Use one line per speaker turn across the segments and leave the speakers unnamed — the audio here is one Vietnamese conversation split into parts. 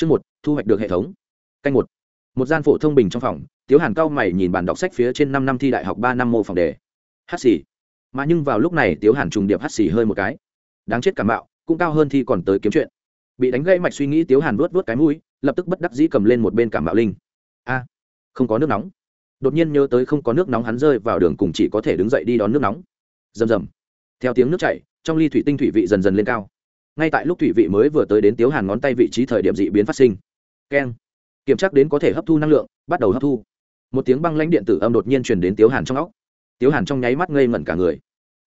Chương một, thu hoạch được hệ thống. Canh một. Một gian phổ thông bình trong phòng, Tiếu Hàn cao mày nhìn bản đọc sách phía trên năm năm thi đại học ba năm mô phòng đề. Hát xì. Mà nhưng vào lúc này Tiếu Hàn trùng điệp hát xì hơi một cái. Đáng chết cảm bạo, cũng cao hơn thi còn tới kiếm chuyện. Bị đánh gãy mạch suy nghĩ Tiếu Hàn vuốt vuốt cái mũi, lập tức bất đắc dĩ cầm lên một bên cảm bạo linh. A, không có nước nóng. Đột nhiên nhớ tới không có nước nóng hắn rơi vào đường cùng chỉ có thể đứng dậy đi đón nước nóng. Rầm rầm. Theo tiếng nước chảy, trong ly thủy tinh thủy vị dần dần lên cao ngay tại lúc thủy vị mới vừa tới đến tiếu hàn ngón tay vị trí thời điểm dị biến phát sinh. Keng. Kiểm tra đến có thể hấp thu năng lượng, bắt đầu hấp thu. Một tiếng băng lãnh điện tử âm đột nhiên truyền đến tiếu hàn trong óc. Tiếu hàn trong nháy mắt ngây ngẩn cả người.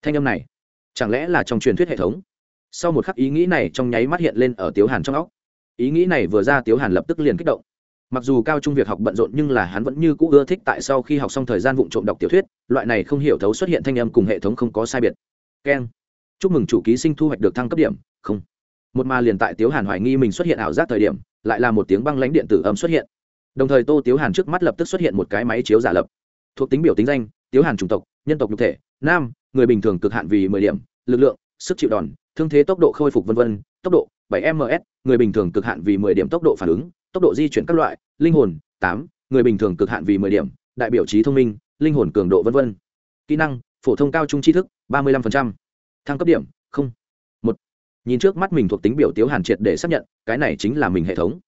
Thanh âm này, chẳng lẽ là trong truyền thuyết hệ thống? Sau một khắc ý nghĩ này trong nháy mắt hiện lên ở tiếu hàn trong óc. Ý nghĩ này vừa ra tiếu hàn lập tức liền kích động. Mặc dù cao trung việc học bận rộn nhưng là hắn vẫn như cũ ưa thích tại sau khi học xong thời gian vụng trộm đọc tiểu thuyết, loại này không hiểu thấu xuất hiện thanh âm cùng hệ thống không có sai biệt. Keng. Chúc mừng chủ ký sinh thu hoạch được thăng cấp điểm không. Một mà liền tại tiếu hàn hoài nghi mình xuất hiện ảo giác thời điểm, lại là một tiếng băng lãnh điện tử âm xuất hiện. Đồng thời tô tiếu hàn trước mắt lập tức xuất hiện một cái máy chiếu giả lập. Thuộc tính biểu tính danh, tiếu hàn chủng tộc, nhân tộc nhục thể, nam, người bình thường cực hạn vì mười điểm, lực lượng, sức chịu đòn, thương thế tốc độ khôi phục v v tốc độ, bảy ms người bình thường cực hạn vì mười điểm tốc độ phản ứng, tốc độ di chuyển các loại, linh hồn, tám, người bình thường cực hạn vì mười điểm, đại biểu trí thông minh, linh hồn cường độ v v kỹ năng, phổ thông cao trung tri thức, ba mươi lăm thăng cấp điểm, không nhìn trước mắt mình thuộc tính biểu tiếu hàn triệt để xác nhận, cái này chính là mình hệ thống.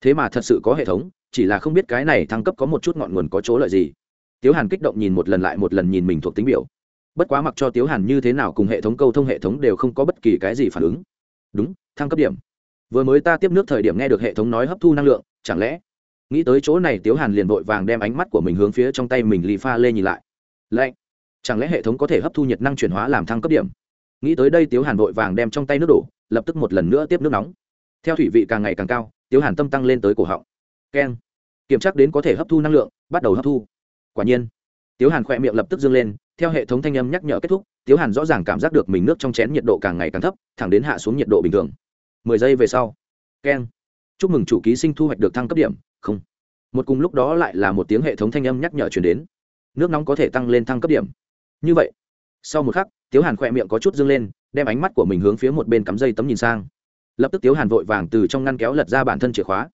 Thế mà thật sự có hệ thống, chỉ là không biết cái này thăng cấp có một chút ngọn nguồn có chỗ lợi gì. Tiếu hàn kích động nhìn một lần lại một lần nhìn mình thuộc tính biểu. Bất quá mặc cho tiếu hàn như thế nào cùng hệ thống câu thông hệ thống đều không có bất kỳ cái gì phản ứng. Đúng, thăng cấp điểm. Vừa mới ta tiếp nước thời điểm nghe được hệ thống nói hấp thu năng lượng, chẳng lẽ? Nghĩ tới chỗ này tiếu hàn liền vội vàng đem ánh mắt của mình hướng phía trong tay mình lì pha lê nhìn lại. Lạnh. Chẳng lẽ hệ thống có thể hấp thu nhiệt năng chuyển hóa làm thăng cấp điểm? Nghĩ tới đây tiếu hàn vội vàng đem trong tay nước đổ, lập tức một lần nữa tiếp nước nóng. Theo thủy vị càng ngày càng cao, tiếu hàn tâm tăng lên tới cổ họng. Keng. Kiểm tra đến có thể hấp thu năng lượng, bắt đầu hấp thu. Quả nhiên. Tiếu hàn khỏe miệng lập tức dâng lên, theo hệ thống thanh âm nhắc nhở kết thúc, tiếu hàn rõ ràng cảm giác được mình nước trong chén nhiệt độ càng ngày càng thấp, thẳng đến hạ xuống nhiệt độ bình thường. Mười giây về sau. Keng. Chúc mừng chủ ký sinh thu hoạch được thăng cấp điểm. Không. Một cùng lúc đó lại là một tiếng hệ thống thanh âm nhắc nhở chuyển đến. Nước nóng có thể tăng lên thăng cấp điểm. Như vậy. Sau một khắc tiếu hàn khỏe miệng có chút dâng lên, đem ánh mắt của mình hướng phía một bên cắm dây tấm nhìn sang. Lập tức tiếu hàn vội vàng từ trong ngăn kéo lật ra bản thân chìa khóa.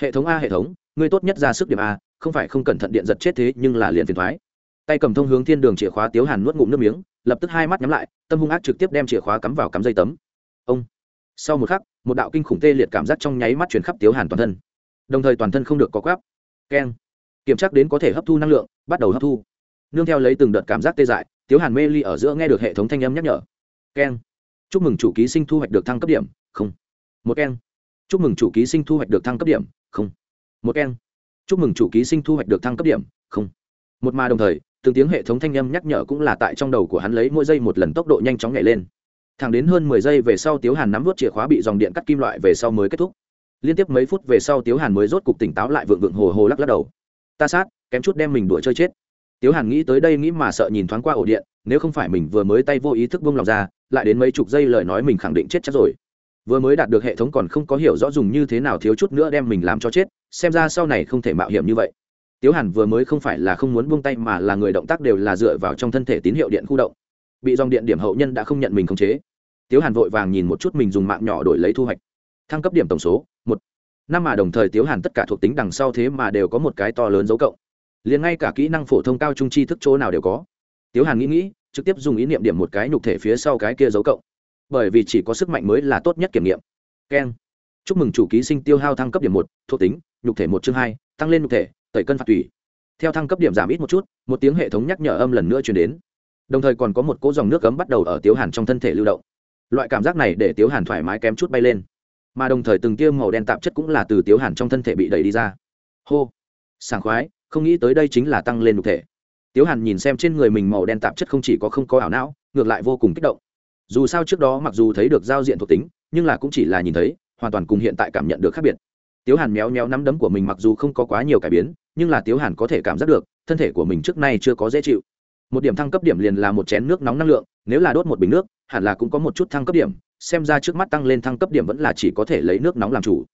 Hệ thống a, hệ thống, ngươi tốt nhất ra sức điểm a, không phải không cẩn thận điện giật chết thế nhưng là liền phiền thoái. Tay cầm thông hướng thiên đường chìa khóa, tiếu hàn nuốt ngụm nước miếng, lập tức hai mắt nhắm lại, tâm hung ác trực tiếp đem chìa khóa cắm vào cắm dây tấm. Ông! Sau một khắc, một đạo kinh khủng tê liệt cảm giác trong nháy mắt chuyển khắp tiếu hàn toàn thân. Đồng thời toàn thân không được có quáp keng! Kiểm tra đến có thể hấp thu năng lượng, bắt đầu hấp thu. Nương theo lấy từng đợt cảm giác tê dại tiếu hàn mê ly ở giữa nghe được hệ thống thanh âm nhắc nhở. Keng. Chúc mừng chủ ký sinh thu hoạch được thăng cấp điểm, không. Một keng. Chúc mừng chủ ký sinh thu hoạch được thăng cấp điểm, không. Một keng. Chúc mừng chủ ký sinh thu hoạch được thăng cấp điểm, không. Một mà đồng thời, từng tiếng hệ thống thanh âm nhắc nhở cũng là tại trong đầu của hắn lấy mỗi giây một lần tốc độ nhanh chóng nhảy lên. Thẳng đến hơn mười giây về sau tiếu hàn nắm vút chìa khóa bị dòng điện cắt kim loại về sau mới kết thúc. Liên tiếp mấy phút về sau tiếu hàn mới rốt cục tỉnh táo lại vượng vượng hồ hồ lắc lắc đầu. Ta sát, kém chút đem mình đuổi chơi chết tiếu hàn nghĩ tới đây nghĩ mà sợ nhìn thoáng qua ổ điện, nếu không phải mình vừa mới tay vô ý thức bông lòng ra, lại đến mấy chục giây lời nói mình khẳng định chết chắc rồi. Vừa mới đạt được hệ thống còn không có hiểu rõ dùng như thế nào thiếu chút nữa đem mình làm cho chết, xem ra sau này không thể mạo hiểm như vậy. Tiếu hàn vừa mới không phải là không muốn buông tay mà là người động tác đều là dựa vào trong thân thể tín hiệu điện khu động. Bị dòng điện điểm hậu nhân đã không nhận mình khống chế. Tiếu hàn vội vàng nhìn một chút mình dùng mạng nhỏ đổi lấy thu hoạch. Thăng cấp điểm tổng số, một. Năm mà đồng thời tiếu hàn tất cả thuộc tính đằng sau thế mà đều có một cái to lớn dấu cộng liền ngay cả kỹ năng phổ thông cao trung chi thức chỗ nào đều có. Tiếu hàn nghĩ nghĩ, trực tiếp dùng ý niệm điểm một cái nhục thể phía sau cái kia dấu cộng. Bởi vì chỉ có sức mạnh mới là tốt nhất kiểm nghiệm. Keng. Chúc mừng chủ ký sinh tiêu hao thăng cấp điểm một, thuộc tính, nhục thể một chương hai, tăng lên nhục thể, tẩy cân phạt tùy theo thăng cấp điểm giảm ít một chút, một tiếng hệ thống nhắc nhở âm lần nữa chuyển đến. Đồng thời còn có một cỗ dòng nước cấm bắt đầu ở tiếu hàn trong thân thể lưu động. Loại cảm giác này để tiếu hàn thoải mái kém chút bay lên. Mà đồng thời từng tiêu màu đen tạp chất cũng là từ tiếu hàn trong thân thể bị đẩy đi ra. Hô. Sảng khoái không nghĩ tới đây chính là tăng lên nhục thể. Tiếu hàn nhìn xem trên người mình màu đen tạp chất không chỉ có không có ảo não, ngược lại vô cùng kích động. Dù sao trước đó mặc dù thấy được giao diện thuộc tính, nhưng là cũng chỉ là nhìn thấy, hoàn toàn cùng hiện tại cảm nhận được khác biệt. Tiếu hàn méo méo nắm đấm của mình mặc dù không có quá nhiều cải biến, nhưng là tiếu hàn có thể cảm giác được, thân thể của mình trước nay chưa có dễ chịu. Một điểm thăng cấp điểm liền là một chén nước nóng năng lượng, nếu là đốt một bình nước, hẳn là cũng có một chút thăng cấp điểm, xem ra trước mắt tăng lên thăng cấp điểm vẫn là chỉ có thể lấy nước nóng làm chủ.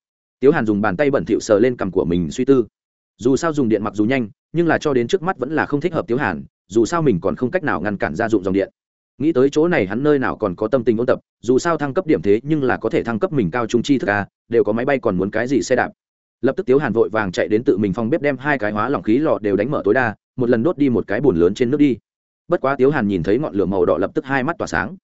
Tiếu hàn dùng bàn tay bẩn thịu sờ lên cằm của mình suy tư dù sao dùng điện mặc dù nhanh, nhưng là cho đến trước mắt vẫn là không thích hợp tiếu hàn, dù sao mình còn không cách nào ngăn cản gia dụng dòng điện. Nghĩ tới chỗ này hắn nơi nào còn có tâm tình ôn tập, dù sao thăng cấp điểm thế nhưng là có thể thăng cấp mình cao trung chi thức à đều có máy bay còn muốn cái gì xe đạp. Lập tức tiếu hàn vội vàng chạy đến tự mình phòng bếp đem hai cái hóa lỏng khí lò đều đánh mở tối đa, một lần đốt đi một cái bùn lớn trên nước đi. Bất quá tiếu hàn nhìn thấy ngọn lửa màu đỏ lập tức hai mắt tỏa sáng.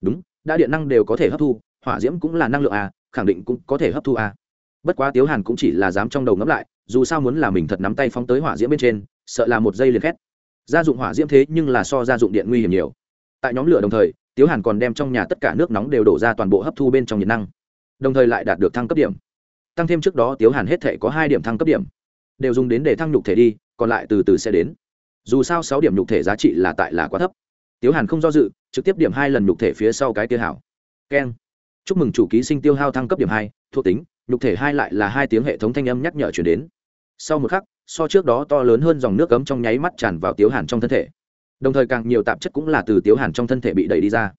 Đúng, đã điện năng đều có thể hấp thu, hỏa diễm cũng là năng lượng à khẳng định cũng có thể hấp thu à bất quá tiếu hàn cũng chỉ là dám trong đầu ngẫm lại dù sao muốn là mình thật nắm tay phóng tới hỏa diễm bên trên, sợ là một giây liền khét. Gia dụng hỏa diễm thế nhưng là so gia dụng điện nguy hiểm nhiều. Tại nhóm lửa đồng thời, tiếu hàn còn đem trong nhà tất cả nước nóng đều đổ ra toàn bộ hấp thu bên trong nhiệt năng, đồng thời lại đạt được thăng cấp điểm. Tăng thêm trước đó tiếu hàn hết thể có hai điểm thăng cấp điểm, đều dùng đến để thăng nhục thể đi, còn lại từ từ sẽ đến. Dù sao sáu điểm nhục thể giá trị là tại là quá thấp. Tiếu hàn không do dự, trực tiếp điểm hai lần nhục thể phía sau cái tiêu hảo. Keng. Chúc mừng chủ ký sinh tiêu hao thăng cấp điểm hai, thuộc tính, nhục thể hai lại là hai tiếng hệ thống thanh âm nhắc nhở chuyển đến sau một khắc, so trước đó to lớn hơn dòng nước cấm trong nháy mắt tràn vào tiếu hàn trong thân thể. Đồng thời càng nhiều tạp chất cũng là từ tiếu hàn trong thân thể bị đẩy đi ra.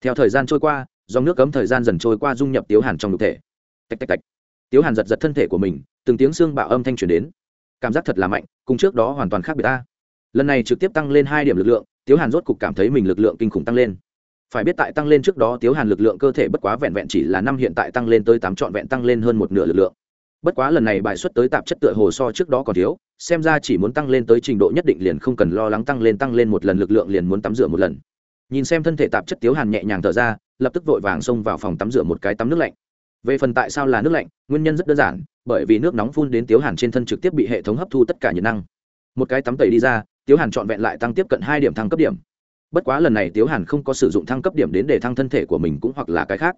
Theo thời gian trôi qua, dòng nước cấm thời gian dần trôi qua dung nhập tiếu hàn trong nhục thể. Tạch tạch tạch. Tiếu hàn giật giật thân thể của mình, từng tiếng xương bạo âm thanh truyền đến. Cảm giác thật là mạnh, cùng trước đó hoàn toàn khác biệt ta. Lần này trực tiếp tăng lên hai điểm lực lượng, tiếu hàn rốt cục cảm thấy mình lực lượng kinh khủng tăng lên. Phải biết tại tăng lên trước đó tiếu hàn lực lượng cơ thể bất quá vẹn vẹn chỉ là năm, hiện tại tăng lên tới tám, trọn vẹn tăng lên hơn một nửa lực lượng bất quá lần này bài xuất tới tạp chất tựa hồ so trước đó còn thiếu, xem ra chỉ muốn tăng lên tới trình độ nhất định liền không cần lo lắng tăng lên tăng lên một lần lực lượng liền muốn tắm rửa một lần. Nhìn xem thân thể tạp chất tiếu hàn nhẹ nhàng thở ra, lập tức vội vàng xông vào phòng tắm rửa một cái tắm nước lạnh. Về phần tại sao là nước lạnh, nguyên nhân rất đơn giản, bởi vì nước nóng phun đến tiếu hàn trên thân trực tiếp bị hệ thống hấp thu tất cả nhiệt năng. Một cái tắm tẩy đi ra, tiếu hàn trọn vẹn lại tăng tiếp cận hai điểm thăng cấp điểm. Bất quá lần này tiếu hàn không có sử dụng thăng cấp điểm đến để thăng thân thể của mình cũng hoặc là cái khác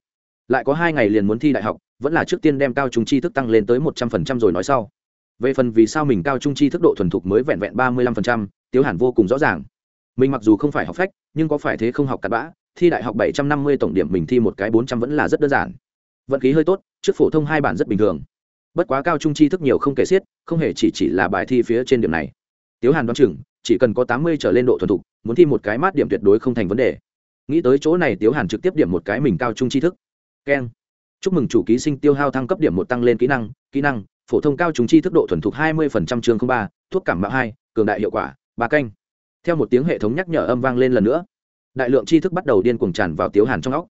lại có hai ngày liền muốn thi đại học, vẫn là trước tiên đem cao trung tri thức tăng lên tới một trăm phần trăm rồi nói sau. Về phần vì sao mình cao trung tri thức độ thuần thục mới vẹn vẹn ba mươi lăm phần trăm, tiếu hàn vô cùng rõ ràng. Mình mặc dù không phải học phách, nhưng có phải thế không học cặn bã, thi đại học bảy trăm năm mươi tổng điểm mình thi một cái bốn trăm vẫn là rất đơn giản. Vận khí hơi tốt, trước phổ thông hai bản rất bình thường. Bất quá cao trung tri thức nhiều không kể xiết, không hề chỉ chỉ là bài thi phía trên điểm này. Tiếu hàn đoán chừng, chỉ cần có tám mươi trở lên độ thuần thục, muốn thi một cái mát điểm tuyệt đối không thành vấn đề. Nghĩ tới chỗ này tiếu hàn trực tiếp điểm một cái mình cao trung tri thức keng. Chúc mừng chủ ký sinh tiêu hao thăng cấp điểm một tăng lên kỹ năng kỹ năng, phổ thông cao chúng chi thức độ thuần thục hai mươi chương ba, thuốc cảm mạo hai, cường đại hiệu quả, ba canh. Theo một tiếng hệ thống nhắc nhở âm vang lên lần nữa, đại lượng tri thức bắt đầu điên cuồng tràn vào tiếu hàn trong óc.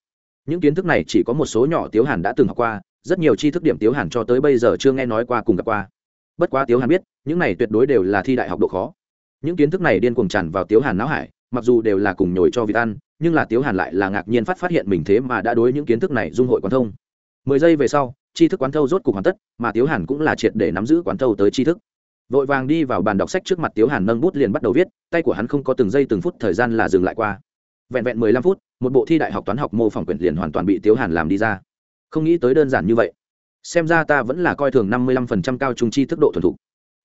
Những kiến thức này chỉ có một số nhỏ tiếu hàn đã từng học qua, rất nhiều tri thức điểm tiếu hàn cho tới bây giờ chưa nghe nói qua cùng gặp qua. Bất quá tiếu hàn biết, những này tuyệt đối đều là thi đại học độ khó. Những kiến thức này điên cuồng tràn vào tiếu hàn não hải mặc dù đều là cùng nhồi cho vịt ăn, nhưng là tiếu hàn lại là ngạc nhiên phát phát hiện mình thế mà đã đối những kiến thức này dung hội quán thông. Mười giây về sau, tri thức quán thâu rốt cuộc hoàn tất, mà tiếu hàn cũng là triệt để nắm giữ quán thâu tới tri thức. Vội vàng đi vào bàn đọc sách trước mặt tiếu hàn nâng bút liền bắt đầu viết, tay của hắn không có từng giây từng phút thời gian là dừng lại qua. Vẹn vẹn mười lăm phút, một bộ thi đại học toán học mô phỏng quyển liền hoàn toàn bị tiếu hàn làm đi ra. Không nghĩ tới đơn giản như vậy. Xem ra ta vẫn là coi thường năm mươi lăm phần trăm cao trung chi thức độ thuần thục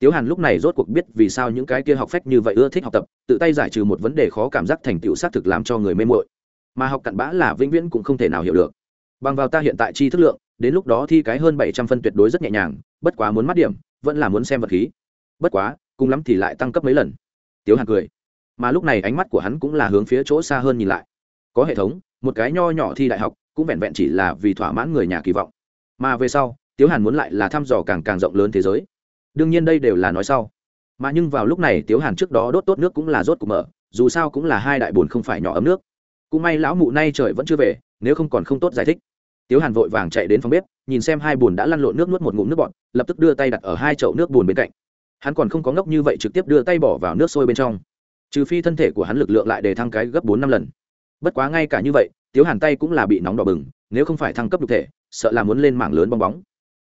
tiếu hàn lúc này rốt cuộc biết vì sao những cái kia học phách như vậy ưa thích học tập, tự tay giải trừ một vấn đề khó cảm giác thành tựu xác thực làm cho người mê mội mà học cặn bã là vĩnh viễn cũng không thể nào hiểu được. Bằng vào ta hiện tại chi thức lượng, đến lúc đó thi cái hơn bảy trăm phân tuyệt đối rất nhẹ nhàng, bất quá muốn mắt điểm, vẫn là muốn xem vật khí. Bất quá, cùng lắm thì lại tăng cấp mấy lần. Tiếu hàn cười. Mà lúc này ánh mắt của hắn cũng là hướng phía chỗ xa hơn nhìn lại. Có hệ thống, một cái nho nhỏ thi đại học, cũng vẹn vẹn chỉ là vì thỏa mãn người nhà kỳ vọng. Mà về sau, tiếu hàn muốn lại là thăm dò càng càng rộng lớn thế giới đương nhiên đây đều là nói sau. Mà nhưng vào lúc này tiếu hàn trước đó đốt tốt nước cũng là rốt cục mở, dù sao cũng là hai đại bồn không phải nhỏ ấm nước. Cũng may lão mụ nay trời vẫn chưa về, nếu không còn không tốt giải thích. Tiếu hàn vội vàng chạy đến phòng bếp, nhìn xem hai bùn đã lăn lộn nước nuốt một ngụm nước bọt, lập tức đưa tay đặt ở hai chậu nước bùn bên cạnh. Hắn còn không có ngốc như vậy trực tiếp đưa tay bỏ vào nước sôi bên trong. Trừ phi thân thể của hắn lực lượng lại để thăng cái gấp bốn năm lần. Bất quá ngay cả như vậy, tiếu hàn tay cũng là bị nóng đỏ bừng, nếu không phải thăng cấp đ ụ c thể, sợ là muốn lên mảng lớn bong bóng.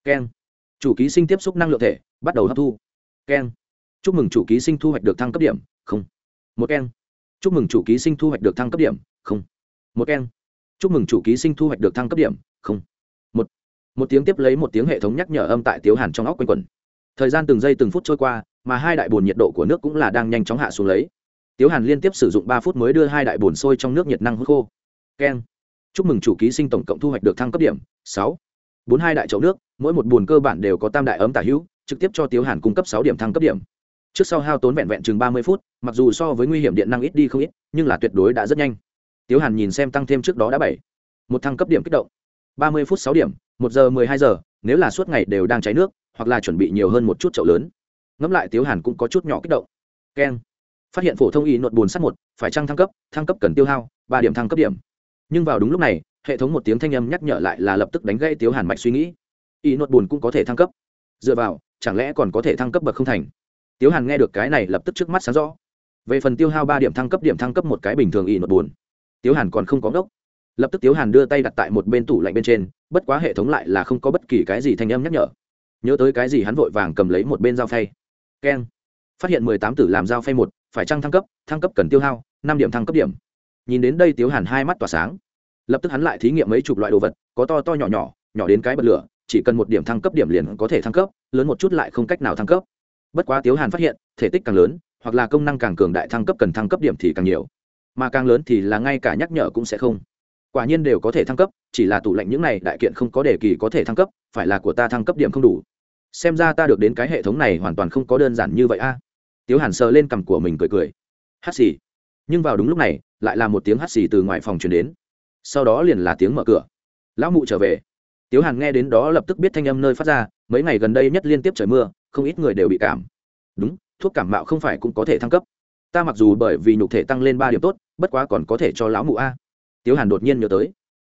Keng chủ ký sinh tiếp xúc năng lượng thể, bắt đầu hấp thu. Keng. Chúc mừng chủ ký sinh thu hoạch được thăng cấp điểm, không. Một keng. Chúc mừng chủ ký sinh thu hoạch được thăng cấp điểm, không. Một keng. Chúc mừng chủ ký sinh thu hoạch được thăng cấp điểm, không. Một. Một tiếng tiếp lấy một tiếng hệ thống nhắc nhở âm tại tiếu hàn trong óc quanh quẩn. Thời gian từng giây từng phút trôi qua, mà hai đại bồn nhiệt độ của nước cũng là đang nhanh chóng hạ xuống lấy. Tiếu hàn liên tiếp sử dụng ba phút mới đưa hai đại bồn sôi trong nước nhiệt năng hút khô. Keng. Chúc mừng chủ ký sinh tổng cộng thu hoạch được thăng cấp điểm, sáu bốn hai đại chậu nước, mỗi một bồn cơ bản đều có tam đại ấm tả hữu, trực tiếp cho tiếu hàn cung cấp sáu điểm thăng cấp điểm. Trước sau hao tốn vẹn vẹn chừng ba mươi phút, mặc dù so với nguy hiểm điện năng ít đi không ít, nhưng là tuyệt đối đã rất nhanh. Tiếu hàn nhìn xem tăng thêm trước đó đã bảy. Một thăng cấp điểm kích động. ba mươi phút sáu điểm, một giờ mười hai giờ, nếu là suốt ngày đều đang cháy nước, hoặc là chuẩn bị nhiều hơn một chút chậu lớn. Ngẫm lại tiếu hàn cũng có chút nhỏ kích động. Keng. Phát hiện phổ thông y nột bùn sắt một, phải trăng thăng cấp thăng cấp cần tiêu hao, ba điểm thăng cấp điểm. Nhưng vào đúng lúc này hệ thống một tiếng thanh âm nhắc nhở lại là lập tức đánh gây tiếu hàn mạch suy nghĩ. Y nốt bùn cũng có thể thăng cấp. Dựa vào, chẳng lẽ còn có thể thăng cấp bậc không thành? Tiếu hàn nghe được cái này lập tức trước mắt sáng rõ. Về phần tiêu hao ba điểm thăng cấp điểm thăng cấp một cái bình thường y nốt bùn tiếu hàn còn không có ngốc. Lập tức tiếu hàn đưa tay đặt tại một bên tủ lạnh bên trên, bất quá hệ thống lại là không có bất kỳ cái gì thanh âm nhắc nhở. Nhớ tới cái gì hắn vội vàng cầm lấy một bên dao phay. Keng. Phát hiện mười tám tử làm dao phay một, phải trăng thăng cấp? Thăng cấp cần tiêu hao, năm điểm thăng cấp điểm. Nhìn đến đây tiếu hàn hai mắt tỏa sáng lập tức hắn lại thí nghiệm mấy chục loại đồ vật, có to to nhỏ nhỏ nhỏ đến cái bật lửa, chỉ cần một điểm thăng cấp điểm liền có thể thăng cấp, lớn một chút lại không cách nào thăng cấp. Bất quá tiếu hàn phát hiện, thể tích càng lớn, hoặc là công năng càng cường đại thăng cấp cần thăng cấp điểm thì càng nhiều. Mà càng lớn thì là ngay cả nhắc nhở cũng sẽ không. Quả nhiên đều có thể thăng cấp, chỉ là tủ lạnh những này đại kiện không có đề kỳ có thể thăng cấp, phải là của ta thăng cấp điểm không đủ. Xem ra ta được đến cái hệ thống này hoàn toàn không có đơn giản như vậy a. Tiếu hàn sờ lên cằm của mình cười cười. Hắt xì. Nhưng vào đúng lúc này, lại là một tiếng hắt xì từ ngoài phòng truyền đến sau đó liền là tiếng mở cửa. Lão mụ trở về. Tiếu hàn nghe đến đó lập tức biết thanh âm nơi phát ra, mấy ngày gần đây nhất liên tiếp trời mưa, không ít người đều bị cảm. Đúng, thuốc cảm mạo không phải cũng có thể thăng cấp. Ta mặc dù bởi vì nhục thể tăng lên ba điểm tốt, bất quá còn có thể cho lão mụ a. Tiếu hàn đột nhiên nhớ tới.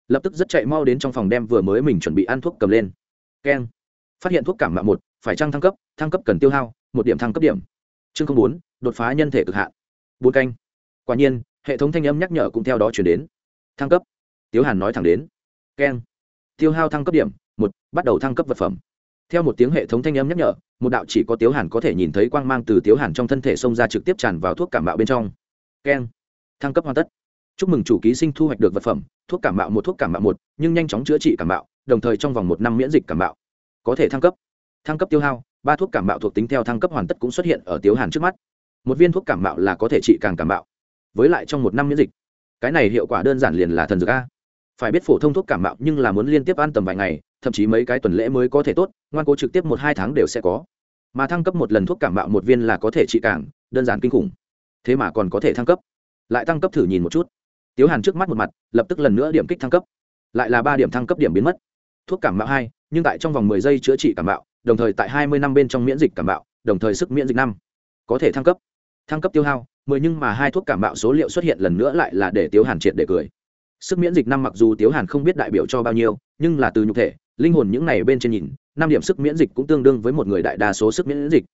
Lập tức rất chạy mau đến trong phòng đem vừa mới mình chuẩn bị ăn thuốc cầm lên. Keng. Phát hiện thuốc cảm mạo một, phải trăng thăng cấp? Thăng cấp cần tiêu hao, một điểm thăng cấp điểm. Chương không bốn, đột phá nhân thể cực hạn. Bốn canh. Quả nhiên, hệ thống thanh âm nhắc nhở cũng theo đó chuyển đến. Thăng cấp tiếu hàn nói thẳng đến. Keng. Tiêu hao thăng cấp điểm, một, bắt đầu thăng cấp vật phẩm. Theo một tiếng hệ thống thanh âm nhắc nhở, một đạo chỉ có tiếu hàn có thể nhìn thấy quang mang từ tiếu hàn trong thân thể xông ra trực tiếp tràn vào thuốc cảm bạo bên trong. Keng. Thăng cấp hoàn tất. Chúc mừng chủ ký sinh thu hoạch được vật phẩm, thuốc cảm bạo một, thuốc cảm bạo một, nhưng nhanh chóng chữa trị cảm bạo đồng thời trong vòng một năm miễn dịch cảm bạo có thể thăng cấp. Thăng cấp tiêu hao, ba thuốc cảm bạo thuộc tính theo thăng cấp hoàn tất cũng xuất hiện ở tiếu hàn trước mắt. Một viên thuốc cảm bạo là có thể trị càng cảm bạo với lại trong một năm miễn dịch, cái này hiệu quả đơn giản liền là thần dược a phải biết phổ thông thuốc cảm mạo nhưng là muốn liên tiếp ăn tầm vài ngày thậm chí mấy cái tuần lễ mới có thể tốt ngoan cố trực tiếp một hai tháng đều sẽ có. Mà thăng cấp một lần thuốc cảm mạo một viên là có thể trị cảng, đơn giản kinh khủng. Thế mà còn có thể thăng cấp. Lại tăng cấp thử nhìn một chút. Tiếu hàn trước mắt một mặt lập tức lần nữa điểm kích thăng cấp. Lại là ba điểm thăng cấp điểm biến mất. Thuốc cảm mạo hai nhưng tại trong vòng mười giây chữa trị cảm mạo, đồng thời tại hai mươi năm bên trong miễn dịch cảm mạo, đồng thời sức miễn dịch năm. Có thể thăng cấp. Thăng cấp tiêu hao mười nhưng mà hai thuốc cảm mạo số liệu xuất hiện lần nữa lại là để tiếu hàn triệt để cười sức miễn dịch năm mặc dù tiếu hàn không biết đại biểu cho bao nhiêu, nhưng là từ nhục thể, linh hồn những này bên trên nhìn, năm điểm sức miễn dịch cũng tương đương với một người đại đa số sức miễn dịch.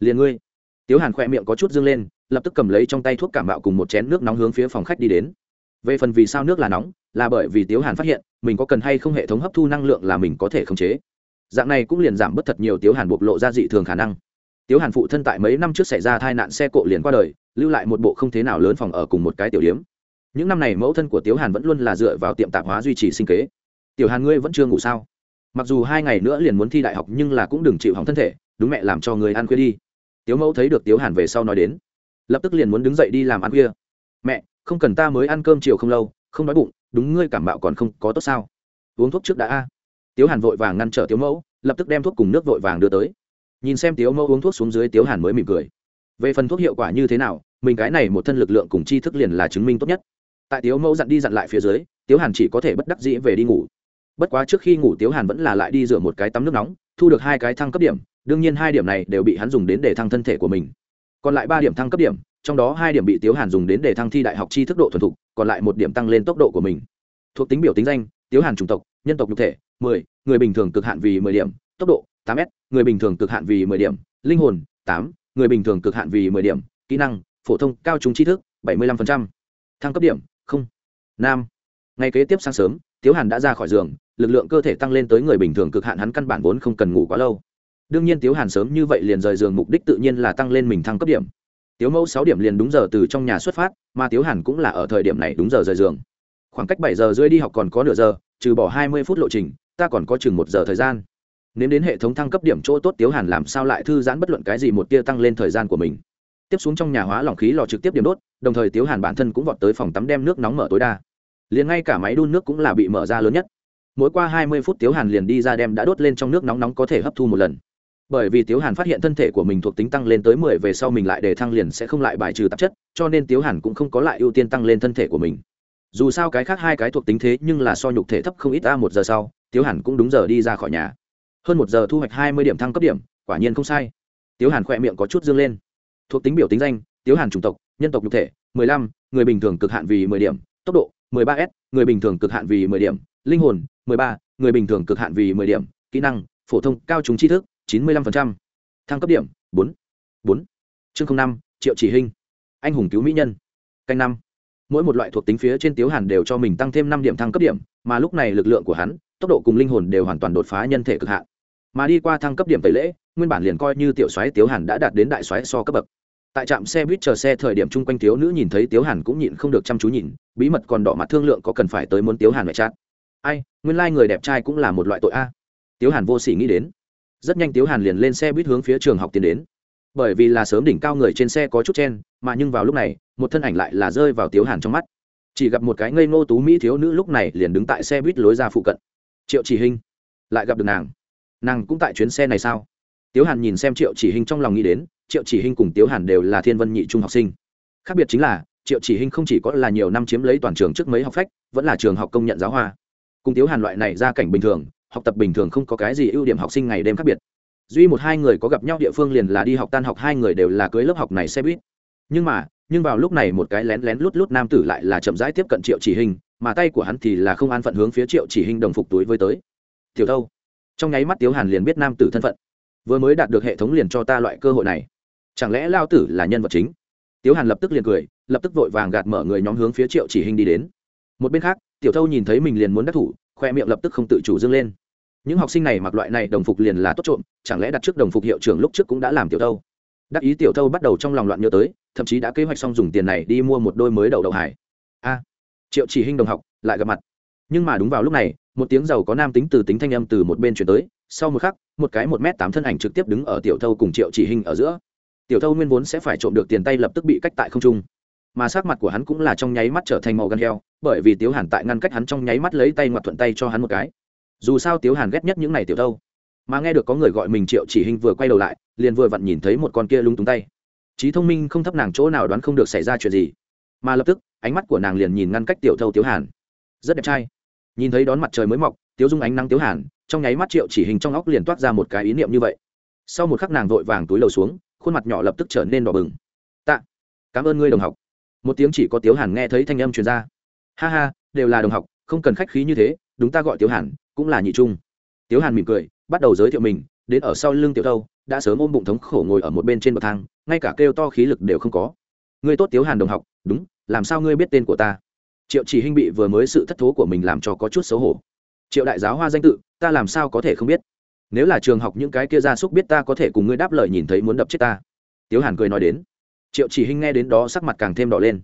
Liền ngươi. Tiếu hàn khỏe miệng có chút dâng lên, lập tức cầm lấy trong tay thuốc cảm bạo cùng một chén nước nóng hướng phía phòng khách đi đến. Về phần vì sao nước là nóng, là bởi vì tiếu hàn phát hiện, mình có cần hay không hệ thống hấp thu năng lượng là mình có thể khống chế. Dạng này cũng liền giảm bớt thật nhiều tiếu hàn bộc lộ ra dị thường khả năng. Tiếu hàn phụ thân tại mấy năm trước xảy ra tai nạn xe cộ liền qua đời, lưu lại một bộ không thế nào lớn phòng ở cùng một cái tiểu điếm những năm này mẫu thân của tiếu hàn vẫn luôn là dựa vào tiệm tạp hóa duy trì sinh kế. Tiểu hàn ngươi vẫn chưa ngủ sao? Mặc dù hai ngày nữa liền muốn thi đại học nhưng là cũng đừng chịu hỏng thân thể, đúng mẹ làm cho người ăn khuya đi. Tiếu mẫu thấy được tiếu hàn về sau nói đến, lập tức liền muốn đứng dậy đi làm ăn khuya. Mẹ, không cần ta mới ăn cơm chiều không lâu, không đói bụng, đúng ngươi cảm mạo còn không có tốt sao? Uống thuốc trước đã a. Tiếu hàn vội vàng ngăn trở tiếu mẫu, lập tức đem thuốc cùng nước vội vàng đưa tới. Nhìn xem tiếu mẫu uống thuốc xuống dưới, tiếu hàn mới mỉm cười. Về phần thuốc hiệu quả như thế nào, mình cái này một thân lực lượng cùng chi thức liền là chứng minh tốt nhất tại tiếu mẫu dặn đi dặn lại phía dưới, tiếu hàn chỉ có thể bất đắc dĩ về đi ngủ. Bất quá trước khi ngủ tiếu hàn vẫn là lại đi rửa một cái tắm nước nóng, thu được hai cái thăng cấp điểm, đương nhiên hai điểm này đều bị hắn dùng đến để thăng thân thể của mình. Còn lại ba điểm thăng cấp điểm, trong đó hai điểm bị tiếu hàn dùng đến để thăng thi đại học chi thức độ thuần thục, còn lại một điểm tăng lên tốc độ của mình. Thuộc tính biểu tính danh, tiếu hàn chủng tộc, nhân tộc nhục thể, mười, người bình thường cực hạn vì mười điểm, tốc độ tám s, người bình thường cực hạn vì mười điểm, linh hồn tám, người bình thường cực hạn vì mười điểm, kỹ năng phổ thông cao chúng tri thức bảy mươi lăm thăng cấp điểm nam. Ngày kế tiếp sáng sớm, tiếu hàn đã ra khỏi giường, lực lượng cơ thể tăng lên tới người bình thường cực hạn, hắn căn bản vốn không cần ngủ quá lâu. Đương nhiên tiếu hàn sớm như vậy liền rời giường, mục đích tự nhiên là tăng lên mình thăng cấp điểm. Tiếu mẫu sáu điểm liền đúng giờ từ trong nhà xuất phát, mà tiếu hàn cũng là ở thời điểm này đúng giờ rời giường. Khoảng cách bảy giờ rưỡi đi học còn có nửa giờ, trừ bỏ hai mươi phút lộ trình, ta còn có chừng một giờ thời gian. Nếu đến hệ thống thăng cấp điểm chỗ tốt, tiếu hàn làm sao lại thư giãn bất luận cái gì một tia tăng lên thời gian của mình. Tiếp xuống trong nhà hóa lỏng khí lò trực tiếp điểm đốt, đồng thời tiếu hàn bản thân cũng vọt tới phòng tắm đem nước nóng mở tối đa liền ngay cả máy đun nước cũng là bị mở ra lớn nhất. Mỗi qua hai mươi phút tiếu hàn liền đi ra đem đã đốt lên trong nước nóng nóng có thể hấp thu một lần. Bởi vì tiếu hàn phát hiện thân thể của mình thuộc tính tăng lên tới mười về sau mình lại để thăng liền sẽ không lại bài trừ tạp chất cho nên tiếu hàn cũng không có lại ưu tiên tăng lên thân thể của mình. Dù sao cái khác hai cái thuộc tính thế nhưng là so nhục thể thấp không ít ta một giờ sau tiếu hàn cũng đúng giờ đi ra khỏi nhà. Hơn một giờ thu hoạch hai mươi điểm thăng cấp điểm quả nhiên không sai. Tiếu hàn khỏe miệng có chút dương lên. Thuộc tính biểu tính danh tiếu hàn chủng tộc nhân tộc nhục thể 15, người bình thường cực hạn vì 10 điểm tốc độ 13 s người bình thường cực hạn vì 10 điểm. Linh hồn 13, người bình thường cực hạn vì 10 điểm. Kỹ năng phổ thông cao chúng tri thức 95%. thăng cấp điểm 4. 4. chương 05, triệu chỉ hình anh hùng cứu mỹ nhân. Canh năm. Mỗi một loại thuộc tính phía trên tiếu hàn đều cho mình tăng thêm năm điểm thăng cấp điểm mà lúc này lực lượng của hắn tốc độ cùng linh hồn đều hoàn toàn đột phá nhân thể cực hạn. Mà đi qua thăng cấp điểm tẩy lễ nguyên bản liền coi như tiểu soái tiếu hàn đã đạt đến đại soái so cấp bậc tại trạm xe buýt chờ xe thời điểm chung quanh thiếu nữ nhìn thấy tiếu hàn cũng nhịn không được chăm chú nhìn, bí mật còn đỏ mặt thương lượng có cần phải tới muốn tiếu hàn mẹ chát. Ai, nguyên lai、like、người đẹp trai cũng là một loại tội a. Tiếu hàn vô s ỉ nghĩ đến. Rất nhanh tiếu hàn liền lên xe buýt hướng phía trường học tiến đến. Bởi vì là sớm đỉnh cao người trên xe có chút chen, mà nhưng vào lúc này, một thân ảnh lại là rơi vào tiếu hàn trong mắt. Chỉ gặp một cái ngây ngô tú mỹ thiếu nữ lúc này liền đứng tại xe buýt lối ra phụ cận. Triệu chỉ hình lại gặp được nàng. Nàng cũng tại chuyến xe này sao? Tiếu hàn nhìn xem triệu chỉ hình trong lòng nghĩ đến triệu chỉ Hinh cùng tiếu hàn đều là thiên vân nhị trung học sinh. Khác biệt chính là, triệu chỉ Hinh không chỉ có là nhiều năm chiếm lấy toàn trường trước mấy học phách, vẫn là trường học công nhận giáo hoa. Cùng tiếu hàn loại này ra cảnh bình thường, học tập bình thường không có cái gì ưu điểm học sinh ngày đêm khác biệt. Duy một hai người có gặp nhau địa phương liền là đi học tan học hai người đều là cưới lớp học này xe buýt. Nhưng mà, nhưng vào lúc này một cái lén lén lút lút nam tử lại là chậm rãi tiếp cận triệu chỉ hình mà tay của hắn thì là không an phận hướng phía triệu chỉ hình đồng phục túi với tới. Tiểu thâu. Trong nháy mắt tiếu hàn liền biết nam tử thân phận. Vừa mới đạt được hệ thống liền cho ta loại cơ hội này chẳng lẽ lao tử là nhân vật chính? Tiếu hàn lập tức liền cười, lập tức vội vàng gạt mở người nhóm hướng phía triệu chỉ hình đi đến. Một bên khác, tiểu thâu nhìn thấy mình liền muốn đắc thủ, khoe miệng lập tức không tự chủ dâng lên. Những học sinh này mặc loại này đồng phục liền là tốt trộm, chẳng lẽ đặt trước đồng phục hiệu trưởng lúc trước cũng đã làm tiểu thâu? Đắc ý tiểu thâu bắt đầu trong lòng loạn nhớ tới, thậm chí đã kế hoạch xong dùng tiền này đi mua một đôi mới đầu đậu hải. A! Triệu chỉ hình đồng học, lại gặp mặt. Nhưng mà đúng vào lúc này, một tiếng giàu có nam tính từ tính thanh âm từ một bên chuyển tới, sau một khắc, một cái một m tám thân ảnh trực tiếp đứng ở tiểu thâu cùng triệu chỉ hình ở giữa tiểu thâu nguyên vốn sẽ phải trộm được tiền tay lập tức bị cách tại không trung. Mà sắc mặt của hắn cũng là trong nháy mắt trở thành màu gan heo, bởi vì tiếu hàn tại ngăn cách hắn trong nháy mắt lấy tay ngoặt thuận tay cho hắn một cái. Dù sao tiếu hàn ghét nhất những n à y tiểu thâu. Mà nghe được có người gọi mình triệu chỉ hình vừa quay đầu lại, liền vừa vặn nhìn thấy một con kia lung túng tay. Trí thông minh không thấp nàng chỗ nào đoán không được xảy ra chuyện gì. Mà lập tức, ánh mắt của nàng liền nhìn ngăn cách tiểu thâu tiếu hàn. Rất đẹp trai. Nhìn thấy đón mặt trời mới mọc, tiếu dung ánh nắng tiếu hàn, trong nháy mắt triệu chỉ hình trong óc liền toát ra một cái ý niệm như vậy. Sau một khắc nàng vội vàng túi lầu xuống khuôn mặt nhỏ lập tức trở nên đỏ bừng. Tạ, cảm ơn ngươi đồng học. Một tiếng chỉ có tiếu hàn nghe thấy thanh âm truyền ra. Ha ha, đều là đồng học, không cần khách khí như thế, đúng ta gọi tiếu hàn, cũng là nhị trung. Tiếu hàn mỉm cười, bắt đầu giới thiệu mình, đến ở sau lưng tiểu thâu, đã sớm ôm bụng thống khổ ngồi ở một bên trên bậc thang, ngay cả kêu to khí lực đều không có. Ngươi tốt tiếu hàn đồng học, đúng, làm sao ngươi biết tên của ta? Triệu chỉ hinh bị vừa mới sự thất thố của mình làm cho có chút xấu hổ. Triệu đại giáo hoa danh tự, ta làm sao có thể không biết? Nếu là trường học những cái kia gia súc biết ta có thể cùng ngươi đáp lời nhìn thấy muốn đập chết ta. Tiếu hàn cười nói đến. Triệu chỉ hinh nghe đến đó sắc mặt càng thêm đỏ lên.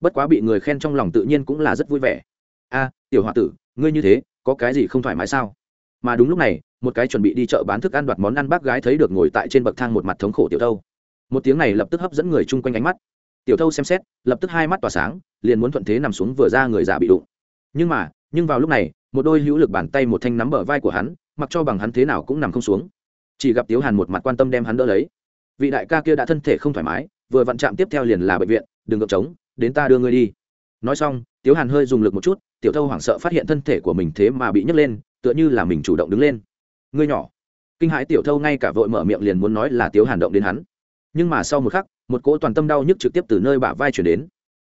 Bất quá bị người khen trong lòng tự nhiên cũng là rất vui vẻ. A, tiểu h o a tử, ngươi như thế, có cái gì không thoải mái sao? Mà đúng lúc này, một cái chuẩn bị đi chợ bán thức ăn đoạt món ăn bác gái thấy được ngồi tại trên bậc thang một mặt thống khổ tiểu thâu. Một tiếng này lập tức hấp dẫn người chung quanh ánh mắt. Tiểu thâu xem xét, lập tức hai mắt tỏa sáng, liền muốn thuận thế nằm xuống vừa ra người già bị đụng. Nhưng mà, nhưng vào lúc này, một đôi hữu lực bàn tay một thanh nắm bờ vai của hắn mặc cho bằng hắn thế nào cũng nằm không xuống. Chỉ gặp tiếu hàn một mặt quan tâm đem hắn đỡ lấy. Vị đại ca kia đã thân thể không thoải mái, vừa vặn chạm tiếp theo liền là bệnh viện, đừng gợp trống, đến ta đưa ngươi đi. Nói xong, tiếu hàn hơi dùng lực một chút, tiểu thâu hoảng sợ phát hiện thân thể của mình thế mà bị nhấc lên, tựa như là mình chủ động đứng lên. Ngươi nhỏ. Kinh hãi tiểu thâu ngay cả vội mở miệng liền muốn nói là tiếu hàn động đến hắn. Nhưng mà sau một khắc, một cỗ toàn tâm đau nhức trực tiếp từ nơi bả vai chuyển đến.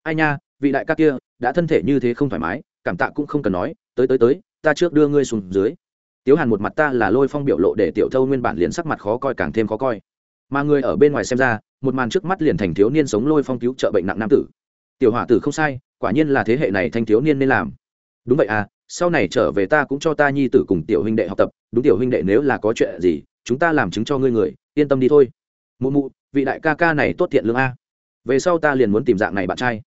Ai nha, vị đại ca kia, đã thân thể như thế không thoải mái, cảm tạ cũng không cần nói, tới tới tới, ta trước đưa ngươi xuống dưới tiếu hàn một mặt ta là lôi phong biểu lộ để tiểu thâu nguyên bản liền sắc mặt khó coi càng thêm khó coi. Mà người ở bên ngoài xem ra, một màn trước mắt liền thành thiếu niên sống lôi phong cứu trợ bệnh nặng nam tử. Tiểu hỏa tử không sai, quả nhiên là thế hệ này thanh thiếu niên nên làm. Đúng vậy à sau này trở về ta cũng cho ta nhi tử cùng tiểu huynh đệ học tập, đúng tiểu huynh đệ nếu là có chuyện gì, chúng ta làm chứng cho ngươi người, yên tâm đi thôi. Mụ mụ, vị đại ca ca này tốt thiện lương a. Về sau ta liền muốn tìm dạng này bạn trai.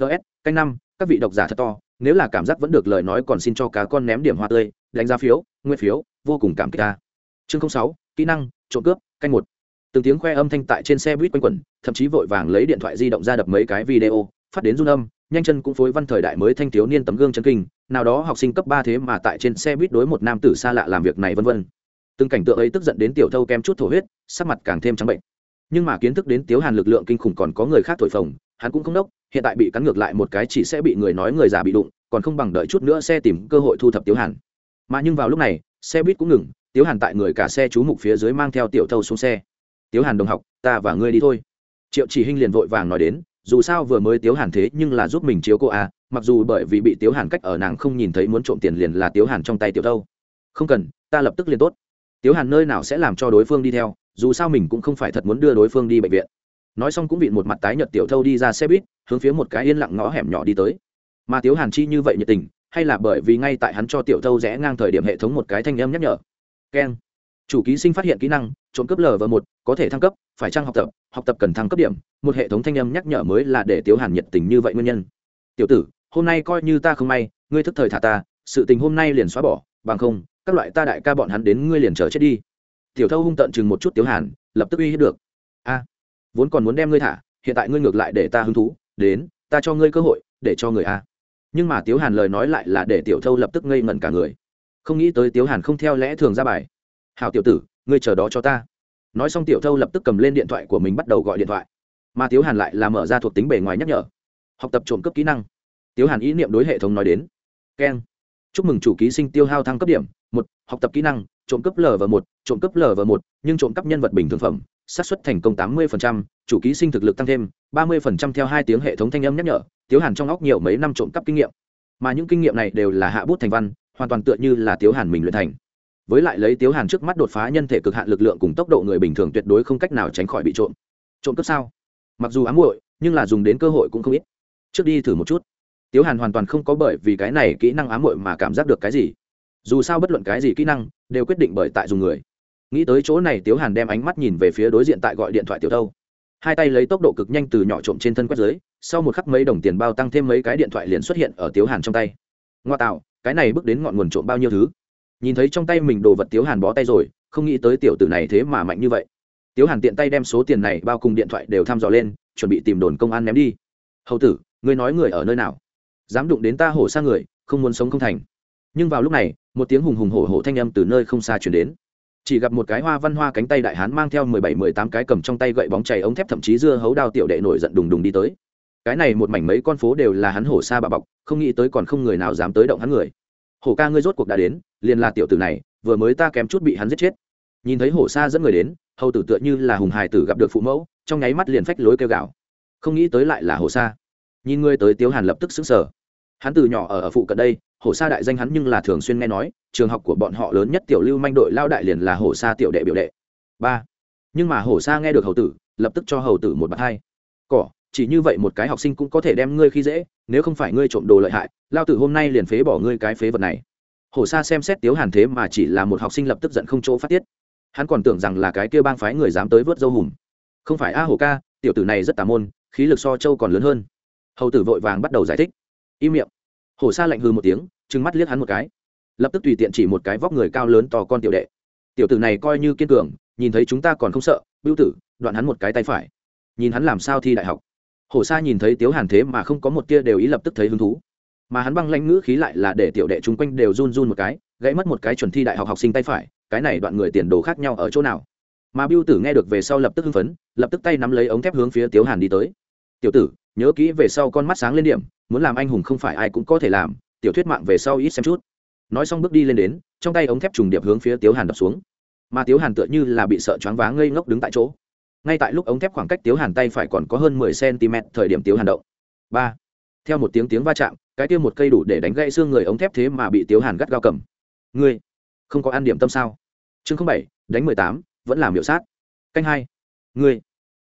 Ts canh năm, các vị độc giả thật to, nếu là cảm giác vẫn được lời nói còn xin cho cá con ném điểm hoa tươi đánh giá phiếu, nguyên phiếu, vô cùng cảm kích ta. Chương sáu, kỹ năng, trộm cướp, canh một. Từng tiếng khoe âm thanh tại trên xe buýt quanh quẩn, thậm chí vội vàng lấy điện thoại di động ra đập mấy cái video, phát đến run âm, nhanh chân cũng phối văn thời đại mới thanh thiếu niên tấm gương chân kinh, nào đó học sinh cấp ba thế mà tại trên xe buýt đối một nam tử xa lạ làm việc này vân vân. Từng cảnh tượng ấy tức giận đến tiểu thâu kem chút thổ huyết, sắc mặt càng thêm trắng bệnh. Nhưng mà kiến thức đến tiếu hàn lực lượng kinh khủng còn có người khác thổi phồng, hắn cũng không đốc, hiện tại bị cắn ngược lại một cái chỉ sẽ bị người nói người già bị đụng, còn không bằng đợi chút nữa xe tìm cơ hội thu thập tiếu hàn mà nhưng vào lúc này, xe buýt cũng ngừng, tiếu hàn tại người cả xe chú mục phía dưới mang theo tiểu thâu xuống xe. Tiếu hàn đồng học, ta và ngươi đi thôi. Triệu chỉ hinh liền vội vàng nói đến, dù sao vừa mới tiếu hàn thế nhưng là giúp mình chiếu cô a mặc dù bởi vì bị tiếu hàn cách ở nàng không nhìn thấy muốn trộm tiền liền là tiếu hàn trong tay tiểu thâu. Không cần, ta lập tức liền tốt. Tiếu hàn nơi nào sẽ làm cho đối phương đi theo, dù sao mình cũng không phải thật muốn đưa đối phương đi bệnh viện. Nói xong cũng bị một mặt tái nhợt tiểu thâu đi ra xe buýt, hướng phía một cái yên lặng ngõ hẻm nhỏ đi tới. Mà tiếu hàn chi như vậy nhiệt tình hay là bởi vì ngay tại hắn cho tiểu thâu rẽ ngang thời điểm hệ thống một cái thanh âm nhắc nhở. Keng chủ ký sinh phát hiện kỹ năng, trộm cướp lv một, có thể thăng cấp, phải trang học tập học tập cần thăng cấp điểm. Một hệ thống thanh âm nhắc nhở mới là để tiếu hàn nhiệt tình như vậy nguyên nhân. Tiểu tử, hôm nay coi như ta không may, ngươi thức thời thả ta, sự tình hôm nay liền xóa bỏ, bằng không, các loại ta đại ca bọn hắn đến ngươi liền chờ chết đi. Tiểu thâu hung tận chừng một chút tiếu hàn, lập tức uy hiếp được. A, vốn còn muốn đem ngươi thả, hiện tại ngươi ngược lại để ta hứng thú, đến, ta cho ngươi cơ hội, để cho người a nhưng mà tiếu hàn lời nói lại là để tiểu thâu lập tức ngây ngẩn cả người. Không nghĩ tới tiếu hàn không theo lẽ thường ra bài. Hào tiểu tử, ngươi chờ đó cho ta. Nói xong tiểu thâu lập tức cầm lên điện thoại của mình bắt đầu gọi điện thoại. Mà tiếu hàn lại là mở ra thuộc tính bề ngoài nhắc nhở. Học tập trộm cấp kỹ năng. Tiếu hàn ý niệm đối hệ thống nói đến. Keng. Chúc mừng chủ ký sinh tiêu hao thăng cấp điểm. Một, học tập kỹ năng, trộm cấp lv một, trộm cấp lv một, nhưng trộm cắp nhân vật bình thường phẩm, xác suất thành công tám mươi chủ ký sinh thực lực tăng thêm, ba mươi theo hai tiếng hệ thống thanh âm nhắc nhở, tiếu hàn trong óc nhiều mấy năm trộm cắp kinh nghiệm. Mà những kinh nghiệm này đều là hạ bút thành văn, hoàn toàn tựa như là tiếu hàn mình luyện thành. Với lại lấy tiếu hàn trước mắt đột phá nhân thể cực hạn lực lượng cùng tốc độ người bình thường tuyệt đối không cách nào tránh khỏi bị trộm. Trộm cướp sao? Mặc dù ám muội, nhưng là dùng đến cơ hội cũng không ít. Trước đi thử một chút. Tiếu hàn hoàn toàn không có bởi vì cái này kỹ năng ám muội mà cảm giác được cái gì. Dù sao bất luận cái gì kỹ năng, đều quyết định bởi tại dùng người. Nghĩ tới chỗ này, tiếu hàn đem ánh mắt nhìn về phía đối diện tại gọi điện thoại tiểu thâu hai tay lấy tốc độ cực nhanh từ nhỏ trộm trên thân quét dưới, sau một khắc mấy đồng tiền bao tăng thêm mấy cái điện thoại liền xuất hiện ở tiếu hàn trong tay. Ngoa tạo, cái này bước đến ngọn nguồn trộm bao nhiêu thứ? Nhìn thấy trong tay mình đồ vật tiếu hàn bó tay rồi, không nghĩ tới tiểu tử này thế mà mạnh như vậy. Tiếu hàn tiện tay đem số tiền này bao cùng điện thoại đều thăm dò lên, chuẩn bị tìm đồn công an ném đi. Hầu tử, ngươi nói người ở nơi nào? Dám đụng đến ta hổ xa người, không muốn sống không thành. Nhưng vào lúc này, một tiếng hùng hùng hổ hổ thanh âm từ nơi không xa chuyển đến chỉ gặp một cái hoa văn hoa cánh tay đại hán mang theo mười bảy, mười tám cái cầm trong tay gậy bóng chảy ống thép thậm chí dưa hấu đao tiểu đệ nổi giận đùng đùng đi tới. Cái này một mảnh mấy con phố đều là hắn hổ xa bà bọc, không nghĩ tới còn không người nào dám tới động hắn người. Hổ ca ngươi rốt cuộc đã đến, liền là tiểu tử này, vừa mới ta kém chút bị hắn giết chết. Nhìn thấy hổ xa dẫn người đến, hầu tử tựa như là hùng hài tử gặp được phụ mẫu, trong nháy mắt liền phách lối kêu gạo không nghĩ tới lại là hổ xa nhìn ngươi tới tiếu hàn lập tức xứng sở hắn từ nhỏ ở ở phụ cận đây, hổ xa đại danh hắn nhưng là thường xuyên nghe nói trường học của bọn họ lớn nhất tiểu lưu manh đội lao đại liền là hổ sa tiểu đệ biểu đệ. Ba. Nhưng mà hổ sa nghe được hầu tử, lập tức cho hầu tử một bạt hai. Cỏ, chỉ như vậy một cái học sinh cũng có thể đem ngươi khi dễ, nếu không phải ngươi trộm đồ lợi hại, lao tử hôm nay liền phế bỏ ngươi cái phế vật này. Hổ sa xem xét tiếu hàn thế mà chỉ là một học sinh lập tức giận không chỗ phát tiết. Hắn còn tưởng rằng là cái kia bang phái người dám tới vớt dâu hùm. Không phải a hổ ca, tiểu tử này rất tà môn, khí lực so châu còn lớn hơn. Hầu tử vội vàng bắt đầu giải thích. Im miệng. Hổ sa lạnh hư một tiếng, trừng mắt liếc hắn một cái lập tức tùy tiện chỉ một cái vóc người cao lớn to con tiểu đệ. Tiểu tử này coi như kiên cường, nhìn thấy chúng ta còn không sợ, bưu tử, đoạn hắn một cái tay phải. Nhìn hắn làm sao thi đại học. Hổ sa nhìn thấy tiếu hàn thế mà không có một tia đều ý lập tức thấy hứng thú. Mà hắn băng lãnh ngữ khí lại là để tiểu đệ chung quanh đều run run một cái, gãy mất một cái chuẩn thi đại học học sinh tay phải, cái này đoạn người tiền đồ khác nhau ở chỗ nào? Mà biêu tử nghe được về sau lập tức hưng phấn, lập tức tay nắm lấy ống thép hướng phía tiếu hàn đi tới. Tiểu tử, nhớ kỹ về sau con mắt sáng lên điểm, muốn làm anh hùng không phải ai cũng có thể làm, tiểu thuyết mạng về sau ít xem chút nói xong bước đi lên đến, trong tay ống thép trùng điệp hướng phía tiếu hàn đập xuống. Mà tiếu hàn tựa như là bị sợ choáng váng ngây ngốc đứng tại chỗ. Ngay tại lúc ống thép khoảng cách tiếu hàn tay phải còn có hơn mười cm thời điểm tiếu hàn động. Ba. Theo một tiếng tiếng va chạm, cái kia một cây đủ để đánh gãy xương người ống thép thế mà bị tiếu hàn gắt gao cầm. Ngươi, không có ăn điểm tâm sao? Chương bảy, đánh mười tám, vẫn làm hiệu sát. Canh hai. Ngươi,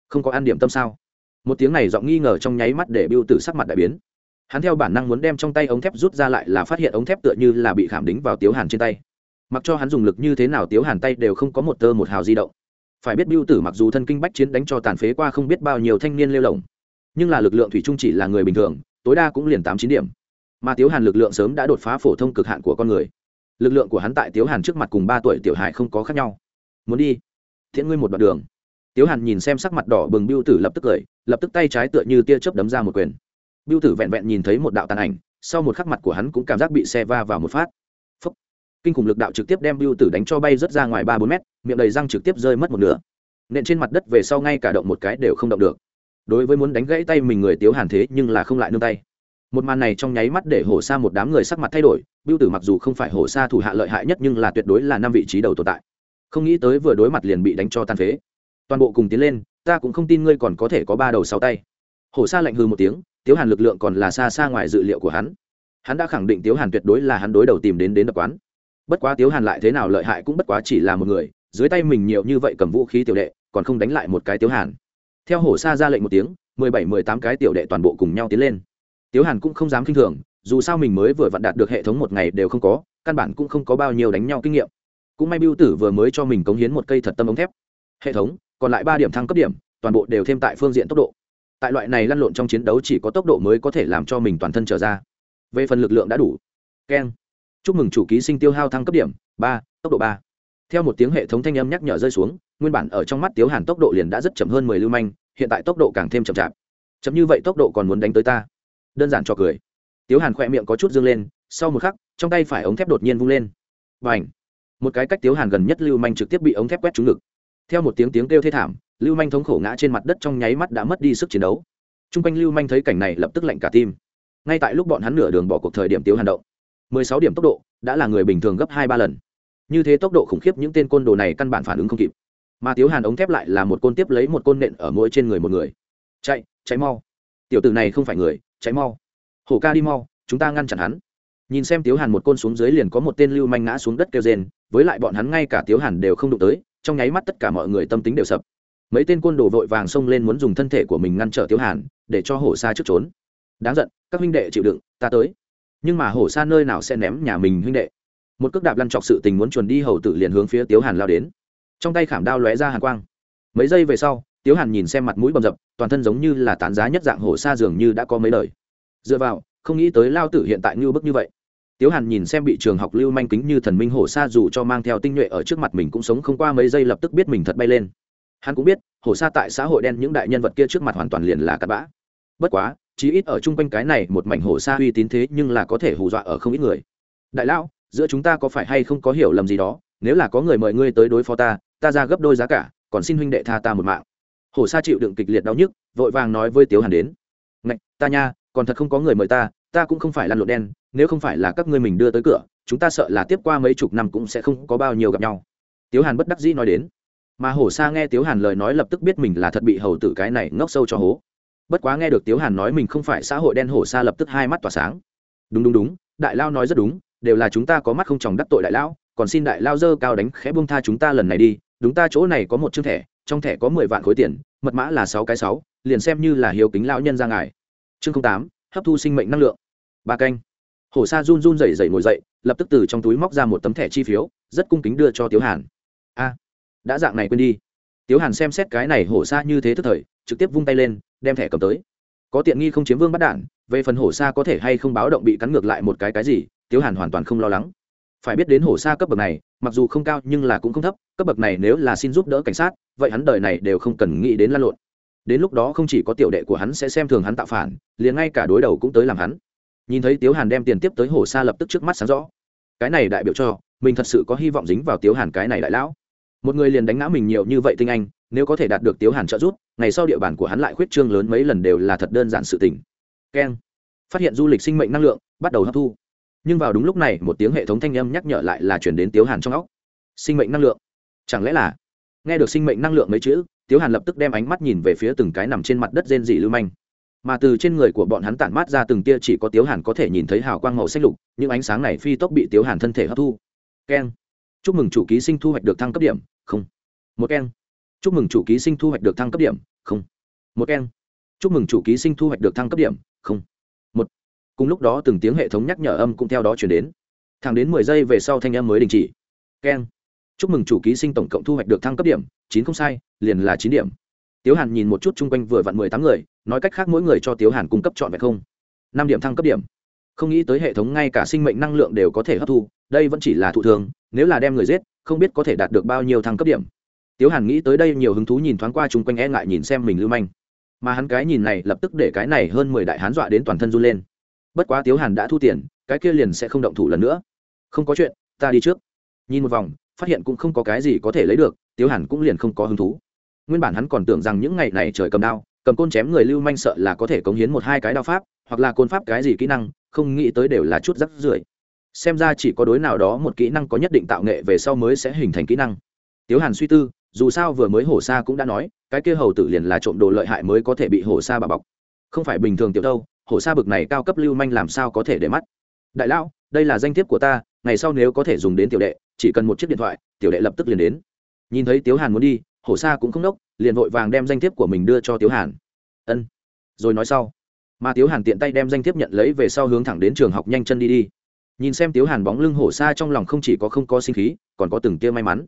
không có ăn điểm tâm sao? Một tiếng này giọng nghi ngờ trong nháy mắt để biêu tử sắc mặt đại biến hắn theo bản năng muốn đem trong tay ống thép rút ra lại là phát hiện ống thép tựa như là bị khảm đính vào tiếu hàn trên tay. Mặc cho hắn dùng lực như thế nào tiếu hàn tay đều không có một tơ một hào di động. Phải biết biêu tử mặc dù thân kinh bách chiến đánh cho tàn phế qua không biết bao nhiêu thanh niên lêu lồng nhưng là lực lượng thủy trung chỉ là người bình thường, tối đa cũng liền tám chín điểm. Mà tiếu hàn lực lượng sớm đã đột phá phổ thông cực hạn của con người. Lực lượng của hắn tại tiếu hàn trước mặt cùng ba tuổi tiểu hải không có khác nhau. Muốn đi thiện ngươi một đoạn đường. Tiếu hàn nhìn xem sắc mặt đỏ bừng biêu tử lập tức cười, lập tức tay trái tựa như tia chớp đấm ra một quyền biêu tử vẹn vẹn nhìn thấy một đạo tàn ảnh, sau một khắc mặt của hắn cũng cảm giác bị xe va vào một phát. Phúc. kinh khủng lực đạo trực tiếp đem biêu tử đánh cho bay rớt ra ngoài ba bốn mét, miệng đầy răng trực tiếp rơi mất một nửa. Nện trên mặt đất về sau ngay cả động một cái đều không động được. Đối với muốn đánh gãy tay mình người tiếu hàn thế nhưng là không lại nương tay. Một màn này trong nháy mắt để hổ xa một đám người sắc mặt thay đổi biêu tử mặc dù không phải hổ xa thủ hạ lợi hại nhất nhưng là tuyệt đối là năm vị trí đầu tồn tại. Không nghĩ tới vừa đối mặt liền bị đánh cho tan phế. Toàn bộ cùng tiến lên, ta cũng không tin ngươi còn có thể có ba đầu sáu tay. Hổ sa lạnh hư một tiếng tiếu hàn lực lượng còn là xa xa ngoài dự liệu của hắn. Hắn đã khẳng định tiếu hàn tuyệt đối là hắn đối đầu tìm đến đến đập quán. Bất quá tiếu hàn lại thế nào lợi hại cũng bất quá chỉ là một người, dưới tay mình nhiều như vậy cầm vũ khí tiểu đệ, còn không đánh lại một cái tiếu hàn. Theo hổ sa ra lệnh một tiếng, mười bảy, mười tám cái tiểu đệ toàn bộ cùng nhau tiến lên. Tiếu hàn cũng không dám k i n h thường, dù sao mình mới vừa vặn đạt được hệ thống một ngày đều không có, căn bản cũng không có bao nhiêu đánh nhau kinh nghiệm. Cũng may biêu tử vừa mới cho mình cống hiến một cây thật tâm ống thép. Hệ thống, còn lại ba điểm thăng cấp điểm, toàn bộ đều thêm tại phương diện tốc độ tại loại này lăn lộn trong chiến đấu chỉ có tốc độ mới có thể làm cho mình toàn thân trở ra. Về phần lực lượng đã đủ. Keng. Chúc mừng chủ ký sinh tiêu hao thăng cấp điểm, ba, tốc độ ba. Theo một tiếng hệ thống thanh âm nhắc nhở rơi xuống, nguyên bản ở trong mắt tiếu hàn tốc độ liền đã rất chậm hơn mười lưu manh, hiện tại tốc độ càng thêm chậm chạp. Chậm như vậy tốc độ còn muốn đánh tới ta? Đơn giản cho cười. Tiếu hàn khỏe miệng có chút dương lên, sau một khắc, trong tay phải ống thép đột nhiên vung lên. Và ảnh một cái cách tiếu hàn gần nhất lưu manh trực tiếp bị ống thép quét trúng ngực. Theo một tiếng tiếng kêu thê thảm lưu manh thống khổ ngã trên mặt đất trong nháy mắt đã mất đi sức chiến đấu. T r u n g quanh lưu manh thấy cảnh này lập tức lạnh cả tim. Ngay tại lúc bọn hắn nửa đường bỏ cuộc thời điểm tiêu hàn động, mười sáu điểm tốc độ, đã là người bình thường gấp hai ba lần. Như thế tốc độ khủng khiếp những tên côn đồ này căn bản phản ứng không kịp. Mà tiếu hàn ống thép lại là một côn tiếp lấy một côn nện ở mỗi trên người một người. Chạy chạy mau. Tiểu t ử này không phải người, chạy mau. Hổ ca đi mau, chúng ta ngăn chặn hắn. Nhìn xem tiếu hàn một côn xuống dưới liền có một tên lưu manh ngã xuống đất kêu rên, với lại bọn hắn ngay cả tiếu hàn đều không đụng tới, trong nháy mắt tất cả mọi người tâm tính đều sập mấy tên côn đồ vội vàng xông lên muốn dùng thân thể của mình ngăn trở tiếu hàn, để cho hổ Sa trước trốn. Đáng giận, các huynh đệ chịu đựng, ta tới. Nhưng mà hổ Sa nơi nào sẽ ném nhà mình huynh đệ? Một cước đạp lăn chọc sự tình muốn chuồn đi hầu tử liền hướng phía tiếu hàn lao đến. Trong tay khảm đao lóe ra hàn quang. Mấy giây về sau, tiếu hàn nhìn xem mặt mũi bầm dập, toàn thân giống như là tán giá nhất dạng hổ Sa dường như đã có mấy lời dựa vào, không nghĩ tới lao tử hiện tại như bức như vậy. Tiếu hàn nhìn xem bị trường học lưu manh kính như thần minh hổ sa dù cho mang theo tinh nhuệ ở trước mặt mình cũng sống không qua mấy giây lập tức biết mình thật bay lên hắn cũng biết hổ sa tại xã hội đen những đại nhân vật kia trước mặt hoàn toàn liền là cặp bã. Bất quá, chí ít ở chung quanh cái này một mảnh hổ sa uy tín thế nhưng là có thể hù dọa ở không ít người. Đại lão, giữa chúng ta có phải hay không có hiểu lầm gì đó? Nếu là có người mời ngươi tới đối phó ta ta ra gấp đôi giá cả, còn xin huynh đệ tha ta một mạng. Hổ sa chịu đựng kịch liệt đau nhức, vội vàng nói với tiếu hàn đến. Ngạch, ta nha, còn thật không có người mời ta ta cũng không phải lăn lộn đen, nếu không phải là các ngươi mình đưa tới cửa, chúng ta sợ là tiếp qua mấy chục năm cũng sẽ không có bao nhiêu gặp nhau. Tiếu hàn bất đắc dĩ nói đến mà hổ sa nghe tiếu hàn lời nói lập tức biết mình là thật bị hầu tử cái này ngốc sâu cho hố. Bất quá nghe được tiếu hàn nói mình không phải xã hội đen, hổ sa lập tức hai mắt tỏa sáng. Đúng đúng đúng, đại lao nói rất đúng, đều là chúng ta có mắt không chồng đắc tội đại lao, còn xin đại lao dơ cao đánh khẽ buông tha chúng ta lần này đi, đúng ta chỗ này có một chương thẻ, trong thẻ có mười vạn khối tiền, mật mã là sáu cái sáu, liền xem như là hiếu kính lão nhân ra ngài. Chương tám, hấp thu sinh mệnh năng lượng. Ba canh. Hổ sa run run rẩy rẩy ngồi dậy, lập tức từ trong túi móc ra một tấm thẻ chi phiếu, rất cung kính đưa cho tiếu hàn. A đã dạng này quên đi. Tiếu hàn xem xét cái này hổ sa như thế thức thời, trực tiếp vung tay lên, đem thẻ cầm tới. Có tiện nghi không chiếm vương bắt đản về phần hổ sa có thể hay không báo động bị cắn ngược lại một cái cái gì, tiếu hàn hoàn toàn không lo lắng. Phải biết đến hổ sa cấp bậc này, mặc dù không cao nhưng là cũng không thấp, cấp bậc này nếu là xin giúp đỡ cảnh sát, vậy hắn đời này đều không cần nghĩ đến lan lộn. Đến lúc đó không chỉ có tiểu đệ của hắn sẽ xem thường hắn tạo phản, liền ngay cả đối đầu cũng tới làm hắn. Nhìn thấy tiếu hàn đem tiền tiếp tới Hổ sa lập tức trước mắt sáng rõ. Cái này đại biểu cho, mình thật sự có hy vọng dính vào tiếu hàn cái này đại lão một người liền đánh ngã mình nhiều như vậy tinh anh, nếu có thể đạt được tiếu hàn trợ giúp, ngày sau địa bàn của hắn lại khuyết trương lớn mấy lần đều là thật đơn giản sự tình. Keng. Phát hiện du lịch sinh mệnh năng lượng, bắt đầu hấp thu. Nhưng vào đúng lúc này, một tiếng hệ thống thanh âm nhắc nhở lại là chuyển đến tiếu hàn trong óc. Sinh mệnh năng lượng. Chẳng lẽ là? Nghe được sinh mệnh năng lượng mấy chữ, tiếu hàn lập tức đem ánh mắt nhìn về phía từng cái nằm trên mặt đất rên dị lưu manh. Mà từ trên người của bọn hắn tản mát ra từng tia chỉ có tiếu hàn có thể nhìn thấy hào quang màu xanh lục, những ánh sáng này phi tốc bị tiếu hàn thân thể hấp thu. Keng. Chúc mừng chủ ký sinh thu hoạch được thăng cấp điểm không. Một keng. Chúc mừng chủ ký sinh thu hoạch được thăng cấp điểm. Không. Một keng. Chúc mừng chủ ký sinh thu hoạch được thăng cấp điểm. Không. Một. Cùng lúc đó từng tiếng hệ thống nhắc nhở âm cũng theo đó chuyển đến. Thẳng đến mười giây về sau thanh âm mới đình chỉ. Keng. Chúc mừng chủ ký sinh tổng cộng thu hoạch được thăng cấp điểm. Chín không sai, liền là chín điểm. Tiếu hàn nhìn một chút chung quanh vừa vặn mười tám người, nói cách khác mỗi người cho tiếu hàn cung cấp trọn vẹn không. Năm điểm thăng cấp điểm. Không nghĩ tới hệ thống ngay cả sinh mệnh năng lượng đều có thể hấp thu, đây vẫn chỉ là thụ thường, nếu là đem người giết không biết có thể đạt được bao nhiêu thăng cấp điểm. Tiếu hàn nghĩ tới đây nhiều hứng thú nhìn thoáng qua chung quanh e ngại nhìn xem mình lưu manh. Mà hắn cái nhìn này lập tức để cái này hơn mười đại hán dọa đến toàn thân run lên. Bất quá tiếu hàn đã thu tiền, cái kia liền sẽ không động thủ lần nữa. Không có chuyện, ta đi trước. Nhìn một vòng, phát hiện cũng không có cái gì có thể lấy được, tiếu hàn cũng liền không có hứng thú. Nguyên bản hắn còn tưởng rằng những ngày này trời cầm đao, cầm côn chém người lưu manh sợ là có thể cống hiến một hai cái đao pháp, hoặc là côn pháp cái gì kỹ năng, không nghĩ tới đều là chút rắc rưởi xem ra chỉ có đối nào đó một kỹ năng có nhất định tạo nghệ về sau mới sẽ hình thành kỹ năng. Tiếu hàn suy tư, dù sao vừa mới hổ sa cũng đã nói, cái kia hầu tử liền là trộm đồ lợi hại mới có thể bị hổ sa bà bọc. Không phải bình thường tiểu đâu hổ sa bực này cao cấp lưu manh làm sao có thể để mắt? Đại lão, đây là danh thiếp của ta, ngày sau nếu có thể dùng đến tiểu đệ, chỉ cần một chiếc điện thoại, tiểu đệ lập tức liền đến. Nhìn thấy tiếu hàn muốn đi hổ sa cũng không đốc liền vội vàng đem danh thiếp của mình đưa cho tiếu hàn. Ân. Rồi nói sau. Mà tiếu hàn tiện tay đem danh thiếp nhận lấy về sau hướng thẳng đến trường học nhanh chân đi đi nhìn xem tiếu hàn bóng lưng hổ sa trong lòng không chỉ có không có sinh khí, còn có từng tia may mắn.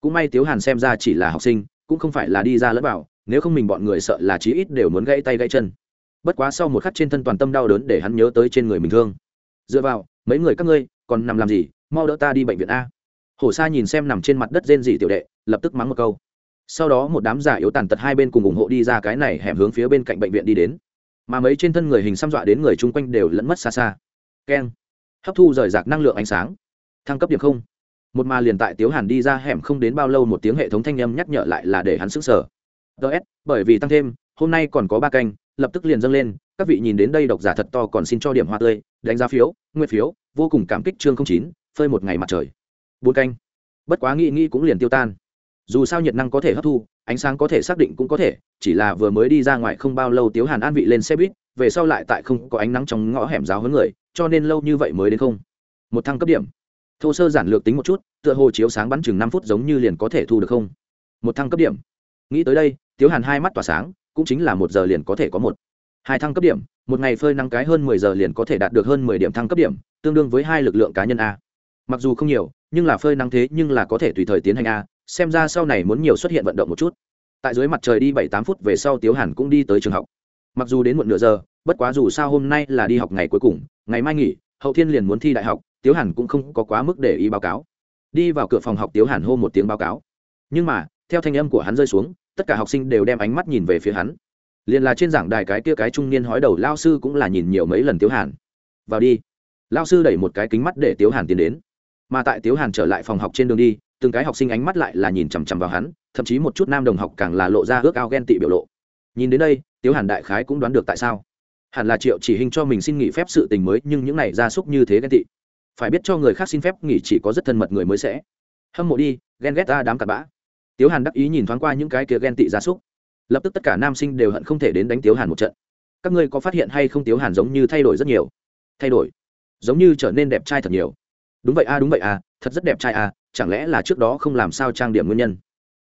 Cũng may tiếu hàn xem ra chỉ là học sinh, cũng không phải là đi ra lẫn vào, nếu không mình bọn người sợ là chí ít đều muốn gãy tay gãy chân. Bất quá sau một khắc trên thân toàn tâm đau đớn để hắn nhớ tới trên người mình thương. Dựa vào, mấy người các ngươi, còn nằm làm gì? Mau đỡ ta đi bệnh viện a. Hổ sa nhìn xem nằm trên mặt đất rên dỉ tiểu đệ, lập tức mắng một câu. Sau đó một đám giả yếu tàn tật hai bên cùng ủng hộ đi ra cái này hẻm hướng phía bên cạnh bệnh viện đi đến. Mà mấy trên thân người hình xăm dọa đến người chung quanh đều lẫn mất xa xa. Keng hấp thu rời rạc năng lượng ánh sáng. Thăng cấp điểm không. Một mà liền tại tiếu hàn đi ra hẻm không đến bao lâu một tiếng hệ thống thanh âm nhắc nhở lại là để hắn sức sở ts bởi vì tăng thêm, hôm nay còn có ba canh, lập tức liền dâng lên, các vị nhìn đến đây độc giả thật to còn xin cho điểm hoa tươi, đánh giá phiếu nguyên phiếu, vô cùng cảm kích chương chín, phơi một ngày mặt trời. Bốn canh. Bất quá nghĩ nghĩ cũng liền tiêu tan. Dù sao nhiệt năng có thể hấp thu, ánh sáng có thể xác định cũng có thể, chỉ là vừa mới đi ra ngoài không bao lâu tiếu hàn an vị lên xe buýt về sau lại tại không có ánh nắng trong ngõ hẻm giáo hướng người, cho nên lâu như vậy mới đến không. Một thăng cấp điểm. Thô sơ giản lược tính một chút, tựa hồ chiếu sáng bắn chừng năm phút giống như liền có thể thu được không. Một thăng cấp điểm. Nghĩ tới đây, tiếu hàn hai mắt tỏa sáng, cũng chính là một giờ liền có thể có một. Hai thăng cấp điểm, một ngày phơi nắng cái hơn mười giờ liền có thể đạt được hơn mười điểm thăng cấp điểm, tương đương với hai lực lượng cá nhân a. Mặc dù không nhiều, nhưng là phơi nắng thế nhưng là có thể tùy thời tiến hành a, xem ra sau này muốn nhiều xuất hiện vận động một chút. Tại dưới mặt trời đi bảy tám phút về sau tiếu hàn cũng đi tới trường học. Mặc dù đến một nửa giờ bất quá dù sao hôm nay là đi học ngày cuối cùng, ngày mai nghỉ, hậu thiên liền muốn thi đại học, tiếu hàn cũng không có quá mức để ý báo cáo. Đi vào cửa phòng học tiếu hàn hô một tiếng báo cáo. Nhưng mà, theo thanh âm của hắn rơi xuống, tất cả học sinh đều đem ánh mắt nhìn về phía hắn. Liền là trên giảng đài cái kia cái trung niên hói đầu lao sư cũng là nhìn nhiều mấy lần tiếu hàn. Vào đi. Lao sư đẩy một cái kính mắt để tiếu hàn tiến đến. Mà tại tiếu hàn trở lại phòng học trên đường đi, từng cái học sinh ánh mắt lại là nhìn chằm chằm vào hắn, thậm chí một chút nam đồng học càng là lộ ra ước ao ghen tị biểu lộ. Nhìn đến đây, tiếu hàn đại khái cũng đoán được tại sao hẳn là triệu chỉ hình cho mình xin nghỉ phép sự tình mới, nhưng những này gia súc như thế ghen tị. Phải biết cho người khác xin phép, nghỉ chỉ có rất thân mật người mới sẽ. Hâm mộ đi, ghen ghét ta, đám cặn bã. Tiếu hàn đắc ý nhìn thoáng qua những cái kia ghen tị gia súc. Lập tức tất cả nam sinh đều hận không thể đến đánh tiếu hàn một trận. Các ngươi có phát hiện hay không tiếu hàn giống như thay đổi rất nhiều? Thay đổi? Giống như trở nên đẹp trai thật nhiều. Đúng vậy a, đúng vậy a, thật rất đẹp trai a, chẳng lẽ là trước đó không làm sao trang điểm nguyên nhân?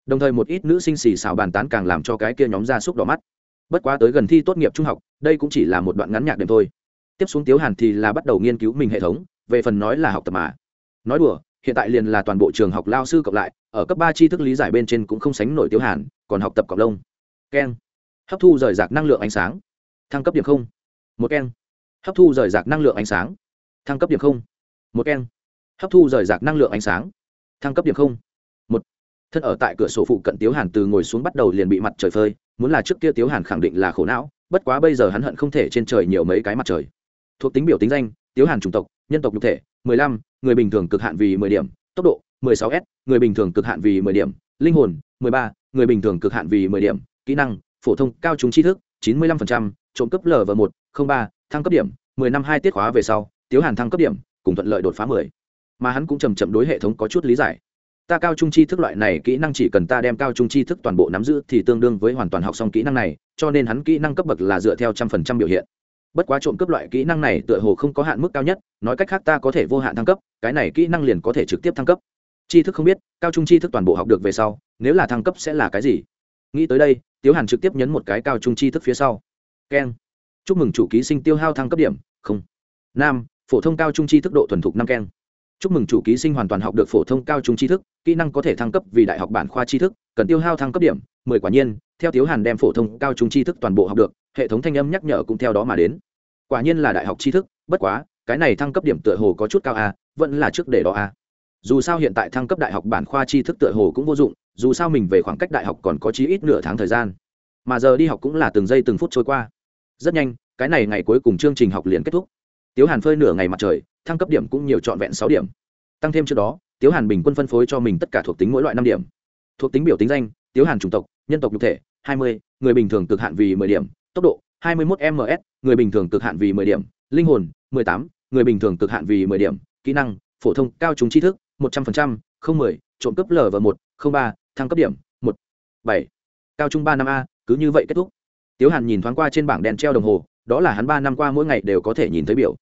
Đồng thời một ít nữ sinh xì xào bàn tán càng làm cho cái kia nhóm gia súc đỏ mắt bất quá tới gần thi tốt nghiệp trung học, đây cũng chỉ là một đoạn ngắn nhạc đệm thôi. Tiếp xuống tiếu hàn thì là bắt đầu nghiên cứu mình hệ thống, về phần nói là học tập mà. Nói đùa, hiện tại liền là toàn bộ trường học lao sư cộng lại, ở cấp ba tri thức lý giải bên trên cũng không sánh nổi tiếu hàn, còn học tập cộng lông. Keng. Hấp thu rời rạc năng lượng ánh sáng. Thăng cấp điểm không. Một keng. Hấp thu rời rạc năng lượng ánh sáng. Thăng cấp điểm không. Một keng. Hấp thu rời rạc năng lượng ánh sáng. Thăng cấp điểm không. Một. Thân ở tại cửa sổ phụ cận tiếu hàn từ ngồi xuống bắt đầu liền bị mặt trời phơi muốn là trước kia tiếu hàn khẳng định là khổ não, bất quá bây giờ hắn hận không thể trên trời nhiều mấy cái mặt trời. Thuộc tính biểu tính danh, tiếu hàn chủng tộc, nhân tộc nhục thể, mười lăm, người bình thường cực hạn vì mười điểm, tốc độ, mười sáu s, người bình thường cực hạn vì mười điểm, linh hồn, mười ba, người bình thường cực hạn vì mười điểm, kỹ năng, phổ thông, cao trung tri thức, chín mươi lăm phần trăm, trộm cấp lv một, không ba, thăng cấp điểm, mười năm hai tiết khóa về sau, tiếu hàn thăng cấp điểm, cùng thuận lợi đột phá mười. Mà hắn cũng chầm chậm đối hệ thống có chút lý giải ta cao trung chi thức loại này kỹ năng chỉ cần ta đem cao trung chi thức toàn bộ nắm giữ thì tương đương với hoàn toàn học xong kỹ năng này, cho nên hắn kỹ năng cấp bậc là dựa theo trăm phần trăm biểu hiện. Bất quá trộm cướp loại kỹ năng này tựa hồ không có hạn mức cao nhất, nói cách khác ta có thể vô hạn thăng cấp, cái này kỹ năng liền có thể trực tiếp thăng cấp. Tri thức không biết, cao trung tri thức toàn bộ học được về sau, nếu là thăng cấp sẽ là cái gì? Nghĩ tới đây, tiếu hàn trực tiếp nhấn một cái cao trung tri thức phía sau. Keng. Chúc mừng chủ ký sinh tiêu hao thăng cấp điểm, không. Nam, phổ thông cao trung tri thức độ thuần thục năm keng chúc mừng chủ ký sinh hoàn toàn học được phổ thông cao trung tri thức, kỹ năng có thể thăng cấp vì đại học bản khoa tri thức, cần tiêu hao thăng cấp điểm, mười quả nhiên, theo thiếu hàn đem phổ thông cao trung tri thức toàn bộ học được, hệ thống thanh âm nhắc nhở cũng theo đó mà đến. Quả nhiên là đại học tri thức, bất quá, cái này thăng cấp điểm tựa hồ có chút cao a vẫn là trước để đó a dù sao hiện tại thăng cấp đại học bản khoa tri thức tựa hồ cũng vô dụng, dù sao mình về khoảng cách đại học còn có chí ít nửa tháng thời gian. Mà giờ đi học cũng là từng giây từng phút trôi qua. Rất nhanh, cái này ngày cuối cùng chương trình học liền kết thúc. Tiếu hàn phơi nửa ngày mặt trời thăng cấp điểm cũng nhiều trọn vẹn sáu điểm. Tăng thêm trước đó, tiếu hàn bình quân phân phối cho mình tất cả thuộc tính mỗi loại năm điểm. Thuộc tính biểu tính danh, tiếu hàn chủng tộc, nhân tộc nhục thể, hai mươi, người bình thường cực hạn vì mười điểm. Tốc độ, hai mươi một ms người bình thường cực hạn vì mười điểm. Linh hồn, mười tám, người bình thường cực hạn vì mười điểm. Kỹ năng, phổ thông, cao trung tri thức, một trăm linh không mười, trộm cấp lv một, không ba, thăng cấp điểm, một, bảy. Cao trung ba năm a, cứ như vậy kết thúc. Tiếu hàn nhìn thoáng qua trên bảng đèn treo đồng hồ, đó là hắn ba năm qua mỗi ngày đều có thể nhìn thấy biểu.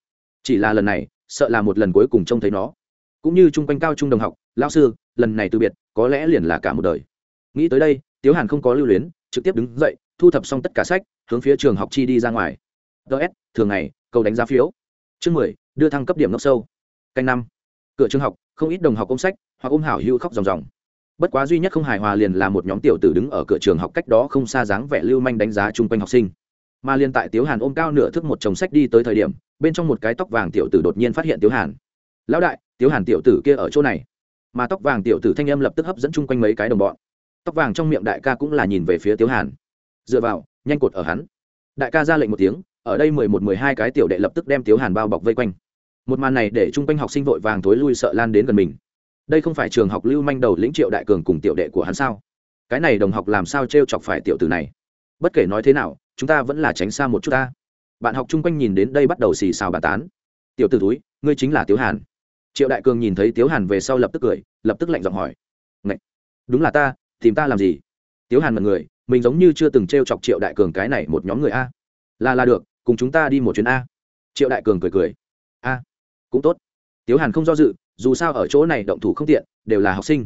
Chỉ là lần này sợ là một lần cuối cùng trông thấy nó. Cũng như chung quanh cao trung đồng học lao sư, lần này từ biệt, có lẽ liền là cả một đời. Nghĩ tới đây, tiếu hàn không có lưu luyến, trực tiếp đứng dậy, thu thập xong tất cả sách, hướng phía trường học chi đi ra ngoài. Ts thường ngày câu đánh giá phiếu. Chương mười, đưa thăng cấp điểm ngốc sâu. Canh năm. Cửa trường học, không ít đồng học ôm sách, hoặc ôm hảo hưu khóc ròng ròng. Bất quá duy nhất không hài hòa liền là một nhóm tiểu tử đứng ở cửa trường học cách đó không xa dáng vẻ lưu manh đánh giá chung quanh học sinh. Mà liên tại tiếu hàn ôm cao nửa thước một chồng sách đi tới thời điểm bên trong một cái tóc vàng tiểu tử đột nhiên phát hiện tiếu hàn. Lão đại, tiếu hàn tiểu tử kia ở chỗ này. Mà tóc vàng tiểu tử thanh âm lập tức hấp dẫn chung quanh mấy cái đồng bọn. Tóc vàng trong miệng đại ca cũng là nhìn về phía tiếu hàn. Dựa vào, nhanh cột ở hắn. Đại ca ra lệnh một tiếng, ở đây mười một, mười hai cái tiểu đệ lập tức đem tiếu hàn bao bọc vây quanh. Một màn này để chung quanh học sinh vội vàng thối lui sợ lan đến gần mình. Đây không phải trường học lưu manh đầu lĩnh triệu đại cường cùng tiểu đệ của hắn sao? Cái này đồng học làm sao t r e o chọc phải tiểu tử này? Bất kể nói thế nào, chúng ta vẫn là tránh xa một chút ta bạn học chung quanh nhìn đến đây bắt đầu xì xào bà tán. Tiểu t ử túi ngươi chính là tiếu hàn. Triệu đại cường nhìn thấy tiếu hàn về sau lập tức cười, lập tức lạnh giọng hỏi. Ngậy! đúng là ta, tìm ta làm gì? Tiếu hàn mật người mình giống như chưa từng t r e o chọc triệu đại cường cái này một nhóm người a. Là là được, cùng chúng ta đi một chuyến a. Triệu đại cường cười cười. A, cũng tốt. Tiếu hàn không do dự, dù sao ở chỗ này động thủ không tiện, đều là học sinh.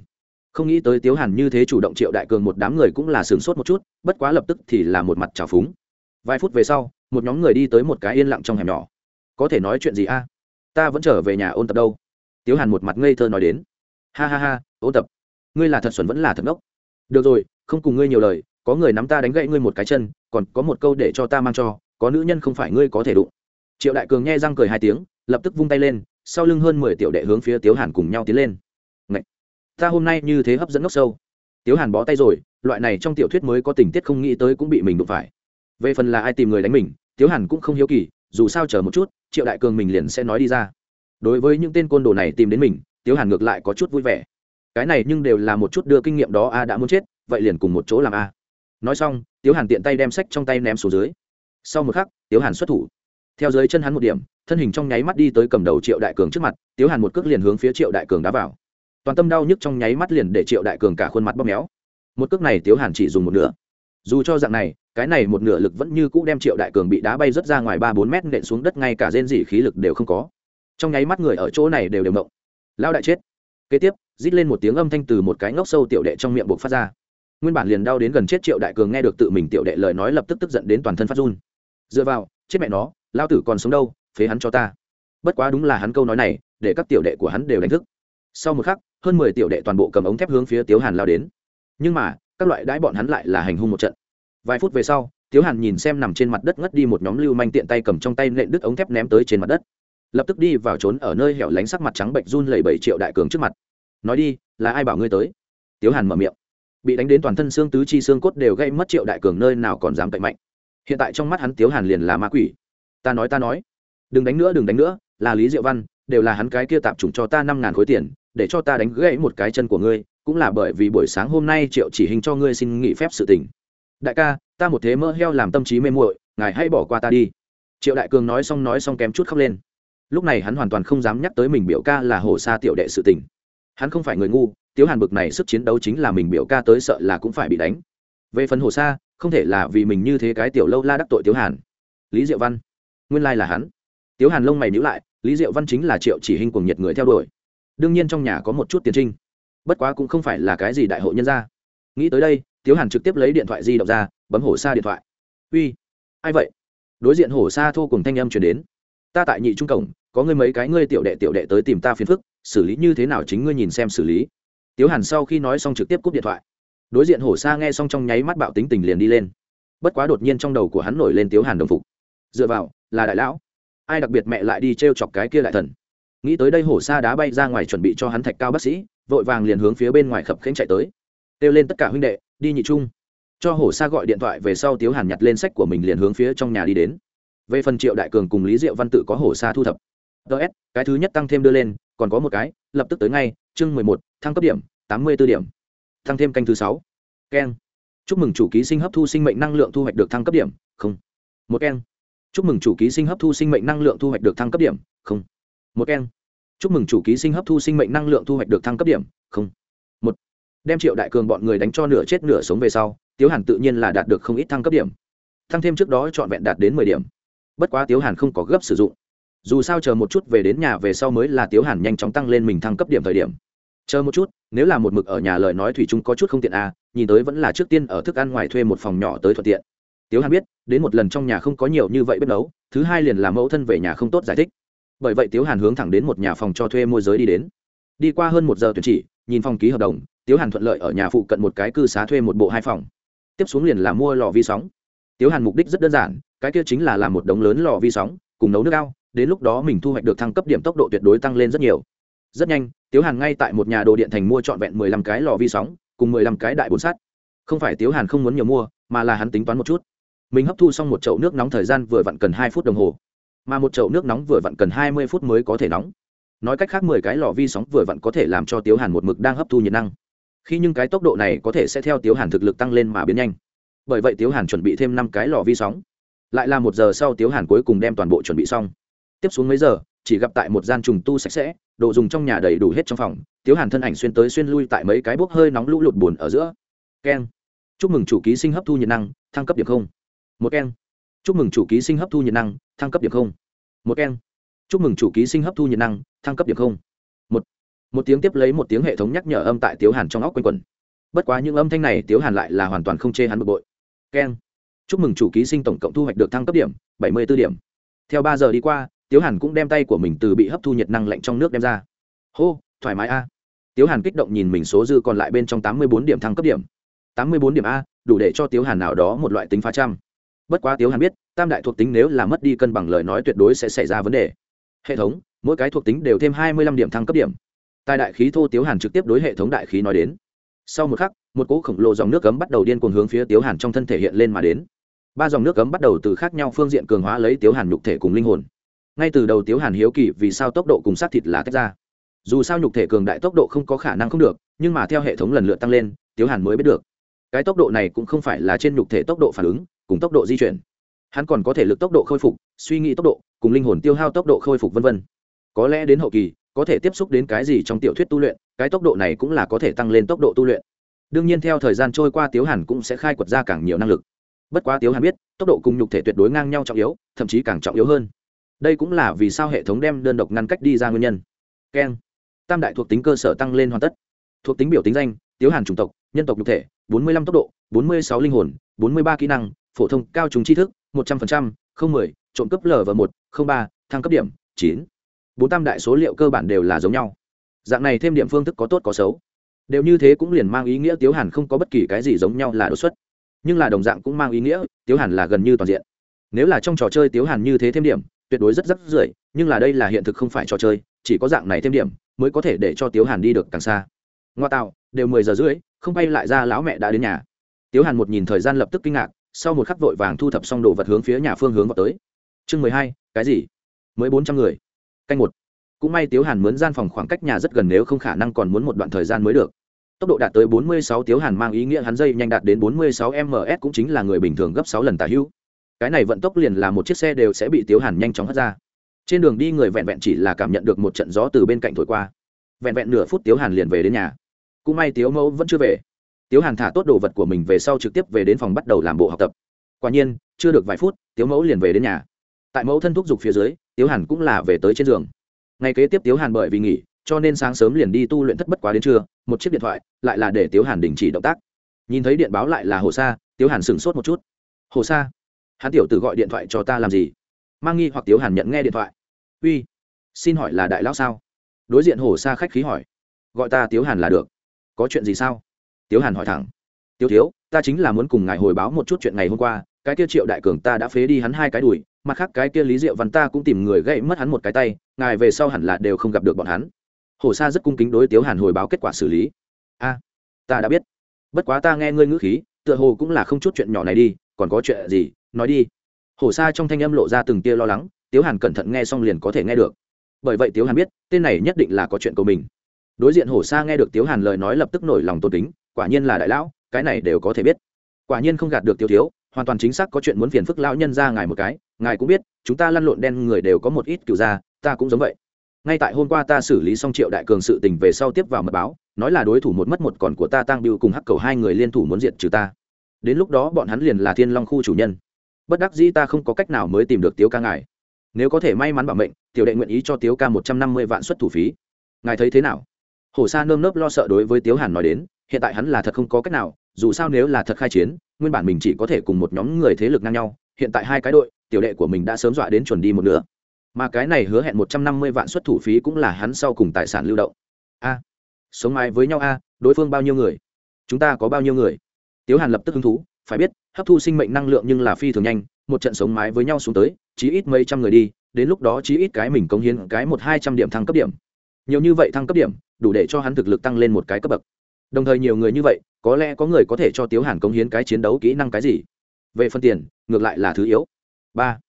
Không nghĩ tới tiếu hàn như thế chủ động triệu đại cường một đám người cũng là sửng sốt một chút, bất quá lập tức thì là một mặt trào phúng. Vài phút về sau một nhóm người đi tới một cái yên lặng trong hẻm nhỏ. Có thể nói chuyện gì a? Ta vẫn trở về nhà ôn tập đâu. Tiếu hàn một mặt ngây thơ nói đến. Ha ha ha, ôn tập. Ngươi là thật xuẩn vẫn là thật ngốc. Được rồi, không cùng ngươi nhiều lời, có người nắm ta đánh gãy ngươi một cái chân, còn có một câu để cho ta mang cho, có nữ nhân không phải ngươi có thể đụng. Triệu đại cường nghe răng cười hai tiếng, lập tức vung tay lên, sau lưng hơn mười tiểu đệ hướng phía tiếu hàn cùng nhau tiến lên. Ngậy! ta hôm nay như thế hấp dẫn ngốc sâu. Tiếu hàn bó tay rồi, loại này trong tiểu thuyết mới có tình tiết không nghĩ tới cũng bị mình đụng phải. Về phần là ai tìm người đánh mình tiếu hàn cũng không hiếu kỳ, dù sao chờ một chút, triệu đại cường mình liền sẽ nói đi ra. Đối với những tên côn đồ này tìm đến mình, tiếu hàn ngược lại có chút vui vẻ. Cái này nhưng đều là một chút đưa kinh nghiệm đó, a đã muốn chết, vậy liền cùng một chỗ làm a. Nói xong, tiếu hàn tiện tay đem sách trong tay ném xuống dưới. Sau một khắc, tiếu hàn xuất thủ. Theo dưới chân hắn một điểm, thân hình trong nháy mắt đi tới cầm đầu triệu đại cường trước mặt, tiếu hàn một cước liền hướng phía triệu đại cường đá vào. Toàn tâm đau nhức trong nháy mắt liền để triệu đại cường cả khuôn mặt bóp méo. Một cước này tiếu hàn chỉ dùng một nửa. Dù cho dạng này cái này một nửa lực vẫn như cũ đem triệu đại cường bị đá bay rớt ra ngoài ba bốn mét nện xuống đất, ngay cả rên dỉ khí lực đều không có. Trong nháy mắt người ở chỗ này đều đều mộng lao đại chết. Kế tiếp, rít lên một tiếng âm thanh từ một cái ngốc sâu tiểu đệ trong miệng buộc phát ra. Nguyên bản liền đau đến gần chết triệu đại cường nghe được tự mình tiểu đệ lời nói lập tức tức giận đến toàn thân phát run. Dựa vào, chết mẹ nó lao tử còn sống đâu, phế hắn cho ta. Bất quá đúng là hắn câu nói này, để các tiểu đệ của hắn đều đánh thức. Sau một khắc, hơn mười tiểu đệ toàn bộ cầm ống thép hướng phía tiếu hàn lao đến. Nhưng mà, các loại đãi bọn hắn lại là hành hung một trận vài phút về sau, tiếu hàn nhìn xem nằm trên mặt đất ngất đi một nhóm lưu manh tiện tay cầm trong tay nện đứt ống thép ném tới trên mặt đất. Lập tức đi vào trốn ở nơi hẻo lánh sắc mặt trắng bệnh run lẩy bảy triệu đại cường trước mặt. Nói đi, là ai bảo ngươi tới? Tiếu hàn mở miệng. Bị đánh đến toàn thân xương tứ chi xương cốt đều gây mất triệu đại cường nơi nào còn dám cậy mạnh. Hiện tại trong mắt hắn tiếu hàn liền là ma quỷ. Ta nói ta nói. Đừng đánh nữa, đừng đánh nữa, là lý diệu văn, đều là hắn cái kia tạp chủng cho ta năm ngàn khối tiền, để cho ta đánh gãy một cái chân của ngươi, cũng là bởi vì buổi sáng hôm nay triệu chỉ hình cho ngươi xin nghỉ phép sự tình đại ca, ta một thế mỡ heo làm tâm trí mê muội, ngài hãy bỏ qua ta đi. Triệu đại cường nói xong nói xong kém chút khóc lên. Lúc này hắn hoàn toàn không dám nhắc tới mình biểu ca là hồ sa tiểu đệ sự tình. Hắn không phải người ngu, tiếu hàn bực này sức chiến đấu chính là mình biểu ca tới sợ là cũng phải bị đánh. Về phần hồ sa, không thể là vì mình như thế cái tiểu lâu la đắc tội tiếu hàn. Lý diệu văn, nguyên lai là hắn. Tiếu hàn lông mày nhữ lại, lý diệu văn chính là triệu chỉ hình cuồng nhiệt người theo đuổi. Đương nhiên trong nhà có một chút tiền trinh, bất quá cũng không phải là cái gì đại hội nhân gia. Nghĩ tới đây tiếu hàn trực tiếp lấy điện thoại di động ra, bấm hổ xa điện thoại. Uy, ai vậy? Đối diện hổ xa thô cùng thanh âm chuyển đến. Ta tại nhị trung cổng, có ngươi mấy cái ngươi tiểu đệ tiểu đệ tới tìm ta phiền phức, xử lý như thế nào chính ngươi nhìn xem xử lý. Tiếu hàn sau khi nói xong trực tiếp cúp điện thoại. Đối diện hổ xa nghe xong trong nháy mắt bạo tính tình liền đi lên. Bất quá đột nhiên trong đầu của hắn nổi lên tiếu hàn đồng phục. Dựa vào, là đại lão. Ai đặc biệt mẹ lại đi t r e o chọc cái kia lại thần? Nghĩ tới đây hổ xa đá bay ra ngoài chuẩn bị cho hắn thạch cao bác sĩ, vội vàng liền hướng phía bên ngoài khập khênh chạy tới. Kêu lên tất cả huynh đệ đi nhị trung. Cho hổ xa gọi điện thoại về sau tiếu hàn nhặt lên sách của mình liền hướng phía trong nhà đi đến. Về phần triệu đại cường cùng lý diệu văn tự có hổ xa thu thập. Ts cái thứ nhất tăng thêm đưa lên, còn có một cái, lập tức tới ngay, chương mười một, thăng cấp điểm, tám mươi b ố điểm. Thăng thêm canh thứ sáu. Keng. Chúc mừng chủ ký sinh hấp thu sinh mệnh năng lượng thu hoạch được thăng cấp điểm, không. Một keng. Chúc mừng chủ ký sinh hấp thu sinh mệnh năng lượng thu hoạch được thăng cấp điểm, không. Một keng. Chúc mừng chủ ký sinh hấp thu sinh mệnh năng lượng thu hoạch được thăng cấp điểm, không đem triệu đại cường bọn người đánh cho nửa chết nửa sống về sau, tiếu hàn tự nhiên là đạt được không ít thăng cấp điểm. Thăng thêm trước đó trọn vẹn đạt đến mười điểm. Bất quá tiếu hàn không có gấp sử dụng. Dù sao chờ một chút về đến nhà về sau mới là tiếu hàn nhanh chóng tăng lên mình thăng cấp điểm thời điểm. Chờ một chút, nếu là một mực ở nhà lời nói thủy chung có chút không tiện à nhìn tới vẫn là trước tiên ở thức ăn ngoài thuê một phòng nhỏ tới thuận tiện. Tiếu hàn biết, đến một lần trong nhà không có nhiều như vậy biết nấu, thứ hai liền là mẫu thân về nhà không tốt giải thích. Bởi vậy tiếu hàn hướng thẳng đến một nhà phòng cho thuê môi giới đi đến. Đi qua hơn một giờ tuyển chỉ nhìn phòng ký hợp đồng, tiếu hàn thuận lợi ở nhà phụ cận một cái cư xá thuê một bộ hai phòng. Tiếp xuống liền là mua lò vi sóng. Tiếu hàn mục đích rất đơn giản, cái kia chính là làm một đống lớn lò vi sóng, cùng nấu nước ao, đến lúc đó mình thu hoạch được thăng cấp điểm tốc độ tuyệt đối tăng lên rất nhiều. Rất nhanh, tiếu hàn ngay tại một nhà đồ điện thành mua trọn vẹn mười lăm cái lò vi sóng, cùng mười lăm cái đại bồn sắt. Không phải tiếu hàn không muốn nhiều mua, mà là hắn tính toán một chút. Mình hấp thu xong một chậu nước nóng thời gian vừa vặn cần hai phút đồng hồ, mà một chậu nước nóng vừa vặn cần hai mươi phút mới có thể nóng nói cách khác mười cái lò vi sóng vừa vặn có thể làm cho tiếu hàn một mực đang hấp thu nhiệt năng. Khi nhưng cái tốc độ này có thể sẽ theo tiếu hàn thực lực tăng lên mà biến nhanh. Bởi vậy tiếu hàn chuẩn bị thêm năm cái lò vi sóng. Lại là một giờ sau tiếu hàn cuối cùng đem toàn bộ chuẩn bị xong. Tiếp xuống mấy giờ, chỉ gặp tại một gian trùng tu sạch sẽ, đồ dùng trong nhà đầy đủ hết trong phòng, tiếu hàn thân ảnh xuyên tới xuyên lui tại mấy cái bốc hơi nóng lũ lụt buồn ở giữa. Keng. Chúc mừng chủ ký sinh hấp thu nhiệt năng, thăng cấp điểm không. Một keng. Chúc mừng chủ ký sinh hấp thu nhiệt năng, thăng cấp điểm không. Một keng chúc mừng chủ ký sinh hấp thu nhiệt năng, thăng cấp điểm không. Một một tiếng tiếp lấy một tiếng hệ thống nhắc nhở âm tại tiếu hàn trong óc quanh quẩn. Bất quá những âm thanh này tiếu hàn lại là hoàn toàn không chê hắn bực bội. Keng. Chúc mừng chủ ký sinh tổng cộng thu hoạch được thăng cấp điểm, bảy mươi b ố điểm. Theo ba giờ đi qua, tiếu hàn cũng đem tay của mình từ bị hấp thu nhiệt năng lạnh trong nước đem ra. Hô, thoải mái a. Tiếu hàn kích động nhìn mình số dư còn lại bên trong tám mươi bốn điểm thăng cấp điểm. tám mươi bốn điểm a, đủ để cho tiếu hàn nào đó một loại tính phá trăm. Bất quá tiếu hàn biết, tam đại thuộc tính nếu là mất đi cân bằng lời nói tuyệt đối sẽ xảy ra vấn đề hệ thống, mỗi cái thuộc tính đều thêm hai mươi lăm điểm thăng cấp điểm. Tài đại khí thô tiếu hàn trực tiếp đối hệ thống đại khí nói đến. Sau một khắc, một cỗ khổng lồ dòng nước cấm bắt đầu điên cuồng hướng phía tiếu hàn trong thân thể hiện lên mà đến. Ba dòng nước cấm bắt đầu từ khác nhau phương diện cường hóa lấy tiếu hàn nhục thể cùng linh hồn. Ngay từ đầu tiếu hàn hiếu kỳ vì sao tốc độ cùng sát thịt là tách ra. Dù sao nhục thể cường đại tốc độ không có khả năng không được, nhưng mà theo hệ thống lần lượt tăng lên, tiếu hàn mới biết được. Cái tốc độ này cũng không phải là trên nhục thể tốc độ phản ứng, cùng tốc độ di chuyển. Hắn còn có thể lực tốc độ khôi phục, suy nghĩ tốc độ cùng linh hồn tiêu hao tốc độ khôi phục vân vân. Có lẽ đến hậu kỳ, có thể tiếp xúc đến cái gì trong tiểu thuyết tu luyện, cái tốc độ này cũng là có thể tăng lên tốc độ tu luyện. Đương nhiên theo thời gian trôi qua tiếu hàn cũng sẽ khai quật ra càng nhiều năng lực. Bất quá tiếu hàn biết, tốc độ cùng nhục thể tuyệt đối ngang nhau trọng yếu, thậm chí càng trọng yếu hơn. Đây cũng là vì sao hệ thống đem đơn độc ngăn cách đi ra nguyên nhân. Keng. Tam đại thuộc tính cơ sở tăng lên hoàn tất. Thuộc tính biểu tính danh, tiếu hàn chủng tộc, nhân tộc nhục thể, bốn mươi lăm tốc độ, bốn mươi sáu linh hồn, bốn mươi ba kỹ năng, phổ thông cao trùng tri thức, một trăm linh không mười, trộm cấp lở một không ba thăng cấp điểm chín. Bốn tam đại số liệu cơ bản đều là giống nhau. Dạng này thêm điểm phương thức có tốt có xấu. Đều như thế cũng liền mang ý nghĩa tiếu hàn không có bất kỳ cái gì giống nhau là đột xuất. Nhưng là đồng dạng cũng mang ý nghĩa tiếu hàn là gần như toàn diện. Nếu là trong trò chơi tiếu hàn như thế thêm điểm tuyệt đối rất rất rưởi, nhưng là đây là hiện thực không phải trò chơi chỉ có dạng này thêm điểm mới có thể để cho tiếu hàn đi được càng xa. Ngoa tạo đều mười giờ rưỡi không bay lại ra lão mẹ đã đến nhà. Tiếu hàn một nhìn thời gian lập tức kinh ngạc sau một khắc vội vàng thu thập xong đồ vật hướng phía nhà phương hướng vào tới chương mười hai, cái gì? Mới bốn trăm người. Canh một. Cũng may tiếu hàn mướn gian phòng khoảng cách nhà rất gần nếu không khả năng còn muốn một đoạn thời gian mới được. Tốc độ đạt tới 46 tiếu hàn mang ý nghĩa hắn dây nhanh đạt đến 46 ms cũng chính là người bình thường gấp 6 lần tả hữu. Cái này vận tốc liền là một chiếc xe đều sẽ bị tiếu hàn nhanh chóng hất ra. Trên đường đi người vẹn vẹn chỉ là cảm nhận được một trận gió từ bên cạnh thổi qua. Vẹn vẹn nửa phút tiếu hàn liền về đến nhà. Cũng may tiếu mẫu vẫn chưa về. Tiếu hàn thả tốt đồ vật của mình về sau trực tiếp về đến phòng bắt đầu làm bộ học tập. Quả nhiên, chưa được vài phút, tiếu mẫu liền về đến nhà tại mẫu thân thúc giục phía dưới, tiếu hàn cũng là về tới trên giường. Ngày kế tiếp tiếu hàn bởi vì nghỉ, cho nên sáng sớm liền đi tu luyện thất bất quá đến trưa, một chiếc điện thoại lại là để tiếu hàn đình chỉ động tác. Nhìn thấy điện báo lại là hồ sa, tiếu hàn sửng sốt một chút. Hồ sa, hắn tiểu tử gọi điện thoại cho ta làm gì? Mang nghi hoặc tiếu hàn nhận nghe điện thoại. Uy, xin hỏi là đại lão sao? Đối diện hồ sa khách khí hỏi. Gọi ta tiếu hàn là được. Có chuyện gì sao? Tiếu hàn hỏi thẳng. Tiếu thiếu, ta chính là muốn cùng ngài hồi báo một chút chuyện ngày hôm qua, cái kia triệu đại cường ta đã phế đi hắn hai cái đùi mặt khác cái kia lý diệu văn ta cũng tìm người gây mất hắn một cái tay, ngài về sau hẳn là đều không gặp được bọn hắn. Hồ sa rất cung kính đối tiếu hàn hồi báo kết quả xử lý. A, ta đã biết. Bất quá ta nghe ngươi ngữ khí, tựa hồ cũng là không chút chuyện nhỏ này đi, còn có chuyện gì, nói đi. Hồ sa trong thanh âm lộ ra từng tia lo lắng, tiếu hàn cẩn thận nghe xong liền có thể nghe được. Bởi vậy tiếu hàn biết, tên này nhất định là có chuyện của mình. Đối diện hồ sa nghe được tiếu hàn lời nói lập tức nổi lòng tôn kính, quả nhiên là đại lão, cái này đều có thể biết. Quả nhiên không gạt được tiêu thiếu, hoàn toàn chính xác có chuyện muốn phiền phức lão nhân ra ngài một cái ngài cũng biết, chúng ta lăn lộn đen người đều có một ít cựu gia ta cũng giống vậy. Ngay tại hôm qua ta xử lý xong triệu đại cường sự tình về sau tiếp vào mật báo, nói là đối thủ một mất một còn của ta tăng biêu cùng hắc cầu hai người liên thủ muốn diệt trừ ta. Đến lúc đó bọn hắn liền là thiên long khu chủ nhân. Bất đắc dĩ ta không có cách nào mới tìm được tiếu ca ngài. Nếu có thể may mắn bảo mệnh, tiểu đệ nguyện ý cho tiếu ca một trăm năm mươi vạn suất thủ phí. Ngài thấy thế nào? Hồ sa nơm nớp lo sợ đối với tiếu hàn nói đến, hiện tại hắn là thật không có cách nào, dù sao nếu là thật khai chiến, nguyên bản mình chỉ có thể cùng một nhóm người thế lực ngang nhau, hiện tại hai cái đội tiểu đệ của mình đã sớm dọa đến chuẩn đi một nửa. Mà cái này hứa hẹn một trăm năm mươi vạn suất thủ phí cũng là hắn sau cùng tài sản lưu động. A, sống mái với nhau a, đối phương bao nhiêu người? Chúng ta có bao nhiêu người? Tiếu hàn lập tức hứng thú, phải biết, hấp thu sinh mệnh năng lượng nhưng là phi thường nhanh, một trận sống mái với nhau xuống tới, chí ít mấy trăm người đi, đến lúc đó chí ít cái mình cống hiến cái một hai trăm điểm thăng cấp điểm. Nhiều như vậy thăng cấp điểm, đủ để cho hắn thực lực tăng lên một cái cấp bậc. Đồng thời nhiều người như vậy, có lẽ có người có thể cho tiếu hàn cống hiến cái chiến đấu kỹ năng cái gì? Về phân tiền, ngược lại là thứ yếu ba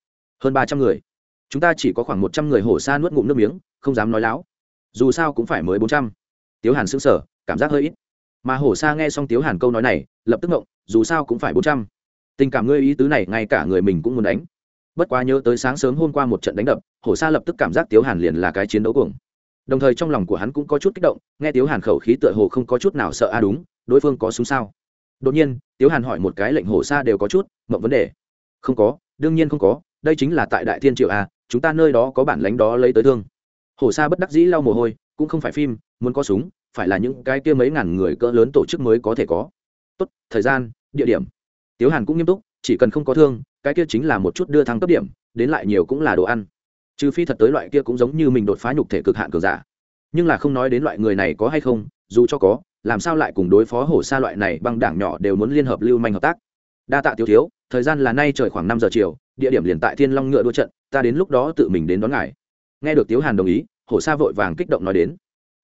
hơn ba trăm người chúng ta chỉ có khoảng một trăm người hổ xa nuốt ngụm nước miếng không dám nói láo dù sao cũng phải mới bốn trăm tiếu hàn xứng sở cảm giác hơi ít. mà hổ xa nghe xong tiếu hàn câu nói này, lập tức ngộng, dù sao cũng phải bốn trăm tình cảm ngươi ý tứ này ngay cả người mình cũng muốn đánh. Bất quá nhớ tới sáng sớm hôm qua một trận đánh đập, hổ xa lập tức cảm giác tiếu hàn liền là cái chiến đấu cuồng. Đồng thời trong lòng của hắn cũng có chút kích động, nghe tiếu hàn khẩu khí tựa hồ không có chút nào sợ a à đúng, đối phương có súng sao? Đột nhiên, tiếu hàn hỏi một cái lệnh hổ xa đều có chút mộng vấn đề. Không có đương nhiên không có, đây chính là tại đại thiên triệu a à, chúng ta nơi đó có bản lánh đó lấy tới thương. Hổ Sa bất đắc dĩ lau mồ hôi, cũng không phải phim, muốn có súng, phải là những cái kia mấy ngàn người cỡ lớn tổ chức mới có thể có. Tốt, thời gian, địa điểm. Tiếu hàn cũng nghiêm túc, chỉ cần không có thương, cái kia chính là một chút đưa thăng cấp điểm, đến lại nhiều cũng là đồ ăn. Trừ phi thật tới loại kia cũng giống như mình đột phá nhục thể cực hạn cường giả. Nhưng là không nói đến loại người này có hay không, dù cho có, làm sao lại cùng đối phó hổ Sa loại này băng đảng nhỏ đều muốn liên hợp lưu manh hợp tác. Đa tạ tiêu thiếu thời gian là nay trời khoảng năm giờ chiều, địa điểm liền tại thiên long ngựa đua trận, ta đến lúc đó tự mình đến đón ngài. Nghe được tiếu hàn đồng ý, hổ sa vội vàng kích động nói đến.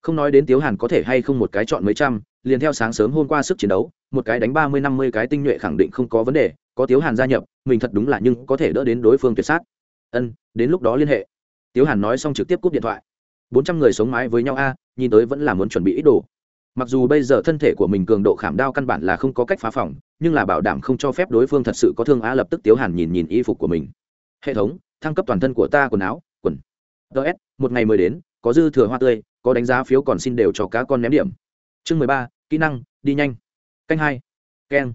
Không nói đến tiếu hàn có thể hay không một cái chọn mấy trăm, liền theo sáng sớm hôm qua sức chiến đấu, một cái đánh ba mươi, năm mươi cái tinh nhuệ khẳng định không có vấn đề, có tiếu hàn gia nhập, mình thật đúng là nhưng có thể đỡ đến đối phương tuyệt sát. Ân, đến lúc đó liên hệ. Tiếu hàn nói xong trực tiếp cúp điện thoại. Bốn trăm người sống mái với nhau a, nhìn tới vẫn là muốn chuẩn bị ít đồ mặc dù bây giờ thân thể của mình cường độ khảm đao căn bản là không có cách phá phòng, nhưng là bảo đảm không cho phép đối phương thật sự có thương á lập tức tiếu hàn nhìn nhìn y phục của mình. Hệ thống, thăng cấp toàn thân của ta quần áo, quần. Ts một ngày mới đến, có dư thừa hoa tươi, có đánh giá phiếu còn xin đều cho cá con ném điểm. Chương mười ba, kỹ năng, đi nhanh. Canh hai. Keng.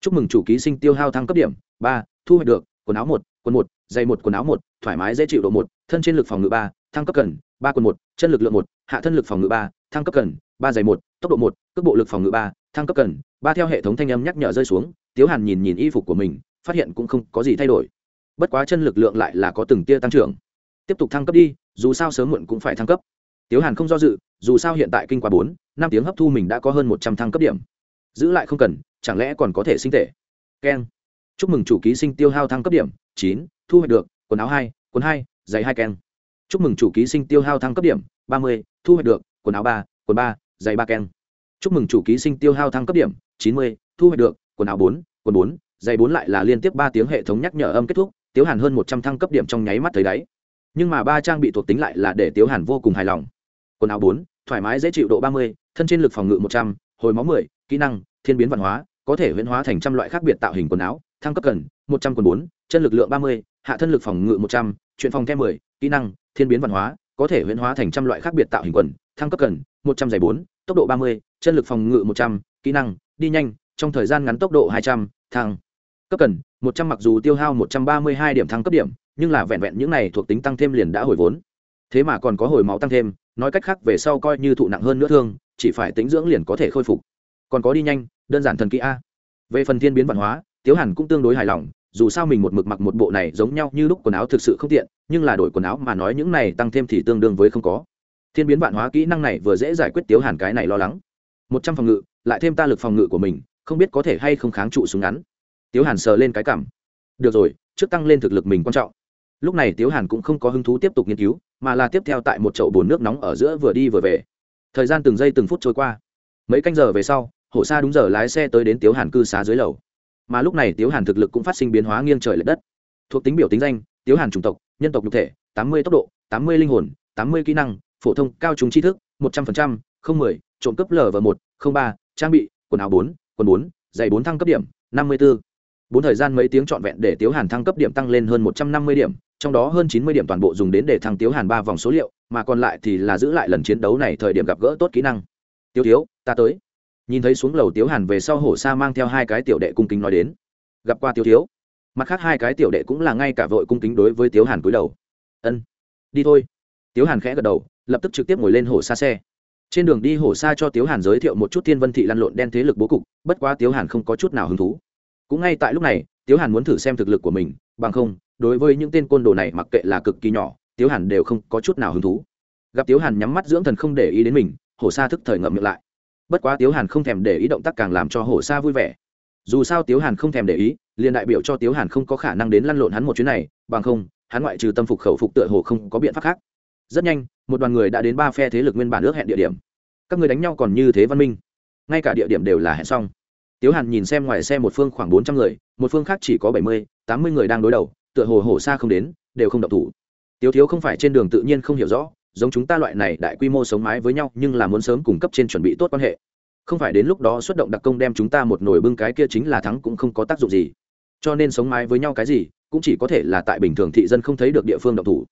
Chúc mừng chủ ký sinh tiêu hao thăng cấp điểm, ba, thu hoạch được, quần áo một, quần một dày một, quần áo một, thoải mái dễ chịu độ một, thân trên lực phòng ngự ba, thăng cấp cần, ba quần một, chân lực lượng một, hạ thân lực phòng ngự ba, thăng cấp cần, ba dày một tốc độ một, cước bộ lực phòng ngự ba, thăng cấp cần, ba theo hệ thống thanh âm nhắc nhở rơi xuống, tiếu hàn nhìn nhìn y phục của mình, phát hiện cũng không có gì thay đổi. Bất quá chân lực lượng lại là có từng tia tăng trưởng. Tiếp tục thăng cấp đi, dù sao sớm muộn cũng phải thăng cấp. Tiếu hàn không do dự, dù sao hiện tại kinh qua bốn, năm tiếng hấp thu mình đã có hơn một trăm thăng cấp điểm. Giữ lại không cần, chẳng lẽ còn có thể sinh tệ? Keng. Chúc mừng chủ ký sinh tiêu hao thăng cấp điểm, chín, thu hoạch được, quần áo hai, quần hai, giày hai keng. Chúc mừng chủ ký sinh tiêu hao thăng cấp điểm, ba mươi, thu hoạch được, quần áo ba, quần ba dày ba keng. Chúc mừng chủ ký sinh tiêu hao thăng cấp điểm, chín mươi, thu hoạch được, quần áo bốn, quần bốn, dày bốn lại là liên tiếp ba tiếng hệ thống nhắc nhở âm kết thúc, tiếu hàn hơn một trăm thăng cấp điểm trong nháy mắt thấy đáy. Nhưng mà ba trang bị thuộc tính lại là để tiếu hàn vô cùng hài lòng. Quần áo bốn, thoải mái dễ chịu độ ba mươi, thân trên lực phòng ngự một trăm, hồi máu mười, kỹ năng, thiên biến văn hóa, có thể huyễn hóa thành trăm loại khác biệt tạo hình quần áo, thăng cấp cần, một trăm quần bốn, chân lực lượng ba mươi, hạ thân lực phòng ngự một trăm chuyện phòng kem mười, kỹ năng, thiên biến văn hóa, có thể huyễn hóa thành trăm loại khác biệt tạo hình quần, thăng cấp cần, một trăm giày bốn tốc độ ba mươi, chân lực phòng ngự một trăm, kỹ năng, đi nhanh, trong thời gian ngắn tốc độ hai trăm, thăng. Cấp cần, một trăm mặc dù tiêu hao một trăm ba mươi hai điểm thăng cấp điểm, nhưng là vẹn vẹn những này thuộc tính tăng thêm liền đã hồi vốn. Thế mà còn có hồi máu tăng thêm, nói cách khác về sau coi như thụ nặng hơn nữa thương, chỉ phải tính dưỡng liền có thể khôi phục. Còn có đi nhanh, đơn giản thần kỹ a. Về phần thiên biến văn hóa, tiếu hàn cũng tương đối hài lòng, dù sao mình một mực mặc một bộ này giống nhau như lúc quần áo thực sự không tiện, nhưng là đổi quần áo mà nói những này tăng thêm thì tương đương với không có thiên biến vạn hóa kỹ năng này vừa dễ giải quyết tiếu hàn cái này lo lắng. Một trăm phòng ngự, lại thêm ta lực phòng ngự của mình, không biết có thể hay không kháng trụ súng ngắn. Tiếu hàn sờ lên cái cảm. Được rồi, trước tăng lên thực lực mình quan trọng. Lúc này tiếu hàn cũng không có hứng thú tiếp tục nghiên cứu, mà là tiếp theo tại một chậu bồn nước nóng ở giữa vừa đi vừa về. Thời gian từng giây từng phút trôi qua. Mấy canh giờ về sau, hổ xa đúng giờ lái xe tới đến tiếu hàn cư xá dưới lầu. Mà lúc này tiếu hàn thực lực cũng phát sinh biến hóa nghiêng trời l ệ đất. Thuộc tính biểu tính danh, tiếu hàn chủng tộc, nhân tộc nhục thể, tám mươi tốc độ, tám mươi linh hồn, tám mươi kỹ năng phổ thông cao trung tri thức, một trăm linh không mười, trộm cấp lv một, không ba, trang bị, quần áo bốn, quần bốn, giày bốn thăng cấp điểm, năm mươi b ố bốn thời gian mấy tiếng trọn vẹn để tiếu hàn thăng cấp điểm tăng lên hơn một trăm năm mươi điểm, trong đó hơn chín mươi điểm toàn bộ dùng đến để thăng tiếu hàn ba vòng số liệu, mà còn lại thì là giữ lại lần chiến đấu này thời điểm gặp gỡ tốt kỹ năng. Tiêu thiếu ta tới. Nhìn thấy xuống lầu tiếu hàn về sau hổ sa mang theo hai cái tiểu đệ cung kính nói đến. Gặp qua tiêu thiếu mặt khác hai cái tiểu đệ cũng là ngay cả vội cung kính đối với tiếu hàn cúi đầu. Ân, đi thôi. Tiếu hàn khẽ gật đầu lập tức trực tiếp ngồi lên hổ xa xe. Trên đường đi hổ xa cho tiếu hàn giới thiệu một chút thiên vân thị lăn lộn đen thế lực bố cục, bất quá tiếu hàn không có chút nào hứng thú. Cũng ngay tại lúc này, tiếu hàn muốn thử xem thực lực của mình, bằng không, đối với những tên côn đồ này mặc kệ là cực kỳ nhỏ, tiếu hàn đều không có chút nào hứng thú. Gặp tiếu hàn nhắm mắt dưỡng thần không để ý đến mình hổ sa thức thời ngậm miệng lại. Bất quá tiếu hàn không thèm để ý động tác càng làm cho hổ sa vui vẻ. Dù sao tiếu hàn không thèm để ý, liền đại biểu cho tiếu hàn không có khả năng đến lăn lộn hắn một chuyến này, bằng không, hắn ngoại trừ tâm phục khẩu phục tựa hồ không có biện pháp khác rất nhanh, một đoàn người đã đến ba phe thế lực nguyên bản ước hẹn địa điểm. Các người đánh nhau còn như thế văn minh. Ngay cả địa điểm đều là hẹn xong. Tiếu hàn nhìn xem ngoài xe một phương khoảng bốn trăm người, một phương khác chỉ có bảy mươi, tám mươi người đang đối đầu, tựa hồ hổ xa không đến, đều không độc thủ. Tiếu thiếu không phải trên đường tự nhiên không hiểu rõ, giống chúng ta loại này đại quy mô sống mái với nhau, nhưng là muốn sớm cung cấp trên chuẩn bị tốt quan hệ. Không phải đến lúc đó xuất động đặc công đem chúng ta một nồi bưng cái kia chính là thắng cũng không có tác dụng gì. Cho nên sống mái với nhau cái gì, cũng chỉ có thể là tại bình thường thị dân không thấy được địa phương độc thủ.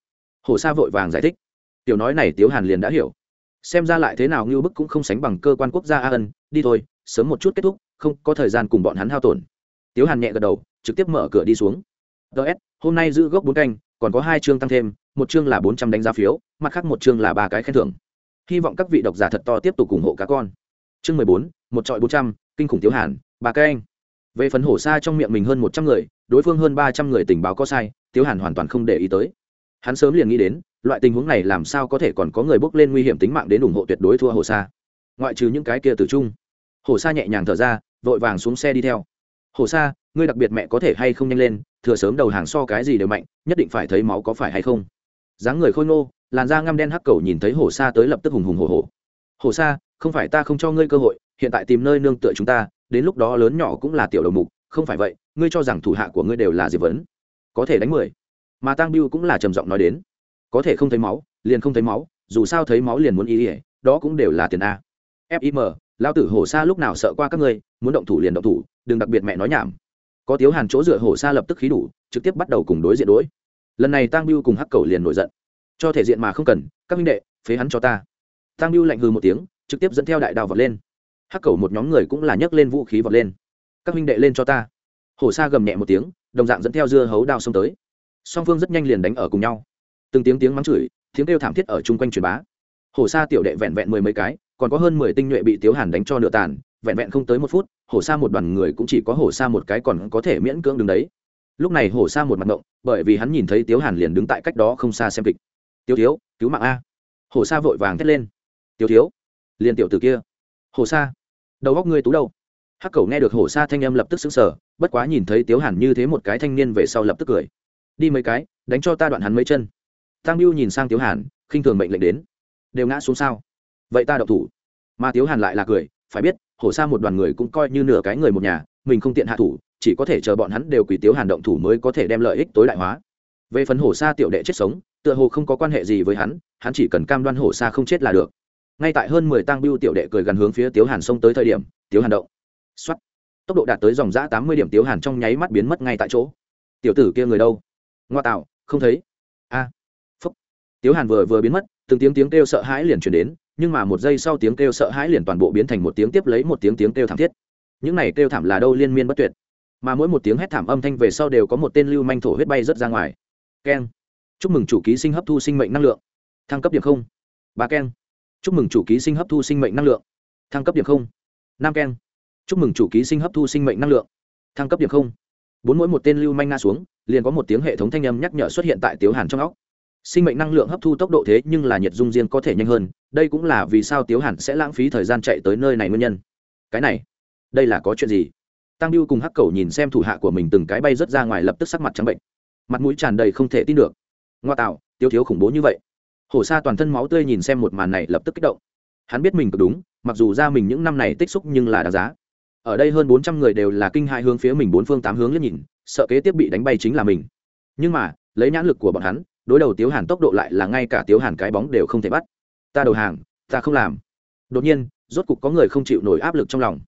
Hồ sa vội vàng giải thích tiểu nói này tiếu hàn liền đã hiểu. Xem ra lại thế nào ngưu bức cũng không sánh bằng cơ quan quốc gia a ân, đi thôi, sớm một chút kết thúc, không có thời gian cùng bọn hắn hao tổn. Tiếu hàn nhẹ gật đầu, trực tiếp mở cửa đi xuống. Ts hôm nay giữ gốc bốn canh, còn có hai chương tăng thêm, một chương là bốn trăm đánh giá phiếu, mặt khác một chương là ba cái khen thưởng. Hy vọng các vị độc giả thật to tiếp tục ủng hộ cá con. Chương mười bốn, một trọi bốn trăm, kinh khủng tiếu hàn, ba cái anh. Về phần hổ xa trong miệng mình hơn một trăm người, đối phương hơn ba trăm người tình báo có sai, tiếu hàn hoàn toàn không để ý tới. Hắn sớm liền nghĩ đến loại tình huống này làm sao có thể còn có người bước lên nguy hiểm tính mạng đến ủng hộ tuyệt đối thua Hồ Sa? ngoại trừ những cái kia tử trung. Hồ Sa nhẹ nhàng thở ra vội vàng xuống xe đi theo. Hồ Sa, ngươi đặc biệt mẹ có thể hay không nhanh lên thừa sớm đầu hàng so cái gì đều mạnh nhất định phải thấy máu có phải hay không? Dáng người khôi ngô làn da ngăm đen hắc cầu nhìn thấy Hồ Sa tới lập tức hùng hùng hổ hổ. Hồ Sa, không phải ta không cho ngươi cơ hội hiện tại tìm nơi nương tựa chúng ta đến lúc đó lớn nhỏ cũng là tiểu đầu mục không phải vậy ngươi cho rằng thủ hạ của ngươi đều là diệp vấn. Có thể đánh mười. Mà tang biêu cũng là trầm giọng nói đến có thể không thấy máu, liền không thấy máu, dù sao thấy máu liền muốn ý ỉa đó cũng đều là tiền a. Fim lao tử hổ xa lúc nào sợ qua các ngươi, muốn động thủ liền động thủ, đừng đặc biệt mẹ nói nhảm. Có tiếu hàn chỗ dựa hổ xa lập tức khí đủ, trực tiếp bắt đầu cùng đối diện đối. Lần này tăng biêu cùng hắc cầu liền nổi giận. Cho thể diện mà không cần, các minh đệ, phế hắn cho ta. Tăng biêu lạnh hư một tiếng, trực tiếp dẫn theo đại đào vọt lên. Hắc cầu một nhóm người cũng là nhấc lên vũ khí vọt lên. Các minh đệ lên cho ta. Hổ xa gầm nhẹ một tiếng, đồng dạng dẫn theo dưa hấu đao xông tới. Song phương rất nhanh liền đánh ở cùng nhau từng tiếng tiếng mắng chửi tiếng kêu thảm thiết ở chung quanh truyền bá. Hổ Sa tiểu đệ vẹn vẹn mười mấy cái còn có hơn mười tinh nhuệ bị tiếu hàn đánh cho nửa tàn vẹn vẹn không tới một phút hổ Sa một đoàn người cũng chỉ có hổ Sa một cái còn có thể miễn cưỡng đứng đấy. Lúc này hổ Sa một mặt ngộng bởi vì hắn nhìn thấy tiếu hàn liền đứng tại cách đó không xa xem kịch. Tiêu thiếu cứu mạng a. Hổ Sa vội vàng thét lên. Tiêu thiếu liền tiểu từ kia. Hổ Sa, đầu góc ngươi tú đâu? Hắc cầu nghe được hổ Sa thanh âm lập tức xứng sở bất quá nhìn thấy tiếu hàn như thế một cái thanh niên về sau lập tức cười. Đi mấy cái đánh cho ta đoạn hắn mấy chân tăng biêu nhìn sang tiếu hàn, khinh thường mệnh lệnh đến. Đều ngã xuống sao? Vậy ta đậu thủ. Mà tiếu hàn lại là cười, phải biết, hổ Sa một đoàn người cũng coi như nửa cái người một nhà, mình không tiện hạ thủ, chỉ có thể chờ bọn hắn đều quỳ tiếu hàn động thủ mới có thể đem lợi ích tối đại hóa. Về phần hổ Sa tiểu đệ chết sống, tựa hồ không có quan hệ gì với hắn hắn chỉ cần cam đoan hổ Sa không chết là được. Ngay tại hơn mười tăng biêu tiểu đệ cười gần hướng phía tiếu hàn xông tới thời điểm, tiếu hàn động. X tốc độ đạt tới dòng giã tám mươi điểm tiếu hàn trong nháy mắt biến mất ngay tại chỗ. Tiểu tử kia người đâu? Ngoa tạo, không thấy. A tiếu hàn vừa vừa biến mất, từng tiếng tiếng kêu sợ hãi liền chuyển đến, nhưng mà một giây sau tiếng kêu sợ hãi liền toàn bộ biến thành một tiếng tiếp lấy một tiếng tiếng kêu thảm thiết. Những này kêu thảm là đâu liên miên bất tuyệt. Mà mỗi một tiếng hét thảm âm thanh về sau đều có một tên lưu manh thổ huyết bay rớt ra ngoài. Keng. Chúc mừng chủ ký sinh hấp thu sinh mệnh năng lượng. Thăng cấp điểm không. Ba keng. Chúc mừng chủ ký sinh hấp thu sinh mệnh năng lượng. Thăng cấp điểm không. Năm keng. Chúc mừng chủ ký sinh hấp thu sinh mệnh năng lượng. Thăng cấp điểm không. Bốn mỗi một tên lưu manh nga xuống, liền có một tiếng hệ thống thanh âm nhắc nhở xuất hiện tại tiếu hàn trong óc sinh mệnh năng lượng hấp thu tốc độ thế nhưng là nhiệt dung riêng có thể nhanh hơn, đây cũng là vì sao tiếu hàn sẽ lãng phí thời gian chạy tới nơi này nguyên nhân. Cái này, đây là có chuyện gì? Tăng biêu cùng hắc cầu nhìn xem thủ hạ của mình từng cái bay rớt ra ngoài lập tức sắc mặt trắng bệnh. Mặt mũi tràn đầy không thể tin được. Ngoa tạo tiêu thiếu khủng bố như vậy. Hổ sa toàn thân máu tươi nhìn xem một màn này lập tức kích động. Hắn biết mình cực đúng, mặc dù ra mình những năm này tích xúc nhưng là đáng giá. Ở đây hơn bốn trăm người đều là kinh hai hướng phía mình bốn phương tám hướng liếc nhìn, sợ kế tiếp bị đánh bay chính là mình. Nhưng mà, lấy nhãn lực của bọn hắn đối đầu tiếu hàn tốc độ lại là ngay cả tiếu hàn cái bóng đều không thể bắt. Ta đầu hàng, ta không làm. Đột nhiên, rốt cục có người không chịu nổi áp lực trong lòng.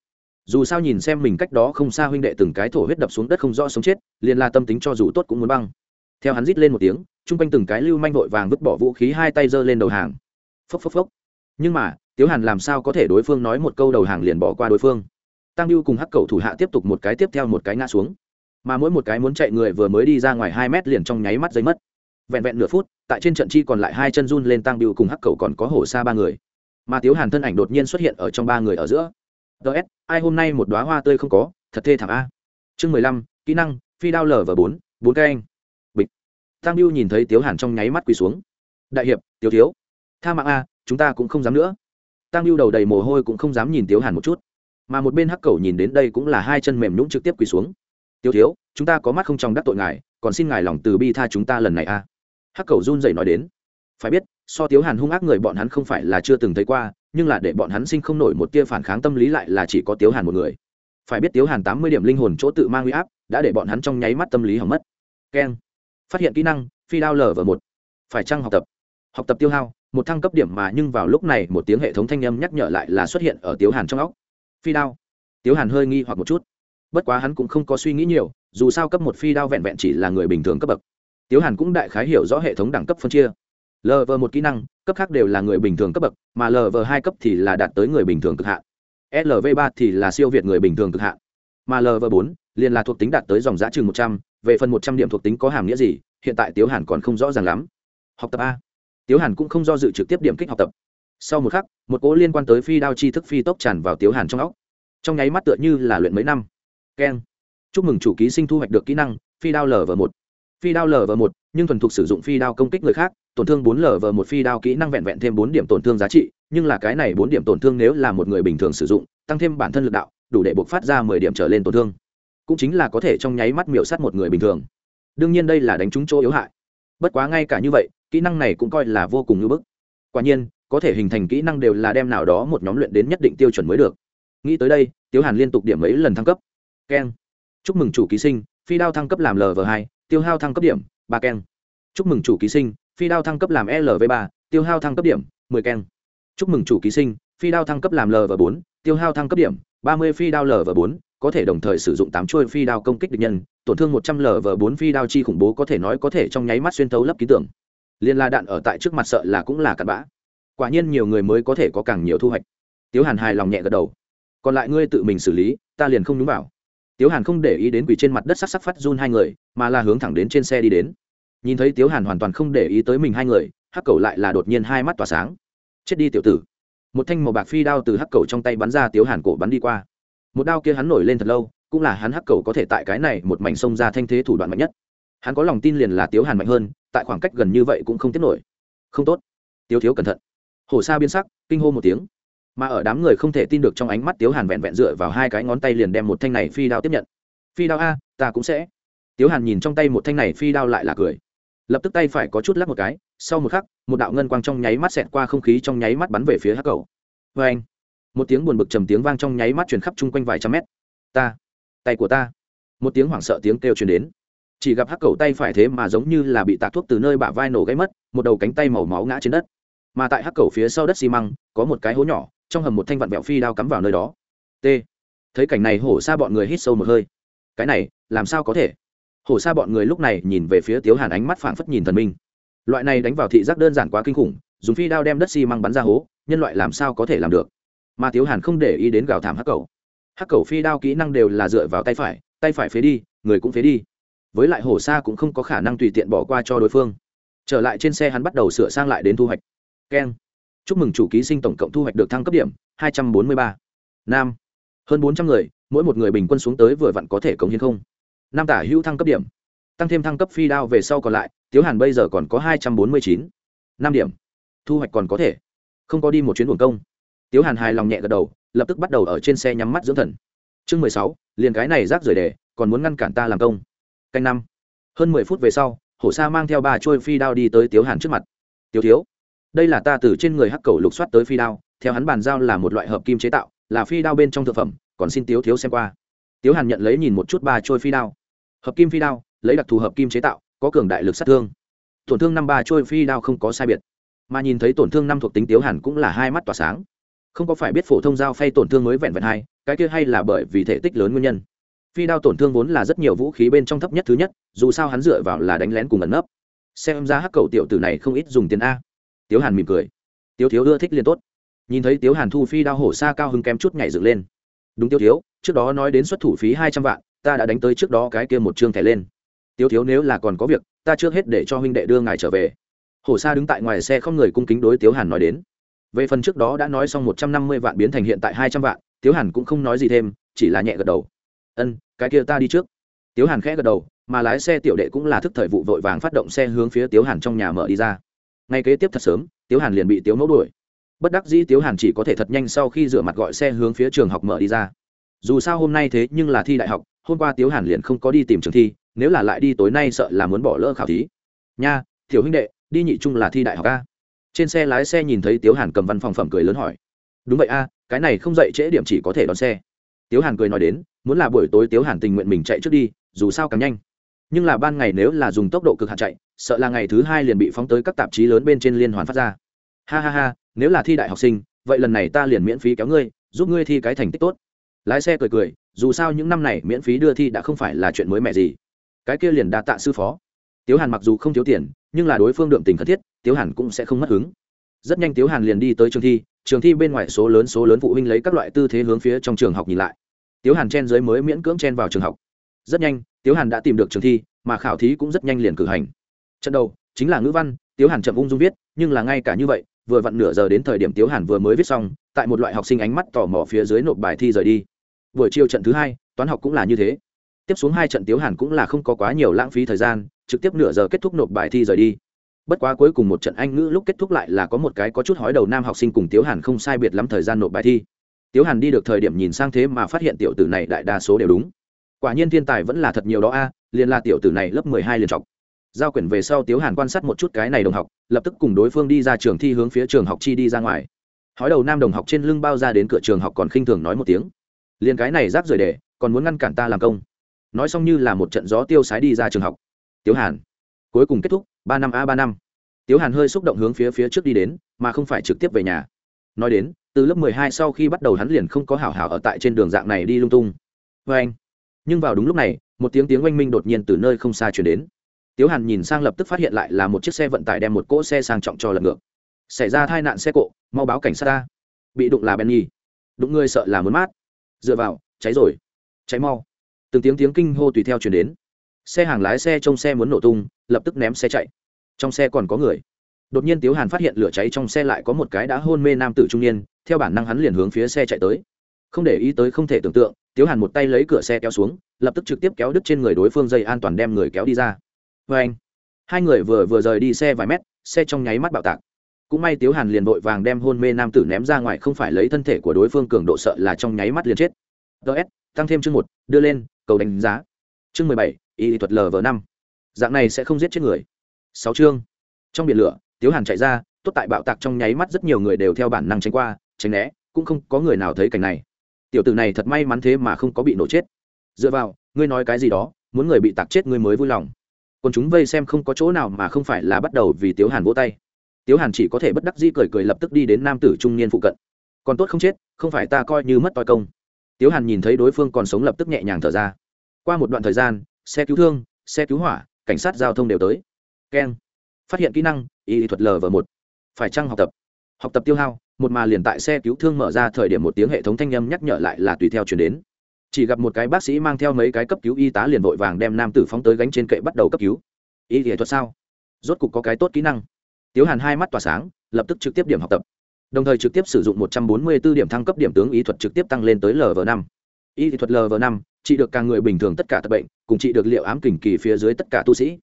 Dù sao nhìn xem mình cách đó không xa huynh đệ từng cái thổ huyết đập xuống đất không rõ sống chết, liền là tâm tính cho dù tốt cũng muốn băng. Theo hắn rít lên một tiếng chung quanh từng cái lưu manh vội vàng vứt bỏ vũ khí hai tay giơ lên đầu hàng. Phốc phốc phốc. Nhưng mà, tiếu hàn làm sao có thể đối phương nói một câu đầu hàng liền bỏ qua đối phương? Tăng lưu cùng hắc cầu thủ hạ tiếp tục một cái tiếp theo một cái ngã xuống. Mà mỗi một cái muốn chạy người vừa mới đi ra ngoài hai mét liền trong nháy mắt giấy mất vẹn vẹn nửa phút tại trên trận chi còn lại hai chân run lên tăng biêu cùng hắc cầu còn có hổ xa ba người. Mà tiếu hàn thân ảnh đột nhiên xuất hiện ở trong ba người ở giữa. Ts ai hôm nay một đoá hoa tươi không có thật thê thảm a. Chương mười lăm kỹ năng phi đao lở và bốn bốn cây, anh. Bịch. Tăng biêu nhìn thấy tiếu hàn trong nháy mắt quỳ xuống. Đại hiệp tiếu thiếu. Tha mạng a chúng ta cũng không dám nữa. Tăng biêu đầu đầy mồ hôi cũng không dám nhìn tiếu hàn một chút. Mà một bên hắc cầu nhìn đến đây cũng là hai chân mềm nhũng trực tiếp quỳ xuống. Tiêu thiếu chúng ta có mắt không trong đắc tội ngài còn xin ngài lòng từ bi tha chúng ta lần này a hắc cầu run dậy nói đến. Phải biết, so tiếu hàn hung ác người bọn hắn không phải là chưa từng thấy qua, nhưng là để bọn hắn sinh không nổi một tia phản kháng tâm lý lại là chỉ có tiếu hàn một người. Phải biết tiếu hàn tám mươi điểm linh hồn chỗ tự mang huy áp, đã để bọn hắn trong nháy mắt tâm lý hỏng mất. Keng. Phát hiện kỹ năng, phi đao lở vở một. Phải chăng học tập? Học tập tiêu hao, một thăng cấp điểm mà nhưng vào lúc này một tiếng hệ thống thanh âm nhắc nhở lại là xuất hiện ở tiếu hàn trong óc. Phi đao. Tiếu hàn hơi nghi hoặc một chút. Bất quá hắn cũng không có suy nghĩ nhiều, dù sao cấp một phi đao vẹn vẹn chỉ là người bình thường cấp bậc tiếu hàn cũng đại khái hiểu rõ hệ thống đẳng cấp phân chia. Lv một kỹ năng, cấp khác đều là người bình thường cấp bậc, mà lv hai cấp thì là đạt tới người bình thường cực hạn. Lv ba thì là siêu việt người bình thường cực hạn. Mà lv bốn liền là thuộc tính đạt tới dòng giá chừng một trăm, về phần một trăm điểm thuộc tính có hàm nghĩa gì, hiện tại tiếu hàn còn không rõ ràng lắm. Học tập a. Tiếu hàn cũng không do dự trực tiếp điểm kích học tập. Sau một khắc, một cỗ liên quan tới phi đao chi thức phi tốc tràn vào tiếu hàn trong óc. Trong nháy mắt tựa như là luyện mấy năm. Keng. Chúc mừng chủ ký sinh thu hoạch được kỹ năng, phi đao lv một phi đao lv một, nhưng thuần thục sử dụng phi đao công kích người khác, tổn thương bốn lv một phi đao kỹ năng vẹn vẹn thêm bốn điểm tổn thương giá trị, nhưng là cái này bốn điểm tổn thương nếu là một người bình thường sử dụng, tăng thêm bản thân lực đạo, đủ để buộc phát ra mười điểm trở lên tổn thương. Cũng chính là có thể trong nháy mắt miểu sát một người bình thường. Đương nhiên đây là đánh trúng chỗ yếu hại. Bất quá ngay cả như vậy, kỹ năng này cũng coi là vô cùng ngưỡng bức. Quả nhiên, có thể hình thành kỹ năng đều là đem nào đó một nhóm luyện đến nhất định tiêu chuẩn mới được. Nghĩ tới đây, tiếu hàn liên tục điểm mấy lần thăng cấp. Keng. Chúc mừng chủ ký sinh, phi đao thăng cấp làm lv hai tiêu hao thăng cấp điểm, ba keng. Chúc mừng chủ ký sinh, phi đao thăng cấp làm lv ba, tiêu hao thăng cấp điểm, mười keng. Chúc mừng chủ ký sinh, phi đao thăng cấp làm lv bốn, tiêu hao thăng cấp điểm, ba mươi phi đao lv bốn, có thể đồng thời sử dụng tám chuôi phi đao công kích địch nhân, tổn thương một trăm lv bốn phi đao chi khủng bố có thể nói có thể trong nháy mắt xuyên thấu lấp ký tưởng. Liên la đạn ở tại trước mặt sợ là cũng là cặn bã. Quả nhiên nhiều người mới có thể có càng nhiều thu hoạch. Tiếu hàn hài lòng nhẹ gật đầu. Còn lại ngươi tự mình xử lý, ta liền không đúng vào tiếu hàn không để ý đến quỷ trên mặt đất sắc sắc phát run hai người, mà là hướng thẳng đến trên xe đi đến. Nhìn thấy tiếu hàn hoàn toàn không để ý tới mình hai người, hắc cầu lại là đột nhiên hai mắt tỏa sáng. Chết đi tiểu tử. Một thanh màu bạc phi đao từ hắc cầu trong tay bắn ra tiếu hàn cổ bắn đi qua. Một đao kia hắn nổi lên thật lâu, cũng là hắn hắc cầu có thể tại cái này một mảnh sông ra thanh thế thủ đoạn mạnh nhất. Hắn có lòng tin liền là tiếu hàn mạnh hơn, tại khoảng cách gần như vậy cũng không tiếp nổi. Không tốt. Tiếu thiếu cẩn thận. Hổ sa biên sắc, kinh hô một tiếng mà ở đám người không thể tin được trong ánh mắt tiếu hàn vẹn vẹn dựa vào hai cái ngón tay liền đem một thanh này phi đao tiếp nhận. Phi đao a, ta cũng sẽ. Tiếu hàn nhìn trong tay một thanh này phi đao lại là cười. Lập tức tay phải có chút lắc một cái, sau một khắc, một đạo ngân quang trong nháy mắt xẹt qua không khí trong nháy mắt bắn về phía hắc cầu. Vê anh. Một tiếng buồn bực trầm tiếng vang trong nháy mắt truyền khắp chung quanh vài trăm mét. Ta, tay của ta. Một tiếng hoảng sợ tiếng kêu truyền đến. Chỉ gặp hắc cầu tay phải thế mà giống như là bị tạc thuốc từ nơi bả vai nổ gãy mất, một đầu cánh tay màu máu ngã trên đất. Mà tại hắc cầu phía sau đất xi măng, có một cái hố nhỏ trong hầm một thanh vặn vẹo phi đao cắm vào nơi đó. T. Thấy cảnh này, hổ xa bọn người hít sâu một hơi. Cái này, làm sao có thể? Hổ xa bọn người lúc này nhìn về phía tiếu hàn ánh mắt phảng phất nhìn thần minh. Loại này đánh vào thị giác đơn giản quá kinh khủng, dùng phi đao đem đất xi、si、măng bắn ra hố, nhân loại làm sao có thể làm được? Mà tiếu hàn không để ý đến gào thảm hắc cầu. Hắc cầu phi đao kỹ năng đều là dựa vào tay phải tay phải phế đi, người cũng phế đi. Với lại hổ xa cũng không có khả năng tùy tiện bỏ qua cho đối phương. Trở lại trên xe hắn bắt đầu sửa sang lại đến thu hoạch. Keng chúc mừng chủ ký sinh tổng cộng thu hoạch được thăng cấp điểm, hai trăm bốn mươi ba. Nam, hơn bốn trăm người, mỗi một người bình quân xuống tới vừa vặn có thể cống hiến không? Nam tả hữu thăng cấp điểm. Tăng thêm thăng cấp phi đao về sau còn lại, tiếu hàn bây giờ còn có hai trăm bốn mươi chín. Năm điểm. Thu hoạch còn có thể. Không có đi một chuyến buồng công. Tiếu hàn hài lòng nhẹ gật đầu, lập tức bắt đầu ở trên xe nhắm mắt dưỡng thần. Chương mười sáu, liền cái này rác rời đề còn muốn ngăn cản ta làm công. Canh năm. Hơn mười phút về sau, hổ sa mang theo ba trôi phi đao đi tới tiếu hàn trước mặt. Tiếu thiếu đây là ta từ trên người hắc cầu lục soát tới phi đao, theo hắn bàn giao là một loại hợp kim chế tạo, là phi đao bên trong thực phẩm, còn xin tiếu thiếu xem qua. Tiếu hàn nhận lấy nhìn một chút ba trôi phi đao. Hợp kim phi đao, lấy đặc thù hợp kim chế tạo, có cường đại lực sát thương. Tổn thương năm ba trôi phi đao không có sai biệt. Mà nhìn thấy tổn thương năm thuộc tính tiếu hàn cũng là hai mắt tỏa sáng. Không có phải biết phổ thông dao phay tổn thương mới vẹn vẹn hai, cái kia hay là bởi vì thể tích lớn nguyên nhân. Phi đao tổn thương vốn là rất nhiều vũ khí bên trong thấp nhất thứ nhất, dù sao hắn dựa vào là đánh lén cùng ẩn nấp. Xem ra hắc cầu tiểu tử này không ít dùng tiền a tiếu hàn mỉm cười. Tiếu thiếu ưa thích liên tốt. Nhìn thấy tiếu hàn thu phi đao hổ xa cao hưng kém chút nhảy dựng lên. Đúng tiêu thiếu, trước đó nói đến xuất thủ phí hai trăm vạn, ta đã đánh tới trước đó cái kia một chương thẻ lên. Tiếu thiếu nếu là còn có việc, ta trước hết để cho huynh đệ đưa ngài trở về. Hổ sa đứng tại ngoài xe không người cung kính đối tiếu hàn nói đến. Về phần trước đó đã nói xong một trăm năm mươi vạn biến thành hiện tại hai trăm vạn, tiếu hàn cũng không nói gì thêm, chỉ là nhẹ gật đầu. Ân, cái kia ta đi trước. Tiếu hàn khẽ gật đầu, mà lái xe tiểu đệ cũng là thức thời vụ vội vàng phát động xe hướng phía tiếu hàn trong nhà mở đi ra ngay kế tiếp thật sớm, tiếu hàn liền bị tiếu mẫu đuổi. Bất đắc dĩ tiếu hàn chỉ có thể thật nhanh sau khi rửa mặt gọi xe hướng phía trường học mở đi ra. Dù sao hôm nay thế nhưng là thi đại học, hôm qua tiếu hàn liền không có đi tìm trường thi, nếu là lại đi tối nay sợ là muốn bỏ lỡ khảo thí. Nha, tiểu huynh đệ, đi nhị trung là thi đại học a. Trên xe lái xe nhìn thấy tiếu hàn cầm văn phòng phẩm cười lớn hỏi. Đúng vậy a, cái này không dậy trễ điểm chỉ có thể đón xe. Tiếu hàn cười nói đến, muốn là buổi tối tiếu hàn tình nguyện mình chạy trước đi, dù sao càng nhanh. Nhưng là ban ngày nếu là dùng tốc độ cực hạn chạy sợ là ngày thứ hai liền bị phóng tới các tạp chí lớn bên trên liên hoàn phát ra. Ha ha ha, nếu là thi đại học sinh, vậy lần này ta liền miễn phí kéo ngươi, giúp ngươi thi cái thành tích tốt. Lái xe cười cười, dù sao những năm này miễn phí đưa thi đã không phải là chuyện mới mẻ gì. Cái kia liền đa tạ sư phó. Tiếu hàn mặc dù không thiếu tiền, nhưng là đối phương đượm tình khẩn thiết, tiếu hàn cũng sẽ không mất hứng. Rất nhanh tiếu hàn liền đi tới trường thi trường thi bên ngoài số lớn số lớn phụ huynh lấy các loại tư thế hướng phía trong trường học nhìn lại. Tiếu hàn chen dưới mới miễn cưỡng chen vào trường học. Rất nhanh, tiếu hàn đã tìm được trường thi, mà khảo thí cũng rất nhanh liền cử hành trận đầu, chính là ngữ văn, tiếu hàn chậm ung dung viết, nhưng là ngay cả như vậy, vừa vặn nửa giờ đến thời điểm tiếu hàn vừa mới viết xong, tại một loại học sinh ánh mắt tò mò phía dưới nộp bài thi rời đi. Buổi chiều trận thứ hai, toán học cũng là như thế. Tiếp xuống hai trận tiếu hàn cũng là không có quá nhiều lãng phí thời gian, trực tiếp nửa giờ kết thúc nộp bài thi rời đi. Bất quá cuối cùng một trận anh ngữ lúc kết thúc lại là có một cái có chút hói đầu nam học sinh cùng tiếu hàn không sai biệt lắm thời gian nộp bài thi. Tiếu hàn đi được thời điểm nhìn sang thế mà phát hiện tiểu tử này đại đa số đều đúng. Quả nhiên thiên tài vẫn là thật nhiều đó a, liền là tiểu tử này lớp mười hai liền chọc giao quyển về sau tiếu hàn quan sát một chút cái này đồng học, lập tức cùng đối phương đi ra trường thi hướng phía trường học chi đi ra ngoài. Hói đầu nam đồng học trên lưng bao ra đến cửa trường học còn khinh thường nói một tiếng. Liền cái này rác rời để, còn muốn ngăn cản ta làm công. Nói xong như là một trận gió tiêu sái đi ra trường học. Tiếu hàn, cuối cùng kết thúc, ba năm a, ba năm. Tiếu hàn hơi xúc động hướng phía phía trước đi đến, mà không phải trực tiếp về nhà. Nói đến, từ lớp mười hai sau khi bắt đầu hắn liền không có hảo hảo ở tại trên đường dạng này đi lung tung. Vê anh nhưng vào đúng lúc này, một tiếng tiếng oanh minh đột nhiên từ nơi không xa chuyển đến tiếu hàn nhìn sang lập tức phát hiện lại là một chiếc xe vận tải đem một cỗ xe sang trọng cho lật ngược. Xảy ra tai nạn xe cộ, mau báo cảnh sát ta. Bị đụng là benny. Đụng người sợ là muốn mát. Dựa vào, cháy rồi. Cháy mau. Từng tiếng tiếng kinh hô tùy theo chuyển đến. Xe hàng lái xe trong xe muốn nổ tung, lập tức ném xe chạy. Trong xe còn có người. Đột nhiên tiếu hàn phát hiện lửa cháy trong xe lại có một cái đã hôn mê nam tử trung niên, theo bản năng hắn liền hướng phía xe chạy tới. Không để ý tới, không thể tưởng tượng, tiếu hàn một tay lấy cửa xe kéo xuống, lập tức trực tiếp kéo đứt trên người đối phương dây an toàn đem người kéo đi ra vê anh. Hai người vừa vừa rời đi xe vài mét, xe trong nháy mắt bạo tạc. Cũng may tiếu hàn liền vội vàng đem hôn mê nam tử ném ra ngoài, không phải lấy thân thể của đối phương cường độ sợ là trong nháy mắt liền chết. Ts tăng thêm chương một, đưa lên, cầu đánh giá. Chương mười bảy, y thuật lv năm. Dạng này sẽ không giết chết người. Sáu chương. Trong biển lửa, tiếu hàn chạy ra, tốt tại bạo tạc trong nháy mắt rất nhiều người đều theo bản năng tránh qua, tránh né, cũng không có người nào thấy cảnh này. Tiểu tử này thật may mắn thế mà không có bị nổ chết. Dựa vào, ngươi nói cái gì đó, muốn người bị tạc chết ngươi mới vui lòng còn chúng vây xem không có chỗ nào mà không phải là bắt đầu vì tiếu hàn vỗ tay. Tiếu hàn chỉ có thể bất đắc dĩ cười cười lập tức đi đến nam tử trung niên phụ cận. Còn tốt không chết, không phải ta coi như mất toi công. Tiếu hàn nhìn thấy đối phương còn sống lập tức nhẹ nhàng thở ra. Qua một đoạn thời gian, xe cứu thương, xe cứu hỏa, cảnh sát giao thông đều tới. Keng. Phát hiện kỹ năng, y thuật l v một. Phải chăng học tập? Học tập tiêu hao, một mà liền tại xe cứu thương mở ra thời điểm một tiếng hệ thống thanh âm nhắc nhở lại là tùy theo chuyển đến chỉ gặp một cái bác sĩ mang theo mấy cái cấp cứu y tá liền vội vàng đem nam tử phóng tới gánh trên kệ bắt đầu cấp cứu. Y nghệ thuật sao? Rốt cục có cái tốt kỹ năng. Tiếu hàn hai mắt tỏa sáng, lập tức trực tiếp điểm học tập. Đồng thời trực tiếp sử dụng một trăm bốn mươi 144 điểm thăng cấp điểm tướng y thuật trực tiếp tăng lên tới lv năm. Y thuật lv năm, trị được càng người bình thường tất cả tập bệnh, cùng trị được liệu ám kình kỳ phía dưới tất cả tu sĩ.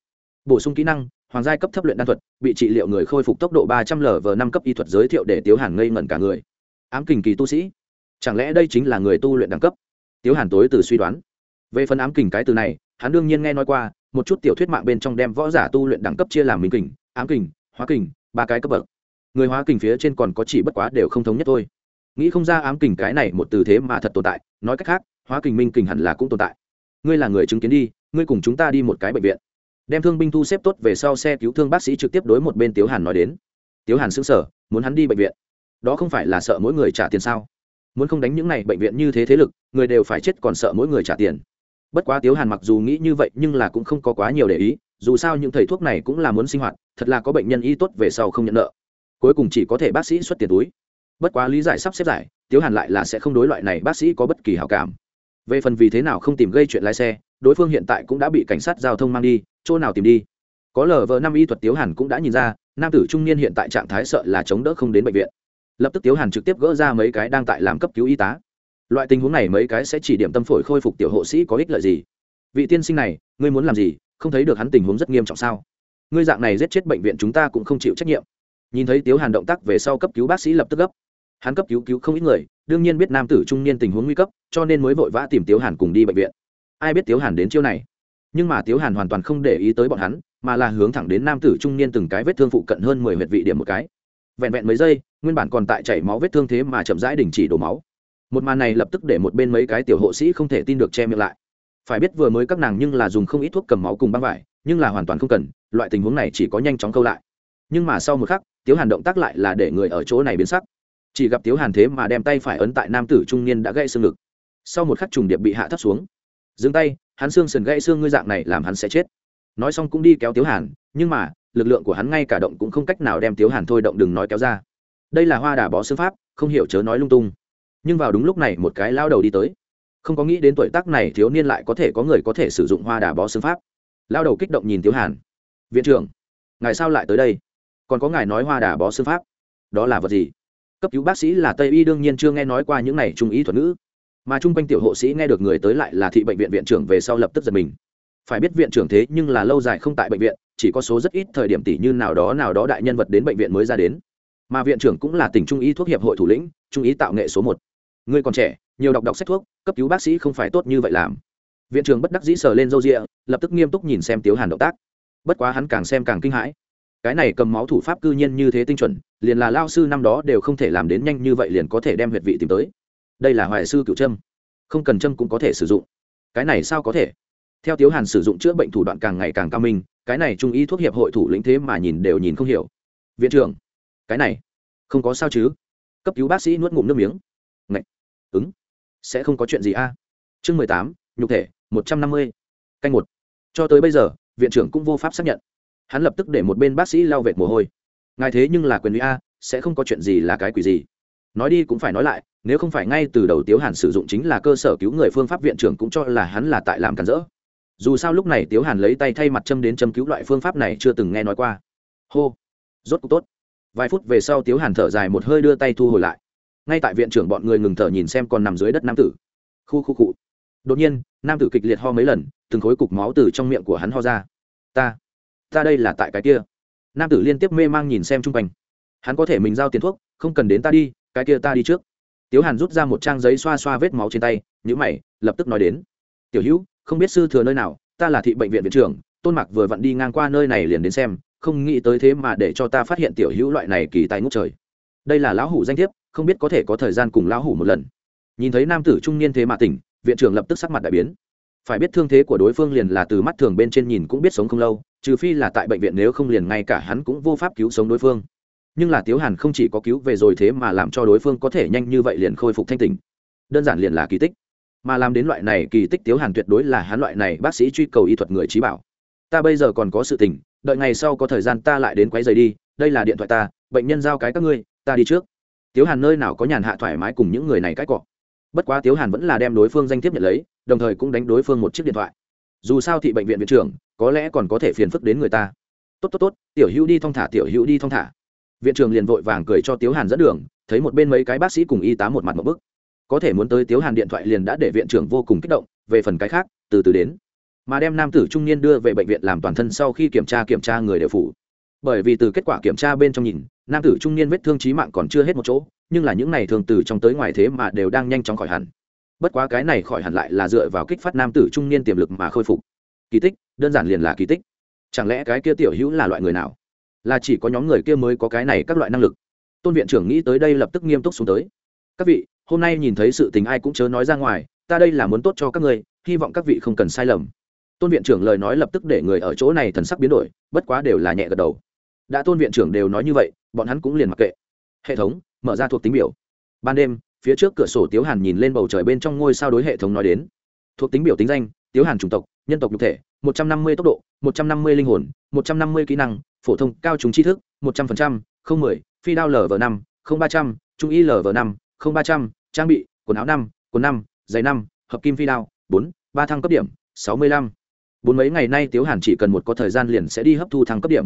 Bổ sung kỹ năng, hoàng giai cấp thấp luyện đan thuật, bị trị liệu người khôi phục tốc độ ba trăm lv năm cấp y thuật giới thiệu để tiếu hàn ngây ngẩn cả người. Ám kình kỳ tu sĩ? Chẳng lẽ đây chính là người tu luyện đẳng cấp? Tiếu hàn tối từ suy đoán. Về phần ám kình cái từ này, hắn đương nhiên nghe nói qua, một chút tiểu thuyết mạng bên trong đem võ giả tu luyện đẳng cấp chia làm minh kình, ám kình, hóa kình, ba cái cấp bậc. Người hóa kình phía trên còn có chỉ bất quá đều không thống nhất thôi. Nghĩ không ra ám kình cái này một từ thế mà thật tồn tại, nói cách khác, hóa kình minh kình hẳn là cũng tồn tại. Ngươi là người chứng kiến đi, ngươi cùng chúng ta đi một cái bệnh viện. Đem thương binh thu xếp tốt về sau xe cứu thương bác sĩ trực tiếp đối một bên tiếu hàn nói đến. Tiếu hàn xứng sở muốn hắn đi bệnh viện. Đó không phải là sợ mỗi người trả tiền sao? Muốn không đánh những này bệnh viện như thế thế lực, người đều phải chết còn sợ mỗi người trả tiền. Bất quá tiếu hàn mặc dù nghĩ như vậy nhưng là cũng không có quá nhiều để ý, dù sao những thầy thuốc này cũng là muốn sinh hoạt, thật là có bệnh nhân y tốt về sau không nhận nợ. Cuối cùng chỉ có thể bác sĩ xuất tiền túi. Bất quá lý giải sắp xếp giải, tiếu hàn lại là sẽ không đối loại này bác sĩ có bất kỳ hảo cảm. Về phần vì thế nào không tìm gây chuyện lái xe, đối phương hiện tại cũng đã bị cảnh sát giao thông mang đi, chỗ nào tìm đi. Có lờ vợ năm y thuật tiếu hàn cũng đã nhìn ra, nam tử trung niên hiện tại trạng thái sợ là chống đỡ không đến bệnh viện lập tức tiếu hàn trực tiếp gỡ ra mấy cái đang tại làm cấp cứu y tá. Loại tình huống này mấy cái sẽ chỉ điểm tâm phổi khôi phục tiểu hộ sĩ có ích lợi gì? Vị tiên sinh này, ngươi muốn làm gì? Không thấy được hắn tình huống rất nghiêm trọng sao? Ngươi dạng này giết chết bệnh viện chúng ta cũng không chịu trách nhiệm. Nhìn thấy tiếu hàn động tác về sau cấp cứu bác sĩ lập tức gấp. Hắn cấp cứu cứu không ít người, đương nhiên biết nam tử trung niên tình huống nguy cấp, cho nên mới vội vã tìm tiếu hàn cùng đi bệnh viện. Ai biết tiếu hàn đến chiêu này? Nhưng mà tiếu hàn hoàn toàn không để ý tới bọn hắn, mà là hướng thẳng đến nam tử trung niên từng cái vết thương phụ cận hơn mười huyệt vị điểm một cái vẹn vẹn mấy giây, nguyên bản còn tại chảy máu vết thương thế mà chậm rãi đình chỉ đổ máu. Một màn này lập tức để một bên mấy cái tiểu hộ sĩ không thể tin được che miệng lại. Phải biết vừa mới các nàng nhưng là dùng không ít thuốc cầm máu cùng băng vải, nhưng là hoàn toàn không cần, loại tình huống này chỉ có nhanh chóng câu lại. Nhưng mà sau một khắc, tiếu hàn động tác lại là để người ở chỗ này biến sắc. Chỉ gặp tiếu hàn thế mà đem tay phải ấn tại nam tử trung niên đã gãy xương ngực. Sau một khắc trùng điệp bị hạ thấp xuống. Dừng tay, hắn xương sần gãy xương ngươi dạng này làm hắn sẽ chết. Nói xong cũng đi kéo tiếu hàn, nhưng mà lực lượng của hắn ngay cả động cũng không cách nào đem tiếu hàn thôi động đừng nói kéo ra. Đây là hoa đà bó xương pháp, không hiểu chớ nói lung tung. Nhưng vào đúng lúc này một cái lao đầu đi tới. Không có nghĩ đến tuổi tác này thiếu niên lại có thể có người có thể sử dụng hoa đà bó xương pháp. Lao đầu kích động nhìn tiếu hàn. Viện trưởng, ngài sao lại tới đây? Còn có ngài nói hoa đà bó xương pháp? Đó là vật gì? Cấp cứu bác sĩ là tây y đương nhiên chưa nghe nói qua những này trung ý thuật ngữ. Mà chung quanh tiểu hộ sĩ nghe được người tới lại là thị bệnh viện viện trưởng về sau lập tức giật mình. Phải biết viện trưởng thế nhưng là lâu dài không tại bệnh viện chỉ có số rất ít thời điểm tỷ như nào đó nào đó đại nhân vật đến bệnh viện mới ra đến. Mà viện trưởng cũng là tỉnh trung ý thuốc hiệp hội thủ lĩnh, trung ý tạo nghệ số một. Người còn trẻ, nhiều đọc đọc sách thuốc, cấp cứu bác sĩ không phải tốt như vậy làm. Viện trưởng bất đắc dĩ sờ lên râu rịa lập tức nghiêm túc nhìn xem tiếu hàn động tác. Bất quá hắn càng xem càng kinh hãi. Cái này cầm máu thủ pháp cư nhiên như thế tinh chuẩn, liền là lao sư năm đó đều không thể làm đến nhanh như vậy liền có thể đem huyệt vị tìm tới. Đây là hoài sư cựu trâm không cần trâm cũng có thể sử dụng. Cái này sao có thể? Theo tiếu hàn sử dụng chữa bệnh thủ đoạn càng ngày càng cao minh, cái này trung ý thuốc hiệp hội thủ lĩnh thế mà nhìn đều nhìn không hiểu. Viện trưởng, cái này không có sao chứ? Cấp cứu bác sĩ nuốt ngụm nước miếng. Ngậy. ứng, sẽ không có chuyện gì a? Chương mười tám, nhục thể, một trăm năm mươi. Canh một. Cho tới bây giờ, viện trưởng cũng vô pháp xác nhận. Hắn lập tức để một bên bác sĩ lau vệt mồ hôi. Ngài thế nhưng là quyền uy a, sẽ không có chuyện gì là cái quỷ gì. Nói đi cũng phải nói lại, nếu không phải ngay từ đầu tiếu hàn sử dụng chính là cơ sở cứu người phương pháp, viện trưởng cũng cho là hắn là tại làm cản rỡ dù sao lúc này tiếu hàn lấy tay thay mặt châm đến châm cứu loại phương pháp này chưa từng nghe nói qua. Hô, rốt cuộc tốt. Vài phút về sau tiếu hàn thở dài một hơi đưa tay thu hồi lại. Ngay tại viện trưởng bọn người ngừng thở nhìn xem còn nằm dưới đất nam tử. Khu khu cụ đột nhiên, nam tử kịch liệt ho mấy lần, từng khối cục máu từ trong miệng của hắn ho ra. Ta ta đây là tại cái kia. Nam tử liên tiếp mê mang nhìn xem chung quanh. Hắn có thể mình giao tiền thuốc, không cần đến ta đi, cái kia ta đi trước. Tiếu hàn rút ra một trang giấy xoa xoa vết máu trên tay nhữ mày, lập tức nói đến. Tiểu hữu không biết sư thừa nơi nào, ta là thị bệnh viện viện trưởng, tôn mạc vừa vặn đi ngang qua nơi này liền đến xem, không nghĩ tới thế mà để cho ta phát hiện tiểu hữu loại này kỳ tài ngốc trời. Đây là lão hủ danh thiếp, không biết có thể có thời gian cùng lão hủ một lần. Nhìn thấy nam tử trung niên thế mà tỉnh, viện trưởng lập tức sắc mặt đại biến. Phải biết thương thế của đối phương liền là từ mắt thường bên trên nhìn cũng biết sống không lâu, trừ phi là tại bệnh viện nếu không liền ngay cả hắn cũng vô pháp cứu sống đối phương. Nhưng là tiếu hàn không chỉ có cứu về rồi thế mà làm cho đối phương có thể nhanh như vậy liền khôi phục thanh tình đơn giản liền là kỳ tích mà làm đến loại này kỳ tích tiếu hàn tuyệt đối là hắn loại này bác sĩ truy cầu y thuật người trí bảo. Ta bây giờ còn có sự tình, đợi ngày sau có thời gian ta lại đến quấy giày đi, đây là điện thoại ta, bệnh nhân giao cái các ngươi, ta đi trước. Tiếu hàn nơi nào có nhàn hạ thoải mái cùng những người này cãi cọ. Bất quá tiếu hàn vẫn là đem đối phương danh thiếp nhận lấy, đồng thời cũng đánh đối phương một chiếc điện thoại. Dù sao thị bệnh viện viện trưởng, có lẽ còn có thể phiền phức đến người ta. Tốt tốt tốt, tiểu hữu đi thong thả, tiểu hữu đi thong thả. Viện trưởng liền vội vàng cười cho tiếu hàn dẫn đường, thấy một bên mấy cái bác sĩ cùng y tá một mặt một bức có thể muốn tới tiếu hàn điện thoại liền đã để viện trưởng vô cùng kích động, về phần cái khác, từ từ đến. Mà đem nam tử trung niên đưa về bệnh viện làm toàn thân sau khi kiểm tra kiểm tra người đều phủ. Bởi vì từ kết quả kiểm tra bên trong nhìn, nam tử trung niên vết thương trí mạng còn chưa hết một chỗ, nhưng là những này thường từ trong tới ngoài thế mà đều đang nhanh chóng khỏi hẳn. Bất quá cái này khỏi hẳn lại là dựa vào kích phát nam tử trung niên tiềm lực mà khôi phục. Kỳ tích, đơn giản liền là kỳ tích. Chẳng lẽ cái kia tiểu hữu là loại người nào? Là chỉ có nhóm người kia mới có cái này các loại năng lực. Tôn viện trưởng nghĩ tới đây lập tức nghiêm túc xuống tới. Các vị hôm nay nhìn thấy sự tình ai cũng chớ nói ra ngoài ta đây là muốn tốt cho các ngươi, hy vọng các vị không cần sai lầm. Tôn viện trưởng lời nói lập tức để người ở chỗ này thần sắc biến đổi bất quá đều là nhẹ gật đầu. Đã tôn viện trưởng đều nói như vậy bọn hắn cũng liền mặc kệ. Hệ thống mở ra thuộc tính biểu. Ban đêm phía trước cửa sổ tiếu hàn nhìn lên bầu trời bên trong ngôi sao đối hệ thống nói đến. Thuộc tính biểu tính danh tiếu hàn chủng tộc nhân tộc nhục thể một trăm năm mươi tốc độ một trăm năm mươi linh hồn một trăm năm mươi kỹ năng phổ thông cao chúng tri thức một trăm linh không mười phi đao lv năm không ba trăm trung y lv năm không ba trăm trang bị, quần áo năm, quần năm, giày năm, hợp kim phi đao, bốn, ba thăng cấp điểm, sáu mươi lăm. Bốn mấy ngày nay tiếu hàn chỉ cần một có thời gian liền sẽ đi hấp thu thăng cấp điểm.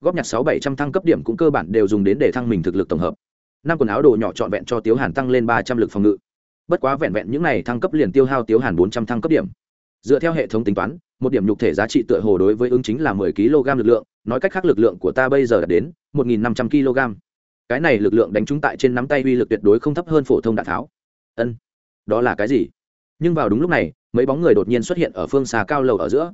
Góp nhặt sáu bảy trăm thăng cấp điểm cũng cơ bản đều dùng đến để thăng mình thực lực tổng hợp. Năm quần áo đồ nhỏ trọn vẹn cho tiếu hàn tăng lên ba trăm l ự c phòng ngự. Bất quá vẹn vẹn những n à y thăng cấp liền tiêu hao tiếu hàn bốn trăm thăng cấp điểm. Dựa theo hệ thống tính toán, một điểm nhục thể giá trị tựa hồ đối với ứng chính là mười kg lực lượng, nói cách khác lực lượng của ta bây giờ đạt đến một nghìn năm trăm kg cái này lực lượng đánh trúng tại trên nắm tay uy lực tuyệt đối không thấp hơn phổ thông đạn tháo. Ân, đó là cái gì? Nhưng vào đúng lúc này, mấy bóng người đột nhiên xuất hiện ở phương xa cao lầu ở giữa.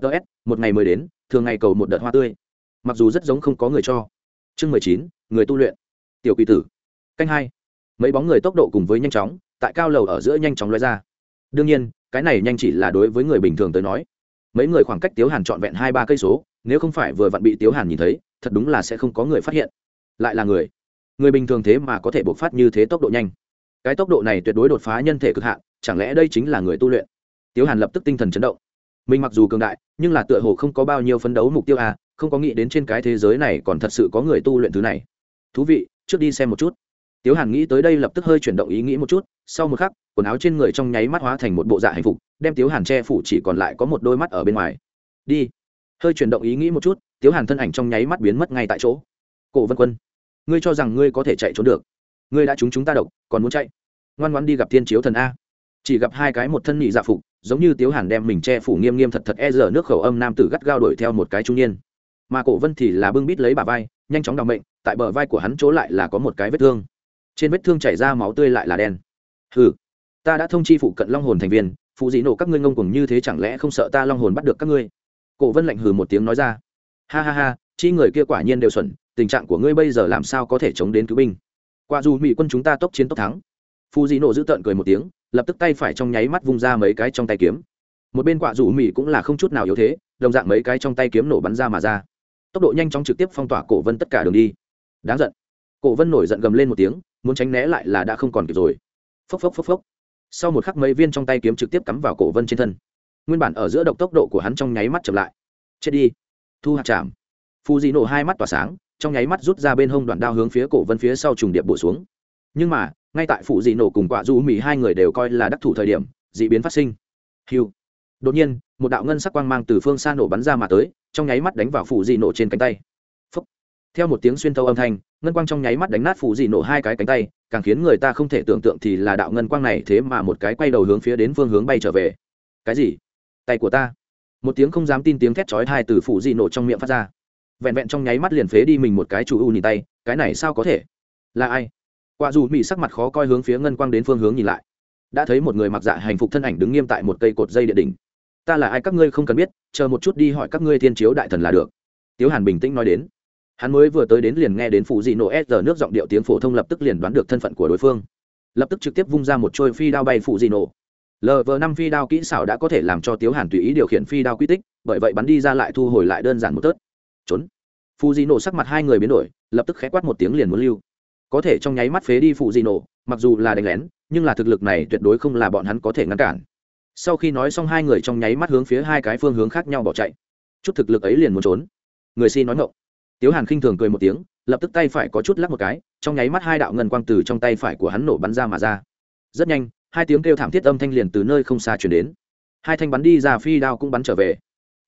Ts một ngày mới đến, thường ngày cầu một đợt hoa tươi. Mặc dù rất giống không có người cho. Chương mười chín, người tu luyện. Tiểu quỷ tử. Canh hai. Mấy bóng người tốc độ cùng với nhanh chóng, tại cao lầu ở giữa nhanh chóng lóe ra. Đương nhiên, cái này nhanh chỉ là đối với người bình thường tới nói. Mấy người khoảng cách tiếu hàn trọn vẹn hai ba cây số, nếu không phải vừa vặn bị tiếu hàn nhìn thấy, thật đúng là sẽ không có người phát hiện lại là người. Người bình thường thế mà có thể bộc phát như thế tốc độ nhanh. Cái tốc độ này tuyệt đối đột phá nhân thể cực hạn, chẳng lẽ đây chính là người tu luyện? Tiếu hàn lập tức tinh thần chấn động. Mình mặc dù cường đại, nhưng là tựa hồ không có bao nhiêu phấn đấu mục tiêu à không có nghĩ đến trên cái thế giới này còn thật sự có người tu luyện thứ này. Thú vị, trước đi xem một chút. Tiếu hàn nghĩ tới đây lập tức hơi chuyển động ý nghĩ một chút, sau một khắc, quần áo trên người trong nháy mắt hóa thành một bộ dạ hạnh phục, đem tiếu hàn che phủ chỉ còn lại có một đôi mắt ở bên ngoài. Đi. Hơi chuyển động ý nghĩ một chút, tiếu hàn thân ảnh trong nháy mắt biến mất ngay tại chỗ cổ vân quân, ngươi cho rằng ngươi có thể chạy trốn được. Ngươi đã trúng chúng ta độc, còn muốn chạy? Ngoan ngoan đi gặp thiên chiếu thần a. Chỉ gặp hai cái một thân nhị dạ phục, giống như tiếu hàn đem mình che phủ nghiêm nghiêm thật thật e rờ nước khẩu âm nam tử gắt gao đuổi theo một cái trung niên. Mà cổ vân thì là bưng bít lấy bà vai, nhanh chóng đ ò n mệnh, tại bờ vai của hắn chỗ lại là có một cái vết thương. Trên vết thương chảy ra máu tươi lại là đen. Hừ, ta đã thông chi phụ cận long hồn thành viên, phụ dị nổ các ngươi ngông cùng như thế chẳng lẽ không sợ ta long hồn bắt được các ngươi? Cổ vân lạnh hừ một tiếng nói ra. Ha ha ha, chi người kia quả nhiên đều xuẩn tình trạng của ngươi bây giờ làm sao có thể chống đến cứu binh? Qua dù mỹ quân chúng ta tốc chiến tốc thắng. Phu Di nổ giữ tợn cười một tiếng, lập tức tay phải trong nháy mắt vung ra mấy cái trong tay kiếm. Một bên quạ rủ mỹ cũng là không chút nào yếu thế, đồng dạng mấy cái trong tay kiếm nổ bắn ra mà ra. Tốc độ nhanh chóng trực tiếp phong tỏa cổ vân tất cả đường đi. Đáng giận. Cổ vân nổi giận gầm lên một tiếng, muốn tránh né lại là đã không còn kịp rồi. Phốc phốc phốc phốc. Sau một khắc mấy viên trong tay kiếm trực tiếp cắm vào cổ vân trên thân. Nguyên bản ở giữa độc tốc độ của hắn trong nháy mắt chậm lại. Chết đi. Thu hạt chạm. Phu Di nổ hai mắt tỏa sáng trong nháy mắt rút ra bên hông đoạn đao hướng phía cổ vân phía sau trùng điệp bổ xuống. Nhưng mà, ngay tại phụ dị nổ cùng quả du mỹ hai người đều coi là đắc thủ thời điểm, d ị biến phát sinh. Hiu. Đột nhiên, một đạo ngân sắc quang mang từ phương xa nổ bắn ra mà tới, trong nháy mắt đánh vào phụ dị nổ trên cánh tay. Phúc. theo một tiếng xuyên thâu âm thanh, ngân quang trong nháy mắt đánh nát phụ dị nổ hai cái cánh tay, càng khiến người ta không thể tưởng tượng thì là đạo ngân quang này thế mà một cái quay đầu hướng phía đến phương hướng bay trở về. Cái gì? Tay của ta. Một tiếng không dám tin tiếng thét chói hai từ phụ dị nổ trong miệng phát ra vẹn vẹn trong nháy mắt liền phế đi mình một cái chủ u nhìn tay, cái này sao có thể? Là ai? Quả dù mỹ sắc mặt khó coi hướng phía ngân quang đến phương hướng nhìn lại. Đã thấy một người mặc dạ hành phục thân ảnh đứng nghiêm tại một cây cột dây địa đỉnh. Ta là ai các ngươi không cần biết, chờ một chút đi hỏi các ngươi thiên chiếu đại thần là được. Tiếu hàn bình tĩnh nói đến. Hắn mới vừa tới đến liền nghe đến phụ dị nổ s giờ nước giọng điệu tiếng phổ thông lập tức liền đoán được thân phận của đối phương. Lập tức trực tiếp vung ra một trôi phi đao bay phụ dị nổ. Lv năm phi đao kỹ xảo đã có thể làm cho tiếu hàn tùy ý điều khiển phi đao quy tích, bởi vậy bắn đi ra lại thu hồi lại đơn giản một tớt. Trốn phù di nổ sắc mặt hai người biến đổi, lập tức khẽ quát một tiếng liền muốn lưu. Có thể trong nháy mắt phế đi phù di nổ mặc dù là đánh lén, nhưng là thực lực này tuyệt đối không là bọn hắn có thể ngăn cản. Sau khi nói xong hai người trong nháy mắt hướng phía hai cái phương hướng khác nhau bỏ chạy. Chút thực lực ấy liền muốn trốn. Người xin nói ngộng tiếu hàn khinh thường cười một tiếng, lập tức tay phải có chút lắc một cái, trong nháy mắt hai đạo ngân quang từ trong tay phải của hắn nổ bắn ra mà ra. Rất nhanh, hai tiếng kêu thảm thiết âm thanh liền từ nơi không xa chuyển đến. Hai thanh bắn đi ra phi đao cũng bắn trở về.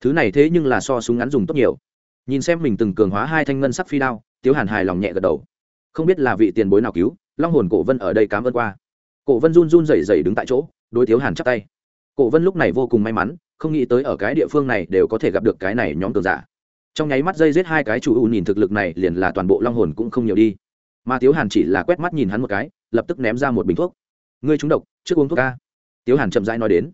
Thứ này thế nhưng là so súng ngắn dùng tốt nhiều nhìn xem mình từng cường hóa hai thanh ngân sắc phi đao, tiếu hàn hài lòng nhẹ gật đầu. Không biết là vị tiền bối nào cứu, long hồn cổ vân ở đây cám ơn qua. Cổ vân run run rẩy rẩy đứng tại chỗ, đối thiếu hàn chắp tay. Cổ vân lúc này vô cùng may mắn, không nghĩ tới ở cái địa phương này đều có thể gặp được cái này nhóm cường giả. Trong nháy mắt dây giết hai cái chủ ưu nhìn thực lực này liền là toàn bộ long hồn cũng không nhiều đi. Mà tiếu hàn chỉ là quét mắt nhìn hắn một cái, lập tức ném ra một bình thuốc. Ngươi trúng độc, trước uống thuốc ca. Tiếu hàn chậm rãi nói đến.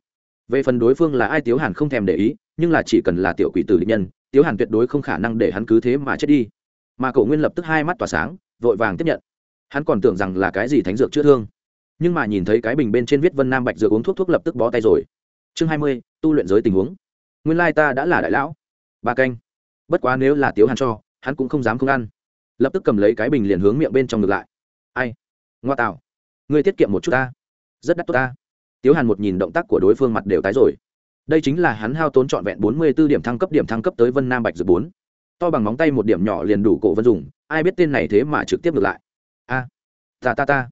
Về phần đối phương là ai tiếu hàn không thèm để ý, nhưng là chỉ cần là tiểu quỷ tử định nhân tiếu hàn tuyệt đối không khả năng để hắn cứ thế mà chết đi. Mà cổ nguyên lập tức hai mắt tỏa sáng, vội vàng tiếp nhận. Hắn còn tưởng rằng là cái gì thánh dược chữa thương. Nhưng mà nhìn thấy cái bình bên trên viết vân nam bạch dược uống thuốc thuốc lập tức bó tay rồi. Chương hai mươi, tu luyện giới tình huống. Nguyên lai ta đã là đại lão. Ba canh. Bất quá nếu là tiếu hàn cho, hắn cũng không dám không ăn. Lập tức cầm lấy cái bình liền hướng miệng bên trong ngược lại. Ai? Ngoa tạo. Ngươi tiết kiệm một chút ta. Rất đắt tốt ta. Tiếu hàn một nhìn động tác của đối phương mặt đều tái rồi đây chính là hắn hao tốn trọn vẹn bốn mươi b ố điểm thăng cấp điểm thăng cấp tới vân nam bạch dược bốn. To bằng móng tay một điểm nhỏ liền đủ cổ vân dùng, ai biết tên này thế mà trực tiếp ngược lại. A, ta ta ta.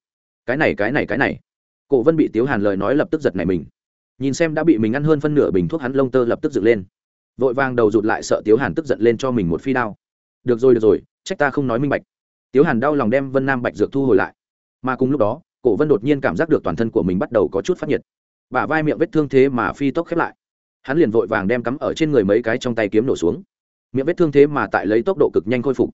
Cái này cái này cái này. Cổ vân bị tiếu hàn lời nói lập tức giật này mình. Nhìn xem đã bị mình ăn hơn phân nửa bình thuốc hắn lông tơ lập tức dựng lên. Vội vàng đầu rụt lại sợ tiếu hàn tức giận lên cho mình một phi đao. Được rồi được rồi, trách ta không nói minh bạch. Tiếu hàn đau lòng đem vân nam bạch dược thu hồi lại. Mà cùng lúc đó, cổ vân đột nhiên cảm giác được toàn thân của mình bắt đầu có chút phát nhiệt. Bả vai miệng vết thương thế mà phi tốc khép lại hắn liền vội vàng đem cắm ở trên người mấy cái trong tay kiếm nổ xuống. Miệng vết thương thế mà tại lấy tốc độ cực nhanh khôi phục.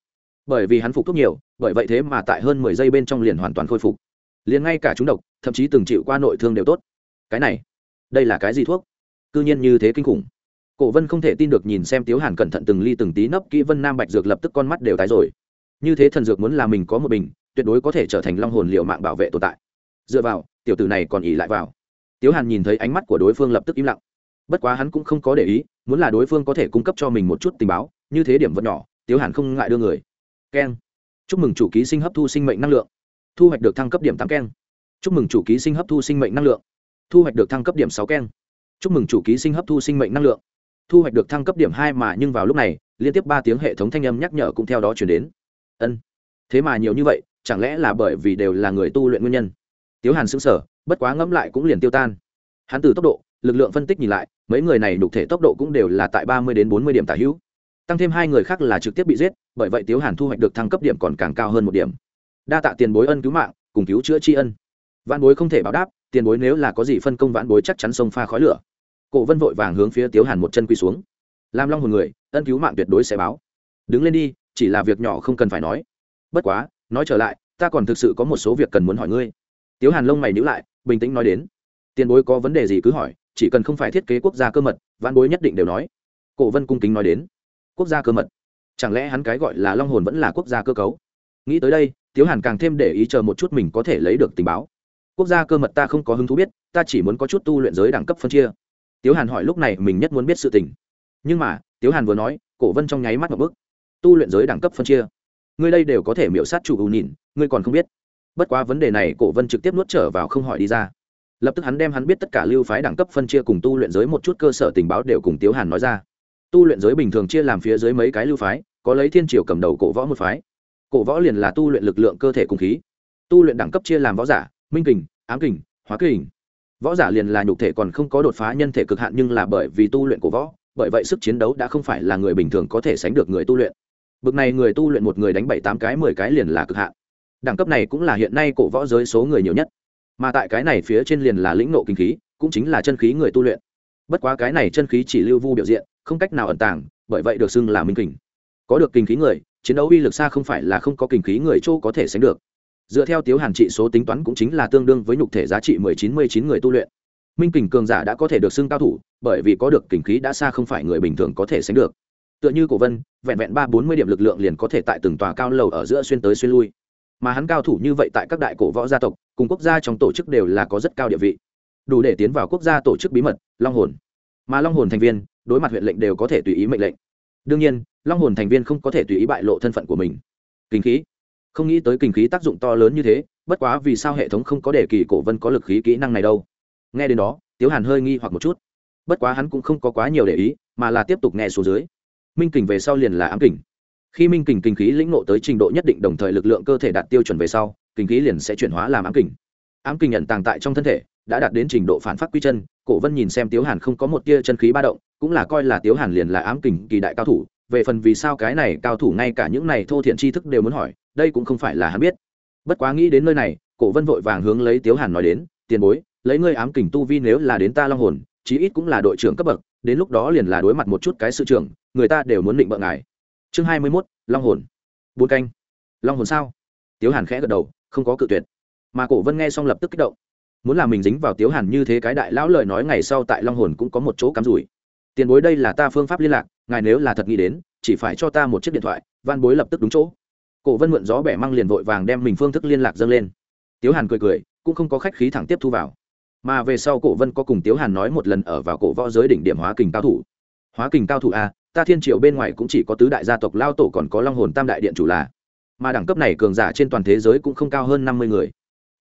Bởi vì hắn phục thuốc nhiều, bởi vậy thế mà tại hơn mười giây bên trong liền hoàn toàn khôi phục. Liền ngay cả chúng độc, thậm chí từng chịu qua nội thương đều tốt. Cái này, đây là cái gì thuốc? Cư nhiên như thế kinh khủng. Cổ vân không thể tin được nhìn xem tiếu hàn cẩn thận từng ly từng tí nấp kỹ vân nam bạch dược lập tức con mắt đều tái rồi. Như thế thần dược muốn là mình có một bình, tuyệt đối có thể trở thành long hồn liệu mạng bảo vệ tồn tại. Dựa vào, tiểu tử này còn ỉ lại vào. Tiếu hàn nhìn thấy ánh mắt của đối phương lập tức im lặng bất quá hắn cũng không có để ý, muốn là đối phương có thể cung cấp cho mình một chút tình báo, như thế điểm vật nhỏ, tiếu hàn không ngại đưa người. Keng. Chúc mừng chủ ký sinh hấp thu sinh mệnh năng lượng. Thu hoạch được thăng cấp điểm tám keng. Chúc mừng chủ ký sinh hấp thu sinh mệnh năng lượng. Thu hoạch được thăng cấp điểm sáu keng. Chúc mừng chủ ký sinh hấp thu sinh mệnh năng lượng. Thu hoạch được thăng cấp điểm hai mà nhưng vào lúc này, liên tiếp ba tiếng hệ thống thanh âm nhắc nhở cũng theo đó chuyển đến. Ân. Thế mà nhiều như vậy, chẳng lẽ là bởi vì đều là người tu luyện nguyên nhân? Tiếu hàn xứng sở bất quá ngẫm lại cũng liền tiêu tan. Hắn từ tốc độ lực lượng phân tích nhìn lại, mấy người này đục thể tốc độ cũng đều là tại ba mươi đến bốn mươi điểm tả hữu. Tăng thêm hai người khác là trực tiếp bị giết, bởi vậy tiếu hàn thu hoạch được thăng cấp điểm còn càng cao hơn một điểm. Đa tạ tiền bối ân cứu mạng, cùng cứu chữa tri ân. Vạn bối không thể báo đáp, tiền bối nếu là có gì phân công vạn bối chắc chắn sông pha khói lửa. Cổ vân vội vàng hướng phía tiếu hàn một chân quỳ xuống. Làm long hồn người, ân cứu mạng tuyệt đối sẽ báo. Đứng lên đi, chỉ là việc nhỏ không cần phải nói. Bất quá, nói trở lại, ta còn thực sự có một số việc cần muốn hỏi ngươi. Tiếu hàn lông mày nhữ lại, bình tĩnh nói đến. Tiền bối có vấn đề gì cứ hỏi chỉ cần không phải thiết kế quốc gia cơ mật vạn bối nhất định đều nói. Cổ vân cung kính nói đến. Quốc gia cơ mật? Chẳng lẽ hắn cái gọi là long hồn vẫn là quốc gia cơ cấu? Nghĩ tới đây, tiếu hàn càng thêm để ý chờ một chút mình có thể lấy được tình báo. Quốc gia cơ mật ta không có hứng thú biết, ta chỉ muốn có chút tu luyện giới đẳng cấp phân chia. Tiếu hàn hỏi lúc này mình nhất muốn biết sự tình. Nhưng mà, tiếu hàn vừa nói, cổ vân trong nháy mắt một bức tu luyện giới đẳng cấp phân chia. Ngươi đây đều có thể miễu sát chủ ưu nhìn, ngươi còn không biết. Bất quá vấn đề này cổ vân trực tiếp nuốt trở vào không hỏi đi ra lập tức hắn đem hắn biết tất cả lưu phái đẳng cấp phân chia cùng tu luyện giới một chút cơ sở tình báo đều cùng tiếu hàn nói ra. Tu luyện giới bình thường chia làm phía dưới mấy cái lưu phái, có lấy thiên triều cầm đầu cổ võ một phái. Cổ võ liền là tu luyện lực lượng cơ thể cùng khí. Tu luyện đẳng cấp chia làm võ giả, minh kình, ám kình, hóa kình. Võ giả liền là nhục thể còn không có đột phá nhân thể cực hạn nhưng là bởi vì tu luyện cổ võ, bởi vậy sức chiến đấu đã không phải là người bình thường có thể sánh được người tu luyện. Bực này người tu luyện một người đánh bảy tám cái, mười cái liền là cực hạn. Đẳng cấp này cũng là hiện nay cổ võ giới số người nhiều nhất mà tại cái này phía trên liền là lĩnh nộ kinh khí, cũng chính là chân khí người tu luyện. Bất quá cái này chân khí chỉ lưu vu biểu diện, không cách nào ẩn tàng, bởi vậy được xưng là minh kình. Có được kinh khí người, chiến đấu uy lực xa không phải là không có kinh khí người chỗ có thể sánh được. Dựa theo tiếu hàn trị số tính toán cũng chính là tương đương với nhục thể giá trị mười chín mươi chín người tu luyện. Minh kình cường giả đã có thể được xưng cao thủ, bởi vì có được kinh khí đã xa không phải người bình thường có thể sánh được. Tựa như cổ vân, vẹn vẹn ba bốn mươi điểm lực lượng liền có thể tại từng tòa cao lầu ở giữa xuyên tới xuyên lui. Mà hắn cao thủ như vậy tại các đại cổ võ gia tộc cùng quốc gia trong tổ chức đều là có rất cao địa vị. Đủ để tiến vào quốc gia tổ chức bí mật, long hồn. Mà long hồn thành viên, đối mặt huyện lệnh đều có thể tùy ý mệnh lệnh. Đương nhiên, long hồn thành viên không có thể tùy ý bại lộ thân phận của mình. Kinh khí. Không nghĩ tới kinh khí tác dụng to lớn như thế, bất quá vì sao hệ thống không có đề kỳ cổ vân có lực khí kỹ năng này đâu? Nghe đến đó, tiếu hàn hơi nghi hoặc một chút. Bất quá hắn cũng không có quá nhiều để ý, mà là tiếp tục nghe xuống dưới. Minh kình về sau liền là ám kình. Khi minh kình kinh khí lĩnh nộ tới trình độ nhất định đồng thời lực lượng cơ thể đạt tiêu chuẩn về sau kinh khí liền sẽ chuyển hóa làm ám kình ám kình nhận tàng tại trong thân thể, đã đạt đến trình độ phản phát quy chân, cổ vân nhìn xem tiếu hàn không có một tia chân khí ba động, cũng là coi là tiếu hàn liền là ám kình kỳ đại cao thủ, về phần vì sao cái này cao thủ ngay cả những này thô thiện tri thức đều muốn hỏi, đây cũng không phải là hắn biết. Bất quá nghĩ đến nơi này, cổ vân vội vàng hướng lấy tiếu hàn nói đến, tiền bối, lấy ngươi ám kình tu vi nếu là đến ta long hồn, chí ít cũng là đội trưởng cấp bậc, đến lúc đó liền là đối mặt một chút cái sự trưởng, người ta đều muốn định bợ ngài. Chương hai mươi mốt, long hồn. Bốn canh. Long hồn sao? Tiếu hàn khẽ gật đầu không có cự tuyệt. Mà cổ vân nghe xong lập tức kích động. Muốn làm mình dính vào tiếu hàn như thế cái đại lão lời nói ngày sau tại long hồn cũng có một chỗ cắm rủi. Tiền bối đây là ta phương pháp liên lạc, ngài nếu là thật nghĩ đến, chỉ phải cho ta một chiếc điện thoại van bối lập tức đúng chỗ. Cổ vân mượn gió bẻ măng liền vội vàng đem mình phương thức liên lạc dâng lên. Tiếu hàn cười cười, cũng không có khách khí thẳng tiếp thu vào. Mà về sau cổ vân có cùng tiếu hàn nói một lần ở vào cổ võ giới đỉnh điểm hóa kình cao thủ. Hóa kình cao thủ a ta thiên triệu bên ngoài cũng chỉ có tứ đại gia tộc, lao tổ còn có long hồn tam đại điện chủ là mà đẳng cấp này cường giả trên toàn thế giới cũng không cao hơn năm mươi người.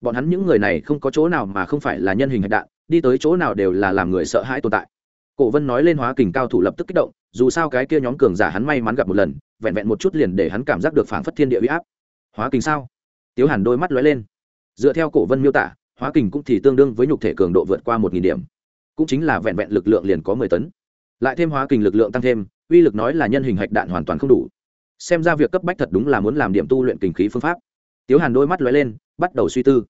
Bọn hắn những người này không có chỗ nào mà không phải là nhân hình hạch đạn, đi tới chỗ nào đều là làm người sợ hãi tồn tại. Cổ vân nói lên hóa kình cao thủ lập tức kích động, dù sao cái kia nhóm cường giả hắn may mắn gặp một lần, vẹn vẹn một chút liền để hắn cảm giác được phảng phất thiên địa huy áp. Hóa kình sao? Tiếu hàn đôi mắt lóe lên. Dựa theo cổ vân miêu tả, hóa kình cũng thì tương đương với nhục thể cường độ vượt qua một nghìn điểm. Cũng chính là vẹn vẹn lực lượng liền có mười tấn. Lại thêm hóa kình lực lượng tăng thêm, uy lực nói là nhân hình hạch đạn hoàn toàn không đủ xem ra việc cấp bách thật đúng là muốn làm điểm tu luyện kình khí phương pháp. Tiếu hàn đôi mắt lóe lên, bắt đầu suy tư.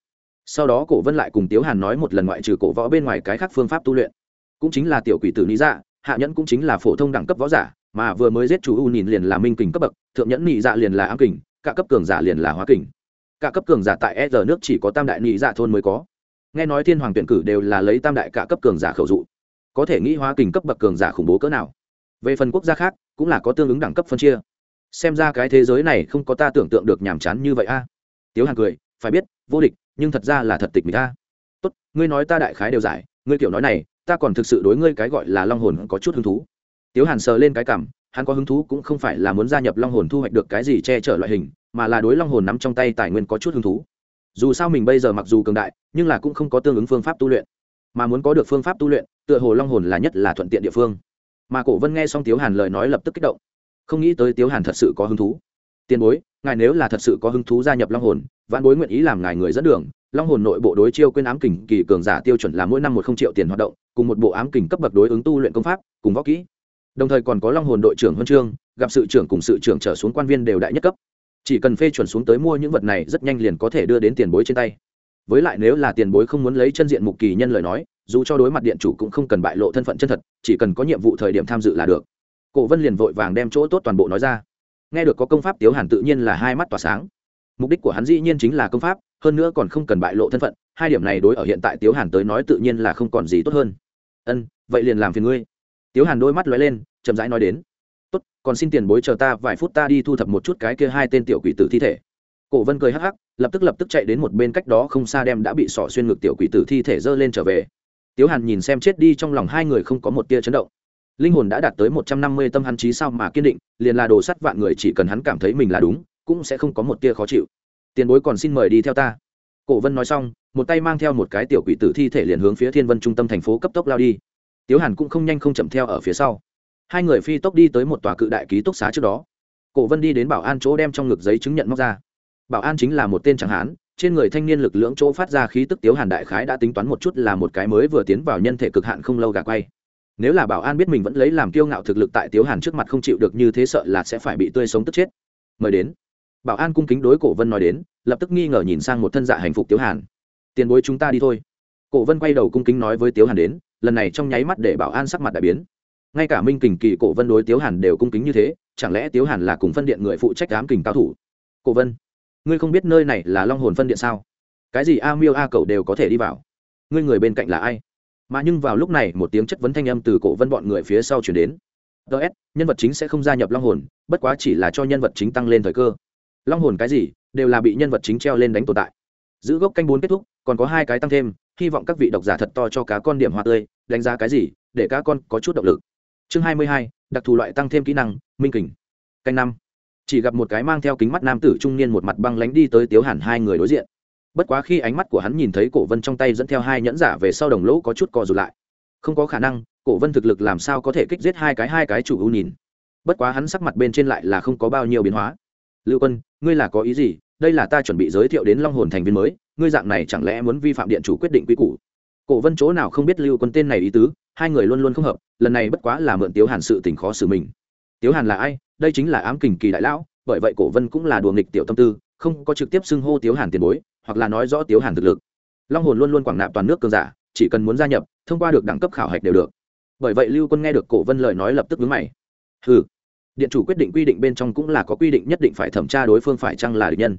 Sau đó cổ vân lại cùng tiếu hàn nói một lần ngoại trừ cổ võ bên ngoài cái khác phương pháp tu luyện. Cũng chính là tiểu quỷ tử lý dạ hạ nhẫn cũng chính là phổ thông đẳng cấp võ giả, mà vừa mới giết chủ u nhìn liền là minh kình cấp bậc, thượng nhẫn nhị dạ liền là ám kình, cả cấp cường giả liền là hóa kình. Cả cấp cường giả tại e r nước chỉ có tam đại nhị dạ thôn mới có. Nghe nói thiên hoàng tuyển cử đều là lấy tam đại cả cấp cường giả khẩu dụ. Có thể nghĩ hóa kình cấp bậc cường giả khủng bố cỡ nào. Về phần quốc gia khác, cũng là có tương ứng đẳng cấp phân chia xem ra cái thế giới này không có ta tưởng tượng được nhàm chán như vậy a. À. tiếu hàn cười, phải biết, vô địch, nhưng thật ra là thật tịch mình ta tốt, ngươi nói ta đại khái đều giải, ngươi kiểu nói này, ta còn thực sự đối ngươi cái gọi là long hồn có chút hứng thú. Tiếu hàn sờ lên cái cảm hắn có hứng thú cũng không phải là muốn gia nhập long hồn thu hoạch được cái gì che chở loại hình, mà là đối long hồn nắm trong tay tài nguyên có chút hứng thú. Dù sao mình bây giờ mặc dù cường đại, nhưng là cũng không có tương ứng phương pháp tu luyện. Mà muốn có được phương pháp tu luyện, tựa hồ long hồn là nhất là thuận tiện địa phương. Mà cổ vân nghe xong tiếu hàn lời nói lập tức kích động không nghĩ tới tiếu hàn thật sự có hứng thú. Tiền bối, ngài nếu là thật sự có hứng thú gia nhập long hồn vạn bối nguyện ý làm ngài người dẫn đường. Long hồn nội bộ đối chiêu quên ám kình kỳ cường giả tiêu chuẩn là mỗi năm một không triệu tiền hoạt động, cùng một bộ ám kình cấp bậc đối ứng tu luyện công pháp, cùng võ kỹ. Đồng thời còn có long hồn đội trưởng huân chương, gặp sự trưởng cùng sự trưởng trở xuống quan viên đều đại nhất cấp. Chỉ cần phê chuẩn xuống tới mua những vật này, rất nhanh liền có thể đưa đến tiền bối trên tay. Với lại nếu là tiền bối không muốn lấy chân diện mục kỳ nhân lời nói, dù cho đối mặt điện chủ cũng không cần bại lộ thân phận chân thật, chỉ cần có nhiệm vụ thời điểm tham dự là được cổ vân liền vội vàng đem chỗ tốt toàn bộ nói ra. Nghe được có công pháp tiếu hàn tự nhiên là hai mắt tỏa sáng. Mục đích của hắn dĩ nhiên chính là công pháp, hơn nữa còn không cần bại lộ thân phận, hai điểm này đối ở hiện tại tiếu hàn tới nói tự nhiên là không còn gì tốt hơn. Ân, vậy liền làm phiền ngươi. Tiếu hàn đôi mắt lóe lên, chậm rãi nói đến. Tốt, còn xin tiền bối chờ ta vài phút ta đi thu thập một chút cái kia hai tên tiểu quỷ tử thi thể. Cổ vân cười hắc hắc, lập tức lập tức chạy đến một bên cách đó không xa đem đã bị sỏ xuyên ngực tiểu quỷ tử thi thể dơ lên trở về. Tiếu hàn nhìn xem chết đi trong lòng hai người không có một tia chấn động linh hồn đã đạt tới một trăm năm mươi tâm hắn trí sao mà kiên định, liền là đồ sắt vạn người chỉ cần hắn cảm thấy mình là đúng, cũng sẽ không có một tia khó chịu. Tiền bối còn xin mời đi theo ta. Cổ vân nói xong, một tay mang theo một cái tiểu quỷ tử thi thể liền hướng phía thiên vân trung tâm thành phố cấp tốc lao đi. Tiếu hàn cũng không nhanh không chậm theo ở phía sau. Hai người phi tốc đi tới một tòa cự đại ký túc xá trước đó. Cổ vân đi đến bảo an chỗ đem trong ngực giấy chứng nhận móc ra. Bảo an chính là một tên chẳng hán, trên người thanh niên lực lưỡng chỗ phát ra khí tức tiếu hàn đại khái đã tính toán một chút là một cái mới vừa tiến vào nhân thể cực hạn không lâu gà quay nếu là bảo an biết mình vẫn lấy làm kiêu ngạo thực lực tại tiếu hàn trước mặt không chịu được như thế sợ là sẽ phải bị tươi sống tức chết. Mời đến. Bảo an cung kính đối cổ vân nói đến, lập tức nghi ngờ nhìn sang một thân dạ hành phục tiếu hàn. Tiền bối chúng ta đi thôi. Cổ vân quay đầu cung kính nói với tiếu hàn đến, lần này trong nháy mắt để bảo an sắc mặt đại biến. Ngay cả minh kình kỳ cổ vân đối tiếu hàn đều cung kính như thế, chẳng lẽ tiếu hàn là cùng phân điện người phụ trách đám kình cao thủ? Cổ vân, ngươi không biết nơi này là long hồn phân điện sao? Cái gì a miêu a cậu đều có thể đi vào? Ngươi người bên cạnh là ai? Mà nhưng vào lúc này, một tiếng chất vấn thanh âm từ cổ vân bọn người phía sau chuyển đến. Ts nhân vật chính sẽ không gia nhập long hồn, bất quá chỉ là cho nhân vật chính tăng lên thời cơ. Long hồn cái gì, đều là bị nhân vật chính treo lên đánh tồn tại. Giữ gốc canh bốn kết thúc, còn có hai cái tăng thêm, hy vọng các vị độc giả thật to cho cá con điểm hoa tươi, đánh giá cái gì, để cá con có chút động lực. Chương hai mươi hai, đặc thù loại tăng thêm kỹ năng, minh kình. Canh năm. Chỉ gặp một cái mang theo kính mắt nam tử trung niên một mặt băng lánh đi tới tiếu hẳn hai người đối diện bất quá khi ánh mắt của hắn nhìn thấy cổ vân trong tay dẫn theo hai nhẫn giả về sau đồng lỗ có chút co rụt lại. Không có khả năng, cổ vân thực lực làm sao có thể kích giết hai cái hai cái chủ ưu nhìn. Bất quá hắn sắc mặt bên trên lại là không có bao nhiêu biến hóa. Lưu quân, ngươi là có ý gì? Đây là ta chuẩn bị giới thiệu đến long hồn thành viên mới, ngươi dạng này chẳng lẽ muốn vi phạm điện chủ quyết định quy củ? Cổ vân chỗ nào không biết lưu quân tên này ý tứ, hai người luôn luôn không hợp, lần này bất quá là mượn tiếu hàn sự tình khó xử mình. Tiếu hàn là ai? Đây chính là ám kình kỳ đại lão, bởi vậy cổ vân cũng là đùa nghịch tiểu tâm tư không có trực tiếp xưng hô tiếu hàn tiền bối, hoặc là nói rõ tiếu hàn thực lực. Long hồn luôn luôn quảng nạp toàn nước cường giả, chỉ cần muốn gia nhập, thông qua được đẳng cấp khảo hạch đều được. Bởi vậy lưu quân nghe được cổ vân lời nói lập tức vướng mày. Ừ điện chủ quyết định quy định bên trong cũng là có quy định nhất định phải thẩm tra đối phương phải chăng là địch nhân.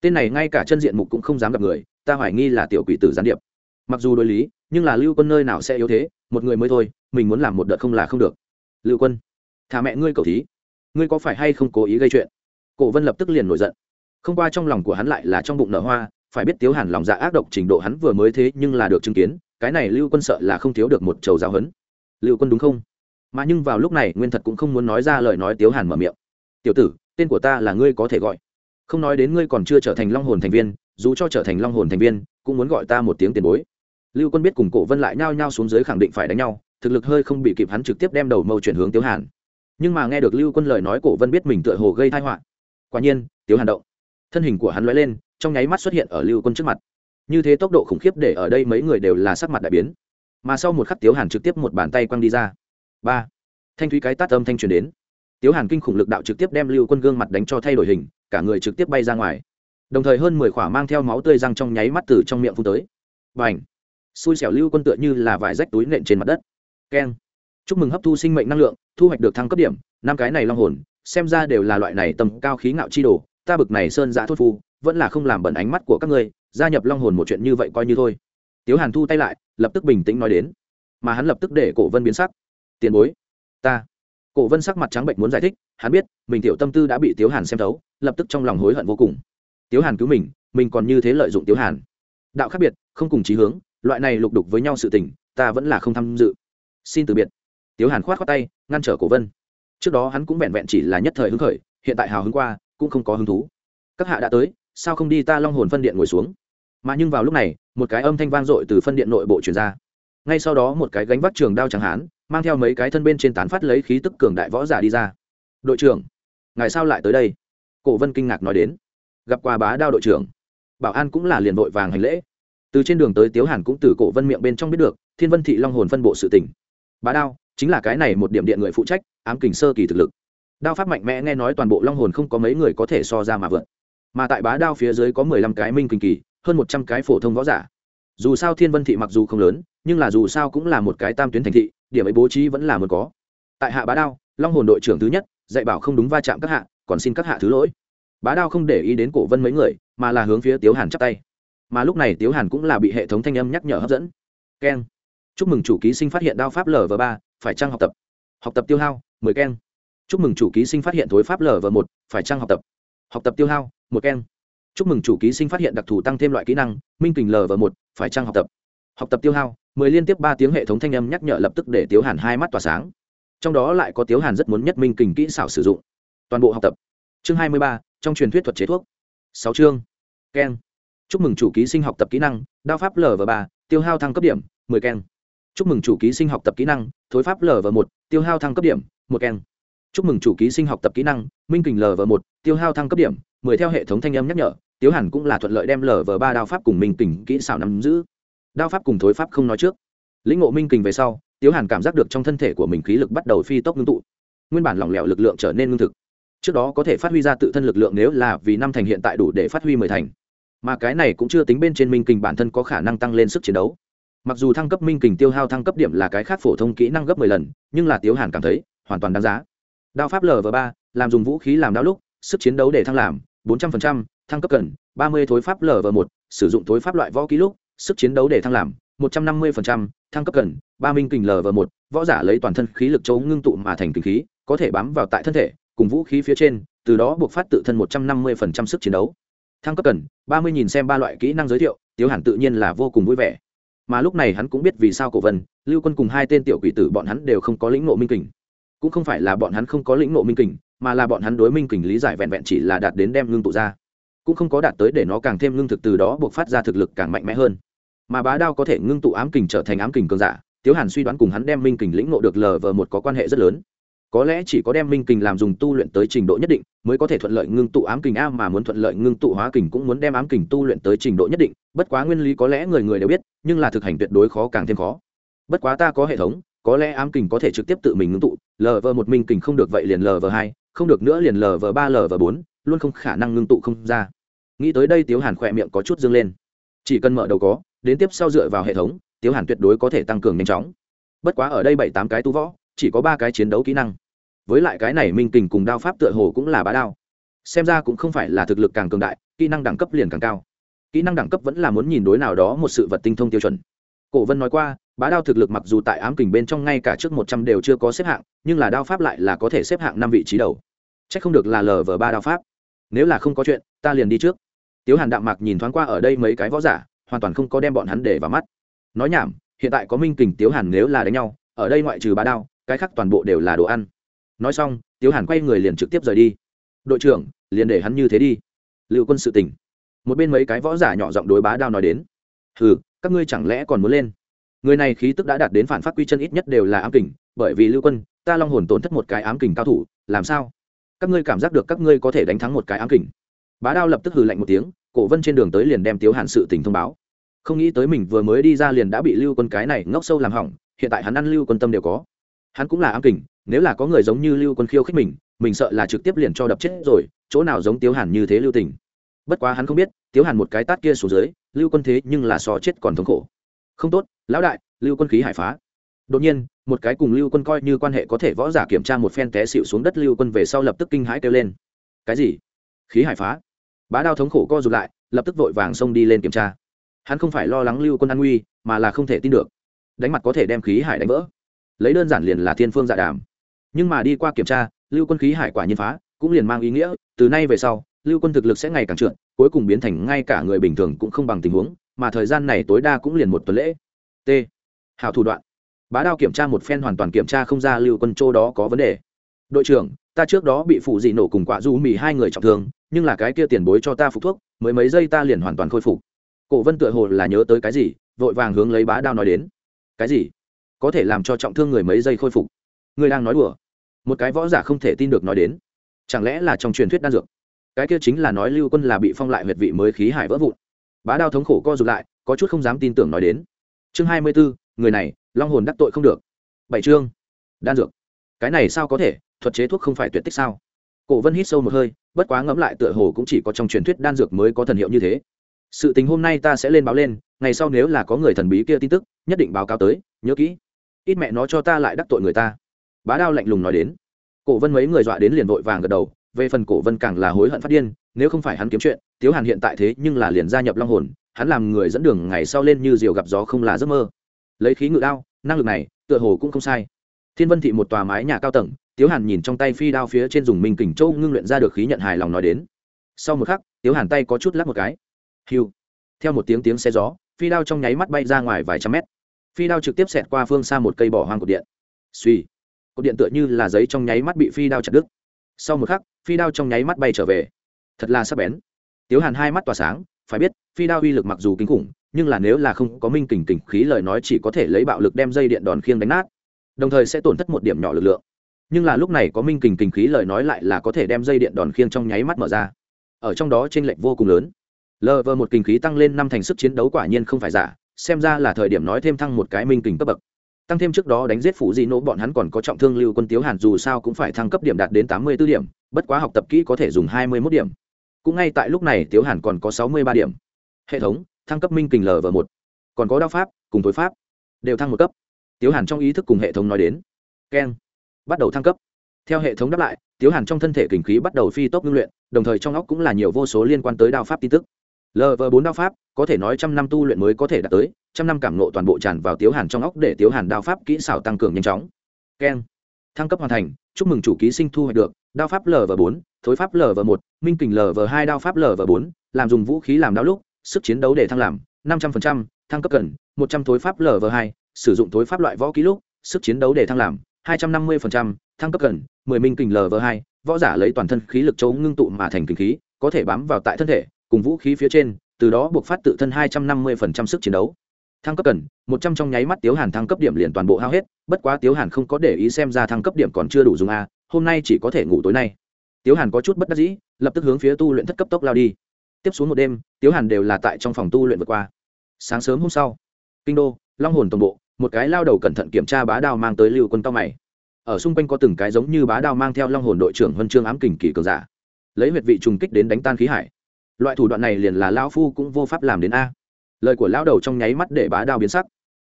Tên này ngay cả chân diện mục cũng không dám gặp người, ta hoài nghi là tiểu quỷ tử gián điệp. Mặc dù đối lý, nhưng là lưu quân nơi nào sẽ yếu thế, một người mới thôi, mình muốn làm một đợt không là không được. Lưu quân, thả mẹ ngươi cầu thí. Ngươi có phải hay không cố ý gây chuyện? Cổ vân lập tức liền nổi giận không qua trong lòng của hắn lại là trong bụng nở hoa, phải biết tiếu hàn lòng dạ ác độc trình độ hắn vừa mới thế nhưng là được chứng kiến, cái này lưu quân sợ là không thiếu được một trầu giáo hấn lưu quân đúng không? Mà nhưng vào lúc này, nguyên thật cũng không muốn nói ra lời nói tiếu hàn mở miệng. Tiểu tử, tên của ta là ngươi có thể gọi. Không nói đến ngươi còn chưa trở thành long hồn thành viên, dù cho trở thành long hồn thành viên, cũng muốn gọi ta một tiếng tiền bối. Lưu quân biết cùng cổ vân lại nhao nhao xuống dưới khẳng định phải đánh nhau, thực lực hơi không bị kịp hắn trực tiếp đem đầu mâu chuyển hướng tiếu hàn. Nhưng mà nghe được lưu quân lời nói, cổ vân biết mình tựa hồ gây thai họa. Quả nhiên, tiếu hàn động thân hình của hắn lóe lên, trong nháy mắt xuất hiện ở lưu quân trước mặt. Như thế tốc độ khủng khiếp để ở đây mấy người đều là sắc mặt đại biến. Mà sau một khắc tiếu hàn trực tiếp một bàn tay quăng đi ra. Ba. Thanh thúy cái tát âm thanh truyền đến. Tiếu hàn kinh khủng lực đạo trực tiếp đem lưu quân gương mặt đánh cho thay đổi hình, cả người trực tiếp bay ra ngoài. Đồng thời hơn mười khỏa mang theo máu tươi răng trong nháy mắt từ trong miệng phun tới. Và h xui xẻo lưu quân tựa như là vải rách túi nện trên mặt đất. Keng. Chúc mừng hấp thu sinh mệnh năng lượng, thu hoạch được thăng cấp điểm, năm cái này long hồn, xem ra đều là loại này tầm cao khí ngạo chi đồ ta bực này sơn giã thốt phu, vẫn là không làm bẩn ánh mắt của các ngươi, gia nhập long hồn một chuyện như vậy coi như thôi. Tiếu hàn thu tay lại, lập tức bình tĩnh nói đến. Mà hắn lập tức để cổ vân biến sắc. Tiền bối, ta. Cổ vân sắc mặt trắng bệnh muốn giải thích, hắn biết, mình tiểu tâm tư đã bị tiếu hàn xem thấu, lập tức trong lòng hối hận vô cùng. Tiếu hàn cứu mình mình còn như thế lợi dụng tiếu hàn. Đạo khác biệt, không cùng chí hướng, loại này lục đục với nhau sự tình, ta vẫn là không tham dự. Xin từ biệt. Tiếu hàn khoát khoát tay, ngăn trở cổ vân. Trước đó hắn cũng vẹn vẹn chỉ là nhất thời hứng khởi, hiện tại hào hứng qua cũng không có hứng thú. Các hạ đã tới, sao không đi ta long hồn phân điện ngồi xuống? Mà nhưng vào lúc này, một cái âm thanh vang dội từ phân điện nội bộ truyền ra. Ngay sau đó một cái gánh vác trường đao chẳng hán, mang theo mấy cái thân bên trên tán phát lấy khí tức cường đại võ giả đi ra. Đội trưởng, ngài sao lại tới đây? Cổ vân kinh ngạc nói đến. Gặp quà bá đao đội trưởng. Bảo an cũng là liền vội vàng hành lễ. Từ trên đường tới tiếu hàn cũng từ cổ vân miệng bên trong biết được, thiên vân thị long hồn phân bộ sự tỉnh bá đao, chính là cái này một điểm điện người phụ trách, ám kình sơ kỳ thực lực đao pháp mạnh mẽ nghe nói toàn bộ long hồn không có mấy người có thể so ra mà vượt. Mà tại bá đao phía dưới có mười lăm cái minh kinh kỳ, hơn một trăm cái phổ thông võ giả. Dù sao thiên vân thị mặc dù không lớn, nhưng là dù sao cũng là một cái tam tuyến thành thị, điểm ấy bố trí vẫn là muốn có. Tại hạ bá đao, long hồn đội trưởng thứ nhất, dạy bảo không đúng va chạm các hạ, còn xin các hạ thứ lỗi. Bá đao không để ý đến cổ vân mấy người, mà là hướng phía tiếu hàn chắp tay. Mà lúc này tiếu hàn cũng là bị hệ thống thanh âm nhắc nhở hấp dẫn. Keng. Chúc mừng chủ ký sinh phát hiện đao pháp lv ba, phải trăng học tập? Học tập tiêu hao, mười keng chúc mừng chủ ký sinh phát hiện thối pháp lv một, phải trăng học tập? Học tập tiêu hao, một keng chúc mừng chủ ký sinh phát hiện đặc thù tăng thêm loại kỹ năng, minh kình lv một, phải trăng học tập? Học tập tiêu hao, mười liên tiếp ba tiếng hệ thống thanh âm nhắc nhở lập tức để tiếu hàn hai mắt tỏa sáng. Trong đó lại có tiếu hàn rất muốn nhất minh kình kỹ xảo sử dụng. Toàn bộ học tập. Chương hai mươi ba, trong truyền thuyết thuật chế thuốc. Sáu chương. Keng chúc mừng chủ ký sinh học tập kỹ năng, đao pháp lv ba, tiêu hao thăng cấp điểm, mười keng chúc mừng chủ ký sinh học tập kỹ năng, thối pháp lv một, tiêu hao thăng cấp điểm, một keng chúc mừng chủ ký sinh học tập kỹ năng, minh kình lv một, tiêu hao thăng cấp điểm, mười theo hệ thống thanh âm nhắc nhở, tiếu hàn cũng là thuận lợi đem lv ba đao pháp cùng minh kình kỹ xảo nắm giữ. Đao pháp cùng thối pháp không nói trước. Lĩnh ngộ minh kình về sau, tiếu hàn cảm giác được trong thân thể của mình khí lực bắt đầu phi tốc ngưng tụ. Nguyên bản lỏng lẻo lực lượng trở nên ngưng thực. Trước đó có thể phát huy ra tự thân lực lượng nếu là vì năm thành hiện tại đủ để phát huy mười thành. Mà cái này cũng chưa tính bên trên minh kình bản thân có khả năng tăng lên sức chiến đấu. Mặc dù thăng cấp minh kình tiêu hao thăng cấp điểm là cái khác phổ thông kỹ năng gấp mười lần, nhưng là tiếu hàn cảm thấy, hoàn toàn đáng giá đao pháp lv ba, làm dùng vũ khí làm đao lúc, sức chiến đấu để thăng làm bốn trăm linh thăng cấp cần ba mươi thối pháp lv một, sử dụng thối pháp loại võ ký lúc, sức chiến đấu để thăng làm một trăm năm mươi thăng cấp cần ba minh kình lv một, võ giả lấy toàn thân khí lực chấu ngưng tụ mà thành kinh khí, có thể bám vào tại thân thể, cùng vũ khí phía trên, từ đó buộc phát tự thân một trăm năm mươi sức chiến đấu. Thăng cấp cần ba mươi nhìn xem ba loại kỹ năng giới thiệu, tiếu hẳn tự nhiên là vô cùng vui vẻ. Mà lúc này hắn cũng biết vì sao cổ vân, lưu quân cùng hai tên tiểu quỷ tử bọn hắn đều không có lĩnh nộ minh kình cũng không phải là bọn hắn không có lĩnh ngộ minh kình, mà là bọn hắn đối minh kình lý giải vẹn vẹn chỉ là đạt đến đem ngưng tụ ra. Cũng không có đạt tới để nó càng thêm ngưng thực từ đó buộc phát ra thực lực càng mạnh mẽ hơn. Mà bá đao có thể ngưng tụ ám kình trở thành ám kình cường giả, tiếu hàn suy đoán cùng hắn đem minh kình lĩnh ngộ được lờ vờ một có quan hệ rất lớn. Có lẽ chỉ có đem minh kình làm dùng tu luyện tới trình độ nhất định, mới có thể thuận lợi ngưng tụ ám kình a, mà muốn thuận lợi ngưng tụ hóa kình cũng muốn đem ám kình tu luyện tới trình độ nhất định. Bất quá nguyên lý có lẽ người người đều biết, nhưng là thực hành tuyệt đối khó càng thêm khó. Bất quá ta có hệ thống có lẽ ám kình có thể trực tiếp tự mình ngưng tụ lờ vờ một mình kình không được vậy liền lờ vờ hai, không được nữa liền lờ vờ ba lờ vờ bốn, luôn không khả năng ngưng tụ không ra. Nghĩ tới đây tiếu hàn khỏe miệng có chút dâng lên. Chỉ cần mở đầu có, đến tiếp sau dựa vào hệ thống, tiếu hàn tuyệt đối có thể tăng cường nhanh chóng. Bất quá ở đây bảy tám cái tu võ, chỉ có ba cái chiến đấu kỹ năng. Với lại cái này minh kình cùng đao pháp tựa hồ cũng là bá đao. Xem ra cũng không phải là thực lực càng cường đại, kỹ năng đẳng cấp liền càng cao. Kỹ năng đẳng cấp vẫn là muốn nhìn đối nào đó một sự vật tinh thông tiêu chuẩn. Cổ vân nói qua bá đao thực lực mặc dù tại ám kình bên trong ngay cả trước một trăm đều chưa có xếp hạng, nhưng là đao pháp lại là có thể xếp hạng năm vị trí đầu. C h ắ c không được là lờ vờ ba đao pháp. Nếu là không có chuyện, ta liền đi trước. Tiếu hàn đạm mạc nhìn thoáng qua ở đây mấy cái võ giả, hoàn toàn không có đem bọn hắn để vào mắt. Nói nhảm, hiện tại có minh kình, tiếu hàn nếu là đánh nhau, ở đây ngoại trừ bá đao, cái khác toàn bộ đều là đồ ăn. Nói xong, tiếu hàn quay người liền trực tiếp rời đi. Đội trưởng, liền để hắn như thế đi. Lưu quân sự tỉnh. Một bên mấy cái võ giả nhỏ giọng đối bá đao nói đến. Hừ, các ngươi chẳng lẽ còn muốn lên? Người này khí tức đã đạt đến phản phát quy chân ít nhất đều là ám kình, bởi vì lưu quân, ta long hồn tổn thất một cái ám kình cao thủ, làm sao? Các ngươi cảm giác được các ngươi có thể đánh thắng một cái ám kình? Bá đao lập tức hừ lạnh một tiếng, cổ vân trên đường tới liền đem tiếu hàn sự tình thông báo. Không nghĩ tới mình vừa mới đi ra liền đã bị lưu quân cái này ngốc sâu làm hỏng, hiện tại hắn ăn lưu quân tâm đều có. Hắn cũng là ám kình, nếu là có người giống như lưu quân khiêu khích mình mình sợ là trực tiếp liền cho đập chết rồi, chỗ nào giống tiếu hàn như thế lưu tình. Bất quá hắn không biết, tiếu hàn một cái tát kia xuống dưới, lưu quân thế nhưng là so chết còn thống khổ không tốt, lão đại, lưu quân khí hải phá. Đột nhiên, một cái cùng lưu quân coi như quan hệ có thể võ giả kiểm tra một phen té xịu xuống đất, lưu quân về sau lập tức kinh hãi kêu lên. Cái gì? Khí hải phá? Bá đao thống khổ co rụt lại, lập tức vội vàng xông đi lên kiểm tra. Hắn không phải lo lắng lưu quân an nguy, mà là không thể tin được. Đánh mặt có thể đem khí hải đánh vỡ. Lấy đơn giản liền là thiên phương dạ đàm. Nhưng mà đi qua kiểm tra, lưu quân khí hải quả nhiên phá, cũng liền mang ý nghĩa, từ nay về sau, lưu quân thực lực sẽ ngày càng trượt, cuối cùng biến thành ngay cả người bình thường cũng không bằng tình huống mà thời gian này tối đa cũng liền một tuần lễ. T. Hảo thủ đoạn. Bá đao kiểm tra một phen hoàn toàn kiểm tra không ra lưu quân châu đó có vấn đề. Đội trưởng, ta trước đó bị phụ dị nổ cùng quả du mì hai người trọng thương, nhưng là cái kia tiền bối cho ta phục thuốc, mới mấy giây ta liền hoàn toàn khôi phục. Cổ vân tựa hồ là nhớ tới cái gì, vội vàng hướng lấy bá đao nói đến. Cái gì? Có thể làm cho trọng thương người mấy giây khôi phục. Người đang nói đùa. Một cái võ giả không thể tin được nói đến. Chẳng lẽ là trong truyền thuyết đan dược? Cái kia chính là nói lưu quân là bị phong lại huyệt vị mới khí hải vỡ vụn bá đao thống khổ co rụt lại, có chút không dám tin tưởng nói đến. Chương hai mươi bốn, người này, long hồn đắc tội không được. Bảy chương. Đan dược. Cái này sao có thể, thuật chế thuốc không phải tuyệt tích sao? Cổ vân hít sâu một hơi, bất quá ngẫm lại tựa hồ cũng chỉ có trong truyền thuyết đan dược mới có thần hiệu như thế. Sự tình hôm nay ta sẽ lên báo lên, ngày sau nếu là có người thần bí kia tin tức, nhất định báo cáo tới, nhớ kỹ. Ít mẹ nó cho ta lại đắc tội người ta. Bá đao lạnh lùng nói đến. Cổ vân mấy người dọa đến liền vội vàng gật đầu, về phần cổ vân càng là hối hận phát điên, nếu không phải hắn kiếm chuyện tiếu hàn hiện tại thế nhưng là liền gia nhập long hồn, hắn làm người dẫn đường ngày sau lên như diều gặp gió không là giấc mơ. Lấy khí ngự đao, năng lực này, tựa hồ cũng không sai. Thiên vân thị một tòa mái nhà cao tầng, tiếu hàn nhìn trong tay phi đao phía trên dùng minh kình châu ngưng luyện ra được khí nhận hài lòng nói đến. Sau một khắc, tiếu hàn tay có chút lắc một cái. Hiu. Theo một tiếng tiếng xe gió, phi đao trong nháy mắt bay ra ngoài vài trăm mét. Phi đao trực tiếp xẹt qua phương xa một cây bỏ hoang cột điện. Suy cột điện tựa như là giấy trong nháy mắt bị phi đao chặt đứt. Sau một khắc, phi đao trong nháy mắt bay trở về. Thật là sắc bén tiếu hàn hai mắt tỏa sáng, phải biết, phi đao uy lực mặc dù kinh khủng, nhưng là nếu là không có minh kình kình khí lời nói chỉ có thể lấy bạo lực đem dây điện đòn khiêng đánh nát, đồng thời sẽ tổn thất một điểm nhỏ lực lượng. Nhưng là lúc này có minh kình kình khí lời nói lại là có thể đem dây điện đòn khiêng trong nháy mắt mở ra. Ở trong đó t r ê n lệch vô cùng lớn. Lờ vờ một kình khí tăng lên năm thành sức chiến đấu quả nhiên không phải giả, xem ra là thời điểm nói thêm thăng một cái minh kình cấp bậc. Tăng thêm trước đó đánh giết phủ di nỗ bọn hắn còn có trọng thương lưu quân tiếu hàn dù sao cũng phải thăng cấp điểm đạt đến tám mươi b ố điểm, bất quá học tập kỹ có thể dùng hai mươi mốt điểm cũng ngay tại lúc này tiếu hàn còn có sáu mươi ba điểm. Hệ thống, thăng cấp minh kình lv một. Còn có đao pháp, cùng tối pháp, đều thăng một cấp. Tiếu hàn trong ý thức cùng hệ thống nói đến. Keng. Bắt đầu thăng cấp. Theo hệ thống đáp lại, tiếu hàn trong thân thể kình khí bắt đầu phi tốc ngưng luyện, đồng thời trong óc cũng là nhiều vô số liên quan tới đao pháp tin tức. Lv bốn đao pháp, có thể nói trăm năm tu luyện mới có thể đạt tới, trăm năm cảm nộ toàn bộ tràn vào tiếu hàn trong óc để tiếu hàn đao pháp kỹ xảo tăng cường nhanh chóng. Keng. Thăng cấp hoàn thành, chúc mừng chủ ký sinh thu hoạch được, đao pháp lv bốn thối pháp lv một, minh kình lv hai, đao pháp lv bốn, làm dùng vũ khí làm đao lúc, sức chiến đấu để thăng làm năm trăm linh thăng cấp cần, một trăm thối pháp lv hai, sử dụng thối pháp loại võ ký lúc, sức chiến đấu để thăng làm hai trăm năm mươi thăng cấp cần, mười minh kình lv hai, võ giả lấy toàn thân khí lực chống ngưng tụ mà thành kinh khí, có thể bám vào tại thân thể, cùng vũ khí phía trên, từ đó buộc phát tự thân hai trăm năm mươi sức chiến đấu. Thăng cấp cần, một trăm trong nháy mắt tiếu hàn thăng cấp điểm liền toàn bộ hao hết, bất quá tiếu hàn không có để ý xem ra thăng cấp điểm còn chưa đủ dùng a hôm nay chỉ có thể ngủ tối nay tiếu hàn có chút bất đắc dĩ, lập tức hướng phía tu luyện thất cấp tốc lao đi. Tiếp xuống một đêm, tiếu hàn đều là tại trong phòng tu luyện vượt qua. Sáng sớm hôm sau, kinh đô, long hồn tổng bộ, một cái lao đầu cẩn thận kiểm tra bá đao mang tới lưu quân cao mày. Ở xung quanh có từng cái giống như bá đao mang theo long hồn đội trưởng huân chương ám kình kỳ cường giả. Lấy huyệt vị trùng kích đến đánh tan khí hải. Loại thủ đoạn này liền là lao phu cũng vô pháp làm đến a. Lời của lao đầu trong nháy mắt để bá đao biến sắc.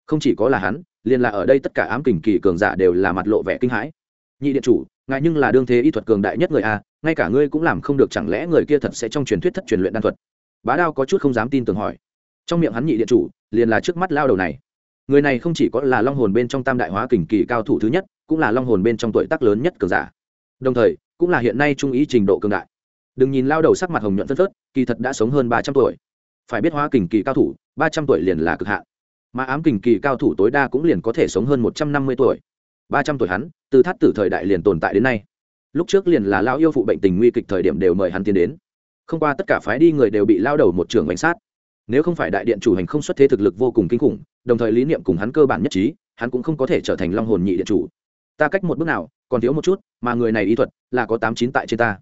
Không chỉ có là hắn, liền là ở đây tất cả ám kình kỳ cường giả đều là mặt lộ vẻ kinh hãi nhị điện chủ, ngài nhưng là đương thế y thuật cường đại nhất người a ngay cả ngươi cũng làm không được, chẳng lẽ người kia thật sẽ trong truyền thuyết thất truyền luyện đan thuật? Bá đao có chút không dám tin tưởng hỏi. Trong miệng hắn nhị điện chủ, liền là trước mắt lao đầu này. Người này không chỉ có là long hồn bên trong tam đại hóa kình kỳ cao thủ thứ nhất, cũng là long hồn bên trong tuổi tác lớn nhất cường giả. Đồng thời, cũng là hiện nay trung ý trình độ cường đại. Đừng nhìn lao đầu sắc mặt hồng nhuận phân phớt, kỳ thật đã sống hơn ba trăm tuổi. Phải biết hóa kình kỳ cao thủ, ba trăm tuổi liền là cực hạn. Mà ám kình kỳ cao thủ tối đa cũng liền có thể sống hơn một trăm năm mươi tuổi ba trăm tuổi hắn, từ thát tử thời đại liền tồn tại đến nay. Lúc trước liền là lao yêu phụ bệnh tình nguy kịch thời điểm đều mời hắn tiến đến. Không qua tất cả phái đi người đều bị lao đầu một trường bánh sát. Nếu không phải đại điện chủ hành không xuất thế thực lực vô cùng kinh khủng, đồng thời lý niệm cùng hắn cơ bản nhất trí, hắn cũng không có thể trở thành long hồn nhị điện chủ. Ta cách một bước nào, còn thiếu một chút, mà người này ý thuật là có tám chín tại trên ta.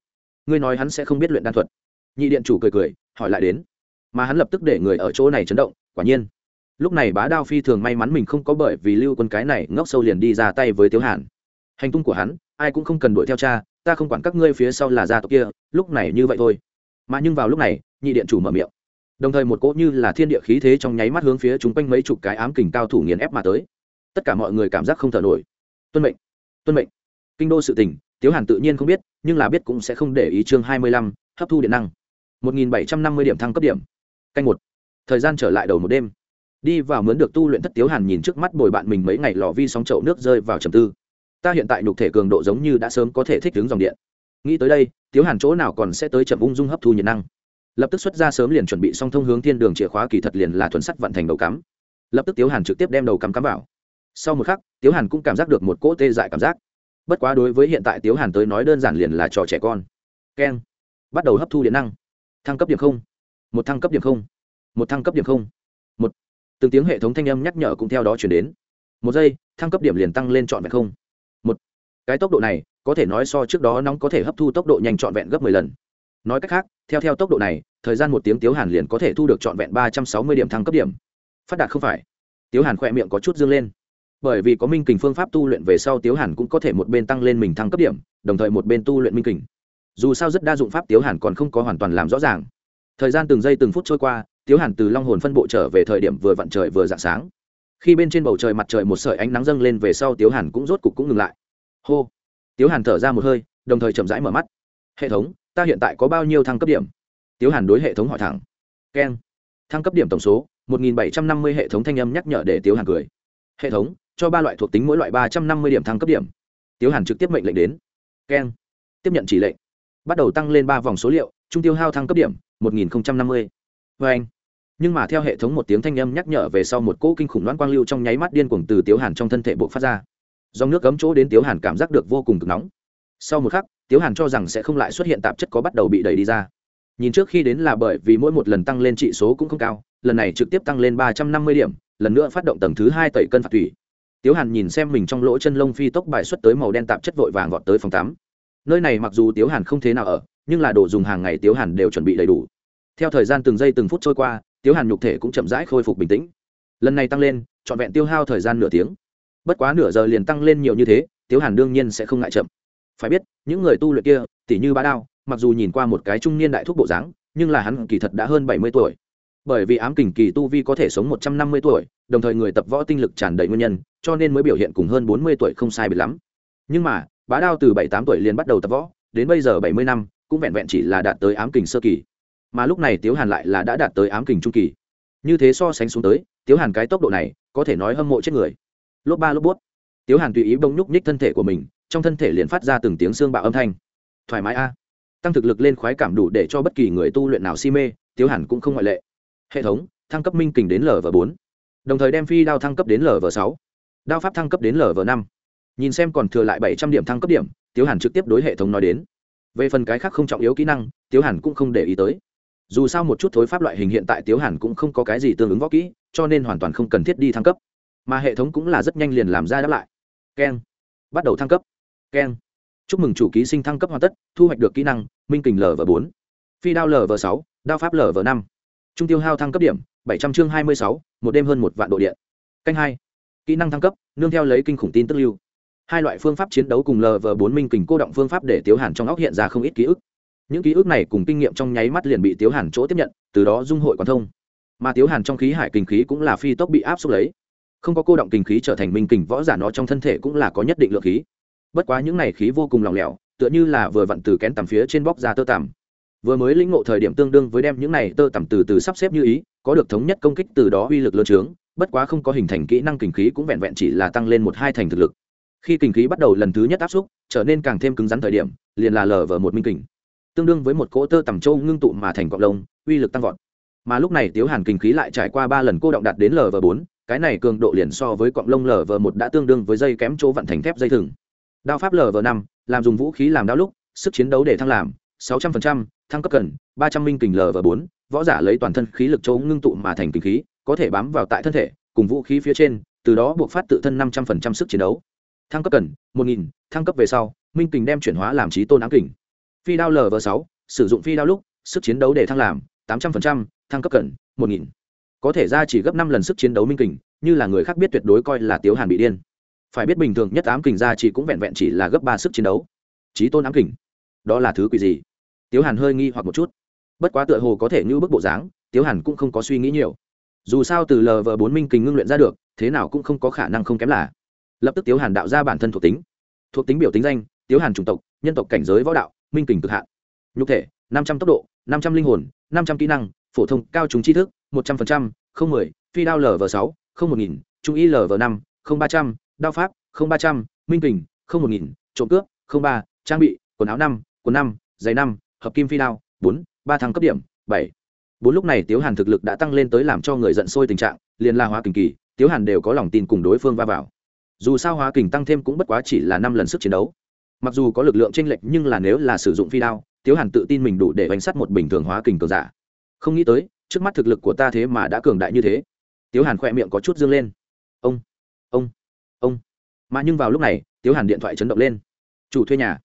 Ngươi nói hắn sẽ không biết luyện đan thuật. Nhị điện chủ cười cười, hỏi lại đến. Mà hắn lập tức để người ở chỗ này chấn động, quả nhiên lúc này bá đao phi thường may mắn mình không có bởi vì lưu quân cái này ngốc sâu liền đi ra tay với tiếu hàn. Hành tung của hắn, ai cũng không cần đuổi theo cha, ta không quản các ngươi phía sau là gia tộc kia, lúc này như vậy thôi. Mà nhưng vào lúc này, nhị điện chủ mở miệng. Đồng thời một cỗ như là thiên địa khí thế trong nháy mắt hướng phía chúng quanh mấy chục cái ám kình cao thủ nghiền ép mà tới. Tất cả mọi người cảm giác không thở nổi. Tuân mệnh tuân mệnh. Kinh đô sự tình, tiếu hàn tự nhiên không biết, nhưng là biết cũng sẽ không để ý chương hai mươi lăm, hấp thu điện năng. Một nghìn bảy trăm năm mươi điểm thăng cấp điểm. Canh một. Thời gian trở lại đầu một đêm đi vào mướn được tu luyện thất tiếu hàn nhìn trước mắt bồi bạn mình mấy ngày lò vi sóng chậu nước rơi vào trầm tư. Ta hiện tại nhục thể cường độ giống như đã sớm có thể thích ứng dòng điện. Nghĩ tới đây, tiếu hàn chỗ nào còn sẽ tới chậm ung dung hấp thu nhiệt năng. Lập tức xuất ra sớm liền chuẩn bị xong thông hướng thiên đường chìa khóa kỳ thật liền là thuần sắt vận thành đầu cắm. Lập tức tiếu hàn trực tiếp đem đầu cắm cắm vào. Sau một khắc, tiếu hàn cũng cảm giác được một cỗ tê dại cảm giác. Bất quá đối với hiện tại tiếu hàn tới nói đơn giản liền là trò trẻ con. Keng. Bắt đầu hấp thu điện năng. Thăng cấp điểm không. Một thăng cấp điểm không. Một thăng cấp điểm không từng tiếng hệ thống thanh âm nhắc nhở cũng theo đó chuyển đến. Một giây, thăng cấp điểm liền tăng lên trọn vẹn không. Một. Cái tốc độ này, có thể nói so trước đó nóng có thể hấp thu tốc độ nhanh trọn vẹn gấp mười lần. Nói cách khác, theo theo tốc độ này, thời gian một tiếng tiếu hàn liền có thể thu được trọn vẹn ba trăm sáu mươi điểm thăng cấp điểm. Phát đạt không phải. Tiếu hàn khỏe miệng có chút dương lên. Bởi vì có minh kình phương pháp tu luyện về sau tiếu hàn cũng có thể một bên tăng lên mình thăng cấp điểm, đồng thời một bên tu luyện minh kình. Dù sao rất đa dụng pháp tiếu hàn còn không có hoàn toàn làm rõ ràng. Thời gian từng giây từng phút trôi qua tiếu hàn từ long hồn phân bộ trở về thời điểm vừa vặn trời vừa d ạ n g sáng. Khi bên trên bầu trời mặt trời một sợi ánh nắng dâng lên về sau tiếu hàn cũng rốt cục cũng ngừng lại. Hô! Tiếu hàn thở ra một hơi, đồng thời chậm rãi mở mắt. Hệ thống, ta hiện tại có bao nhiêu thăng cấp điểm? Tiếu hàn đối hệ thống hỏi thẳng. Keng. Thăng cấp điểm tổng số, một nghìn bảy trăm năm mươi hệ thống thanh âm nhắc nhở để tiếu hàn cười. Hệ thống, cho ba loại thuộc tính mỗi loại ba trăm năm mươi điểm thăng cấp điểm. Tiếu hàn trực tiếp mệnh lệnh đến. Keng. Tiếp nhận chỉ lệnh. Bắt đầu tăng lên ba vòng số liệu, trung tiêu hao thăng cấp điểm, một nghìn năm mươi. Vê anh nhưng mà theo hệ thống một tiếng thanh âm nhắc nhở về sau một cỗ kinh khủng loan quang lưu trong nháy mắt điên cuồng từ tiếu hàn trong thân thể bộ phát ra. Dòng nước cấm chỗ đến tiếu hàn cảm giác được vô cùng cực nóng. Sau một khắc, tiếu hàn cho rằng sẽ không lại xuất hiện tạp chất có bắt đầu bị đẩy đi ra. Nhìn trước khi đến là bởi vì mỗi một lần tăng lên trị số cũng không cao, lần này trực tiếp tăng lên ba trăm năm mươi điểm, lần nữa phát động tầng thứ hai tẩy cân phạt thủy. Tiếu hàn nhìn xem mình trong lỗ chân lông phi tốc bài xuất tới màu đen tạp chất vội vàng gọt tới phòng tắm. Nơi này mặc dù tiếu hàn không thế nào ở, nhưng là đồ dùng hàng ngày tiếu hàn đều chuẩn bị đầy đủ. Theo thời gian từng giây từng phút trôi qua tiếu hàn nhục thể cũng chậm rãi khôi phục bình tĩnh. Lần này tăng lên, trọn vẹn tiêu hao thời gian nửa tiếng. Bất quá nửa giờ liền tăng lên nhiều như thế, tiếu hàn đương nhiên sẽ không ngại chậm. Phải biết, những người tu luyện kia, tỉ như bá đao, mặc dù nhìn qua một cái trung niên đại thúc bộ dáng, nhưng là hắn kỳ thật đã hơn bảy mươi tuổi. Bởi vì ám kình kỳ tu vi có thể sống một trăm năm mươi tuổi, đồng thời người tập võ tinh lực tràn đầy nguyên nhân, cho nên mới biểu hiện cùng hơn bốn mươi tuổi không sai biệt lắm. Nhưng mà, bá đao từ bảy tám tuổi liền bắt đầu tập võ, đến bây giờ bảy mươi năm, cũng vẹn vẹn chỉ là đạt tới ám kình sơ kỳ mà lúc này tiếu hàn lại là đã đạt tới ám kình trung kỳ. Như thế so sánh xuống tới, tiếu hàn cái tốc độ này có thể nói hâm mộ chết người. Lốp ba lốp bút. Tiếu hàn tùy ý bông nhúc nhích thân thể của mình, trong thân thể liền phát ra từng tiếng xương bạo âm thanh. Thoải mái a. Tăng thực lực lên khoái cảm đủ để cho bất kỳ người tu luyện nào si mê, tiếu hàn cũng không ngoại lệ. Hệ thống, thăng cấp minh kình đến lv bốn. Đồng thời đem phi đao thăng cấp đến lv sáu. Đao pháp thăng cấp đến lv năm. Nhìn xem còn thừa lại bảy trăm điểm thăng cấp điểm, tiếu hàn trực tiếp đối hệ thống nói đến. Về phần cái khác không trọng yếu kỹ năng, tiếu hàn cũng không để ý tới dù sao một chút thối pháp loại hình hiện tại tiếu hàn cũng không có cái gì tương ứng võ kỹ, cho nên hoàn toàn không cần thiết đi thăng cấp. Mà hệ thống cũng là rất nhanh liền làm ra đáp lại. Keng. Bắt đầu thăng cấp. Keng. Chúc mừng chủ ký sinh thăng cấp hoàn tất, thu hoạch được kỹ năng, minh kình lv bốn. Phi đao lv sáu, đao pháp lv năm. Trung tiêu hao thăng cấp điểm, bảy trăm chương hai mươi sáu, một đêm hơn một vạn độ điện. Canh hai. Kỹ năng thăng cấp, nương theo lấy kinh khủng tin tức lưu. Hai loại phương pháp chiến đấu cùng lv bốn minh kình cô động phương pháp để tiếu hàn trong óc hiện ra không ít ký ức những ký ức này cùng kinh nghiệm trong nháy mắt liền bị tiếu hàn chỗ tiếp nhận, từ đó dung hội quan thông. Mà tiếu hàn trong khí hải kinh khí cũng là phi tốc bị áp suất lấy. Không có cô động kinh khí trở thành minh kình võ giả nó trong thân thể cũng là có nhất định lượng khí. Bất quá những này khí vô cùng lỏng lẻo, tựa như là vừa vặn từ kén tầm phía trên bóc ra tơ tằm. Vừa mới lĩnh ngộ thời điểm tương đương với đem những này tơ tằm từ từ sắp xếp như ý, có được thống nhất công kích từ đó uy lực lớn trướng, bất quá không có hình thành kỹ năng kinh khí cũng vẹn vẹn chỉ là tăng lên một hai thành thực lực. Khi kinh khí bắt đầu lần thứ nhất áp xúc, trở nên càng thêm cứng rắn thời điểm, liền là lờ vờ một minh kình tương đương với một cỗ tơ tằm châu ngưng tụ mà thành cọng lông uy lực tăng vọt. Mà lúc này tiếu hàn kinh khí lại trải qua ba lần cô động đạt đến lv bốn cái này cường độ liền so với cọng lông lv một đã tương đương với dây kém chỗ vận thành thép dây thừng. Đao pháp lv năm làm dùng vũ khí làm đao lúc sức chiến đấu để thăng làm sáu trăm phần trăm, thăng cấp cần ba trăm minh kình lv bốn võ giả lấy toàn thân khí lực chỗ ngưng tụ mà thành kinh khí có thể bám vào tại thân thể cùng vũ khí phía trên từ đó buộc phát tự thân năm trăm phần trăm sức chiến đấu. Thăng cấp cần một nghìn thăng cấp về sau minh kình đem chuyển hóa làm trí tôn ám kình phi đao lv sáu, sử dụng phi đao lúc, sức chiến đấu để thăng làm tám trăm linh thăng cấp cận một nghìn. Có thể ra chỉ gấp năm lần sức chiến đấu minh kình, như là người khác biết tuyệt đối coi là tiếu hàn bị điên. Phải biết bình thường nhất ám kình ra chỉ cũng vẹn vẹn chỉ là gấp ba sức chiến đấu. Trí tôn ám kình. Đó là thứ quỷ gì? Tiếu hàn hơi nghi hoặc một chút. Bất quá tựa hồ có thể như bức bộ dáng, tiếu hàn cũng không có suy nghĩ nhiều. Dù sao từ lv bốn minh kình ngưng luyện ra được, thế nào cũng không có khả năng không kém là. Lập tức tiếu hàn đạo ra bản thân thuộc tính. Thuộc tính biểu tính danh, tiếu hàn chủng tộc, nhân tộc cảnh giới võ đạo minh kình cực hạn. Nhục thể năm trăm tốc độ năm trăm linh hồn năm trăm kỹ năng phổ thông cao chúng tri thức một trăm phần trăm, không mười phi đao lv sáu không một nghìn trung y lv năm không ba trăm đao pháp không ba trăm minh kình không một nghìn trộm cướp không ba trang bị quần áo năm quần năm giày năm hợp kim phi đao bốn ba thăng cấp điểm bảy. Bốn lúc này tiếu hàn thực lực đã tăng lên tới làm cho người giận sôi tình trạng liền la hóa kình kỳ tiếu hàn đều có lòng tin cùng đối phương va vào. Dù sao hóa kình tăng thêm cũng bất quá chỉ là năm lần sức chiến đấu mặc dù có lực lượng chênh lệch nhưng là nếu là sử dụng phi đao, tiếu hàn tự tin mình đủ để bánh sắt một bình thường hóa kình cường giả. Không nghĩ tới, trước mắt thực lực của ta thế mà đã cường đại như thế. Tiếu hàn khỏe miệng có chút dương lên. Ông ông ông. Mà nhưng vào lúc này, tiếu hàn điện thoại chấn động lên. Chủ thuê nhà.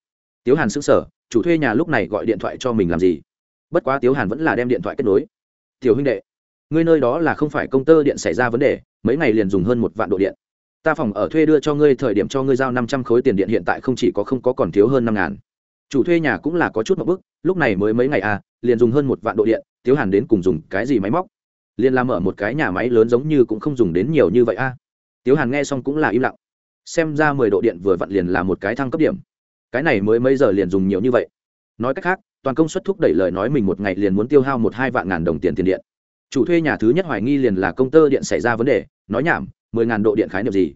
Tiếu hàn xứng sở chủ thuê nhà lúc này gọi điện thoại cho mình làm gì? Bất quá tiếu hàn vẫn là đem điện thoại kết nối. Tiểu huynh đệ, ngươi nơi đó là không phải công tơ điện xảy ra vấn đề, mấy ngày liền dùng hơn một vạn độ điện ta phòng ở thuê đưa cho ngươi thời điểm cho ngươi giao năm trăm khối tiền điện hiện tại không chỉ có không có còn thiếu hơn năm ngàn. Chủ thuê nhà cũng là có chút một bức, lúc này mới mấy ngày à liền dùng hơn một vạn độ điện, thiếu hàn đến cùng dùng cái gì máy móc? Liền làm ở một cái nhà máy lớn giống như cũng không dùng đến nhiều như vậy a à. tiếu hàn nghe xong cũng là im lặng. Xem ra mười độ điện vừa vặn liền là một cái thăng cấp điểm. Cái này mới mấy giờ liền dùng nhiều như vậy? Nói cách khác, toàn công suất thúc đẩy lời nói mình một ngày liền muốn tiêu hao một hai vạn ngàn đồng tiền tiền điện. Chủ thuê nhà thứ nhất hoài nghi liền là công tơ điện xảy ra vấn đề, nói nhảm mười ngàn độ điện khái niệm gì?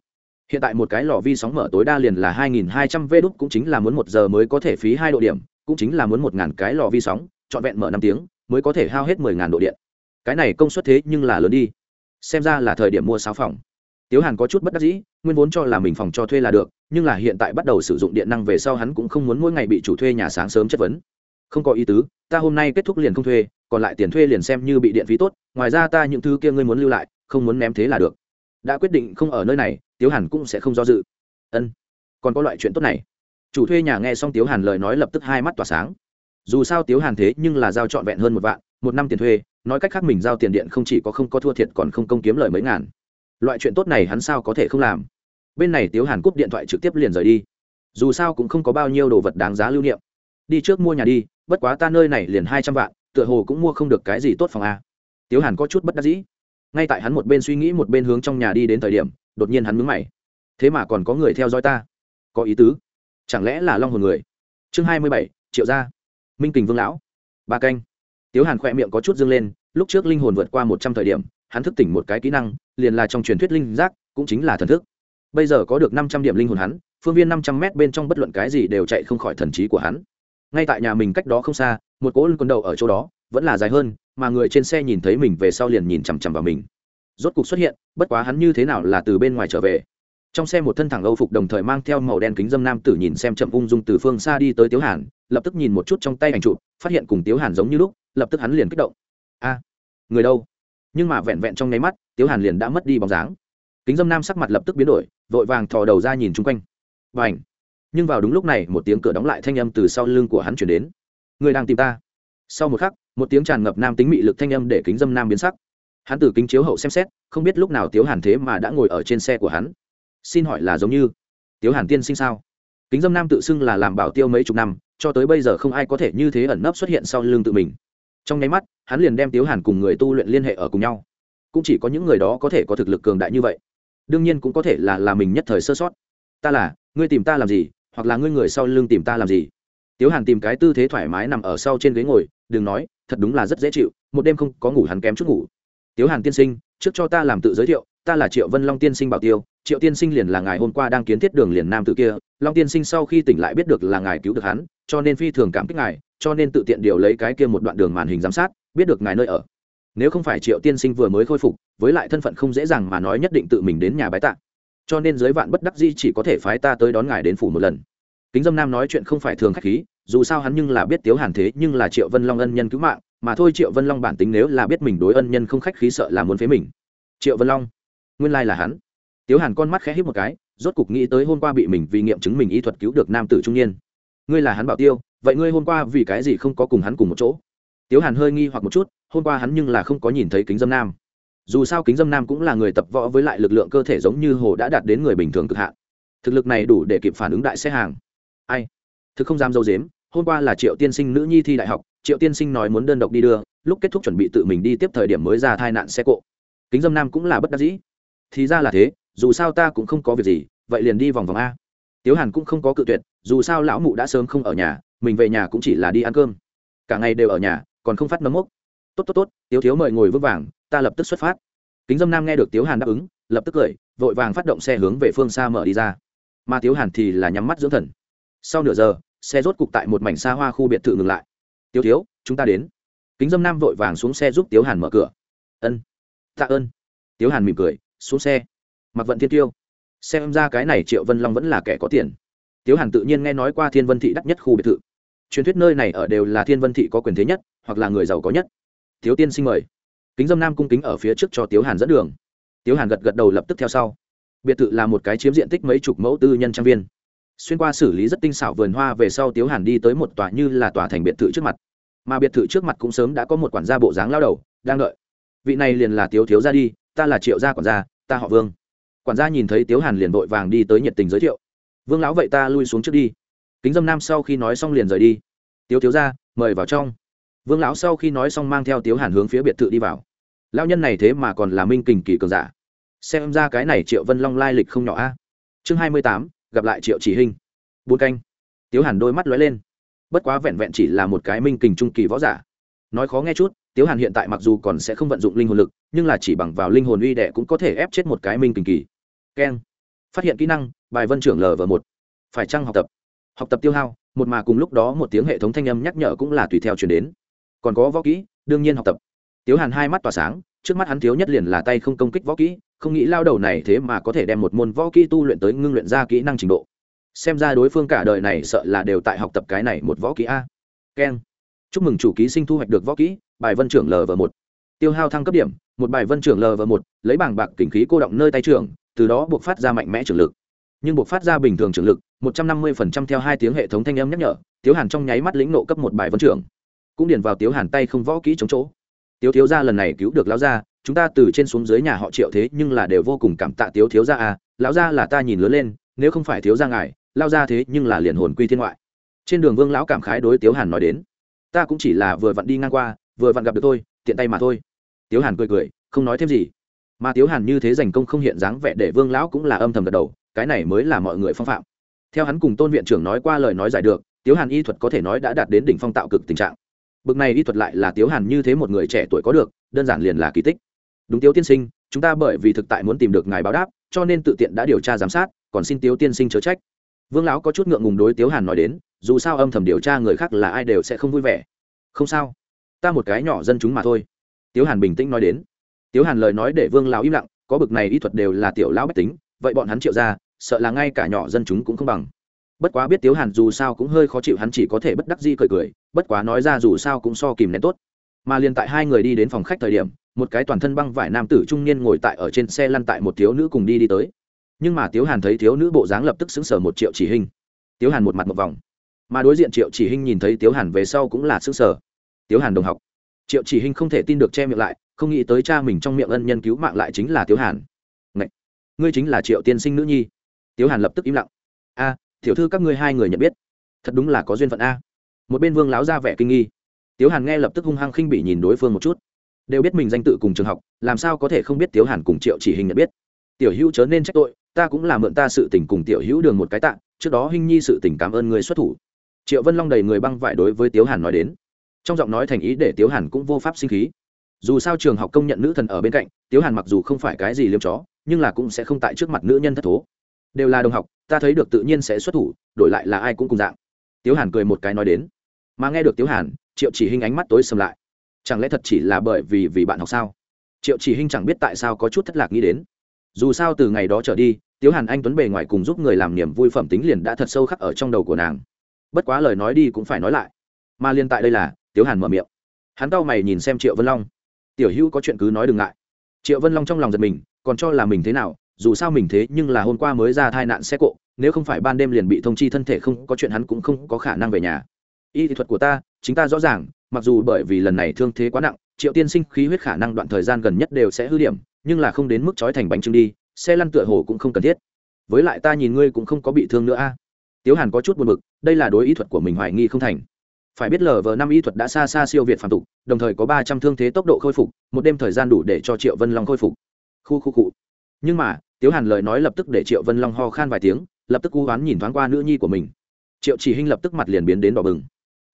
Hiện tại một cái lò vi sóng mở tối đa liền là hai nghìn hai trăm v đúc, cũng chính là muốn một giờ mới có thể phí hai độ điểm, cũng chính là muốn một ngàn cái lò vi sóng, trọn vẹn mở năm tiếng, mới có thể hao hết mười ngàn độ điện. Cái này công suất thế nhưng là lớn đi. Xem ra là thời điểm mua sáu phòng. Tiếu hàn có chút bất đắc dĩ, nguyên vốn cho là mình phòng cho thuê là được, nhưng là hiện tại bắt đầu sử dụng điện năng về sau hắn cũng không muốn mỗi ngày bị chủ thuê nhà sáng sớm chất vấn. Không có ý tứ, ta hôm nay kết thúc liền không thuê, còn lại tiền thuê liền xem như bị điện phí tốt, ngoài ra ta những thứ kia ngươi muốn lưu lại, không muốn ném thế là được đã quyết định không ở nơi này, tiếu hàn cũng sẽ không do dự. Ân, còn có loại chuyện tốt này. Chủ thuê nhà nghe xong tiếu hàn lời nói lập tức hai mắt tỏa sáng. Dù sao tiếu hàn thế nhưng là giao trọn vẹn hơn một vạn, một năm tiền thuê, nói cách khác mình giao tiền điện không chỉ có không có thua thiệt còn không công kiếm lời mấy ngàn. Loại chuyện tốt này hắn sao có thể không làm? Bên này tiếu hàn cúp điện thoại trực tiếp liền rời đi. Dù sao cũng không có bao nhiêu đồ vật đáng giá lưu niệm. Đi trước mua nhà đi, bất quá ta nơi này liền hai trăm vạn, tựa hồ cũng mua không được cái gì tốt phòng a. Tiếu hàn có chút bất đắc dĩ ngay tại hắn một bên suy nghĩ một bên hướng trong nhà đi đến thời điểm, đột nhiên hắn mướn mày. Thế mà còn có người theo dõi ta. Có ý tứ. Chẳng lẽ là long hồn người? Chương hai mươi bảy, triệu gia. Minh kình vương lão. Ba canh. Tiếu hàn khỏe miệng có chút dâng lên, lúc trước linh hồn vượt qua một trăm thời điểm, hắn thức tỉnh một cái kỹ năng, liền là trong truyền thuyết linh giác, cũng chính là thần thức. Bây giờ có được năm trăm điểm linh hồn hắn, phương viên năm trăm mét bên trong bất luận cái gì đều chạy không khỏi thần trí của hắn. Ngay tại nhà mình cách đó không xa, một cỗ lưng quần đầu ở chỗ đó, vẫn là dài hơn mà người trên xe nhìn thấy mình về sau liền nhìn chằm chằm vào mình. Rốt cục xuất hiện, bất quá hắn như thế nào là từ bên ngoài trở về. Trong xe một thân thẳng âu phục đồng thời mang theo màu đen kính dâm nam tử nhìn xem chậm ung dung từ phương xa đi tới tiếu hàn, lập tức nhìn một chút trong tay ảnh chụp, phát hiện cùng tiếu hàn giống như lúc, lập tức hắn liền kích động. A, người đâu? Nhưng mà vẹn vẹn trong nháy mắt, tiếu hàn liền đã mất đi bóng dáng. Kính dâm nam sắc mặt lập tức biến đổi, vội vàng thò đầu ra nhìn chung quanh. Và ảnh nhưng vào đúng lúc này, một tiếng cửa đóng lại thanh âm từ sau lưng của hắn chuyển đến. Người đang tìm ta. Sau một khắc một tiếng tràn ngập nam tính mị lực thanh âm để kính dâm nam biến sắc. Hắn từ kính chiếu hậu xem xét, không biết lúc nào tiếu hàn thế mà đã ngồi ở trên xe của hắn. Xin hỏi là giống như tiếu hàn tiên sinh sao? Kính dâm nam tự xưng là làm bảo tiêu mấy chục năm, cho tới bây giờ không ai có thể như thế ẩn nấp xuất hiện sau lưng tự mình. Trong nháy mắt, hắn liền đem tiếu hàn cùng người tu luyện liên hệ ở cùng nhau. Cũng chỉ có những người đó có thể có thực lực cường đại như vậy. Đương nhiên cũng có thể là là mình nhất thời sơ sót. Ta là, ngươi tìm ta làm gì, hoặc là ngươi người sau lưng tìm ta làm gì? Tiếu hàn tìm cái tư thế thoải mái nằm ở sau trên ghế ngồi, đừng nói, thật đúng là rất dễ chịu, một đêm không có ngủ hắn kém chút ngủ. Tiếu hàn tiên sinh, trước cho ta làm tự giới thiệu, ta là triệu vân long tiên sinh bảo tiêu, triệu tiên sinh liền là ngài hôm qua đang kiến thiết đường liền nam tự kia, long tiên sinh sau khi tỉnh lại biết được là ngài cứu được hắn, cho nên phi thường cảm kích ngài, cho nên tự tiện điều lấy cái kia một đoạn đường màn hình giám sát, biết được ngài nơi ở. Nếu không phải triệu tiên sinh vừa mới khôi phục, với lại thân phận không dễ dàng mà nói nhất định tự mình đến nhà bái tạ. Cho nên giới vạn bất đắc di chỉ có thể phái ta tới đón ngài đến phủ một lần kính dâm nam nói chuyện không phải thường khách khí, dù sao hắn nhưng là biết tiếu hàn thế nhưng là triệu vân long ân nhân cứu mạng, mà thôi triệu vân long bản tính nếu là biết mình đối ân nhân không khách khí sợ là muốn phế mình. Triệu vân long, nguyên lai là hắn. Tiếu hàn con mắt khẽ hít một cái, rốt cục nghĩ tới hôm qua bị mình vì nghiệm chứng mình y thuật cứu được nam tử trung niên. Ngươi là hắn bảo tiêu, vậy ngươi hôm qua vì cái gì không có cùng hắn cùng một chỗ? Tiếu hàn hơi nghi hoặc một chút, hôm qua hắn nhưng là không có nhìn thấy kính dâm nam. Dù sao kính dâm nam cũng là người tập võ với lại lực lượng cơ thể giống như hồ đã đạt đến người bình thường cực hạn. Thực lực này đủ để kịp phản ứng đại xe hàng ai? Thực không dám dâu dếm, hôm qua là triệu tiên sinh nữ nhi thi đại học, triệu tiên sinh nói muốn đơn độc đi đưa, lúc kết thúc chuẩn bị tự mình đi tiếp thời điểm mới ra thai nạn xe cộ. Kính dâm nam cũng là bất đắc dĩ. Thì ra là thế, dù sao ta cũng không có việc gì, vậy liền đi vòng vòng a. Tiếu hàn cũng không có cự tuyệt, dù sao lão mụ đã sớm không ở nhà, mình về nhà cũng chỉ là đi ăn cơm. Cả ngày đều ở nhà, còn không phát nấm mốc. Tốt tốt tốt, tiếu thiếu mời ngồi vững vàng, ta lập tức xuất phát. Kính dâm nam nghe được tiếu hàn đáp ứng, lập tức cười, vội vàng phát động xe hướng về phương xa mở đi ra. Mà tiếu hàn thì là nhắm mắt dưỡng thần sau nửa giờ, xe rốt cục tại một mảnh xa hoa khu biệt thự ngừng lại. Tiêu thiếu chúng ta đến. Kính dâm nam vội vàng xuống xe giúp tiếu hàn mở cửa. Ân, tạ ơn. Tiếu hàn mỉm cười, xuống xe. Mặc vận thiên tiêu. Xem ra cái này triệu vân long vẫn là kẻ có tiền. Tiếu hàn tự nhiên nghe nói qua thiên vân thị đắt nhất khu biệt thự. Truyền thuyết nơi này ở đều là thiên vân thị có quyền thế nhất, hoặc là người giàu có nhất. Thiếu tiên sinh mời. Kính dâm nam cung kính ở phía trước cho tiếu hàn dẫn đường. Tiếu hàn gật gật đầu lập tức theo sau. Biệt thự là một cái chiếm diện tích mấy chục mẫu tư nhân trang viên xuyên qua xử lý rất tinh xảo vườn hoa về sau tiếu hàn đi tới một tòa như là tòa thành biệt thự trước mặt. Mà biệt thự trước mặt cũng sớm đã có một quản gia bộ dáng lao đầu, đang đợi. Vị này liền là tiếu thiếu ra đi, ta là triệu gia quản gia, ta họ vương. Quản gia nhìn thấy tiếu hàn liền vội vàng đi tới nhiệt tình giới thiệu. Vương lão vậy ta lui xuống trước đi. Kính dâm nam sau khi nói xong liền rời đi. Tiếu thiếu ra mời vào trong. Vương lão sau khi nói xong mang theo tiếu hàn hướng phía biệt thự đi vào. Lao nhân này thế mà còn là minh kình kỳ cường giả. Xem ra cái này triệu vân long lai lịch không nhỏ a. Chương hai mươi tám gặp lại triệu chỉ hình bốn canh. Tiếu hàn đôi mắt lóe lên. Bất quá vẹn vẹn chỉ là một cái minh kình trung kỳ võ giả. Nói khó nghe chút, tiếu hàn hiện tại mặc dù còn sẽ không vận dụng linh hồn lực, nhưng là chỉ bằng vào linh hồn uy đệ cũng có thể ép chết một cái minh kình kỳ. Keng phát hiện kỹ năng, bài vân trưởng lv một. Phải chăng học tập? Học tập tiêu hao, một mà cùng lúc đó một tiếng hệ thống thanh âm nhắc nhở cũng là tùy theo chuyển đến. Còn có võ kỹ, đương nhiên học tập. Tiếu hàn hai mắt tỏa sáng, trước mắt hắn thiếu nhất liền là tay không công kích võ kỹ không nghĩ lao đầu này thế mà có thể đem một môn võ kỹ tu luyện tới ngưng luyện ra kỹ năng trình độ. Xem ra đối phương cả đời này sợ là đều tại học tập cái này một võ kỹ a. Keng chúc mừng chủ ký sinh thu hoạch được võ kỹ, bài vân trưởng lv một. Tiêu hao thăng cấp điểm, một bài vân trưởng lv một, lấy bảng bạc kình khí cô động nơi tay trưởng, từ đó buộc phát ra mạnh mẽ trưởng lực. Nhưng buộc phát ra bình thường trưởng lực, một trăm năm mươi phần trăm theo hai tiếng hệ thống thanh âm nhắc nhở, tiếu hàn trong nháy mắt lĩnh nộ cấp một bài vân trưởng. Cũng điền vào tiếu hàn tay không võ kỹ chống chỗ. Tiếu thiếu gia lần này cứu được lao gia chúng ta từ trên xuống dưới nhà họ triệu thế nhưng là đều vô cùng cảm tạ tiếu thiếu gia à lão gia là ta nhìn lớn lên, nếu không phải thiếu gia ngài lao ra thế nhưng là liền hồn quy thiên ngoại. Trên đường vương lão cảm khái đối tiếu hàn nói đến, ta cũng chỉ là vừa vặn đi ngang qua, vừa vặn gặp được tôi tiện tay mà thôi. Tiếu hàn cười cười, không nói thêm gì. Mà tiếu hàn như thế giành công không hiện dáng vẻ để vương lão cũng là âm thầm gật đầu, cái này mới là mọi người phong phạm. Theo hắn cùng tôn viện trưởng nói qua lời nói giải được, tiếu hàn y thuật có thể nói đã đạt đến đỉnh phong tạo cực tình trạng. Bực này y thuật lại là tiếu hàn như thế một người trẻ tuổi có được, đơn giản liền là kỳ tích đúng tiếu tiên sinh, chúng ta bởi vì thực tại muốn tìm được ngài báo đáp, cho nên tự tiện đã điều tra giám sát, còn xin tiếu tiên sinh chớ trách. Vương lão có chút ngượng ngùng đối tiếu hàn nói đến, dù sao âm thầm điều tra người khác là ai đều sẽ không vui vẻ. Không sao, ta một cái nhỏ dân chúng mà thôi. Tiếu hàn bình tĩnh nói đến. Tiếu hàn lời nói để vương lão im lặng, có bực này y thuật đều là tiểu lão bách tính, vậy bọn hắn triệu ra, sợ là ngay cả nhỏ dân chúng cũng không bằng. Bất quá biết tiếu hàn dù sao cũng hơi khó chịu, hắn chỉ có thể bất đắc di cười cười, bất quá nói ra dù sao cũng so kìm nén tốt. Mà liền tại hai người đi đến phòng khách thời điểm một cái toàn thân băng vải nam tử trung niên ngồi tại ở trên xe lăn tại một thiếu nữ cùng đi đi tới. Nhưng mà tiếu hàn thấy thiếu nữ bộ dáng lập tức xứng sở một triệu chỉ hình tiếu hàn một mặt một vòng. Mà đối diện triệu chỉ hình nhìn thấy tiếu hàn về sau cũng là xứng sở tiếu hàn đồng học. Triệu chỉ hình không thể tin được che miệng lại không nghĩ tới cha mình trong miệng ân nhân cứu mạng lại chính là tiếu hàn. Ngậy! ngươi chính là triệu tiên sinh nữ nhi. Tiếu hàn lập tức im lặng. A à, tiểu thư các ngươi hai người nhận biết. Thật đúng là có duyên phận a. Một bên vương láo ra vẻ kinh nghi. Tiếu hàn nghe lập tức hung hăng khinh bị nhìn đối phương một chút đều biết mình danh tự cùng trường học, làm sao có thể không biết tiếu hàn cùng triệu chỉ hình nhận biết? Tiểu hữu chớ nên trách tội, ta cũng là mượn ta sự tình cùng tiểu hữu đường một cái tạng trước đó hình nhi sự tình cảm ơn người xuất thủ. Triệu vân long đầy người băng vải đối với tiếu hàn nói đến. Trong giọng nói thành ý để tiếu hàn cũng vô pháp sinh khí. Dù sao trường học công nhận nữ thần ở bên cạnh, tiếu hàn mặc dù không phải cái gì liêm chó, nhưng là cũng sẽ không tại trước mặt nữ nhân thất thố. Đều là đồng học, ta thấy được tự nhiên sẽ xuất thủ, đổi lại là ai cũng cùng dạng. Tiếu hàn cười một cái nói đến. Mà nghe được tiếu hàn, triệu chỉ hình ánh mắt tối sầm lại chẳng lẽ thật chỉ là bởi vì vì bạn học sao? Triệu chỉ Hinh chẳng biết tại sao có chút thất lạc nghĩ đến. Dù sao từ ngày đó trở đi, tiếu hàn anh tuấn bề ngoài cùng giúp người làm niềm vui phẩm tính liền đã thật sâu khắc ở trong đầu của nàng. Bất quá lời nói đi cũng phải nói lại. Mà liên tại đây là, tiếu hàn mở miệng. Hắn cau mày nhìn xem triệu vân long. Tiểu hữu có chuyện cứ nói đừng ngại. Triệu vân long trong lòng giật mình, còn cho là mình thế nào, dù sao mình thế nhưng là hôm qua mới ra thai nạn xe cộ, nếu không phải ban đêm liền bị thông chi thân thể không có chuyện hắn cũng không có khả năng về nhà. Y thuật của ta, chính ta rõ ràng mặc dù bởi vì lần này thương thế quá nặng, triệu tiên sinh khí huyết khả năng đoạn thời gian gần nhất đều sẽ hư điểm, nhưng là không đến mức trói thành bánh trưng đi, xe lăn tựa hồ cũng không cần thiết. Với lại ta nhìn ngươi cũng không có bị thương nữa a. Tiếu hàn có chút buồn b ự c đây là đối ý thuật của mình hoài nghi không thành. Phải biết lờ vờ năm y thuật đã xa xa siêu việt phản tục, đồng thời có ba trăm thương thế tốc độ khôi phục, một đêm thời gian đủ để cho triệu vân long khôi phục. Khu khu cụ nhưng mà, tiếu hàn lời nói lập tức để triệu vân long ho khan vài tiếng, lập tức cú hoán nhìn thoáng qua nữ nhi của mình. Triệu chỉ hinh lập tức mặt liền biến đến đỏ bừng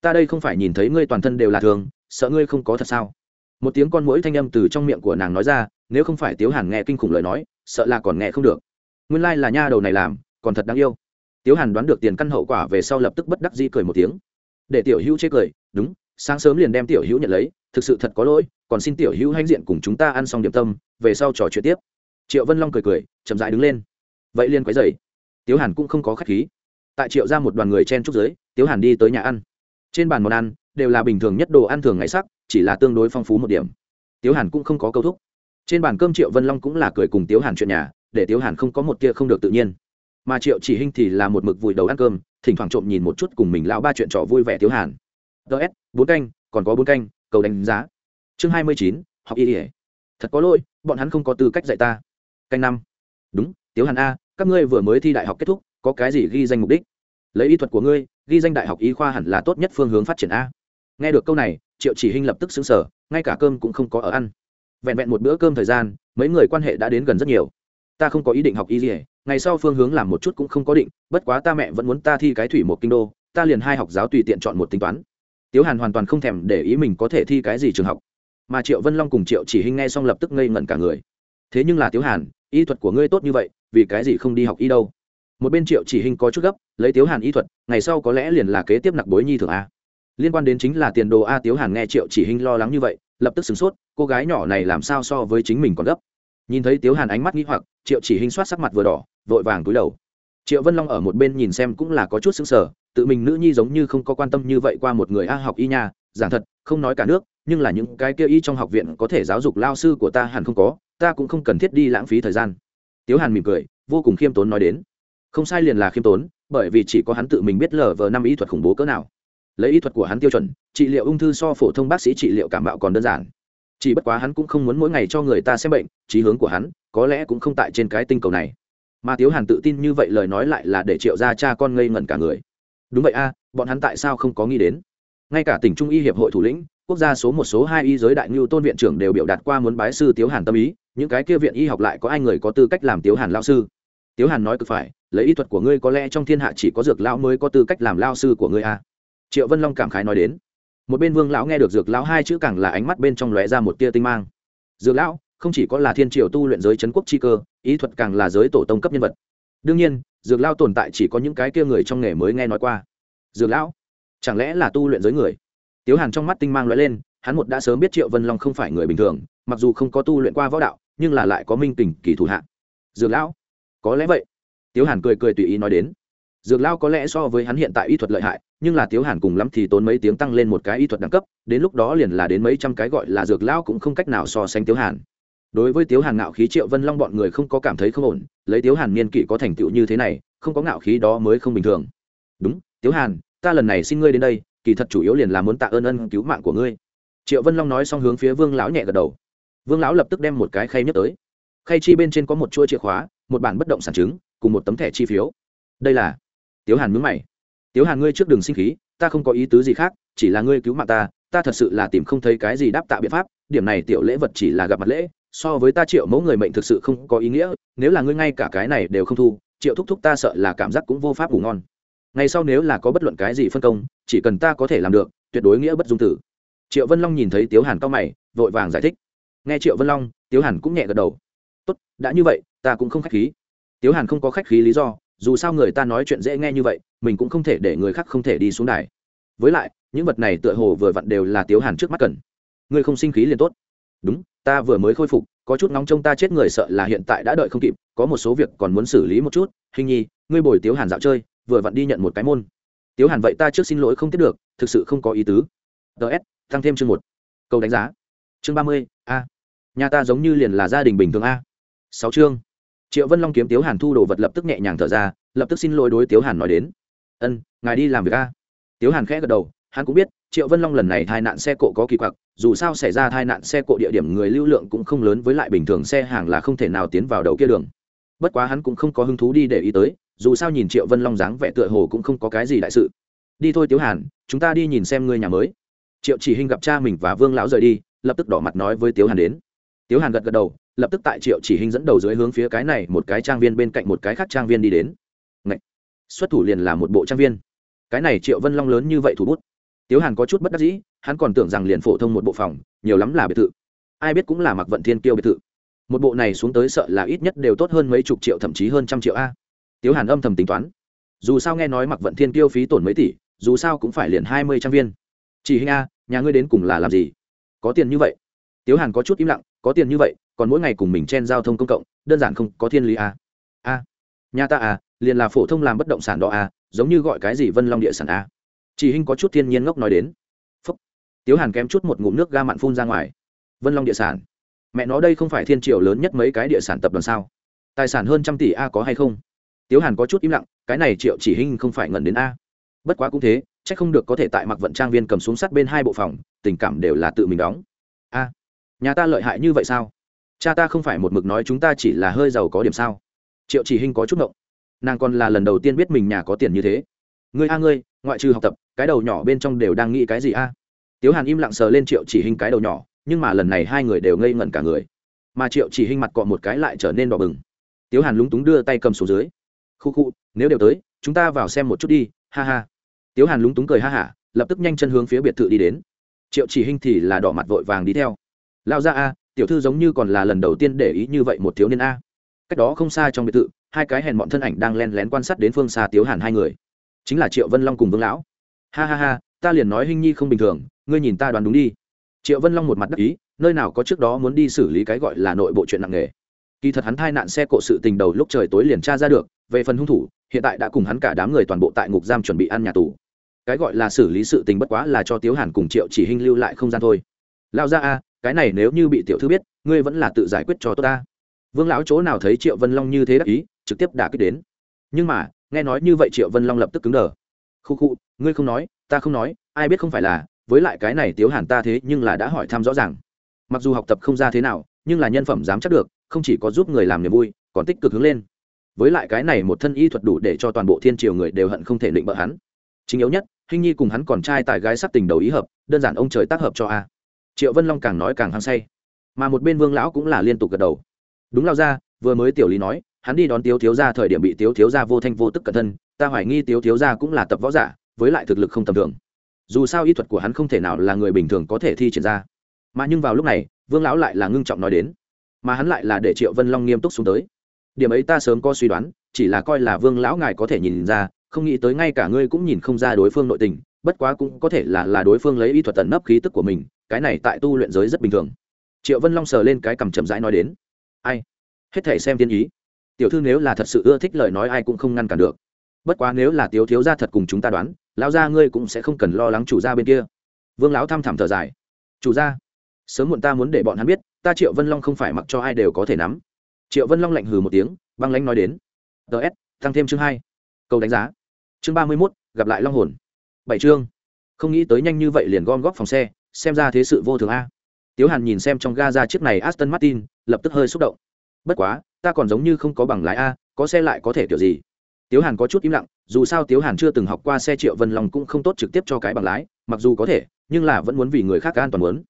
ta đây không phải nhìn thấy ngươi toàn thân đều là thường, sợ ngươi không có thật sao? Một tiếng con mũi thanh âm từ trong miệng của nàng nói ra, nếu không phải tiếu hàn nghe kinh khủng lời nói, sợ là còn nghe không được. Nguyên lai là nha đầu này làm, còn thật đáng yêu. Tiếu hàn đoán được tiền căn hậu quả về sau lập tức bất đắc di cười một tiếng. Để tiểu hữu chế cười, đúng, sáng sớm liền đem tiểu hữu nhận lấy, thực sự thật có lỗi, còn xin tiểu hữu hãnh diện cùng chúng ta ăn xong điểm tâm, về sau trò chuyện tiếp. Triệu vân long cười cười, chậm dại đứng lên. Vậy liên quấy dày tiếu hàn cũng không có k h á c h khí. Tại triệu ra một đoàn người chen trúc giới, tiếu hàn đi tới nhà ăn trên bàn món ăn đều là bình thường nhất đồ ăn thường ngày sắc, chỉ là tương đối phong phú một điểm. Tiếu hàn cũng không có câu thúc. Trên bàn cơm triệu vân long cũng là cười cùng tiếu hàn chuyện nhà, để tiếu hàn không có một kia không được tự nhiên. Mà triệu chỉ hinh thì là một mực vùi đầu ăn cơm, thỉnh thoảng trộm nhìn một chút cùng mình lão ba chuyện trò vui vẻ tiếu hàn. Ts bốn canh, còn có bốn canh, cầu đánh giá. Chương hai mươi chín, học y ỉa thật có lỗi, bọn hắn không có tư cách dạy ta. Canh năm. Đúng, tiếu hàn a, các ngươi vừa mới thi đại học kết thúc, có cái gì ghi danh mục đích? Lấy y thuật của ngươi ghi danh đại học y khoa hẳn là tốt nhất phương hướng phát triển a. Nghe được câu này, triệu chỉ hinh lập tức xứng sở ngay cả cơm cũng không có ở ăn. Vẹn vẹn một bữa cơm thời gian, mấy người quan hệ đã đến gần rất nhiều. Ta không có ý định học y gì ngày sau phương hướng làm một chút cũng không có định, bất quá ta mẹ vẫn muốn ta thi cái thủy một kinh đô, ta liền hai học giáo tùy tiện chọn một tính toán. Tiếu hàn hoàn toàn không thèm để ý mình có thể thi cái gì trường học. Mà triệu vân long cùng triệu chỉ hinh nghe xong lập tức ngây ngẩn cả người. Thế nhưng là tiếu hàn, y thuật của ngươi tốt như vậy, vì cái gì không đi học y đâu? Một bên triệu chỉ hình có chút gấp, lấy tiếu hàn y thuật, ngày sau có lẽ liền là kế tiếp nặc bối nhi thường a. Liên quan đến chính là tiền đồ a, tiếu hàn nghe triệu chỉ hình lo lắng như vậy, lập tức sửng sốt, cô gái nhỏ này làm sao so với chính mình còn gấp. Nhìn thấy tiếu hàn ánh mắt nghĩ hoặc, triệu chỉ hình soát sắc mặt vừa đỏ, vội vàng túi đầu. Triệu vân long ở một bên nhìn xem cũng là có chút xứng sở tự mình nữ nhi giống như không có quan tâm như vậy qua một người a học y nha, giảng thật, không nói cả nước, nhưng là những cái kia y trong học viện có thể giáo dục lao sư của ta hẳn không có, ta cũng không cần thiết đi lãng phí thời gian. Tiếu hàn mỉm cười, vô cùng khiêm tốn nói đến không sai liền là khiêm tốn, bởi vì chỉ có hắn tự mình biết lờ vờ năm y thuật khủng bố cỡ nào. Lấy y thuật của hắn tiêu chuẩn, trị liệu ung thư so phổ thông bác sĩ trị liệu cảm bạo còn đơn giản. Chỉ bất quá hắn cũng không muốn mỗi ngày cho người ta xem bệnh trí hướng của hắn, có lẽ cũng không tại trên cái tinh cầu này. Mà tiếu hàn tự tin như vậy lời nói lại là để triệu ra cha con ngây ngẩn cả người. Đúng vậy a, bọn hắn tại sao không có nghĩ đến? Ngay cả tỉnh trung y hiệp hội thủ lĩnh, quốc gia số một, số hai y giới đại ngưu tôn viện trưởng đều biểu đạt qua muốn bái sư tiếu hàn tâm ý, những cái kia viện y học lại có ai người có tư cách làm tiếu hàn lao sư? Tiếu hàn nói cực phải, lấy ý thuật của ngươi có lẽ trong thiên hạ chỉ có dược lão mới có tư cách làm lao sư của ngươi a triệu vân long cảm khái nói đến. Một bên vương lão nghe được dược lão hai chữ càng là ánh mắt bên trong lóe ra một tia tinh mang. Dược lão, không chỉ có là thiên triều tu luyện giới c quốc chi cơ ý thuật càng là giới tổ tông cấp nhân vật. Đương nhiên, dược Lão tồn tại chỉ có những cái kia người trong nghề mới nghe nói qua. Dược lão, chẳng lẽ là tu luyện giới người? Tiếu hàn trong mắt tinh mang lóe lên, hắn một đã sớm biết triệu vân long không phải người bình thường, mặc dù không có tu luyện qua võ đạo, nhưng là lại có minh tình kỳ thủ hạ. Dược lão có lẽ vậy. Tiếu hàn cười cười tùy ý nói đến. Dược lao có lẽ so với hắn hiện tại y thuật lợi hại, nhưng là tiếu hàn cùng lắm thì tốn mấy tiếng tăng lên một cái y thuật đẳng cấp, đến lúc đó liền là đến mấy trăm cái gọi là dược lao cũng không cách nào so sánh tiếu hàn. Đối với tiếu hàn ngạo khí triệu vân long bọn người không có cảm thấy không ổn, lấy tiếu hàn niên kỷ có thành tựu như thế này, không có ngạo khí đó mới không bình thường. Đúng, tiếu hàn, ta lần này xin ngươi đến đây, kỳ thật chủ yếu liền là muốn tạ ơn ân cứu mạng của ngươi. Triệu vân long nói xong hướng phía vương lão nhẹ gật đầu. Vương lão lập tức đem một cái khay nhất tới. Khay chi bên trên có một chuỗi chìa khóa một bản bất động sản chứng, cùng một tấm thẻ chi phiếu. Đây là, tiếu hàn mướn mày. Tiếu hàn ngươi trước đường sinh khí, ta không có ý tứ gì khác, chỉ là ngươi cứu mạng ta ta thật sự là tìm không thấy cái gì đáp tạ biện pháp, điểm này tiểu lễ vật chỉ là gặp mặt lễ, so với ta triệu mẫu người mệnh thực sự không có ý nghĩa, nếu là ngươi ngay cả cái này đều không thu, triệu thúc thúc ta sợ là cảm giác cũng vô pháp ngủ ngon. Ngày sau nếu là có bất luận cái gì phân công, chỉ cần ta có thể làm được, tuyệt đối nghĩa bất dung tử. Triệu vân long nhìn thấy tiếu hàn cao mày, vội vàng giải thích. Nghe triệu vân long, tiếu hàn cũng nhẹ gật đầu. Tốt, đã như vậy ta cũng không khách khí. Tiếu hàn không có khách khí lý do, dù sao người ta nói chuyện dễ nghe như vậy, mình cũng không thể để người khác không thể đi xuống đài. Với lại, những vật này tựa hồ vừa vặn đều là tiếu hàn trước mắt cần. Ngươi không sinh khí liền tốt. Đúng, ta vừa mới khôi phục, có chút nóng trông ta chết người sợ là hiện tại đã đợi không kịp, có một số việc còn muốn xử lý một chút. Hình nhi, ngươi bồi tiếu hàn dạo chơi, vừa vặn đi nhận một cái môn. Tiếu hàn vậy ta trước xin lỗi không tiếp được, thực sự không có ý tứ. Ts tăng thêm chương một. Câu đánh giá. Chương ba mươi, a. Nhà ta giống như liền là gia đình bình thường a. Sáu chương triệu vân long kiếm tiếu hàn thu đồ vật lập tức nhẹ nhàng thở ra, lập tức xin lỗi đối tiếu hàn nói đến. Ân, ngài đi làm việc a. Tiếu hàn khẽ gật đầu, hắn cũng biết, triệu vân long lần này tai nạn xe cộ có kỳ quặc, dù sao xảy ra tai nạn xe cộ địa điểm người lưu lượng cũng không lớn với lại bình thường xe hàng là không thể nào tiến vào đầu kia đường. Bất quá hắn cũng không có hứng thú đi để ý tới, dù sao nhìn triệu vân long dáng vẻ tựa hồ cũng không có cái gì đại sự. Đi thôi tiếu hàn, chúng ta đi nhìn xem ngươi nhà mới. Triệu chỉ hình gặp cha mình và vương lão rời đi, lập tức đỏ mặt nói với tiếu hàn đến tiếu hàn gật gật đầu, lập tức tại triệu chỉ hình dẫn đầu dưới hướng phía cái này một cái trang viên bên cạnh một cái khác trang viên đi đến. Ngậy! xuất thủ liền là một bộ trang viên. Cái này triệu vân long lớn như vậy thủ bút. Tiếu hàn có chút bất đắc dĩ, hắn còn tưởng rằng liền phổ thông một bộ phòng, nhiều lắm là biệt thự. Ai biết cũng là mặc vận thiên kiêu biệt thự. Một bộ này xuống tới sợ là ít nhất đều tốt hơn mấy chục triệu, thậm chí hơn trăm triệu a. Tiếu hàn âm thầm tính toán. Dù sao nghe nói mặc vận thiên kiêu phí tổn mấy tỷ, dù sao cũng phải liền hai mươi trang viên. Chỉ hình a, nhà ngươi đến cùng là làm gì? Có tiền như vậy. Tiếu hàn có chút im lặng có tiền như vậy, còn mỗi ngày cùng mình chen giao thông công cộng, đơn giản không có thiên lý a a nhà ta à liền là phổ thông làm bất động sản đó à? giống như gọi cái gì vân long địa sản à? chỉ hình có chút thiên nhiên ngốc nói đến. Phúc. Tiếu hàn kém chút một ngụm nước ga mặn phun ra ngoài. Vân long địa sản. Mẹ nó đây không phải thiên triều lớn nhất mấy cái địa sản tập đoàn sao? Tài sản hơn trăm tỷ a có hay không? Tiếu hàn có chút im lặng, cái này triệu chỉ hình không phải ngẩn đến a. Bất quá cũng thế c h ắ c không được có thể tại mặc vận trang viên cầm xuống sắt bên hai bộ phòng, tình cảm đều là tự mình đóng. A nhà ta lợi hại như vậy sao? Cha ta không phải một mực nói chúng ta chỉ là hơi giàu có điểm sao? Triệu chỉ Hinh có chút ngộng. Nàng còn là lần đầu tiên biết mình nhà có tiền như thế. Ngươi a ngươi, ngoại trừ học tập, cái đầu nhỏ bên trong đều đang nghĩ cái gì a? Tiếu hàn im lặng sờ lên triệu chỉ hình cái đầu nhỏ, nhưng mà lần này hai người đều ngây ngẩn cả người. Mà triệu chỉ hình mặt cọ một cái lại trở nên đỏ bừng. Tiếu hàn lúng túng đưa tay cầm xuống dưới. Khu khu, nếu đều tới, chúng ta vào xem một chút đi, ha ha. Tiếu hàn lúng túng cười ha hả, lập tức nhanh chân hướng phía biệt thự đi đến. Triệu chỉ hình thì là đỏ mặt vội vàng đi theo lao ra a, tiểu thư giống như còn là lần đầu tiên để ý như vậy một thiếu niên a. Cách đó không xa trong biệt thự, hai cái hèn bọn thân ảnh đang len lén quan sát đến phương xa tiếu hàn hai người. Chính là triệu vân long cùng vương lão. Ha ha ha, ta liền nói hình nhi không bình thường, ngươi nhìn ta đoán đúng đi. Triệu vân long một mặt đắc ý, nơi nào có trước đó muốn đi xử lý cái gọi là nội bộ chuyện nặng nề. Kỳ thật hắn thai nạn xe cộ sự tình đầu lúc trời tối liền tra ra được, về phần hung thủ, hiện tại đã cùng hắn cả đám người toàn bộ tại ngục giam chuẩn bị ăn nhà tù. Cái gọi là xử lý sự tình bất quá là cho tiếu hàn cùng triệu chỉ hình lưu lại không gian thôi. Lao ra a cái này nếu như bị tiểu thư biết, ngươi vẫn là tự giải quyết cho tốt ta. Vương lão chỗ nào thấy triệu vân long như thế đắc ý, trực tiếp đả kích đến. Nhưng mà, nghe nói như vậy triệu vân long lập tức cứng đờ. Khu khu, ngươi không nói, ta không nói, ai biết không phải là, với lại cái này tiếu hàn ta thế nhưng là đã hỏi thăm rõ ràng. Mặc dù học tập không ra thế nào, nhưng là nhân phẩm dám chắc được, không chỉ có giúp người làm niềm vui, còn tích cực hướng lên. Với lại cái này một thân y thuật đủ để cho toàn bộ thiên triều người đều hận không thể định bợ hắn. Chính yếu nhất hình nhi cùng hắn còn trai tài gái sắc tình đầu ý hợp, đơn giản ông trời tác hợp cho a triệu vân long càng nói càng hăng say mà một bên vương lão cũng là liên tục gật đầu đúng lao ra vừa mới tiểu lý nói hắn đi đón tiếu thiếu gia thời điểm bị tiếu thiếu gia vô thanh vô tức cẩn thân ta hoài nghi tiếu thiếu gia cũng là tập võ giả với lại thực lực không tầm thường dù sao y thuật của hắn không thể nào là người bình thường có thể thi triển ra mà nhưng vào lúc này vương lão lại là ngưng trọng nói đến mà hắn lại là để triệu vân long nghiêm túc xuống tới điểm ấy ta sớm có suy đoán chỉ là coi là vương lão ngài có thể nhìn ra không nghĩ tới ngay cả ngươi cũng nhìn không ra đối phương nội tình bất quá cũng có thể là là đối phương lấy y thuật tận nấp khí tức của mình, cái này tại tu luyện giới rất bình thường. Triệu vân long sờ lên cái cằm chậm rãi nói đến. Ai? Hết thể xem tiên ý. Tiểu thư nếu là thật sự ưa thích lời nói ai cũng không ngăn cản được. Bất quá nếu là tiếu thiếu gia thật cùng chúng ta đoán, lão gia ngươi cũng sẽ không cần lo lắng chủ gia bên kia. Vương lão thăm thẳm thở dài. Chủ gia, sớm muộn ta muốn để bọn hắn biết, ta triệu vân long không phải mặc cho ai đều có thể nắm. Triệu vân long lạnh hừ một tiếng, băng lãnh nói đến. Ts tăng thêm chương hai. Câu đánh giá. Chương ba mươi mốt, gặp lại long hồn bảy chương. Không nghĩ tới nhanh như vậy liền gom góp phòng xe, xem ra thế sự vô thường a. Tiếu hàn nhìn xem trong ga ra chiếc này aston martin, lập tức hơi xúc động. Bất quá, ta còn giống như không có bằng lái a, có xe lại có thể kiểu gì? Tiếu hàn có chút im lặng, dù sao tiếu hàn chưa từng học qua xe triệu vân long cũng không tốt trực tiếp cho cái bằng lái, mặc dù có thể, nhưng là vẫn muốn vì người khác an toàn muốn.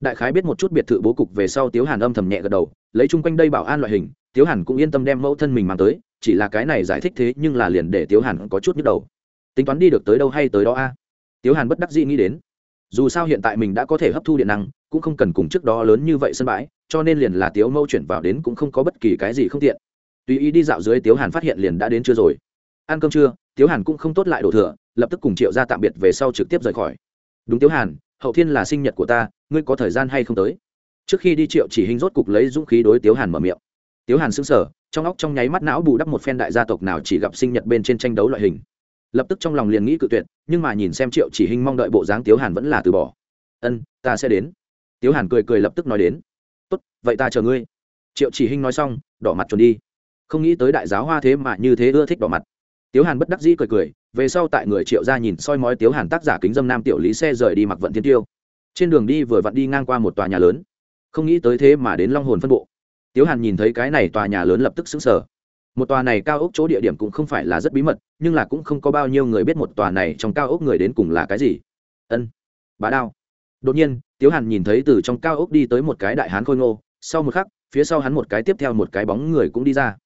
Đại khái biết một chút biệt thự bố cục về sau tiếu hàn âm thầm nhẹ gật đầu, lấy chung quanh đây bảo an loại hình, tiếu hàn cũng yên tâm đem mẫu thân mình mang tới, chỉ là cái này giải thích thế nhưng là liền để tiếu hàn có chút nhức đầu tính toán đi được tới đâu hay tới đó a? Tiếu hàn bất đắc dĩ nghĩ đến. Dù sao hiện tại mình đã có thể hấp thu điện năng, cũng không cần cùng trước đó lớn như vậy sân bãi, cho nên liền là tiếu mâu chuyển vào đến cũng không có bất kỳ cái gì không tiện. Tùy ý đi dạo dưới tiếu hàn phát hiện liền đã đến chưa rồi. Ăn cơm trưa, tiếu hàn cũng không tốt lại đổ thừa, lập tức cùng triệu ra tạm biệt về sau trực tiếp rời khỏi. Đúng tiếu hàn, hậu thiên là sinh nhật của ta, ngươi có thời gian hay không tới? Trước khi đi triệu chỉ hình rốt cục lấy dũng khí đối tiếu hàn mở miệng. Tiếu hàn xứng sở trong óc trong nháy mắt não bù đắp một phen đại gia tộc nào chỉ gặp sinh nhật bên trên tranh đấu loại hình lập tức trong lòng liền nghĩ cự tuyệt, nhưng mà nhìn xem triệu chỉ hình mong đợi bộ dáng tiếu hàn vẫn là từ bỏ. Ân, ta sẽ đến. Tiếu hàn cười cười lập tức nói đến. Tốt, vậy ta chờ ngươi. Triệu chỉ hình nói xong, đỏ mặt trốn đi. Không nghĩ tới đại giáo hoa thế mà như thế ưa thích đỏ mặt. Tiếu hàn bất đắc dĩ cười cười, về sau tại người triệu ra nhìn soi mói tiếu hàn tác giả kính dâm nam tiểu lý xe rời đi mặc vận thiên tiêu. Trên đường đi vừa vặn đi ngang qua một tòa nhà lớn. Không nghĩ tới thế mà đến long hồn phân bộ. Tiếu hàn nhìn thấy cái này tòa nhà lớn lập tức xứng sở một tòa này cao ốc chỗ địa điểm cũng không phải là rất bí mật, nhưng là cũng không có bao nhiêu người biết một tòa này trong cao ốc người đến cùng là cái gì. Ân, bá đao. Đột nhiên, tiếu hàn nhìn thấy từ trong cao ốc đi tới một cái đại hán khôi ngô, sau một khắc, phía sau hắn một cái tiếp theo một cái bóng người cũng đi ra.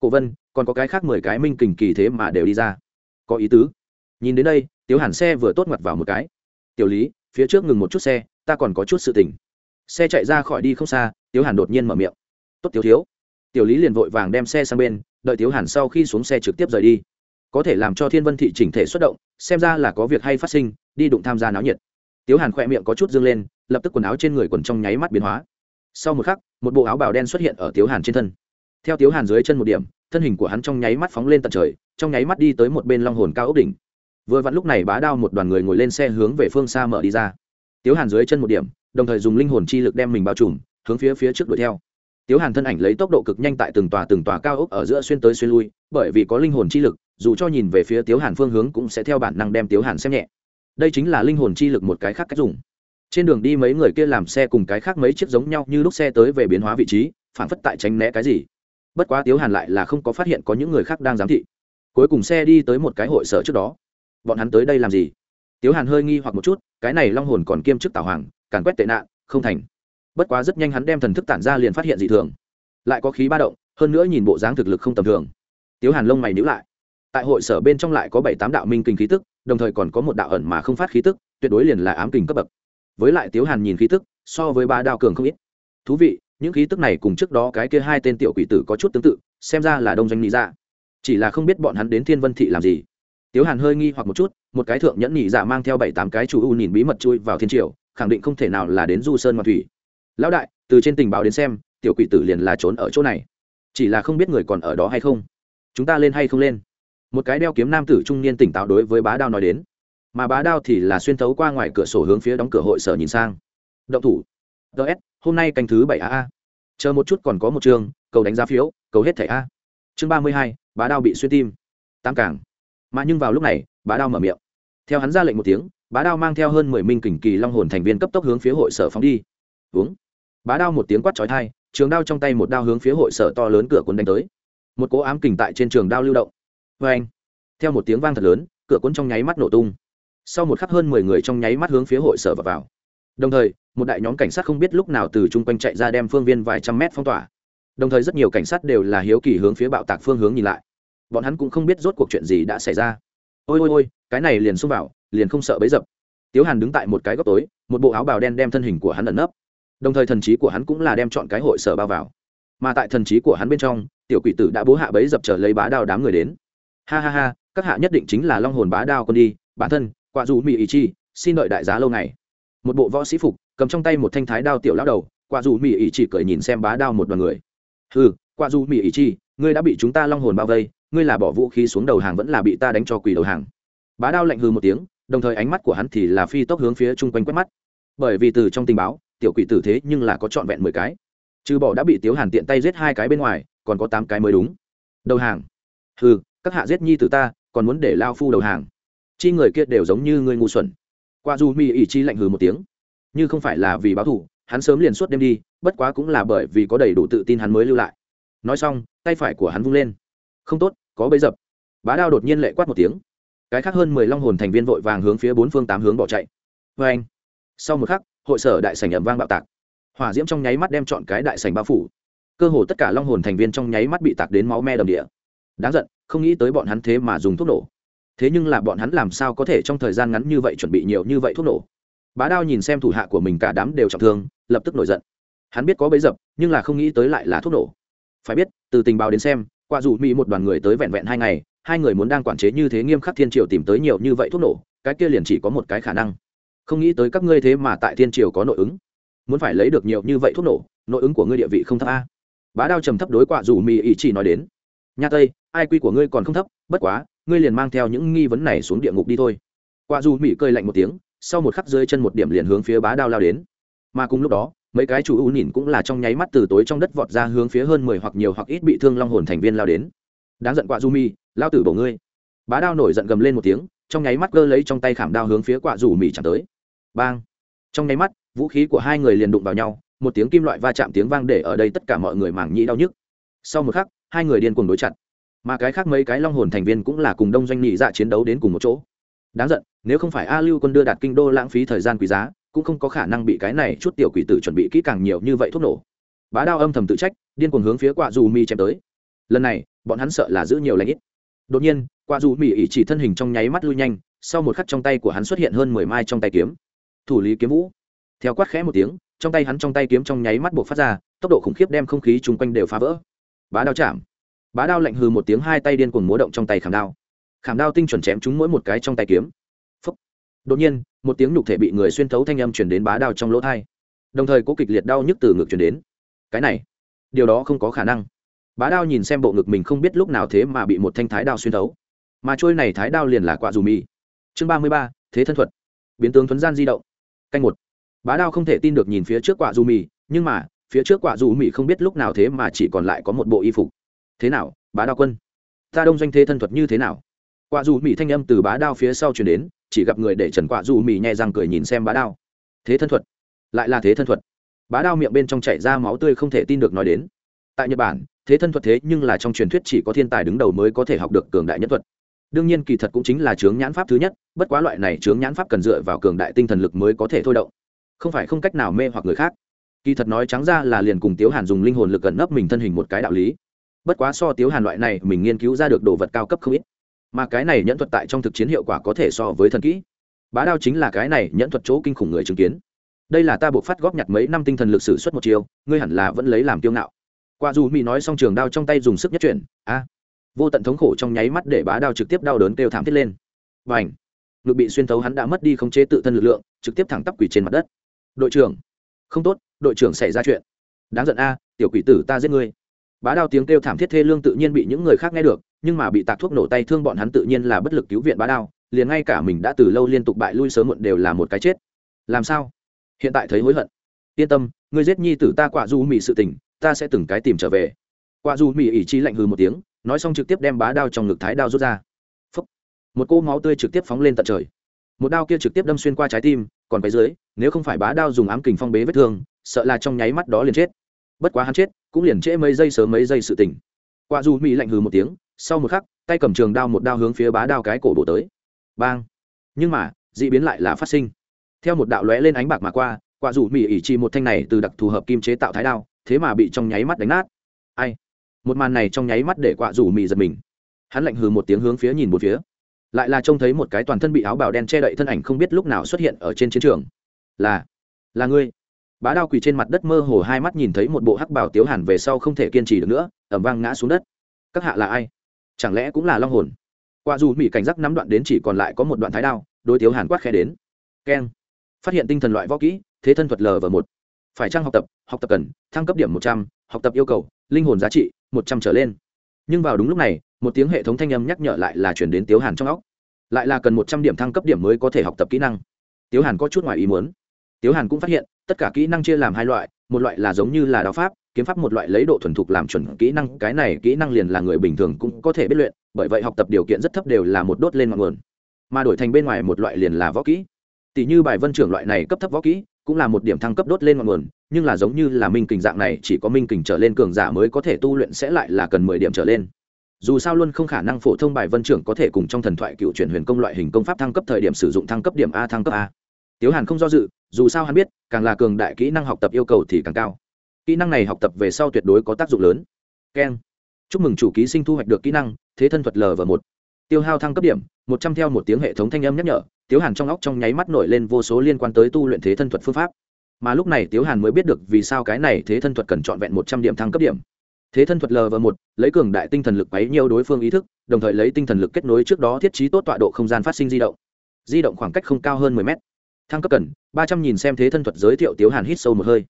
Cổ vân, còn có cái khác mười cái minh kình kỳ thế mà đều đi ra. Có ý tứ. Nhìn đến đây, tiếu hàn xe vừa tốt mặt vào một cái. Tiểu lý, phía trước ngừng một chút xe, ta còn có chút sự tình. Xe chạy ra khỏi đi không xa, tiếu hàn đột nhiên mở miệng. Tốt tiểu thiếu. Tiểu lý liền vội vàng đem xe sang bên đợi tiếu hàn sau khi xuống xe trực tiếp rời đi. Có thể làm cho thiên vân thị chỉnh thể xuất động, xem ra là có việc hay phát sinh, đi đụng tham gia náo nhiệt. Tiếu hàn khỏe miệng có chút dương lên, lập tức quần áo trên người quần trong nháy mắt biến hóa. Sau một khắc, một bộ áo bào đen xuất hiện ở tiếu hàn trên thân. Theo tiếu hàn dưới chân một điểm, thân hình của hắn trong nháy mắt phóng lên tận trời, trong nháy mắt đi tới một bên long hồn cao ốc đỉnh. Vừa vặn lúc này bá đao một đoàn người ngồi lên xe hướng về phương xa mở đi ra. Tiếu hàn dưới chân một điểm, đồng thời dùng linh hồn chi lực đem mình bao trùm, hướng phía phía trước đuổi theo tiếu hàn thân ảnh lấy tốc độ cực nhanh tại từng tòa từng tòa cao ốc ở giữa xuyên tới xuyên lui, bởi vì có linh hồn chi lực, dù cho nhìn về phía tiếu hàn phương hướng cũng sẽ theo bản năng đem tiếu hàn xem nhẹ. Đây chính là linh hồn chi lực một cái khác cách dùng. Trên đường đi mấy người kia làm xe cùng cái khác mấy chiếc giống nhau như lúc xe tới về biến hóa vị trí, phản phất tại tránh né cái gì. Bất quá tiếu hàn lại là không có phát hiện có những người khác đang giám thị. Cuối cùng xe đi tới một cái hội sở trước đó. Bọn hắn tới đây làm gì? Tiếu hàn hơi nghi hoặc một chút, cái này long hồn còn kiêm chức tảo hoàng, càn quét tệ nạn, không thành bất quá rất nhanh hắn đem thần thức tản ra liền phát hiện dị thường. Lại có khí ba động, hơn nữa nhìn bộ dáng thực lực không tầm thường. Tiếu hàn lông mày nhữ lại. Tại hội sở bên trong lại có bảy tám đạo minh kinh khí tức, đồng thời còn có một đạo ẩn mà không phát khí tức, tuyệt đối liền là ám kình cấp bậc. Với lại tiếu hàn nhìn khí tức, so với ba đao cường không ít. Thú vị, những khí tức này cùng trước đó cái kia hai tên tiểu quỷ tử có chút tương tự, xem ra là đông doanh nghĩ ra dạ. chỉ là không biết bọn hắn đến thiên vân thị làm gì. Tiếu hàn hơi nghi hoặc một chút, một cái thượng nhẫn nhị dạ mang theo bảy tám cái chủ u nhìn bí mật chui vào thiên triều, khẳng định không thể nào là đến du sơn mà thủy lão đại, từ trên tình báo đến xem, tiểu quỷ tử liền là trốn ở chỗ này. Chỉ là không biết người còn ở đó hay không. Chúng ta lên hay không lên? Một cái đeo kiếm nam tử trung niên tỉnh táo đối với bá đao nói đến. Mà bá đao thì là xuyên thấu qua ngoài cửa sổ hướng phía đóng cửa hội sở nhìn sang. Động thủ. Ts hôm nay canh thứ bảy a chờ một chút còn có một chương cầu đánh giá phiếu, cầu hết thẻ a. Chương ba mươi hai, bá đao bị xuyên tim. Tám cảng mà nhưng vào lúc này, bá đao mở miệng. Theo hắn ra lệnh một tiếng, bá đao mang theo hơn mười minh kình kỳ long hồn thành viên cấp tốc hướng phía hội sở phóng đi. Uống bá đao một tiếng quát trói thai trường đao trong tay một đao hướng phía hội sở to lớn cửa cuốn đánh tới. Một cỗ ám kình tại trên trường đao lưu động. Vê anh theo một tiếng vang thật lớn, cửa cuốn trong nháy mắt nổ tung. Sau một khắc hơn mười người trong nháy mắt hướng phía hội sở và vào. Đồng thời, một đại nhóm cảnh sát không biết lúc nào từ chung quanh chạy ra đem phương viên vài trăm mét phong tỏa. Đồng thời rất nhiều cảnh sát đều là hiếu kỳ hướng phía bạo tạc phương hướng nhìn lại. Bọn hắn cũng không biết rốt cuộc chuyện gì đã xảy ra. Ôi ôi ôi, cái này liền xông vào, liền không sợ bấy dập. Tiếu hàn đứng tại một cái góc tối, một bộ áo bào đen đem thân hình của hắn ẩn nấp đồng thời thần trí của hắn cũng là đem chọn cái hội sở bao vào. Mà tại thần trí của hắn bên trong, tiểu quỷ tử đã bố hạ bấy dập trở lấy bá đao đám người đến. Ha ha ha, các hạ nhất định chính là long hồn bá đao con đi, bản thân, quả dù mỹ ý chi, xin đợi đại giá lâu ngày. Một bộ võ sĩ phục, cầm trong tay một thanh thái đao tiểu lão đầu, quả dù mỹ ý chỉ cười nhìn xem bá đao một đoàn người. Ừ quả dù mỹ ý chi, ngươi đã bị chúng ta long hồn bao vây, ngươi là bỏ vũ khí xuống đầu hàng vẫn là bị ta đánh cho quỳ đầu hàng. Bá đao lạnh hư một tiếng, đồng thời ánh mắt của hắn thì là phi tốc hướng phía chung quanh quét mắt. Bởi vì từ trong tình báo tiểu quỷ tử thế nhưng là có trọn vẹn mười cái. Trừ bỏ đã bị tiếu hàn tiện tay giết hai cái bên ngoài, còn có tám cái mới đúng. Đầu hàng. Ừ các hạ giết nhi tử ta, còn muốn để lao phu đầu hàng. Chi người kia đều giống như người ngu xuẩn. Qua du mi ỷ chi lạnh hừ một tiếng. Như không phải là vì báo thù, hắn sớm liền suốt đêm đi, bất quá cũng là bởi vì có đầy đủ tự tin hắn mới lưu lại. Nói xong, tay phải của hắn vung lên. Không tốt, có bấy dập. Bá đao đột nhiên lệ quát một tiếng. Cái khác hơn mười long hồn thành viên vội vàng hướng phía bốn phương tám hướng bỏ chạy. Vê anh sau một khắc hội sở đại sảnh ầm vang bạo tạc. Hỏa diễm trong nháy mắt đem chọn cái đại sảnh bao phủ. Cơ hồ tất cả long hồn thành viên trong nháy mắt bị tạc đến máu me đầm địa. Đáng giận, không nghĩ tới bọn hắn thế mà dùng thuốc nổ. Thế nhưng là bọn hắn làm sao có thể trong thời gian ngắn như vậy chuẩn bị nhiều như vậy thuốc nổ? Bá đao nhìn xem thủ hạ của mình cả đám đều trọng thương, lập tức nổi giận. Hắn biết có bấy dập, nhưng là không nghĩ tới lại là thuốc nổ. Phải biết, từ tình báo đến xem qua dù mỹ một đoàn người tới vẹn vẹn hai ngày, hai người muốn đang quản chế như thế nghiêm khắc thiên triều tìm tới nhiều như vậy thuốc nổ, cái kia liền chỉ có một cái khả năng không nghĩ tới các ngươi thế mà tại thiên triều có nội ứng. Muốn phải lấy được nhiều như vậy thuốc nổ, nội ứng của ngươi địa vị không thấp a. Bá đao trầm thấp đối quạ dù mỹ ý chỉ nói đến. Nha tây, ai quy của ngươi còn không thấp, bất quá, ngươi liền mang theo những nghi vấn này xuống địa ngục đi thôi. Quạ dù mỹ cơi lạnh một tiếng, sau một khắc rơi chân một điểm liền hướng phía bá đao lao đến. Mà cùng lúc đó, mấy cái chủ u nhìn cũng là trong nháy mắt từ tối trong đất vọt ra hướng phía hơn mười hoặc nhiều hoặc ít bị thương long hồn thành viên lao đến. Đáng giận quạ du mi lao tử bổ ngươi. Bá đao nổi giận gầm lên một tiếng, trong nháy mắt cơ lấy trong tay khảm đao hướng phía quạ dù mì chẳng tới bang. Trong nháy mắt, vũ khí của hai người liền đụng vào nhau, một tiếng kim loại va chạm tiếng vang để ở đây tất cả mọi người mảng nhĩ đau nhức. Sau một khắc, hai người điên cuồng đối chặt. Mà cái khác mấy cái long hồn thành viên cũng là cùng đông doanh nghị dạ chiến đấu đến cùng một chỗ. Đáng giận, nếu không phải a lưu quân đưa đạt kinh đô lãng phí thời gian quý giá, cũng không có khả năng bị cái này chút tiểu quỷ tử chuẩn bị kỹ càng nhiều như vậy thuốc nổ. Bá đao âm thầm tự trách, điên cuồng hướng phía quạ dù mi chém tới. Lần này, bọn hắn sợ là giữ nhiều lãnh ít. Đột nhiên, quạ dù mi ỉ chỉ thân hình trong nháy mắt lui nhanh, sau một khắc trong tay của hắn xuất hiện hơn mười mai trong tay kiếm thủ lý kiếm vũ. Theo quát khẽ một tiếng, trong tay hắn trong tay kiếm trong nháy mắt buộc phát ra, tốc độ khủng khiếp đem không khí chung quanh đều phá vỡ. Bá đao chạm. Bá đao lạnh hừ một tiếng hai tay điên cuồng múa động trong tay khảm đao. Khảm đao tinh chuẩn chém chúng mỗi một cái trong tay kiếm. Phúc. đột nhiên, một tiếng nhục thể bị người xuyên thấu thanh âm chuyển đến bá đao trong lỗ thai đồng thời có kịch liệt đau nhức từ ngực chuyển đến. Cái này, điều đó không có khả năng. Bá đao nhìn xem bộ ngực mình không biết lúc nào thế mà bị một thanh thái đao xuyên thấu. Mà trôi này thái đao liền là quạ dù mì. Chương ba mươi ba, thế thân thuật. Biến tướng thuấn gian di động canh một. Bá đao không thể tin được nhìn phía trước quả du mì, nhưng mà, phía trước quả du mì không biết lúc nào thế mà chỉ còn lại có một bộ y phục. Thế nào, bá đao quân? Ta đông doanh thế thân thuật như thế nào? Quả du mì thanh âm từ bá đao phía sau chuyển đến, chỉ gặp người để trần quả du mì nhẹ răng cười nhìn xem bá đao. Thế thân thuật? Lại là thế thân thuật. Bá đao miệng bên trong chảy ra máu tươi không thể tin được nói đến. Tại nhật bản, thế thân thuật thế nhưng là trong truyền thuyết chỉ có thiên tài đứng đầu mới có thể học được cường đại nhất thuật đương nhiên kỳ thật cũng chính là chướng nhãn pháp thứ nhất, bất quá loại này chướng nhãn pháp cần dựa vào cường đại tinh thần lực mới có thể thôi động. Không phải không cách nào mê hoặc người khác. Kỳ thật nói trắng ra là liền cùng tiếu hàn dùng linh hồn lực gần nấp mình thân hình một cái đạo lý. Bất quá so tiếu hàn loại này, mình nghiên cứu ra được đồ vật cao cấp không ít. Mà cái này nhẫn thuật tại trong thực chiến hiệu quả có thể so với thần kỹ. Bá đao chính là cái này nhẫn thuật chỗ kinh khủng người chứng kiến. Đây là ta buộc phát góp nhặt mấy năm tinh thần lực sử xuất một chiều ngươi hẳn là vẫn lấy làm kiêu ngạo. Qua dù mỹ nói xong trường đao trong tay dùng sức nhất chuyển, a vô tận thống khổ trong nháy mắt để bá đao trực tiếp đau đớn kêu thảm thiết lên. Và ảnh ngực bị xuyên thấu hắn đã mất đi khống chế tự thân lực lượng, trực tiếp thẳng tắp quỷ trên mặt đất. Đội trưởng! Không tốt, đội trưởng xảy ra chuyện. Đáng giận a, tiểu quỷ tử ta giết ngươi. Bá đao tiếng kêu thảm thiết thê lương tự nhiên bị những người khác nghe được, nhưng mà bị tạc thuốc nổ tay thương bọn hắn tự nhiên là bất lực cứu viện bá đao, liền ngay cả mình đã từ lâu liên tục bại lui sớm muộn đều là một cái chết. Làm sao? Hiện tại thấy hối hận. Yên tâm, ngươi giết nhi tử ta quả du mị sự tình, ta sẽ từng cái tìm trở về. Quả du mị ý chí lạnh hừ một tiếng nói xong trực tiếp đem bá đao trong ngực thái đao rút ra. Phúc. một cô máu tươi trực tiếp phóng lên tận trời. Một đao kia trực tiếp đâm xuyên qua trái tim, còn cái dưới nếu không phải bá đao dùng ám kình phong bế vết thương, sợ là trong nháy mắt đó liền chết. Bất quá hắn chết, cũng liền trễ mấy giây sớm mấy giây sự tỉnh qua du mỹ lạnh hừ một tiếng, sau một khắc, tay cầm trường đao một đao hướng phía bá đao cái cổ đổ tới. Bang. Nhưng mà d ị biến lại là phát sinh. Theo một đạo lóe lên ánh bạc mà qua quả dù mỹ ỉ trì một thanh này từ đặc thù hợp kim chế tạo thái đao, thế mà bị trong nháy mắt đánh nát. Ai? Một màn này trong nháy mắt để quạ rủ mị giật mình. Hắn lạnh hừ một tiếng hướng phía nhìn một phía. Lại là trông thấy một cái toàn thân bị áo bào đen che đậy thân ảnh không biết lúc nào xuất hiện ở trên chiến trường. Là là ngươi. Bá đao quỳ trên mặt đất mơ hồ hai mắt nhìn thấy một bộ hắc bào tiếu hàn về sau không thể kiên trì được nữa ẩm vang ngã xuống đất. Các hạ là ai? Chẳng lẽ cũng là long hồn? Qua dù mỹ cảnh giác nắm đoạn đến chỉ còn lại có một đoạn thái đao đôi tiếu hàn quát khe đến. Keng. Phát hiện tinh thần loại võ kỹ, thế thân thuật l và một. Phải trang học tập? Học tập cần, thăng cấp điểm một trăm học tập yêu cầu, linh hồn giá trị một trăm trở lên. Nhưng vào đúng lúc này, một tiếng hệ thống thanh âm nhắc nhở lại là chuyển đến tiếu hàn trong óc. Lại là cần một trăm điểm thăng cấp điểm mới có thể học tập kỹ năng. Tiếu hàn có chút ngoài ý muốn. Tiếu hàn cũng phát hiện, tất cả kỹ năng chia làm hai loại, một loại là giống như là đao pháp, kiếm pháp, một loại lấy độ thuần thục làm chuẩn kỹ năng, cái này kỹ năng liền là người bình thường cũng có thể biết luyện, bởi vậy học tập điều kiện rất thấp đều là một đốt lên ngọn nguồn. Mà đổi thành bên ngoài một loại liền là võ kỹ. Tỷ như bài vân trưởng loại này cấp thấp võ kỹ cũng là một điểm thăng cấp đốt lên ngọn nguồn, nhưng là giống như là minh kình dạng này, chỉ có minh kình trở lên cường giả mới có thể tu luyện sẽ lại là cần mười điểm trở lên. Dù sao luôn không khả năng phổ thông bài vân trưởng có thể cùng trong thần thoại cựu chuyển huyền công loại hình công pháp thăng cấp thời điểm sử dụng thăng cấp điểm a thăng cấp a. Tiếu hàn không do dự, dù sao hắn biết, càng là cường đại kỹ năng học tập yêu cầu thì càng cao. Kỹ năng này học tập về sau tuyệt đối có tác dụng lớn. Keng. Chúc mừng chủ ký sinh thu hoạch được kỹ năng, thế thân thuật l và một. Tiêu hao thăng cấp điểm một trăm theo một tiếng hệ thống thanh âm nhắc nhở, tiếu hàn trong óc trong nháy mắt nổi lên vô số liên quan tới tu luyện thế thân thuật phương pháp. Mà lúc này tiếu hàn mới biết được vì sao cái này thế thân thuật cần trọn vẹn một trăm điểm thăng cấp điểm. Thế thân thuật l và một, lấy cường đại tinh thần lực quấy nhiều đối phương ý thức, đồng thời lấy tinh thần lực kết nối trước đó thiết trí tốt tọa độ không gian phát sinh di động. Di động khoảng cách không cao hơn mười mét. Thăng cấp cần ba trăm nhìn xem thế thân thuật giới thiệu tiếu hàn hít sâu một hơi.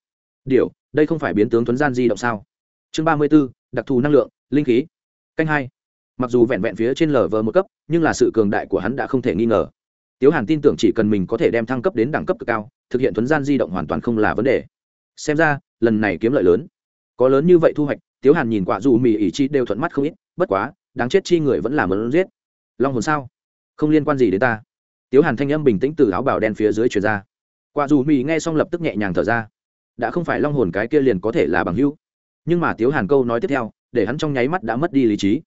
Điều, đây không phải biến tướng tuấn gian di động sao? Chương ba mươi b ố đặc thù năng lượng, linh khí. Canh hai mặc dù vẹn vẹn phía trên lv một cấp, nhưng là sự cường đại của hắn đã không thể nghi ngờ. Tiếu hàn tin tưởng chỉ cần mình có thể đem thăng cấp đến đẳng cấp cực cao, thực hiện tuấn gian di động hoàn toàn không là vấn đề. Xem ra, lần này kiếm lợi lớn. Có lớn như vậy thu hoạch, tiếu hàn nhìn quả dù mì ỉ chi đều thuận mắt không ít, bất quá, đáng chết chi người vẫn là mớn giết. Long hồn sao? Không liên quan gì đến ta. Tiếu hàn thanh âm bình tĩnh từ áo bào đen phía dưới truyền ra. Quả dù mì nghe xong lập tức nhẹ nhàng thở ra. Đã không phải long hồn cái kia liền có thể là bằng hữu. Nhưng mà tiếu hàn câu nói tiếp theo, để hắn trong nháy mắt đã mất đi lý trí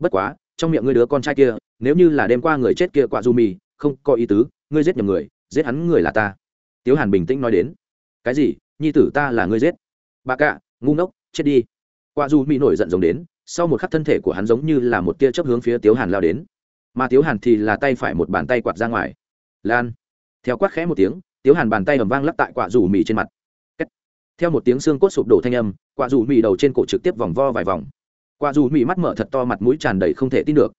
bất quá, trong miệng ngươi đứa con trai kia, nếu như là đêm qua người chết kia quả du mì, không có ý tứ, ngươi giết nhầm người, giết hắn người là ta. Tiếu hàn bình tĩnh nói đến. Cái gì? Nhi tử ta là ngươi giết. Bà cạ, ngu ngốc, chết đi. Quả du mì nổi giận giống đến, sau một khắc thân thể của hắn giống như là một tia chớp hướng phía tiếu hàn lao đến. Mà tiếu hàn thì là tay phải một bàn tay quạt ra ngoài. Lan. Theo quát khẽ một tiếng, tiếu hàn bàn tay ầm vang lắp tại quả dù mì trên mặt. Theo một tiếng xương cốt sụp đổ thanh âm quả dù mì đầu trên cổ trực tiếp vòng vo vài vòng quả dù mị mắt mở thật to mặt mũi tràn đầy không thể tin được.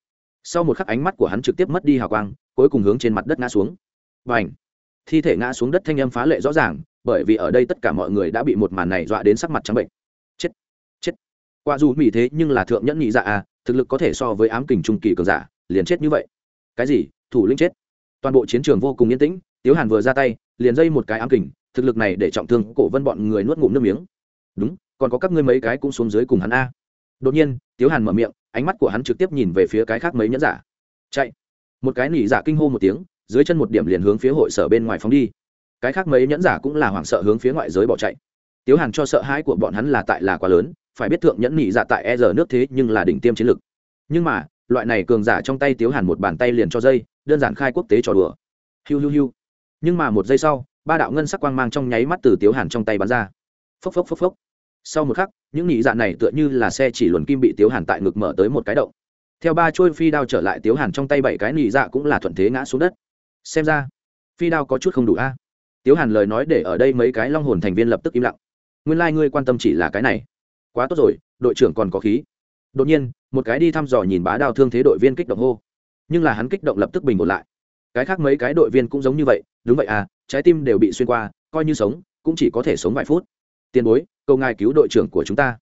Sau một khắc ánh mắt của hắn trực tiếp mất đi hào quang, cuối cùng hướng trên mặt đất ngã xuống. Và ảnh thi thể ngã xuống đất thanh âm phá lệ rõ ràng, bởi vì ở đây tất cả mọi người đã bị một màn này dọa đến sắc mặt trắng bệnh. Chết! Chết! Quả dù mị thế nhưng là thượng nhẫn nhị dạ à thực lực có thể so với ám kình trung kỳ cường giả, liền chết như vậy. Cái gì? Thủ lĩnh chết. Toàn bộ chiến trường vô cùng yên tĩnh, tiếu hàn vừa ra tay, liền dây một cái ám kình, thực lực này để trọng thương cổ vân bọn người nuốt ngụm nước miếng. Đúng, còn có các ngươi mấy cái cũng xuống dưới cùng hắn a đột nhiên, tiếu hàn mở miệng, ánh mắt của hắn trực tiếp nhìn về phía cái khác mấy nhẫn giả. Chạy. Một cái nỉ giả kinh hô một tiếng, dưới chân một điểm liền hướng phía hội sở bên ngoài phóng đi. Cái khác mấy nhẫn giả cũng là hoảng sợ hướng phía ngoại giới bỏ chạy. Tiếu hàn cho sợ hãi của bọn hắn là tại là quá lớn, phải biết thượng nhẫn nỉ giả tại e giờ nước thế nhưng là đỉnh tiêm chiến lực. Nhưng mà, loại này cường giả trong tay tiếu hàn một bàn tay liền cho dây, đơn giản khai quốc tế trò đùa. Hiu hiu hiu. Nhưng mà một giây sau, ba đạo ngân sắc quang mang trong nháy mắt từ tiếu hàn trong tay bắn ra. Phốc phốc phốc phốc sau một khắc, những nhị dạ này tựa như là xe chỉ luồn kim bị tiếu hàn tại ngực mở tới một cái động. Theo ba trôi phi đao trở lại tiếu hàn trong tay bảy cái nhị dạ cũng là thuận thế ngã xuống đất. Xem ra, phi đao có chút không đủ a. Tiếu hàn lời nói để ở đây mấy cái long hồn thành viên lập tức im lặng. Nguyên lai、like、ngươi quan tâm chỉ là cái này. Quá tốt rồi, đội trưởng còn có khí. Đột nhiên, một cái đi thăm dò nhìn bá đao thương thế đội viên kích động hô. Nhưng là hắn kích động lập tức bình ổn lại. Cái khác mấy cái đội viên cũng giống như vậy, đúng vậy à trái tim đều bị xuyên qua, coi như sống, cũng chỉ có thể sống vài phút. Tiền bối cầu ngài cứu đội trưởng của chúng ta.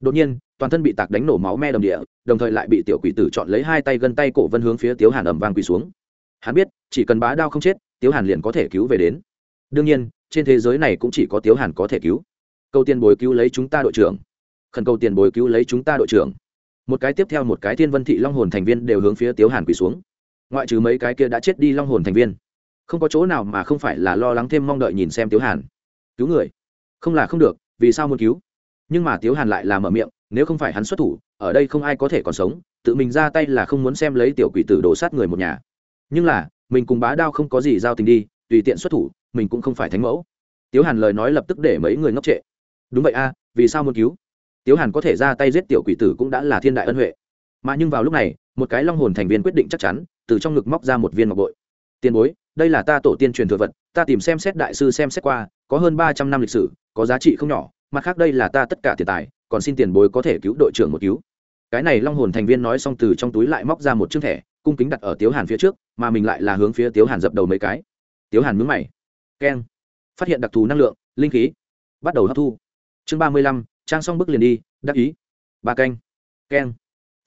Đột nhiên, toàn thân bị tạc đánh nổ máu me đầm địa, đồng thời lại bị tiểu quỷ tử chọn lấy hai tay gân tay cổ vân hướng phía tiếu hàn ẩm vang quỳ xuống. Hắn biết, chỉ cần bá đao không chết, tiếu hàn liền có thể cứu về đến. Đương nhiên, trên thế giới này cũng chỉ có tiếu hàn có thể cứu. Câu tiền bồi cứu lấy chúng ta đội trưởng. Khẩn cầu tiền bồi cứu lấy chúng ta đội trưởng. Một cái tiếp theo một cái thiên vân thị long hồn thành viên đều hướng phía tiếu hàn quỳ xuống. Ngoại trừ mấy cái kia đã chết đi long hồn thành viên. Không có chỗ nào mà không phải là lo lắng thêm mong đợi nhìn xem tiếu hàn. Cứu người. Không là không được vì sao muốn cứu? Nhưng mà tiếu hàn lại là mở miệng, nếu không phải hắn xuất thủ, ở đây không ai có thể còn sống, tự mình ra tay là không muốn xem lấy tiểu quỷ tử đổ sát người một nhà. Nhưng là, mình cùng bá đao không có gì giao tình đi, tùy tiện xuất thủ, mình cũng không phải thánh mẫu. Tiếu hàn lời nói lập tức để mấy người ngốc trệ. Đúng vậy a, vì sao muốn cứu? Tiếu hàn có thể ra tay giết tiểu quỷ tử cũng đã là thiên đại ân huệ. Mà nhưng vào lúc này, một cái long hồn thành viên quyết định chắc chắn, từ trong ngực móc ra một viên ngọc bội. Tiền bối, đây là ta tổ tiên truyền thừa vật, ta tìm xem xét đại sư xem xét qua, có hơn ba trăm năm lịch sử có giá trị không nhỏ, mặt khác đây là ta tất cả tiền tài, còn xin tiền bối có thể cứu đội trưởng một cứu. Cái này long hồn thành viên nói xong từ trong túi lại móc ra một chiếc thẻ, cung kính đặt ở tiếu hàn phía trước, mà mình lại là hướng phía tiếu hàn dập đầu mấy cái. Tiếu hàn mướn mày. Keng. Phát hiện đặc thù năng lượng, linh khí. Bắt đầu hấp thu. Chương ba mươi lăm, trang xong bước liền đi, đắc ý. Ba canh. Keng.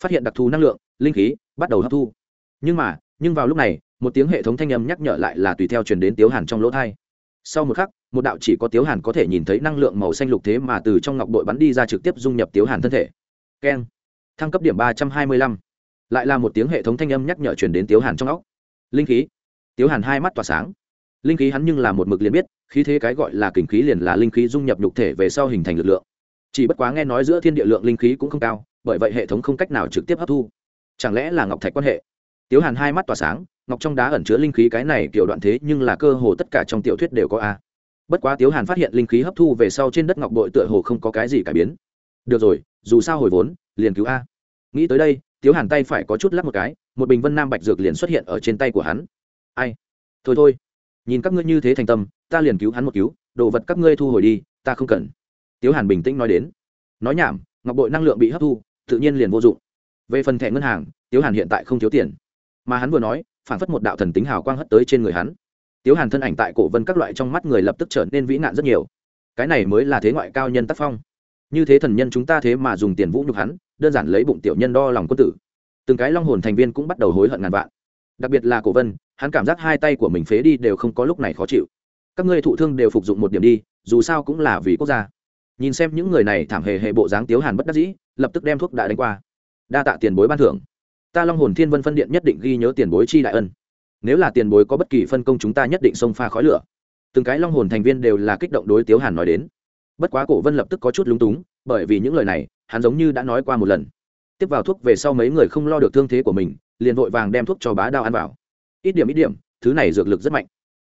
Phát hiện đặc thù năng lượng, linh khí, bắt đầu hấp thu. Nhưng mà, nhưng vào lúc này, một tiếng hệ thống thanh âm nhắc nhở lại là tùy theo truyền đến tiếu hàn trong lỗ thai sau một khắc, một đạo chỉ có tiếu hàn có thể nhìn thấy năng lượng màu xanh lục thế mà từ trong ngọc đội bắn đi ra trực tiếp dung nhập tiếu hàn thân thể. Keng. Thăng cấp điểm ba trăm hai mươi lăm. Lại là một tiếng hệ thống thanh âm nhắc nhở truyền đến tiếu hàn trong óc. Linh khí. Tiếu hàn hai mắt tỏa sáng. Linh khí hắn nhưng là một mực liền biết, khí thế cái gọi là kình khí liền là linh khí dung nhập nhục thể về sau hình thành lực lượng. Chỉ bất quá nghe nói giữa thiên địa lượng linh khí cũng không cao, bởi vậy hệ thống không cách nào trực tiếp hấp thu. Chẳng lẽ là ngọc thạch quan hệ? Tiếu hàn hai mắt tỏa sáng ngọc trong đá ẩn chứa linh khí cái này kiểu đoạn thế nhưng là cơ hồ tất cả trong tiểu thuyết đều có a. Bất quá tiếu hàn phát hiện linh khí hấp thu về sau trên đất ngọc bội tựa hồ không có cái gì cải biến. Được rồi, dù sao hồi vốn, liền cứu a. Nghĩ tới đây, tiếu hàn tay phải có chút lắp một cái, một bình vân nam bạch dược liền xuất hiện ở trên tay của hắn. Ai? Thôi thôi. Nhìn các ngươi như thế thành tâm, ta liền cứu hắn một cứu, đồ vật các ngươi thu hồi đi, ta không cần. Tiếu hàn bình tĩnh nói đến. Nói nhảm, ngọc bội năng lượng bị hấp thu, tự nhiên liền vô dụng. Về phần thẻ ngân hàng, tiếu hàn hiện tại không thiếu tiền. Mà hắn vừa nói phản phất một đạo thần tính hào quang hất tới trên người hắn. Tiếu hàn thân ảnh tại cổ vân các loại trong mắt người lập tức trở nên vĩ nạn rất nhiều. Cái này mới là thế ngoại cao nhân tác phong. Như thế thần nhân chúng ta thế mà dùng tiền vũ nhục hắn, đơn giản lấy bụng tiểu nhân đo lòng quân tử. Từng cái long hồn thành viên cũng bắt đầu hối hận ngàn vạn. Đặc biệt là cổ vân, hắn cảm giác hai tay của mình phế đi đều không có lúc này khó chịu. Các ngươi thụ thương đều phục dụng một điểm đi, dù sao cũng là vì quốc gia. Nhìn xem những người này thảm hề hệ bộ dáng tiếu hàn bất đắc dĩ, lập tức đem thuốc đã đánh qua. Đa tạ tiền bối ban thưởng ta long hồn thiên vân phân điện nhất định ghi nhớ tiền bối chi đại ân. Nếu là tiền bối có bất kỳ phân công chúng ta nhất định xông pha khói lửa. Từng cái long hồn thành viên đều là kích động đối tiếu hàn nói đến. Bất quá cổ vân lập tức có chút lúng túng, bởi vì những lời này, hắn giống như đã nói qua một lần. Tiếp vào thuốc về sau mấy người không lo được thương thế của mình, liền vội vàng đem thuốc cho bá đao ăn vào. Ít điểm ít điểm, thứ này dược lực rất mạnh.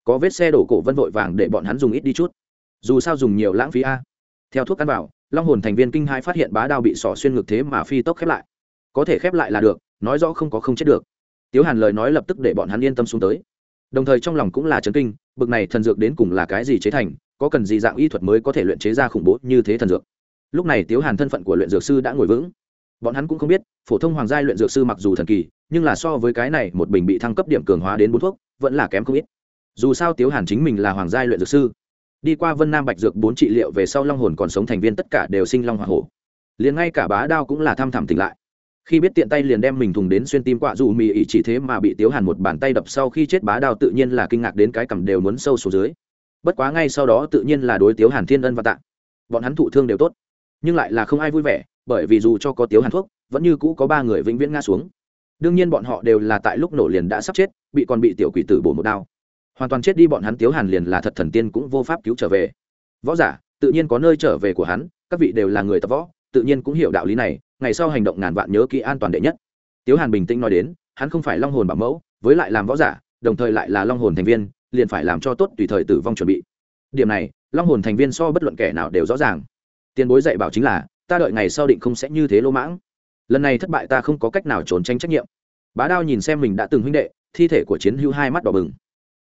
Có vết xe đổ cổ vân vội vàng để bọn hắn dùng ít đi chút. Dù sao dùng nhiều lãng phí a. Theo thuốc ăn vào, long hồn thành viên kinh hai phát hiện bá đao bị sỏ xuyên ngực thế mà phi tốc khép lại. Có thể khép lại là được nói rõ không có không chết được. Tiếu hàn lời nói lập tức để bọn hắn yên tâm xuống tới. Đồng thời trong lòng cũng là chấn kinh, bực này thần dược đến cùng là cái gì chế thành, có cần gì dạng y thuật mới có thể luyện chế ra khủng bố như thế thần dược. Lúc này tiếu hàn thân phận của luyện dược sư đã ngồi vững. Bọn hắn cũng không biết, phổ thông hoàng gia luyện dược sư mặc dù thần kỳ, nhưng là so với cái này một bình bị thăng cấp điểm cường hóa đến bốn thuốc, vẫn là kém không ít. Dù sao tiếu hàn chính mình là hoàng gia luyện dược sư. Đi qua vân nam bạch dược bốn trị liệu về sau long hồn còn sống thành viên tất cả đều sinh long hoa hổ. Liền ngay cả bá đao cũng là thăm thẳm tỉnh lại khi biết tiện tay liền đem mình thùng đến xuyên tim quạ dù mì ỉ chỉ thế mà bị tiếu hàn một bàn tay đập sau khi chết bá Đào tự nhiên là kinh ngạc đến cái cầm đều muốn sâu xuống dưới. Bất quá ngay sau đó tự nhiên là đối tiếu hàn thiên ân và tạ. Bọn hắn thụ thương đều tốt, nhưng lại là không ai vui vẻ, bởi vì dù cho có tiếu hàn thuốc, vẫn như cũ có ba người vĩnh viễn ngã xuống. Đương nhiên bọn họ đều là tại lúc nổ liền đã sắp chết, bị còn bị tiểu quỷ tử bổ một đao. Hoàn toàn chết đi bọn hắn tiếu hàn liền là thật thần tiên cũng vô pháp cứu trở về. Võ giả, tự nhiên có nơi trở về của hắn, các vị đều là người tập võ, tự nhiên cũng hiểu đạo lý này ngày sau hành động ngàn vạn nhớ kỹ an toàn đệ nhất. Tiếu hàn bình tĩnh nói đến, hắn không phải long hồn bảo mẫu, với lại làm võ giả, đồng thời lại là long hồn thành viên, liền phải làm cho tốt tùy thời tử vong chuẩn bị. Điểm này, long hồn thành viên so bất luận kẻ nào đều rõ ràng. Tiền bối dạy bảo chính là, ta đợi ngày sau định không sẽ như thế lỗ mãng. Lần này thất bại ta không có cách nào trốn tránh trách nhiệm. Bá đao nhìn xem mình đã từng huynh đệ, thi thể của chiến hữu hai mắt đỏ bừng.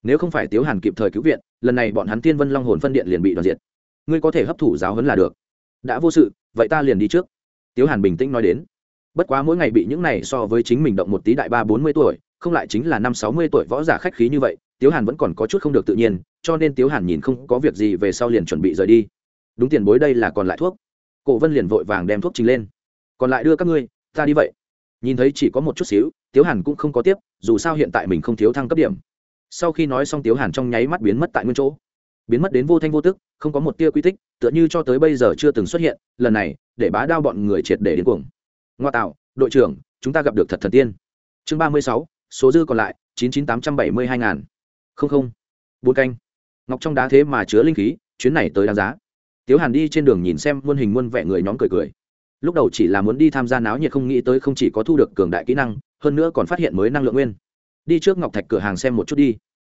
Nếu không phải tiếu hàn kịp thời cứu viện, lần này bọn hắn tiên vân long hồn phân điện liền bị đoạt diệt. Ngươi có thể hấp thụ giáo huấn là được. Đã vô sự, vậy ta liền đi trước tiếu hàn bình tĩnh nói đến. Bất quá mỗi ngày bị những này so với chính mình động một tí đại ba bốn mươi tuổi, không lại chính là năm sáu mươi tuổi võ giả khách khí như vậy, tiếu hàn vẫn còn có chút không được tự nhiên, cho nên tiếu hàn nhìn không có việc gì về sau liền chuẩn bị rời đi. Đúng tiền bối đây là còn lại thuốc. Cổ vân liền vội vàng đem thuốc trình lên. Còn lại đưa các ngươi, ta đi vậy. Nhìn thấy chỉ có một chút xíu, tiếu hàn cũng không có tiếp, dù sao hiện tại mình không thiếu thăng cấp điểm. Sau khi nói xong tiếu hàn trong nháy mắt biến mất tại nguyên chỗ biến mất đến vô thanh vô tức, không có một tia quy tích, tựa như cho tới bây giờ chưa từng xuất hiện, lần này, để bá đao bọn người triệt để đến cuồng. Ngoa tạo, đội trưởng, chúng ta gặp được thật thần tiên. Chương ba mươi sáu, số dư còn lại, chín chín tám trăm bảy mươi hai ngàn. Không không. Bốn canh. Ngọc trong đá thế mà chứa linh khí, chuyến này tới đáng giá. Tiếu hàn đi trên đường nhìn xem muôn hình muôn vẻ người nhóm cười cười. Lúc đầu chỉ là muốn đi tham gia náo nhiệt không nghĩ tới không chỉ có thu được cường đại kỹ năng, hơn nữa còn phát hiện mới năng lượng nguyên. Đi trước ngọc thạch cửa hàng xem một chút đi.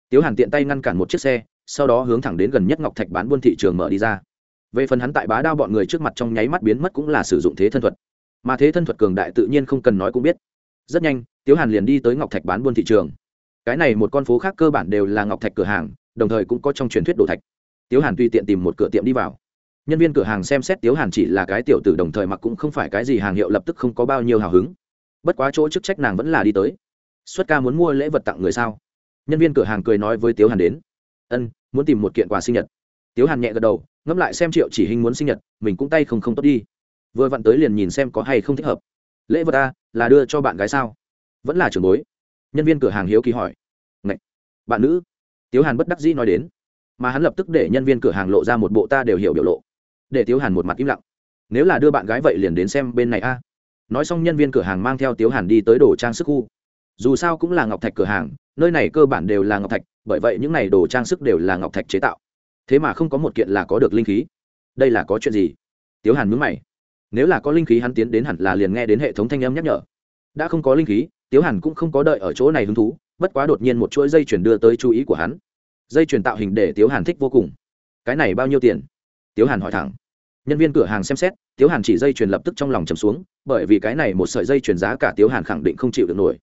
Tiếu hàn tiện tay ngăn cản một chiếc xe sau đó hướng thẳng đến gần nhất ngọc thạch bán buôn thị trường mở đi ra. Về phần hắn tại bá đao bọn người trước mặt trong nháy mắt biến mất cũng là sử dụng thế thân thuật. Mà thế thân thuật cường đại tự nhiên không cần nói cũng biết. Rất nhanh, tiếu hàn liền đi tới ngọc thạch bán buôn thị trường. Cái này một con phố khác cơ bản đều là ngọc thạch cửa hàng, đồng thời cũng có trong truyền thuyết đồ thạch. Tiếu hàn tùy tiện tìm một cửa tiệm đi vào. Nhân viên cửa hàng xem xét tiếu hàn chỉ là cái tiểu tử đồng thời mặc cũng không phải cái gì hàng hiệu lập tức không có bao nhiêu hào hứng. Bất quá chỗ chức trách nàng vẫn là đi tới. Xuất ca muốn mua lễ vật tặng người sao? Nhân viên cửa hàng cười nói với tiếu hàn đến. Ân muốn tìm một kiện quà sinh nhật. Tiếu hàn nhẹ gật đầu, ngẫm lại xem triệu chỉ hình muốn sinh nhật, mình cũng tay không không tốt đi. Vừa vặn tới liền nhìn xem có hay không thích hợp. Lễ vật ta, là đưa cho bạn gái sao? Vẫn là trường bối. Nhân viên cửa hàng hiếu kỳ hỏi. Ngậy! bạn nữ. Tiếu hàn bất đắc dĩ nói đến. Mà hắn lập tức để nhân viên cửa hàng lộ ra một bộ ta đều hiểu biểu lộ. Để tiếu hàn một mặt im lặng. Nếu là đưa bạn gái vậy liền đến xem bên này a. Nói xong nhân viên cửa hàng mang theo tiếu hàn đi tới đồ trang sức khu dù sao cũng là ngọc thạch cửa hàng, nơi này cơ bản đều là ngọc thạch, bởi vậy những n à y đồ trang sức đều là ngọc thạch chế tạo. Thế mà không có một kiện là có được linh khí. Đây là có chuyện gì? Tiếu hàn mướn mày. Nếu là có linh khí hắn tiến đến hẳn là liền nghe đến hệ thống thanh âm nhắc nhở. Đã không có linh khí, tiếu hàn cũng không có đợi ở chỗ này hứng thú, bất quá đột nhiên một chuỗi dây chuyển đưa tới chú ý của hắn. Dây chuyển tạo hình để tiếu hàn thích vô cùng. Cái này bao nhiêu tiền? Tiếu hàn hỏi thẳng. Nhân viên cửa hàng xem xét, tiếu hàn chỉ dây chuyền lập tức trong lòng chầm xuống, bởi vì cái này một sợi dây chuyền giá cả tiếu hàn khẳng định không chịu được nổi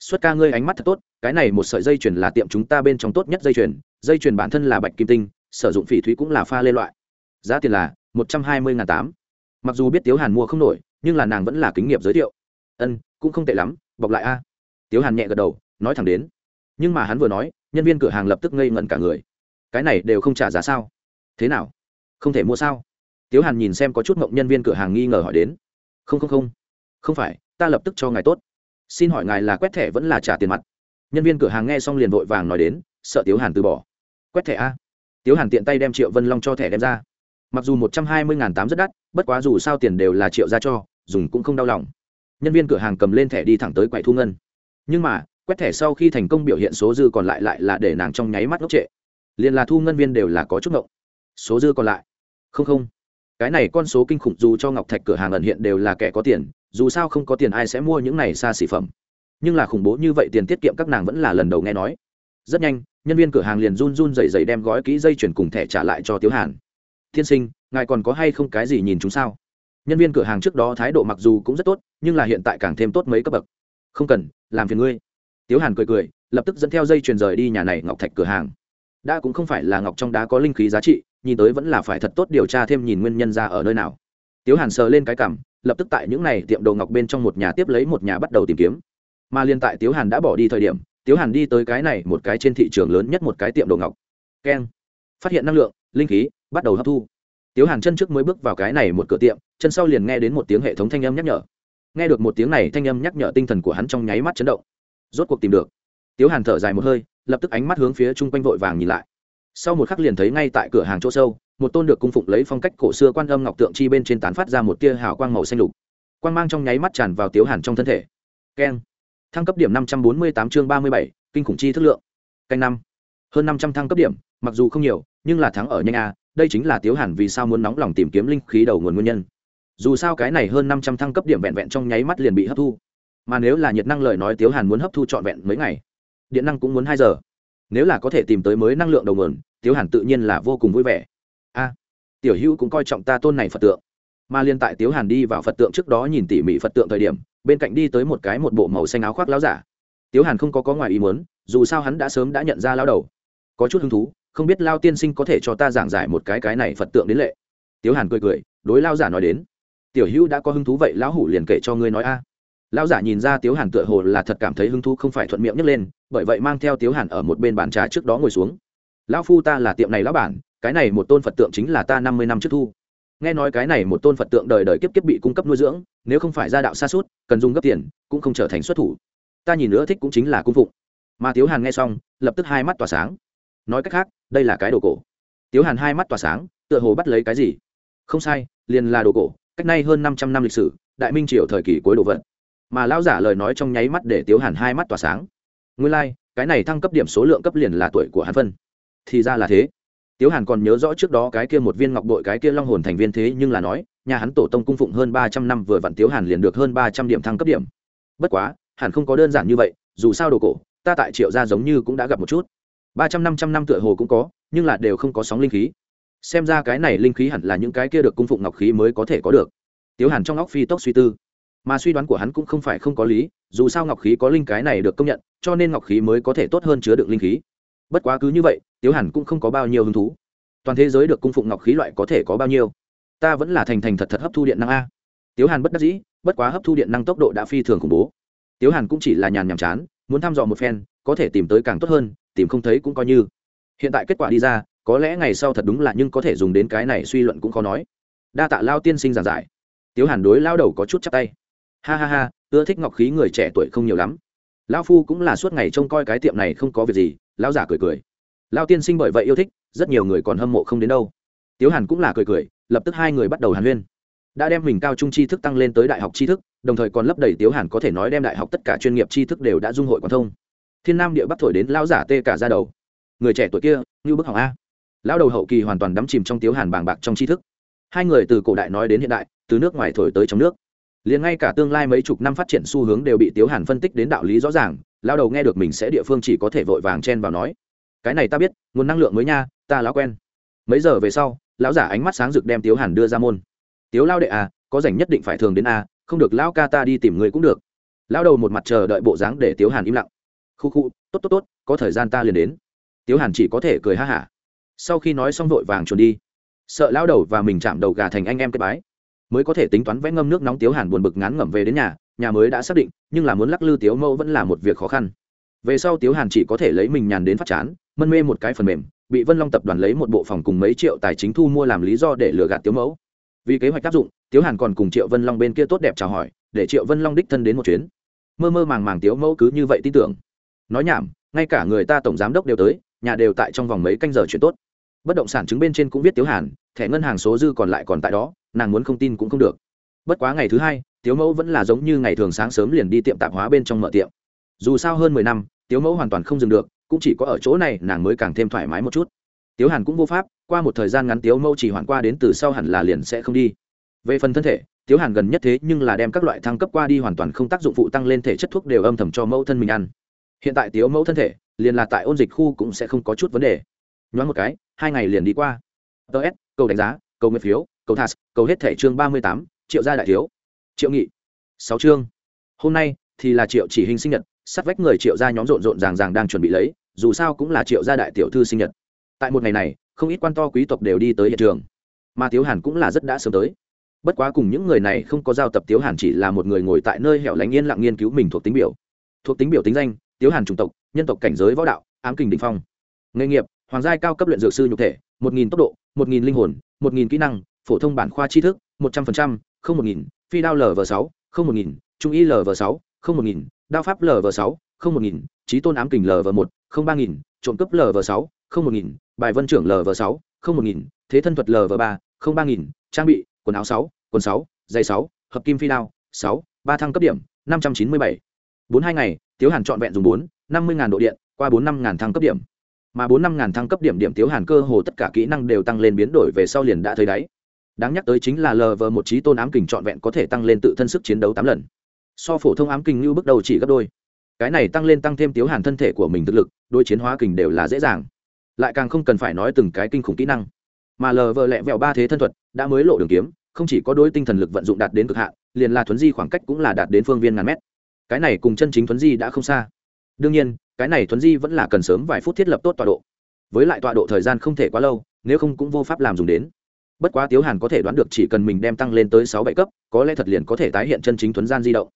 xuất ca ngươi ánh mắt thật tốt, cái này một sợi dây chuyền là tiệm chúng ta bên trong tốt nhất dây chuyền dây chuyền bản thân là bạch kim tinh, sử dụng phỉ thúy cũng là pha lê loại. Giá tiền là một trăm hai mươi n tám. Mặc dù biết tiếu hàn mua không nổi, nhưng là nàng vẫn là kính nghiệp giới thiệu. Ân, cũng không tệ lắm, bọc lại a. Tiếu hàn nhẹ gật đầu, nói thẳng đến. Nhưng mà hắn vừa nói, nhân viên cửa hàng lập tức ngây ngẩn cả người. Cái này đều không trả giá sao? Thế nào? Không thể mua sao? Tiếu hàn nhìn xem có chút mộng nhân viên cửa hàng nghi ngờ hỏi đến. Không không không. Không phải, ta lập tức cho ngài tốt xin hỏi ngài là quét thẻ vẫn là trả tiền mặt? Nhân viên cửa hàng nghe xong liền vội vàng nói đến, sợ tiếu hàn từ bỏ. Quét thẻ a. Tiếu hàn tiện tay đem triệu vân long cho thẻ đem ra. Mặc dù một trăm hai mươi tám rất đắt, bất quá dù sao tiền đều là triệu ra cho, dùng cũng không đau lòng. Nhân viên cửa hàng cầm lên thẻ đi thẳng tới quầy thu ngân. Nhưng mà, quét thẻ sau khi thành công biểu hiện số dư còn lại lại là để nàng trong nháy mắt ngốc trệ. Liền là thu ngân viên đều là có chút ngộng. Số dư còn lại? Không không cái này con số kinh khủng dù cho ngọc thạch cửa hàng ẩn hiện đều là kẻ có tiền, dù sao không có tiền ai sẽ mua những này xa xỉ phẩm. Nhưng là khủng bố như vậy tiền tiết kiệm các nàng vẫn là lần đầu nghe nói. Rất nhanh, nhân viên cửa hàng liền run run dày dày đem gói kỹ dây chuyển cùng thẻ trả lại cho tiếu hàn. Tiên sinh, ngài còn có hay không cái gì nhìn chúng sao? Nhân viên cửa hàng trước đó thái độ mặc dù cũng rất tốt, nhưng là hiện tại càng thêm tốt mấy cấp bậc. Không cần, làm phiền ngươi. Tiếu hàn cười cười, lập tức dẫn theo dây chuyền rời đi nhà này ngọc thạch cửa hàng đã cũng không phải là ngọc trong đá có linh khí giá trị, nhìn tới vẫn là phải thật tốt điều tra thêm nhìn nguyên nhân ra ở nơi nào. Tiếu hàn sờ lên cái cảm, lập tức tại những n à y tiệm đồ ngọc bên trong một nhà tiếp lấy một nhà bắt đầu tìm kiếm. Mà liên tại tiếu hàn đã bỏ đi thời điểm, tiếu hàn đi tới cái này một cái trên thị trường lớn nhất một cái tiệm đồ ngọc. Keng. Phát hiện năng lượng, linh khí, bắt đầu hấp thu. Tiếu hàn chân trước mới bước vào cái này một cửa tiệm, chân sau liền nghe đến một tiếng hệ thống thanh âm nhắc nhở. Nghe được một tiếng này thanh âm nhắc nhở tinh thần của hắn trong nháy mắt chấn động. Rốt cuộc tìm được. Tiếu hàn thở dài một hơi lập tức ánh mắt hướng phía chung quanh vội vàng nhìn lại. Sau một khắc liền thấy ngay tại cửa hàng chỗ sâu, một tôn được cung phụng lấy phong cách cổ xưa quan âm ngọc tượng chi bên trên tán phát ra một tia hào quang màu xanh lục. Quang mang trong nháy mắt tràn vào tiếu hàn trong thân thể. Keng. Thăng cấp điểm năm trăm bốn mươi tám chương ba mươi bảy, kinh khủng chi thức lượng. Canh năm. Hơn năm trăm thăng cấp điểm, mặc dù không nhiều, nhưng là thắng ở nhanh a, đây chính là tiếu hàn vì sao muốn nóng lòng tìm kiếm linh khí đầu nguồn nguyên nhân. Dù sao cái này hơn năm trăm thăng cấp điểm vẹn vẹn trong nháy mắt liền bị hấp thu. Mà nếu là nhiệt năng lời nói tiếu hàn muốn hấp thu trọn vẹn mấy ngày điện năng cũng muốn hai giờ. Nếu là có thể tìm tới mới năng lượng đầu nguồn, tiếu hàn tự nhiên là vô cùng vui vẻ. A, tiểu hữu cũng coi trọng ta tôn này phật tượng. Mà liên tại tiếu hàn đi vào phật tượng trước đó nhìn tỉ mỉ phật tượng thời điểm, bên cạnh đi tới một cái một bộ màu xanh áo khoác láo giả. Tiếu hàn không có có ngoài ý muốn, dù sao hắn đã sớm đã nhận ra lao đầu. Có chút hứng thú, không biết lao tiên sinh có thể cho ta giảng giải một cái cái này phật tượng đến lệ. Tiếu hàn cười cười, đối lao giả nói đến. Tiểu hữu đã có hứng thú vậy lão hủ liền kể cho ngươi nói a. Lão giả nhìn ra tiếu hàn tựa hồ là thật cảm thấy hứng thú không phải thuận miệng nhấc lên bởi vậy mang theo tiếu hàn ở một bên bàn trà trước đó ngồi xuống. Lão phu ta là tiệm này lão bản, cái này một tôn phật tượng chính là ta năm mươi năm trước thu. Nghe nói cái này một tôn phật tượng đời đời kiếp kiếp bị cung cấp nuôi dưỡng, nếu không phải gia đạo xa suốt, cần dùng gấp tiền, cũng không trở thành xuất thủ. Ta nhìn nữa thích cũng chính là cung phụng. Mà tiếu hàn nghe xong, lập tức hai mắt tỏa sáng. Nói cách khác, đây là cái đồ cổ. Tiếu hàn hai mắt tỏa sáng, tựa hồ bắt lấy cái gì? Không sai, liền là đồ cổ, cách nay hơn năm trăm năm lịch sử, đại minh triều thời kỳ cuối đồ vật. Mà lão giả lời nói trong nháy mắt để tiếu hàn hai mắt tỏa sáng nguyên lai、like, cái này thăng cấp điểm số lượng cấp liền là tuổi của hắn phân. Thì ra là thế. Tiếu hàn còn nhớ rõ trước đó cái kia một viên ngọc bội cái kia long hồn thành viên thế nhưng là nói nhà hắn tổ tông cung phụng hơn ba trăm năm vừa vặn tiếu hàn liền được hơn ba trăm điểm thăng cấp điểm. Bất quá hẳn không có đơn giản như vậy dù sao đồ cổ ta tại triệu gia giống như cũng đã gặp một chút. Ba trăm năm trăm năm tựa hồ cũng có nhưng là đều không có sóng linh khí. Xem ra cái này linh khí hẳn là những cái kia được cung phụng ngọc khí mới có thể có được. Tiếu hàn trong óc phi tốc suy tư mà suy đoán của hắn cũng không phải không có lý, dù sao ngọc khí có linh cái này được công nhận, cho nên ngọc khí mới có thể tốt hơn chứa đựng linh khí. Bất quá cứ như vậy, tiếu hàn cũng không có bao nhiêu hứng thú. Toàn thế giới được cung phụng ngọc khí loại có thể có bao nhiêu? Ta vẫn là thành thành thật thật hấp thu điện năng a. Tiếu hàn bất đắc dĩ, bất quá hấp thu điện năng tốc độ đã phi thường khủng bố. Tiếu hàn cũng chỉ là nhàn nhàm chán, muốn thăm dò một phen, có thể tìm tới càng tốt hơn, tìm không thấy cũng coi như. Hiện tại kết quả đi ra, có lẽ ngày sau thật đúng là nhưng có thể dùng đến cái này suy luận cũng khó nói. Đa tạ lao tiên sinh giảng giải. Tiếu hàn đối lao đầu có chút chắc tay ha ha ha, ưa thích ngọc khí người trẻ tuổi không nhiều lắm. Lao phu cũng là suốt ngày trông coi cái tiệm này không có việc gì lao giả cười cười. Lao tiên sinh bởi vậy yêu thích, rất nhiều người còn hâm mộ không đến đâu. Tiếu hàn cũng là cười cười, lập tức hai người bắt đầu hàn huyên. Đã đem mình cao trung tri thức tăng lên tới đại học tri thức, đồng thời còn lấp đầy tiếu hàn có thể nói đem đại học tất cả chuyên nghiệp tri thức đều đã dung hội quan thông. Thiên nam địa bắc thổi đến lão giả tê cả ra đầu. Người trẻ tuổi kia, như bức hỏng a. Lão đầu hậu kỳ hoàn toàn đắm chìm trong tiếu hàn bàng bạc trong tri thức. Hai người từ cổ đại nói đến hiện đại, từ nước ngoài thổi tới trong nước liền ngay cả tương lai mấy chục năm phát triển xu hướng đều bị tiếu hàn phân tích đến đạo lý rõ ràng, lao đầu nghe được mình sẽ địa phương chỉ có thể vội vàng chen vào nói, cái này ta biết, nguồn năng lượng mới nha, ta lão quen. Mấy giờ về sau, lão giả ánh mắt sáng rực đem tiếu hàn đưa ra môn. Tiếu lao đệ à có rảnh nhất định phải thường đến a không được lão ca ta đi tìm người cũng được. Lão đầu một mặt chờ đợi bộ dáng để tiếu hàn im lặng. Khu khu, tốt tốt tốt, có thời gian ta liền đến. Tiếu hàn chỉ có thể cười ha hả. Sau khi nói xong vội vàng chuồn đi. Sợ lão đầu và mình chạm đầu gà thành anh em kết bái mới có thể tính toán vẽ ngâm nước nóng tiếu hàn buồn bực ngán ngẩm về đến nhà nhà mới đã xác định, nhưng là muốn lắc lư tiếu mẫu vẫn là một việc khó khăn. Về sau tiếu hàn chỉ có thể lấy mình nhàn đến phát chán, mân mê một cái phần mềm, bị vân long tập đoàn lấy một bộ phòng cùng mấy triệu tài chính thu mua làm lý do để lừa gạt tiếu mẫu. Vì kế hoạch áp dụng, tiếu hàn còn cùng triệu vân long bên kia tốt đẹp chào hỏi, để triệu vân long đích thân đến một chuyến. Mơ mơ màng màng tiếu mẫu cứ như vậy tin tưởng. Nói nhảm, ngay cả người ta tổng giám đốc đều tới, nhà đều tại trong vòng mấy canh giờ chuyện tốt. Bất động sản chứng bên trên cũng viết tiếu hàn, thẻ ngân hàng số dư còn lại còn tại đó nàng muốn không tin cũng không được. Bất quá ngày thứ hai, tiếu mẫu vẫn là giống như ngày thường sáng sớm liền đi tiệm tạp hóa bên trong mở tiệm. Dù sao hơn mười năm, tiếu mẫu hoàn toàn không dừng được, cũng chỉ có ở chỗ này nàng mới càng thêm thoải mái một chút. Tiếu hàn cũng vô pháp, qua một thời gian ngắn tiếu mẫu chỉ hoàn qua đến từ sau hẳn là liền sẽ không đi. Về phần thân thể, tiếu hàn gần nhất thế nhưng là đem các loại thăng cấp qua đi hoàn toàn không tác dụng phụ tăng lên thể chất thuốc đều âm thầm cho mẫu thân mình ăn. Hiện tại tiếu mẫu thân thể, liền là tại ôn dịch khu cũng sẽ không có chút vấn đề. Nhoáng một cái, hai ngày liền đi qua. Ts cầu đánh giá, cầu nguyện phiếu cầu thas cầu hết thẻ chương ba mươi tám, triệu gia đại thiếu. Triệu nghị, sáu chương. Hôm nay thì là triệu chỉ hình sinh nhật, sắt vách người triệu gia nhóm rộn rộn ràng ràng đang chuẩn bị lấy, dù sao cũng là triệu gia đại tiểu thư sinh nhật. Tại một ngày này, không ít quan to quý tộc đều đi tới hiện trường. Mà tiếu hàn cũng là rất đã sớm tới. Bất quá cùng những người này không có giao tập, tiếu hàn chỉ là một người ngồi tại nơi hẻo lánh yên lặng nghiên cứu mình thuộc tính biểu. Thuộc tính biểu tính danh, tiếu hàn chủng tộc, nhân tộc cảnh giới võ đạo, ám kình đình phong. Nghề nghiệp, hoàng giai cao cấp luyện dược sư nhục thể, một nghìn tốc độ, một nghìn linh hồn, một nghìn kỹ năng phổ thông bản khoa tri thức, một trăm linh không một nghìn, phi đao lv sáu, không một nghìn, trung y lv sáu, không một nghìn, đao pháp lv sáu, không một nghìn, trí tôn ám kình lv một, không ba nghìn, trộm cướp lv sáu, không một nghìn, bài vân trưởng lv sáu, không một nghìn, thế thân thuật lv ba, không ba nghìn, trang bị, quần áo sáu, quần sáu, giày sáu, hợp kim phi đao sáu, ba thăng cấp điểm, năm trăm chín mươi bảy. bốn hai ngày, tiếu hàn trọn vẹn dùng bốn, năm mươi độ điện, qua bốn năm thăng cấp điểm. Mà bốn năm thăng cấp điểm điểm tiếu hàn cơ hồ tất cả kỹ năng đều tăng lên biến đổi về sau liền đã thấy đáy đáng nhắc tới chính là lv một trí tôn ám kình trọn vẹn có thể tăng lên tự thân sức chiến đấu tám lần. So phổ thông ám kình như bước đầu chỉ gấp đôi. Cái này tăng lên tăng thêm tiếu hàn thân thể của mình thực lực đôi chiến hóa kình đều là dễ dàng. Lại càng không cần phải nói từng cái kinh khủng kỹ năng. Mà lờ vờ lẹ vẹo ba thế thân thuật, đã mới lộ đường kiếm, không chỉ có đôi tinh thần lực vận dụng đạt đến cực hạn, liền là thuấn di khoảng cách cũng là đạt đến phương viên ngàn mét. Cái này cùng chân chính thuấn di đã không xa. Đương nhiên, cái này thuấn di vẫn là cần sớm vài phút thiết lập tốt tọa độ. Với lại tọa độ thời gian không thể quá lâu, nếu không cũng vô pháp làm dùng đến bất quá tiếu hàn có thể đoán được chỉ cần mình đem tăng lên tới sáu bảy cấp, có lẽ thật liền có thể tái hiện chân chính thuấn gian di động.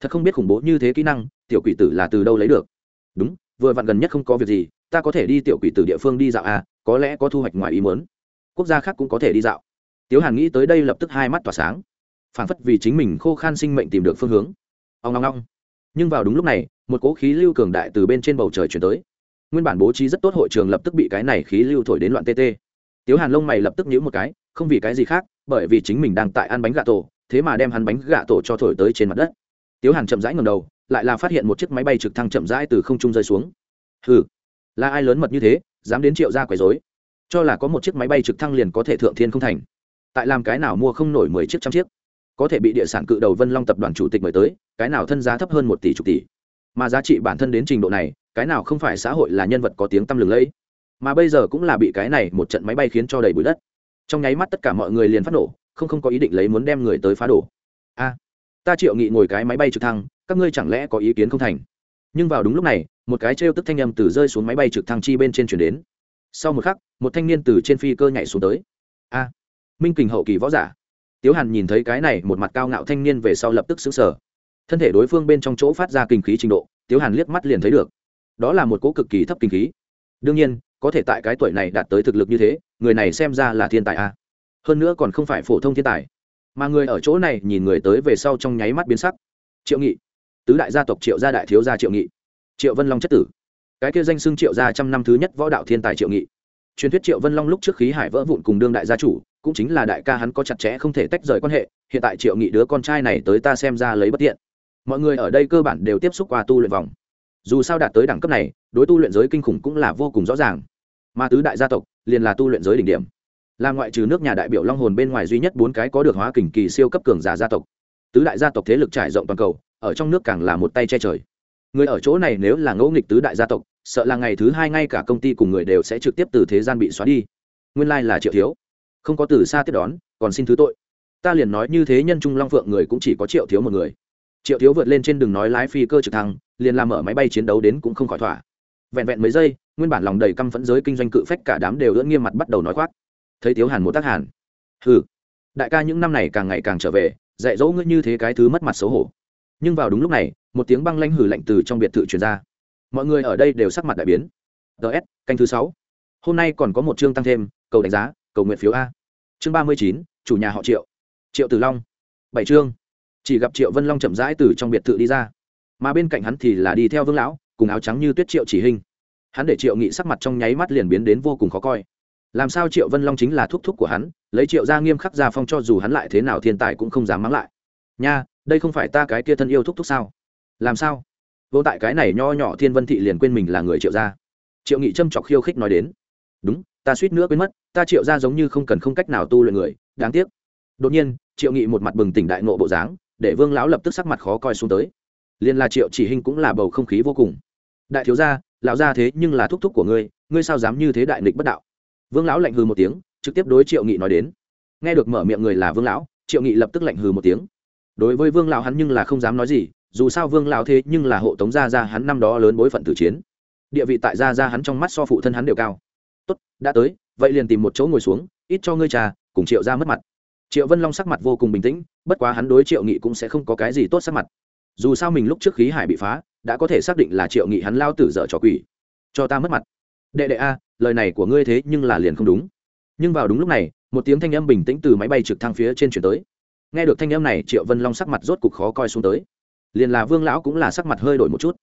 Thật không biết khủng bố như thế kỹ năng, tiểu quỷ tử là từ đâu lấy được? Đúng, vừa vặn gần nhất không có việc gì, ta có thể đi tiểu quỷ tử địa phương đi dạo à có lẽ có thu hoạch ngoài ý muốn. Quốc gia khác cũng có thể đi dạo. Tiếu hàn nghĩ tới đây lập tức hai mắt tỏa sáng. Phảng phất vì chính mình khô khan sinh mệnh tìm được phương hướng. Ông ngong ngong nhưng vào đúng lúc này, một cỗ khí lưu cường đại từ bên trên bầu trời chuyển tới. Nguyên bản bố trí rất tốt hội trường lập tức bị cái này khí lưu thổi đến loạn tê tê. Tiếu hàn lông mày lập tức nhíu một cái không vì cái gì khác, bởi vì chính mình đang tại ăn bánh gà tổ, thế mà đem hắn bánh gà tổ cho thổi tới trên mặt đất. Tiếu hàn chậm rãi ngầm đầu, lại là phát hiện một chiếc máy bay trực thăng chậm rãi từ không trung rơi xuống. Ừ là ai lớn mật như thế, dám đến triệu ra quấy dối cho là có một chiếc máy bay trực thăng liền có thể thượng thiên không thành. Tại làm cái nào mua không nổi mười chiếc trăm chiếc? Có thể bị địa sản cự đầu vân long tập đoàn chủ tịch mời tới, cái nào thân giá thấp hơn một tỷ chục tỷ? Mà giá trị bản thân đến trình độ này, cái nào không phải xã hội là nhân vật có tiếng tăm lừng lẫy? Mà bây giờ cũng là bị cái này một trận máy bay khiến cho đầy bụi đất trong nháy mắt tất cả mọi người liền phát nổ, không không có ý định lấy muốn đem người tới phá đổ. A, ta triệu nghị ngồi cái máy bay trực thăng, các ngươi chẳng lẽ có ý kiến không thành? Nhưng vào đúng lúc này, một cái trêu tức thanh âm từ rơi xuống máy bay trực thăng chi bên trên chuyển đến. Sau một khắc, một thanh niên từ trên phi cơ nhảy xuống tới. A, minh kình hậu kỳ võ giả. Tiếu hàn nhìn thấy cái này, một mặt cao ngạo thanh niên về sau lập tức xứng sở thân thể đối phương bên trong chỗ phát ra kinh khí trình độ, tiếu hàn liếc mắt liền thấy được. Đó là một cỗ cực kỳ thấp kinh khí. Đương nhiên, có thể tại cái tuổi này đạt tới thực lực như thế người này xem ra là thiên tài a hơn nữa còn không phải phổ thông thiên tài. Mà người ở chỗ này nhìn người tới về sau trong nháy mắt biến sắc. Triệu nghị. Tứ đại gia tộc triệu gia đại thiếu gia triệu nghị. Triệu vân long chất tử. Cái kia danh xưng triệu gia trăm năm thứ nhất võ đạo thiên tài triệu nghị. Truyền thuyết triệu vân long lúc trước khí hải vỡ vụn cùng đương đại gia chủ, cũng chính là đại ca hắn có chặt chẽ không thể tách rời quan hệ, hiện tại triệu nghị đứa con trai này tới ta xem ra lấy bất tiện. Mọi người ở đây cơ bản đều tiếp xúc qua tu luyện vòng. Dù sao đạt tới đẳng cấp này, đối tu luyện giới kinh khủng cũng là vô cùng rõ ràng. Mà tứ đại gia tộc liền là tu luyện giới đỉnh điểm. Là ngoại trừ nước nhà đại biểu long hồn bên ngoài duy nhất bốn cái có được hóa kình kỳ siêu cấp cường giả gia tộc. Tứ đại gia tộc thế lực trải rộng toàn cầu, ở trong nước càng là một tay che trời. Người ở chỗ này nếu là ngẫu nghịch tứ đại gia tộc, sợ là ngày thứ hai ngay cả công ty cùng người đều sẽ trực tiếp từ thế gian bị xóa đi. Nguyên lai là triệu thiếu. Không có từ xa tiếp đón, còn xin thứ tội. Ta liền nói như thế nhân trung long phượng người cũng chỉ có triệu thiếu một người. Triệu thiếu vượt lên trên đường nói lái phi cơ trực thăng, liền làm ở máy bay chiến đấu đến cũng không khỏi thỏa. Vẹn vẹn mấy giây nguyên bản lòng đầy căm phẫn giới kinh doanh cự phách cả đám đều ưỡn nghiêm mặt bắt đầu nói khoác. Thấy thiếu hàn một tác hàn. Hừ, đại ca những năm này càng ngày càng trở về, dạy dỗ ngươi như thế cái thứ mất mặt xấu hổ. Nhưng vào đúng lúc này, một tiếng băng lanh hử lạnh từ trong biệt thự truyền ra. Mọi người ở đây đều sắc mặt đại biến. Ts canh thứ sáu. Hôm nay còn có một chương tăng thêm, cầu đánh giá, cầu nguyện phiếu a. Chương ba mươi chín, chủ nhà họ triệu. Triệu tử long. Bảy chương. Chỉ gặp triệu vân long chậm rãi từ trong biệt thự đi ra. Mà bên cạnh hắn thì là đi theo vương lão, cùng áo trắng như tuyết triệu chỉ hình hắn để triệu nghị sắc mặt trong nháy mắt liền biến đến vô cùng khó coi. Làm sao triệu vân long chính là thúc thúc của hắn, lấy triệu ra nghiêm khắc gia phong cho dù hắn lại thế nào thiên tài cũng không dám mắng lại. Nha, đây không phải ta cái kia thân yêu thúc thúc sao? Làm sao? Vô tại cái này nho nhỏ thiên vân thị liền quên mình là người triệu gia. Triệu nghị châm chọc khiêu khích nói đến. Đúng, ta suýt nữa quên mất, ta triệu gia giống như không cần không cách nào tu luyện người, đáng tiếc. Đột nhiên, triệu nghị một mặt bừng tỉnh đại nộ bộ dáng, để vương lão lập tức sắc mặt khó coi xuống tới. Liền là triệu chỉ hình cũng là bầu không khí vô cùng. Đại thiếu gia lão gia thế nhưng là thúc thúc của ngươi ngươi sao dám như thế đại nghịch bất đạo? Vương lão lạnh hừ một tiếng, trực tiếp đối triệu nghị nói đến. Nghe được mở miệng người là vương lão, triệu nghị lập tức lạnh hừ một tiếng. Đối với vương lão hắn nhưng là không dám nói gì, dù sao vương lão thế nhưng là hộ tống gia gia hắn năm đó lớn bối phận tử chiến. Địa vị tại gia gia hắn trong mắt so phụ thân hắn đều cao. Tốt, đã tới, vậy liền tìm một chỗ ngồi xuống, ít cho ngươi trà, cùng triệu ra mất mặt. Triệu vân long sắc mặt vô cùng bình tĩnh, bất quá hắn đối triệu nghị cũng sẽ không có cái gì tốt sắc mặt. Dù sao mình lúc trước khí hải bị phá đã có thể xác định là triệu nghị hắn lao tử dở trò quỷ. Cho ta mất mặt. Đệ đệ a, lời này của ngươi thế nhưng là liền không đúng. Nhưng vào đúng lúc này, một tiếng thanh âm bình tĩnh từ máy bay trực thăng phía trên chuyển tới. Nghe được thanh âm này, triệu vân long sắc mặt rốt cục khó coi xuống tới. Liền là vương lão cũng là sắc mặt hơi đổi một chút.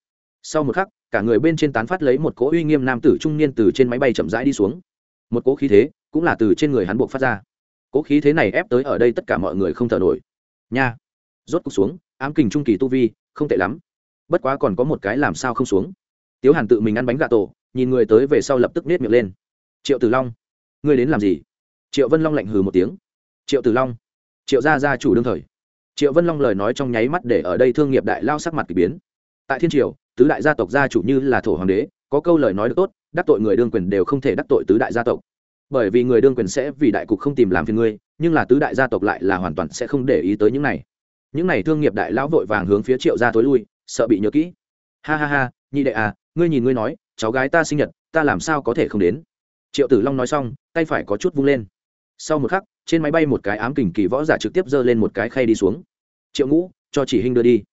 Sau một khắc, cả người bên trên tán phát lấy một cỗ uy nghiêm nam tử trung niên từ trên máy bay chậm rãi đi xuống. Một cỗ khí thế, cũng là từ trên người hắn buộc phát ra. Cỗ khí thế này ép tới ở đây tất cả mọi người không thở nổi. Nha. Rốt cục xuống, ám kình trung kỳ tu vi, không tệ lắm bất quá còn có một cái làm sao không xuống. Tiếu hàn tự mình ăn bánh gà tổ, nhìn người tới về sau lập tức nết miệng lên. Triệu tử long, ngươi đến làm gì? Triệu vân long lạnh hừ một tiếng. Triệu tử long, triệu gia gia chủ đương thời. Triệu vân long lời nói trong nháy mắt để ở đây thương nghiệp đại lao sắc mặt k ỳ biến. Tại thiên triều, tứ đại gia tộc gia chủ như là thổ hoàng đế, có câu lời nói được tốt, đắc tội người đương quyền đều không thể đắc tội tứ đại gia tộc. Bởi vì người đương quyền sẽ vì đại cục không tìm làm phiền ngươi, nhưng là tứ đại gia tộc lại là hoàn toàn sẽ không để ý tới những này. Những này thương nghiệp đại lão vội vàng hướng phía triệu gia tối lui sợ bị nhớ kỹ. Ha ha ha, nhị đệ à ngươi nhìn ngươi nói, cháu gái ta sinh nhật, ta làm sao có thể không đến? Triệu tử long nói xong, tay phải có chút vung lên. Sau một khắc, trên máy bay một cái ám kình kỳ võ giả trực tiếp giơ lên một cái khay đi xuống. Triệu ngũ, cho chỉ hình đưa đi.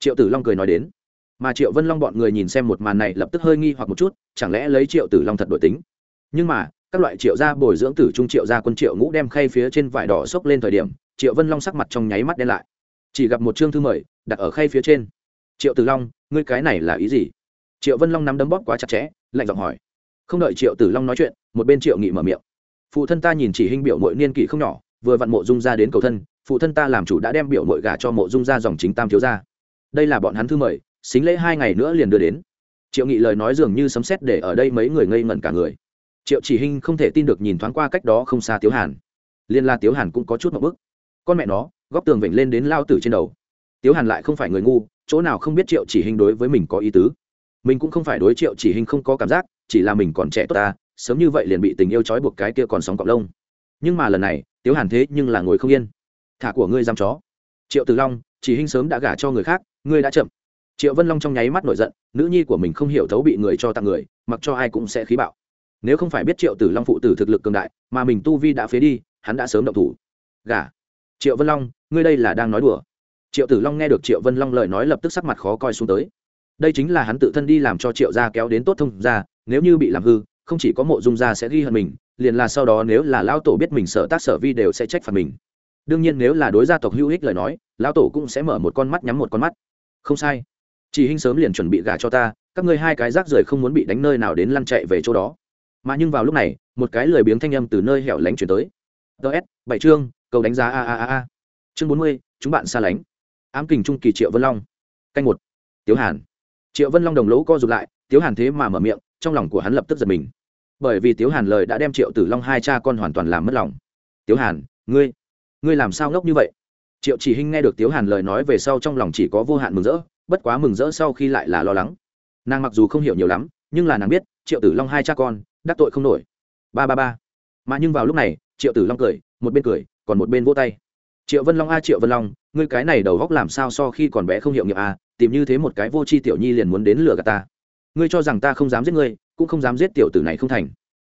Triệu tử long cười nói đến. Mà triệu vân long bọn người nhìn xem một màn này lập tức hơi nghi hoặc một chút, chẳng lẽ lấy triệu tử long thật đổi tính? Nhưng mà, các loại triệu gia bồi dưỡng tử trung triệu gia quân triệu ngũ đem khay phía trên vải đỏ xốc lên thời điểm, triệu vân long sắc mặt trong nháy mắt đen lại. Chỉ gặp một chương thư mời, đặt ở khay phía trên triệu tử long, ngươi cái này là ý gì? Triệu vân long nắm đấm bóp quá chặt chẽ, lạnh giọng hỏi. Không đợi triệu tử long nói chuyện, một bên triệu nghị mở miệng. Phụ thân ta nhìn chỉ hình biểu mội niên kỷ không nhỏ, vừa vặn mộ dung ra đến cầu thân, phụ thân ta làm chủ đã đem biểu mội gà cho mộ dung ra dòng chính tam thiếu ra đây là bọn hắn thư mời, xính lễ hai ngày nữa liền đưa đến. Triệu nghị lời nói dường như sấm xét để ở đây mấy người ngây ngẩn cả người. Triệu chỉ hình không thể tin được nhìn thoáng qua cách đó không xa tiếu hàn. Liên la tiếu hàn cũng có chút một bức. Con mẹ nó, góc tường vểnh lên đến lao tử trên đầu tiếu hàn lại không phải người ngu, chỗ nào không biết triệu chỉ hình đối với mình có ý tứ. Mình cũng không phải đối triệu chỉ hình không có cảm giác, chỉ là mình còn trẻ tốt ta, sớm như vậy liền bị tình yêu trói buộc cái kia còn sóng cọc lông. Nhưng mà lần này, tiếu hàn thế nhưng là ngồi không yên. Thả của ngươi giam chó. Triệu tử long, chỉ hình sớm đã gả cho người khác, ngươi đã chậm. Triệu vân long trong nháy mắt nổi giận, nữ nhi của mình không hiểu thấu bị người cho tặng người, mặc cho ai cũng sẽ khí bạo. Nếu không phải biết triệu tử long phụ tử thực lực cường đại, mà mình tu vi đã phế đi, hắn đã sớm động thủ. Gả. Triệu vân long, ngươi đây là đang nói đùa triệu tử long nghe được triệu vân long lời nói lập tức sắc mặt khó coi xuống tới. Đây chính là hắn tự thân đi làm cho triệu gia kéo đến tốt thông gia, nếu như bị làm hư, không chỉ có mộ dung gia sẽ ghi hận mình, liền là sau đó nếu là lão tổ biết mình sợ tác sở vi đều sẽ trách phạt mình. Đương nhiên nếu là đối gia tộc hữu ích lời nói, lão tổ cũng sẽ mở một con mắt nhắm một con mắt. Không sai. Chỉ Hinh sớm liền chuẩn bị gả cho ta, các ngươi hai cái rác rưởi không muốn bị đánh nơi nào đến lăn chạy về chỗ đó. Mà nhưng vào lúc này, một cái lười biếng thanh âm từ nơi hẻo lánh chuyển tới. Ts bảy chương, cầu đánh giá a a a a. Chương bốn mươi, chúng bạn xa lánh ám kình trung kỳ triệu vân long canh một tiếu hàn triệu vân long đồng lỗ co rụt lại tiếu hàn thế mà mở miệng trong lòng của hắn lập tức giật mình bởi vì tiếu hàn lời đã đem triệu tử long hai cha con hoàn toàn làm mất lòng tiếu hàn ngươi ngươi làm sao ngốc như vậy triệu chỉ hinh nghe được tiếu hàn lời nói về sau trong lòng chỉ có vô hạn mừng rỡ bất quá mừng rỡ sau khi lại là lo lắng nàng mặc dù không hiểu nhiều lắm nhưng là nàng biết triệu tử long hai cha con đắc tội không nổi ba ba ba mà nhưng vào lúc này triệu tử long cười một bên cười còn một bên vỗ tay triệu vân long a, triệu vân long, ngươi cái này đầu góc làm sao so khi còn bé không hiệu nghiệm a, tìm như thế một cái vô tri tiểu nhi liền muốn đến lừa gạt ta. Ngươi cho rằng ta không dám giết ngươi, cũng không dám giết tiểu tử này không thành.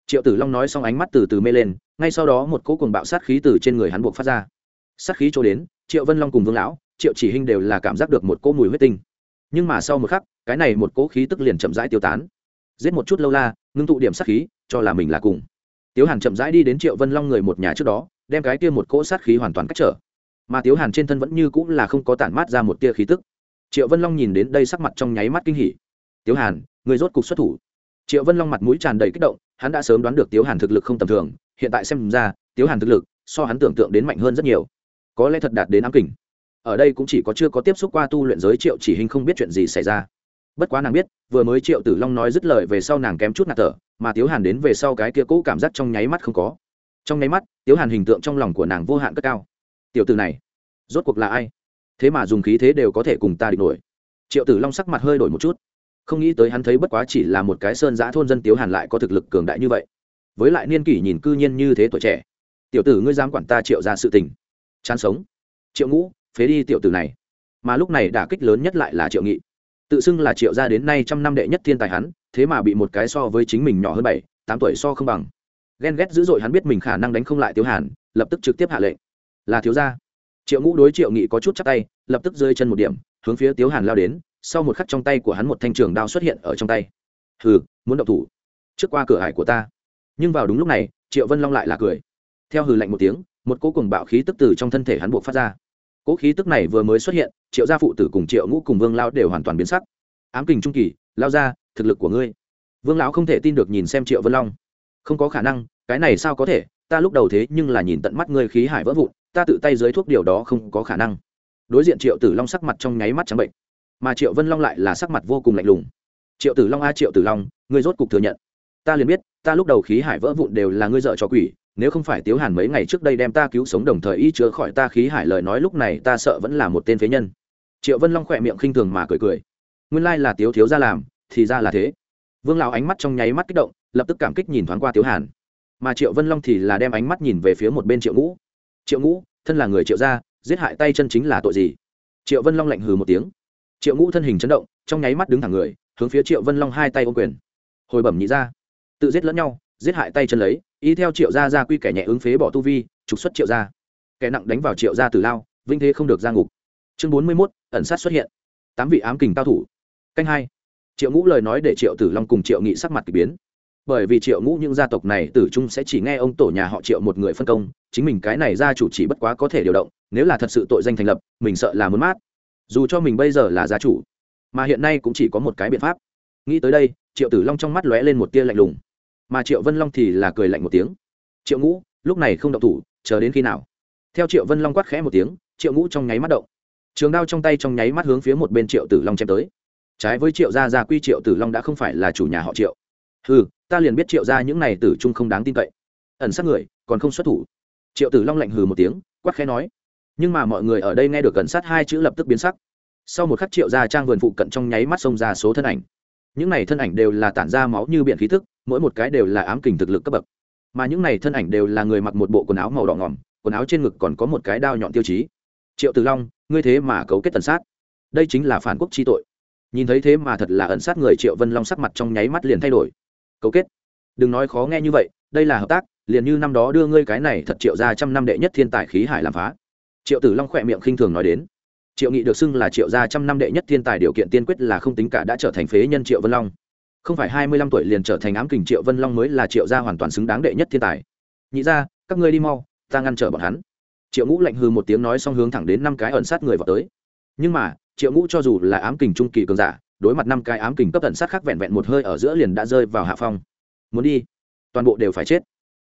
Triệu tử long nói xong ánh mắt từ từ mê lên, ngay sau đó một cỗ cuồng bạo sát khí từ trên người hắn buộc phát ra. Sát khí trôi đến, triệu vân long cùng vương lão, triệu chỉ Hinh đều là cảm giác được một cỗ mùi huyết tinh. Nhưng mà sau một khắc, cái này một cỗ khí tức liền chậm rãi tiêu tán. Giết một chút lâu la, ngưng tụ điểm sát khí, cho là mình là cùng tiếu hàn chậm rãi đi đến triệu vân long người một nhà trước đó, đem cái kia một cỗ sát khí hoàn toàn cách trở. Mà tiếu hàn trên thân vẫn như cũng là không có tản mát ra một tia khí tức. Triệu vân long nhìn đến đây sắc mặt trong nháy mắt kinh hỉ. Tiếu hàn, người rốt cục xuất thủ. Triệu vân long mặt mũi tràn đầy kích động, hắn đã sớm đoán được tiếu hàn thực lực không tầm thường, hiện tại xem ra, tiếu hàn thực lực so hắn tưởng tượng đến mạnh hơn rất nhiều. Có lẽ thật đạt đến ám kình. Ở đây cũng chỉ có chưa có tiếp xúc qua tu luyện giới triệu chỉ hình không biết chuyện gì xảy ra. Bất quá nàng biết, vừa mới triệu tử long nói dứt lời về sau nàng kém chút ngạt thở mà tiếu hàn đến về sau cái kia cũ cảm giác trong nháy mắt không có. Trong nháy mắt, tiếu hàn hình tượng trong lòng của nàng vô hạn cất cao. Tiểu tử này, rốt cuộc là ai? Thế mà dùng khí thế đều có thể cùng ta địch nổi. Triệu tử long sắc mặt hơi đổi một chút. Không nghĩ tới hắn thấy bất quá chỉ là một cái sơn giã thôn dân tiếu hàn lại có thực lực cường đại như vậy. Với lại niên kỷ nhìn cư nhiên như thế tuổi trẻ. Tiểu tử ngươi dám quản ta triệu ra sự tình. Chán sống. Triệu ngũ, phế đi tiểu tử này. Mà lúc này đả kích lớn nhất lại là triệu nghị tự xưng là triệu gia đến nay trăm năm đệ nhất thiên tài hắn, thế mà bị một cái so với chính mình nhỏ hơn bảy, tám tuổi so không bằng. Ghen ghét dữ dội hắn biết mình khả năng đánh không lại tiếu hàn, lập tức trực tiếp hạ lệnh. Là thiếu gia. Triệu ngũ đối triệu nghị có chút chắc tay, lập tức rơi chân một điểm, hướng phía tiếu hàn lao đến, sau một khắc trong tay của hắn một thanh trường đao xuất hiện ở trong tay. Hừ, muốn động thủ. Trước qua cửa hải của ta. Nhưng vào đúng lúc này, triệu vân long lại là cười. Theo hừ lạnh một tiếng, một cỗ cùng bạo khí tức từ trong thân thể hắn buộc phát ra cỗ khí tức này vừa mới xuất hiện, triệu gia phụ tử cùng triệu ngũ cùng vương lao đều hoàn toàn biến sắc. Ám kình trung kỳ, lao ra thực lực của ngươi. Vương lão không thể tin được nhìn xem triệu vân long. Không có khả năng, cái này sao có thể? Ta lúc đầu thế nhưng là nhìn tận mắt ngươi khí hải vỡ vụn, ta tự tay dưới thuốc điều đó không có khả năng. Đối diện triệu tử long sắc mặt trong nháy mắt trắng bệnh, mà triệu vân long lại là sắc mặt vô cùng lạnh lùng. Triệu tử long a, triệu tử long, ngươi rốt cục thừa nhận. Ta liền biết, ta lúc đầu khí hải vỡ vụn đều là ngươi dợ cho quỷ nếu không phải tiếu hàn mấy ngày trước đây đem ta cứu sống đồng thời y chữa khỏi ta khí hải lời nói lúc này ta sợ vẫn là một tên phế nhân. Triệu vân long khỏe miệng khinh thường mà cười cười. Nguyên lai là tiếu thiếu ra làm, thì ra là thế. Vương lão ánh mắt trong nháy mắt kích động, lập tức cảm kích nhìn thoáng qua tiếu hàn. Mà triệu vân long thì là đem ánh mắt nhìn về phía một bên triệu ngũ. Triệu ngũ, thân là người triệu gia, giết hại tay chân chính là tội gì? Triệu vân long lạnh hừ một tiếng. Triệu ngũ thân hình chấn động, trong nháy mắt đứng thẳng người, hướng phía triệu vân long hai tay ô quyền. Hồi bẩm nhị ra tự giết lẫn nhau, giết hại tay chân lấy ý theo triệu gia gia quy kẻ nhẹ ứng phế bỏ tu vi, trục xuất triệu gia. Kẻ nặng đánh vào triệu gia tử lao vinh thế không được ra ngục. Chương bốn mươi mốt, ẩn sát xuất hiện. Tám vị ám kình cao thủ. Canh hai. Triệu ngũ lời nói để triệu tử long cùng triệu nghị sắc mặt k ỳ biến. Bởi vì triệu ngũ những gia tộc này tử trung sẽ chỉ nghe ông tổ nhà họ triệu một người phân công, chính mình cái này gia chủ chỉ bất quá có thể điều động, nếu là thật sự tội danh thành lập, mình sợ là muốn mát. Dù cho mình bây giờ là gia chủ, mà hiện nay cũng chỉ có một cái biện pháp. Nghĩ tới đây, triệu tử long trong mắt lóe lên một tia lạnh lùng mà triệu vân long thì là cười lạnh một tiếng. Triệu ngũ, lúc này không động thủ, chờ đến khi nào? Theo triệu vân long quát khẽ một tiếng, triệu ngũ trong nháy mắt động. Trường đao trong tay trong nháy mắt hướng phía một bên triệu tử long chém tới. Trái với triệu gia gia quy, triệu tử long đã không phải là chủ nhà họ triệu. Ừ ta liền biết triệu gia những này tử trung không đáng tin cậy. Ẩn sát người, còn không xuất thủ. Triệu tử long lạnh hừ một tiếng, quát khẽ nói. Nhưng mà mọi người ở đây nghe được gần sát hai chữ lập tức biến sắc. Sau một khắc triệu gia trang vườn phụ cận trong nháy mắt xông ra số thân ảnh những này thân ảnh đều là tản ra máu như biển khí thức, mỗi một cái đều là ám kình thực lực cấp bậc. Mà những này thân ảnh đều là người mặc một bộ quần áo màu đỏ ngỏm, quần áo trên ngực còn có một cái đao nhọn tiêu chí. Triệu tử long, ngươi thế mà cấu kết tần sát. Đây chính là phản quốc chi tội. Nhìn thấy thế mà thật là ẩn sát người triệu vân long sắc mặt trong nháy mắt liền thay đổi. Cấu kết. Đừng nói khó nghe như vậy, đây là hợp tác, liền như năm đó đưa ngươi cái này thật triệu ra trăm năm đệ nhất thiên tài khí hải làm phá. Triệu tử long khỏe miệng khinh thường nói đến triệu nghị được xưng là triệu gia trăm năm đệ nhất thiên tài điều kiện tiên quyết là không tính cả đã trở thành phế nhân triệu vân long. Không phải hai mươi lăm tuổi liền trở thành ám kình triệu vân long mới là triệu gia hoàn toàn xứng đáng đệ nhất thiên tài. Nhị ra các ngươi đi mau, ta ngăn trở bọn hắn. Triệu ngũ lạnh hư một tiếng nói xong hướng thẳng đến năm cái ẩn sát người vào tới. Nhưng mà, triệu ngũ cho dù là ám kình trung kỳ cường giả, đối mặt năm cái ám kình cấp ẩn sát khác vẹn vẹn một hơi ở giữa liền đã rơi vào hạ phong. Muốn đi, toàn bộ đều phải chết.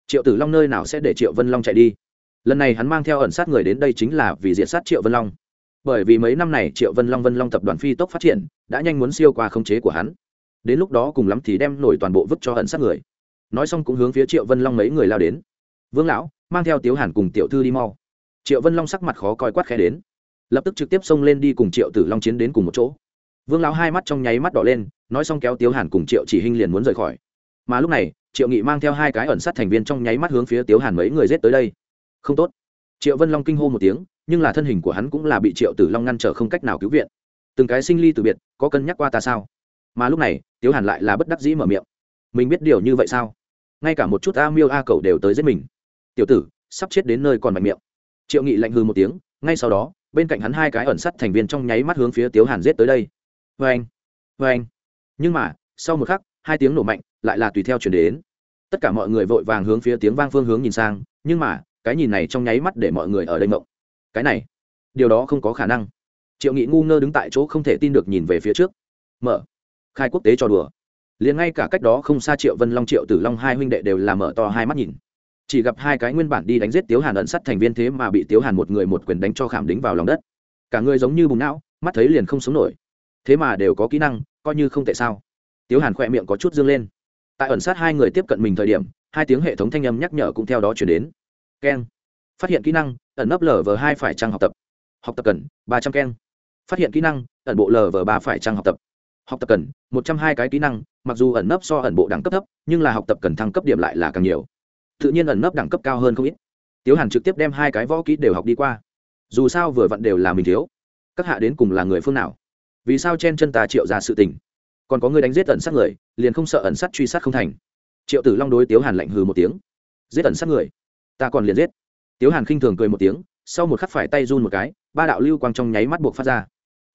Triệu tử long nơi nào sẽ để triệu vân long chạy đi? Lần này hắn mang theo ẩn sát người đến đây chính là vì diệt sát triệu vân long bởi vì mấy năm này triệu vân long vân long tập đoàn phi tốc phát triển, đã nhanh muốn siêu qua khống chế của hắn. Đến lúc đó cùng lắm thì đem nổi toàn bộ vứt cho hận sát người. Nói xong cũng hướng phía triệu vân long mấy người lao đến. Vương lão, mang theo tiếu hàn cùng tiểu thư đi mau. Triệu vân long sắc mặt khó coi quát khẽ đến. Lập tức trực tiếp xông lên đi cùng triệu tử long chiến đến cùng một chỗ. Vương lão hai mắt trong nháy mắt đỏ lên, nói xong kéo tiếu hàn cùng triệu chỉ hinh liền muốn rời khỏi. Mà lúc này, triệu nghị mang theo hai cái ẩn sát thành viên trong nháy mắt hướng phía tiếu hàn mấy người rết tới đây. Không tốt. Triệu vân long kinh hô một tiếng nhưng là thân hình của hắn cũng là bị triệu tử long ngăn trở không cách nào cứu viện từng cái sinh ly từ biệt có cân nhắc qua ta sao mà lúc này tiếu hàn lại là bất đắc dĩ mở miệng mình biết điều như vậy sao ngay cả một chút a miêu a cầu đều tới giết mình tiểu tử sắp chết đến nơi còn mạnh miệng triệu nghị lạnh hư một tiếng ngay sau đó bên cạnh hắn hai cái ẩn sắt thành viên trong nháy mắt hướng phía tiếu hàn giết tới đây vê anh vê anh nhưng mà sau một khắc hai tiếng nổ mạnh lại là tùy theo chuyển đến tất cả mọi người vội vàng hướng phía tiếng vang phương hướng nhìn sang nhưng mà cái nhìn này trong nháy mắt để mọi người ở đây mộng cái này, điều đó không có khả năng. Triệu nghị ngu ngơ đứng tại chỗ không thể tin được nhìn về phía trước. Mở. Khai quốc tế cho đùa. Liền ngay cả cách đó không xa triệu vân long, triệu tử long hai huynh đệ đều làm mở to hai mắt nhìn. Chỉ gặp hai cái nguyên bản đi đánh giết tiếu hàn ẩn sắt thành viên thế mà bị tiếu hàn một người một quyền đánh cho khảm đính vào lòng đất. Cả người giống như bùng não, mắt thấy liền không sống nổi. Thế mà đều có kỹ năng, coi như không tệ sao. Tiếu hàn khỏe miệng có chút dương lên. Tại ẩn sát hai người tiếp cận mình thời điểm, hai tiếng hệ thống thanh âm nhắc nhở cũng theo đó chuyển đến. Keng. Phát hiện kỹ năng ẩn nấp lv hai phải trăng học tập. Học tập cần ba trăm keng. Phát hiện kỹ năng, ẩn bộ lv ba phải trăng học tập. Học tập cần một trăm hai cái kỹ năng, mặc dù ẩn nấp so ẩn bộ đẳng cấp thấp, nhưng là học tập cần thăng cấp điểm lại là càng nhiều. Tự nhiên ẩn nấp đẳng cấp cao hơn không ít. Tiếu hàn trực tiếp đem hai cái võ kỹ đều học đi qua. Dù sao vừa vặn đều là mình thiếu. Các hạ đến cùng là người phương nào? Vì sao chen chân ta triệu ra sự tình? Còn có người đánh giết ẩn sát người, liền không sợ ẩn sát truy sát không thành. Triệu tử long đối tiếu hàn lạnh hừ một tiếng. Giết ẩn sát người? Ta còn liền giết tiếu hàn khinh thường cười một tiếng sau một khắc phải tay run một cái ba đạo lưu quang trong nháy mắt buộc phát ra.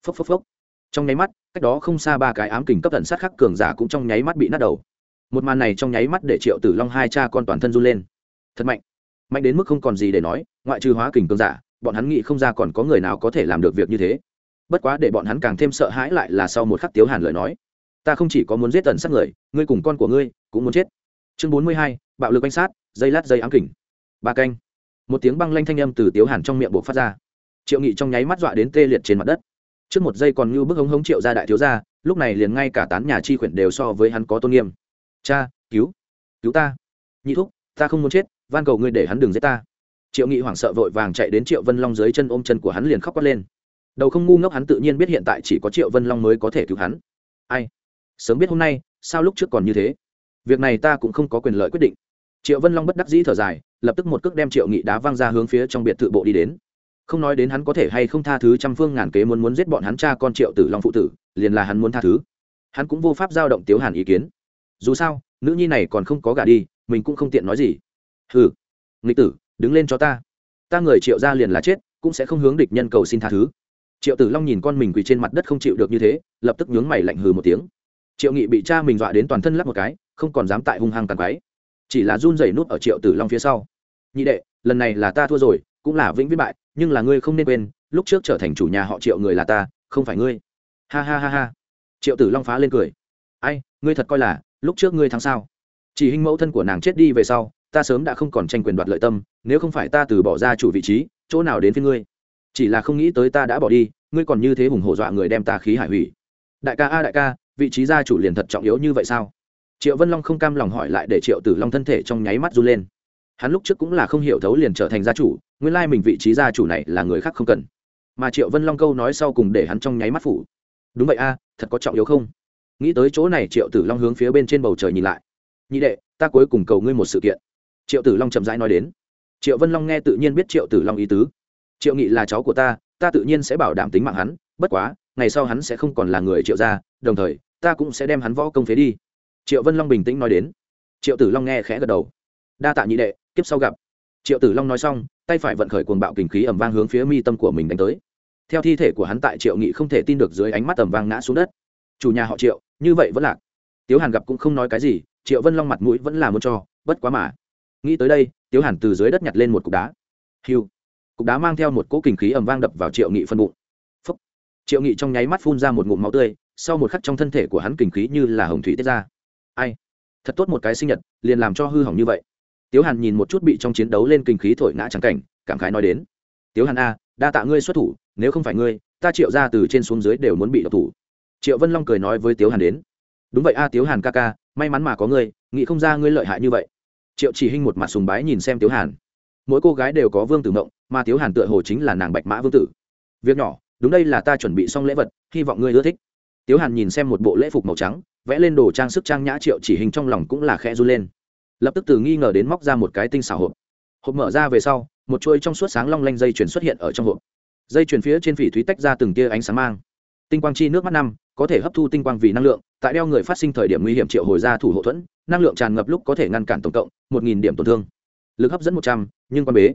Phốc phốc phốc. Trong nháy mắt cách đó không xa ba cái ám kình cấp tận sát khắc cường giả cũng trong nháy mắt bị nát đầu. Một màn này trong nháy mắt để triệu tử long hai cha con toàn thân run lên. Thật mạnh. Mạnh đến mức không còn gì để nói ngoại trừ hóa kình cường giả bọn hắn nghĩ không ra còn có người nào có thể làm được việc như thế. Bất quá để bọn hắn càng thêm sợ hãi lại là sau một khắc tiếu hàn lời nói. Ta không chỉ có muốn giết tần sát người ngươi cùng con của ngươi cũng muốn chết. Chương bốn mươi hai bạo lực bánh sát dây lát dây ám kình, ba canh một tiếng băng lanh thanh âm từ tiếu hàn trong miệng buộc phát ra. Triệu nghị trong nháy mắt dọa đến tê liệt trên mặt đất. Trước một giây còn như bức hống hống triệu ra đại thiếu ra lúc này liền ngay cả tán nhà chi khuyển đều so với hắn có tôn nghiêm. Cha, cứu cứu ta. Nhị thúc, ta không muốn chết, van cầu ngươi để hắn đừng giết ta. Triệu nghị hoảng sợ vội vàng chạy đến triệu vân long dưới chân ôm chân của hắn liền khóc quát lên. Đầu không ngu ngốc hắn tự nhiên biết hiện tại chỉ có triệu vân long mới có thể cứu hắn. Ai? Sớm biết hôm nay, sao lúc trước còn như thế? Việc này ta cũng không có quyền lợi quyết định triệu vân long bất đắc dĩ thở dài, lập tức một cước đem triệu nghị đá văng ra hướng phía trong biệt thự bộ đi đến. Không nói đến hắn có thể hay không tha thứ trăm phương ngàn kế muốn muốn giết bọn hắn cha con triệu tử long phụ tử, liền là hắn muốn tha thứ. Hắn cũng vô pháp giao động tiếu hàn ý kiến. Dù sao, nữ nhi này còn không có gả đi, mình cũng không tiện nói gì. Hừ nghịch tử, đứng lên cho ta. Ta người triệu ra liền là chết, cũng sẽ không hướng địch nhân cầu xin tha thứ. Triệu tử long nhìn con mình quỳ trên mặt đất không chịu được như thế, lập tức nhướng mày lạnh hừ một tiếng. Triệu nghị bị cha mình dọa đến toàn thân lắc một cái, không còn dám tại hung hăng tàn quái chỉ là run rẩy nút ở triệu tử long phía sau. Nhị đệ, lần này là ta thua rồi, cũng là vĩnh viễn bại, nhưng là ngươi không nên quên, lúc trước trở thành chủ nhà họ triệu người là ta, không phải ngươi. Ha ha ha ha. Triệu tử long phá lên cười. Ai, ngươi thật coi là, lúc trước ngươi thắng sao? Chỉ hình mẫu thân của nàng chết đi về sau, ta sớm đã không còn tranh quyền đoạt lợi tâm, nếu không phải ta từ bỏ ra chủ vị trí, chỗ nào đến với ngươi? Chỉ là không nghĩ tới ta đã bỏ đi, ngươi còn như thế hùng hổ dọa người đem ta khí hải hủy. Đại ca a đại ca, vị trí gia chủ liền thật trọng yếu như vậy sao? Triệu vân long không cam lòng hỏi lại để triệu tử long thân thể trong nháy mắt run lên. Hắn lúc trước cũng là không hiểu thấu liền trở thành gia chủ, nguyên lai mình vị trí gia chủ này là người khác không cần. Mà triệu vân long câu nói sau cùng để hắn trong nháy mắt phủ. Đúng vậy a, thật có trọng yếu không? Nghĩ tới chỗ này triệu tử long hướng phía bên trên bầu trời nhìn lại. Nhị đệ, ta cuối cùng cầu ngươi một sự kiện. Triệu tử long chậm rãi nói đến. Triệu vân long nghe tự nhiên biết triệu tử long ý tứ. Triệu nghị là cháu của ta ta tự nhiên sẽ bảo đảm tính mạng hắn, bất quá, ngày sau hắn sẽ không còn là người triệu gia, đồng thời, ta cũng sẽ đem hắn võ công phế đi triệu vân long bình tĩnh nói đến. Triệu tử long nghe khẽ gật đầu. Đa tạ nhị đệ, kiếp sau gặp. Triệu tử long nói xong, tay phải vận khởi cuồng bạo kình khí ẩm vang hướng phía mi tâm của mình đánh tới. Theo thi thể của hắn tại triệu nghị không thể tin được dưới ánh mắt ẩm vang ngã xuống đất. Chủ nhà họ triệu, như vậy vẫn lạc. Tiếu hàn gặp cũng không nói cái gì, triệu vân long mặt mũi vẫn là muốn cho, bất quá mà. Nghĩ tới đây, tiếu hàn từ dưới đất nhặt lên một cục đá. Hiu. Cục đá mang theo một cỗ kình khí ẩm vang đập vào triệu nghị phân bụng. Phúc. triệu nghị trong nháy mắt phun ra một ngụm máu tươi, sau một khắc trong thân thể của hắn kình khí như là hồng thủy tiết ra ai? Thật tốt một cái sinh nhật, liền làm cho hư hỏng như vậy. Tiếu hàn nhìn một chút bị trong chiến đấu lên kinh khí thổi ngã trắng cảnh, cảm khái nói đến. Tiếu hàn a, đa tạ ngươi xuất thủ, nếu không phải ngươi, ta triệu ra từ trên xuống dưới đều muốn bị độc thủ. Triệu vân long cười nói với tiếu hàn đến. Đúng vậy a, tiếu hàn ca ca, may mắn mà có ngươi, nghĩ không ra ngươi lợi hại như vậy. Triệu chỉ hinh một mặt sùng bái nhìn xem tiếu hàn. Mỗi cô gái đều có vương tử mộng, mà tiếu hàn tựa hồ chính là nàng bạch mã vương tử. Việc nhỏ, đúng đây là ta chuẩn bị xong lễ vật, hy vọng ngươi ưa thích. Tiếu hàn nhìn xem một bộ lễ phục màu trắng vẽ lên đồ trang sức trang nhã triệu chỉ hình trong lòng cũng là khẽ run lên. Lập tức từ nghi ngờ đến móc ra một cái tinh xảo hộp. Hộp mở ra về sau, một chuôi trong suốt sáng long lanh dây chuyền xuất hiện ở trong hộp. Dây chuyền phía trên phỉ thúy tách ra từng tia ánh sáng mang. Tinh quang chi nước mắt năm, có thể hấp thu tinh quang vì năng lượng, tại đeo người phát sinh thời điểm nguy hiểm triệu hồi ra thủ hộ thuẫn, năng lượng tràn ngập lúc có thể ngăn cản tổng cộng một nghìn điểm tổn thương. Lực hấp dẫn một trăm, nhưng quan bế.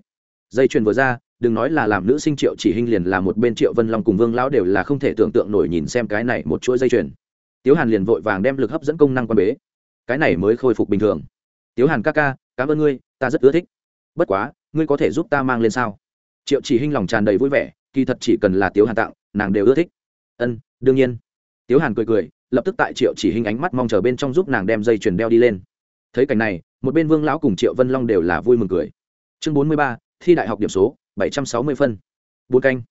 Dây chuyền vừa ra, đừng nói là làm nữ sinh triệu chỉ hình liền là một bên triệu vân long cùng vương lão đều là không thể tưởng tượng nổi nhìn xem cái này một chuỗi dây chuyền tiếu hàn liền vội vàng đem lực hấp dẫn công năng quan bế. Cái này mới khôi phục bình thường. Tiếu hàn ca ca, cảm ơn ngươi, ta rất ưa thích. Bất quá, ngươi có thể giúp ta mang lên sao? Triệu chỉ hinh lòng tràn đầy vui vẻ, kỳ thật chỉ cần là tiếu hàn tặng, nàng đều ưa thích. Ân, đương nhiên. Tiếu hàn cười cười, lập tức tại triệu chỉ hinh ánh mắt mong chờ bên trong giúp nàng đem dây chuyền đeo đi lên. Thấy cảnh này, một bên vương lão cùng triệu vân long đều là vui mừng cười. Chương bốn mươi ba, thi đại học điểm số, bảy trăm sáu mươi phân. Bốn canh.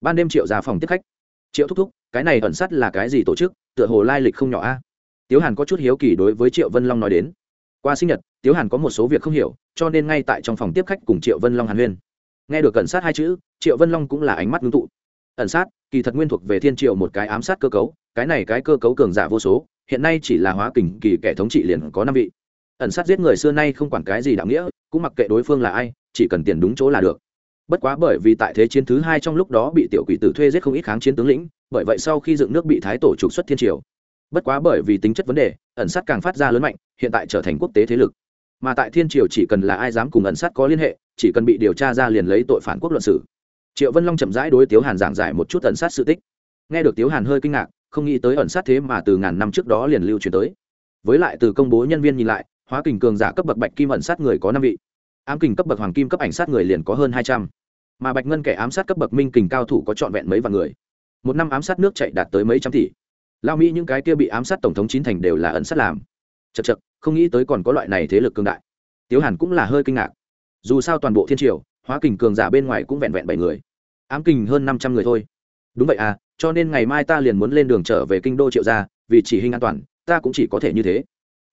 Ban đêm triệu ra phòng tiếp khách. Triệu thúc thúc, cái này ẩn sắt là cái gì tổ chức? Tựa hồ lai lịch không nhỏ a. Tiếu hàn có chút hiếu kỳ đối với triệu vân long nói đến. Qua sinh nhật, tiếu hàn có một số việc không hiểu, cho nên ngay tại trong phòng tiếp khách cùng triệu vân long hàn huyên. Nghe được cẩn sát hai chữ, triệu vân long cũng là ánh mắt ngưng tụ. Ẩn sát, kỳ thật nguyên thuộc về thiên triệu một cái ám sát cơ cấu, cái này cái cơ cấu cường giả vô số, hiện nay chỉ là hóa kình kỳ kẻ thống trị liền có năm vị. Ẩn sát giết người xưa nay không quản cái gì đạo nghĩa, cũng mặc kệ đối phương là ai, chỉ cần tiền đúng chỗ là được. Bất quá bởi vì tại thế chiến thứ hai trong lúc đó bị tiểu quỷ tử thuê giết không ít kháng chiến tướng lĩnh bởi vậy sau khi dựng nước bị thái tổ trục xuất thiên triều, bất quá bởi vì tính chất vấn đề, ẩn sát càng phát ra lớn mạnh, hiện tại trở thành quốc tế thế lực. Mà tại thiên triều chỉ cần là ai dám cùng ẩn sát có liên hệ, chỉ cần bị điều tra ra liền lấy tội phản quốc luận sử triệu vân long chậm rãi đối tiếu hàn giảng giải một chút ẩn sát sự tích. Nghe được tiếu hàn hơi kinh ngạc, không nghĩ tới ẩn sát thế mà từ ngàn năm trước đó liền lưu truyền tới. Với lại từ công bố nhân viên nhìn lại, hóa kình cường giả cấp bậc bạch kim ẩn sát người có năm vị. Ám kình cấp bậc hoàng kim cấp ảnh sát người liền có hơn hai trăm. Mà bạch ngân kẻ ám sát cấp bậc minh kình cao thủ có trọn vẹn mấy vạn người một năm ám sát nước chạy đạt tới mấy trăm tỷ. Lao mỹ những cái kia bị ám sát tổng thống chín thành đều là ẩn sát làm. Chật chật không nghĩ tới còn có loại này thế lực cương đại. Tiếu hàn cũng là hơi kinh ngạc. Dù sao toàn bộ thiên triều, hóa kình cường giả bên ngoài cũng vẹn vẹn bảy người. Ám kình hơn năm trăm người thôi. Đúng vậy à cho nên ngày mai ta liền muốn lên đường trở về kinh đô triệu gia, vì chỉ hình an toàn, ta cũng chỉ có thể như thế.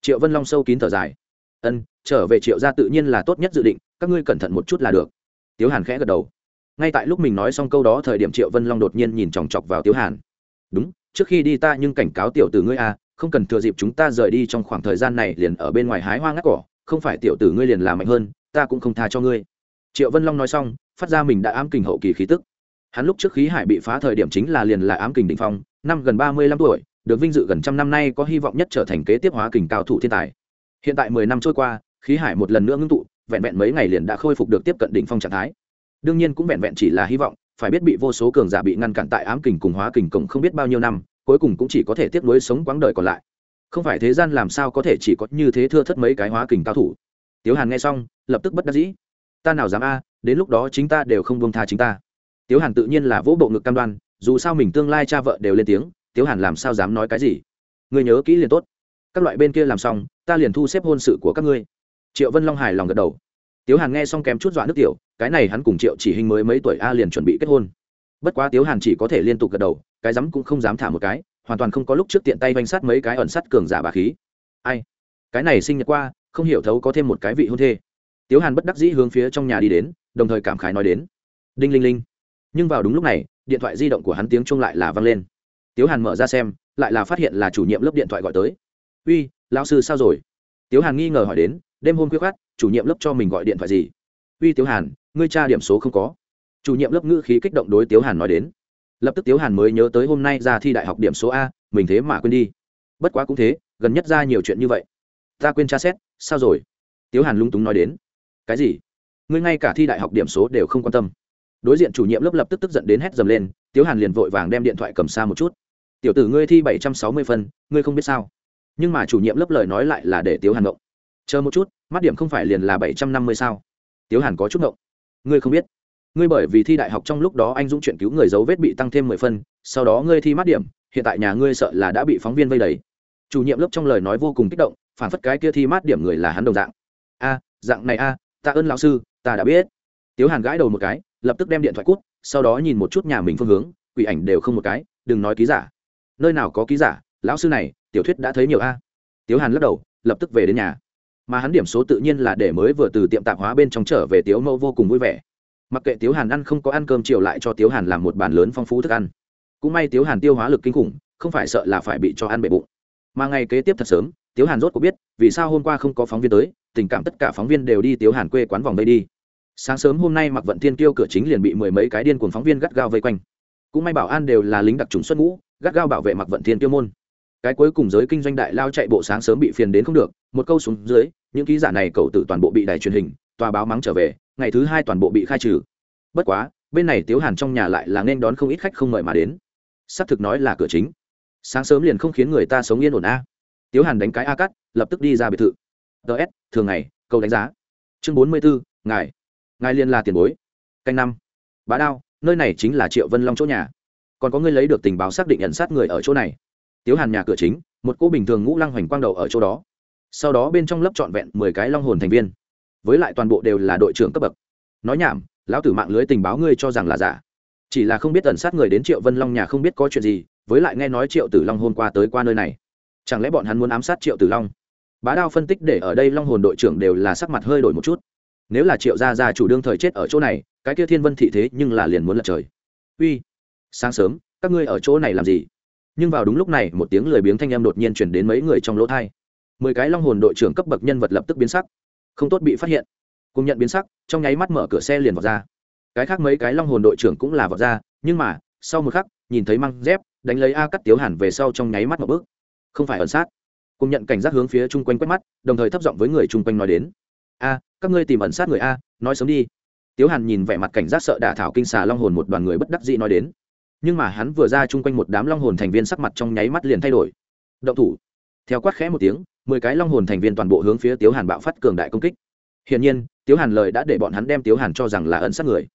Triệu vân long sâu kín thở dài. Ân, trở về triệu gia tự nhiên là tốt nhất dự định, các ngươi cẩn thận một chút là được. Tiếu hàn khẽ gật đầu ngay tại lúc mình nói xong câu đó, thời điểm triệu vân long đột nhiên nhìn chòng chọc vào tiếu hàn. Đúng, trước khi đi ta nhưng cảnh cáo tiểu tử ngươi a không cần thừa dịp chúng ta rời đi trong khoảng thời gian này liền ở bên ngoài hái hoa ngắt cỏ, không phải tiểu tử ngươi liền làm mạnh hơn, ta cũng không tha cho ngươi. Triệu vân long nói xong, phát ra mình đã ám kình hậu kỳ khí tức. Hắn lúc trước khí hải bị phá thời điểm chính là liền là ám kình định phong, năm gần ba mươi lăm tuổi, được vinh dự gần trăm năm nay có hy vọng nhất trở thành kế tiếp hóa kình cao thủ thiên tài. Hiện tại mười năm trôi qua, khí hải một lần nữa ngưng tụ, vẹn vẹn mấy ngày liền đã khôi phục được tiếp cận đỉnh phong trạng thái đương nhiên cũng vẹn vẹn chỉ là hy vọng, phải biết bị vô số cường giả bị ngăn cản tại ám kình cùng hóa kình cộng không biết bao nhiêu năm, cuối cùng cũng chỉ có thể tiếp nối sống quãng đời còn lại. Không phải thế gian làm sao có thể chỉ có như thế thưa thất mấy cái hóa kình cao thủ. Tiếu hàn nghe xong, lập tức bất đắc dĩ. Ta nào dám a, đến lúc đó chính ta đều không buông tha chính ta. Tiếu hàn tự nhiên là vỗ bộ ngực cam đoan, dù sao mình tương lai cha vợ đều lên tiếng, tiếu hàn làm sao dám nói cái gì? Người nhớ kỹ liền tốt. Các loại bên kia làm xong, ta liền thu xếp hôn sự của các ngươi. Triệu vân long hài lòng gật đầu. Tiếu hàn nghe xong kém chút dọa nước tiểu cái này hắn cùng triệu chỉ hình mới mấy tuổi a liền chuẩn bị kết hôn. Bất quá tiếu hàn chỉ có thể liên tục gật đầu, cái rắm cũng không dám thả một cái, hoàn toàn không có lúc trước tiện tay vanh sát mấy cái ẩn sắt cường giả bà khí. Ai? Cái này sinh nhật qua, không hiểu thấu có thêm một cái vị hôn thê. Tiếu hàn bất đắc dĩ hướng phía trong nhà đi đến, đồng thời cảm khái nói đến. Đinh linh linh. Nhưng vào đúng lúc này, điện thoại di động của hắn tiếng chung lại là vang lên. Tiếu hàn mở ra xem, lại là phát hiện là chủ nhiệm lớp điện thoại gọi tới. Uy, lão sư sao rồi? Tiếu hàn nghi ngờ hỏi đến, đêm hôm khuya khát chủ nhiệm lớp cho mình gọi điện thoại gì? Uy, tiếu hàn ngươi tra điểm số không có. Chủ nhiệm lớp ngữ khí kích động đối tiếu hàn nói đến. Lập tức tiếu hàn mới nhớ tới hôm nay ra thi đại học điểm số a, mình thế mà quên đi. Bất quá cũng thế, gần nhất ra nhiều chuyện như vậy. Ta quên tra xét, sao rồi? Tiếu hàn lung túng nói đến. Cái gì? Ngươi ngay cả thi đại học điểm số đều không quan tâm. Đối diện chủ nhiệm lớp lập tức tức giận đến hét dầm lên, tiếu hàn liền vội vàng đem điện thoại cầm xa một chút. Tiểu tử ngươi thi bảy trăm sáu mươi phân, ngươi không biết sao. Nhưng mà chủ nhiệm lớp lời nói lại là để tiếu hàn động. Chờ một chút, mắt điểm không phải liền là bảy trăm năm mươi sao? Tiếu hàn có chút động ngươi không biết. Ngươi bởi vì thi đại học trong lúc đó anh dũng chuyện cứu người dấu vết bị tăng thêm mười phân, sau đó ngươi thi mát điểm, hiện tại nhà ngươi sợ là đã bị phóng viên vây đầy. Chủ nhiệm lớp trong lời nói vô cùng kích động, phản phất cái kia thi mát điểm người là hắn đồng dạng. A, dạng này a, ta ơn lão sư, ta đã biết. Tiếu hàn gãi đầu một cái, lập tức đem điện thoại cút, sau đó nhìn một chút nhà mình phương hướng, quỷ ảnh đều không một cái, đừng nói ký giả. Nơi nào có ký giả, lão sư này, tiểu thuyết đã thấy nhiều a. Tiếu hàn lắc đầu, lập tức về đến nhà mà hắn điểm số tự nhiên là để mới vừa từ tiệm tạp hóa bên trong trở về tiếu mẫu vô cùng vui vẻ. Mặc kệ tiếu hàn ăn không có ăn cơm chiều lại cho tiếu hàn làm một bàn lớn phong phú thức ăn. Cũng may tiếu hàn tiêu hóa lực kinh khủng, không phải sợ là phải bị cho ăn bệ bụng. Mà ngày kế tiếp thật sớm, tiếu hàn rốt có biết, vì sao hôm qua không có phóng viên tới, tình cảm tất cả phóng viên đều đi tiếu hàn quê quán vòng đây đi. Sáng sớm hôm nay mặc vận thiên tiêu cửa chính liền bị mười mấy cái điên cuồng phóng viên gắt gao vây quanh. Cũng may bảo an đều là lính đặc trùng xuất ngũ, gắt gao bảo vệ mặc vận thiên tiêu môn. Cái cuối cùng giới kinh doanh đại lao chạy bộ sáng sớm bị phiền đến không được một câu xuống dưới, những ký giả này cầu tự toàn bộ bị đài truyền hình, tòa báo mắng trở về, ngày thứ hai toàn bộ bị khai trừ. Bất quá, bên này tiếu hàn trong nhà lại là nên đón không ít khách không mời mà đến. Xác thực nói là cửa chính. Sáng sớm liền không khiến người ta sống yên ổn a. Tiếu hàn đánh cái a cắt lập tức đi ra biệt thự. Ts thường ngày câu đánh giá. Chương bốn mươi bốn, ngài. Ngài liên là tiền bối. Canh năm. Bá đao, nơi này chính là triệu vân long chỗ nhà. Còn có người lấy được tình báo xác định nhận sát người ở chỗ này. Tiếu hàn nhà cửa chính, một cô bình thường ngũ lăng hoành quang đầu ở chỗ đó sau đó bên trong lớp trọn vẹn mười cái long hồn thành viên. Với lại toàn bộ đều là đội trưởng cấp bậc. Nói nhảm, lão tử mạng lưới tình báo ngươi cho rằng là giả. Chỉ là không biết ẩn sát người đến triệu vân long nhà không biết có chuyện gì, với lại nghe nói triệu tử long hôm qua tới qua nơi này. Chẳng lẽ bọn hắn muốn ám sát triệu tử long? Bá đao phân tích để ở đây long hồn đội trưởng đều là sắc mặt hơi đổi một chút. Nếu là triệu gia gia chủ đương thời chết ở chỗ này, cái kia thiên vân thị thế nhưng là liền muốn lật trời. Uy, sáng sớm, các ngươi ở chỗ này làm gì? Nhưng vào đúng lúc này, một tiếng lười biếng thanh em đột nhiên chuyển đến mấy người trong lỗ thai mười cái long hồn đội trưởng cấp bậc nhân vật lập tức biến sắc. Không tốt bị phát hiện. Cùng nhận biến sắc, trong nháy mắt mở cửa xe liền vào ra. Cái khác mấy cái long hồn đội trưởng cũng là vào ra, nhưng mà, sau một khắc, nhìn thấy măng dép, đánh lấy a cắt tiếu hẳn về sau trong nháy mắt một bước. Không phải ẩn sát. Cùng nhận cảnh giác hướng phía chung quanh quét mắt, đồng thời thấp giọng với người chung quanh nói đến. A, các ngươi tìm ẩn sát người a, nói sớm đi. Tiếu hàn nhìn vẻ mặt cảnh giác sợ đả thảo kinh xà long hồn một đoàn người bất đắc dĩ nói đến. Nhưng mà hắn vừa ra chung quanh một đám long hồn thành viên sắc mặt trong nháy mắt liền thay đổi. Động thủ. Theo quát khẽ một tiếng mười cái long hồn thành viên toàn bộ hướng phía tiếu hàn bạo phát cường đại công kích. Hiển nhiên, tiếu hàn lời đã để bọn hắn đem tiếu hàn cho rằng là ẩn sát người.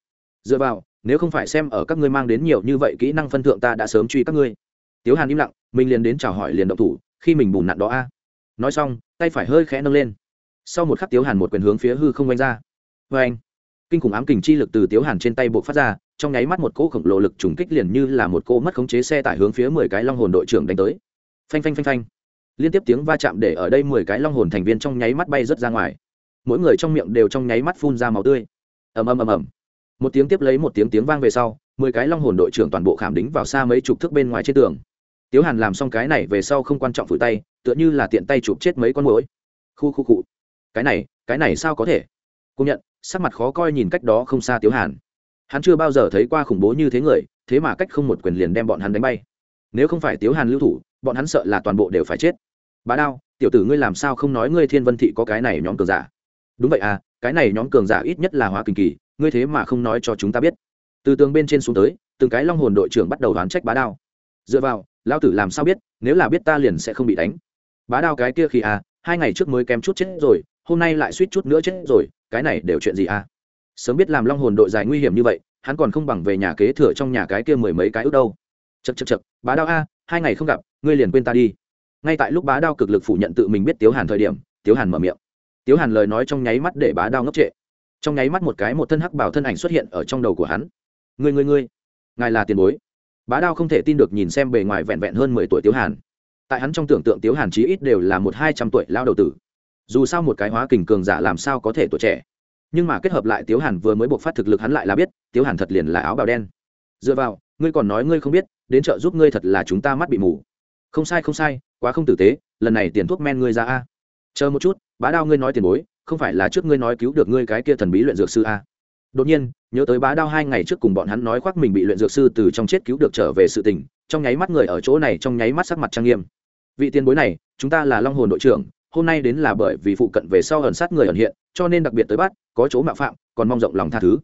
Dựa vào, nếu không phải xem ở các ngươi mang đến nhiều như vậy kỹ năng phân thượng ta đã sớm truy các ngươi. Tiếu hàn im lặng, mình liền đến chào hỏi liền động thủ, khi mình bùn nặn đó a. Nói xong, tay phải hơi khẽ nâng lên. Sau một khắc tiếu hàn một quyền hướng phía hư không oanh ra. Vê anh, kinh khủng ám kình chi lực từ tiếu hàn trên tay buộc phát ra, trong nháy mắt một cỗ khổng lồ lực trùng kích liền như là một cỗ mất khống chế xe tải hướng phía mười cái long hồn đội trưởng đánh tới. Phanh phanh phanh phanh liên tiếp tiếng va chạm để ở đây mười cái long hồn thành viên trong nháy mắt bay rớt ra ngoài. Mỗi người trong miệng đều trong nháy mắt phun ra màu tươi. Ầm ầm ầm ầm. Một tiếng tiếp lấy một tiếng tiếng vang về sau, mười cái long hồn đội trưởng toàn bộ khảm đính vào xa mấy chục thước bên ngoài trên tường. Tiếu hàn làm xong cái này về sau không quan trọng phủi tay, tựa như là tiện tay chụp chết mấy con mũi khu khu cụ cái này cái này sao có thể? Công nhận, sắc mặt khó coi nhìn cách đó không xa tiếu hàn. Hắn chưa bao giờ thấy qua khủng bố như thế người, thế mà cách không một quyền liền đem bọn hắn đánh bay. Nếu không phải tiếu hàn lưu thủ bọn hắn sợ là toàn bộ đều phải chết. Bá đao, tiểu tử ngươi làm sao không nói ngươi thiên vân thị có cái này nhóm cường giả? Đúng vậy à cái này nhóm cường giả ít nhất là hóa kinh kỳ, ngươi thế mà không nói cho chúng ta biết. Từ tường bên trên xuống tới, từng cái long hồn đội trưởng bắt đầu đoán trách bá đao. Dựa vào lao tử làm sao biết, nếu là biết ta liền sẽ không bị đánh. Bá đao cái kia khi à hai ngày trước mới kém chút chết rồi, hôm nay lại suýt chút nữa chết rồi, cái này đều chuyện gì à? Sớm biết làm long hồn đội dài nguy hiểm như vậy, hắn còn không bằng về nhà kế thừa trong nhà cái kia mười mấy cái ước đâu. Chật chật chật bá đao a hai ngày không gặp, ngươi liền quên ta đi. Ngay tại lúc bá đao cực lực phủ nhận tự mình biết tiếu hàn thời điểm, tiếu hàn mở miệng. Tiếu hàn lời nói trong nháy mắt để bá đao ngốc trệ. Trong nháy mắt một cái một thân hắc bảo thân ảnh xuất hiện ở trong đầu của hắn. Người người người ngài là tiền bối. Bá đao không thể tin được nhìn xem bề ngoài vẹn vẹn hơn mười tuổi tiếu hàn. Tại hắn trong tưởng tượng tiếu hàn chí ít đều là một hai trăm tuổi lao đầu tử. Dù sao một cái hóa kình cường giả làm sao có thể tuổi trẻ. Nhưng mà kết hợp lại tiếu hàn vừa mới buộc phát thực lực hắn lại là biết, tiếu hàn thật liền là áo bào đen. Dựa vào ngươi còn nói ngươi không biết, đến chợ giúp ngươi thật là chúng ta mắt bị mù. Không sai không sai, quá không tử tế, lần này tiền thuốc men ngươi ra a. Chờ một chút, bá đao ngươi nói tiền bối, không phải là trước ngươi nói cứu được ngươi cái kia thần bí luyện dược sư a. Đột nhiên, nhớ tới bá đao hai ngày trước cùng bọn hắn nói khoác mình bị luyện dược sư từ trong chết cứu được trở về sự tình, trong nháy mắt người ở chỗ này, trong nháy mắt sắc mặt trang nghiêm. Vị tiền bối này, chúng ta là long hồn đội trưởng, hôm nay đến là bởi vì phụ cận về sau ẩn sát người ẩn hiện, cho nên đặc biệt tới bắt, có chỗ mạo phạm, còn mong rộng lòng tha thứ.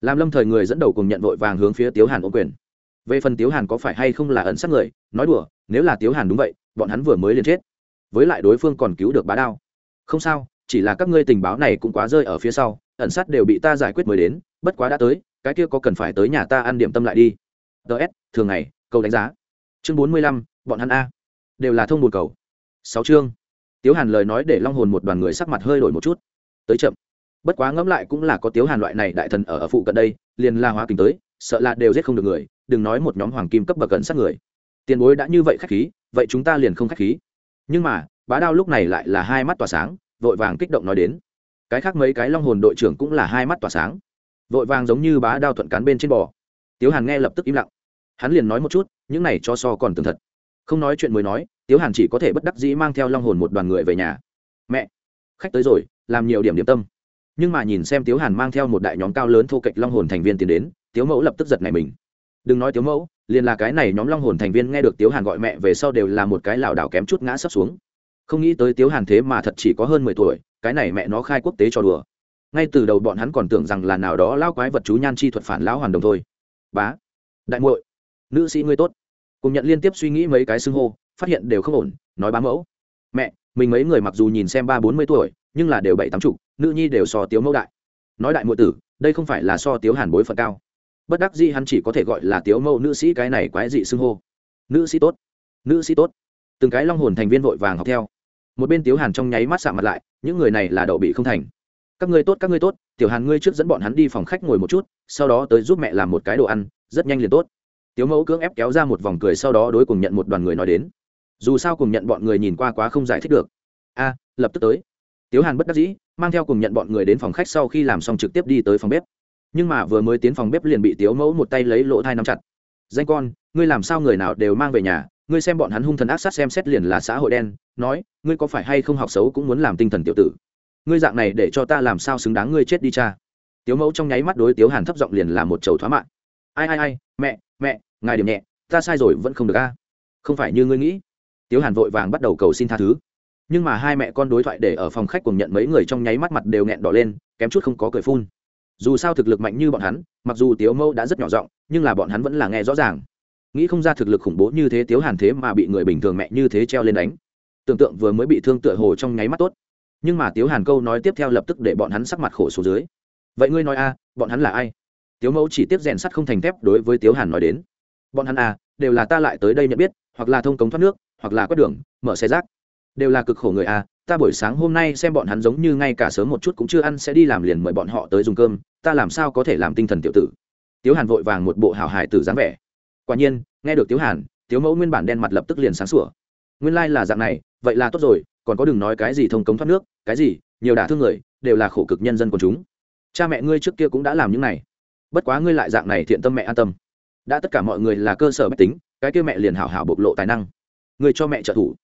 Làm lâm thời người dẫn đầu cùng nhận vội vàng hướng phía tiếu hàn ô quyền về phần tiếu hàn có phải hay không là ẩn sát người nói đùa nếu là tiếu hàn đúng vậy bọn hắn vừa mới liền chết. Với lại đối phương còn cứu được bá đao. Không sao chỉ là các ngươi tình báo này cũng quá rơi ở phía sau ẩn sát đều bị ta giải quyết mới đến bất quá đã tới cái kia có cần phải tới nhà ta ăn điểm tâm lại đi. Ts thường ngày câu đánh giá. Chương bốn mươi lăm bọn hắn a. Đều là thông bồn cầu. Sáu chương. Tiếu hàn lời nói để long hồn một đoàn người sắc mặt hơi đổi một chút. Tới chậm. Bất quá ngẫm lại cũng là có tiếu hàn loại này đại thần ở, ở phụ cận đây liền la hóa kính tới sợ là đều giết không được người đừng nói một nhóm hoàng kim cấp bậc cận sát người. Tiền bối đã như vậy khách khí, vậy chúng ta liền không khách khí. Nhưng mà, bá đao lúc này lại là hai mắt tỏa sáng, vội vàng kích động nói đến. Cái khác mấy cái long hồn đội trưởng cũng là hai mắt tỏa sáng. Vội vàng giống như bá đao thuận cán bên trên bò. Tiếu hàn nghe lập tức im lặng. Hắn liền nói một chút, những này cho so còn tường thật. Không nói chuyện mới nói, tiếu hàn chỉ có thể bất đắc dĩ mang theo long hồn một đoàn người về nhà. Mẹ, khách tới rồi, làm nhiều điểm điểm tâm. Nhưng mà nhìn xem tiếu hàn mang theo một đại nhóm cao lớn thô kệch long hồn thành viên tiến đến, tiếu mẫu lập tức giật này mình đừng nói tiếu mẫu, liền là cái này nhóm long hồn thành viên nghe được tiếu hàn gọi mẹ về sau đều là một cái lảo đảo kém chút ngã sấp xuống. Không nghĩ tới tiếu hàn thế mà thật chỉ có hơn mười tuổi, cái này mẹ nó khai quốc tế cho đùa. Ngay từ đầu bọn hắn còn tưởng rằng là nào đó lao quái vật chú nhan chi thuật phản lão hoàn đồng thôi. Bá, đại muội, nữ sĩ ngươi tốt. Cùng nhận liên tiếp suy nghĩ mấy cái xưng hô, phát hiện đều không ổn, nói bá mẫu. Mẹ, mình mấy người mặc dù nhìn xem ba bốn mươi tuổi, nhưng là đều bảy tám chục, nữ nhi đều so tiếu mẫu đại. Nói đại muội tử, đây không phải là so tiếu hàn bối phận cao bất đắc dĩ hắn chỉ có thể gọi là tiếu mẫu nữ sĩ cái này quái dị xưng hô. Nữ sĩ tốt, nữ sĩ tốt. Từng cái long hồn thành viên vội vàng học theo. Một bên tiếu hàn trong nháy mắt xạ mặt lại, những người này là đậu bị không thành. Các ngươi tốt, các ngươi tốt, tiểu hàn ngươi trước dẫn bọn hắn đi phòng khách ngồi một chút, sau đó tới giúp mẹ làm một cái đồ ăn, rất nhanh liền tốt. Tiếu mẫu cưỡng ép kéo ra một vòng cười sau đó đối cùng nhận một đoàn người nói đến. Dù sao cùng nhận bọn người nhìn qua quá không giải thích được. A, lập tức tới. Tiếu hàn bất đắc dĩ, mang theo cùng nhận bọn người đến phòng khách sau khi làm xong trực tiếp đi tới phòng bếp nhưng mà vừa mới tiến phòng bếp liền bị tiếu mẫu một tay lấy lỗ thai nắm chặt. Danh con, ngươi làm sao người nào đều mang về nhà, ngươi xem bọn hắn hung thần ác sát xem xét liền là xã hội đen, nói, ngươi có phải hay không học xấu cũng muốn làm tinh thần tiểu tử? Ngươi dạng này để cho ta làm sao xứng đáng ngươi chết đi cha? Tiếu mẫu trong nháy mắt đối tiếu hàn thấp giọng liền là một chầu thoá mạng ai ai ai, mẹ mẹ, ngài điểm nhẹ, ta sai rồi vẫn không được a. Không phải như ngươi nghĩ. Tiếu hàn vội vàng bắt đầu cầu xin tha thứ. Nhưng mà hai mẹ con đối thoại để ở phòng khách cùng nhận mấy người trong nháy mắt mặt đều nghẹn đỏ lên, kém chút không có cười phun dù sao thực lực mạnh như bọn hắn, mặc dù tiếu mẫu đã rất nhỏ giọng, nhưng là bọn hắn vẫn là nghe rõ ràng. Nghĩ không ra thực lực khủng bố như thế tiếu hàn thế mà bị người bình thường mẹ như thế treo lên đánh. Tưởng tượng vừa mới bị thương tựa hồ trong nháy mắt tốt. Nhưng mà tiếu hàn câu nói tiếp theo lập tức để bọn hắn sắc mặt khổ xuống dưới. Vậy ngươi nói a, bọn hắn là ai? Tiếu mẫu chỉ tiếp rèn sắt không thành thép đối với tiếu hàn nói đến. Bọn hắn a, đều là ta lại tới đây nhận biết, hoặc là thông cống thoát nước, hoặc là quét đường, mở xe rác. Đều là cực khổ người a ta buổi sáng hôm nay xem bọn hắn giống như ngay cả sớm một chút cũng chưa ăn sẽ đi làm liền mời bọn họ tới dùng cơm, ta làm sao có thể làm tinh thần tiểu tử? Tiếu hàn vội vàng một bộ hào hải tử dáng vẻ. Quả nhiên, nghe được tiếu hàn, tiếu mẫu nguyên bản đen mặt lập tức liền sáng sủa. Nguyên lai、like、là dạng này, vậy là tốt rồi, còn có đừng nói cái gì thông cống thoát nước, cái gì, nhiều đả thương người, đều là khổ cực nhân dân của chúng. Cha mẹ ngươi trước kia cũng đã làm những này. Bất quá ngươi lại dạng này thiện tâm mẹ an tâm. Đã tất cả mọi người là cơ sở bách tính, cái kia mẹ liền hảo hảo bộc lộ tài năng. Ngươi cho mẹ trợ thủ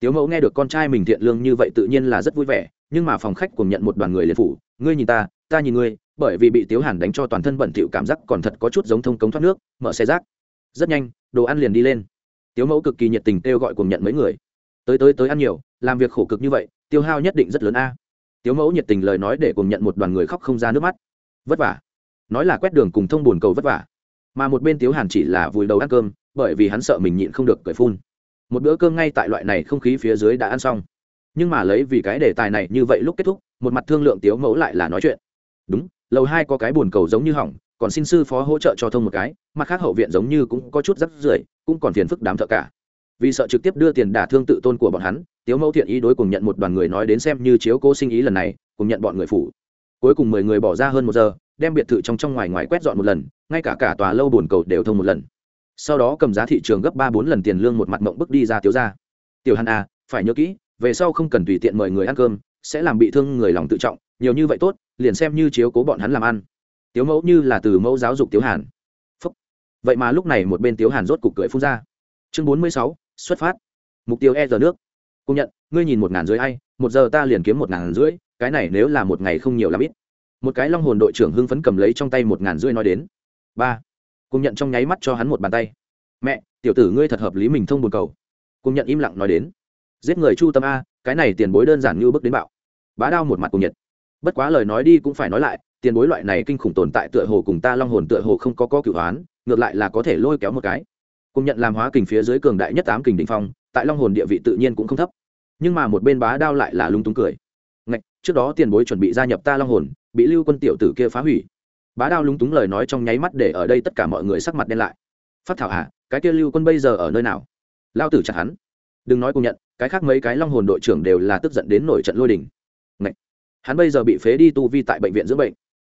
tiếu mẫu nghe được con trai mình thiện lương như vậy tự nhiên là rất vui vẻ, nhưng mà phòng khách cùng nhận một đoàn người liền phủ, ngươi nhìn ta ta nhìn ngươi, bởi vì bị tiếu hàn đánh cho toàn thân bẩn thỉu cảm giác còn thật có chút giống thông cống thoát nước, mở xe rác. Rất nhanh, đồ ăn liền đi lên. Tiếu mẫu cực kỳ nhiệt tình kêu gọi cùng nhận mấy người. Tới tới tới ăn nhiều, làm việc khổ cực như vậy, tiêu hao nhất định rất lớn a. Tiếu mẫu nhiệt tình lời nói để cùng nhận một đoàn người khóc không ra nước mắt. Vất vả. Nói là quét đường cùng thông bồn cầu vất vả. Mà một bên tiếu hàn chỉ là vùi đầu ăn cơm, bởi vì hắn sợ mình nhịn không được cười phun một bữa cơm ngay tại loại này không khí phía dưới đã ăn xong. Nhưng mà lấy vì cái đề tài này như vậy lúc kết thúc, một mặt thương lượng tiếu mẫu lại là nói chuyện. Đúng, lầu hai có cái bồn cầu giống như hỏng, còn xin sư phó hỗ trợ cho thông một cái, mặt khác hậu viện giống như cũng có chút rắc rưởi, cũng còn phiền phức đám thợ cả. Vì sợ trực tiếp đưa tiền đả thương tự tôn của bọn hắn, tiếu mẫu thiện ý đối cùng nhận một đoàn người nói đến xem như chiếu cố sinh ý lần này, cùng nhận bọn người phủ. Cuối cùng mười người bỏ ra hơn một giờ, đem biệt thự trong trong ngoài ngoài quét dọn một lần, ngay cả cả tòa lâu bồn cầu đều thông một lần sau đó cầm giá thị trường gấp ba bốn lần tiền lương một mặt mộng bước đi ra tiếu ra. Tiểu hàn à phải nhớ kỹ, về sau không cần tùy tiện mời người ăn cơm, sẽ làm bị thương người lòng tự trọng, nhiều như vậy tốt, liền xem như chiếu cố bọn hắn làm ăn. Tiếu mẫu như là từ mẫu giáo dục tiếu hàn. Phúc. vậy mà lúc này một bên tiếu hàn rốt cục cười phun ra. Chương bốn mươi sáu, xuất phát. Mục tiêu e giờ nước. Công nhận, ngươi nhìn một ngàn dưới hay một giờ ta liền kiếm một ngàn rưỡi, cái này nếu là một ngày không nhiều lắm ít. Một cái long hồn đội trưởng hưng phấn cầm lấy trong tay một ngàn rưỡi nói đến. Ba cùng nhận trong nháy mắt cho hắn một bàn tay. Mẹ, tiểu tử ngươi thật hợp lý mình thông buồn cầu. Cùng nhận im lặng nói đến. Giết người chu tâm a, cái này tiền bối đơn giản như bước đến bạo. Bá đao một mặt cùng nhiệt. Bất quá lời nói đi cũng phải nói lại, tiền bối loại này kinh khủng tồn tại tựa hồ cùng ta long hồn tựa hồ không có có cửu hoán, ngược lại là có thể lôi kéo một cái. Cùng nhận làm hóa kình phía dưới cường đại nhất tám kình định phong, tại long hồn địa vị tự nhiên cũng không thấp. Nhưng mà một bên bá đao lại là lung túng cười. Ngạch, trước đó tiền bối chuẩn bị gia nhập ta long hồn, bị lưu quân tiểu tử kia phá hủy bá đao lúng túng lời nói trong nháy mắt để ở đây tất cả mọi người sắc mặt đen lại. Phát thảo hạ cái kia lưu quân bây giờ ở nơi nào? Lao tử chặt hắn. Đừng nói công nhận, cái khác mấy cái long hồn đội trưởng đều là tức giận đến nổi trận lôi đình. Ngậy! hắn bây giờ bị phế đi tu vi tại bệnh viện dưỡng bệnh.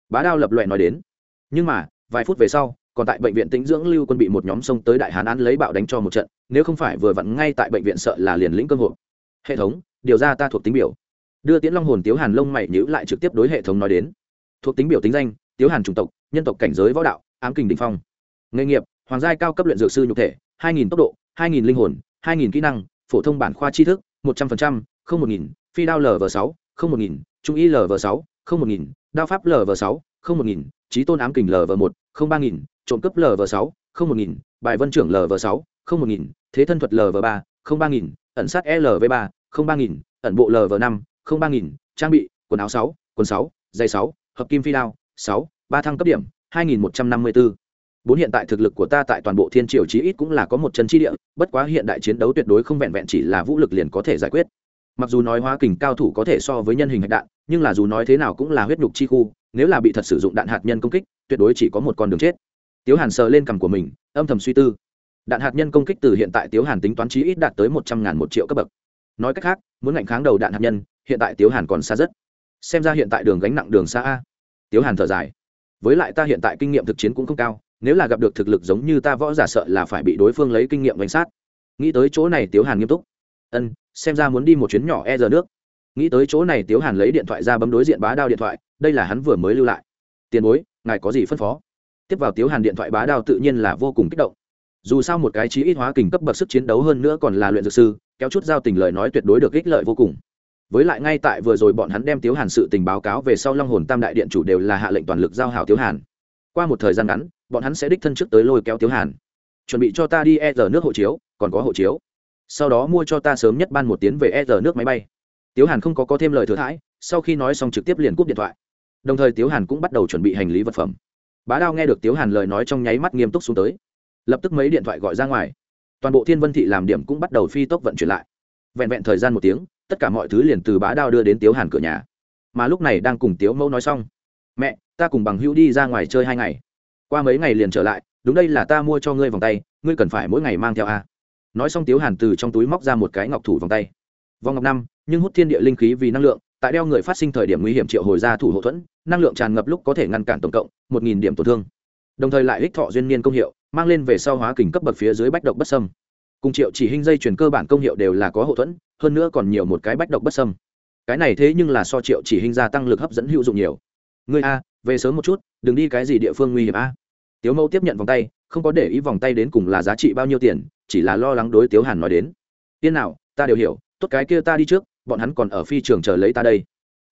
Bá đao lập loè nói đến. Nhưng mà, vài phút về sau, còn tại bệnh viện tĩnh dưỡng lưu quân bị một nhóm xông tới đại hán án lấy bạo đánh cho một trận, nếu không phải vừa vặn ngay tại bệnh viện sợ là liền lĩnh cơ hội hệ thống, điều ra ta thuộc tính biểu. Đưa tiễn long hồn tiếu hàn lông mày nhữ lại trực tiếp đối hệ thống nói đến. Thuộc tính biểu tính danh tiếu hàn chủng tộc, nhân tộc cảnh giới võ đạo, ám kình đình phong. Nghề nghiệp, hoàng giai cao cấp luyện dược sư nhục thể, hai nghìn tốc độ, hai nghìn linh hồn, hai nghìn kỹ năng, phổ thông bản khoa tri thức, một trăm linh không một nghìn, phi đao lv sáu, không một nghìn, trung y lv sáu, không một nghìn, đao pháp lv sáu, không một nghìn, trí tôn ám kình lv một, không ba nghìn, trộm cấp lv sáu, không một nghìn, bài vân trưởng lv sáu, không một nghìn, thế thân thuật lv ba, không ba nghìn, ẩn sát lv ba, không ba nghìn, ẩn bộ lv năm, không ba nghìn, trang bị, quần áo sáu, quần sáu dây sáu, hợp kim phi đao sáu, ba thăng cấp điểm, hai nghìn một trăm năm mươi bốn bốn hiện tại thực lực của ta tại toàn bộ thiên triều chí ít cũng là có một chân chi địa, bất quá hiện đại chiến đấu tuyệt đối không vẹn vẹn chỉ là vũ lực liền có thể giải quyết. Mặc dù nói hóa kình cao thủ có thể so với nhân hình hạch đạn, nhưng là dù nói thế nào cũng là huyết nhục chi khu, nếu là bị thật sử dụng đạn hạt nhân công kích, tuyệt đối chỉ có một con đường chết. Tiếu hàn sờ lên cằm của mình, âm thầm suy tư. Đạn hạt nhân công kích từ hiện tại tiếu hàn tính toán chí ít đạt tới một trăm ngàn một triệu cấp bậc. Nói cách khác, muốn ngạnh kháng đầu đạn hạt nhân, hiện tại tiếu hàn còn xa rất. Xem ra hiện tại đường gánh nặng đường xa a tiếu hàn thở dài. Với lại ta hiện tại kinh nghiệm thực chiến cũng không cao, nếu là gặp được thực lực giống như ta võ giả sợ là phải bị đối phương lấy kinh nghiệm đánh sát. Nghĩ tới chỗ này tiếu hàn nghiêm túc. Ân, xem ra muốn đi một chuyến nhỏ e giờ nước. Nghĩ tới chỗ này tiếu hàn lấy điện thoại ra bấm đối diện bá đao điện thoại, đây là hắn vừa mới lưu lại. Tiền bối, ngài có gì phân phó? Tiếp vào tiếu hàn điện thoại bá đao tự nhiên là vô cùng kích động. Dù sao một cái chí ít hóa kình cấp bậc sức chiến đấu hơn nữa còn là luyện dược sư, kéo chút giao tình lời nói tuyệt đối được ích lợi vô cùng với lại ngay tại vừa rồi bọn hắn đem tiếu hàn sự tình báo cáo về sau long hồn tam đại điện chủ đều là hạ lệnh toàn lực giao hảo tiếu hàn. Qua một thời gian ngắn, bọn hắn sẽ đích thân trước tới lôi kéo tiếu hàn. Chuẩn bị cho ta đi e r nước hộ chiếu, còn có hộ chiếu. Sau đó mua cho ta sớm nhất ban một tiếng về e r nước máy bay. Tiếu hàn không có có thêm lời thừa thãi, sau khi nói xong trực tiếp liền cúp điện thoại. Đồng thời tiếu hàn cũng bắt đầu chuẩn bị hành lý vật phẩm. Bá đao nghe được tiếu hàn lời nói trong nháy mắt nghiêm túc xuống tới. Lập tức mấy điện thoại gọi ra ngoài. Toàn bộ thiên vân thị làm điểm cũng bắt đầu phi tốc vận chuyển lại. Vẹn vẹn thời gian một tiếng tất cả mọi thứ liền từ bá đao đưa đến tiếu hàn cửa nhà mà lúc này đang cùng tiếu mẫu nói xong mẹ ta cùng bằng hữu đi ra ngoài chơi hai ngày qua mấy ngày liền trở lại đúng đây là ta mua cho ngươi vòng tay ngươi cần phải mỗi ngày mang theo a nói xong tiếu hàn từ trong túi móc ra một cái ngọc thủ vòng tay vòng ngọc năm nhưng hút thiên địa linh khí vì năng lượng tại đeo người phát sinh thời điểm nguy hiểm triệu hồi ra thủ hộ thuẫn năng lượng tràn ngập lúc có thể ngăn cản tổng cộng một nghìn điểm tổn thương đồng thời lại hích thọ duyên niên công hiệu mang lên về sau hóa kình cấp bậc phía dưới bách độc bất sâm cùng triệu chỉ hình dây chuyển cơ bản công hiệu đều là có hậu thuẫn, hơn nữa còn nhiều một cái bách độc bất sâm cái này thế nhưng là so triệu chỉ hình gia tăng lực hấp dẫn hữu dụng nhiều. Người a, về sớm một chút, đừng đi cái gì địa phương nguy hiểm a. Tiếu mẫu tiếp nhận vòng tay, không có để ý vòng tay đến cùng là giá trị bao nhiêu tiền, chỉ là lo lắng đối tiếu hàn nói đến. Tiên nào, ta đều hiểu, tốt cái kia ta đi trước, bọn hắn còn ở phi trường chờ lấy ta đây.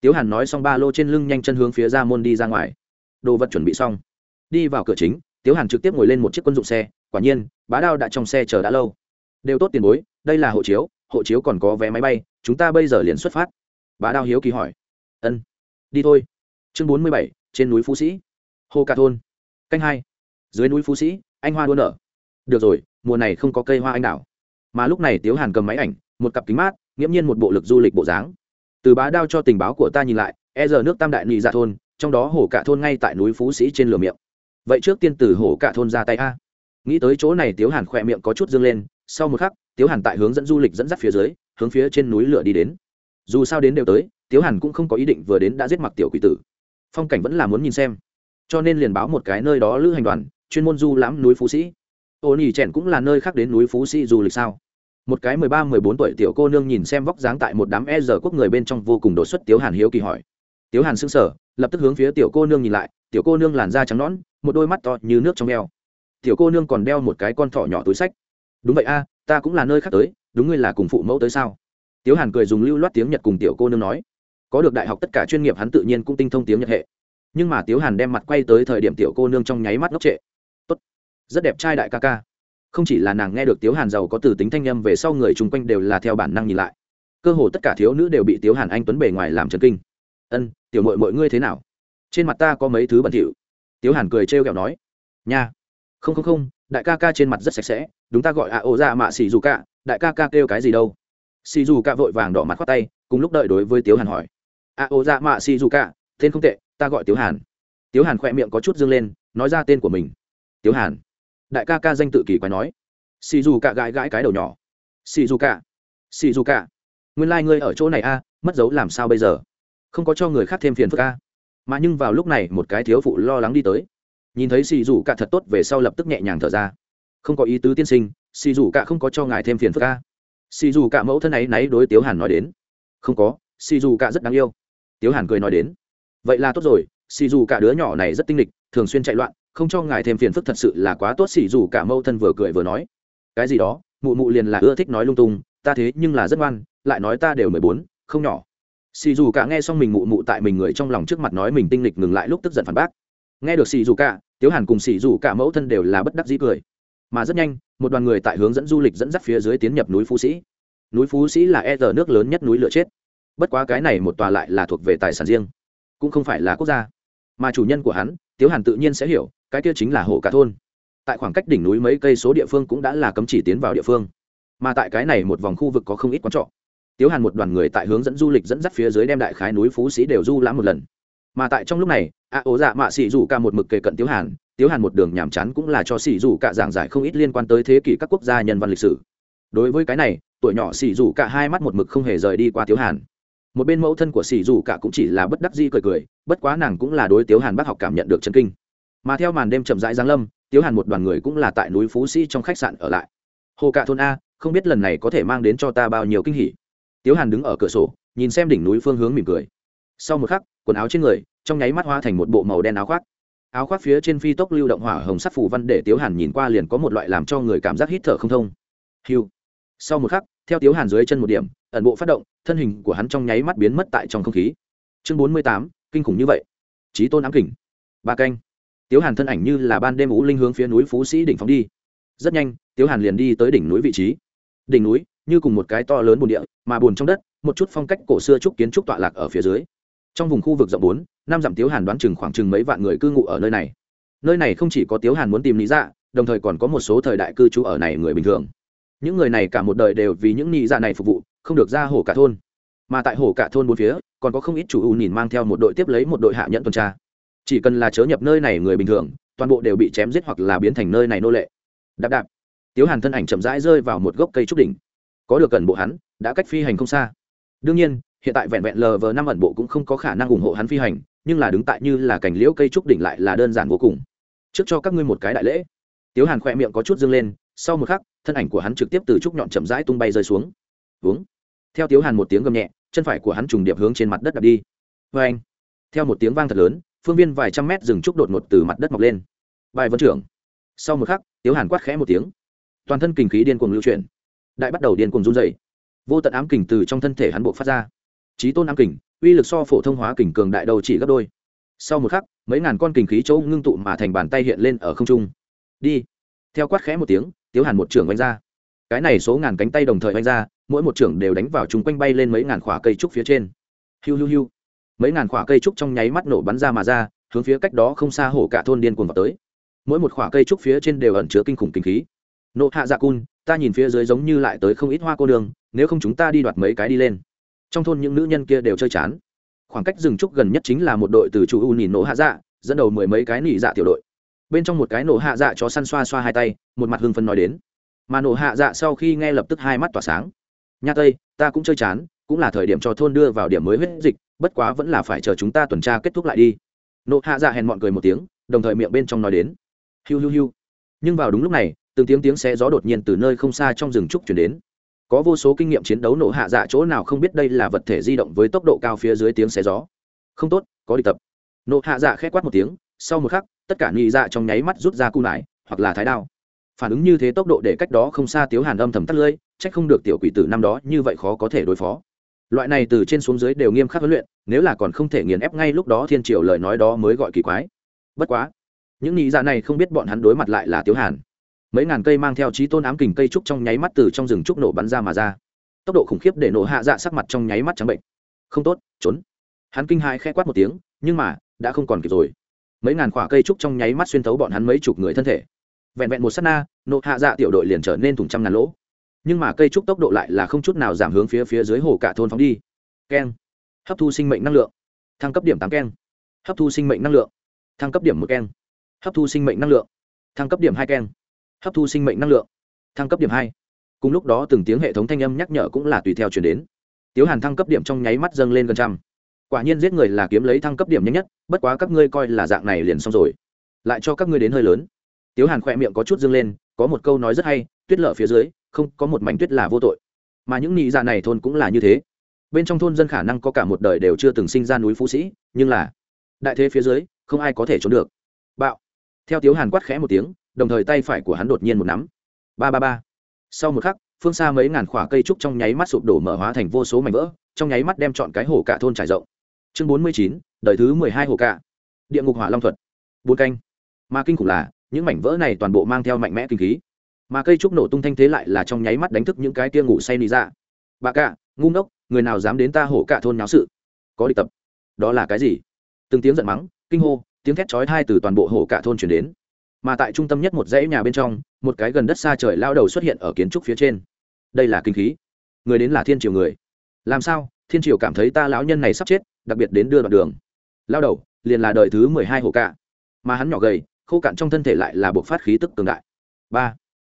Tiếu hàn nói xong ba lô trên lưng nhanh chân hướng phía ra môn đi ra ngoài. Đồ vật chuẩn bị xong. Đi vào cửa chính, tiếu hàn trực tiếp ngồi lên một chiếc quân dụng xe, quả nhiên, bá đao đã trong xe chờ đã lâu đều tốt tiền bối, đây là hộ chiếu hộ chiếu còn có vé máy bay, chúng ta bây giờ liền xuất phát. Bá đao hiếu kỳ hỏi. Ân, đi thôi. Chương bốn mươi bảy, trên núi phú sĩ. Hồ Cả thôn. Canh hai. Dưới núi phú sĩ, anh hoa đua nở. Được rồi, mùa này không có cây hoa anh đào. Mà lúc này tiếu hàn cầm máy ảnh, một cặp kính mát, nghiễm nhiên một bộ lực du lịch bộ dáng. Từ bá đao cho tình báo của ta nhìn lại e giờ nước tam đại nị dạ thôn, trong đó hồ cả thôn ngay tại núi phú sĩ trên lửa miệng. Vậy trước tiên từ hồ cả thôn ra tay a. Nghĩ tới chỗ này tiếu hàn khỏe miệng có chút dương lên sau một khắc, tiếu hàn tại hướng dẫn du lịch dẫn dắt phía dưới, hướng phía trên núi lửa đi đến. Dù sao đến đều tới, tiếu hàn cũng không có ý định vừa đến đã giết mặc tiểu quỷ tử. Phong cảnh vẫn là muốn nhìn xem. Cho nên liền báo một cái nơi đó lữ hành đoàn, chuyên môn du lãm núi phú sĩ. Ô nỉ trẻn cũng là nơi khác đến núi phú sĩ du lịch sao? Một cái mười ba, mười bốn tuổi tiểu cô nương nhìn xem vóc dáng tại một đám e giờ quốc người bên trong vô cùng đột xuất tiếu hàn hiếu kỳ hỏi. Tiếu hàn sững sờ, lập tức hướng phía tiểu cô nương nhìn lại, tiểu cô nương làn da trắng nõn, một đôi mắt to như nước trong eo. Tiểu cô nương còn đeo một cái con thỏ nhỏ túi sách đúng vậy a, ta cũng là nơi khác tới, đúng ngươi là cùng phụ mẫu tới sao? Tiếu hàn cười dùng lưu loát tiếng nhật cùng tiểu cô nương nói. Có được đại học tất cả chuyên nghiệp hắn tự nhiên cũng tinh thông tiếng nhật hệ. Nhưng mà tiếu hàn đem mặt quay tới thời điểm tiểu cô nương trong nháy mắt ngốc trệ. Tốt. Rất đẹp trai đại ca ca. Không chỉ là nàng nghe được tiếu hàn giàu có từ tính thanh â m về sau người chung quanh đều là theo bản năng nhìn lại. Cơ hồ tất cả thiếu nữ đều bị tiếu hàn anh tuấn bề ngoài làm trần kinh. Ân, tiểu mội mọi ngươi thế nào? Trên mặt ta có mấy thứ bẩn thỉu. Tiếu hàn cười trêu ghẹo nói. Nha. Không không không đại ca ca trên mặt rất sạch sẽ đúng ta gọi ạ ô ra mạ xì dù cả. đại ca ca kêu cái gì đâu. Xì dù cả vội vàng đỏ mặt khoát tay cùng lúc đợi đối với tiếu hàn hỏi. ạ ô ra mạ xì dù cả, tên không tệ ta gọi tiếu hàn. Tiếu hàn khỏe miệng có chút dâng lên nói ra tên của mình. Tiếu hàn. Đại ca ca danh tự kỳ quái nói. Xì dù cả gãi gãi cái đầu nhỏ. Xì dù cả. Xì dù cả. Nguyên lai、like、ngươi ở chỗ này a mất dấu làm sao bây giờ? Không có cho người khác thêm phiền phức a. Mà nhưng vào lúc này một cái thiếu phụ lo lắng đi tới nhìn thấy xì dù cả thật tốt về sau lập tức nhẹ nhàng thở ra. Không có ý tứ tiên sinh, xì dù cả không có cho ngài thêm phiền phức ca xì dù cả mẫu thân ấy náy đối tiếu hàn nói đến. Không có, xì dù cả rất đáng yêu. Tiếu hàn cười nói đến. Vậy là tốt rồi, xì dù cả đứa nhỏ này rất tinh lịch, thường xuyên chạy loạn, không cho ngài thêm phiền phức thật sự là quá tốt, xì dù cả mẫu thân vừa cười vừa nói. Cái gì đó, mụ mụ liền là ưa thích nói lung tung, ta thế nhưng là rất ngoan, lại nói ta đều mười bốn, không nhỏ. Xì dù cả nghe xong mình mụ mụ tại mình người trong lòng trước mặt nói mình tinh lịch ngừng lại lúc tức giận phản bác nghe được xì dù cả, tiếu hàn cùng xì dù cả mẫu thân đều là bất đắc dĩ cười. Mà rất nhanh, một đoàn người tại hướng dẫn du lịch dẫn dắt phía dưới tiến nhập núi phú sĩ. Núi phú sĩ là e tờ nước lớn nhất núi lửa chết. Bất quá cái này một tòa lại là thuộc về tài sản riêng, cũng không phải là quốc gia. Mà chủ nhân của hắn, tiếu hàn tự nhiên sẽ hiểu, cái kia chính là hồ cả thôn. Tại khoảng cách đỉnh núi mấy cây số địa phương cũng đã là cấm chỉ tiến vào địa phương. Mà tại cái này một vòng khu vực có không ít quán trọ. Tiếu hàn một đoàn người tại hướng dẫn du lịch dẫn dắt phía dưới đem đại khái núi phú sĩ đều du lãm một lần mà tại trong lúc này, a ố dạ mạ xì dù cả một mực kề cận tiếu hàn tiếu hàn một đường nhàm chán cũng là cho xì dù cả giảng giải không ít liên quan tới thế kỷ các quốc gia nhân văn lịch sử. Đối với cái này, tuổi nhỏ xì dù cả hai mắt một mực không hề rời đi qua tiếu hàn. Một bên mẫu thân của xì dù cả cũng chỉ là bất đắc di cười cười, bất quá nàng cũng là đối tiếu hàn bác học cảm nhận được chân kinh. Mà theo màn đêm chậm rãi giáng lâm, tiếu hàn một đoàn người cũng là tại núi phú sĩ trong khách sạn ở lại. Hồ cạ thôn a, không biết lần này có thể mang đến cho ta bao nhiêu kinh hỉ? Tiếu hàn đứng ở cửa sổ, nhìn xem đỉnh núi phương hướng mỉm cười sau một khắc, quần áo trên người, trong nháy mắt hoa thành một bộ màu đen áo khoác. Áo khoác phía trên phi tốc lưu động hỏa hồng sắc phủ văn để tiếu hàn nhìn qua liền có một loại làm cho người cảm giác hít thở không thông. Hiu. Sau một khắc, theo tiếu hàn dưới chân một điểm, ẩn bộ phát động, thân hình của hắn trong nháy mắt biến mất tại trong không khí. Chương bốn mươi tám, kinh khủng như vậy. Trí tôn ám kỉnh ba canh. Tiếu hàn thân ảnh như là ban đêm ú linh hướng phía núi phú sĩ đỉnh phóng đi. Rất nhanh, tiếu hàn liền đi tới đỉnh núi vị trí. Đỉnh núi, như cùng một cái to lớn bồn địa, mà bồn trong đất, một chút phong cách cổ xưa trúc kiến trúc tọa lạc ở phía dưới trong vùng khu vực rộng bốn, năm dặm tiếu hàn đoán chừng khoảng chừng mấy vạn người cư ngụ ở nơi này. Nơi này không chỉ có tiếu hàn muốn tìm lý dạ đồng thời còn có một số thời đại cư trú ở này người bình thường. Những người này cả một đời đều vì những lý dạ này phục vụ, không được ra hồ cả thôn. Mà tại hồ cả thôn bốn phía, còn có không ít chủ u nhìn mang theo một đội tiếp lấy một đội hạ nhận tuần tra. Chỉ cần là chớ nhập nơi này người bình thường, toàn bộ đều bị chém giết hoặc là biến thành nơi này nô lệ. Đạp đạp. Tiếu hàn thân ảnh chậm rãi rơi vào một gốc cây trúc đỉnh. Có được cần bộ hắn, đã cách phi hành không xa. Đương nhiên hiện tại vẹn vẹn lờ vờ năm ẩn bộ cũng không có khả năng ủng hộ hắn phi hành, nhưng là đứng tại như là cành liễu cây trúc đỉnh lại là đơn giản vô cùng. Trước cho các ngươi một cái đại lễ. Tiếu hàn khỏe miệng có chút dâng lên, sau một khắc, thân ảnh của hắn trực tiếp từ trúc nhọn chậm rãi tung bay rơi xuống. Uống theo tiếu hàn một tiếng gầm nhẹ, chân phải của hắn trùng điệp hướng trên mặt đất đập đi. Vê anh theo một tiếng vang thật lớn, phương viên vài trăm mét rừng trúc đột ngột từ mặt đất mọc lên. Bài vân trưởng. Sau một khắc, tiếu hàn quát khẽ một tiếng. Toàn thân kinh khí điên cuồng lưu chuyển. Đại bắt đầu điên cuồng run dày vô tận ám kình từ trong thân thể hắn bộ phát ra trí tôn ám kình, uy lực so phổ thông hóa kình cường đại đầu chỉ gấp đôi. Sau một khắc, mấy ngàn con kình khí chỗ ngưng tụ mà thành bàn tay hiện lên ở không trung. Đi. Theo quát khẽ một tiếng, tiếu hàn một trưởng oanh ra. Cái này số ngàn cánh tay đồng thời oanh ra, mỗi một trưởng đều đánh vào chúng quanh bay lên mấy ngàn khỏa cây trúc phía trên. Hiu hiu hiu. Mấy ngàn khỏa cây trúc trong nháy mắt nổ bắn ra mà ra, hướng phía cách đó không xa hổ cả thôn điên cuồng vào tới. Mỗi một khỏa cây trúc phía trên đều ẩn chứa kinh khủng kinh khí. Nộ hạ dạ cun, ta nhìn phía dưới giống như lại tới không ít hoa cô đường nếu không chúng ta đi đoạt mấy cái đi lên trong thôn những nữ nhân kia đều chơi chán. Khoảng cách rừng trúc gần nhất chính là một đội từ chủ u nhìn nổ hạ dạ dẫn đầu mười mấy cái nỉ dạ tiểu đội. Bên trong một cái nổ hạ dạ cho săn xoa xoa hai tay, một mặt hưng phân nói đến. Mà nổ hạ dạ sau khi nghe lập tức hai mắt tỏa sáng. Nha tây, ta cũng chơi chán, cũng là thời điểm cho thôn đưa vào điểm mới huyết dịch, bất quá vẫn là phải chờ chúng ta tuần tra kết thúc lại đi. Nộ hạ dạ hèn mọn cười một tiếng, đồng thời miệng bên trong nói đến. Hiu hiu hiu. Nhưng vào đúng lúc này, từng tiếng tiếng xe gió đột nhiên từ nơi không xa trong rừng trúc chuyển đến có vô số kinh nghiệm chiến đấu nổ hạ dạ chỗ nào không biết đây là vật thể di động với tốc độ cao phía dưới tiếng xé gió. Không tốt, có đi tập. Nổ hạ dạ khẽ quát một tiếng, sau một khắc, tất cả nhị dạ trong nháy mắt rút ra cu nải, hoặc là thái đao. Phản ứng như thế tốc độ để cách đó không xa tiếu hàn âm thầm tắt lưỡi trách không được tiểu quỷ tử năm đó như vậy khó có thể đối phó. Loại này từ trên xuống dưới đều nghiêm khắc huấn luyện, nếu là còn không thể nghiền ép ngay lúc đó thiên triều lời nói đó mới gọi kỳ quái. Bất quá, những nhị dạ này không biết bọn hắn đối mặt lại là tiếu hàn mấy ngàn cây mang theo trí tôn ám kình cây trúc trong nháy mắt từ trong rừng trúc nổ bắn ra mà ra. Tốc độ khủng khiếp để nổ hạ dạ sắc mặt trong nháy mắt trắng bệnh. Không tốt, trốn. Hắn kinh hãi khẽ quát một tiếng, nhưng mà, đã không còn kịp rồi. Mấy ngàn quả cây trúc trong nháy mắt xuyên thấu bọn hắn mấy chục người thân thể. Vẹn vẹn một s á t na nộ hạ dạ tiểu đội liền trở nên thùng trăm ngàn lỗ. Nhưng mà cây trúc tốc độ lại là không chút nào giảm hướng phía phía dưới hồ cả thôn phóng đi. Keng. Hấp thu sinh mệnh năng lượng. Thăng cấp điểm tám keng. Hấp thu sinh mệnh năng lượng. Thăng cấp điểm một keng. Hấp thu sinh mệnh năng lượng. Thăng cấp điểm hai keng hấp thu sinh mệnh năng lượng. Thăng cấp điểm hai. Cùng lúc đó từng tiếng hệ thống thanh âm nhắc nhở cũng là tùy theo chuyển đến. Tiếu hàn thăng cấp điểm trong nháy mắt dâng lên gần trăm. Quả nhiên giết người là kiếm lấy thăng cấp điểm nhanh nhất, bất quá các ngươi coi là dạng này liền xong rồi. Lại cho các ngươi đến hơi lớn. Tiếu hàn khỏe miệng có chút dâng lên, có một câu nói rất hay, tuyết lở phía dưới, không, có một mảnh tuyết là vô tội. Mà những nị dạ này thôn cũng là như thế. Bên trong thôn dân khả năng có cả một đời đều chưa từng sinh ra núi phú sĩ, nhưng là đại thế phía dưới, không ai có thể trốn được. Bạo. Theo tiếu hàn quát khẽ một tiếng đồng thời tay phải của hắn đột nhiên một nắm. Ba ba ba. Sau một khắc, phương xa mấy ngàn khỏa cây trúc trong nháy mắt sụp đổ mở hóa thành vô số mảnh vỡ, trong nháy mắt đem chọn cái hồ cả thôn trải rộng. Chương bốn mươi chín, đời thứ mười hai hồ cả địa ngục hỏa long thuật. Bốn canh. Mà kinh khủng là, những mảnh vỡ này toàn bộ mang theo mạnh mẽ kinh khí. Mà cây trúc nổ tung thanh thế lại là trong nháy mắt đánh thức những cái tia ngủ say đi ra dạ. bà cả ngu ngốc, người nào dám đến ta hổ cả thôn náo sự? Có địch tập. Đó là cái gì? Từng tiếng giận mắng, kinh hô, tiếng thét chói tai từ toàn bộ hổ cả thôn chuyển đến mà tại trung tâm nhất một dãy nhà bên trong, một cái gần đất xa trời lao đầu xuất hiện ở kiến trúc phía trên. Đây là kinh khí. Người đến là thiên triều người. Làm sao? Thiên triều cảm thấy ta lão nhân này sắp chết, đặc biệt đến đưa đoạn đường. Lao đầu, liền là đời thứ mười hai hồ cả mà hắn nhỏ gầy, khô cạn trong thân thể lại là buộc phát khí tức cường đại. Ba.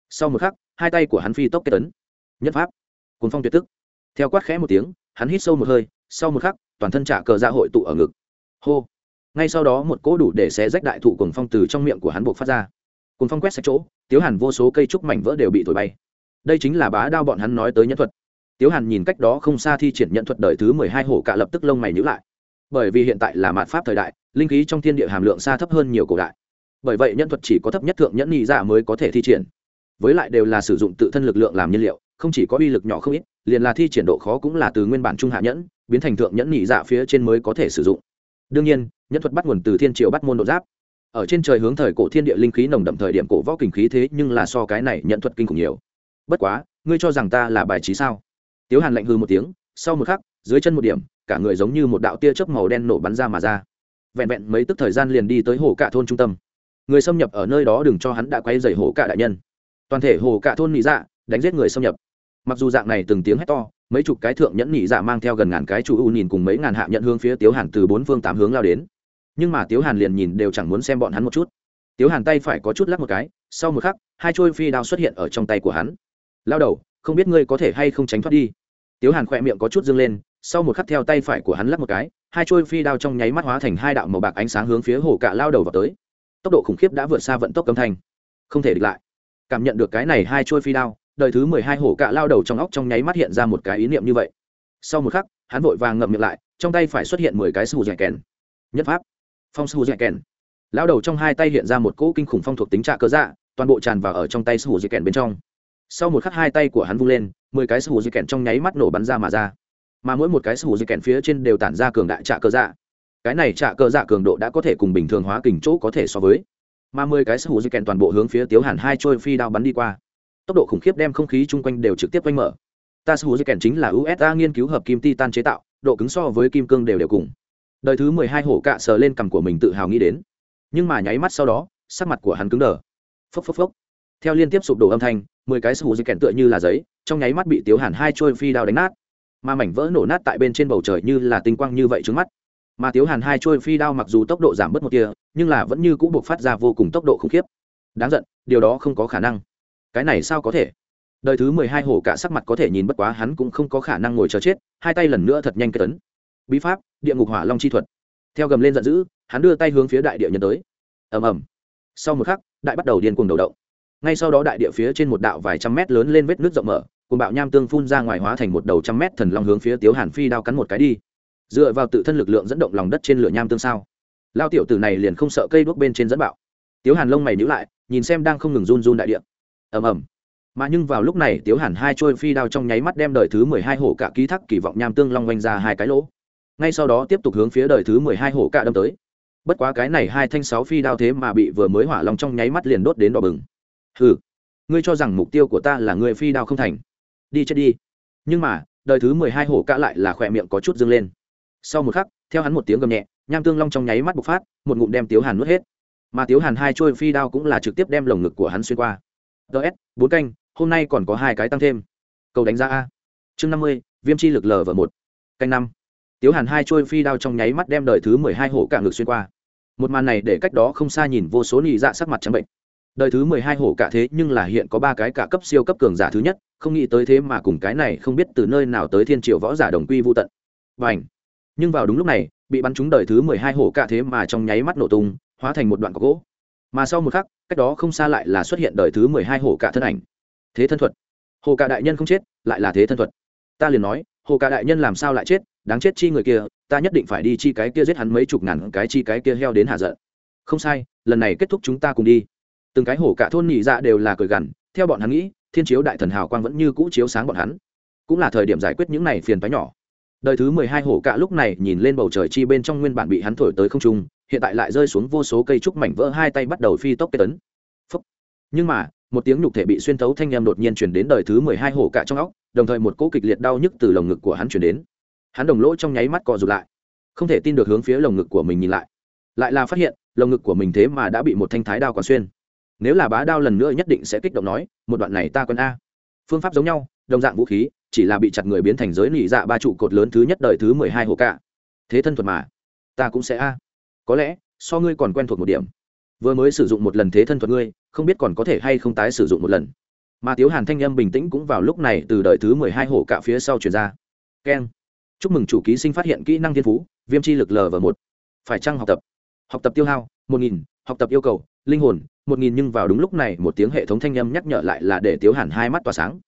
Sau một khắc, hai tay của hắn phi tốc kết tấn. Nhất pháp. Cuốn phong tuyệt tức. Theo quát khẽ một tiếng, hắn hít sâu một hơi, sau một khắc, toàn thân trả cờ ra hội tụ ở ngực. Hô ngay sau đó một cỗ đủ để xé rách đại thụ cùng phong từ trong miệng của hắn buộc phát ra. Cùng phong quét sạch chỗ, tiếu hàn vô số cây trúc mảnh vỡ đều bị thổi bay. Đây chính là bá đao bọn hắn nói tới nhẫn thuật. Tiếu hàn nhìn cách đó không xa thi triển nhận thuật đời thứ mười hai hổ cạ lập tức lông mày nhữ lại. Bởi vì hiện tại là mạt pháp thời đại, linh khí trong thiên địa hàm lượng xa thấp hơn nhiều cổ đại. Bởi vậy nhân thuật chỉ có thấp nhất thượng nhẫn nhị dạ mới có thể thi triển. Với lại đều là sử dụng tự thân lực lượng làm nhiên liệu, không chỉ có uy lực nhỏ không ít, liền là thi triển độ khó cũng là từ nguyên bản trung hạ nhẫn, biến thành thượng nhẫn nhị dạ phía trên mới có thể sử dụng. Đương nhiên nhân thuật bắt nguồn từ thiên triều bắt môn độ giáp. Ở trên trời hướng thời cổ thiên địa linh khí nồng đậm thời điểm cổ võ kinh khí thế nhưng là so cái này nhận thuật kinh khủng nhiều. Bất quá, ngươi cho rằng ta là bài trí sao? Tiếu hàn lạnh hư một tiếng, sau một khắc, dưới chân một điểm, cả người giống như một đạo tia chớp màu đen nổ bắn ra mà ra. Vẹn vẹn mấy tức thời gian liền đi tới hồ cạ thôn trung tâm. Người xâm nhập ở nơi đó đừng cho hắn đã quay dày hồ cạ đại nhân. Toàn thể hồ cạ thôn nị dạ đánh giết người xâm nhập. Mặc dù dạng này từng tiếng hét to, mấy chục cái thượng nhẫn nị dạ mang theo gần ngàn cái chủ u nhìn cùng mấy ngàn hạ nhận hướng phía tiếu hàn từ bốn phương tám hướng lao đến nhưng mà tiếu hàn liền nhìn đều chẳng muốn xem bọn hắn một chút. Tiếu hàn tay phải có chút lắc một cái, sau một khắc, hai trôi phi đao xuất hiện ở trong tay của hắn. Lao đầu, không biết ngươi có thể hay không tránh thoát đi. Tiếu hàn khỏe miệng có chút dâng lên, sau một khắc theo tay phải của hắn lắc một cái, hai trôi phi đao trong nháy mắt hóa thành hai đạo màu bạc ánh sáng hướng phía hồ cạ lao đầu vào tới. Tốc độ khủng khiếp đã vượt xa vận tốc âm thanh. Không thể địch lại. Cảm nhận được cái này hai trôi phi đao, đời thứ mười hai hổ cạ lao đầu trong óc trong nháy mắt hiện ra một cái ý niệm như vậy. Sau một khắc, hắn vội vàng ngậm miệng lại, trong tay phải xuất hiện mười cái sù dẻ kèn. Nhất pháp phong su dạy kèn. Lao đầu trong hai tay hiện ra một cỗ kinh khủng phong thuộc tính trạ cơ dạ toàn bộ tràn vào ở trong tay su dạy kèn bên trong. Sau một khắc hai tay của hắn vung lên, mười cái su dạy kèn trong nháy mắt nổ bắn ra mà ra. Mà mỗi một cái su dạy kèn phía trên đều tản ra cường đại trạ cơ dạ. Cái này trạ cơ dạ cường độ đã có thể cùng bình thường hóa kình chỗ có thể so với. Mà mười cái su dạy kèn toàn bộ hướng phía tiếu hàn hai trôi phi đao bắn đi qua. Tốc độ khủng khiếp đem không khí chung quanh đều trực tiếp quanh mở. Ta su dạy kèn chính là usa nghiên cứu hợp kim titan chế tạo, độ cứng so với kim cương đều đều cùng đời thứ mười hai hổ cạ sờ lên cằm của mình tự hào nghĩ đến. Nhưng mà nháy mắt sau đó, sắc mặt của hắn cứng đờ. Phốc phốc phốc. Theo liên tiếp sụp đổ âm thanh, mười cái sù di kèn tựa như là giấy, trong nháy mắt bị tiếu hàn hai trôi phi đao đánh nát. Mà mảnh vỡ nổ nát tại bên trên bầu trời như là tinh quang như vậy trước mắt. Mà tiếu hàn hai trôi phi đao mặc dù tốc độ giảm bớt một kia nhưng là vẫn như cũng buộc phát ra vô cùng tốc độ khủng khiếp. Đáng giận, điều đó không có khả năng. Cái này sao có thể? Đời thứ mười hai hổ cả sắc mặt có thể nhìn bất quá hắn cũng không có khả năng ngồi chờ chết, hai tay lần nữa thật nhanh cái tấn bí pháp, địa ngục hỏa long chi thuật. Theo gầm lên giận dữ, hắn đưa tay hướng phía đại địa nhân tới. Ầm ầm. Sau một khắc, đại bắt đầu điên cuồng đầu động. Ngay sau đó đại địa phía trên một đạo vài trăm mét lớn lên vết nước rộng mở, cùng bạo nham tương phun ra ngoài hóa thành một đầu trăm mét thần long hướng phía tiếu hàn phi đao cắn một cái đi. Dựa vào tự thân lực lượng dẫn động lòng đất trên lửa nham tương sao. Lao tiểu tử này liền không sợ cây đuốc bên trên dẫn bạo. Tiếu hàn lông mày nhữ lại, nhìn xem đang không ngừng run run đại địa. Ầm ầm. Mà nhưng vào lúc này, tiếu hàn hai trôi phi đao trong nháy mắt đem đời thứ mười hai hổ cả ký thác kỳ vọng nham tương long oanh ra hai cái lỗ ngay sau đó tiếp tục hướng phía đời thứ mười hai hổ cạ đâm tới. Bất quá cái này hai thanh sáu phi đao thế mà bị vừa mới hỏa long trong nháy mắt liền đốt đến đỏ bừng. Hừ, ngươi cho rằng mục tiêu của ta là người phi đao không thành. Đi chết đi. Nhưng mà, đời thứ mười hai hổ cạ lại là khỏe miệng có chút dâng lên. Sau một khắc, theo hắn một tiếng gầm nhẹ, nham tương long trong nháy mắt bộc phát, một ngụm đem tiếu hàn nuốt hết. Mà tiếu hàn hai trôi phi đao cũng là trực tiếp đem lồng ngực của hắn xuyên qua. Ts bốn canh, hôm nay còn có hai cái tăng thêm. Cầu đánh giá a. Chương năm mươi, viêm chi lực l và một. Canh năm tiếu hàn hai trôi phi đao trong nháy mắt đem đời thứ mười hai hổ cả ngực xuyên qua. Một màn này để cách đó không xa nhìn vô số nị dạ sắc mặt trắng bệnh. Đời thứ mười hai hổ cả thế nhưng là hiện có ba cái cả cấp siêu cấp cường giả thứ nhất, không nghĩ tới thế mà cùng cái này không biết từ nơi nào tới thiên triều võ giả đồng quy vô tận. Và ảnh nhưng vào đúng lúc này, bị bắn trúng đời thứ mười hai hổ cả thế mà trong nháy mắt nổ tung, hóa thành một đoạn có gỗ. Mà sau một khắc, cách đó không xa lại là xuất hiện đời thứ mười hai hổ cả thân ảnh. Thế thân thuật! Hồ cả đại nhân không chết, lại là thế thân thuật. Ta liền nói hồ cả đại nhân làm sao lại chết đáng chết chi người kia, ta nhất định phải đi chi cái kia giết hắn mấy chục ngàn cái chi cái kia heo đến hạ giận. Không sai, lần này kết thúc chúng ta cùng đi. Từng cái hổ cả thôn nhị dạ đều là cười gằn, theo bọn hắn nghĩ, thiên chiếu đại thần hào quang vẫn như cũ chiếu sáng bọn hắn. Cũng là thời điểm giải quyết những này phiền phái nhỏ. Đời thứ mười hai hổ cả lúc này nhìn lên bầu trời chi bên trong nguyên bản bị hắn thổi tới không trung, hiện tại lại rơi xuống vô số cây trúc mảnh vỡ hai tay bắt đầu phi tốc kết tấn. Phúc. nhưng mà, một tiếng nhục thể bị xuyên thấu thanh em đột nhiên chuyển đến đời thứ mười hai hổ cả trong óc, đồng thời một cỗ kịch liệt đau nhức từ lồng ngực của hắn chuyển đến hắn đồng lỗ trong nháy mắt co rụt lại, không thể tin được hướng phía lồng ngực của mình nhìn lại. Lại là phát hiện, lồng ngực của mình thế mà đã bị một thanh thái đao còn xuyên. Nếu là bá đao lần nữa nhất định sẽ kích động nói, một đoạn này ta còn a. Phương pháp giống nhau, đồng dạng vũ khí, chỉ là bị chặt người biến thành giới nỉ dạ ba trụ cột lớn thứ nhất đời thứ mười hai hồ cả thế thân thuật mà, ta cũng sẽ a. Có lẽ, so ngươi còn quen thuộc một điểm. Vừa mới sử dụng một lần thế thân thuật ngươi, không biết còn có thể hay không tái sử dụng một lần. Mà tiếu hàn thanh âm bình tĩnh cũng vào lúc này từ đời thứ mười hai hổ cả phía sau chuyển ra. Keng chúc mừng chủ ký sinh phát hiện kỹ năng thiên phú, viêm chi lực l và một. Phải chăng học tập? Học tập tiêu hao, một nghìn, học tập yêu cầu, linh hồn, một nghìn nhưng vào đúng lúc này một tiếng hệ thống thanh âm nhắc nhở lại là để tiếu hàn hai mắt tỏa sáng.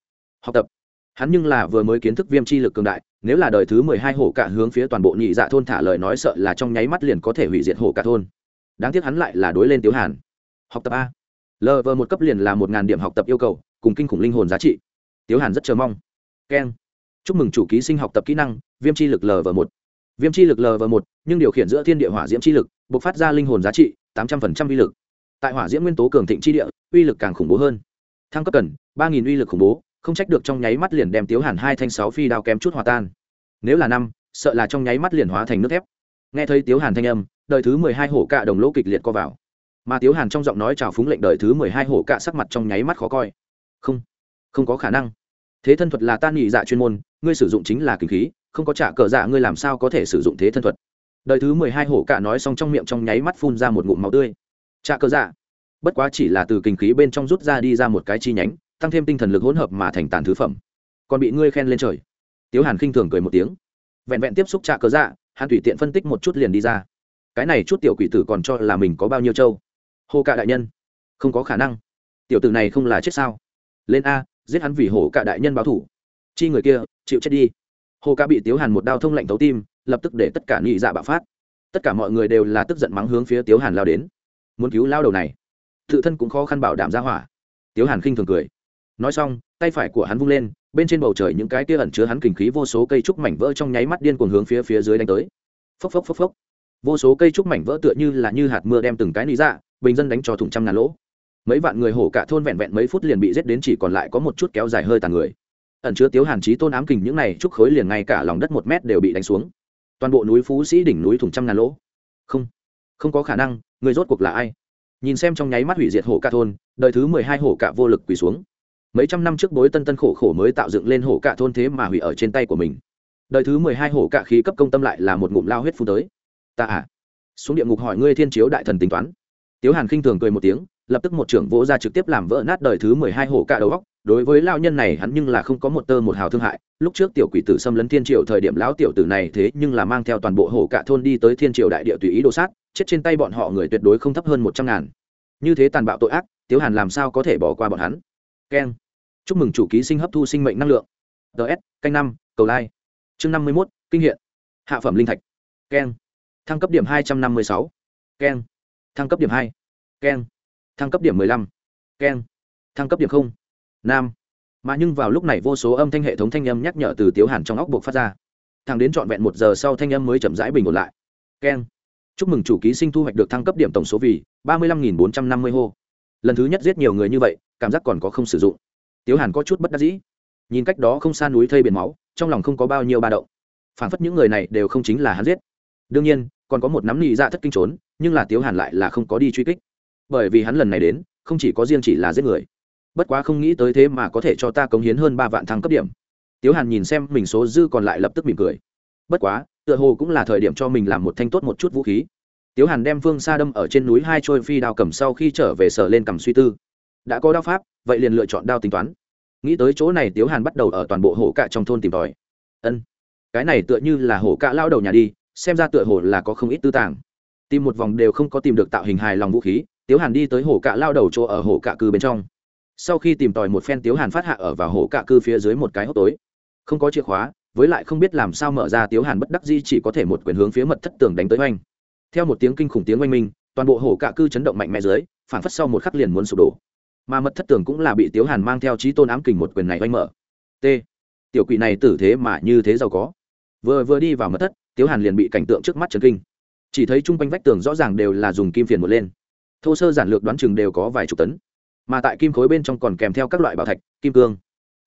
Học tập. Hắn nhưng là vừa mới kiến thức viêm chi lực cường đại, nếu là đời thứ mười hai hổ cả hướng phía toàn bộ nhị dạ thôn thả lời nói sợ là trong nháy mắt liền có thể hủy diệt hổ cả thôn. Đáng tiếc hắn lại là đối lên tiếu hàn. Học tập a. Lv một cấp liền là một ngàn điểm học tập yêu cầu, cùng kinh khủng linh hồn giá trị. Tiếu hàn rất chờ mong. Keng chúc mừng chủ ký sinh học tập kỹ năng, viêm chi lực lv một. Viêm chi lực lv một, nhưng điều khiển giữa thiên địa hỏa diễm chi lực buộc phát ra linh hồn giá trị tám trăm linh uy lực. Tại hỏa diễm nguyên tố cường thịnh chi địa, uy lực càng khủng bố hơn. Thăng cấp cần, ba nghìn uy lực khủng bố, không trách được trong nháy mắt liền đem tiếu hàn hai thanh sáu phi đao kém chút hòa tan. Nếu là năm, sợ là trong nháy mắt liền hóa thành nước thép. Nghe thấy tiếu hàn thanh âm, đời thứ mười hai hổ cạ đồng lỗ kịch liệt co vào. Mà tiếu hàn trong giọng nói chào phúng lệnh đời thứ mười hai hổ cạ sắc mặt trong nháy mắt khó coi. Không không có khả năng thế thân thuật là tan nhị dạ chuyên môn, ngươi sử dụng chính là kinh khí, không có trả cờ dạ ngươi làm sao có thể sử dụng thế thân thuật. Đời thứ mười hai hổ cạ nói xong trong miệng trong nháy mắt phun ra một ngụm máu tươi. Trả cờ dạ. Bất quá chỉ là từ kinh khí bên trong rút ra đi ra một cái chi nhánh, tăng thêm tinh thần lực hỗn hợp mà thành tàn thứ phẩm. Còn bị ngươi khen lên trời. Tiếu hàn khinh thường cười một tiếng. Vẹn vẹn tiếp xúc trả cờ dạ hàn tùy tiện phân tích một chút liền đi ra. Cái này chút tiểu quỷ tử còn cho là mình có bao nhiêu trâu hô cạ đại nhân. Không có khả năng. Tiểu tử này không là chết sao? Lên a giết hắn vì hổ cả đại nhân báo thủ. Chi người kia, chịu chết đi. Hồ ca bị tiếu hàn một đao thông lạnh tấu tim, lập tức để tất cả nghị dạ bạo phát. Tất cả mọi người đều là tức giận mắng hướng phía tiếu hàn lao đến. Muốn cứu lao đầu này. Tự thân cũng khó khăn bảo đảm ra hỏa. Tiếu hàn khinh thường cười. Nói xong, tay phải của hắn vung lên, bên trên bầu trời những cái kia ẩn chứa hắn kình khí vô số cây trúc mảnh vỡ trong nháy mắt điên cuồng hướng phía phía dưới đánh tới. Phốc phốc phốc phốc. Vô số cây trúc mảnh vỡ tựa như là như hạt mưa đem từng cái lý dạ bình dân đánh cho thủng trăm ngàn lỗ mấy vạn người hổ cả thôn vẹn vẹn mấy phút liền bị giết đến chỉ còn lại có một chút kéo dài hơi tàn người. Ẩn chứa tiếu hàn trí tôn ám kình những này trúc khối liền ngay cả lòng đất một mét đều bị đánh xuống. Toàn bộ núi phú sĩ đỉnh núi thủng trăm ngàn lỗ. Không không có khả năng, người rốt cuộc là ai? Nhìn xem trong nháy mắt hủy diệt hổ cả thôn, đời thứ mười hai hổ cả vô lực quỳ xuống. Mấy trăm năm trước bối tân tân khổ khổ mới tạo dựng lên hổ cả thôn thế mà hủy ở trên tay của mình. Đời thứ mười hai hổ cả khí cấp công tâm lại là một ngụm lao huyết phun tới. Ta à xuống địa ngục hỏi ngươi thiên chiếu đại thần tính toán. Tiếu hàn khinh thường cười một tiếng lập tức một trưởng vỗ ra trực tiếp làm vỡ nát đời thứ mười hai hổ cả đầu góc. Đối với lao nhân này, hắn nhưng là không có một tơ một hào thương hại. Lúc trước tiểu quỷ tử xâm lấn thiên triều thời điểm, lão tiểu tử này thế nhưng là mang theo toàn bộ hổ cả thôn đi tới thiên triều đại địa tùy ý đồ sát, chết trên tay bọn họ người tuyệt đối không thấp hơn một trăm ngàn. Như thế tàn bạo tội ác, tiếu hàn làm sao có thể bỏ qua bọn hắn? Keng. Chúc mừng chủ ký sinh hấp thu sinh mệnh năng lượng. Ts canh năm, cầu lai. Chương năm mươi mốt, kinh hiện. Hạ phẩm linh thạch. Keng. Thăng cấp điểm hai trăm năm mươi sáu. Keng. Thăng cấp điểm hai. Keng thăng cấp điểm mười lăm. Keng. Thăng cấp điểm không. Nam. Mà nhưng vào lúc này vô số âm thanh hệ thống thanh âm nhắc nhở từ tiếu hàn trong óc buộc phát ra. Thằng đến trọn vẹn một giờ sau thanh âm mới chậm rãi bình ổn lại. Keng. Chúc mừng chủ ký sinh thu hoạch được thăng cấp điểm tổng số vì ba mươi lăm nghìn bốn trăm năm mươi hô. Lần thứ nhất giết nhiều người như vậy, cảm giác còn có không sử dụng. Tiếu hàn có chút bất đắc dĩ. Nhìn cách đó không xa núi thây biển máu, trong lòng không có bao nhiêu ba đậu phản phất những người này đều không chính là hắn giết. Đương nhiên, còn có một nắm nị dạ thất kinh trốn, nhưng là tiếu hàn lại là không có đi truy kích bởi vì hắn lần này đến, không chỉ có riêng chỉ là giết người. Bất quá không nghĩ tới thế mà có thể cho ta cống hiến hơn ba vạn thăng cấp điểm. Tiếu hàn nhìn xem mình số dư còn lại lập tức mỉm cười. Bất quá, tựa hồ cũng là thời điểm cho mình làm một thanh tốt một chút vũ khí. Tiếu hàn đem phương xa đâm ở trên núi hai trôi phi đao cầm sau khi trở về sở lên cầm suy tư. Đã có đao pháp, vậy liền lựa chọn đao tính toán. Nghĩ tới chỗ này tiếu hàn bắt đầu ở toàn bộ hổ cạ trong thôn tìm tòi. Ân, cái này tựa như là hổ cạ lao đầu nhà đi, xem ra tựa hồ là có không ít tư tàng. Tìm một vòng đều không có tìm được tạo hình hài lòng vũ khí tiếu hàn đi tới hổ cạ lao đầu chỗ ở hổ cạ cư bên trong. Sau khi tìm tòi một phen, tiếu hàn phát hạ ở vào hổ cạ cư phía dưới một cái hốc tối. Không có chìa khóa, với lại không biết làm sao mở ra, tiếu hàn bất đắc di chỉ có thể một quyền hướng phía mật thất tường đánh tới oanh. Theo một tiếng kinh khủng tiếng oanh minh, toàn bộ hổ cạ cư chấn động mạnh mẽ dưới phản phất sau một khắc liền muốn sụp đổ. Mà mật thất tường cũng là bị tiếu hàn mang theo trí tôn ám kình một quyền này oanh mở. T. Tiểu quỷ này tử thế mà như thế giàu có. Vừa vừa đi vào mật thất, tiếu hàn liền bị cảnh tượng trước mắt trần kinh. Chỉ thấy chung quanh vách tường rõ ràng đều là dùng kim phiền một lên thô sơ giản lược đoán chừng đều có vài chục tấn. Mà tại kim khối bên trong còn kèm theo các loại bảo thạch, kim cương,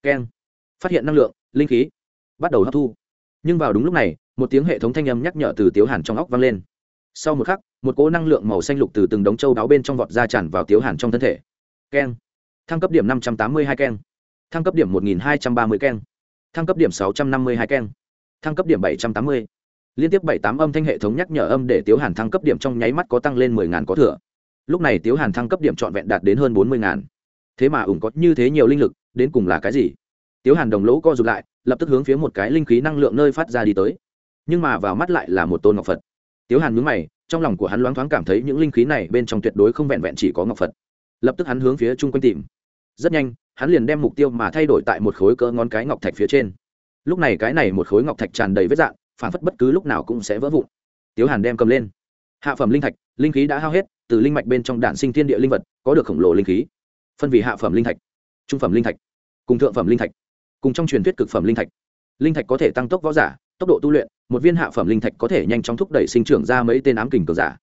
keng. Phát hiện năng lượng, linh khí, bắt đầu hấp thu. Nhưng vào đúng lúc này, một tiếng hệ thống thanh âm nhắc nhở từ tiếu hàn trong óc vang lên. Sau một khắc, một cỗ năng lượng màu xanh lục từ từng đống châu đáo bên trong vọt ra tràn vào tiếu hàn trong thân thể. Keng. Thăng cấp điểm năm trăm tám mươi hai keng. Thăng cấp điểm một nghìn hai trăm ba mươi keng. Thăng cấp điểm sáu trăm năm mươi hai keng. Thăng cấp điểm bảy trăm tám mươi. Liên tiếp bảy tám âm thanh hệ thống nhắc nhở âm để tiếu hàn thăng cấp điểm trong nháy mắt có tăng lên mười ngàn có thừa lúc này tiếu hàn thăng cấp điểm trọn vẹn đạt đến hơn bốn mươi ngàn. Thế mà ủng có như thế nhiều linh lực, đến cùng là cái gì? Tiếu hàn đồng lỗ co rụt lại, lập tức hướng phía một cái linh khí năng lượng nơi phát ra đi tới. Nhưng mà vào mắt lại là một tôn ngọc phật. Tiếu hàn mướn mày, trong lòng của hắn loáng thoáng cảm thấy những linh khí này bên trong tuyệt đối không vẹn vẹn chỉ có ngọc phật. Lập tức hắn hướng phía chung quanh tìm. Rất nhanh, hắn liền đem mục tiêu mà thay đổi tại một khối cỡ ngón cái ngọc thạch phía trên. Lúc này cái này một khối ngọc thạch tràn đầy vết dạng, phản phất bất cứ lúc nào cũng sẽ vỡ vụn. Tiếu hàn đem cầm lên. Hạ phẩm linh thạch, linh khí đã hao hết từ linh mạch bên trong đạn sinh thiên địa linh vật, có được khổng lồ linh khí. Phân vì hạ phẩm linh thạch, trung phẩm linh thạch, cùng thượng phẩm linh thạch, cùng trong truyền thuyết cực phẩm linh thạch. Linh thạch có thể tăng tốc võ giả, tốc độ tu luyện, một viên hạ phẩm linh thạch có thể nhanh chóng thúc đẩy sinh trưởng ra mấy tên ám kình cường giả.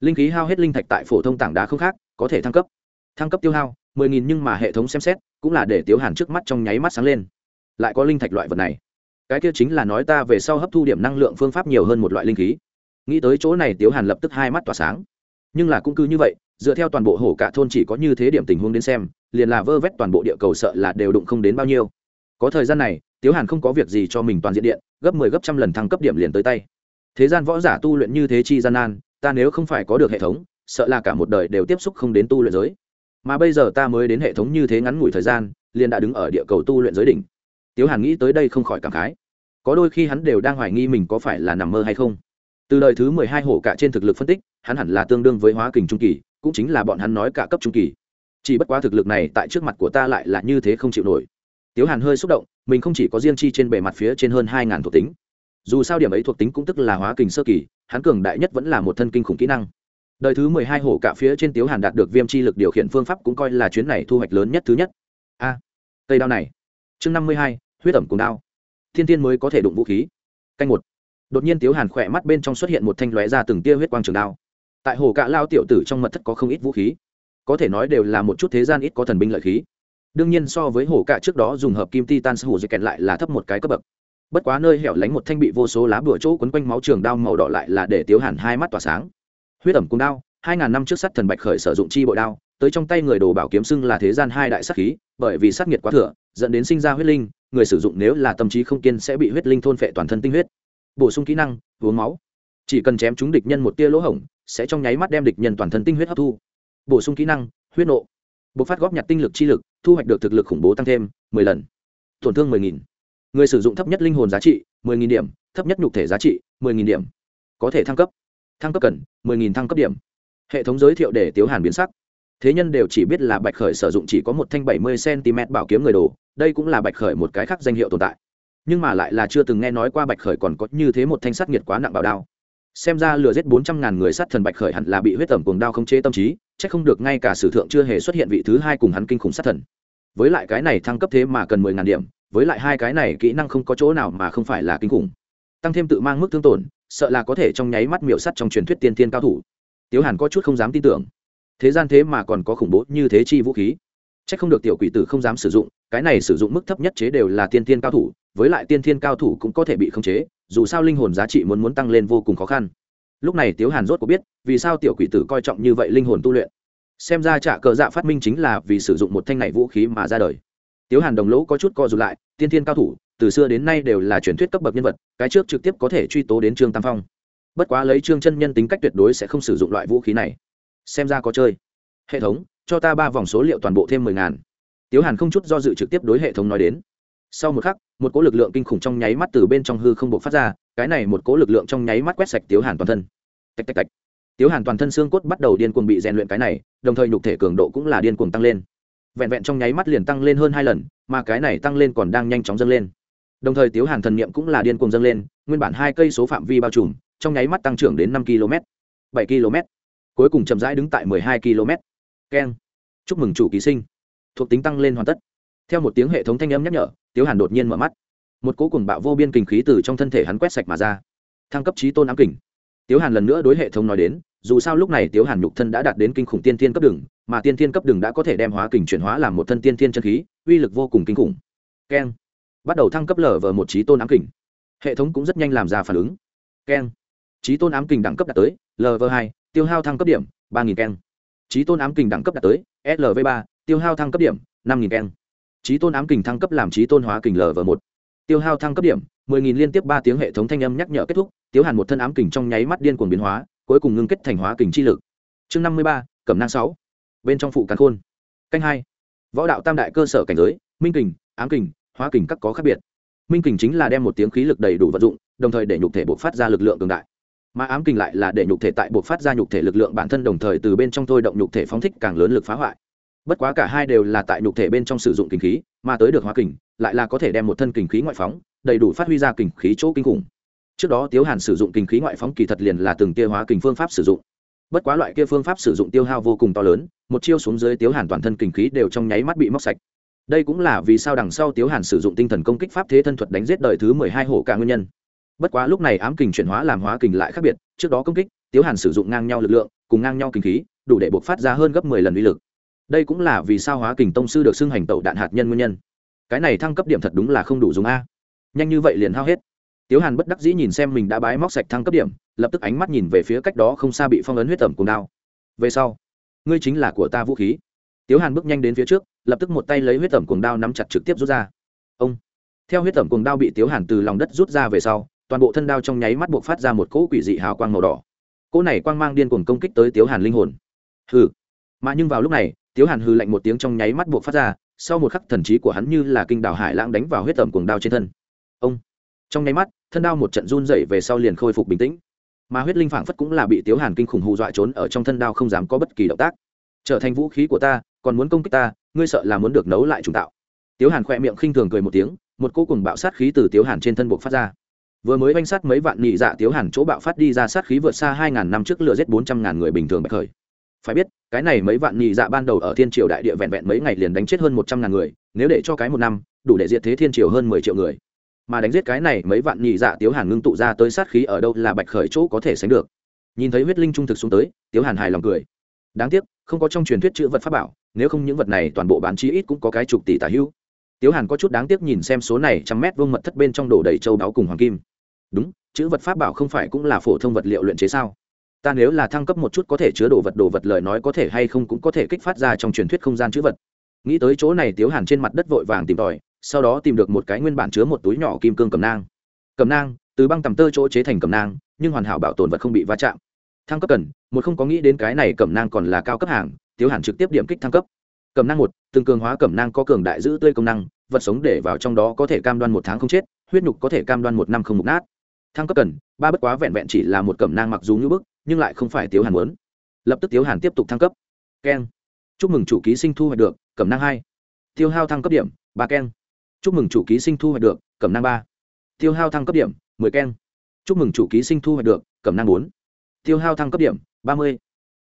Linh khí hao hết linh thạch tại phổ thông tảng đá không khác, có thể thăng cấp. Thăng cấp tiêu hao, mười nghìn nhưng mà hệ thống xem xét, cũng là để tiếu hàn trước mắt trong nháy mắt sáng lên. Lại có linh thạch loại vật này. Cái kia chính là nói ta về sau hấp thu điểm năng lượng phương pháp nhiều hơn một loại linh khí. Nghĩ tới chỗ này tiếu hàn lập tức hai mắt tỏa sáng nhưng là cũng cứ như vậy, dựa theo toàn bộ hổ cả thôn chỉ có như thế điểm tình huống đến xem, liền là vơ vét toàn bộ địa cầu sợ là đều đụng không đến bao nhiêu. Có thời gian này, tiếu hàn không có việc gì cho mình toàn diện điện, gấp mười 10 gấp trăm lần thăng cấp điểm liền tới tay. Thế gian võ giả tu luyện như thế chi gian nan, ta nếu không phải có được hệ thống, sợ là cả một đời đều tiếp xúc không đến tu luyện giới. Mà bây giờ ta mới đến hệ thống như thế ngắn ngủi thời gian, liền đã đứng ở địa cầu tu luyện giới đỉnh. Tiếu hàn nghĩ tới đây không khỏi cảm khái. Có đôi khi hắn đều đang hoài nghi mình có phải là nằm mơ hay không từ đời thứ mười hai hổ cả trên thực lực phân tích hắn hẳn là tương đương với hóa kình trung kỳ cũng chính là bọn hắn nói cả cấp trung kỳ. Chỉ bất quá thực lực này tại trước mặt của ta lại là như thế không chịu nổi. Tiếu hàn hơi xúc động mình không chỉ có riêng chi trên bề mặt phía trên hơn hai ngàn thuộc tính. Dù sao điểm ấy thuộc tính cũng tức là hóa kình sơ kỳ hắn cường đại nhất vẫn là một thân kinh khủng kỹ năng. Đời thứ mười hai hổ cả phía trên tiếu hàn đạt được viêm chi lực điều khiển phương pháp cũng coi là chuyến này thu hoạch lớn nhất thứ nhất. A à, cây đao này. Chương năm mươi hai huyết ẩm cùng đao. Thiên tiên mới có thể đụng vũ khí. Canh một đột nhiên tiếu hàn khỏe mắt bên trong xuất hiện một thanh lóe ra từng tia huyết quang trường đao. Tại hồ cạ lao tiểu tử trong mật thất có không ít vũ khí. Có thể nói đều là một chút thế gian ít có thần binh lợi khí. Đương nhiên so với hồ cạ trước đó dùng hợp kim titan hồ dây kẹt lại là thấp một cái cấp bậc. Bất quá nơi hẻo lánh một thanh bị vô số lá bửa chỗ quấn quanh máu trường đao màu đỏ lại là để tiếu hàn hai mắt tỏa sáng. Huyết ẩm cung đao, hai ngàn năm trước sắt thần bạch khởi sử dụng chi bội đao, tới trong tay người đồ bảo kiếm xưng là thế gian hai đại sắc khí, bởi vì sát nhiệt quá thừa, dẫn đến sinh ra huyết linh, người sử dụng nếu là tâm trí không kiên sẽ bị huyết linh thôn phệ toàn thân tinh huyết bổ sung kỹ năng, uống máu. Chỉ cần chém trúng địch nhân một tia lỗ hổng, sẽ trong nháy mắt đem địch nhân toàn thân tinh huyết hấp thu. Bổ sung kỹ năng, huyết nộ. Bộc phát góp nhặt tinh lực chi lực, thu hoạch được thực lực khủng bố tăng thêm mười lần. Tổn thương mười nghìn. Người sử dụng thấp nhất linh hồn giá trị, mười nghìn điểm, thấp nhất nhục thể giá trị, mười nghìn điểm. Có thể thăng cấp. Thăng cấp cần, mười nghìn thăng cấp điểm. Hệ thống giới thiệu để tiếu hàn biến sắc. Thế nhân đều chỉ biết là bạch khởi sử dụng chỉ có một thanh bảy mươi cm bảo kiếm người đồ, đây cũng là bạch khởi một cái khác danh hiệu tồn tại nhưng mà lại là chưa từng nghe nói qua bạch khởi còn có như thế một thanh sắt nhiệt quá nặng bảo đao. Xem ra lừa giết bốn trăm ngàn người sát thần bạch khởi hẳn là bị huyết tẩm cuồng đao không chế tâm trí c h ắ c không được ngay cả sử thượng chưa hề xuất hiện vị thứ hai cùng hắn kinh khủng sát thần. Với lại cái này thăng cấp thế mà cần mười ngàn điểm, với lại hai cái này kỹ năng không có chỗ nào mà không phải là kinh khủng. Tăng thêm tự mang mức thương tổn, sợ là có thể trong nháy mắt miểu sắt trong truyền thuyết tiên tiên cao thủ. Tiếu hàn có chút không dám tin tưởng. Thế gian thế mà còn có khủng bố như thế chi vũ khí. C h ắ c không được tiểu quỷ tử không dám sử dụng, cái này sử dụng mức thấp nhất chế đều là tiên tiên cao thủ với lại tiên thiên cao thủ cũng có thể bị khống chế, dù sao linh hồn giá trị muốn muốn tăng lên vô cùng khó khăn. Lúc này tiếu hàn rốt có biết, vì sao tiểu quỷ tử coi trọng như vậy linh hồn tu luyện. Xem ra trả cờ dạ phát minh chính là vì sử dụng một thanh này vũ khí mà ra đời. Tiếu hàn đồng lỗ có chút co r ụ lại, tiên thiên cao thủ, từ xưa đến nay đều là truyền thuyết cấp bậc nhân vật, cái trước trực tiếp có thể truy tố đến trương tam phong. Bất quá lấy trương chân nhân tính cách tuyệt đối sẽ không sử dụng loại vũ khí này. Xem ra có chơi. Hệ thống, cho ta ba vòng số liệu toàn bộ thêm mười ngàn. Tiếu hàn không chút do dự trực tiếp đối hệ thống nói đến sau một khắc, một cỗ lực lượng kinh khủng trong nháy mắt từ bên trong hư không buộc phát ra, cái này một cỗ lực lượng trong nháy mắt quét sạch tiếu hàn toàn thân. Tạch tạch tạch. Tiếu hàn toàn thân xương cốt bắt đầu điên cuồng bị rèn luyện cái này, đồng thời nhục thể cường độ cũng là điên cuồng tăng lên. Vẹn vẹn trong nháy mắt liền tăng lên hơn hai lần, mà cái này tăng lên còn đang nhanh chóng dâng lên. Đồng thời tiếu hàn thần niệm cũng là điên cuồng dâng lên, nguyên bản hai cây số phạm vi bao trùm, trong nháy mắt tăng trưởng đến năm km, bảy km. Cuối cùng chậm rãi đứng tại mười hai km. Keng. Chúc mừng chủ ký sinh. Thuộc tính tăng lên hoàn tất theo một tiếng hệ thống thanh âm nhắc nhở, tiếu hàn đột nhiên mở mắt. Một cố cùng bạo vô biên kinh khí từ trong thân thể hắn quét sạch mà ra. Thăng cấp trí tôn ám kình. Tiếu hàn lần nữa đối hệ thống nói đến, dù sao lúc này tiếu hàn nhục thân đã đạt đến kinh khủng tiên thiên cấp đường, mà tiên thiên cấp đường đã có thể đem hóa kình chuyển hóa làm một thân tiên thiên chân khí, uy lực vô cùng kinh khủng. Keng. Bắt đầu thăng cấp lở vờ một trí tôn ám kình. Hệ thống cũng rất nhanh làm ra phản ứng. Keng. Trí tôn ám kình đẳng cấp đạt tới lv hai, tiêu hao thăng cấp điểm ba nghìn keng. Trí tôn ám kình đẳng cấp đạt tới lv ba, tiêu hao thăng cấp điểm năm nghìn keng trí tôn ám kình thăng cấp làm trí tôn hóa kình lv một. Tiêu hao thăng cấp điểm, mười nghìn liên tiếp ba tiếng hệ thống thanh âm nhắc nhở kết thúc, tiếu hàn một thân ám kình trong nháy mắt điên cuồng biến hóa, cuối cùng ngưng kết thành hóa kình chi lực. Chương năm mươi ba, cẩm nang sáu. Bên trong phụ càn khôn. Canh hai. Võ đạo tam đại cơ sở cảnh giới, minh kình, ám kình, hóa kình các có khác biệt. Minh kình chính là đem một tiếng khí lực đầy đủ vận dụng, đồng thời để nhục thể buộc phát ra lực lượng cường đại. Mà ám kình lại là để nhục thể tại buộc phát ra nhục thể lực lượng bản thân đồng thời từ bên trong thôi động nhục thể phóng thích càng lớn lực phá hoại bất quá cả hai đều là tại nhục thể bên trong sử dụng kinh khí, mà tới được hóa kình, lại là có thể đem một thân kinh khí ngoại phóng, đầy đủ phát huy ra kinh khí chỗ kinh khủng. Trước đó tiếu hàn sử dụng kinh khí ngoại phóng kỳ thật liền là từng tia hóa kình phương pháp sử dụng. Bất quá loại kia phương pháp sử dụng tiêu hao vô cùng to lớn, một chiêu xuống dưới tiếu hàn toàn thân kinh khí đều trong nháy mắt bị móc sạch. Đây cũng là vì sao đằng sau tiếu hàn sử dụng tinh thần công kích pháp thế thân thuật đánh giết đời thứ mười hai hổ cả nguyên nhân. Bất quá lúc này ám kình chuyển hóa làm hóa kình lại khác biệt, trước đó công kích, tiếu hàn sử dụng ngang nhau lực lượng, cùng ngang nhau kinh khí, đủ để buộc phát ra hơn gấp mười lần uy lực đây cũng là vì sao hóa kình tông sư được xưng hành tẩu đạn hạt nhân nguyên nhân. Cái này thăng cấp điểm thật đúng là không đủ dùng a. Nhanh như vậy liền hao hết. Tiếu hàn bất đắc dĩ nhìn xem mình đã bái móc sạch thăng cấp điểm, lập tức ánh mắt nhìn về phía cách đó không xa bị phong ấn huyết tẩm cùng đao. Về sau, ngươi chính là của ta vũ khí. Tiếu hàn bước nhanh đến phía trước, lập tức một tay lấy huyết tẩm cuồng đao nắm chặt trực tiếp rút ra. Ông. Theo huyết tẩm cuồng đao bị tiếu hàn từ lòng đất rút ra về sau, toàn bộ thân đao trong nháy mắt buộc phát ra một cỗ quỷ dị hào quang màu đỏ. Cỗ này quang mang điên cuồng công kích tới tiếu hàn linh hồn. Hừ. Mà nhưng vào lúc này tiếu hàn hư lạnh một tiếng trong nháy mắt buộc phát ra, sau một khắc thần trí của hắn như là kinh đảo hải lãng đánh vào huyết tẩm cuồng đao trên thân. Ông! Trong nháy mắt, thân đao một trận run dậy về sau liền khôi phục bình tĩnh. Mà huyết linh phảng phất cũng là bị tiếu hàn kinh khủng hù dọa trốn ở trong thân đao không dám có bất kỳ động tác. Trở thành vũ khí của ta, còn muốn công kích ta, ngươi sợ là muốn được nấu lại trùng tạo. Tiếu hàn khỏe miệng khinh thường cười một tiếng, một cô cùng bạo sát khí từ tiếu hàn trên thân buộc phát ra. Vừa mới oanh sát mấy vạn nhị dạ tiếu hàn chỗ bạo phát đi ra sát khí vượt xa hai ngàn năm trước lừa giết bốn trăm ngàn người bình thường bạch khởi phải biết, cái này mấy vạn nhị dạ ban đầu ở thiên triều đại địa vẹn vẹn mấy ngày liền đánh chết hơn một trăm ngàn người, nếu để cho cái một năm, đủ để diệt thế thiên triều hơn mười triệu người. Mà đánh giết cái này mấy vạn nhị dạ tiếu hàn ngưng tụ ra tới sát khí ở đâu là bạch khởi chỗ có thể sánh được. Nhìn thấy huyết linh trung thực xuống tới, tiếu hàn hài lòng cười. Đáng tiếc, không có trong truyền thuyết chữ vật pháp bảo, nếu không những vật này toàn bộ bán chi ít cũng có cái chục tỷ tả hữu. Tiếu hàn có chút đáng tiếc nhìn xem số này trăm mét vuông mật thất bên trong đổ đầy châu đáo cùng hoàng kim. Đúng, chữ vật pháp bảo không phải cũng là phổ thông vật liệu luyện chế sao? Ta nếu là thăng cấp một chút có thể chứa đồ vật đồ vật lời nói có thể hay không cũng có thể kích phát ra trong truyền thuyết không gian chữ vật. Nghĩ tới chỗ này, tiếu hàn trên mặt đất vội vàng tìm tòi, sau đó tìm được một cái nguyên bản chứa một túi nhỏ kim cương cầm nang. Cầm nang, từ băng tầm tơ chỗ chế thành cầm nang, nhưng hoàn hảo bảo tồn vật không bị va chạm. Thăng cấp cần, một không có nghĩ đến cái này cầm nang còn là cao cấp hàng, tiếu hàn trực tiếp điểm kích thăng cấp. Cầm nang một, từng cường hóa cầm nang có cường đại giữ tươi công năng, vật sống để vào trong đó có thể cam đoan một tháng không chết, huyết nhục có thể cam đoan một năm không mục nát. Thăng cấp cần, ba bất quá vẹn vẹn chỉ là một cẩm nang mặc dù như bức nhưng lại không phải tiếu hàn muốn. Lập tức tiếu hàn tiếp tục thăng cấp. Keng. Chúc mừng chủ ký sinh thu hoạch được, cẩm năng hai. Tiêu hao thăng cấp điểm, ba keng. Chúc mừng chủ ký sinh thu hoạch được, cẩm năng ba. Tiêu hao thăng cấp điểm, mười keng. Chúc mừng chủ ký sinh thu hoạch được, cẩm năng bốn. Tiêu hao thăng cấp điểm, ba mươi.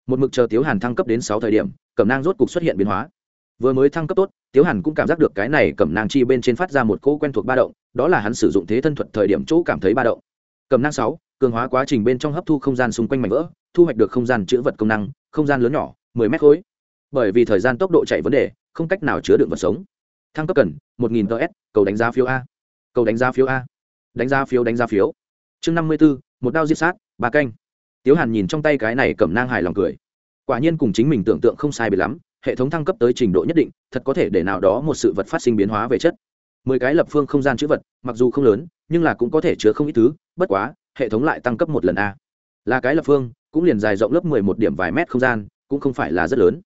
Một mực chờ tiếu hàn thăng cấp đến sáu thời điểm, cẩm năng rốt cục xuất hiện biến hóa. Vừa mới thăng cấp tốt, tiếu hàn cũng cảm giác được cái này cẩm năng chi bên trên phát ra một cỗ quen thuộc ba động, đó là hắn sử dụng thế thân thuật thời điểm chỗ cảm thấy ba động. Cầm năng sáu cường hóa quá trình bên trong hấp thu không gian xung quanh mảnh vỡ, thu hoạch được không gian chữ vật công năng, không gian lớn nhỏ, mười mét khối. Bởi vì thời gian tốc độ chạy vấn đề, không cách nào chứa đựng vật sống. Thăng cấp cần một nghìn ts cầu đánh giá phiếu a. Cầu đánh giá phiếu a. Đánh giá phiếu, đánh giá phiếu. Chương năm mươi b ố một đao diết sát, ba canh. Tiếu hàn nhìn trong tay cái này cầm nang hài lòng cười. Quả nhiên cùng chính mình tưởng tượng không sai bị lắm, hệ thống thăng cấp tới trình độ nhất định, thật có thể để nào đó một sự vật phát sinh biến hóa về chất. Mười cái lập phương không gian chữ vật, mặc dù không lớn, nhưng là cũng có thể chứa không ít thứ, bất quá hệ thống lại tăng cấp một lần a. Là cái lập phương, cũng liền dài rộng lớp mười một điểm vài mét không gian, cũng không phải là rất lớn.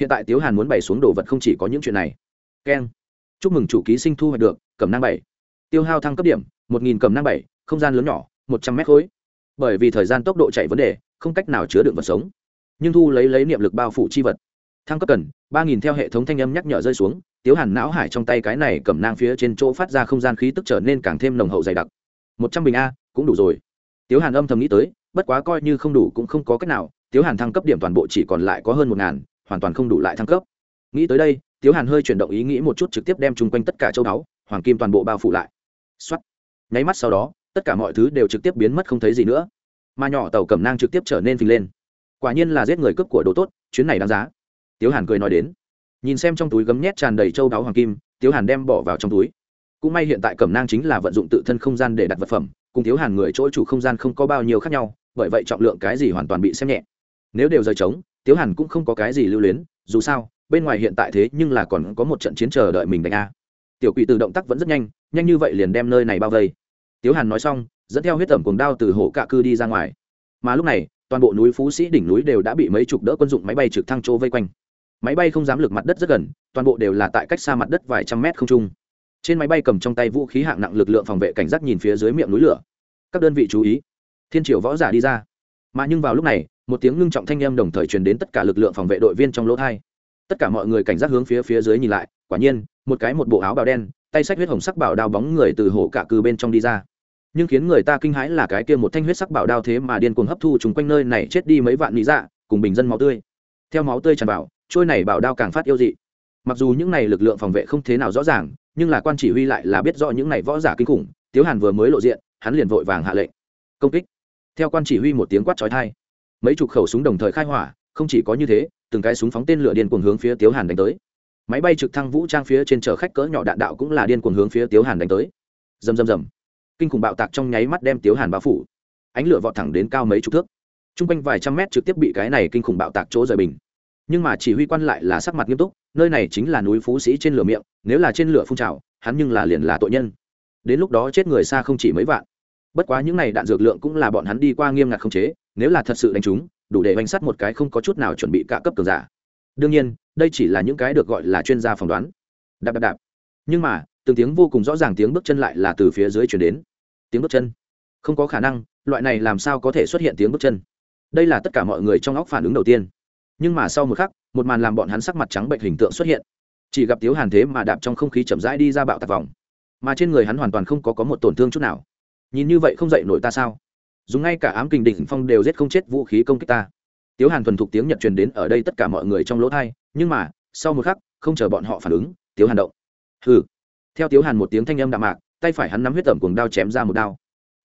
Hiện tại tiếu hàn muốn bày xuống đồ vật không chỉ có những chuyện này. Keng. Chúc mừng chủ ký sinh thu hoạch được cẩm năng bảy. Tiêu hao thăng cấp điểm, một nghìn cẩm năng bảy, không gian lớn nhỏ, một trăm mét khối. Bởi vì thời gian tốc độ chạy vấn đề, không cách nào chứa đựng vật sống. Nhưng thu lấy lấy niệm lực bao phủ chi vật. Thăng cấp cần, ba nghìn theo hệ thống thanh âm nhắc nhở rơi xuống, tiếu hàn não hải trong tay cái này cầm nang phía trên chỗ phát ra không gian khí tức trở nên càng thêm nồng hậu dày đặc. một trăm bình a, cũng đủ rồi tiếu hàn âm thầm nghĩ tới, bất quá coi như không đủ cũng không có cách nào, tiếu hàn thăng cấp điểm toàn bộ chỉ còn lại có hơn một ngàn, hoàn toàn không đủ lại thăng cấp. Nghĩ tới đây, tiếu hàn hơi chuyển động ý nghĩ một chút trực tiếp đem chung quanh tất cả châu báu, hoàng kim toàn bộ bao phủ lại. X o á t nháy mắt sau đó, tất cả mọi thứ đều trực tiếp biến mất không thấy gì nữa. Mà nhỏ tàu cẩm nang trực tiếp trở nên phình lên. Quả nhiên là giết người cướp của đồ tốt, chuyến này đáng giá. Tiếu hàn cười nói đến. Nhìn xem trong túi gấm nhét tràn đầy châu đáo hoàng kim, tiếu hàn đem bỏ vào trong túi. Cũng may hiện tại cẩm nang chính là vận dụng tự thân không gian để đặt vật phẩm cùng thiếu hàn người chỗ chủ không gian không có bao nhiêu khác nhau, bởi vậy trọng lượng cái gì hoàn toàn bị xem nhẹ. Nếu đều rời trống, thiếu hàn cũng không có cái gì lưu luyến, dù sao, bên ngoài hiện tại thế nhưng là còn có một trận chiến chờ đợi mình đánh a. Tiểu quỷ từ động tác vẫn rất nhanh nhanh như vậy liền đem nơi này bao vây. Tiếu hàn nói xong, dẫn theo huyết tẩm cuồng đao từ hổ cạ cư đi ra ngoài. Mà lúc này, toàn bộ núi phú sĩ đỉnh núi đều đã bị mấy chục đỡ quân dụng máy bay trực thăng chỗ vây quanh. Máy bay không dám lực mặt đất rất gần, toàn bộ đều là tại cách xa mặt đất vài trăm mét không trung trên máy bay cầm trong tay vũ khí hạng nặng lực lượng phòng vệ cảnh giác nhìn phía dưới miệng núi lửa. Các đơn vị chú ý. Thiên triều võ giả đi ra. Mà nhưng vào lúc này, một tiếng ngưng trọng thanh âm đồng thời truyền đến tất cả lực lượng phòng vệ đội viên trong lỗ thai. Tất cả mọi người cảnh giác hướng phía phía dưới nhìn lại, quả nhiên, một cái một bộ áo bào đen, tay sách huyết hồng sắc bảo đao bóng người từ hổ cả cư bên trong đi ra. Nhưng khiến người ta kinh hãi là cái kia một thanh huyết sắc bảo đao thế mà điên cuồng hấp thu chúng quanh nơi này chết đi mấy vạn lý dạ cùng bình dân máu tươi. Theo máu tươi tràn vào, trôi này bảo đao càng phát yêu dị. Mặc dù những này lực lượng phòng vệ không thế nào rõ ràng nhưng là quan chỉ huy lại là biết rõ những này võ giả kinh khủng, tiếu hàn vừa mới lộ diện, hắn liền vội vàng hạ lệnh. Công kích. Theo quan chỉ huy một tiếng quát trói thai mấy chục khẩu súng đồng thời khai hỏa, không chỉ có như thế, từng cái súng phóng tên lửa điên cuồng hướng phía tiếu hàn đánh tới. Máy bay trực thăng vũ trang phía trên chở khách cỡ nhỏ đạn đạo cũng là điên cuồng hướng phía tiếu hàn đánh tới. Rầm rầm rầm. Kinh khủng bạo tạc trong nháy mắt đem tiếu hàn bao phủ. Ánh lửa vọt thẳng đến cao mấy chục thước. T r u n g quanh vài trăm mét trực tiếp bị cái này kinh khủng bạo tạc chỗ rời bình nhưng mà chỉ huy quan lại là sắc mặt nghiêm túc, nơi này chính là núi phú sĩ trên lửa miệng, nếu là trên lửa phun trào, hắn nhưng là liền là tội nhân. Đến lúc đó chết người xa không chỉ mấy vạn. Bất quá những n à y đạn dược lượng cũng là bọn hắn đi qua nghiêm ngặt không chế, nếu là thật sự đánh chúng, đủ để bánh sắt một cái không có chút nào chuẩn bị cả cấp cường giả. Đương nhiên, đây chỉ là những cái được gọi là chuyên gia phỏng đoán. Đạp đạp đạp. Nhưng mà, từng tiếng vô cùng rõ ràng tiếng bước chân lại là từ phía dưới chuyển đến. Tiếng bước chân. Không có khả năng, loại này làm sao có thể xuất hiện tiếng bước chân? Đây là tất cả mọi người trong óc phản ứng đầu tiên nhưng mà sau một khắc, một màn làm bọn hắn sắc mặt trắng bệnh hình tượng xuất hiện. Chỉ gặp tiếu hàn thế mà đạp trong không khí chậm rãi đi ra bạo tạc vòng. Mà trên người hắn hoàn toàn không có có một tổn thương chút nào. Nhìn như vậy không dậy nổi ta sao? Dùng ngay cả ám kình đỉnh phong đều giết không chết vũ khí công kích ta. Tiếu hàn thuần thục tiếng nhật truyền đến ở đây tất cả mọi người trong lỗ thai nhưng mà, sau một khắc, không chờ bọn họ phản ứng, tiếu hàn động. Hừ. Theo tiếu hàn một tiếng thanh âm đạm mạc, tay phải hắn nắm huyết tẩm cùng đao chém ra một đao.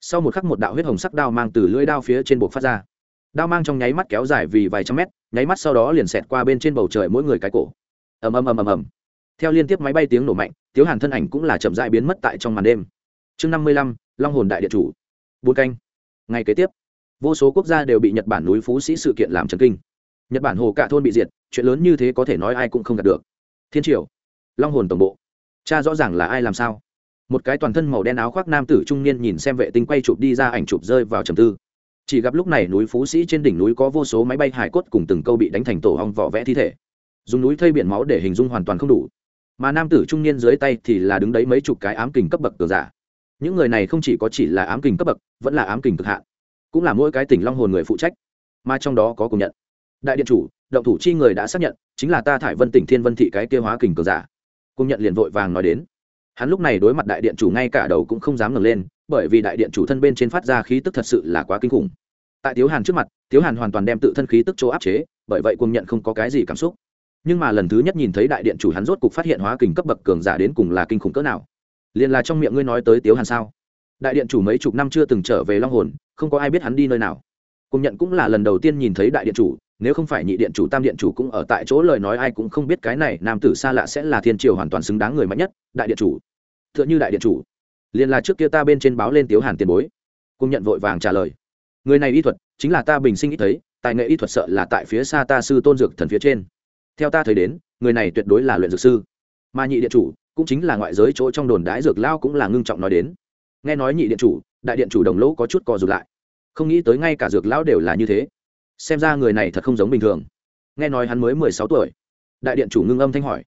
Sau một khắc một đạo huyết hồng sắc đao mang từ lưỡi đao phía trên buộc phát ra đao mang trong nháy mắt kéo dài vì vài trăm mét, nháy mắt sau đó liền xẹt qua bên trên bầu trời mỗi người cái cổ. Ầm ầm ầm ầm ầm. Theo liên tiếp máy bay tiếng nổ mạnh, tiếu hàn thân ảnh cũng là chậm dại biến mất tại trong màn đêm. Chương năm mươi lăm, long hồn đại điện chủ. Bốn canh. Ngày kế tiếp, vô số quốc gia đều bị nhật bản núi phú sĩ sự kiện làm trần kinh. Nhật bản hồ cả thôn bị diệt, chuyện lớn như thế có thể nói ai cũng không đạt được. Thiên triều, long hồn tổng bộ. Cha rõ ràng là ai làm sao? Một cái toàn thân màu đen áo khoác nam tử trung niên nhìn xem vệ tinh quay chụp đi ra ảnh chụp rơi vào trầm tư chỉ gặp lúc này núi phú sĩ trên đỉnh núi có vô số máy bay hải cốt cùng từng câu bị đánh thành tổ hong vỏ vẽ thi thể. Dùng núi thây biển máu để hình dung hoàn toàn không đủ. Mà nam tử trung niên dưới tay thì là đứng đấy mấy chục cái ám kình cấp bậc cường giả. Những người này không chỉ có chỉ là ám kình cấp bậc, vẫn là ám kình cực hạn. Cũng là mỗi cái tỉnh long hồn người phụ trách. Mà trong đó có công nhận. Đại điện chủ, động thủ chi người đã xác nhận, chính là ta thải vân tỉnh thiên vân thị cái kêu hóa kình cường giả. Công nhận liền vội vàng nói đến. Hắn lúc này đối mặt đại điện chủ ngay cả đầu cũng không dám ngẩng lên bởi vì đại điện chủ thân bên trên phát ra khí tức thật sự là quá kinh khủng. Tại tiếu hàn trước mặt, tiếu hàn hoàn toàn đem tự thân khí tức chỗ áp chế, bởi vậy công nhận không có cái gì cảm xúc. Nhưng mà lần thứ nhất nhìn thấy đại điện chủ hắn rốt cục phát hiện hóa kình cấp bậc cường giả đến cùng là kinh khủng cỡ nào. Liền là trong miệng ngươi nói tới tiếu hàn sao? Đại điện chủ mấy chục năm chưa từng trở về long hồn, không có ai biết hắn đi nơi nào. Công nhận cũng là lần đầu tiên nhìn thấy đại điện chủ, nếu không phải nhị điện chủ, tam điện chủ cũng ở tại chỗ lời nói ai cũng không biết cái này nam tử xa lạ sẽ là thiên triều hoàn toàn xứng đáng người mạnh nhất, đại điện chủ. T h ư ợ n h ư đại điện chủ liền là trước kia ta bên trên báo lên tiếu hàn tiền bối. Cung nhận vội vàng trả lời. Người này y thuật, chính là ta bình sinh ít thấy, tài nghệ y thuật sợ là tại phía xa ta sư tôn dược thần phía trên. Theo ta thấy đến, người này tuyệt đối là luyện dược sư. Mà nhị điện chủ, cũng chính là ngoại giới chỗ trong đồn đái dược lao cũng là ngưng trọng nói đến. Nghe nói nhị điện chủ, đại điện chủ đồng lỗ có chút co rụt lại. Không nghĩ tới ngay cả dược lão đều là như thế. Xem ra người này thật không giống bình thường. Nghe nói hắn mới mười sáu tuổi. Đại điện chủ ngưng âm thanh hỏi.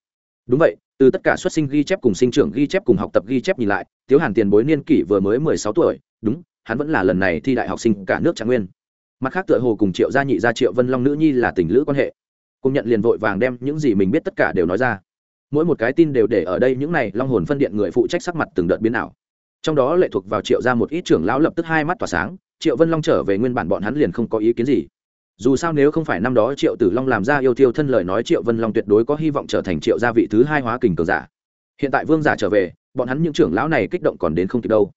Đúng vậy từ tất cả xuất sinh ghi chép cùng sinh trưởng ghi chép cùng học tập ghi chép nhìn lại, tiếu hàn tiền bối niên kỷ vừa mới mười sáu tuổi, đúng, hắn vẫn là lần này thi đại học sinh cả nước trạng nguyên. Mặt khác tựa hồ cùng triệu gia nhị gia triệu vân long nữ nhi là tình lữ quan hệ. Cùng nhận liền vội vàng đem những gì mình biết tất cả đều nói ra. Mỗi một cái tin đều để ở đây những này long hồn phân điện người phụ trách sắc mặt từng đợt biến ảo. Trong đó lệ thuộc vào triệu ra một ít trưởng lão lập tức hai mắt tỏa sáng, triệu vân long trở về nguyên bản bọn hắn liền không có ý kiến gì dù sao nếu không phải năm đó triệu tử long làm ra yêu tiêu thân lời nói triệu vân long tuyệt đối có hy vọng trở thành triệu gia vị thứ hai hóa kình cường giả. Hiện tại vương giả trở về, bọn hắn những trưởng lão này kích động còn đến không kịp đâu.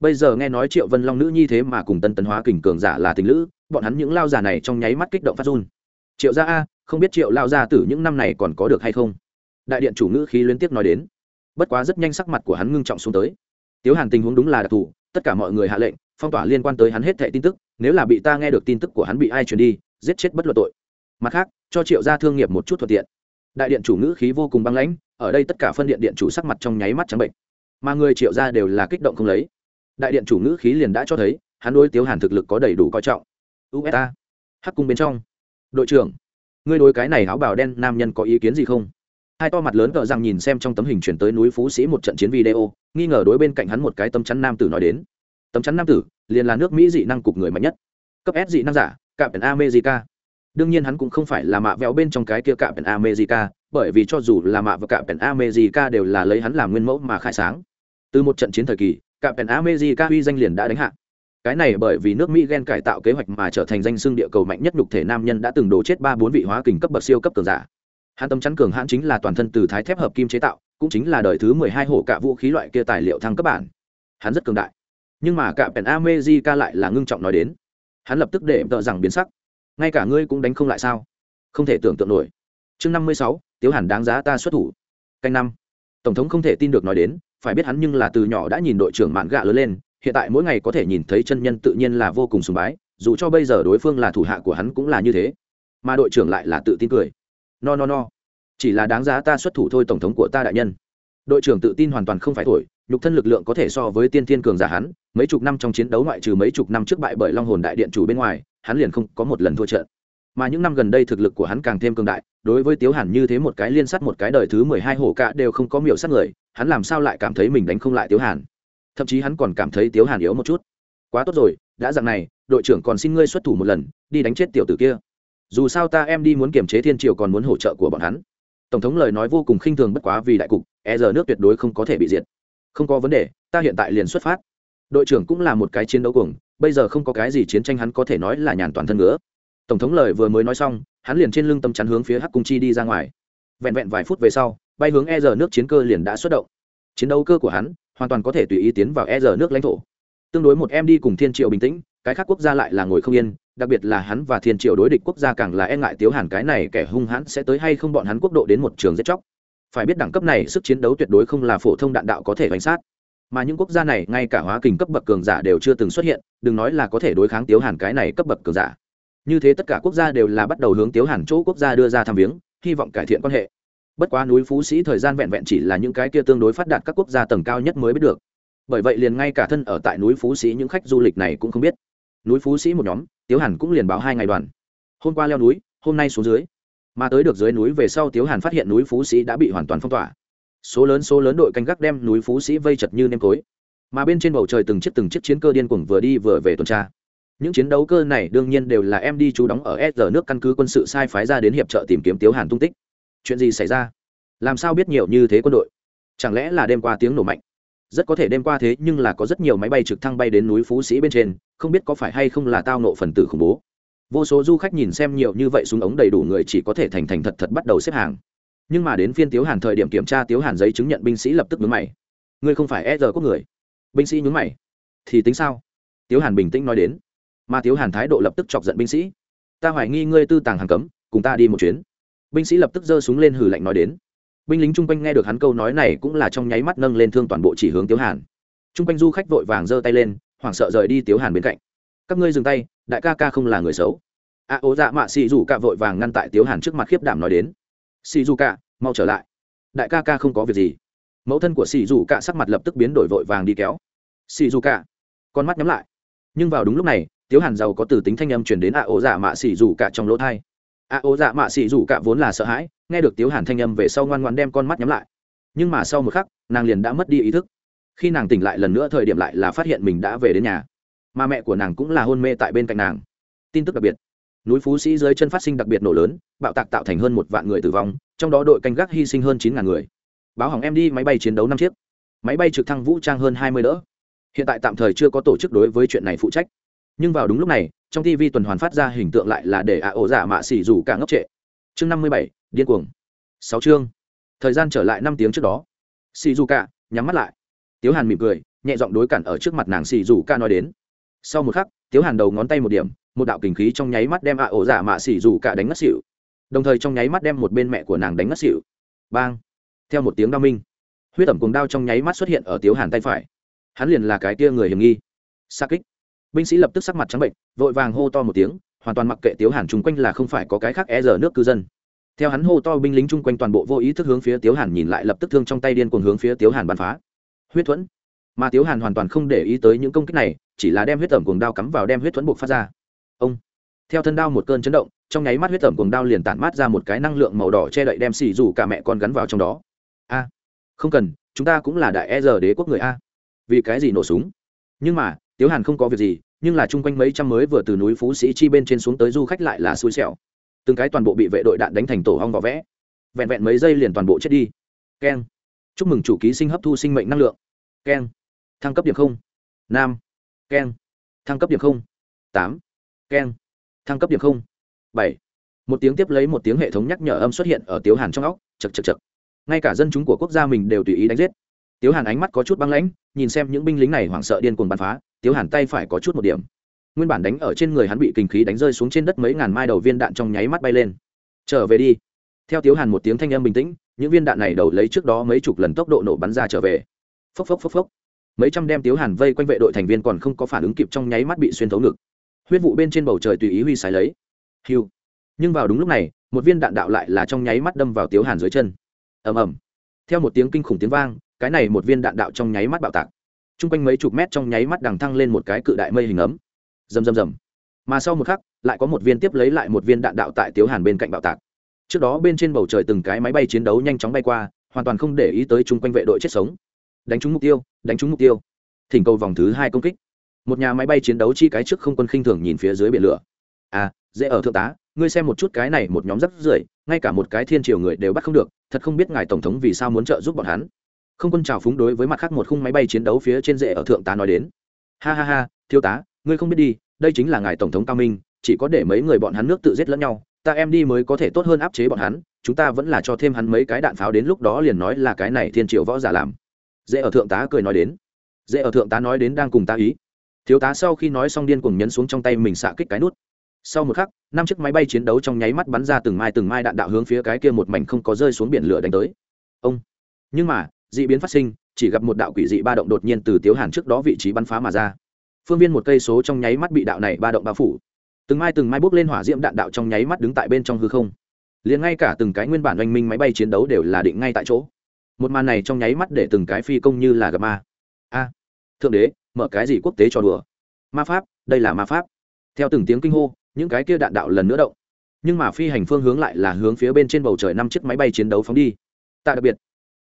Bây giờ nghe nói triệu vân long nữ nhi thế mà cùng tân tấn hóa kình cường giả là tình lữ, bọn hắn những lao giả này trong nháy mắt kích động phát run. Triệu gia a, không biết triệu lao gia tử những năm này còn có được hay không? Đại điện chủ ngữ khí liên tiếp nói đến. Bất quá rất nhanh sắc mặt của hắn ngưng trọng xuống tới. Tiếu hàn tình huống đúng là đặc thù, tất cả mọi người hạ lệnh phong tỏa liên quan tới hắn hết thệ tin tức, nếu là bị ta nghe được tin tức của hắn bị ai truyền đi, giết chết bất luận tội. Mặt khác, cho triệu gia thương nghiệp một chút thuận tiện. Đại điện chủ ngữ khí vô cùng băng lãnh, ở đây tất cả phân điện điện chủ sắc mặt trong nháy mắt trắng bệnh. Mà người triệu gia đều là kích động không lấy. Đại điện chủ ngữ khí liền đã cho thấy, hắn đối tiếu hàn thực lực có đầy đủ coi trọng. Usa hắc cung bên trong. Đội trưởng, ngươi đối cái này áo bào đen nam nhân có ý kiến gì không? Hai to mặt lớn cỡ rằng nhìn xem trong tấm hình chuyển tới núi phú sĩ một trận chiến video, nghi ngờ đối bên cạnh hắn một cái tâm chắn nam tử nói đến tấm chắn nam tử, liền là nước mỹ dị năng cục người mạnh nhất. Cấp s dị năng giả cạm pèn america. Đương nhiên hắn cũng không phải là mạ vẹo bên trong cái kia cạm pèn america, bởi vì cho dù là mạ và cạm pèn america đều là lấy hắn làm nguyên mẫu mà khai sáng. Từ một trận chiến thời kỳ cạm pèn america uy danh liền đã đánh hạ. Cái này bởi vì nước mỹ ghen cải tạo kế hoạch mà trở thành danh xưng địa cầu mạnh nhất nhục thể nam nhân đã từng đổ chết ba bốn vị hóa kình cấp bậc siêu cấp cường giả. Hắn tấm chắn cường hãn chính là toàn thân từ thái thép hợp kim chế tạo, cũng chính là đời thứ mười hai hổ cả vũ khí loại kia tài liệu thăng cấp bản. Hắn rất cường đại nhưng mà cả pèn amejica lại là ngưng trọng nói đến. Hắn lập tức để tợ rằng biến sắc. Ngay cả ngươi cũng đánh không lại sao? Không thể tưởng tượng nổi. Chương năm mươi sáu, tiếu hẳn đáng giá ta xuất thủ. Canh năm. Tổng thống không thể tin được nói đến, phải biết hắn nhưng là từ nhỏ đã nhìn đội trưởng mạn gạ lớn lên, hiện tại mỗi ngày có thể nhìn thấy chân nhân tự nhiên là vô cùng sùng bái, dù cho bây giờ đối phương là thủ hạ của hắn cũng là như thế. Mà đội trưởng lại là tự tin cười. No no no. Chỉ là đáng giá ta xuất thủ thôi tổng thống của ta đại nhân. Đội trưởng tự tin hoàn toàn không phải thổi, nhục thân lực lượng có thể so với tiên thiên cường giả hắn mấy chục năm trong chiến đấu ngoại trừ mấy chục năm trước bại bởi long hồn đại điện chủ bên ngoài, hắn liền không có một lần thua trận. Mà những năm gần đây thực lực của hắn càng thêm cường đại, đối với tiếu hàn như thế một cái liên sắt một cái đời thứ mười hai hổ cạ đều không có miểu sát người, hắn làm sao lại cảm thấy mình đánh không lại tiếu hàn? Thậm chí hắn còn cảm thấy tiếu hàn yếu một chút. Quá tốt rồi, đã dặn này, đội trưởng còn xin ngươi xuất thủ một lần, đi đánh chết tiểu tử kia. Dù sao ta em đi muốn kiềm chế thiên triều còn muốn hỗ trợ của bọn hắn. Tổng thống lời nói vô cùng khinh thường bất quá vì đại cục e giờ nước tuyệt đối không có thể bị diệt. Không có vấn đề, ta hiện tại liền xuất phát đội trưởng cũng là một cái chiến đấu cuồng, bây giờ không có cái gì chiến tranh hắn có thể nói là nhàn toàn thân nữa tổng thống lời vừa mới nói xong, hắn liền trên lưng tâm chắn hướng phía hắc cung chi đi ra ngoài. Vẹn vẹn vài phút về sau, bay hướng e giờ nước chiến cơ liền đã xuất động. Chiến đấu cơ của hắn hoàn toàn có thể tùy ý tiến vào e giờ nước lãnh thổ. Tương đối một em đi cùng thiên triệu bình tĩnh, cái khác quốc gia lại là ngồi không yên, đặc biệt là hắn và thiên triệu đối địch quốc gia càng là e ngại tiếu hàn cái này kẻ hung hãn sẽ tới hay không bọn hắn quốc độ đến một trường giết chóc. Phải biết đẳng cấp này sức chiến đấu tuyệt đối không là phổ thông đạn đạo có thể bánh sát mà những quốc gia này, ngay cả hóa kình cấp bậc cường giả đều chưa từng xuất hiện, đừng nói là có thể đối kháng tiếu hàn cái này cấp bậc cường giả. Như thế tất cả quốc gia đều là bắt đầu hướng tiếu hàn chỗ quốc gia đưa ra tham viếng, hy vọng cải thiện quan hệ. Bất quá núi phú sĩ thời gian vẹn vẹn chỉ là những cái kia tương đối phát đạt các quốc gia tầng cao nhất mới biết được. Bởi vậy liền ngay cả thân ở tại núi phú sĩ những khách du lịch này cũng không biết. Núi phú sĩ một nhóm, tiếu hàn cũng liền báo hai ngày đoàn. Hôm qua leo núi, hôm nay xuống dưới. Mà tới được dưới núi về sau tiếu hàn phát hiện núi phú sĩ đã bị hoàn toàn phong tỏa số lớn số lớn đội canh gác đem núi phú sĩ vây chật như nêm tối mà bên trên bầu trời từng chiếc từng chiếc chiến cơ điên cuồng vừa đi vừa về tuần tra. Những chiến đấu cơ này đương nhiên đều là em đi chú đóng ở s nước căn cứ quân sự sai phái ra đến hiệp trợ tìm kiếm tiếu hàn tung tích. Chuyện gì xảy ra? Làm sao biết nhiều như thế quân đội? Chẳng lẽ là đêm qua tiếng nổ mạnh? Rất có thể đêm qua thế nhưng là có rất nhiều máy bay trực thăng bay đến núi phú sĩ bên trên, không biết có phải hay không là tao nộ phần tử khủng bố. Vô số du khách nhìn xem nhiều như vậy súng ống đầy đủ người chỉ có thể thành thành thật thật bắt đầu xếp hàng nhưng mà đến phiên tiếu hàn thời điểm kiểm tra tiếu hàn giấy chứng nhận binh sĩ lập tức nhúng mày. Ngươi không phải e giờ quốc người. Binh sĩ nhúng mày. Thì tính sao? Tiếu hàn bình tĩnh nói đến. Mà tiếu hàn thái độ lập tức chọc giận binh sĩ. Ta hoài nghi ngươi tư tàng hàng cấm cùng ta đi một chuyến. Binh sĩ lập tức giơ súng lên hử lạnh nói đến. Binh lính chung quanh nghe được hắn câu nói này cũng là trong nháy mắt nâng lên thương toàn bộ chỉ hướng tiếu hàn. Chung quanh du khách vội vàng giơ tay lên hoảng sợ rời đi tiếu hàn bên cạnh. Các ngươi dừng tay đại ca ca không là người xấu. A à, ố dạ mạ xì rủ cả vội vàng ngăn tại tiếu hàn trước mặt khiếp đảm nói đến xì dù cả mau trở lại. Đại ca ca không có việc gì. Mẫu thân của xì dù cả sắc mặt lập tức biến đổi vội vàng đi kéo. Xì dù cả con mắt nhắm lại. Nhưng vào đúng lúc này, tiếu hàn giàu có từ tính thanh âm chuyển đến ạ ố dạ mạ xì dù cả trong lỗ thai Ạ ố dạ mạ xì dù cả vốn là sợ hãi, nghe được tiếu hàn thanh âm về sau ngoan ngoan đem con mắt nhắm lại. Nhưng mà sau một khắc, nàng liền đã mất đi ý thức. Khi nàng tỉnh lại lần nữa thời điểm lại là phát hiện mình đã về đến nhà. Mà mẹ của nàng cũng là hôn mê tại bên cạnh nàng. Tin tức đặc biệt núi phú sĩ dưới chân phát sinh đặc biệt nổ lớn, bạo tạc tạo thành hơn một vạn người tử vong, trong đó đội canh gác hy sinh hơn chín ngàn người. Báo hỏng em đi máy bay chiến đấu năm chiếc. Máy bay trực thăng vũ trang hơn hai mươi đỡ. Hiện tại tạm thời chưa có tổ chức đối với chuyện này phụ trách. Nhưng vào đúng lúc này, trong tv tuần hoàn phát ra hình tượng lại là để ạ ổ giả mạ xỉ rủ cả ngốc trệ. Chương năm mươi bảy, điên cuồng. Sáu chương. Thời gian trở lại năm tiếng trước đó. Xỉ dù cả, nhắm mắt lại. Tiếu hàn mỉm cười, nhẹ giọng đối cản ở trước mặt nàng xỉ dù ca nói đến. Sau một khắc, tiếu hàn đầu ngón tay một điểm một đạo kình khí trong nháy mắt đem ạ ổ giả mạ xỉ dù cả đánh ngất xỉu. Đồng thời trong nháy mắt đem một bên mẹ của nàng đánh ngất xỉu. Bang! Theo một tiếng đao minh, huyết tẩm cùng đao trong nháy mắt xuất hiện ở tiếu hàn tay phải. Hắn liền là cái tia người hiểm nghi. Xa kích. Binh sĩ lập tức sắc mặt trắng bệnh, vội vàng hô to một tiếng, hoàn toàn mặc kệ tiếu hàn chung quanh là không phải có cái khác e giờ nước cư dân. Theo hắn hô to binh lính chung quanh toàn bộ vô ý thức hướng phía tiếu hàn nhìn lại lập tức thương trong tay điên cuồng hướng phía tiếu hàn bắn phá. Huyết thuẫn. Mà tiếu hàn hoàn toàn không để ý tới những công kích này, chỉ là đem huyết tẩm cuồng đao cắm vào đem huyết thuẫn buộc phát ra theo thân đao một cơn chấn động, trong nháy mắt huyết tẩm cuồng đao liền tản mát ra một cái năng lượng màu đỏ che đậy đem xì dù cả mẹ con gắn vào trong đó. A, không cần, chúng ta cũng là đại e giờ đế quốc người a. Vì cái gì nổ súng? Nhưng mà, tiếu hàn không có việc gì, nhưng là chung quanh mấy trăm mới vừa từ núi phú sĩ chi bên trên xuống tới du khách lại là xui xẻo. Từng cái toàn bộ bị vệ đội đạn đánh thành tổ hong vỏ vẽ. Vẹn vẹn mấy giây liền toàn bộ chết đi. Keng. Chúc mừng chủ ký sinh hấp thu sinh mệnh năng lượng. Keng. Thăng cấp điểm không. Nam. Keng. Thăng cấp điểm không. Tám. Keng thăng cấp điểm không? Bảy. Một tiếng tiếp lấy một tiếng hệ thống nhắc nhở âm xuất hiện ở tiếu hàn trong óc chật chật chật ngay cả dân chúng của quốc gia mình đều tùy ý đánh giết. Tiếu hàn ánh mắt có chút băng lãnh, nhìn xem những binh lính này hoảng sợ điên cuồng bắn phá, tiếu hàn tay phải có chút một điểm. Nguyên bản đánh ở trên người hắn bị kinh khí đánh rơi xuống trên đất mấy ngàn mai đầu viên đạn trong nháy mắt bay lên. Trở về đi. Theo tiếu hàn một tiếng thanh âm bình tĩnh, những viên đạn này đầu lấy trước đó mấy chục lần tốc độ nổ bắn ra trở về. Phốc phốc phốc phốc. Mấy trăm đem tiếu hàn vây quanh vệ đội thành viên còn không có phản ứng kịp trong nháy mắt bị xuyên thấu ngực huyết vụ bên trên bầu trời tùy ý huy sái lấy. Hiu. Nhưng vào đúng lúc này, một viên đạn đạo lại là trong nháy mắt đâm vào tiếu hàn dưới chân. Ầm ầm. Theo một tiếng kinh khủng tiếng vang, cái này một viên đạn đạo trong nháy mắt bạo tạc. T r u n g quanh mấy chục mét trong nháy mắt đằng thăng lên một cái cự đại mây hình ấm. Rầm rầm rầm. Mà sau một khắc, lại có một viên tiếp lấy lại một viên đạn đạo tại tiếu hàn bên cạnh bạo tạc. Trước đó bên trên bầu trời từng cái máy bay chiến đấu nhanh chóng bay qua, hoàn toàn không để ý tới chung quanh vệ đội chết sống. Đánh trúng mục tiêu, đánh trúng mục tiêu. Thỉnh cầu vòng thứ hai công kích một nhà máy bay chiến đấu chi cái trước không quân khinh thường nhìn phía dưới biển lửa. À dễ ở thượng tá, ngươi xem một chút cái này một nhóm rất rưởi, ngay cả một cái thiên triều người đều bắt không được, thật không biết ngài tổng thống vì sao muốn trợ giúp bọn hắn. Không quân trào phúng đối với mặt khác một khung máy bay chiến đấu phía trên rễ ở thượng tá nói đến. Ha ha ha, thiếu tá, ngươi không biết đi, đây chính là ngài tổng thống cao minh, chỉ có để mấy người bọn hắn nước tự giết lẫn nhau, ta em đi mới có thể tốt hơn áp chế bọn hắn, chúng ta vẫn là cho thêm hắn mấy cái đạn pháo đến lúc đó liền nói là cái này thiên triều võ giả làm. Dễ ở thượng tá cười nói đến. Dễ ở thượng tá nói đến đang cùng ta ý thiếu tá sau khi nói xong điên cuồng nhấn xuống trong tay mình xạ kích cái nút. Sau một khắc, năm chiếc máy bay chiến đấu trong nháy mắt bắn ra từng mai từng mai đạn đạo hướng phía cái kia một mảnh không có rơi xuống biển lửa đánh tới. Ông! Nhưng mà, d ị biến phát sinh, chỉ gặp một đạo quỷ dị ba động đột nhiên từ tiếu hàn trước đó vị trí bắn phá mà ra. Phương viên một cây số trong nháy mắt bị đạo này ba động bao phủ. Từng mai từng mai bốc lên hỏa diễm đạn đạo trong nháy mắt đứng tại bên trong hư không. Liền ngay cả từng cái nguyên bản oanh minh máy bay chiến đấu đều là định ngay tại chỗ. Một màn này trong nháy mắt để từng cái phi công như là gặp ma. A! Thượng đế! Mở cái gì quốc tế cho đùa. Ma pháp, đây là ma pháp. Theo từng tiếng kinh hô, những cái kia đạn đạo lần nữa động. Nhưng mà phi hành phương hướng lại là hướng phía bên trên bầu trời năm chiếc máy bay chiến đấu phóng đi. Tạ đặc biệt,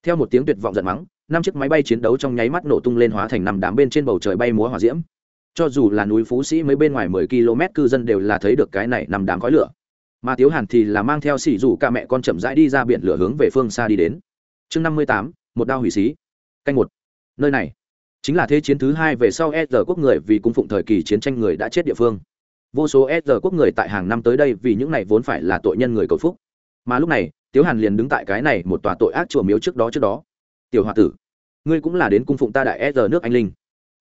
theo một tiếng tuyệt vọng giận mắng, năm chiếc máy bay chiến đấu trong nháy mắt nổ tung lên hóa thành năm đám bên trên bầu trời bay múa hỏa diễm. Cho dù là núi phú sĩ mấy bên ngoài mười km cư dân đều là thấy được cái này nằm đám khói lửa. Mà tiếu hàn thì là mang theo xỉ rủ ca mẹ con chậm rãi đi ra biển lửa hướng về phương xa đi đến. Chương năm mươi tám, một đao hủy xí. Canh một. Nơi này chính là thế chiến thứ hai về sau e giờ quốc người vì cung phụng thời kỳ chiến tranh người đã chết địa phương. Vô số s quốc người tại hàng năm tới đây vì những này vốn phải là tội nhân người cầu phúc. Mà lúc này, tiếu hàn liền đứng tại cái này một tòa tội ác chùa miếu trước đó trước đó. Tiểu h tử, ngươi cũng là đến cung phụng ta đại s nước anh linh.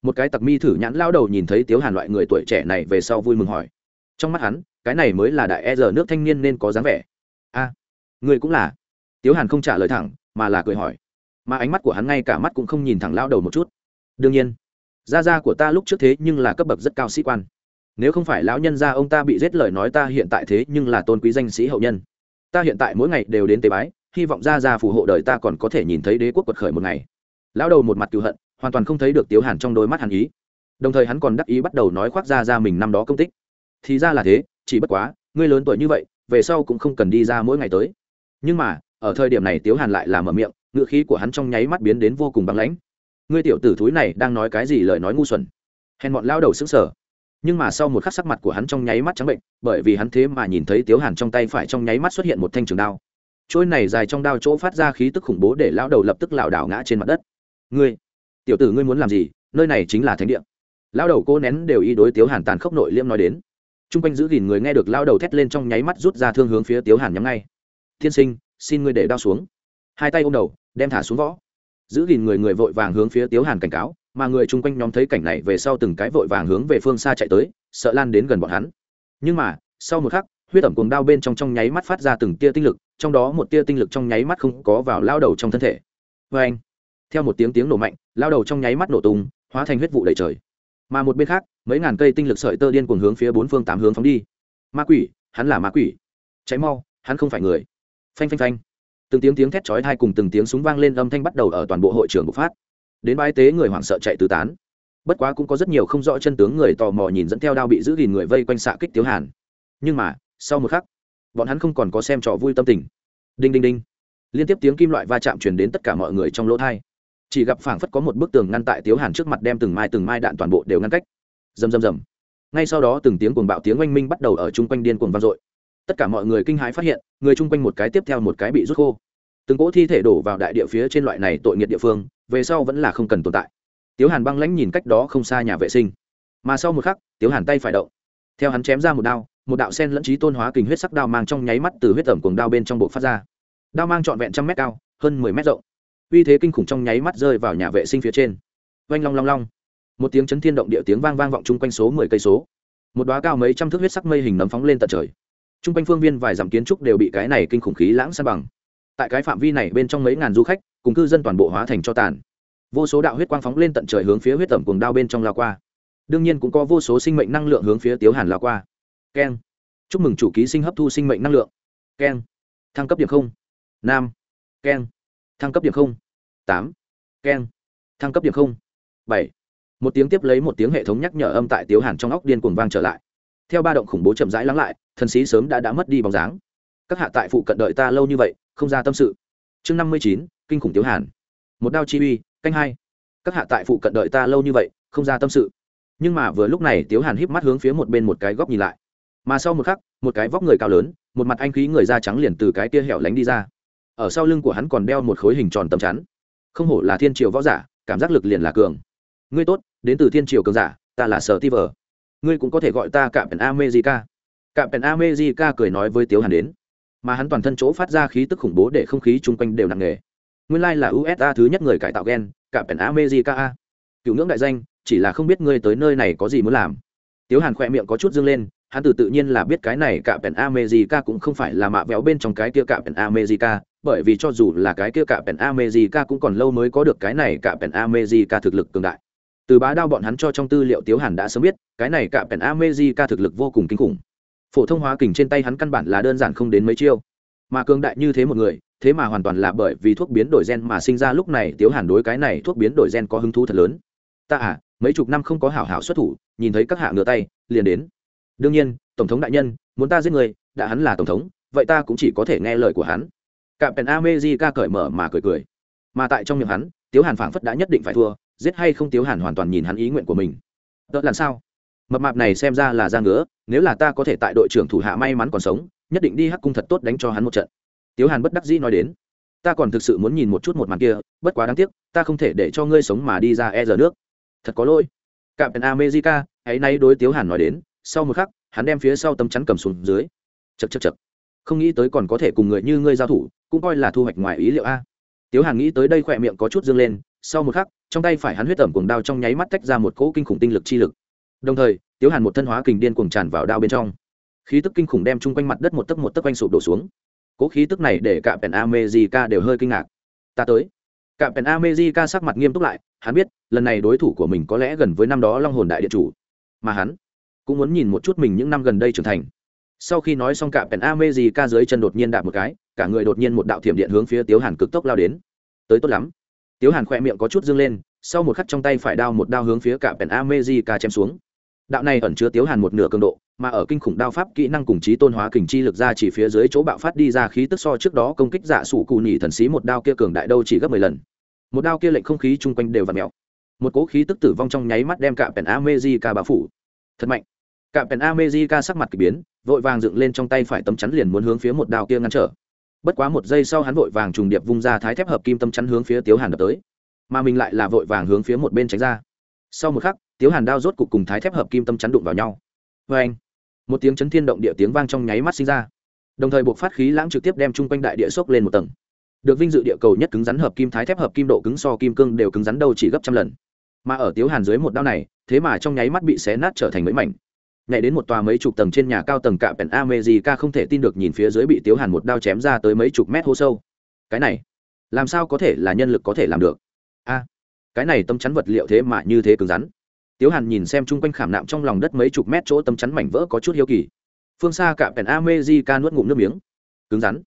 Một cái tặc mi thử nhãn lao đầu nhìn thấy tiếu hàn loại người tuổi trẻ này về sau vui mừng hỏi. Trong mắt hắn, cái này mới là đại s nước thanh niên nên có dáng vẻ. A, ngươi cũng là? Tiếu hàn không trả lời thẳng, mà là cười hỏi. Mà ánh mắt của hắn ngay cả mắt cũng không nhìn thẳng lao đầu một chút đương nhiên, gia gia của ta lúc trước thế nhưng là cấp bậc rất cao sĩ quan. Nếu không phải lão nhân gia ông ta bị giết lời nói ta hiện tại thế nhưng là tôn quý danh sĩ hậu nhân. Ta hiện tại mỗi ngày đều đến tế bái, hy vọng gia gia phù hộ đời ta còn có thể nhìn thấy đế quốc quật khởi một ngày. Lão đầu một mặt cựu hận, hoàn toàn không thấy được tiếu hàn trong đôi mắt hàn ý. Đồng thời hắn còn đắc ý bắt đầu nói khoác ra ra mình năm đó công tích. Thì ra là thế, chỉ bất quá, ngươi lớn tuổi như vậy, về sau cũng không cần đi ra mỗi ngày tới. Nhưng mà, ở thời điểm này tiếu hàn lại làm ở miệng ngựa khí của hắn trong nháy mắt biến đến vô cùng băng lãnh ngươi tiểu tử thúi này đang nói cái gì lời nói ngu xuẩn. Hèn bọn lao đầu xứng sở nhưng mà sau một khắc sắc mặt của hắn trong nháy mắt trắng bệnh, bởi vì hắn thế mà nhìn thấy tiếu hàn trong tay phải trong nháy mắt xuất hiện một thanh trường đao. Trôi này dài trong đao chỗ phát ra khí tức khủng bố để lão đầu lập tức lảo đảo ngã trên mặt đất. Ngươi, tiểu tử ngươi muốn làm gì? Nơi này chính là thánh địa. Lão đầu cô nén đều y đối tiếu hàn tàn khốc nội liêm nói đến. T r u n g quanh giữ gìn người nghe được lao đầu thét lên trong nháy mắt rút ra thương hướng phía tiếu hàn nhắm ngay. Thiên sinh, xin ngươi để đao xuống. Hai tay ôm đầu, đem thả xuống võ giữ gìn người người vội vàng hướng phía tiếu hàn cảnh cáo, mà người chung quanh nhóm thấy cảnh này về sau từng cái vội vàng hướng về phương xa chạy tới, sợ lan đến gần bọn hắn. Nhưng mà, sau một khắc, huyết ẩm cuồng đao bên trong trong nháy mắt phát ra từng tia tinh lực, trong đó một tia tinh lực trong nháy mắt không có vào lao đầu trong thân thể. Vê anh, theo một tiếng tiếng nổ mạnh, lao đầu trong nháy mắt nổ tung, hóa thành huyết vụ đầy trời. Mà một bên khác, mấy ngàn cây tinh lực sợi tơ điên cuồng hướng phía bốn phương tám hướng phóng đi. Ma quỷ, hắn là ma quỷ. Cháy mau, hắn không phải người. Phanh phanh phanh từng tiếng tiếng thét chói tai cùng từng tiếng súng vang lên âm thanh bắt đầu ở toàn bộ hội trường bộc phát. Đến bãi tế người hoảng sợ chạy tứ tán. Bất quá cũng có rất nhiều không rõ chân tướng người tò mò nhìn dẫn theo đao bị giữ gìn người vây quanh xạ kích tiếu hàn. Nhưng mà, sau một khắc, bọn hắn không còn có xem trò vui tâm tình. Đinh đinh đinh. Liên tiếp tiếng kim loại va chạm truyền đến tất cả mọi người trong lỗ thai. Chỉ gặp phảng phất có một bức tường ngăn tại tiếu hàn trước mặt đem từng mai từng mai đạn toàn bộ đều ngăn cách. Rầm rầm rầm. Ngay sau đó từng tiếng cuồng bạo tiếng oanh minh bắt đầu ở chung quanh điên cuồng vang dội tất cả mọi người kinh hãi phát hiện, người chung quanh một cái tiếp theo một cái bị rút khô. Từng cỗ thi thể đổ vào đại địa phía trên loại này tội nghiệt địa phương, về sau vẫn là không cần tồn tại. Tiếu hàn băng lãnh nhìn cách đó không xa nhà vệ sinh. Mà sau một khắc, tiếu hàn tay phải động. Theo hắn chém ra một đao, một đạo sen lẫn trí tôn hóa kình huyết sắc đao mang trong nháy mắt từ huyết tẩm cuồng đao bên trong bộ phát ra. Đao mang trọn vẹn trăm mét cao, hơn mười mét rộng. Uy thế kinh khủng trong nháy mắt rơi vào nhà vệ sinh phía trên. Oanh long long long. Một tiếng chấn thiên động địa tiếng vang vang vọng chung quanh số mười cây số. Một đoá cao mấy trăm thước huyết sắc mây hình nấm phóng lên tận trời. Trung quanh phương viên vài dặm kiến trúc đều bị cái này kinh khủng khí lãng san bằng. Tại cái phạm vi này bên trong mấy ngàn du khách, cùng cư dân toàn bộ hóa thành cho tàn. Vô số đạo huyết quang phóng lên tận trời hướng phía huyết tẩm cùng đao bên trong lao qua. Đương nhiên cũng có vô số sinh mệnh năng lượng hướng phía tiếu hàn lao qua. Keng. Chúc mừng chủ ký sinh hấp thu sinh mệnh năng lượng. Keng. Thăng cấp điểm không. Nam. Keng. Thăng cấp điểm không. Tám. Keng. Thăng cấp điểm không. Bảy. Một tiếng tiếp lấy một tiếng hệ thống nhắc nhở âm tại tiếu hàn trong óc điên cuồng vang trở lại theo ba động khủng bố chậm rãi lắng lại, thần sĩ sớm đã đã mất đi bóng dáng. Các hạ tại phụ cận đợi ta lâu như vậy, không ra tâm sự. Chương năm mươi chín, kinh khủng tiếu hàn. Một đao chi uy, canh hai. Các hạ tại phụ cận đợi ta lâu như vậy, không ra tâm sự. Nhưng mà vừa lúc này, tiếu hàn híp mắt hướng phía một bên một cái góc nhìn lại. Mà sau một khắc, một cái vóc người cao lớn, một mặt anh khí người da trắng liền từ cái kia hẻo lánh đi ra. Ở sau lưng của hắn còn đeo một khối hình tròn tầm chắn. Không hổ là thiên triều võ giả, cảm giác lực liền là cường. Ngươi tốt, đến từ thiên triều cường giả, ta là sở ti vờ ngươi cũng có thể gọi ta cạm pèn america. Cạm pèn america cười nói với tiếu hàn đến. Mà hắn toàn thân chỗ phát ra khí tức khủng bố để không khí chung quanh đều nặng nề. Nguyên lai là usa thứ nhất người cải tạo gen cạm pèn amejica cựu ngưỡng đại danh, chỉ là không biết ngươi tới nơi này có gì muốn làm. Tiếu hàn khỏe miệng có chút dương lên, hắn từ tự nhiên là biết cái này cạm pèn america cũng không phải là mạ véo bên trong cái kia cạm pèn america, bởi vì cho dù là cái kia cạm pèn america cũng còn lâu mới có được cái này cạm pèn america thực lực cường đại từ bá đao bọn hắn cho trong tư liệu tiếu hàn đã sớm biết, cái này cạm pèn amejica thực lực vô cùng kinh khủng. Phổ thông hóa kình trên tay hắn căn bản là đơn giản không đến mấy chiêu. Mà cường đại như thế một người, thế mà hoàn toàn là bởi vì thuốc biến đổi gen mà sinh ra lúc này, tiếu hàn đối cái này thuốc biến đổi gen có hứng thú thật lớn. Ta à mấy chục năm không có hảo hảo xuất thủ, nhìn thấy các hạ ngựa tay, liền đến. Đương nhiên, tổng thống đại nhân, muốn ta giết người, đã hắn là tổng thống, vậy ta cũng chỉ có thể nghe lời của hắn. Cạm pèn amejica cởi mở mà cười cười. Mà tại trong miệng hắn, tiếu hàn phảng phất đã nhất định phải thua giết hay không tiếu hàn hoàn toàn nhìn hắn ý nguyện của mình. Tớ làm sao? Mập mạp này xem ra là ra ngứa, nếu là ta có thể tại đội trưởng thủ hạ may mắn còn sống, nhất định đi hắc cung thật tốt đánh cho hắn một trận. Tiếu hàn bất đắc dĩ nói đến. Ta còn thực sự muốn nhìn một chút một màn kia, bất quá đáng tiếc, ta không thể để cho ngươi sống mà đi ra e giờ nước. Thật có lỗi. Cạm pèn america, hãy nay đối tiếu hàn nói đến, sau một khắc, hắn đem phía sau tấm chắn cầm xuống dưới. Chật chật chật không nghĩ tới còn có thể cùng người như ngươi giao thủ, cũng coi là thu hoạch ngoài ý liệu a. Tiếu hàn nghĩ tới đây khỏe miệng có chút dương lên sau một khắc, trong tay phải hắn huyết tẩm cuồng đao trong nháy mắt tách ra một cỗ kinh khủng tinh lực chi lực. Đồng thời, tiếu hàn một thân hóa kình điên cuồng tràn vào đao bên trong. Khí tức kinh khủng đem chung quanh mặt đất một tấc một tấc quanh sụp đổ xuống. Cỗ khí tức này để cả pèn amejica đều hơi kinh ngạc. Ta tới. Cả pèn amejica sắc mặt nghiêm túc lại, hắn biết, lần này đối thủ của mình có lẽ gần với năm đó long hồn đại địa chủ. Mà hắn cũng muốn nhìn một chút mình những năm gần đây trưởng thành. Sau khi nói xong cả pèn amejica dưới chân đột nhiên đạp một cái, cả người đột nhiên một đạo thiểm điện hướng phía tiếu hàn cực tốc lao đến. Tới tốt lắm tiếu hàn khỏe miệng có chút dương lên, sau một khắc trong tay phải đao một đao hướng phía cả pèn amejica chém xuống. Đạo này ẩn chứa tiếu hàn một nửa cường độ, mà ở kinh khủng đao pháp kỹ năng cùng trí tôn hóa kình chi lực ra chỉ phía dưới chỗ bạo phát đi ra khí tức so trước đó công kích dạ sủ cù nhỉ thần sĩ một đao kia cường đại đâu chỉ gấp mười lần. Một đao kia lệnh không khí chung quanh đều v ặ một cố khí tức tử vong trong nháy mắt đem cả pèn amejica bao phủ. Thật mạnh. Cả pèn amejica sắc mặt k ỳ biến, vội vàng dựng lên trong tay phải tấm chắn liền muốn hướng phía một đao kia ngăn trở bất quá một giây sau hắn vội vàng trùng điệp vung ra thái thép hợp kim tâm chắn hướng phía tiếu hàn đập tới. Mà mình lại là vội vàng hướng phía một bên tránh ra. Sau một khắc, tiếu hàn đao rốt cục cùng thái thép hợp kim tâm chắn đụng vào nhau. Vê anh một tiếng chấn thiên động địa tiếng vang trong nháy mắt sinh ra. Đồng thời buộc phát khí lãng trực tiếp đem chung quanh đại địa sốc lên một tầng. Được vinh dự địa cầu nhất cứng rắn hợp kim thái thép hợp kim độ cứng so kim cương đều cứng rắn đâu chỉ gấp trăm lần. Mà ở tiếu hàn dưới một đao này, thế mà trong nháy mắt bị xé nát trở thành mấy mảnh nhảy đến một tòa mấy chục tầng trên nhà cao tầng cạm pèn America không thể tin được nhìn phía dưới bị tiếu hàn một đao chém ra tới mấy chục mét hô sâu. Cái này, làm sao có thể là nhân lực có thể làm được? A, cái này tâm chắn vật liệu thế mà như thế cứng rắn. Tiếu hàn nhìn xem chung quanh khảm nạm trong lòng đất mấy chục mét chỗ tâm chắn mảnh vỡ có chút hiếu kỳ. Phương xa cạm pèn America nuốt ngụm nước miếng. Cứng rắn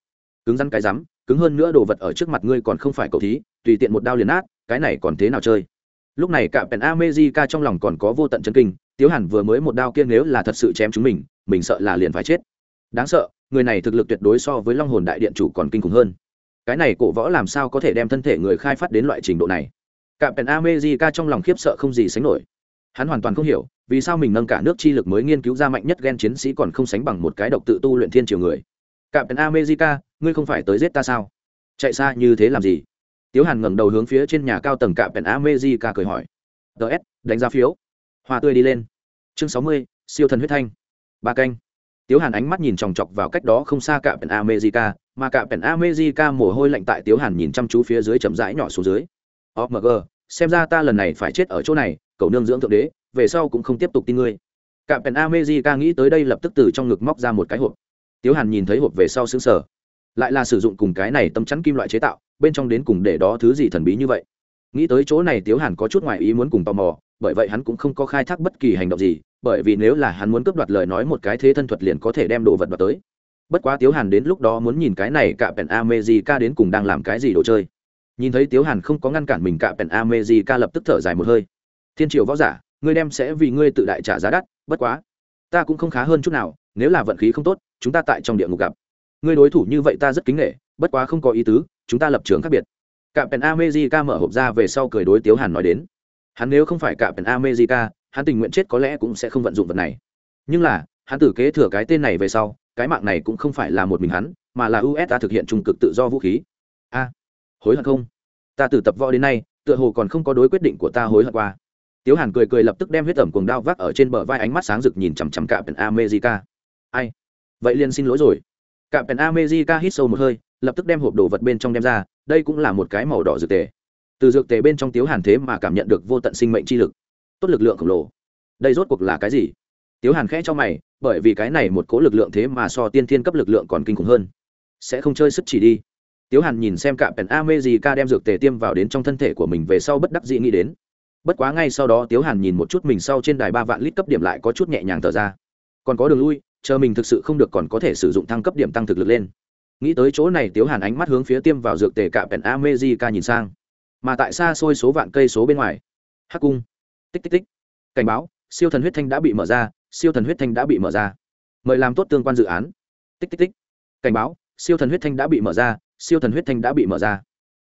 cứng rắn cái rắm, cứng hơn nữa đồ vật ở trước mặt ngươi còn không phải cầu thí, tùy tiện một đao liền át cái này còn thế nào chơi? Lúc này cạm pèn America trong lòng còn có vô tận chấn kinh tiếu hàn vừa mới một đao kia nếu là thật sự chém chúng mình mình sợ là liền phải chết. Đáng sợ, người này thực lực tuyệt đối so với long hồn đại điện chủ còn kinh khủng hơn. Cái này cổ võ làm sao có thể đem thân thể người khai phát đến loại trình độ này? Cạm pèn amejica trong lòng khiếp sợ không gì sánh nổi. Hắn hoàn toàn không hiểu, vì sao mình nâng cả nước chi lực mới nghiên cứu ra mạnh nhất gen chiến sĩ còn không sánh bằng một cái độc tự tu luyện thiên triều người. Cạm pèn america, ngươi không phải tới giết ta sao? Chạy xa như thế làm gì? Tiếu hàn ngẩng đầu hướng phía trên nhà cao tầng cạm pèn america cười hỏi. Ts đánh giá phiếu hoa tươi đi lên. Chương sáu mươi, siêu thần huyết thanh. Ba canh. Tiếu hàn ánh mắt nhìn chòng chọc vào cách đó không xa cạm pèn america, mà cạm pèn america mồ hôi lạnh tại tiếu hàn nhìn chăm chú phía dưới chậm rãi nhỏ xuống dưới. Omg xem ra ta lần này phải chết ở chỗ này, cầu nương dưỡng thượng đế, về sau cũng không tiếp tục tin ngươi. Cạm pèn america nghĩ tới đây lập tức từ trong ngực móc ra một cái hộp. Tiếu hàn nhìn thấy hộp về sau xứng sở lại là sử dụng cùng cái này tấm chắn kim loại chế tạo, bên trong đến cùng để đó thứ gì thần bí như vậy. Nghĩ tới chỗ này tiếu hàn có chút ngoài ý muốn cùng tò mò bởi vậy hắn cũng không có khai thác bất kỳ hành động gì, bởi vì nếu là hắn muốn cướp đoạt lời nói một cái thế thân thuật liền có thể đem đồ vật vào tới. Bất quá tiếu hàn đến lúc đó muốn nhìn cái này cả pèn amejica đến cùng đang làm cái gì đồ chơi. Nhìn thấy tiếu hàn không có ngăn cản mình, cả pèn amejica lập tức thở dài một hơi. Thiên triều võ giả, ngươi đem sẽ vì ngươi tự đại trả giá đắt, bất quá, ta cũng không khá hơn chút nào, nếu là vận khí không tốt, chúng ta tại trong địa ngục gặp. Ngươi đối thủ như vậy ta rất kính nghệ bất quá không có ý tứ, chúng ta lập trường khác biệt. Cả pèn amejica mở hộp ra về sau cười đối tiếu hàn nói đến hắn nếu không phải cả pèn america, hắn tình nguyện chết có lẽ cũng sẽ không vận dụng vật này. Nhưng là, hắn tử kế thừa cái tên này về sau, cái mạng này cũng không phải là một mình hắn, mà là usa thực hiện trung cực tự do vũ khí. A, hối hận không? Ta từ tập võ đến nay, tựa hồ còn không có đối quyết định của ta hối hận qua. Tiếu hàn cười cười lập tức đem huyết tẩm cuồng đao vác ở trên bờ vai ánh mắt sáng rực nhìn chằm chằm cạm pèn america. Ai? Vậy liền xin lỗi rồi. Cạm pèn america hít sâu một hơi, lập tức đem hộp đồ vật bên trong đem ra, đây cũng là một cái màu đỏ dược tề từ dược tề bên trong tiếu hàn thế mà cảm nhận được vô tận sinh mệnh chi lực. Tốt lực lượng khổng lồ. Đây rốt cuộc là cái gì? Tiếu hàn khẽ cho mày, bởi vì cái này một cố lực lượng thế mà so tiên thiên cấp lực lượng còn kinh khủng hơn. Sẽ không chơi sức chỉ đi. Tiếu hàn nhìn xem cạm pèn a mê gì ca đem dược tề tiêm vào đến trong thân thể của mình về sau bất đắc dĩ nghĩ đến. Bất quá ngay sau đó tiếu hàn nhìn một chút mình sau trên đài ba vạn lít cấp điểm lại có chút nhẹ nhàng thở ra. Còn có đường lui, chờ mình thực sự không được còn có thể sử dụng thăng cấp điểm tăng thực lực lên. Nghĩ tới chỗ này tiếu hàn ánh mắt hướng phía tiêm vào dược tề cạm pèn a mê gì ca nhìn sang mà tại xa xôi số vạn cây số bên ngoài. Hắc cung. Tích tích tích. Cảnh báo, siêu thần huyết thanh đã bị mở ra, siêu thần huyết thanh đã bị mở ra. Mời làm tốt tương quan dự án. Tích tích tích. Cảnh báo, siêu thần huyết thanh đã bị mở ra, siêu thần huyết thanh đã bị mở ra.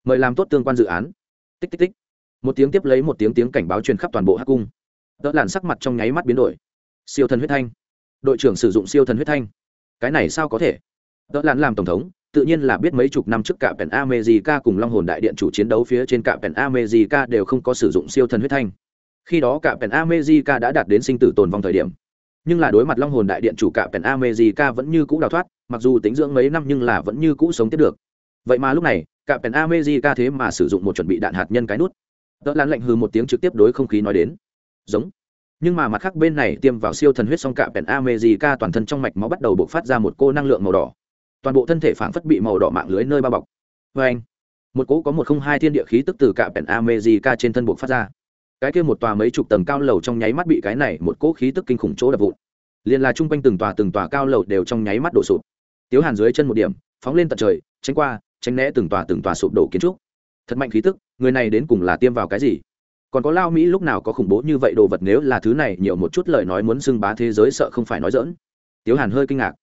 Mời làm tốt tương quan dự án. Tích tích tích. Một tiếng tiếp lấy một tiếng tiếng cảnh báo truyền khắp toàn bộ hắc cung. Đỡ làn sắc mặt trong nháy mắt biến đổi. Siêu thần huyết thanh. Đội trưởng sử dụng siêu thần huyết thanh. Cái này sao có thể? Đỡ làn làm tổng thống tự nhiên là biết mấy chục năm trước cả pèn America cùng Long Hồn Đại Điện chủ chiến đấu phía trên cả pèn America đều không có sử dụng siêu thần huyết thanh. Khi đó cả pèn America đã đạt đến sinh tử tồn vong thời điểm. Nhưng là đối mặt Long Hồn Đại Điện chủ cả pèn America vẫn như cũ đào thoát, mặc dù tính dưỡng mấy năm nhưng là vẫn như cũ sống tiếp được. Vậy mà lúc này, cả pèn America thế mà sử dụng một chuẩn bị đạn hạt nhân cái nút. Đỡ lan lạnh hừ một tiếng trực tiếp đối không khí nói đến. Giống. Nhưng mà mặt khác bên này tiêm vào siêu thần huyết xong cả pèn America toàn thân trong mạch máu bắt đầu bộc phát ra một cô năng lượng màu đỏ toàn bộ thân thể phảng phất bị màu đỏ mạng lưới nơi bao bọc. Vê anh, một cỗ có một không hai thiên địa khí tức từ cả pèn amejica trên thân buộc phát ra. Cái kia một tòa mấy chục tầng cao lầu trong nháy mắt bị cái này một cỗ khí tức kinh khủng chỗ đập vụn. Liền là chung quanh từng tòa từng tòa cao lầu đều trong nháy mắt đổ sụp. Tiếu hàn dưới chân một điểm, phóng lên tận trời, tránh qua, tránh né từng tòa từng tòa sụp đổ kiến trúc. Thật mạnh khí tức, người này đến cùng là tiêm vào cái gì? Còn có lao mỹ lúc nào có khủng bố như vậy đồ vật nếu là thứ này nhiều một chút lời nói muốn xưng bá thế giới sợ không phải nói dỡn tiếu hàn hơi kinh ngạc.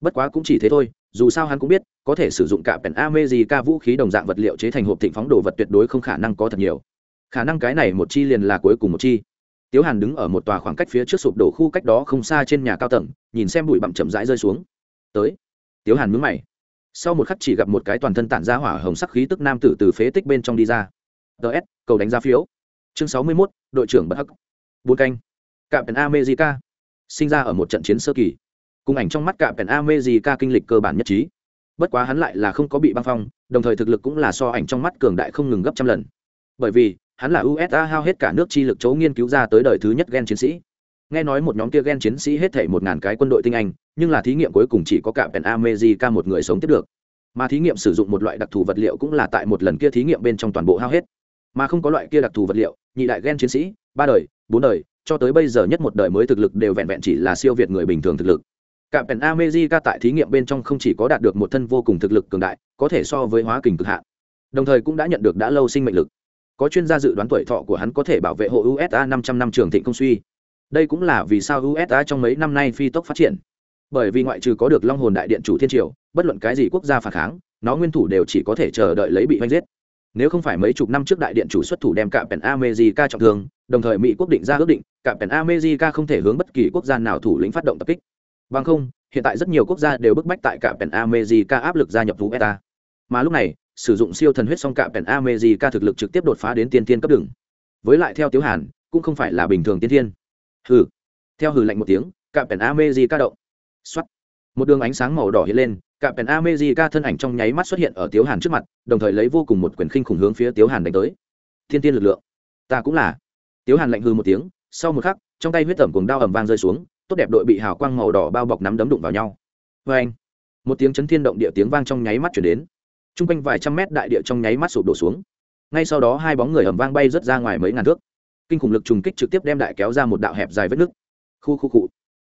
Bất quá cũng chỉ thế thôi dù sao hắn cũng biết có thể sử dụng cả pèn ame gì ca vũ khí đồng dạng vật liệu chế thành hộp thịnh phóng đồ vật tuyệt đối không khả năng có thật nhiều. Khả năng cái này một chi liền là cuối cùng một chi. Tiếu hàn đứng ở một tòa khoảng cách phía trước sụp đổ khu cách đó không xa trên nhà cao tầng nhìn xem bụi bặm chậm rãi rơi xuống. Tới. Tiếu hàn mướn mày. Sau một khắc chỉ gặp một cái toàn thân tản ra hỏa hồng sắc khí tức nam tử từ phế tích bên trong đi ra. Ts cầu đánh giá phiếu. Chương sáu mươi 61, đội trưởng bất hắc. Bốn canh. Cạm pèn america. Sinh ra ở một trận chiến sơ kỳ cùng ảnh trong mắt cả pèn America ca kinh lịch cơ bản nhất trí. Bất quá hắn lại là không có bị băng phong, đồng thời thực lực cũng là so ảnh trong mắt cường đại không ngừng gấp trăm lần. Bởi vì, hắn là usa hao hết cả nước chi lực chấu nghiên cứu ra tới đời thứ nhất gen chiến sĩ. Nghe nói một nhóm kia gen chiến sĩ hết thảy một ngàn cái quân đội tinh anh, nhưng là thí nghiệm cuối cùng chỉ có cả pèn America ca một người sống tiếp được. Mà thí nghiệm sử dụng một loại đặc thù vật liệu cũng là tại một lần kia thí nghiệm bên trong toàn bộ hao hết. Mà không có loại kia đặc thù vật liệu, nhị đại gen chiến sĩ, ba đời, bốn đời, cho tới bây giờ nhất một đời mới thực lực đều vẹn vẹn chỉ là siêu việt người bình thường thực lực. Cạm Penn America tại thí nghiệm bên trong không chỉ có đạt được một thân vô cùng thực lực cường đại, có thể so với hóa kình cực hạn. Đồng thời cũng đã nhận được đã lâu sinh mệnh lực. Có chuyên gia dự đoán tuổi thọ của hắn có thể bảo vệ hộ USA 500 năm trường thịnh công suy. Đây cũng là vì sao USA trong mấy năm nay phi tốc phát triển. Bởi vì ngoại trừ có được Long Hồn Đại Điện chủ thiên triều, bất luận cái gì quốc gia phản kháng, nó nguyên thủ đều chỉ có thể chờ đợi lấy bị hoanh giết. Nếu không phải mấy chục năm trước đại điện chủ xuất thủ đem cạm Penn America trọng thương, đồng thời mỹ quốc định ra ước định cả pèn america không thể hướng bất kỳ quốc gia nào thủ lĩnh phát động tập kích bằng không, hiện tại rất nhiều quốc gia đều bức bách tại cả pèn america áp lực gia nhập vũ eta mà lúc này, sử dụng siêu thần huyết song cả pèn america thực lực trực tiếp đột phá đến tiên tiên cấp đường với lại theo tiếu hàn, cũng không phải là bình thường tiên thiên. Hừ. Theo hừ lạnh một tiếng, cả pèn america động. Xuất một đường ánh sáng màu đỏ hiện lên, cả pèn america thân ảnh trong nháy mắt xuất hiện ở tiếu hàn trước mặt, đồng thời lấy vô cùng một quyền khinh khủng hướng phía tiếu hàn đánh tới. Thiên tiên lực lượng. Ta cũng là. Tiếu hàn lạnh hư một tiếng, sau một khắc, trong tay huyết tẩm cùng đao ẩm vang rơi xuống tốt đẹp đội bị hào quang màu đỏ bao bọc nắm đấm đụng vào nhau. Vê anh, một tiếng chấn thiên động địa tiếng vang trong nháy mắt chuyển đến. T r u n g quanh vài trăm mét đại địa trong nháy mắt sụp đổ xuống. Ngay sau đó hai bóng người ẩm vang bay rớt ra ngoài mấy ngàn thước. Kinh khủng lực trùng kích trực tiếp đem đại kéo ra một đạo hẹp dài vết nứt. Khu khu cụ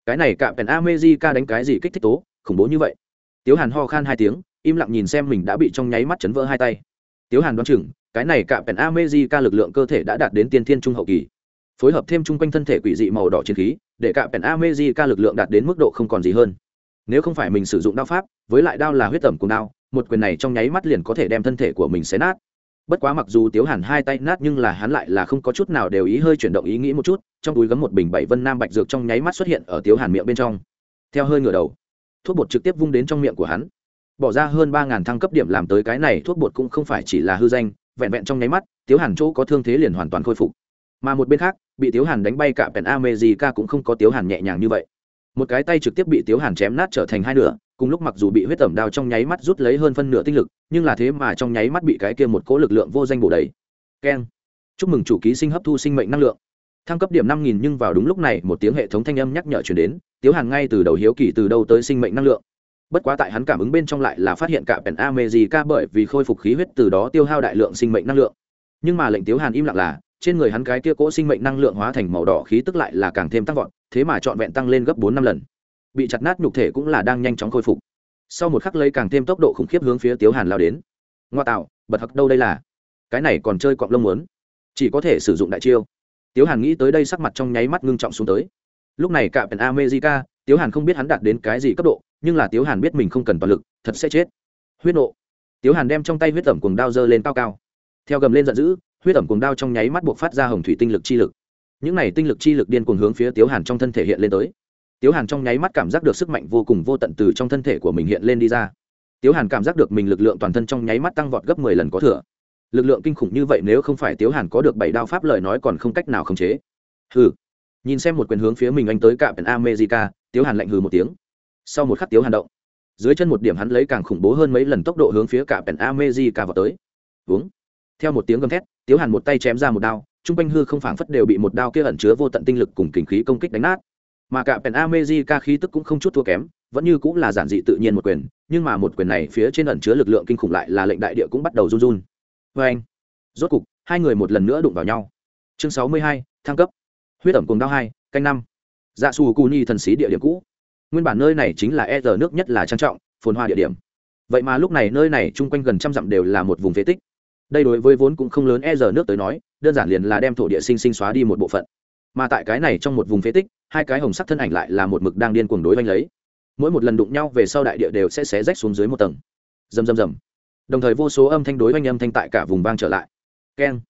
cái này cạm pèn amejica đánh cái gì kích thích tố, khủng bố như vậy. Tiếu hàn ho khan hai tiếng, im lặng nhìn xem mình đã bị trong nháy mắt chấn vỡ hai tay. Tiếu hàn đoán chừng, cái này cạm pèn amejica lực lượng cơ thể đã đạt đến tiên thiên trung hậu kỳ. Phối hợp thêm chung quanh thân thể quỷ dị màu đỏ chiến khí để cả pèn amejica lực lượng đạt đến mức độ không còn gì hơn. Nếu không phải mình sử dụng đao pháp, với lại đao là huyết tẩm cùng đao, một quyền này trong nháy mắt liền có thể đem thân thể của mình xé nát. Bất quá mặc dù tiếu hàn hai tay nát nhưng là hắn lại là không có chút nào đều ý hơi chuyển động ý nghĩ một chút, trong túi gấm một bình bảy vân nam bạch dược trong nháy mắt xuất hiện ở tiếu hàn miệng bên trong. Theo hơi ngửa đầu, thuốc bột trực tiếp vung đến trong miệng của hắn. Bỏ ra hơn ba ngàn thăng cấp điểm làm tới cái này, thuốc bột cũng không phải chỉ là hư danh, vẹn vẹn trong nháy mắt, tiếu hàn chỗ có thương thế liền hoàn toàn khôi phục mà một bên khác, bị tiếu hàn đánh bay cả pèn amejica cũng không có tiếu hàn nhẹ nhàng như vậy. Một cái tay trực tiếp bị tiếu hàn chém nát trở thành hai nửa, cùng lúc mặc dù bị huyết tẩm đao trong nháy mắt rút lấy hơn phân nửa tinh lực, nhưng là thế mà trong nháy mắt bị cái kia một cỗ lực lượng vô danh bổ đầy. Keng. Chúc mừng chủ ký sinh hấp thu sinh mệnh năng lượng. Thăng cấp điểm năm nghìn nhưng vào đúng lúc này, một tiếng hệ thống thanh âm nhắc nhở chuyển đến, tiếu hàn ngay từ đầu hiếu kỳ từ đâu tới sinh mệnh năng lượng. Bất quá tại hắn cảm ứng bên trong lại là phát hiện cả pèn amejica bởi vì khôi phục khí huyết từ đó tiêu hao đại lượng sinh mệnh năng lượng. Nhưng mà lệnh tiếu hàn im lặng là trên người hắn cái kia cỗ sinh mệnh năng lượng hóa thành màu đỏ khí tức lại là càng thêm tăng vọt, thế mà trọn vẹn tăng lên gấp bốn năm lần. Bị chặt nát nhục thể cũng là đang nhanh chóng khôi phục. Sau một khắc lấy càng thêm tốc độ khủng khiếp hướng phía tiếu hàn lao đến. Ngoa tạo, bật hặc đâu đây là? Cái này còn chơi cọng lông muốn. Chỉ có thể sử dụng đại chiêu. Tiếu hàn nghĩ tới đây sắc mặt trong nháy mắt ngưng trọng xuống tới. Lúc này cả pèn america, tiếu hàn không biết hắn đạt đến cái gì cấp độ, nhưng là tiếu hàn biết mình không cần toàn lực, thật sẽ chết. Huyết nộ. Tiếu hàn đem trong tay huyết tẩm cùng đao dơ lên cao cao. Theo gầm lên giận dữ huyết ẩm cuồng đao trong nháy mắt buộc phát ra hồng thủy tinh lực chi lực. Những này tinh lực chi lực điên cuồng hướng phía tiếu hàn trong thân thể hiện lên tới. Tiếu hàn trong nháy mắt cảm giác được sức mạnh vô cùng vô tận từ trong thân thể của mình hiện lên đi ra. Tiếu hàn cảm giác được mình lực lượng toàn thân trong nháy mắt tăng vọt gấp mười lần có thừa. Lực lượng kinh khủng như vậy nếu không phải tiếu hàn có được bảy đao pháp lời nói còn không cách nào khống chế. Hừ. Nhìn xem một quyền hướng phía mình anh tới cả pèn america, tiếu hàn lạnh hừ một tiếng. Sau một khắc tiếu hàn động, dưới chân một điểm hắn lấy càng khủng bố hơn mấy lần tốc độ hướng phía cả pèn america vào tới. Uống theo một tiếng gầm thét, tiếu hàn một tay chém ra một đao t r u n g quanh hư không phảng phất đều bị một đao kia ẩn chứa vô tận tinh lực cùng kình khí công kích đánh nát. Mà cả pèn amezi ca khí tức cũng không chút thua kém, vẫn như cũng là giản dị tự nhiên một quyền, nhưng mà một quyền này phía trên ẩn chứa lực lượng kinh khủng lại là lệnh đại địa cũng bắt đầu run run. Vê anh, rốt cục, hai người một lần nữa đụng vào nhau. Chương sáu mươi hai, thăng cấp. Huyết ẩm cùng đao hai, canh năm. Dạ xù cù nhi thần xí địa điểm cũ. Nguyên bản nơi này chính là e r nước nhất là trang trọng, phồn hoa địa điểm. Vậy mà lúc này nơi này chung quanh gần trăm dặm đều là một vùng phế tích đây đối với vốn cũng không lớn e giờ nước tới nói, đơn giản liền là đem thổ địa sinh sinh xóa đi một bộ phận. Mà tại cái này trong một vùng phế tích, hai cái hồng sắc thân ảnh lại là một mực đang điên cuồng đối oanh lấy. Mỗi một lần đụng nhau về sau đại địa đều sẽ xé rách xuống dưới một tầng. Rầm rầm rầm. Đồng thời vô số âm thanh đối oanh âm thanh tại cả vùng vang trở lại. Keng.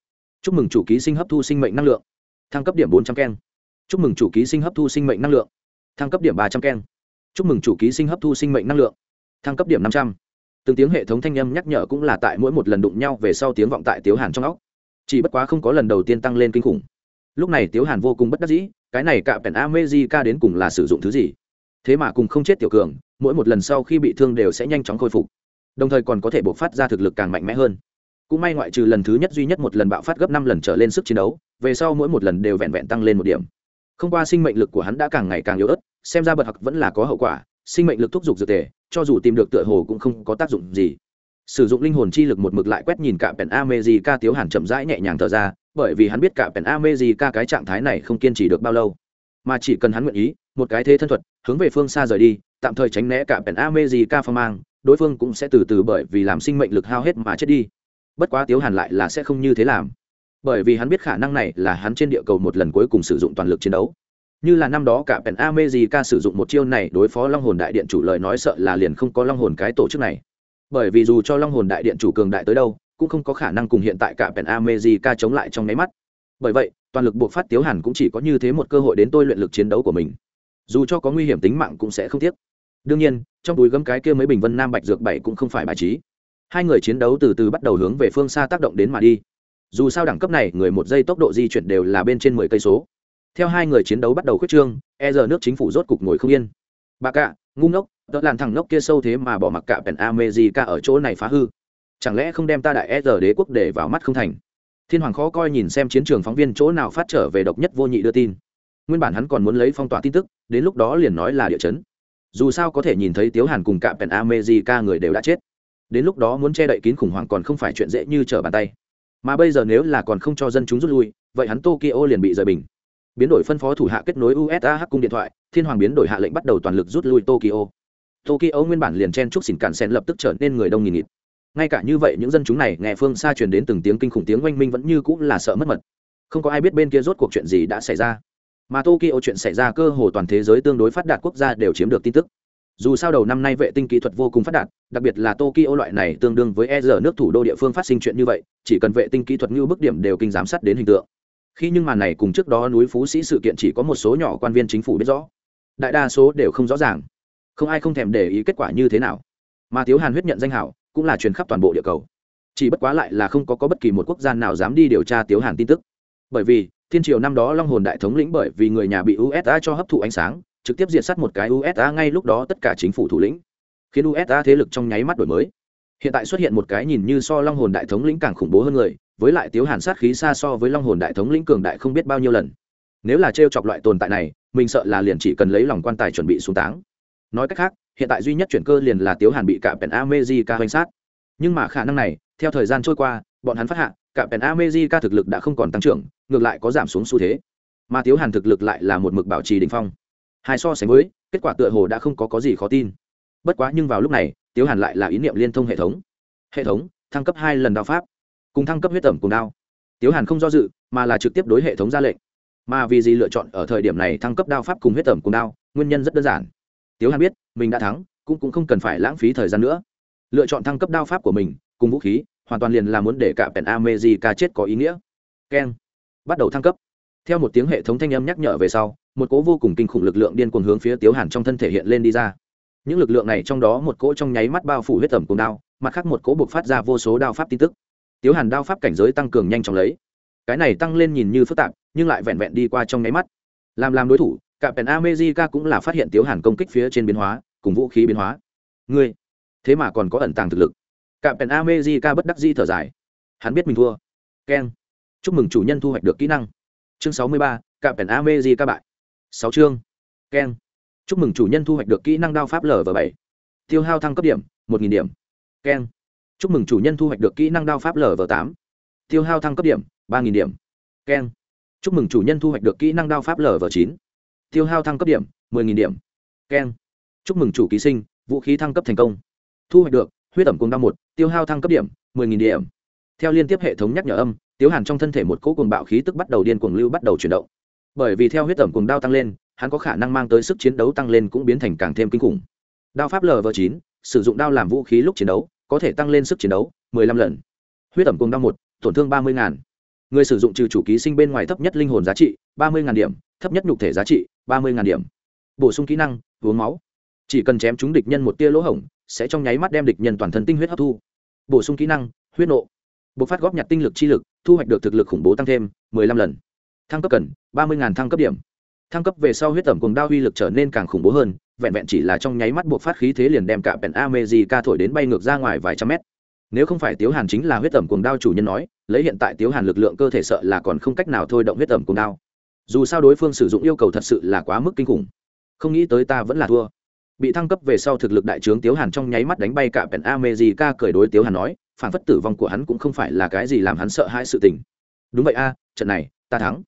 Chúc mừng chủ ký sinh hấp thu sinh mệnh năng lượng. Thăng cấp điểm bốn trăm keng. Chúc mừng chủ ký sinh hấp thu sinh mệnh năng lượng. Thăng cấp điểm ba trăm keng. Chúc mừng chủ ký sinh hấp thu sinh mệnh năng lượng. Thăng cấp điểm năm trăm từng tiếng hệ thống thanh âm nhắc nhở cũng là tại mỗi một lần đụng nhau về sau tiếng vọng tại tiếu hàn trong óc. Chỉ bất quá không có lần đầu tiên tăng lên kinh khủng. Lúc này tiếu hàn vô cùng bất đắc dĩ, cái này cạm pèn amejica đến cùng là sử dụng thứ gì? Thế mà cùng không chết tiểu cường, mỗi một lần sau khi bị thương đều sẽ nhanh chóng khôi phục. Đồng thời còn có thể bộc phát ra thực lực càng mạnh mẽ hơn. Cũng may ngoại trừ lần thứ nhất duy nhất một lần bạo phát gấp năm lần trở lên sức chiến đấu, về sau mỗi một lần đều vẹn vẹn tăng lên một điểm. Không qua sinh mệnh lực của hắn đã càng ngày càng yếu ớt, xem ra bật hặc vẫn là có hậu quả, sinh mệnh lực thúc giục dược tề cho dù tìm được tựa hồ cũng không có tác dụng gì. Sử dụng linh hồn chi lực một mực lại quét nhìn cả pèn amejica tiếu hàn chậm rãi nhẹ nhàng thở ra, bởi vì hắn biết cả pèn amejica cái trạng thái này không kiên trì được bao lâu. Mà chỉ cần hắn nguyện ý, một cái thế thân thuật, hướng về phương xa rời đi, tạm thời tránh né cả pèn amejica phong mang, đối phương cũng sẽ từ từ bởi vì làm sinh mệnh lực hao hết mà chết đi. Bất quá tiếu hàn lại là sẽ không như thế làm. Bởi vì hắn biết khả năng này là hắn trên địa cầu một lần cuối cùng sử dụng toàn lực chiến đấu như là năm đó cả pèn America sử dụng một chiêu này đối phó long hồn đại điện chủ lời nói sợ là liền không có long hồn cái tổ chức này. Bởi vì dù cho long hồn đại điện chủ cường đại tới đâu, cũng không có khả năng cùng hiện tại cả pèn America chống lại trong máy mắt. Bởi vậy, toàn lực buộc phát tiếu hàn cũng chỉ có như thế một cơ hội đến tôi luyện lực chiến đấu của mình. Dù cho có nguy hiểm tính mạng cũng sẽ không tiếc. Đương nhiên, trong túi gấm cái kia mấy bình vân nam bạch dược bảy cũng không phải bài trí. Hai người chiến đấu từ từ bắt đầu hướng về phương xa tác động đến mà đi. Dù sao đẳng cấp này, người một giây tốc độ di chuyển đều là bên trên mười cây số theo hai người chiến đấu bắt đầu khuyết trương e giờ nước chính phủ rốt cục ngồi không yên. Bà cạ ngu ngốc đỡ làn thằng ngốc kia sâu thế mà bỏ mặc cạ pèn amejica ở chỗ này phá hư. Chẳng lẽ không đem ta đại e giờ đế quốc để vào mắt không thành? Thiên hoàng khó coi nhìn xem chiến trường phóng viên chỗ nào phát trở về độc nhất vô nhị đưa tin. Nguyên bản hắn còn muốn lấy phong tỏa tin tức, đến lúc đó liền nói là địa chấn. Dù sao có thể nhìn thấy tiếu hàn cùng cạ pèn amejica người đều đã chết. Đến lúc đó muốn che đậy kín khủng hoảng còn không phải chuyện dễ như trở bàn tay. Mà bây giờ nếu là còn không cho dân chúng rút lui, vậy hắn tokyo liền bị rời bình biến đổi phân phó thủ hạ kết nối usa cung điện thoại, thiên hoàng biến đổi hạ lệnh bắt đầu toàn lực rút lui tokyo. Tokyo nguyên bản liền chen trúc xỉn cản sen lập tức trở nên người đông nghìn nghịt. Ngay cả như vậy, những dân chúng này nghe phương xa truyền đến từng tiếng kinh khủng tiếng oanh minh vẫn như cũng là sợ mất mật. Không có ai biết bên kia rốt cuộc chuyện gì đã xảy ra. Mà tokyo chuyện xảy ra cơ hồ toàn thế giới tương đối phát đạt quốc gia đều chiếm được tin tức. Dù sao đầu năm nay vệ tinh kỹ thuật vô cùng phát đạt, đặc biệt là tokyo loại này tương đương với e r nước thủ đô địa phương phát sinh chuyện như vậy, chỉ cần vệ tinh kỹ thuật như bức điểm đều kinh giám sát đến hình tượng khi nhưng màn này cùng trước đó núi phú sĩ sự kiện chỉ có một số nhỏ quan viên chính phủ biết rõ. Đại đa số đều không rõ ràng. Không ai không thèm để ý kết quả như thế nào. Mà thiếu hàn huyết nhận danh hảo cũng là truyền khắp toàn bộ địa cầu. Chỉ bất quá lại là không có, có bất kỳ một quốc gia nào dám đi điều tra thiếu hàn tin tức. Bởi vì thiên triều năm đó long hồn đại thống lĩnh bởi vì người nhà bị usa cho hấp thụ ánh sáng trực tiếp diệt sát một cái usa ngay lúc đó tất cả chính phủ thủ lĩnh. Khiến usa thế lực trong nháy mắt đổi mới hiện tại xuất hiện một cái nhìn như so long hồn đại thống lĩnh càng khủng bố hơn người với lại tiếu hàn sát khí xa so với long hồn đại thống lĩnh cường đại không biết bao nhiêu lần. Nếu là t chọc loại tồn tại này mình sợ là liền chỉ cần lấy lòng quan tài chuẩn bị xuống táng. Nói cách khác hiện tại duy nhất chuyển cơ liền là tiếu hàn bị cả pèn amejica hoành sát. Nhưng mà khả năng này theo thời gian trôi qua bọn hắn phát hiện cả pèn amejica thực lực đã không còn tăng trưởng ngược lại có giảm xuống xu thế. Mà tiếu hàn thực lực lại là một mực bảo trì đình phong. Hai so sánh với kết quả tựa hồ đã không có, có gì khó tin. Bất quá nhưng vào lúc này tiếu hàn lại là ý niệm liên thông hệ thống. Hệ thống, thăng cấp hai lần đao pháp, cùng thăng cấp huyết tẩm cùng đao. Tiếu hàn không do dự, mà là trực tiếp đối hệ thống ra lệnh. Mà vì gì lựa chọn ở thời điểm này thăng cấp đao pháp cùng huyết tẩm cùng đao, nguyên nhân rất đơn giản. Tiếu hàn biết, mình đã thắng, cũng cũng không cần phải lãng phí thời gian nữa. Lựa chọn thăng cấp đao pháp của mình, cùng vũ khí, hoàn toàn liền là muốn để cả pèn amejica chết có ý nghĩa. Keng. Bắt đầu thăng cấp. Theo một tiếng hệ thống thanh âm nhắc nhở về sau, một cỗ vô cùng kinh khủng lực lượng điên cuồng hướng phía tiếu hàn trong thân thể hiện lên đi ra những lực lượng này trong đó một cỗ trong nháy mắt bao phủ huyết tẩm cùng đao, mặt khác một cỗ buộc phát ra vô số đao pháp tin tức. Tiếu hàn đao pháp cảnh giới tăng cường nhanh chóng lấy. Cái này tăng lên nhìn như phức tạp, nhưng lại vẹn vẹn đi qua trong nháy mắt. Làm làm đối thủ cả pèn amejica cũng là phát hiện tiếu hàn công kích phía trên biến hóa, cùng vũ khí biến hóa. Ngươi, thế mà còn có ẩn tàng thực lực. Cả pèn amejica bất đắc di thở dài. Hắn biết mình thua. Keng. Chúc mừng chủ nhân thu hoạch được kỹ năng. Chương sáu mươi ba cả pèn amejica bại. Sáu chương. Keng chúc mừng chủ nhân thu hoạch được kỹ năng đao pháp lv bảy. Tiêu hao thăng cấp điểm, một nghìn điểm. Keng. Chúc mừng chủ nhân thu hoạch được kỹ năng đao pháp lv tám. Tiêu hao thăng cấp điểm, ba nghìn điểm. Keng. Chúc mừng chủ nhân thu hoạch được kỹ năng đao pháp lv chín. Tiêu hao thăng cấp điểm, mười nghìn điểm. Keng. Chúc mừng chủ ký sinh, vũ khí thăng cấp thành công. Thu hoạch được, huyết ẩm cùng đao một, tiêu hao thăng cấp điểm, mười nghìn điểm. Theo liên tiếp hệ thống nhắc nhở âm, tiếu hàn trong thân thể một cỗ cuồng bạo khí tức bắt đầu điên cuồng lưu, bắt đầu chuyển động bởi vì theo huyết tẩm cùng đao tăng lên, hắn có khả năng mang tới sức chiến đấu tăng lên cũng biến thành càng thêm kinh khủng. Đao pháp lv chín, sử dụng đao làm vũ khí lúc chiến đấu, có thể tăng lên sức chiến đấu 15 lần. Huyết tẩm cùng đao một, tổn thương 30 ngàn. Người sử dụng trừ chủ ký sinh bên ngoài thấp nhất linh hồn giá trị 30 ngàn điểm, thấp nhất nhục thể giá trị 30 ngàn điểm. Bổ sung kỹ năng, uống máu. Chỉ cần chém trúng địch nhân một tia lỗ hổng, sẽ trong nháy mắt đem địch nhân toàn thân tinh huyết hấp thu. Bổ sung kỹ năng, huyết nộ. Bộc phát góp nhặt tinh lực chi lực, thu hoạch được thực lực khủng bố tăng thêm 15 lần thăng cấp cần 30 ngàn thăng cấp điểm. Thăng cấp về sau huyết tẩm cùng đao uy lực trở nên càng khủng bố hơn, vẹn vẹn chỉ là trong nháy mắt buộc phát khí thế liền đem cả pèn amejica thổi đến bay ngược ra ngoài vài trăm mét. Nếu không phải tiếu hàn chính là huyết tẩm cùng đao chủ nhân nói, lấy hiện tại tiếu hàn lực lượng cơ thể sợ là còn không cách nào thôi động huyết tẩm cùng đao. Dù sao đối phương sử dụng yêu cầu thật sự là quá mức kinh khủng. Không nghĩ tới ta vẫn là thua. Bị thăng cấp về sau thực lực đại trướng tiếu hàn trong nháy mắt đánh bay cả pèn amejica cởi đối tiếu hàn nói, phản phất tử vong của hắn cũng không phải là cái gì làm hắn sợ hãi sự tình. Đúng vậy a, trận này, ta thắng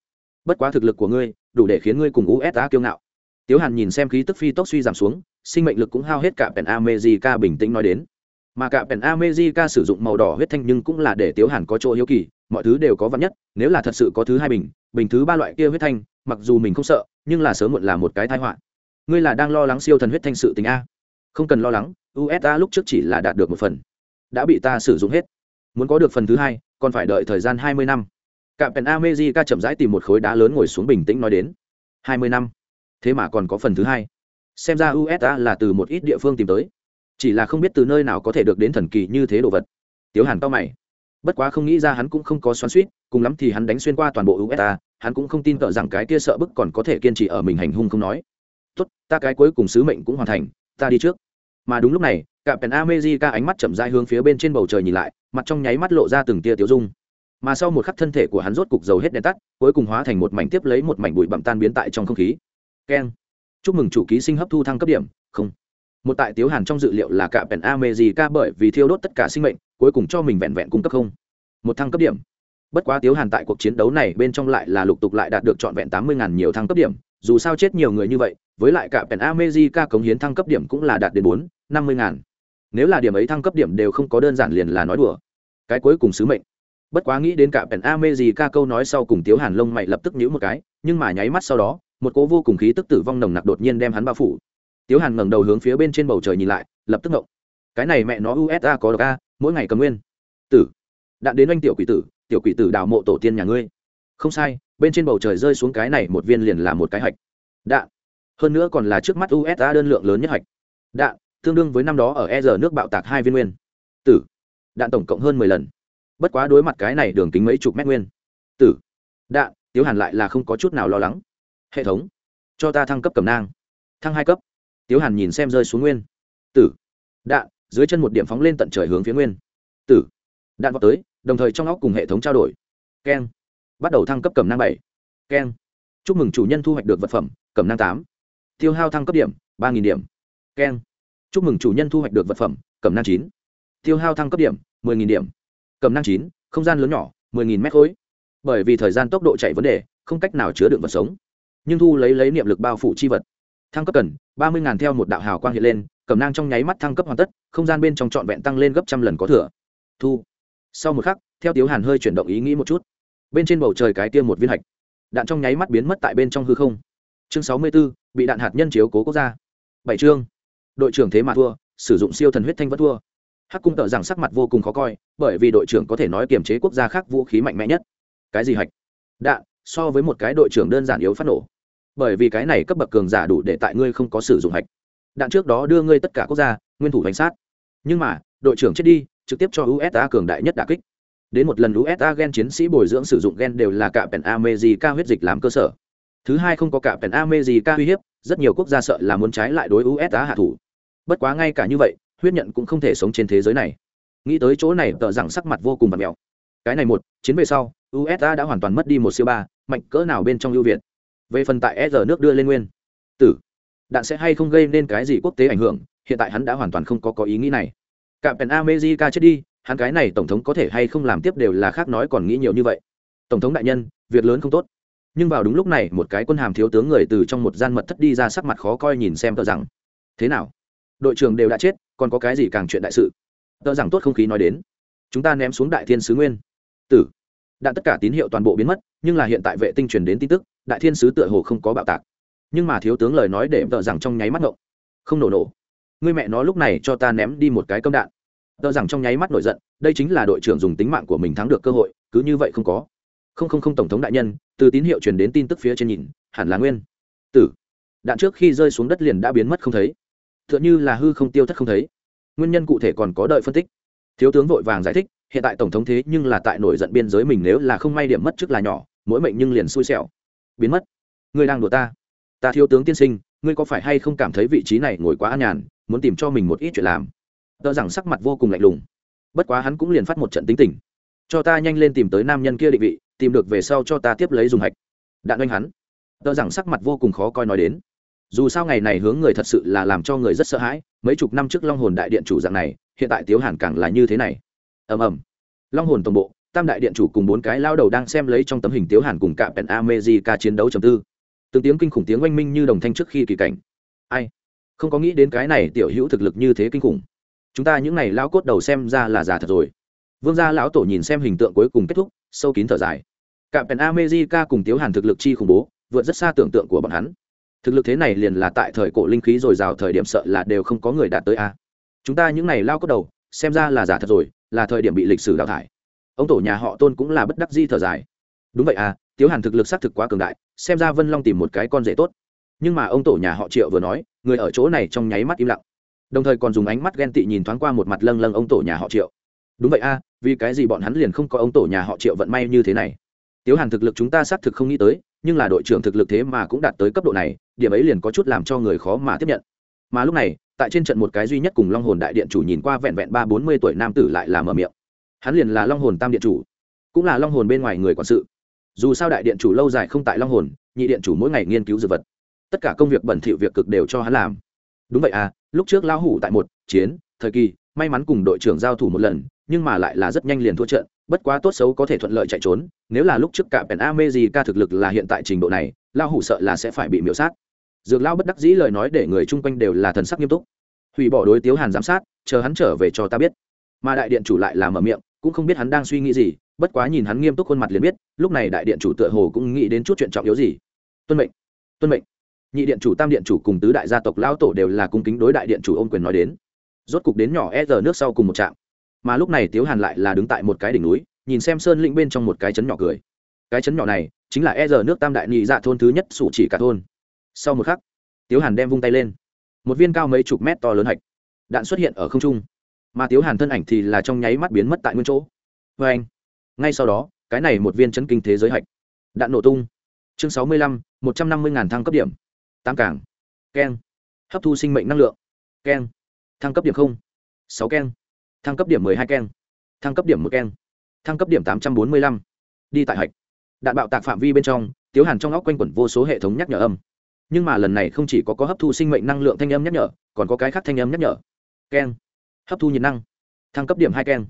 bất quá thực lực của ngươi, đủ để khiến ngươi cùng usa kiêu ngạo. Tiếu hàn nhìn xem khí tức phi tốc suy giảm xuống, sinh mệnh lực cũng hao hết cả pèn amejica bình tĩnh nói đến. Mà cả pèn amejica sử dụng màu đỏ huyết thanh nhưng cũng là để tiếu hàn có chỗ hiếu kỳ, mọi thứ đều có vắn nhất, nếu là thật sự có thứ hai bình bình thứ ba loại kia huyết thanh, mặc dù mình không sợ, nhưng là sớm muộn là một cái tai họa. Ngươi là đang lo lắng siêu thần huyết thanh sự tình a. Không cần lo lắng usa lúc trước chỉ là đạt được một phần. Đã bị ta sử dụng hết. Muốn có được phần thứ hai, còn phải đợi thời gian hai mươi năm cạm pèn amejica chậm rãi tìm một khối đá lớn ngồi xuống bình tĩnh nói đến. Hai mươi năm. Thế mà còn có phần thứ hai. Xem ra usa là từ một ít địa phương tìm tới. Chỉ là không biết từ nơi nào có thể được đến thần kỳ như thế đồ vật. Tiếu hàn to mày. Bất quá không nghĩ ra hắn cũng không có xoắn suýt cùng lắm thì hắn đánh xuyên qua toàn bộ usa hắn cũng không tin cỡ rằng cái kia sợ bức còn có thể kiên trì ở mình hành hung không nói. Tốt, ta cái cuối cùng sứ mệnh cũng hoàn thành, ta đi trước. Mà đúng lúc này, cả pèn amejica ánh mắt chậm rãi hướng phía bên trên bầu trời nhìn lại, mặt trong nháy mắt lộ ra từng tia tiêu dung mà sau một khắc thân thể của hắn rốt cục dầu hết đèn tắt, cuối cùng hóa thành một mảnh tiếp lấy một mảnh bụi bặm tan biến tại trong không khí. Keng. Chúc mừng chủ ký sinh hấp thu thăng cấp điểm. Không. Một tại tiếu hàn trong dự liệu là cả pèn amejica bởi vì thiêu đốt tất cả sinh mệnh, cuối cùng cho mình vẹn vẹn cung cấp không. Một thăng cấp điểm. Bất quá tiếu hàn tại cuộc chiến đấu này bên trong lại là lục tục lại đạt được trọn vẹn tám mươi ngàn nhiều thăng cấp điểm, dù sao chết nhiều người như vậy, với lại cả pèn amejica cống hiến thăng cấp điểm cũng là đạt đến bốn, năm mươi ngàn. Nếu là điểm ấy thăng cấp điểm đều không có đơn giản liền là nói đùa. Cái cuối cùng sứ mệnh bất quá nghĩ đến cả pèn ca câu nói sau cùng tiếu hàn lông mày lập tức nhíu một cái, nhưng mà nháy mắt sau đó, một cỗ vô cùng khí tức tử vong nồng nặc đột nhiên đem hắn bao phủ. Tiếu hàn ngẩng đầu hướng phía bên trên bầu trời nhìn lại, lập tức ngộng. Cái này mẹ nó usa có độc a, mỗi ngày cầm nguyên. Tử. Đạn đến anh tiểu quỷ tử, tiểu quỷ tử đào mộ tổ tiên nhà ngươi. Không sai, bên trên bầu trời rơi xuống cái này một viên liền là một cái hạch. Đạn. Hơn nữa còn là trước mắt usa đơn lượng lớn nhất hạch. Đạn, tương đương với năm đó ở e r nước bạo tạc hai viên nguyên. Tử. Đạn tổng cộng hơn mười lần bất quá đối mặt cái này đường kính mấy chục mét nguyên. Tử đạn tiếu hàn lại là không có chút nào lo lắng. Hệ thống, cho ta thăng cấp cầm nang. Thăng hai cấp. Tiếu hàn nhìn xem rơi xuống nguyên. Tử đạn dưới chân một điểm phóng lên tận trời hướng phía nguyên. Tử, đạn vào tới, đồng thời trong óc cùng hệ thống trao đổi. Keng. Bắt đầu thăng cấp cầm năng bảy. Keng. Chúc mừng chủ nhân thu hoạch được vật phẩm cầm năng tám. Tiêu hao thăng cấp điểm, ba nghìn điểm. Keng. Chúc mừng chủ nhân thu hoạch được vật phẩm cầm năng chín. Tiêu hao thăng cấp điểm, mười nghìn điểm cầm năng chín, không gian lớn nhỏ, mười nghìn mét khối. Bởi vì thời gian tốc độ chạy vấn đề, không cách nào chứa đựng vật sống. Nhưng thu lấy lấy niệm lực bao phủ chi vật. Thăng cấp cần, ba mươi ngàn theo một đạo hào quang hiện lên, cầm năng trong nháy mắt thăng cấp hoàn tất, không gian bên trong trọn vẹn tăng lên gấp trăm lần có thừa. Thu. Sau một khắc, theo tiếu hàn hơi chuyển động ý nghĩ một chút. Bên trên bầu trời cái tiêm một viên hạch. Đạn trong nháy mắt biến mất tại bên trong hư không. Chương sáu mươi b ố bị đạn hạt nhân chiếu cố quốc gia. Bảy chương. Đội trưởng thế mà thua, sử dụng siêu thần huyết thanh vẫn thua hắc cung tợ rằng sắc mặt vô cùng khó coi, bởi vì đội trưởng có thể nói kiềm chế quốc gia khác vũ khí mạnh mẽ nhất. Cái gì hạch? Đạn so với một cái đội trưởng đơn giản yếu phát nổ. Bởi vì cái này cấp bậc cường giả đủ để tại ngươi không có sử dụng hạch. Đạn trước đó đưa ngươi tất cả quốc gia, nguyên thủ đánh sát. Nhưng mà, đội trưởng chết đi, trực tiếp cho usa cường đại nhất đà kích. Đến một lần usa gen chiến sĩ bồi dưỡng sử dụng gen đều là cả pèn amejica huyết dịch làm cơ sở. Thứ hai không có cả pèn amejica uy hiếp, rất nhiều quốc gia sợ là muốn trái lại đối usa hạ thủ. Bất quá ngay cả như vậy huyết nhận cũng không thể sống trên thế giới này. Nghĩ tới chỗ này, tợ rằng sắc mặt vô cùng và mèo cái này một, chiến về sau usa đã hoàn toàn mất đi một siêu ba, mạnh cỡ nào bên trong ưu việt. Về phần tại s nước đưa lên nguyên. Tử, đạn sẽ hay không gây nên cái gì quốc tế ảnh hưởng? Hiện tại hắn đã hoàn toàn không có có ý nghĩ này. Cả pèn amejica chết đi, hắn cái này tổng thống có thể hay không làm tiếp đều là khác nói còn nghĩ nhiều như vậy. Tổng thống đại nhân, việc lớn không tốt. Nhưng vào đúng lúc này, một cái quân hàm thiếu tướng người từ trong một gian mật thất đi ra sắc mặt khó coi nhìn xem tờ rằng. Thế nào? Đội trưởng đều đã chết, còn có cái gì càng chuyện đại sự? Tờ rằng tốt không khí nói đến. Chúng ta ném xuống đại thiên sứ nguyên. Tử. Đạn tất cả tín hiệu toàn bộ biến mất, nhưng là hiện tại vệ tinh truyền đến tin tức, đại thiên sứ tựa hồ không có bạo tạc. Nhưng mà thiếu tướng lời nói để tờ rằng trong nháy mắt ngộng. Không nổ nổ. Người mẹ nó lúc này cho ta ném đi một cái cơm đạn. Tờ rằng trong nháy mắt nổi giận, đây chính là đội trưởng dùng tính mạng của mình thắng được cơ hội, cứ như vậy không có. Không không không tổng thống đại nhân, từ tín hiệu truyền đến tin tức phía trên nhìn, hẳn là nguyên. Tử. Đạn trước khi rơi xuống đất liền đã biến mất không thấy. Tựa như là hư không tiêu thất không thấy. Nguyên nhân cụ thể còn có đợi phân tích. Thiếu tướng vội vàng giải thích, hiện tại tổng thống thế nhưng là tại nổi giận biên giới mình nếu là không may điểm mất trước là nhỏ, mỗi mệnh nhưng liền xui xẻo. Biến mất. Ngươi đang đùa ta. Ta thiếu tướng tiên sinh, ngươi có phải hay không cảm thấy vị trí này ngồi quá an nhàn, muốn tìm cho mình một ít chuyện làm? Tờ rằng sắc mặt vô cùng lạnh lùng. Bất quá hắn cũng liền phát một trận tính tình. Cho ta nhanh lên tìm tới nam nhân kia định vị, tìm được về sau cho ta tiếp lấy dùng hạch. Đạn oanh hắn. Tờ rằng sắc mặt vô cùng khó coi nói đến dù sao ngày này hướng người thật sự là làm cho người rất sợ hãi, mấy chục năm trước long hồn đại điện chủ dạng này, hiện tại tiếu hàn càng là như thế này. Ầm ầm. Long hồn tổng bộ, tam đại điện chủ cùng bốn cái lao đầu đang xem lấy trong tấm hình tiếu hàn cùng cạm pèn amejica chiến đấu chầm tư. Từng tiếng kinh khủng tiếng oanh minh như đồng thanh trước khi kỳ cảnh. Ai? Không có nghĩ đến cái này tiểu hữu thực lực như thế kinh khủng. Chúng ta những n à y lão cốt đầu xem ra là giả thật rồi. Vương gia lão tổ nhìn xem hình tượng cuối cùng kết thúc, sâu kín thở dài. Cạm pèn amejica cùng tiếu hàn thực lực chi khủng bố, vượt rất xa tưởng tượng của bọn hắn thực lực thế này liền là tại thời cổ linh khí dồi dào thời điểm sợ là đều không có người đạt tới a. Chúng ta những n à y lao cốt đầu, xem ra là giả thật rồi, là thời điểm bị lịch sử đào thải. Ông tổ nhà họ tôn cũng là bất đắc di thở dài. Đúng vậy à tiếu hàn thực lực xác thực quá cường đại, xem ra vân long tìm một cái con rể tốt. Nhưng mà ông tổ nhà họ triệu vừa nói, người ở chỗ này trong nháy mắt im lặng. Đồng thời còn dùng ánh mắt ghen tị nhìn thoáng qua một mặt lâng lâng ông tổ nhà họ triệu. Đúng vậy a, vì cái gì bọn hắn liền không có ông tổ nhà họ triệu vận may như thế này? Tiếu hàn thực lực chúng ta xác thực không nghĩ tới nhưng là đội trưởng thực lực thế mà cũng đạt tới cấp độ này, điểm ấy liền có chút làm cho người khó mà tiếp nhận. Mà lúc này, tại trên trận một cái duy nhất cùng long hồn đại điện chủ nhìn qua vẹn vẹn ba bốn mươi tuổi nam tử lại là mở miệng. Hắn liền là long hồn tam điện chủ, cũng là long hồn bên ngoài người quản sự. Dù sao đại điện chủ lâu dài không tại long hồn, nhị điện chủ mỗi ngày nghiên cứu dược vật. Tất cả công việc bẩn thỉu việc cực đều cho hắn làm. Đúng vậy à lúc trước lão hủ tại một, chiến, thời kỳ, may mắn cùng đội trưởng giao thủ một lần, nhưng mà lại là rất nhanh liền thua trận bất quá tốt xấu có thể thuận lợi chạy trốn, nếu là lúc trước cả pèn ca thực lực là hiện tại trình độ này, lão hủ sợ là sẽ phải bị miễu sát. Dược lao bất đắc dĩ lời nói để người chung quanh đều là thần sắc nghiêm túc. Hủy bỏ đối tiếu hàn giám sát, chờ hắn trở về cho ta biết. Mà đại điện chủ lại là mở miệng, cũng không biết hắn đang suy nghĩ gì, bất quá nhìn hắn nghiêm túc khuôn mặt liền biết, lúc này đại điện chủ tựa hồ cũng nghĩ đến chút chuyện trọng yếu gì. Tuân mệnh tuân mệnh. Nhị điện chủ, tam điện chủ cùng tứ đại gia tộc lão tổ đều là cung kính đối đại điện chủ ôm quyền nói đến. Rốt cục đến nhỏ e giờ nước sau cùng một trạm mà lúc này tiếu hàn lại là đứng tại một cái đỉnh núi, nhìn xem sơn lĩnh bên trong một cái chấn nhỏ cười. Cái chấn nhỏ này chính là e giờ nước tam đại nhị dạ thôn thứ nhất, sủ chỉ cả thôn. Sau một khắc, tiếu hàn đem vung tay lên. Một viên cao mấy chục mét to lớn hạch đạn xuất hiện ở không trung. Mà tiếu hàn thân ảnh thì là trong nháy mắt biến mất tại nguyên chỗ. Vê anh, ngay sau đó, cái này một viên chấn kinh thế giới hạch đạn nổ tung. Chương sáu mươi lăm, một trăm năm mươi ngàn thăng cấp điểm. Tám cảng. Keng. Hấp thu sinh mệnh năng lượng. Keng. Thăng cấp điểm không. Sáu keng thăng cấp điểm mười hai keng. Thăng cấp điểm một keng. Thăng cấp điểm tám trăm bốn mươi lăm. Đi tại hạch. Đạn bạo tạc phạm vi bên trong, tiếu hàn trong óc quanh quẩn vô số hệ thống nhắc nhở âm. Nhưng mà lần này không chỉ có có hấp thu sinh mệnh năng lượng thanh âm nhắc nhở, còn có cái khác thanh âm nhắc nhở. Keng. Hấp thu nhiệt năng. Thăng cấp điểm hai keng.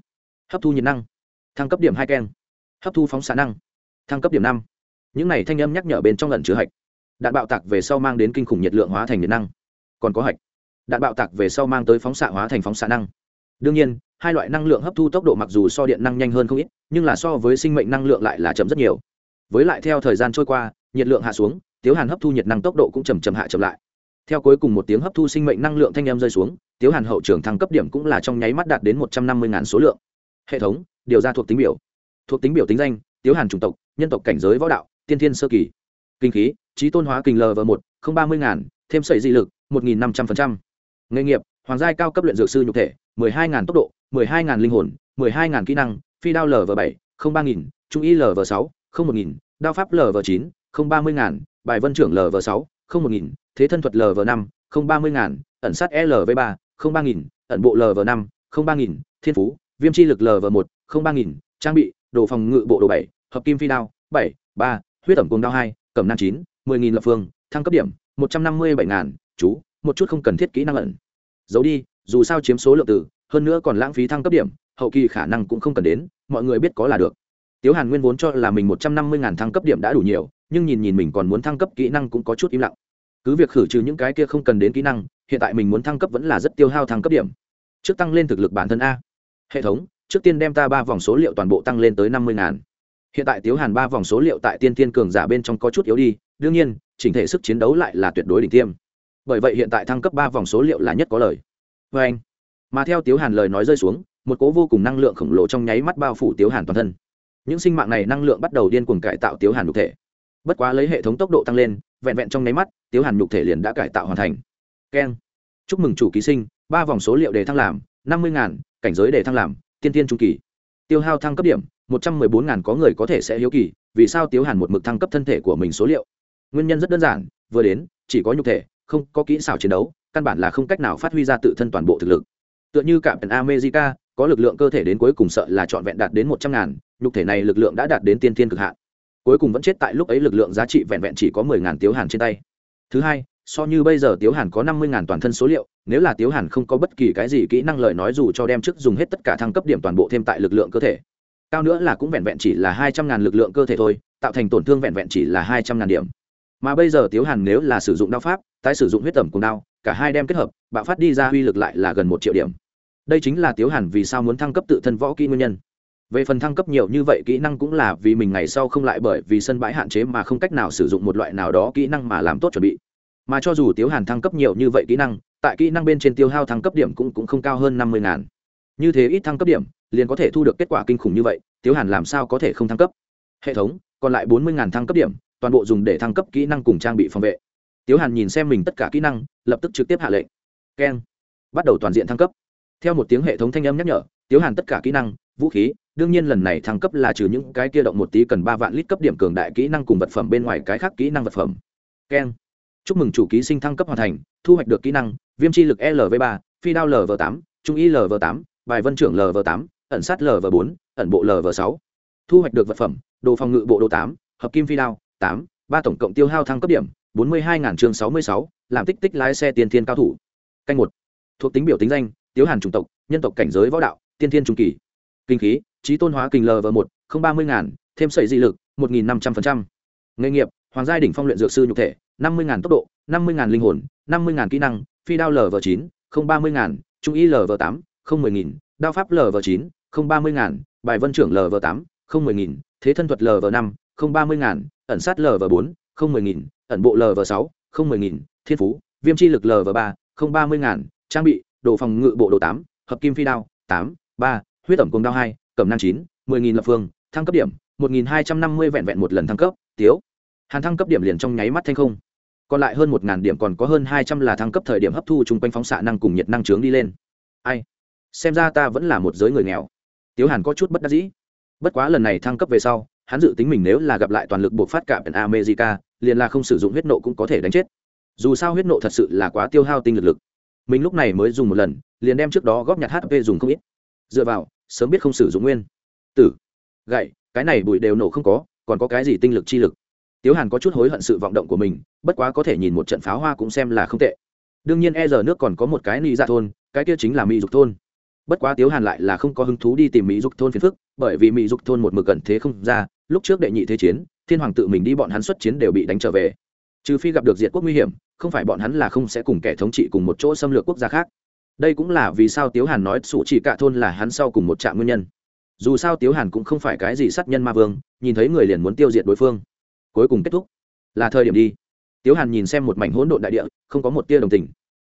Hấp thu nhiệt năng. Thăng cấp điểm hai keng. Hấp thu phóng xạ năng. Thăng cấp điểm năm. Những này thanh âm nhắc nhở bên trong lần chứa hạch. Đạn bạo tạc về sau mang đến kinh khủng nhiệt lượng hóa thành nhiệt năng. Còn có hạch. Đạn bạo tạc về sau mang tới phóng xạ hóa thành phóng xạ năng đương nhiên, hai loại năng lượng hấp thu tốc độ mặc dù so điện năng nhanh hơn không ít, nhưng là so với sinh mệnh năng lượng lại là chậm rất nhiều. Với lại theo thời gian trôi qua, nhiệt lượng hạ xuống, tiếu hàn hấp thu nhiệt năng tốc độ cũng chầm chậm hạ chậm lại. Theo cuối cùng một tiếng hấp thu sinh mệnh năng lượng thanh em rơi xuống, tiếu hàn hậu trường thăng cấp điểm cũng là trong nháy mắt đạt đến một trăm năm mươi số lượng. Hệ thống, điều ra thuộc tính biểu. Thuộc tính biểu tính danh, tiếu hàn chủng tộc, nhân tộc cảnh giới võ đạo, tiên thiên sơ kỳ. Kinh khí, trí tôn hóa kình lv một, không ba mươi ngàn, thêm sẩy di lực, một nghìn năm trăm linh nghề nghiệp hoàng giai cao cấp luyện dược sư nhục thể, mười hai ngàn tốc độ, mười hai ngàn linh hồn, mười hai ngàn kỹ năng, phi đao lv bảy, không ba nghìn, trung y lv sáu, không một nghìn, đao pháp lv chín, không ba mươi ngàn, bài vân trưởng lv sáu, không một nghìn, thế thân thuật lv năm, không ba mươi ngàn, ẩn sát lv ba, không ba nghìn, ẩn bộ lv năm, không ba nghìn, thiên phú, viêm chi lực lv một, không ba nghìn, trang bị, đồ phòng ngự bộ đồ bảy, hợp kim phi đao, bảy, ba, huyết ẩm cùng đao hai, cẩm nam chín, mười nghìn lập phương, thăng cấp điểm, một trăm năm mươi bảy ngàn, chú, một chút không cần thiết kỹ năng ẩn giấu đi, dù sao chiếm số lượng từ, hơn nữa còn lãng phí thăng cấp điểm, hậu kỳ khả năng cũng không cần đến, mọi người biết có là được. Tiếu hàn nguyên vốn cho là mình một trăm năm mươi ngàn thăng cấp điểm đã đủ nhiều, nhưng nhìn nhìn mình còn muốn thăng cấp kỹ năng cũng có chút im lặng. Cứ việc khử trừ những cái kia không cần đến kỹ năng, hiện tại mình muốn thăng cấp vẫn là rất tiêu hao thăng cấp điểm. Trước tăng lên thực lực bản thân a. Hệ thống, trước tiên đem ta ba vòng số liệu toàn bộ tăng lên tới năm mươi ngàn. Hiện tại tiếu hàn ba vòng số liệu tại tiên thiên cường giả bên trong có chút yếu đi, đương nhiên, chỉnh thể sức chiến đấu lại là tuyệt đối đỉnh tiêm bởi vậy hiện tại thăng cấp ba vòng số liệu là nhất có lời. Vê anh, mà theo tiếu hàn lời nói rơi xuống, một cố vô cùng năng lượng khổng lồ trong nháy mắt bao phủ tiếu hàn toàn thân. Những sinh mạng này năng lượng bắt đầu điên cuồng cải tạo tiếu hàn nhục thể. Bất quá lấy hệ thống tốc độ tăng lên, vẹn vẹn trong nháy mắt, tiếu hàn nhục thể liền đã cải tạo hoàn thành. Keng. Chúc mừng chủ ký sinh, ba vòng số liệu đề thăng làm, năm mươi ngàn, cảnh giới đề thăng làm, tiên tiên trung kỳ. Tiêu hao thăng cấp điểm, một trăm mười bốn ngàn có người có thể sẽ hiếu kỳ, vì sao tiếu hàn một mực thăng cấp thân thể của mình số liệu? Nguyên nhân rất đơn giản, vừa đến, chỉ có nhục thể không có kỹ xảo chiến đấu, căn bản là không cách nào phát huy ra tự thân toàn bộ thực lực. Tựa như cả pèn america, có lực lượng cơ thể đến cuối cùng sợ là trọn vẹn đạt đến một trăm ngàn, nhục thể này lực lượng đã đạt đến tiên thiên cực hạn. Cuối cùng vẫn chết tại lúc ấy lực lượng giá trị vẹn vẹn chỉ có mười ngàn tiếu hàn trên tay. Thứ hai, so như bây giờ tiếu hàn có năm mươi ngàn toàn thân số liệu, nếu là tiếu hàn không có bất kỳ cái gì kỹ năng lời nói dù cho đem trước dùng hết tất cả thăng cấp điểm toàn bộ thêm tại lực lượng cơ thể. Cao nữa là cũng vẹn vẹn chỉ là hai trăm ngàn lực lượng cơ thể thôi, tạo thành tổn thương vẹn vẹn chỉ là hai trăm ngàn điểm mà bây giờ tiếu hàn nếu là sử dụng đao pháp tái sử dụng huyết tẩm cùng đao cả hai đem kết hợp bạo phát đi ra uy lực lại là gần một triệu điểm. Đây chính là tiếu hàn vì sao muốn thăng cấp tự thân võ kỹ nguyên nhân. Về phần thăng cấp nhiều như vậy kỹ năng cũng là vì mình ngày sau không lại bởi vì sân bãi hạn chế mà không cách nào sử dụng một loại nào đó kỹ năng mà làm tốt chuẩn bị. Mà cho dù tiếu hàn thăng cấp nhiều như vậy kỹ năng tại kỹ năng bên trên tiêu hao thăng cấp điểm cũng, cũng không cao hơn năm mươi ngàn. Như thế ít thăng cấp điểm liền có thể thu được kết quả kinh khủng như vậy tiếu hàn làm sao có thể không thăng cấp? Hệ thống còn lại bốn mươi ngàn thăng cấp điểm toàn bộ dùng để thăng cấp kỹ năng cùng trang bị phòng vệ. Tiếu hàn nhìn xem mình tất cả kỹ năng, lập tức trực tiếp hạ lệnh. Keng bắt đầu toàn diện thăng cấp. Theo một tiếng hệ thống thanh âm nhắc nhở, tiếu hàn tất cả kỹ năng, vũ khí, đương nhiên lần này thăng cấp là trừ những cái kia động một tí cần ba vạn lít cấp điểm cường đại kỹ năng cùng vật phẩm bên ngoài cái khác kỹ năng vật phẩm. Keng chúc mừng chủ ký sinh thăng cấp hoàn thành, thu hoạch được kỹ năng, viêm chi lực lv ba, phi đao lv tám, trung y lv tám, bài vân trưởng lv tám, ẩn sát lv bốn, ẩn bộ lv sáu. Thu hoạch được vật phẩm, đồ phòng ngự bộ đồ tám, hợp kim phi đao tám, ba tổng cộng tiêu hao thăng cấp điểm, bốn mươi hai chương sáu mươi sáu, làm tích tích lái xe tiên thiên cao thủ. Canh một. Thuộc tính biểu tính danh, tiếu hàn chủng tộc, nhân tộc cảnh giới võ đạo, tiên thiên trung kỳ. Kinh khí, trí tôn hóa kinh lv một, không ba mươi ngàn, thêm sợi dị lực, một nghìn năm trăm linh nghề nghiệp, hoàng gia đỉnh phong luyện dược sư nhục thể, năm mươi ngàn tốc độ, năm mươi ngàn linh hồn, năm mươi ngàn kỹ năng, phi đao l v chín, không ba mươi ngàn, trung y l v tám, không mười nghìn, đao pháp l v chín, không ba mươi ngàn, bài vân trưởng l v tám, không mười nghìn, thế thân thuật l v năm, không ba mươi ngàn ẩn sát lv bốn, không mười nghìn, ẩn bộ lv sáu, không mười nghìn, thiên phú, viêm chi lực lv ba, không ba mươi ngàn, trang bị, đồ phòng ngự bộ đồ tám, hợp kim phi đao, tám, ba, huyết ẩm cùng đao hai cầm năng chín, mười nghìn lập phương, thăng cấp điểm, một nghìn hai trăm năm mươi vẹn vẹn một lần thăng cấp, tiếu. Hàn thăng cấp điểm liền trong nháy mắt thanh không. Còn lại hơn một ngàn điểm còn có hơn hai trăm là thăng cấp thời điểm hấp thu chung quanh phóng xạ năng cùng nhiệt năng trướng đi lên. Ai? Xem ra ta vẫn là một giới người nghèo. Tiếu hàn có chút bất đắc dĩ. Bất quá lần này thăng cấp về sau hắn dự tính mình nếu là gặp lại toàn lực buộc phát cả bên america, liền là không sử dụng huyết nộ cũng có thể đánh chết. Dù sao huyết nộ thật sự là quá tiêu hao tinh lực lực. Mình lúc này mới dùng một lần, liền đem trước đó góp nhặt hp dùng không ít. Dựa vào, sớm biết không sử dụng nguyên. Tử, gậy, cái này bụi đều nổ không có, còn có cái gì tinh lực chi lực? Tiếu hàn có chút hối hận sự vọng động của mình, bất quá có thể nhìn một trận pháo hoa cũng xem là không tệ. Đương nhiên e giờ nước còn có một cái nị dạ thôn, cái kia chính là mỹ dục thôn. Bất quá tiếu hàn lại là không có hứng thú đi tìm mỹ dục thôn phiền phức, bởi vì mỹ dục thôn một mực gần thế không ra lúc trước đệ nhị thế chiến, thiên hoàng tự mình đi bọn hắn xuất chiến đều bị đánh trở về. Trừ phi gặp được diệt quốc nguy hiểm, không phải bọn hắn là không sẽ cùng kẻ thống trị cùng một chỗ xâm lược quốc gia khác. Đây cũng là vì sao tiếu hàn nói sủ chỉ cả thôn là hắn sau cùng một trạm nguyên nhân. Dù sao tiếu hàn cũng không phải cái gì sát nhân ma vương, nhìn thấy người liền muốn tiêu diệt đối phương. Cuối cùng kết thúc. Là thời điểm đi. Tiếu hàn nhìn xem một mảnh hỗn độn đại địa, không có một tia đồng tình.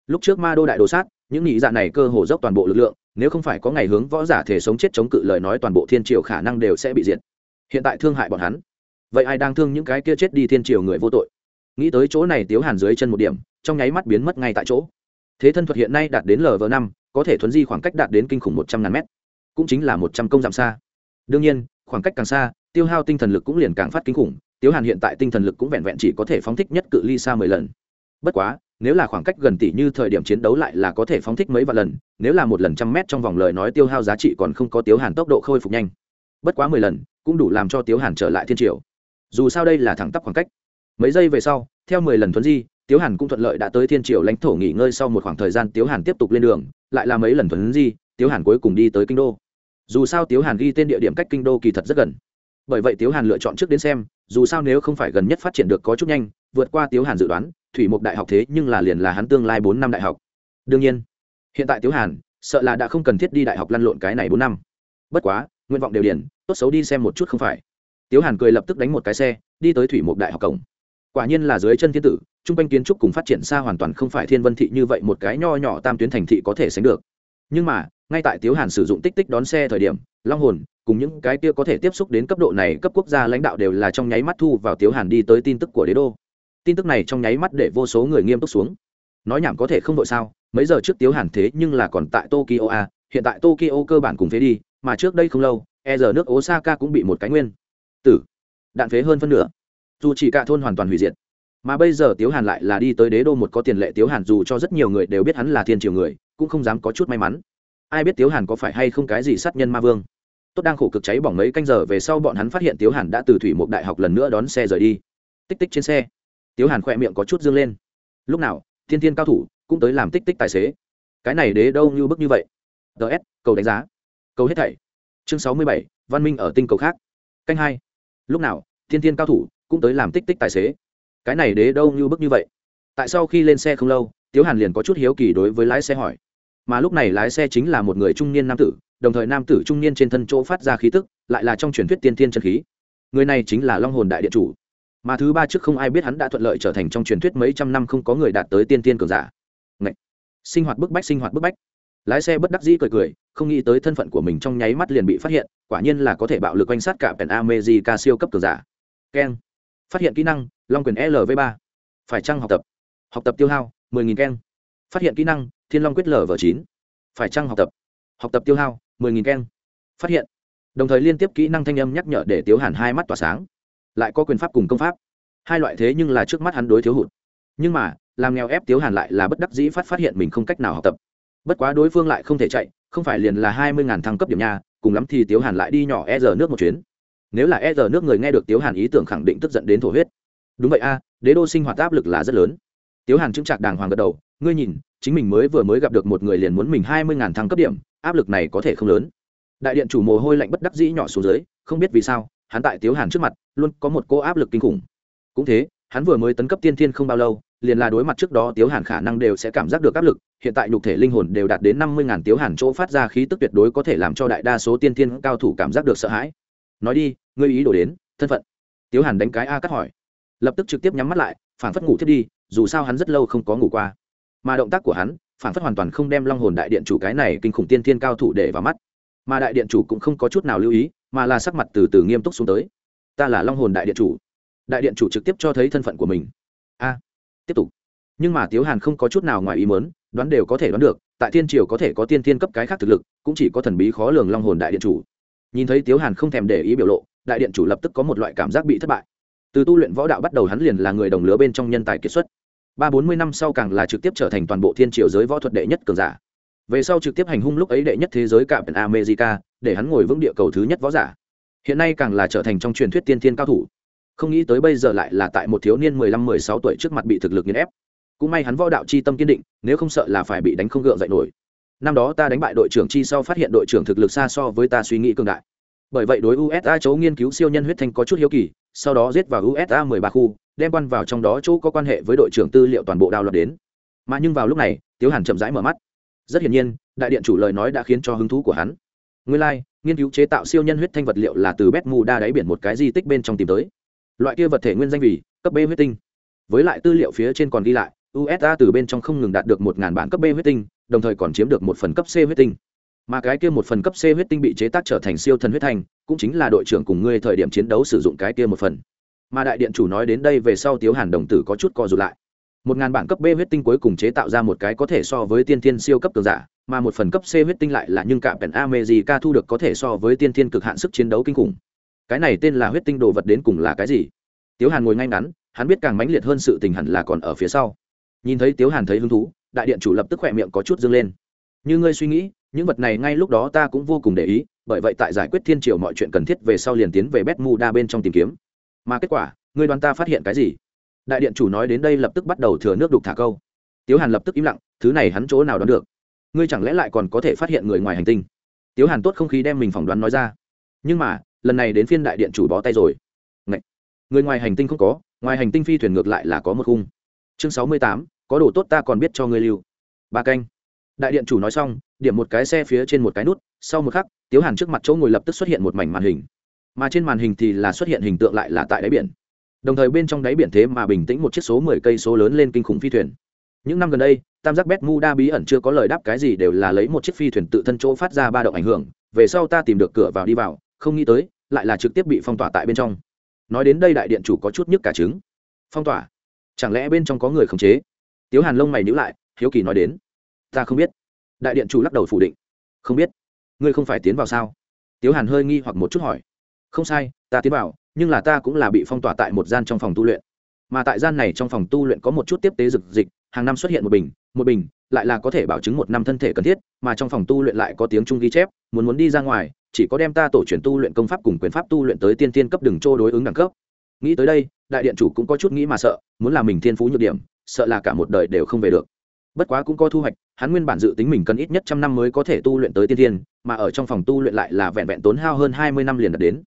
Lúc trước ma đô đại đồ sát, những nhị dạ này cơ hồ dốc toàn bộ lực lượng, nếu không phải có ngày hướng võ giả thể sống chết chống cự lời nói toàn bộ thiên triều khả năng đều sẽ bị diệt hiện tại thương hại bọn hắn. Vậy ai đang thương những cái kia chết đi thiên triều người vô tội? Nghĩ tới chỗ này tiếu hàn dưới chân một điểm, trong nháy mắt biến mất ngay tại chỗ. Thế thân thuật hiện nay đạt đến lv năm, có thể thuấn di khoảng cách đạt đến kinh khủng một trăm ngàn mét. Cũng chính là một trăm công giảm xa. Đương nhiên, khoảng cách càng xa, tiêu hao tinh thần lực cũng liền càng phát kinh khủng. Tiếu hàn hiện tại tinh thần lực cũng vẹn vẹn chỉ có thể phóng thích nhất cự ly xa mười lần. Bất quá, nếu là khoảng cách gần tỷ như thời điểm chiến đấu lại là có thể phóng thích mấy vạn lần, nếu là một lần trăm mét trong vòng lời nói tiêu hao giá trị còn không có tiếu hàn tốc độ khôi phục nhanh. Bất quá mười lần cũng đủ làm cho tiếu hàn trở lại thiên triều. Dù sao đây là thẳng tắp khoảng cách. Mấy giây về sau, theo mười lần thuấn di, tiếu hàn cũng thuận lợi đã tới thiên triều lãnh thổ nghỉ ngơi sau một khoảng thời gian tiếu hàn tiếp tục lên đường, lại là mấy lần thuấn di, tiếu hàn cuối cùng đi tới kinh đô. Dù sao tiếu hàn ghi tên địa điểm cách kinh đô kỳ thật rất gần. Bởi vậy tiếu hàn lựa chọn trước đến xem, dù sao nếu không phải gần nhất phát triển được có chút nhanh, vượt qua tiếu hàn dự đoán, thủy mục đại học thế nhưng là liền là hắn tương lai bốn năm đại học. Đương nhiên, hiện tại tiếu hàn sợ là đã không cần thiết đi đại học lăn lộn cái này bốn năm. Bất quá nguyện vọng đều điển tốt xấu đi xem một chút không phải. Tiếu hàn cười lập tức đánh một cái xe, đi tới thủy mục đại học cổng. Quả nhiên là dưới chân thiên tử, trung quanh kiến trúc cùng phát triển xa hoàn toàn không phải thiên vân thị như vậy một cái nho nhỏ tam tuyến thành thị có thể sánh được. Nhưng mà, ngay tại tiếu hàn sử dụng tích tích đón xe thời điểm, long hồn cùng những cái kia có thể tiếp xúc đến cấp độ này cấp quốc gia lãnh đạo đều là trong nháy mắt thu vào tiếu hàn đi tới tin tức của đế đô. Tin tức này trong nháy mắt để vô số người nghiêm túc xuống. Nói nhảm có thể không đội sao, mấy giờ trước tiếu hàn thế nhưng là còn tại tokyo a hiện tại tokyo cơ bản cùng phế đi mà trước đây không lâu e giờ nước osaka cũng bị một cái nguyên. Tử. Đạn phế hơn phân nửa. Dù chỉ cả thôn hoàn toàn hủy diệt. Mà bây giờ tiếu hàn lại là đi tới đế đô một có tiền lệ tiếu hàn dù cho rất nhiều người đều biết hắn là thiên triều người, cũng không dám có chút may mắn. Ai biết tiếu hàn có phải hay không cái gì sát nhân ma vương. Tốt đang khổ cực cháy bỏng mấy canh giờ về sau bọn hắn phát hiện tiếu hàn đã từ thủy một đại học lần nữa đón xe rời đi. Tích tích trên xe. Tiếu hàn khỏe miệng có chút dương lên. Lúc nào, thiên thiên cao thủ cũng tới làm tích tích tài xế. Cái này đế đâu như bức như vậy. Ts cầu đánh giá cầu hết thảy. Chương sáu mươi bảy, văn minh ở tinh cầu khác. Canh hai. Lúc nào, thiên thiên cao thủ cũng tới làm tích tích tài xế. Cái này đế đâu như bức như vậy. Tại sau khi lên xe không lâu, tiếu hàn liền có chút hiếu kỳ đối với lái xe hỏi. Mà lúc này lái xe chính là một người trung niên nam tử, đồng thời nam tử trung niên trên thân chỗ phát ra khí tức, lại là trong truyền thuyết tiên tiên chân khí. Người này chính là long hồn đại điện chủ. Mà thứ ba trước không ai biết hắn đã thuận lợi trở thành trong truyền thuyết mấy trăm năm không có người đạt tới tiên tiên cường giả. Ngậy! sinh hoạt bức bách, sinh hoạt bức bách. Lái xe bất đắc dĩ cười cười không nghĩ tới thân phận của mình trong nháy mắt liền bị phát hiện, quả nhiên là có thể bạo lực quanh sát cả pèn amejica siêu cấp cường giả. Keng phát hiện kỹ năng, long quyền lv ba. Phải chăng học tập? Học tập tiêu hao 10.000 keng phát hiện kỹ năng, thiên long quyết lv chín. Phải chăng học tập? Học tập tiêu hao 10.000 keng phát hiện. Đồng thời liên tiếp kỹ năng thanh âm nhắc nhở để tiếu hàn hai mắt tỏa sáng. Lại có quyền pháp cùng công pháp. Hai loại thế nhưng là trước mắt hắn đối thiếu hụt. Nhưng mà, làm nghèo ép tiếu hàn lại là bất đắc dĩ phát phát hiện mình không cách nào học tập. Bất quá đối phương lại không thể chạy không phải liền là hai mươi ngàn thăng cấp điểm nha, cùng lắm thì tiếu hàn lại đi nhỏ e giờ nước một chuyến. Nếu là e giờ nước người nghe được tiếu hàn ý tưởng khẳng định tức giận đến thổ huyết. Đúng vậy a, đế đô sinh hoạt áp lực là rất lớn. Tiếu hàn chứng trạc đàng hoàng gật đầu, ngươi nhìn, chính mình mới vừa mới gặp được một người liền muốn mình hai mươi ngàn thăng cấp điểm, áp lực này có thể không lớn. Đại điện chủ mồ hôi lạnh bất đắc dĩ nhỏ xuống dưới, không biết vì sao, hắn tại tiếu hàn trước mặt, luôn có một cô áp lực kinh khủng. Cũng thế, hắn vừa mới tấn cấp tiên thiên không bao lâu, liền là đối mặt trước đó tiếu hàn khả năng đều sẽ cảm giác được áp lực hiện tại nhục thể linh hồn đều đạt đến năm mươi ngàn tiếu hàn chỗ phát ra khí tức tuyệt đối có thể làm cho đại đa số tiên thiên cao thủ cảm giác được sợ hãi. Nói đi, ngươi ý đổ đến, thân phận. Tiếu hàn đánh cái a cắt hỏi. Lập tức trực tiếp nhắm mắt lại phản phất ngủ thiết đi, dù sao hắn rất lâu không có ngủ qua. Mà động tác của hắn phản phất hoàn toàn không đem long hồn đại điện chủ cái này kinh khủng tiên thiên cao thủ để vào mắt. Mà đại điện chủ cũng không có chút nào lưu ý, mà là sắc mặt từ từ nghiêm túc xuống tới. Ta là long hồn đại điện chủ. Đại điện chủ trực tiếp cho thấy thân phận của mình. A, tiếp tục. Nhưng mà tiếu hàn không có chút nào ngoài ý mớn đoán đều có thể đoán được, tại thiên triều có thể có tiên thiên cấp cái khác thực lực, cũng chỉ có thần bí khó lường long hồn đại điện chủ. Nhìn thấy tiếu hàn không thèm để ý biểu lộ, đại điện chủ lập tức có một loại cảm giác bị thất bại. Từ tu luyện võ đạo bắt đầu hắn liền là người đồng lứa bên trong nhân tài kiệt xuất. Ba bốn mươi năm sau càng là trực tiếp trở thành toàn bộ thiên triều giới võ thuật đệ nhất cường giả. Về sau trực tiếp hành hung lúc ấy đệ nhất thế giới cả bên america, để hắn ngồi vững địa cầu thứ nhất võ giả. Hiện nay càng là trở thành trong truyền thuyết tiên thiên cao thủ. Không nghĩ tới bây giờ lại là tại một thiếu niên mười lăm mười sáu tuổi trước mặt bị thực lực nghiền ép cũng may hắn võ đạo chi tâm kiên định nếu không sợ là phải bị đánh không gượng dậy nổi. Năm đó ta đánh bại đội trưởng chi sau phát hiện đội trưởng thực lực xa so với ta suy nghĩ cường đại. Bởi vậy đối usa chỗ nghiên cứu siêu nhân huyết thanh có chút hiếu kỳ sau đó giết vào usa mười ba khu đem quan vào trong đó chỗ có quan hệ với đội trưởng tư liệu toàn bộ đào loạt đến. Mà nhưng vào lúc này tiếu hàn chậm rãi mở mắt. Rất hiển nhiên đại điện chủ lời nói đã khiến cho hứng thú của hắn. Nguyên lai、like, nghiên cứu chế tạo siêu nhân huyết thanh vật liệu là từ bét mù đa đáy biển một cái di tích bên trong tìm tới. Loại kia vật thể nguyên danh vì cấp b huyết tinh. Với lại tư liệu phía trên còn ghi lại usa từ bên trong không ngừng đạt được một ngàn bản cấp b huyết tinh đồng thời còn chiếm được một phần cấp c huyết tinh. Mà cái kia một phần cấp c huyết tinh bị chế tác trở thành siêu thần huyết thành, cũng chính là đội trưởng cùng ngươi thời điểm chiến đấu sử dụng cái kia một phần. Mà đại điện chủ nói đến đây về sau tiếu hàn đồng tử có chút co rụt lại. Một ngàn bản cấp b huyết tinh cuối cùng chế tạo ra một cái có thể so với tiên thiên siêu cấp cường giả mà một phần cấp c huyết tinh lại là nhưng cả pèn amejica thu được có thể so với tiên thiên cực hạn sức chiến đấu kinh khủng. Cái này tên là huyết tinh đồ vật đến cùng là cái gì? Tiếu hàn ngồi ngay ngắn hắn biết càng mãnh liệt hơn sự tình hẳn là còn ở phía sau nhìn thấy tiếu hàn thấy hứng thú, đại điện chủ lập tức khỏe miệng có chút dâng lên. Như ngươi suy nghĩ, những vật này ngay lúc đó ta cũng vô cùng để ý, bởi vậy tại giải quyết thiên triều mọi chuyện cần thiết về sau liền tiến về bét mu đa bên trong tìm kiếm. Mà kết quả, ngươi đoán ta phát hiện cái gì? Đại điện chủ nói đến đây lập tức bắt đầu thừa nước đục thả câu. Tiếu hàn lập tức im lặng, thứ này hắn chỗ nào đoán được? Ngươi chẳng lẽ lại còn có thể phát hiện người ngoài hành tinh? Tiếu hàn tốt không khí đem mình phỏng đoán nói ra. Nhưng mà, lần này đến phiên đại điện chủ bó tay rồi. Ngậy! người ngoài hành tinh không có, ngoài hành tinh phi thuyền ngược lại là có một khung. Chương sáu mươi tám có đồ tốt ta còn biết cho ngươi lưu. Ba canh. Đại điện chủ nói xong, điểm một cái xe phía trên một cái nút, sau một khắc, tiếu hàn trước mặt chỗ ngồi lập tức xuất hiện một mảnh màn hình. Mà trên màn hình thì là xuất hiện hình tượng lại là tại đáy biển. Đồng thời bên trong đáy biển thế mà bình tĩnh một chiếc số mười cây số lớn lên kinh khủng phi thuyền. Những năm gần đây, tam giác bét mu đa bí ẩn chưa có lời đáp cái gì đều là lấy một chiếc phi thuyền tự thân chỗ phát ra ba động ảnh hưởng, về sau ta tìm được cửa vào đi vào, không nghĩ tới, lại là trực tiếp bị phong tỏa tại bên trong. Nói đến đây đại điện chủ có chút nhức cả trứng. Phong tỏa? Chẳng lẽ bên trong có người khống chế? Tiếu hàn lông mày nhữ lại, hiếu kỳ nói đến. Ta không biết. Đại điện chủ lắc đầu phủ định. Không biết. Ngươi không phải tiến vào sao? Tiếu hàn hơi nghi hoặc một chút hỏi. Không sai, ta tiến vào, nhưng là ta cũng là bị phong tỏa tại một gian trong phòng tu luyện. Mà tại gian này trong phòng tu luyện có một chút tiếp tế dực dịch, hàng năm xuất hiện một bình một bình, lại là có thể bảo chứng một năm thân thể cần thiết, mà trong phòng tu luyện lại có tiếng trung ghi chép, muốn muốn đi ra ngoài, chỉ có đem ta tổ truyền tu luyện công pháp cùng quyền pháp tu luyện tới tiên tiên cấp đừng trô đối ứng đẳng cấp. Nghĩ tới đây, đại điện chủ cũng có chút nghĩ mà sợ, muốn làm mình thiên phú nhược điểm sợ là cả một đời đều không về được. Bất quá cũng có thu hoạch hắn nguyên bản dự tính mình cần ít nhất trăm năm mới có thể tu luyện tới tiên thiên, mà ở trong phòng tu luyện lại là vẹn vẹn tốn hao hơn hai mươi năm liền đạt đến.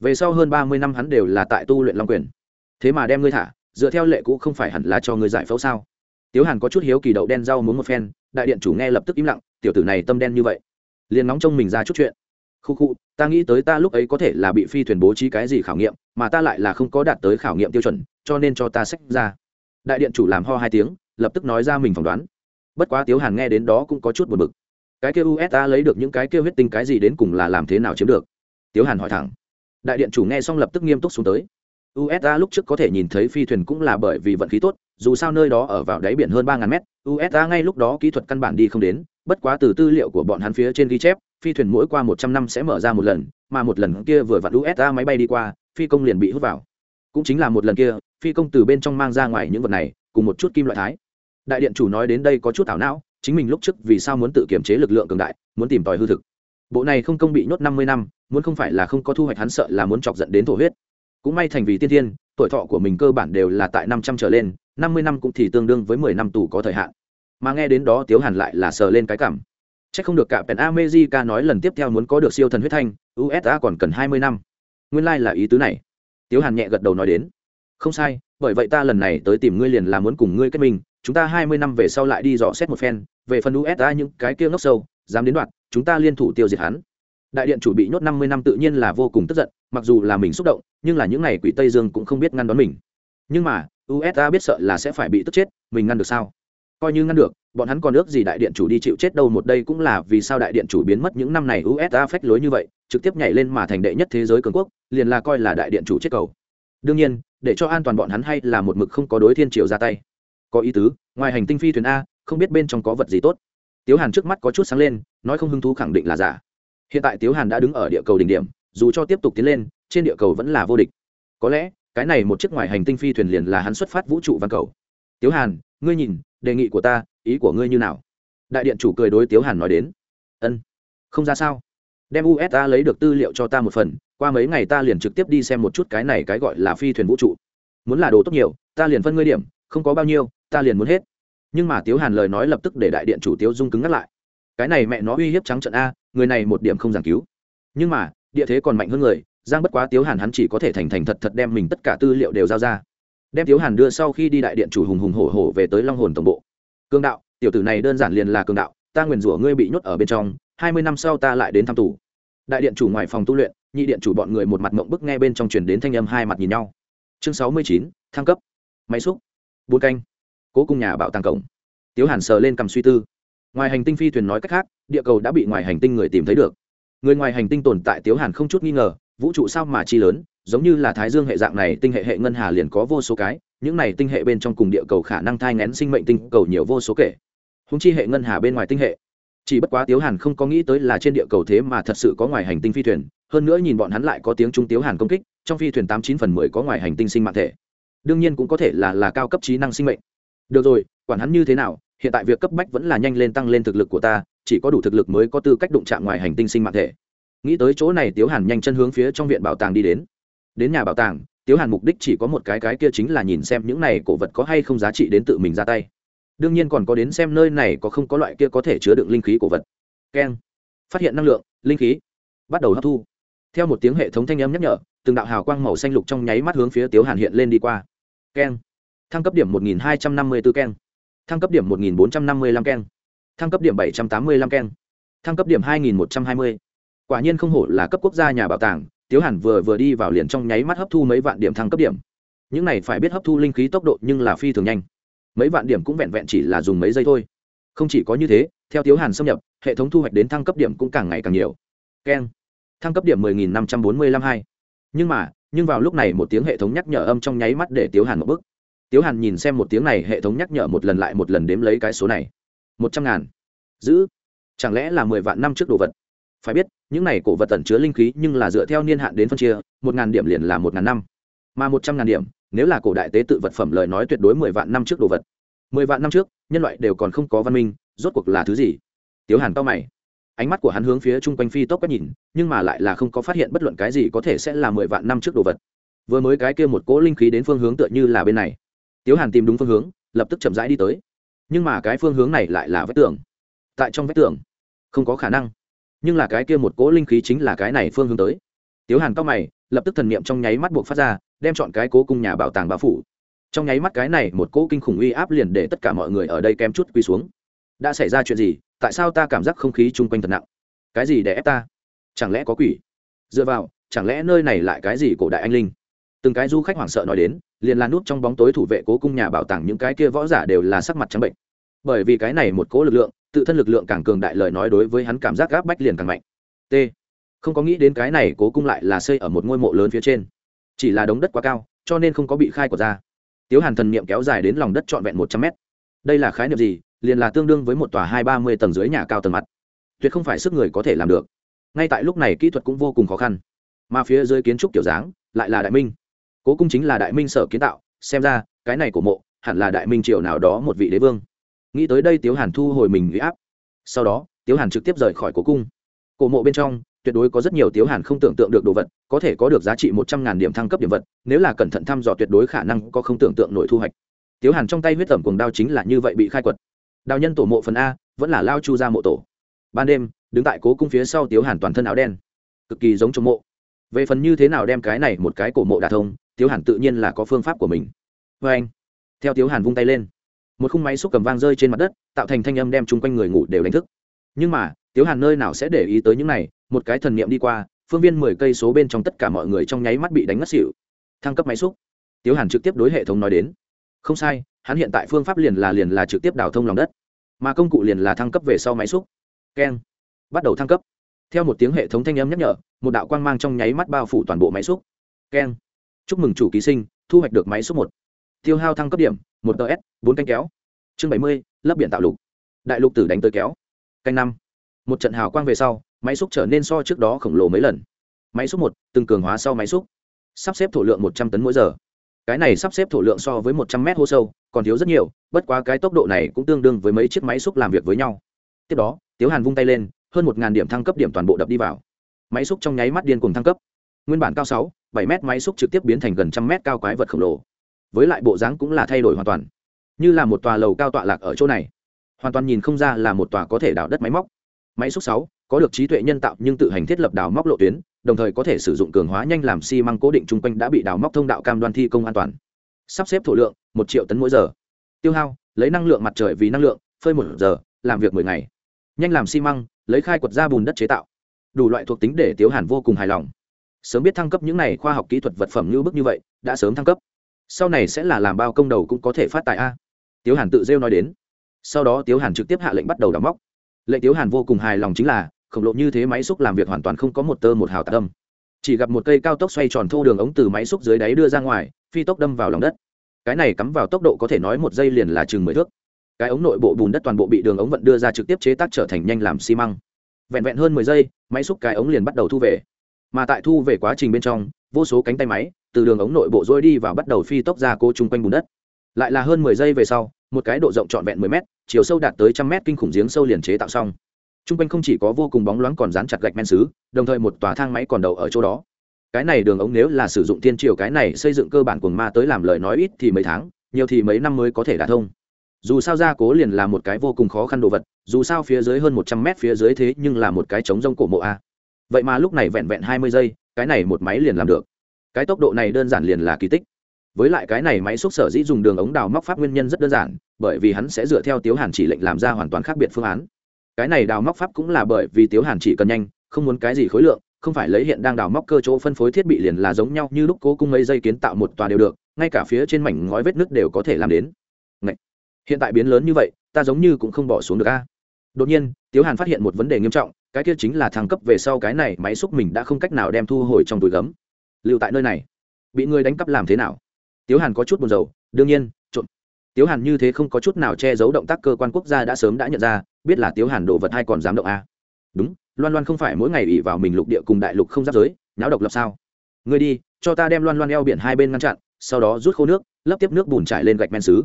Về sau hơn ba mươi năm hắn đều là tại tu luyện long quyền. Thế mà đem ngươi thả dựa theo lệ cũ không phải hẳn là cho ngươi giải phẫu sao? Tiếu hàn có chút hiếu kỳ đậu đen rau muốn một phen đại điện chủ nghe lập tức im lặng tiểu tử này tâm đen như vậy. Liền nóng trong mình ra chút chuyện. Khu khu ta nghĩ tới ta lúc ấy có thể là bị phi thuyền bố trí cái gì khảo nghiệm mà ta lại là không có đạt tới khảo nghiệm tiêu chuẩn cho nên cho ta sách ra đại điện chủ làm ho hai tiếng, lập tức nói ra mình phỏng đoán. Bất quá tiếu hàn nghe đến đó cũng có chút buồn bực. Cái kêu usa lấy được những cái kêu huyết tinh cái gì đến cùng là làm thế nào chiếm được? Tiếu hàn hỏi thẳng. Đại điện chủ nghe xong lập tức nghiêm túc xuống tới. Usa lúc trước có thể nhìn thấy phi thuyền cũng là bởi vì vận khí tốt, dù sao nơi đó ở vào đáy biển hơn ba ngàn mét usa ngay lúc đó kỹ thuật căn bản đi không đến, bất quá từ tư liệu của bọn hắn phía trên ghi chép, phi thuyền mỗi qua một trăm năm sẽ mở ra một lần, mà một lần kia vừa vặn usa máy bay đi qua, phi công liền bị hút vào. Cũng chính là một lần kia phi công từ bên trong mang ra ngoài những vật này, cùng một chút kim loại thái. Đại điện chủ nói đến đây có chút ảo não, chính mình lúc trước vì sao muốn tự kiểm chế lực lượng cường đại, muốn tìm tòi hư thực. Bộ này không công bị nhốt năm mươi năm, muốn không phải là không có thu hoạch hắn sợ là muốn chọc giận đến thổ huyết. Cũng may thành vì tiên thiên, tuổi thọ của mình cơ bản đều là tại năm trăm trở lên, năm mươi năm cũng thì tương đương với mười năm tù có thời hạn. Mà nghe đến đó tiếu hàn lại là sờ lên cái cảm. C h ắ c không được cả pèn amejica nói lần tiếp theo muốn có được siêu thần huyết thanh usa còn cần hai mươi năm. Nguyên lai、like、là ý tứ này. Tiếu hàn nhẹ gật đầu nói đến không sai, bởi vậy ta lần này tới tìm ngươi liền là muốn cùng ngươi kết minh, chúng ta hai mươi năm về sau lại đi dò xét một phen, về phần usa những cái kia ngốc sâu, dám đến đoạn chúng ta liên thủ tiêu diệt hắn. Đại điện chủ bị nhốt năm mươi năm tự nhiên là vô cùng tức giận, mặc dù là mình xúc động, nhưng là những n à y quỷ tây dương cũng không biết ngăn đón mình. Nhưng mà usa biết sợ là sẽ phải bị tức chết, mình ngăn được sao? Coi như ngăn được, bọn hắn còn ước gì đại điện chủ đi chịu chết đâu một đây cũng là vì sao đại điện chủ biến mất những năm này usa phách lối như vậy, trực tiếp nhảy lên mà thành đệ nhất thế giới cường quốc, liền là coi là đại điện chủ chết cầu. Đương nhiên để cho an toàn bọn hắn hay là một mực không có đối thiên triều ra tay. Có ý tứ, ngoài hành tinh phi thuyền a, không biết bên trong có vật gì tốt. Tiếu hàn trước mắt có chút sáng lên, nói không hứng thú khẳng định là giả. Hiện tại tiếu hàn đã đứng ở địa cầu đỉnh điểm, dù cho tiếp tục tiến lên, trên địa cầu vẫn là vô địch. Có lẽ, cái này một chiếc ngoài hành tinh phi thuyền liền là hắn xuất phát vũ trụ văn cầu. Tiếu hàn, ngươi nhìn, đề nghị của ta, ý của ngươi như nào? Đại điện chủ cười đối tiếu hàn nói đến. Ân, không ra sao. Đem usa lấy được tư liệu cho ta một phần qua mấy ngày ta liền trực tiếp đi xem một chút cái này cái gọi là phi thuyền vũ trụ. Muốn là đồ tốt nhiều, ta liền phân ngươi điểm, không có bao nhiêu, ta liền muốn hết. Nhưng mà tiếu hàn lời nói lập tức để đại điện chủ tiếu dung cứng ngắt lại. Cái này mẹ nó uy hiếp trắng trận a, người này một điểm không giảng cứu. Nhưng mà, địa thế còn mạnh hơn người, giang bất quá tiếu hàn hắn chỉ có thể thành thành thật thật đem mình tất cả tư liệu đều giao ra. Đem tiếu hàn đưa sau khi đi đại điện chủ hùng hùng hổ hổ về tới long hồn tổng bộ. Cương đạo, tiểu tử này đơn giản liền là cương đạo, ta nguyền rủa ngươi bị nhốt ở bên trong, hai mươi năm sau ta lại đến thăm tù. Đại điện chủ ngoài phòng tu luyện nhị điện chủ bọn người một mặt mộng bức nghe bên trong truyền đến thanh âm hai mặt nhìn nhau. Chương sáu mươi chín, thăng cấp. Máy xúc. Bốn canh. Cố cung nhà bảo tàng cổng. Tiếu hàn sờ lên cầm suy tư. Ngoài hành tinh phi thuyền nói cách khác, địa cầu đã bị ngoài hành tinh người tìm thấy được. Người ngoài hành tinh tồn tại tiếu hàn không chút nghi ngờ, vũ trụ sao mà chi lớn, giống như là thái dương hệ dạng này tinh hệ hệ ngân hà liền có vô số cái, những này tinh hệ bên trong cùng địa cầu khả năng thai ngén sinh mệnh tinh cầu nhiều vô số kể. Húng chi hệ ngân hà bên ngoài tinh hệ. Chỉ bất quá tiếu hàn không có nghĩ tới là trên địa cầu thế mà thật sự có ngoài hành tinh phi thuyền hơn nữa nhìn bọn hắn lại có tiếng trung tiếu hàn công kích, trong phi thuyền tám chín phần mười có ngoài hành tinh sinh mạng thể. Đương nhiên cũng có thể là là cao cấp trí năng sinh mệnh. Được rồi, quản hắn như thế nào, hiện tại việc cấp bách vẫn là nhanh lên tăng lên thực lực của ta, chỉ có đủ thực lực mới có tư cách đụng chạm ngoài hành tinh sinh mạng thể. Nghĩ tới chỗ này tiếu hàn nhanh chân hướng phía trong viện bảo tàng đi đến. Đến nhà bảo tàng, tiếu hàn mục đích chỉ có một cái cái kia chính là nhìn xem những này cổ vật có hay không giá trị đến tự mình ra tay. Đương nhiên còn có đến xem nơi này có không có loại kia có thể chứa đựng linh khí cổ vật. Keng. Phát hiện năng lượng, linh khí. Bắt đầu hấp thu theo một tiếng hệ thống thanh âm nhắc nhở, từng đạo hào quang màu xanh lục trong nháy mắt hướng phía tiếu hàn hiện lên đi qua. Keng. Thăng cấp điểm một nghìn hai trăm năm mươi 1254 keng. Thăng cấp điểm một nghìn bốn trăm năm mươi 1455 keng. Thăng cấp điểm bảy trăm tám mươi 785 keng. Thăng cấp điểm hai nghìn một trăm hai mươi. Quả nhiên không hổ là cấp quốc gia nhà bảo tàng, tiếu hàn vừa vừa đi vào liền trong nháy mắt hấp thu mấy vạn điểm thăng cấp điểm. Những này phải biết hấp thu linh khí tốc độ nhưng là phi thường nhanh. Mấy vạn điểm cũng vẹn vẹn chỉ là dùng mấy giây thôi. Không chỉ có như thế, theo tiếu hàn xâm nhập, hệ thống thu hoạch đến thăng cấp điểm cũng càng ngày càng nhiều. Keng thăng cấp điểm mười nghìn năm trăm bốn mươi lăm hai. Nhưng mà, nhưng vào lúc này một tiếng hệ thống nhắc nhở âm trong nháy mắt để tiếu hàn một bức tiếu hàn nhìn xem một tiếng này hệ thống nhắc nhở một lần lại một lần đếm lấy cái số này. Một trăm ngàn. Giữ. Chẳng lẽ là mười vạn năm trước đồ vật? Phải biết, những này cổ vật tẩn chứa linh khí nhưng là dựa theo niên hạn đến phân chia, một ngàn điểm liền là một ngàn năm. Mà một trăm ngàn điểm, nếu là cổ đại tế tự vật phẩm lời nói tuyệt đối mười vạn năm trước đồ vật. Mười vạn năm trước, nhân loại đều còn không có văn minh, rốt cuộc là thứ gì? Tiếu hàn to mày ánh mắt của hắn hướng phía chung quanh phi tốc quét nhìn, nhưng mà lại là không có phát hiện bất luận cái gì có thể sẽ là mười vạn năm trước đồ vật. Vừa mới cái kia một cỗ linh khí đến phương hướng tựa như là bên này. Tiếu hàn tìm đúng phương hướng, lập tức chậm rãi đi tới. Nhưng mà cái phương hướng này lại là vách tường. Tại trong vách tường, không có khả năng. Nhưng là cái kia một cỗ linh khí chính là cái này phương hướng tới. Tiếu hàn cao mày, lập tức thần niệm trong nháy mắt buộc phát ra, đem chọn cái cố cung nhà bảo tàng bá phủ. Trong nháy mắt cái này một cỗ kinh khủng uy áp liền để tất cả mọi người ở đây kém chút quỳ xuống đã xảy ra chuyện gì, tại sao ta cảm giác không khí chung quanh thật nặng? Cái gì để ép ta? Chẳng lẽ có quỷ? Dựa vào, chẳng lẽ nơi này lại cái gì cổ đại anh linh? Từng cái du khách hoảng sợ nói đến, liền là nút trong bóng tối thủ vệ cố cung nhà bảo tàng những cái kia võ giả đều là sắc mặt trắng bệnh. Bởi vì cái này một cố lực lượng, tự thân lực lượng càng cường đại lời nói đối với hắn cảm giác gáp bách liền càng mạnh. T. Không có nghĩ đến cái này cố cung lại là xây ở một ngôi mộ lớn phía trên. Chỉ là đống đất quá cao, cho nên không có bị khai của ra. Tiếu hàn thần niệm kéo dài đến lòng đất trọn vẹn một trăm mét. Đây là khái niệm gì? Liền là tương đương với một tòa hai ba mươi tầng dưới nhà cao tầng mặt. Tuyệt không phải sức người có thể làm được. Ngay tại lúc này kỹ thuật cũng vô cùng khó khăn. Mà phía dưới kiến trúc kiểu dáng lại là đại minh. Cố cung chính là đại minh sở kiến tạo, xem ra, cái này của mộ, hẳn là đại minh triều nào đó một vị đế vương. Nghĩ tới đây tiếu hàn thu hồi mình huy áp. Sau đó, tiếu hàn trực tiếp rời khỏi cố cung. Cổ mộ bên trong, tuyệt đối có rất nhiều tiếu hàn không tưởng tượng được đồ vật, có thể có được giá trị một trăm ngàn điểm thăng cấp điểm vật, nếu là cẩn thận thăm dò tuyệt đối khả năng có không tưởng tượng nổi thu hoạch. Tiếu hàn trong tay huyết tẩm cuồng đao chính là như vậy bị khai quật đào nhân tổ mộ phần a, vẫn là lao chu ra mộ tổ. Ban đêm, đứng tại cố cung phía sau tiếu hàn toàn thân áo đen. Cực kỳ giống trong mộ. Về phần như thế nào đem cái này một cái cổ mộ đà thông, tiếu hàn tự nhiên là có phương pháp của mình. Vê anh, theo tiếu hàn vung tay lên, một khung máy xúc cầm vang rơi trên mặt đất, tạo thành thanh âm đem chung quanh người ngủ đều đánh thức. Nhưng mà, tiếu hàn nơi nào sẽ để ý tới những này, một cái thần niệm đi qua, phương viên mười cây số bên trong tất cả mọi người trong nháy mắt bị đánh ngất xỉu. Thăng cấp máy xúc. Tiếu hàn trực tiếp đối hệ thống nói đến. Không sai hắn hiện tại phương pháp liền là liền là trực tiếp đào thông lòng đất, mà công cụ liền là thăng cấp về sau máy xúc. Keng. Bắt đầu thăng cấp. Theo một tiếng hệ thống thanh âm nhắc nhở, một đạo quang mang trong nháy mắt bao phủ toàn bộ máy xúc. Keng. Chúc mừng chủ ký sinh, thu hoạch được máy xúc một. Tiêu hao thăng cấp điểm, một ts bốn canh kéo. Chương bảy mươi, lấp biển tạo lục. Đại lục tử đánh tới kéo. Canh năm. Một trận hào quang về sau, máy xúc trở nên so trước đó khổng lồ mấy lần. Máy xúc một, từng cường hóa sau máy xúc. Sắp xếp thổ lượng một trăm tấn mỗi giờ cái này sắp xếp thổ lượng so với một trăm mét hô sâu, còn thiếu rất nhiều, bất quá cái tốc độ này cũng tương đương với mấy chiếc máy xúc làm việc với nhau. Tiếp đó, tiếu hàn vung tay lên, hơn một điểm thăng cấp điểm toàn bộ đập đi vào. Máy xúc trong nháy mắt điên cùng thăng cấp. Nguyên bản cao sáu, bảy mét máy xúc trực tiếp biến thành gần trăm mét cao quái vật khổng lồ. Với lại bộ dáng cũng là thay đổi hoàn toàn. Như là một tòa lầu cao tọa lạc ở chỗ này. Hoàn toàn nhìn không ra là một tòa có thể đào đất máy móc. Máy xúc sáu có được trí tuệ nhân tạo nhưng tự hành thiết lập đào móc lộ tuyến, đồng thời có thể sử dụng cường hóa nhanh làm xi măng cố định chung quanh đã bị đào móc thông đạo cam đoan thi công an toàn. Sắp xếp thổ lượng, một triệu tấn mỗi giờ. Tiêu hao, lấy năng lượng mặt trời vì năng lượng, phơi một giờ, làm việc mười ngày. Nhanh làm xi măng, lấy khai quật ra bùn đất chế tạo. Đủ loại thuộc tính để tiếu hàn vô cùng hài lòng. Sớm biết thăng cấp những này khoa học kỹ thuật vật phẩm như bức như vậy, đã sớm thăng cấp. Sau này sẽ là làm bao công đầu cũng có thể phát tài a. Tiếu hàn tự rêu nói đến. Sau đó tiếu hàn trực tiếp hạ lệnh bắt đầu đào móc. Lệnh tiếu hàn vô cùng hài lòng chính là khổng lồ như thế máy xúc làm việc hoàn toàn không có một tơ một hào tạc âm. Chỉ gặp một cây cao tốc xoay tròn thô đường ống từ máy xúc dưới đáy đưa ra ngoài, phi tốc đâm vào lòng đất. Cái này cắm vào tốc độ có thể nói một giây liền là chừng mười thước. Cái ống nội bộ bùn đất toàn bộ bị đường ống vận đưa ra trực tiếp chế tác trở thành nhanh làm xi măng. Vẹn vẹn hơn mười giây, máy xúc cái ống liền bắt đầu thu về. Mà tại thu về quá trình bên trong, vô số cánh tay máy từ đường ống nội bộ dôi đi và bắt đầu phi tốc ra cô chung quanh bùn đất. Lại là hơn mười giây về sau, một cái độ rộng trọn vẹn mười m chiều sâu đạt tới trăm m kinh khủng giếng sâu liền chế tạo xong chung quanh không chỉ có vô cùng bóng loáng còn dán chặt gạch men xứ, đồng thời một tòa thang máy còn đậu ở chỗ đó. Cái này đường ống nếu là sử dụng thiên triều cái này xây dựng cơ bản cuồng ma tới làm lời nói ít thì mấy tháng, nhiều thì mấy năm mới có thể đạt thông. Dù sao gia cố liền là một cái vô cùng khó khăn đồ vật, dù sao phía dưới hơn một trăm mét phía dưới thế nhưng là một cái trống rông cổ mộ a. Vậy mà lúc này vẹn vẹn hai mươi giây, cái này một máy liền làm được. Cái tốc độ này đơn giản liền là kỳ tích. Với lại cái này máy xúc sở dĩ dùng đường ống đào móc pháp nguyên nhân rất đơn giản, bởi vì hắn sẽ dựa theo tiếu hàn chỉ lệnh làm ra hoàn toàn khác biệt phương án cái này đào móc pháp cũng là bởi vì tiếu hàn chỉ cần nhanh, không muốn cái gì khối lượng, không phải lấy hiện đang đào móc cơ chỗ phân phối thiết bị liền là giống nhau như lúc cố cung mấy dây kiến tạo một tòa đều được, ngay cả phía trên mảnh ngói vết nước đều có thể làm đến. Ngậy! hiện tại biến lớn như vậy, ta giống như cũng không bỏ xuống được a. Đột nhiên, tiếu hàn phát hiện một vấn đề nghiêm trọng, cái kia chính là thăng cấp về sau cái này máy xúc mình đã không cách nào đem thu hồi trong túi gấm. Lưu tại nơi này. Bị người đánh cắp làm thế nào? Tiếu hàn có chút buồn rầu, đương nhiên tiếu hàn như thế không có chút nào che giấu động tác cơ quan quốc gia đã sớm đã nhận ra, biết là tiếu hàn đồ vật hay còn dám động a. Đúng, loan loan không phải mỗi ngày ỉ vào mình lục địa cùng đại lục không giáp giới nháo độc lập sao? Người đi, cho ta đem loan loan eo biển hai bên ngăn chặn, sau đó rút khô nước, lấp tiếp nước bùn trải lên gạch men xứ.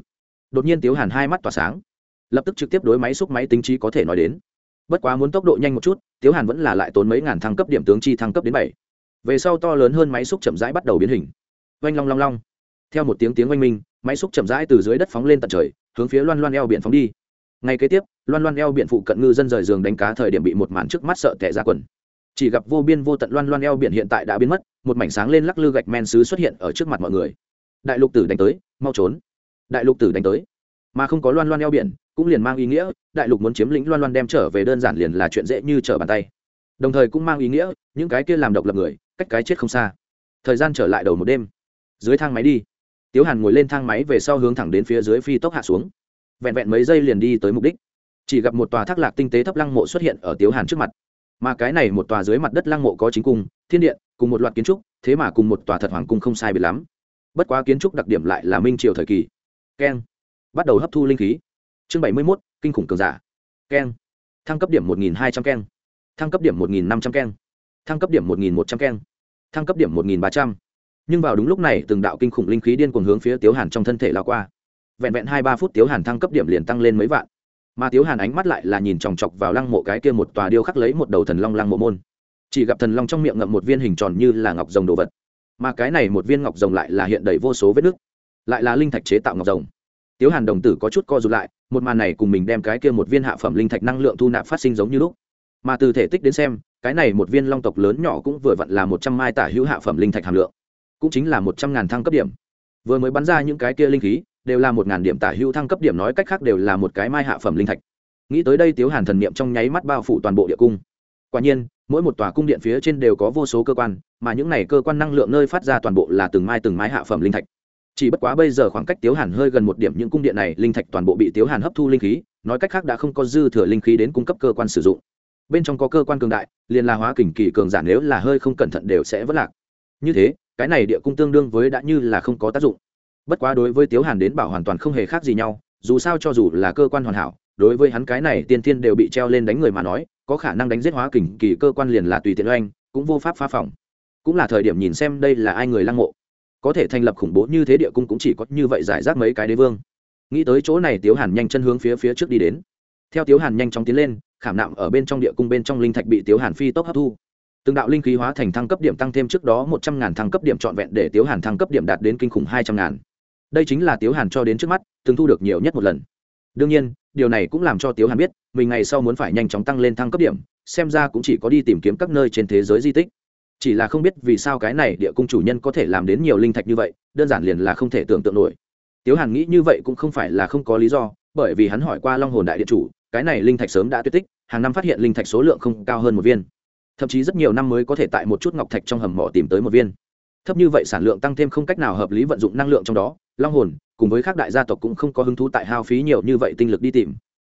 Đột nhiên tiếu hàn hai mắt tỏa sáng, lập tức trực tiếp đối máy xúc máy tính trí có thể nói đến. Bất quá muốn tốc độ nhanh một chút, tiếu hàn vẫn là lại tốn mấy ngàn thăng cấp điểm tướng chi thăng cấp đến bảy. Về sau to lớn hơn máy xúc chậm rãi bắt đầu biến hình. Oanh long long long. Theo một tiếng tiếng oanh minh máy xúc chậm rãi từ dưới đất phóng lên tận trời, hướng phía loan loan eo biển phóng đi. Ngay kế tiếp, loan loan eo biển phụ cận ngư dân rời giường đánh cá thời điểm bị một màn trước mắt sợ tẻ ra quần. Chỉ gặp vô biên vô tận loan loan eo biển hiện tại đã biến mất, một mảnh sáng lên lắc lư gạch men xứ xuất hiện ở trước mặt mọi người. Đại lục tử đánh tới, mau trốn. Đại lục tử đánh tới. Mà không có loan loan eo biển, cũng liền mang ý nghĩa, đại lục muốn chiếm lĩnh loan loan đem trở về đơn giản liền là chuyện dễ như trở bàn tay. Đồng thời cũng mang ý nghĩa, những cái kia làm độc lập người, cách cái chết không xa. Thời gian trở lại đầu một đêm. Dưới thang máy đi tiếu hàn ngồi lên thang máy về sau hướng thẳng đến phía dưới phi tốc hạ xuống. Vẹn vẹn mấy giây liền đi tới mục đích. Chỉ gặp một tòa thác lạc tinh tế thấp lăng mộ xuất hiện ở tiếu hàn trước mặt. Mà cái này một tòa dưới mặt đất lăng mộ có chính cung, thiên điện, cùng một loạt kiến trúc, thế mà cùng một tòa thật hoàng cung không sai biệt lắm. Bất quá kiến trúc đặc điểm lại là minh triều thời kỳ. Keng. Bắt đầu hấp thu linh khí. Chương bảy mươi mốt, kinh khủng cường giả. Keng. Thăng cấp điểm một nghìn hai trăm keng. Thăng cấp điểm một nghìn năm trăm keng. Thăng cấp điểm một nghìn một trăm keng. Thăng cấp điểm một nghìn ba trăm nhưng vào đúng lúc này, từng đạo kinh khủng linh khí điên cuồng hướng phía tiếu hàn trong thân thể lao qua. Vẹn vẹn hai ba phút, tiếu hàn thăng cấp điểm liền tăng lên mấy vạn. Mà tiếu hàn ánh mắt lại là nhìn chòng chọc vào lăng mộ cái kia một tòa điêu khắc lấy một đầu thần long lăng mộ môn. Chỉ gặp thần long trong miệng ngậm một viên hình tròn như là ngọc rồng đồ vật. Mà cái này một viên ngọc rồng lại là hiện đầy vô số vết nứt lại là linh thạch chế tạo ngọc rồng. Tiếu hàn đồng tử có chút co rụt lại, một màn này cùng mình đem cái kia một viên hạ phẩm linh thạch năng lượng thu nạp phát sinh giống như lúc. Mà từ thể tích đến xem, cái này một viên long tộc lớn nhỏ cũng vừa vặn là một trăm mai tả hữu hạ phẩm linh thạch hàm lượng cũng chính là một trăm ngàn thăng cấp điểm. Vừa mới bắn ra những cái kia linh khí, đều là một ngàn điểm tả hữu thăng cấp điểm nói cách khác đều là một cái mai hạ phẩm linh thạch. Nghĩ tới đây tiếu hàn thần niệm trong nháy mắt bao phủ toàn bộ địa cung. Quả nhiên, mỗi một tòa cung điện phía trên đều có vô số cơ quan, mà những này cơ quan năng lượng nơi phát ra toàn bộ là từng mai từng mai hạ phẩm linh thạch. Chỉ bất quá bây giờ khoảng cách tiếu hàn hơi gần một điểm những cung điện này, linh thạch toàn bộ bị tiếu hàn hấp thu linh khí, nói cách khác đã không có dư thừa linh khí đến cung cấp cơ quan sử dụng. Bên trong có cơ quan cường đại, liền là hóa kình kỳ cường giả nếu là hơi không cẩn thận đều sẽ vất lạc. Như thế cái này địa cung tương đương với đã như là không có tác dụng. Bất quá đối với tiếu hàn đến bảo hoàn toàn không hề khác gì nhau, dù sao cho dù là cơ quan hoàn hảo, đối với hắn cái này tiên thiên đều bị treo lên đánh người mà nói, có khả năng đánh giết hóa kình kỳ cơ quan liền là tùy tiện oanh, cũng vô pháp phá phòng. Cũng là thời điểm nhìn xem đây là ai người lăng mộ. Có thể thành lập khủng bố như thế địa cung cũng chỉ có như vậy giải rác mấy cái đế vương. Nghĩ tới chỗ này tiếu hàn nhanh chân hướng phía phía trước đi đến. Theo tiếu hàn nhanh chóng tiến lên, khảm nạm ở bên trong địa cung bên trong linh thạch bị tiếu hàn phi tốc hấp thu từng đạo linh khí hóa thành thăng cấp điểm tăng thêm trước đó một trăm ngàn thăng cấp điểm trọn vẹn để tiếu hàn thăng cấp điểm đạt đến kinh khủng hai trăm ngàn. Đây chính là tiếu hàn cho đến trước mắt, từng thu được nhiều nhất một lần. Đương nhiên, điều này cũng làm cho tiếu hàn biết, mình ngày sau muốn phải nhanh chóng tăng lên thăng cấp điểm, xem ra cũng chỉ có đi tìm kiếm các nơi trên thế giới di tích. Chỉ là không biết vì sao cái này địa cung chủ nhân có thể làm đến nhiều linh thạch như vậy, đơn giản liền là không thể tưởng tượng nổi. Tiếu hàn nghĩ như vậy cũng không phải là không có lý do, bởi vì hắn hỏi qua long hồn đại điện chủ, cái này linh thạch sớm đã tuyệt tích, hàng năm phát hiện linh thạch số lượng không cao hơn một viên thậm chí rất nhiều năm mới có thể tại một chút ngọc thạch trong hầm mỏ tìm tới một viên. Thấp như vậy sản lượng tăng thêm không cách nào hợp lý vận dụng năng lượng trong đó, long hồn, cùng với các đại gia tộc cũng không có hứng thú tại hao phí nhiều như vậy tinh lực đi tìm.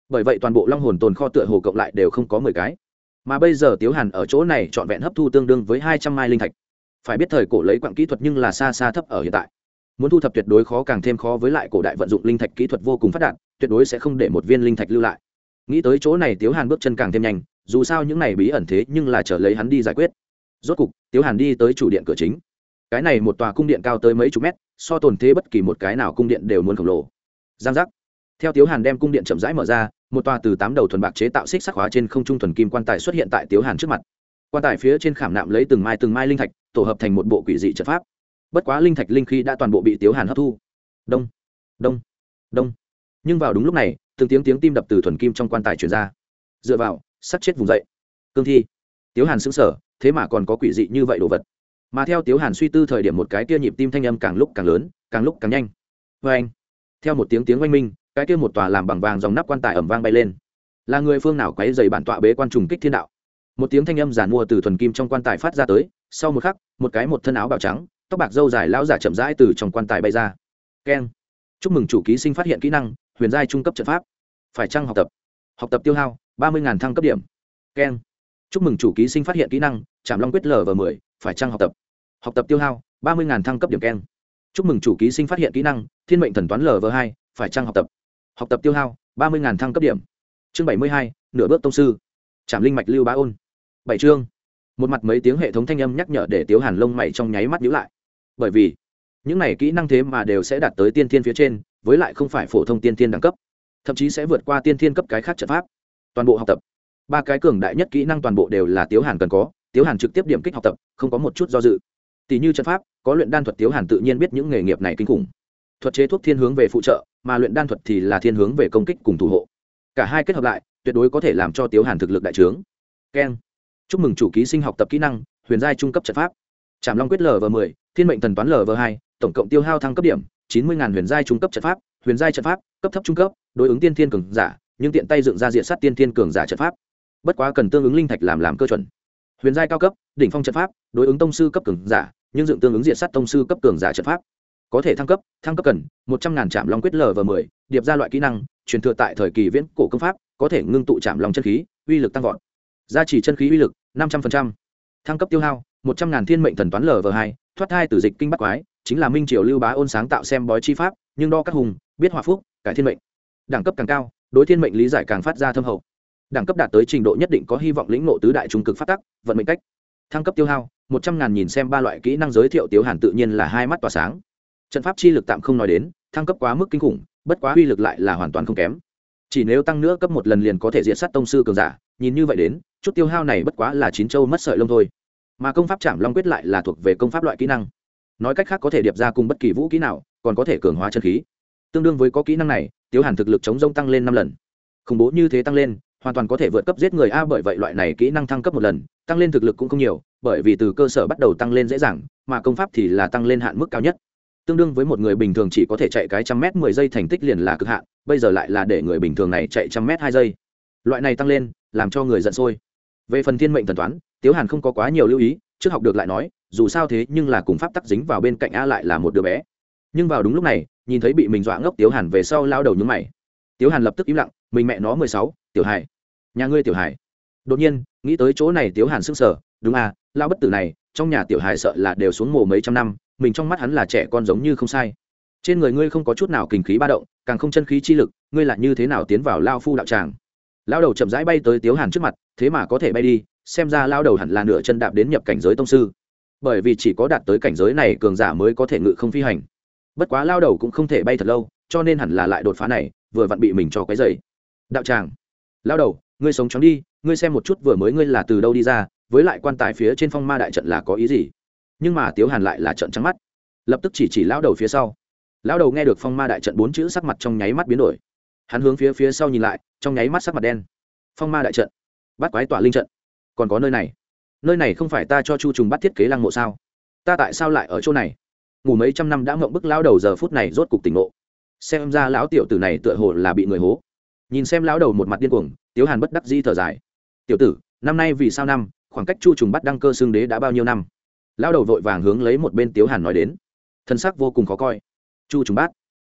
Bởi vậy toàn bộ long hồn tồn kho tựa hồ cộng lại đều không có mười cái. Mà bây giờ tiếu hàn ở chỗ này trọn vẹn hấp thu tương đương với hai trăm mai linh thạch. Phải biết thời cổ lấy quặng kỹ thuật nhưng là xa xa thấp ở hiện tại. Muốn thu thập tuyệt đối khó càng thêm khó với lại cổ đại vận dụng linh thạch kỹ thuật vô cùng phát đạt, tuyệt đối sẽ không để một viên linh thạch lưu lại. Nghĩ tới chỗ này tiếu hàn bước chân càng thêm nhanh dù sao những này bí ẩn thế nhưng là chờ lấy hắn đi giải quyết. Rốt cục, tiếu hàn đi tới chủ điện cửa chính. Cái này một tòa cung điện cao tới mấy chục mét, so tồn thế bất kỳ một cái nào cung điện đều muốn khổng lồ. Giang giác. Theo tiếu hàn đem cung điện chậm rãi mở ra, một tòa từ tám đầu thuần bạc chế tạo xích sắc hóa trên không trung thuần kim quan tài xuất hiện tại tiếu hàn trước mặt. Quan tài phía trên khảm nạm lấy từng mai từng mai linh thạch, tổ hợp thành một bộ quỷ dị trận pháp. Bất quá linh thạch linh khí đã toàn bộ bị tiếu hàn hấp thu. Đông đông đông. Nhưng vào đúng lúc này, từng tiếng tiếng tim đập từ thuần kim trong quan tài truyền ra. Dựa vào sắt chết vùng dậy. Cương thi. Tiếu hàn xứng sở thế mà còn có quỷ dị như vậy đồ vật. Mà theo tiếu hàn suy tư thời điểm một cái kia nhịp tim thanh âm càng lúc càng lớn, càng lúc càng nhanh. Vê anh, theo một tiếng tiếng oanh minh, cái kia một tòa làm bằng vàng dòng nắp quan tài ẩm vang bay lên. Là người phương nào quấy dày bản tọa bế quan trùng kích thiên đạo? Một tiếng thanh âm giàn mua từ thuần kim trong quan tài phát ra tới, sau một khắc, một cái một thân áo bào trắng, tóc bạc dâu dài lão giả chậm rãi từ trong quan tài bay ra. Keng. Chúc mừng chủ ký sinh phát hiện kỹ năng, huyền giai trung cấp trận pháp. Phải chăng học tập? Học tập tiêu hao ba mươi thăng cấp điểm. Keng. Chúc mừng chủ ký sinh phát hiện kỹ năng chạm long quyết l và mười, phải trăng học tập? Học tập tiêu hao, ba mươi thăng cấp điểm keng. Chúc mừng chủ ký sinh phát hiện kỹ năng, thiên mệnh thần toán lv hai, phải trăng học tập? Học tập tiêu hao, ba mươi thăng cấp điểm. Chương bảy mươi hai, nửa bước tông sư. Trạm linh mạch lưu bá ôn. Bảy chương. Một mặt mấy tiếng hệ thống thanh âm nhắc nhở để tiếu hàn lông mày trong nháy mắt nhữ lại. Bởi vì, những này kỹ năng thế mà đều sẽ đạt tới tiên thiên phía trên, với lại không phải phổ thông tiên thiên đẳng cấp. Thậm chí sẽ vượt qua tiên thiên cấp cái khác trận pháp toàn bộ học tập. Ba cái cường đại nhất kỹ năng toàn bộ đều là tiếu hàn cần có, tiếu hàn trực tiếp điểm kích học tập, không có một chút do dự. Tỷ như trận pháp, có luyện đan thuật tiếu hàn tự nhiên biết những nghề nghiệp này kinh khủng. Thuật chế thuốc thiên hướng về phụ trợ, mà luyện đan thuật thì là thiên hướng về công kích cùng thủ hộ. Cả hai kết hợp lại, tuyệt đối có thể làm cho tiếu hàn thực lực đại trướng. Keng. Chúc mừng chủ ký sinh học tập kỹ năng, huyền giai trung cấp trận pháp. Trảm long quyết lv m ộ ư thiên mệnh thần toán lv hai, tổng cộng tiêu hao thăng cấp điểm, chín mươi huyền giai trung cấp trận pháp, huyền giai trận pháp, cấp thấp trung cấp, đối ứng tiên thiên cường giả nhưng tiện tay dựng ra diện sát tiên thiên cường giả trận pháp. Bất quá cần tương ứng linh thạch làm làm cơ chuẩn. Huyền giai cao cấp, đỉnh phong trận pháp, đối ứng tông sư cấp cường giả, nhưng dựng tương ứng diện sát tông sư cấp cường giả trận pháp. Có thể thăng cấp thăng cấp cần một trăm ngàn trạm long quyết l và mười, điệp ra loại kỹ năng, truyền thừa tại thời kỳ viễn cổ công pháp, có thể ngưng tụ chạm lòng chân khí, uy lực tăng vọt. Gia trì chân khí uy lực năm trăm linh thăng cấp tiêu hao, một trăm ngàn thiên mệnh thần toán lv hai, thoát thai từ dịch kinh bắc quái, chính là minh triều lưu bá ôn sáng tạo xem bói chi pháp, nhưng đo các hùng, biết hòa phúc, cải thiên mệnh. Đẳng cấp càng cao đối thiên mệnh lý giải càng phát ra thâm hậu. Đẳng cấp đạt tới trình độ nhất định có hy vọng lĩnh ngộ tứ đại trung cực phát tắc, vận mệnh cách. Thăng cấp tiêu hao, một trăm ngàn nhìn xem ba loại kỹ năng giới thiệu tiếu hàn tự nhiên là hai mắt tỏa sáng. Trận pháp chi lực tạm không nói đến, thăng cấp quá mức kinh khủng, bất quá uy lực lại là hoàn toàn không kém. Chỉ nếu tăng nữa cấp một lần liền có thể diệt sát tông sư cường giả, nhìn như vậy đến, chút tiêu hao này bất quá là chín châu mất sợi lông thôi. Mà công pháp chạm long quyết lại là thuộc về công pháp loại kỹ năng. Nói cách khác có thể điệp ra cùng bất kỳ vũ kỹ nào, còn có thể cường hóa chân khí. Tương đương với có kỹ năng này tiếu hàn thực lực chống rông tăng lên năm lần. Khủng bố như thế tăng lên, hoàn toàn có thể vượt cấp giết người a bởi vậy loại này kỹ năng thăng cấp một lần, tăng lên thực lực cũng không nhiều, bởi vì từ cơ sở bắt đầu tăng lên dễ dàng, mà công pháp thì là tăng lên hạn mức cao nhất. Tương đương với một người bình thường chỉ có thể chạy cái trăm mét mười giây thành tích liền là cực hạn, bây giờ lại là để người bình thường này chạy trăm mét hai giây. Loại này tăng lên, làm cho người giận sôi. Về phần thiên mệnh thần toán, tiếu hàn không có quá nhiều lưu ý, trước học được lại nói, dù sao thế nhưng là cùng pháp tắc dính vào bên cạnh a lại là một đứa bé nhưng vào đúng lúc này, nhìn thấy bị mình dọa ngốc tiếu hàn về sau lao đầu nhúng mày. Tiếu hàn lập tức im lặng, mình mẹ nó mười sáu, tiểu hải nhà ngươi tiểu hải đột nhiên, nghĩ tới chỗ này tiếu hàn s ư n g sở đúng à lao bất tử này, trong nhà tiểu hải sợ là đều xuống mồ mấy trăm năm, mình trong mắt hắn là trẻ con giống như không sai. Trên người ngươi không có chút nào kình khí ba động, càng không chân khí chi lực, ngươi lại như thế nào tiến vào lao phu đạo tràng? Lao đầu chậm rãi bay tới tiếu hàn trước mặt, thế mà có thể bay đi, xem ra lao đầu hẳn là nửa chân đạp đến nhập cảnh giới tông sư. Bởi vì chỉ có đạt tới cảnh giới này cường giả mới có thể ngự không phi hành bất quá lao đầu cũng không thể bay thật lâu, cho nên hẳn là lại đột phá này, vừa vặn bị mình cho cái dày đạo tràng, lao đầu, ngươi sống chóng đi, ngươi xem một chút vừa mới ngươi là từ đâu đi ra, với lại quan tài phía trên phong ma đại trận là có ý gì? Nhưng mà tiếu hàn lại là trận trắng mắt, lập tức chỉ chỉ lao đầu phía sau. Lao đầu nghe được phong ma đại trận bốn chữ sắc mặt trong nháy mắt biến đổi. Hắn hướng phía phía sau nhìn lại, trong nháy mắt sắc mặt đen. Phong ma đại trận, bắt quái tỏa linh trận, còn có nơi này. Nơi này không phải ta cho chu trùng bắt thiết kế lăng mộ sao? Ta tại sao lại ở chỗ này? Ngủ mấy trăm năm đã mộng bức lão đầu giờ phút này rốt cục tỉnh ngộ. Xem ra lão tiểu tử này tựa hồ là bị người hố. Nhìn xem lão đầu một mặt điên cuồng, tiếu hàn bất đắc di thở dài. Tiểu tử, năm nay vì sao năm, khoảng cách chu trùng bắt đăng cơ xương đế đã bao nhiêu năm? Lão đầu vội vàng hướng lấy một bên tiếu hàn nói đến. Thân sắc vô cùng khó coi. Chu trùng bát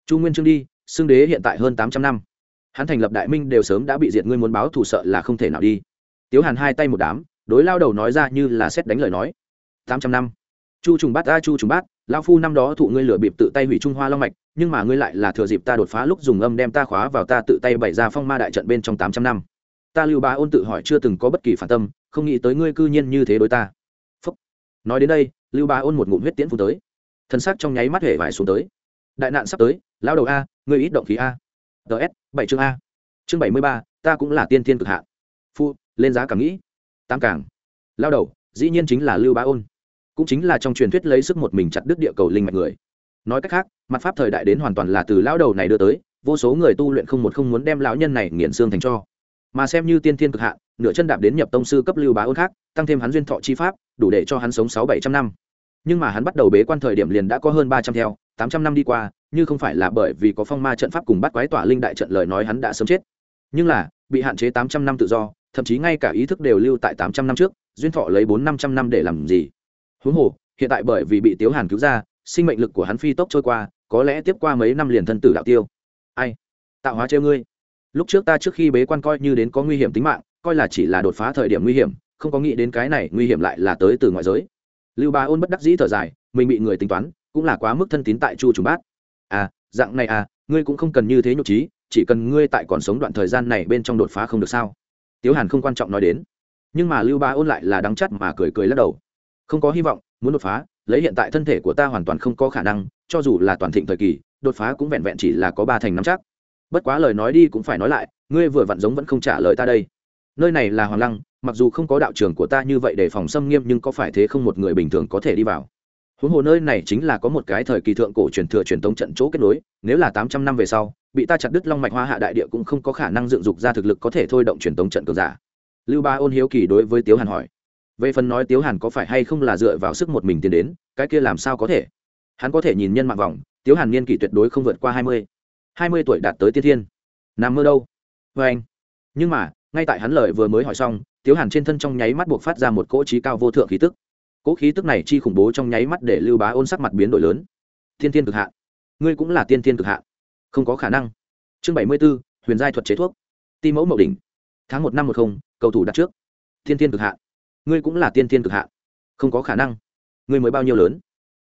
chu nguyên trương đi, xương đế hiện tại hơn tám trăm năm. Hắn thành lập đại minh đều sớm đã bị diệt, ngươi muốn báo thù sợ là không thể nào đi. Tiếu hàn hai tay một đám, đối lao đầu nói ra như là xét đánh lời nói. Tám trăm năm. Chu trùng bát a chu trùng bát Lão phu năm đó thụ ngươi lửa bịp tự tay hủy trung hoa long mạch, nhưng mà ngươi lại là thừa dịp ta đột phá lúc dùng âm đem ta khóa vào ta tự tay bày ra phong ma đại trận bên trong tám trăm năm. Ta lưu bá ôn tự hỏi chưa từng có bất kỳ phản tâm, không nghĩ tới ngươi cư nhiên như thế đối ta. Phúc. nói đến đây, lưu bá ôn một ngụm huyết tiễn phù tới. Thân xác trong nháy mắt hể vải xuống tới. Đại nạn sắp tới, lão đầu a, ngươi ít động khí a. Ts bảy chương a. Chương bảy mươi ba, ta cũng là tiên thiên cực hạ. phu, lên giá càng nghĩ. Tam cảng lao đầu, dĩ nhiên chính là lưu bá ôn cũng chính là trong truyền thuyết lấy sức một mình chặt đứt địa cầu linh mạch người. Nói cách khác, mặt pháp thời đại đến hoàn toàn là từ lão đầu này đưa tới, vô số người tu luyện không một không muốn đem lão nhân này nghiền xương thành cho. Mà xem như tiên thiên cực hạn, nửa chân đạp đến nhập tông sư cấp lưu bá ôn khác, tăng thêm hắn duyên thọ chi pháp, đủ để cho hắn sống sáu bảy trăm năm. Nhưng mà hắn bắt đầu bế quan thời điểm liền đã có hơn ba trăm theo, tám trăm năm đi qua, như không phải là bởi vì có phong ma trận pháp cùng bắt quái tỏa linh đại trận lời nói hắn đã sớm chết. Nhưng là, bị hạn chế tám trăm năm tự do, thậm chí ngay cả ý thức đều lưu tại tám trăm năm trước, duyên thọ lấy bốn năm trăm năm để làm gì? Huống hồ, hiện tại bởi vì bị tiếu hàn cứu ra, sinh mệnh lực của hắn phi tốc trôi qua, có lẽ tiếp qua mấy năm liền thân tử đạo tiêu. Ai? Tạo hóa treo ngươi. Lúc trước ta trước khi bế quan coi như đến có nguy hiểm tính mạng, coi là chỉ là đột phá thời điểm nguy hiểm, không có nghĩ đến cái này nguy hiểm lại là tới từ ngoại giới. Lưu ba ôn bất đắc dĩ thở dài, mình bị người tính toán, cũng là quá mức thân tín tại chu trùng bát. À dạng này à ngươi cũng không cần như thế nhục trí, chỉ cần ngươi tại còn sống đoạn thời gian này bên trong đột phá không được sao? Tiếu hàn không quan trọng nói đến. Nhưng mà lưu ba ôn lại là đắng chắt mà cười cười lắc đầu không có hy vọng, muốn đột phá, lấy hiện tại thân thể của ta hoàn toàn không có khả năng, cho dù là toàn thịnh thời kỳ, đột phá cũng vẹn vẹn chỉ là có ba thành năm chắc. Bất quá lời nói đi cũng phải nói lại, ngươi vừa vặn giống vẫn không trả lời ta đây. Nơi này là hoàng lăng, mặc dù không có đạo trường của ta như vậy để phòng xâm nghiêm, nhưng có phải thế không một người bình thường có thể đi vào? Huống hồ nơi này chính là có một cái thời kỳ thượng cổ truyền thừa truyền tống trận chỗ kết nối, nếu là tám trăm năm về sau, bị ta chặt đứt long mạch hoa hạ đại địa cũng không có khả năng dựng dục ra thực lực có thể thôi động truyền tống trận cường giả. Lưu ba ôn hiếu kỳ đối với tiếu hàn hỏi về phần nói tiếu hàn có phải hay không là dựa vào sức một mình tiến đến, cái kia làm sao có thể? Hắn có thể nhìn nhân mạng vòng, tiếu hàn niên kỷ tuyệt đối không vượt qua hai mươi. Hai mươi tuổi đạt tới tiên thiên. Nằm mơ đâu? Vê anh. Nhưng mà, ngay tại hắn lời vừa mới hỏi xong, tiếu hàn trên thân trong nháy mắt buộc phát ra một cỗ trí cao vô thượng khí tức. Cỗ khí tức này chi khủng bố trong nháy mắt để lưu bá ôn sắc mặt biến đổi lớn. Thiên thiên cực hạ ngươi cũng là tiên thiên cực hạ không có khả năng. Chương bảy mươi b ố huyền giai thuật chế thuốc. Ti mẫu mậu đỉnh. Tháng một năm một không, cầu thủ đặt trước. Thiên thiên cực hạ ngươi cũng là tiên thiên cực hạ không có khả năng. Ngươi mới bao nhiêu lớn?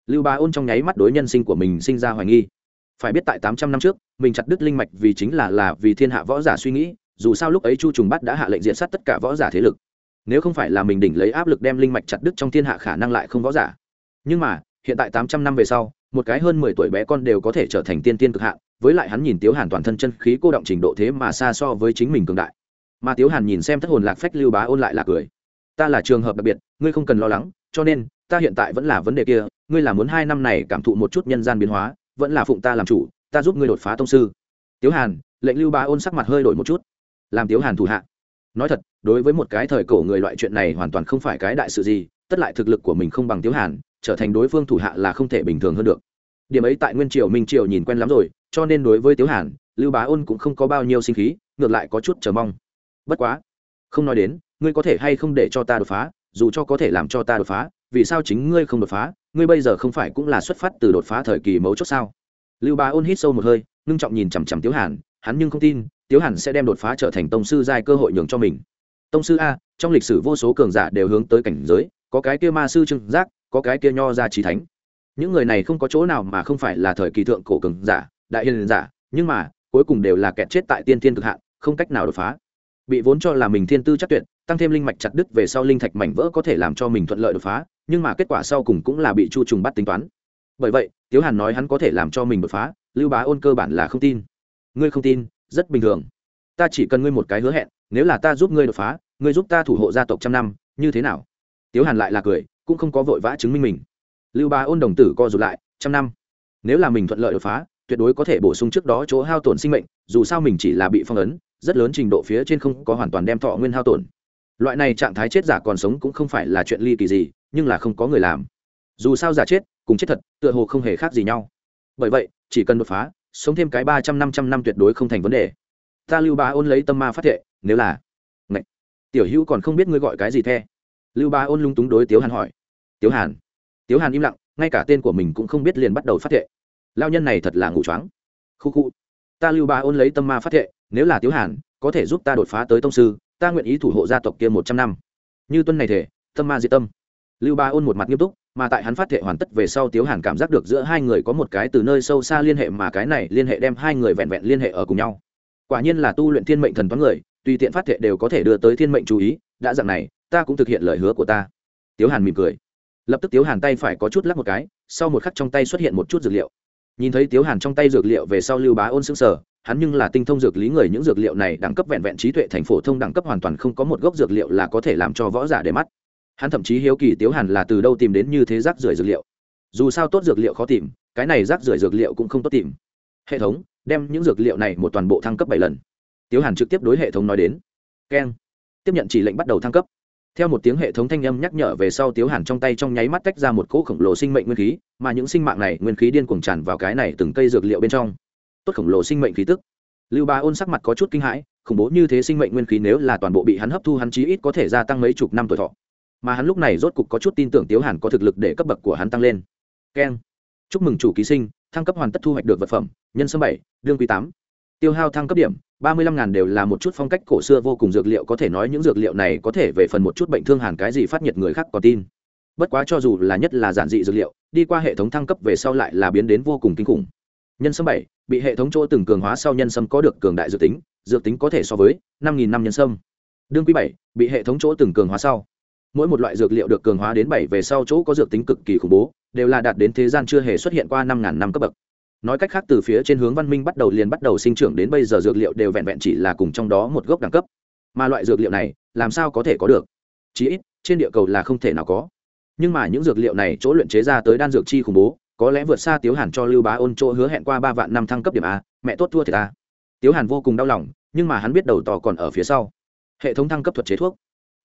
Lưu bá ôn trong nháy mắt đối nhân sinh của mình sinh ra hoài nghi. Phải biết tại tám trăm năm trước, mình chặt đứt linh mạch vì chính là là vì thiên hạ võ giả suy nghĩ, dù sao lúc ấy chu trùng bắt đã hạ lệnh diện sát tất cả võ giả thế lực. Nếu không phải là mình đỉnh lấy áp lực đem linh mạch chặt đứt trong thiên hạ khả năng lại không võ giả. Nhưng mà, hiện tại tám trăm năm về sau, một cái hơn mười tuổi bé con đều có thể trở thành tiên tiên cực hạn, với lại hắn nhìn tiếu hàn toàn thân chân khí cô động trình độ thế mà xa so với chính mình cường đại. Mà tiếu hàn nhìn xem thất hồn lạc phách, lưu bá ôn lại là cười ta là trường hợp đặc biệt, ngươi không cần lo lắng, cho nên, ta hiện tại vẫn là vấn đề kia, ngươi là muốn hai năm này cảm thụ một chút nhân gian biến hóa, vẫn là phụng ta làm chủ, ta giúp ngươi đột phá tông sư. Tiếu hàn, lệnh lưu bá ôn sắc mặt hơi đổi một chút. Làm tiếu hàn thủ hạ. Nói thật, đối với một cái thời cổ người loại chuyện này hoàn toàn không phải cái đại sự gì, tất lại thực lực của mình không bằng tiếu hàn, trở thành đối phương thủ hạ là không thể bình thường hơn được. Điểm ấy tại nguyên triều, minh triều nhìn quen lắm rồi, cho nên đối với tiếu hàn, lưu bá ôn cũng không có bao nhiêu sinh khí, ngược lại có chút chờ mong. Bất quá, không nói đến ngươi có thể hay không để cho ta đột phá, dù cho có thể làm cho ta đột phá, vì sao chính ngươi không đột phá? Ngươi bây giờ không phải cũng là xuất phát từ đột phá thời kỳ mấu chốt sao? Lưu bá ôn hít sâu một hơi, ngưng trọng nhìn chằm chằm tiếu hàn, hắn nhưng không tin, tiếu hàn sẽ đem đột phá trở thành tông sư giai cơ hội nhường cho mình. Tông sư a, trong lịch sử vô số cường giả đều hướng tới cảnh giới, có cái kia ma sư trưng giác, có cái kia nho ra trí thánh. Những người này không có chỗ nào mà không phải là thời kỳ thượng cổ cường giả, đại hiền giả, nhưng mà, cuối cùng đều là kẹt chết tại tiên thiên cực hạn, không cách nào đột phá. Bị vốn cho là mình thiên tư chắc tuyệt tăng thêm linh mạch chặt đứt về sau linh thạch mảnh vỡ có thể làm cho mình thuận lợi đột phá, nhưng mà kết quả sau cùng cũng là bị chu trùng bắt tính toán. Bởi vậy, tiếu hàn nói hắn có thể làm cho mình đột phá, lưu bá ôn cơ bản là không tin. Ngươi không tin, rất bình thường. Ta chỉ cần ngươi một cái hứa hẹn, nếu là ta giúp ngươi đột phá, ngươi giúp ta thủ hộ gia tộc trăm năm, như thế nào? Tiếu hàn lại là cười, cũng không có vội vã chứng minh mình. Lưu bá ôn đồng tử co rụt lại, trăm năm. Nếu là mình thuận lợi đột phá, tuyệt đối có thể bổ sung trước đó chỗ hao tổn sinh mệnh, dù sao mình chỉ là bị phong ấn, rất lớn trình độ phía trên không có hoàn toàn đem thọ nguyên hao tổn loại này trạng thái chết giả còn sống cũng không phải là chuyện ly kỳ gì, nhưng là không có người làm. Dù sao giả chết, cùng chết thật, tựa hồ không hề khác gì nhau. Bởi vậy, chỉ cần đột phá, sống thêm cái ba trăm năm trăm năm tuyệt đối không thành vấn đề. Ta lưu bá ôn lấy tâm ma phát thệ, nếu là Ngậy. tiểu hữu còn không biết ngươi gọi cái gì the. Lưu bá ôn lung túng đối tiếu hàn hỏi. Tiếu hàn. Tiếu hàn im lặng, ngay cả tên của mình cũng không biết liền bắt đầu phát thệ. Lao nhân này thật là ngủ choáng. Khu khu. Ta lưu bá ôn lấy tâm ma phát thệ, nếu là tiếu hàn, có thể giúp ta đột phá tới tông sư ta nguyện ý thủ hộ gia tộc kia một trăm năm. Như tuân này thể, tâm ma diệt tâm. Lưu ba ôn một mặt nghiêm túc, mà tại hắn phát thệ hoàn tất về sau tiếu hàn cảm giác được giữa hai người có một cái từ nơi sâu xa liên hệ mà cái này liên hệ đem hai người vẹn vẹn liên hệ ở cùng nhau. Quả nhiên là tu luyện thiên mệnh thần toán người, tùy tiện phát thệ đều có thể đưa tới thiên mệnh chú ý, đã dặn này, ta cũng thực hiện lời hứa của ta. Tiếu hàn mỉm cười. Lập tức tiếu hàn tay phải có chút lắc một cái, sau một khắc trong tay xuất hiện một chút dược liệu. Nhìn thấy tiếu hàn trong tay dược liệu về sau lưu bá ôn sững sờ. sở hắn nhưng là tinh thông dược lý người, những dược liệu này đẳng cấp vẹn vẹn trí tuệ thành phổ thông đẳng cấp hoàn toàn không có một gốc dược liệu là có thể làm cho võ giả để mắt. Hắn thậm chí hiếu kỳ tiếu hàn là từ đâu tìm đến như thế rác rưởi dược liệu. Dù sao tốt dược liệu khó tìm, cái này rác rưởi dược liệu cũng không tốt tìm. Hệ thống, đem những dược liệu này một toàn bộ thăng cấp bảy lần. Tiếu hàn trực tiếp đối hệ thống nói đến. Keng. Tiếp nhận chỉ lệnh bắt đầu thăng cấp. Theo một tiếng hệ thống thanh âm nhắc nhở về sau tiếu hàn trong tay trong nháy mắt tách ra một cỗ khổng lồ sinh mệnh nguyên khí, mà những sinh mạng này nguyên khí điên cuồng tràn vào cái này từng cây dược liệu bên trong tốt khổng lồ sinh mệnh khí tức. Lưu ba ôn sắc mặt có chút kinh hãi, khủng bố như thế sinh mệnh nguyên khí nếu là toàn bộ bị hắn hấp thu hắn chí ít có thể gia tăng mấy chục năm tuổi thọ. Mà hắn lúc này rốt cục có chút tin tưởng tiếu hàn có thực lực để cấp bậc của hắn tăng lên. Keng. Chúc mừng chủ ký sinh, thăng cấp hoàn tất thu hoạch được vật phẩm, nhân sâm bảy, đương quý tám. Tiêu hao thăng cấp điểm, ba mươi lăm ngàn đều là một chút phong cách cổ xưa vô cùng dược liệu, có thể nói những dược liệu này có thể về phần một chút bệnh thương hàn cái gì phát nhiệt người khác còn tin. Bất quá cho dù là nhất là giản dị dược liệu, đi qua hệ thống thăng cấp về sau lại là biến đến vô cùng kinh khủng. Nhân sâm bảy bị hệ thống chỗ từng cường hóa sau nhân sâm có được cường đại dược tính dược tính có thể so với năm nghìn năm nhân sâm. Đương quý bảy, bị hệ thống chỗ từng cường hóa sau. Mỗi một loại dược liệu được cường hóa đến bảy về sau chỗ có dược tính cực kỳ khủng bố, đều là đạt đến thế gian chưa hề xuất hiện qua năm ngàn năm cấp bậc. Nói cách khác, từ phía trên hướng văn minh bắt đầu liền bắt đầu sinh trưởng đến bây giờ dược liệu đều vẹn vẹn chỉ là cùng trong đó một gốc đẳng cấp. Mà loại dược liệu này, làm sao có thể có được? Chí ít, trên địa cầu là không thể nào có. Nhưng mà những dược liệu này chỗ luyện chế ra tới đan dược chi khủng bố có lẽ vượt xa tiếu hàn cho lưu bá ôn chỗ hứa hẹn qua ba vạn năm thăng cấp điểm a, mẹ tốt thua thì ta tiếu hàn vô cùng đau lòng, nhưng mà hắn biết đầu tò còn ở phía sau. Hệ thống thăng cấp thuật chế thuốc.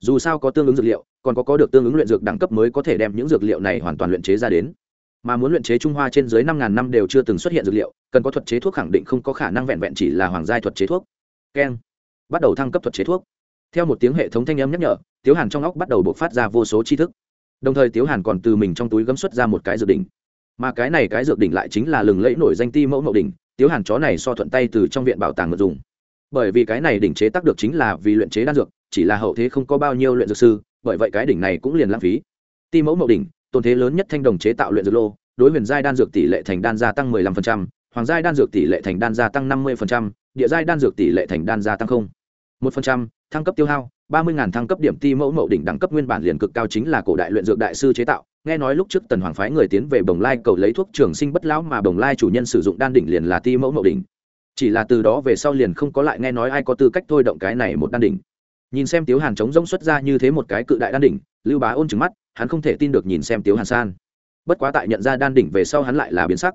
Dù sao có tương ứng dược liệu, còn có có được tương ứng luyện dược đẳng cấp mới có thể đem những dược liệu này hoàn toàn luyện chế ra đến. Mà muốn luyện chế trung hoa trên dưới năm ngàn năm đều chưa từng xuất hiện dược liệu, cần có thuật chế thuốc khẳng định không có khả năng vẹn vẹn chỉ là hoàng giai thuật chế thuốc. Keng bắt đầu thăng cấp thuật chế thuốc. Theo một tiếng hệ thống thanh âm nhắc nhở, tiếu hàn trong óc bắt đầu bộc phát ra vô số tri thức. Đồng thời tiếu hàn còn từ mình trong túi gấm xuất ra một cái dược đỉnh mà cái này cái dược đỉnh lại chính là lừng lẫy nổi danh ti mẫu mậu đỉnh tiếu hàn chó này so thuận tay từ trong viện bảo tàng mật dùng. Bởi vì cái này đỉnh chế tác được chính là vì luyện chế đan dược chỉ là hậu thế không có bao nhiêu luyện dược sư bởi vậy cái đỉnh này cũng liền lãng phí. Ti mẫu mậu đỉnh tôn thế lớn nhất thanh đồng chế tạo luyện dược lô đối huyền giai đan dược tỷ lệ thành đan gia tăng 15%, hoàng giai đan dược tỷ lệ thành đan gia tăng 50%, địa giai đan dược tỷ lệ thành đan gia tăng không 1%, thăng cấp tiêu hao 30.000 thăng cấp điểm ti mẫu mậu đỉnh đẳng cấp nguyên bản liền cực cao chính là cổ đại luyện dược đại sư chế tạo. Nghe nói lúc trước tần hoàng phái người tiến về bồng lai cầu lấy thuốc trường sinh bất lão mà bồng lai chủ nhân sử dụng đan đỉnh liền là ti mẫu mậu đỉnh. Chỉ là từ đó về sau liền không có lại nghe nói ai có tư cách thôi động cái này một đan đỉnh. Nhìn xem tiếu hàn chống rỗng xuất ra như thế một cái cự đại đan đỉnh, lưu bá ôn trừng mắt, hắn không thể tin được nhìn xem tiếu hàn san. Bất quá tại nhận ra đan đỉnh về sau hắn lại là biến sắc.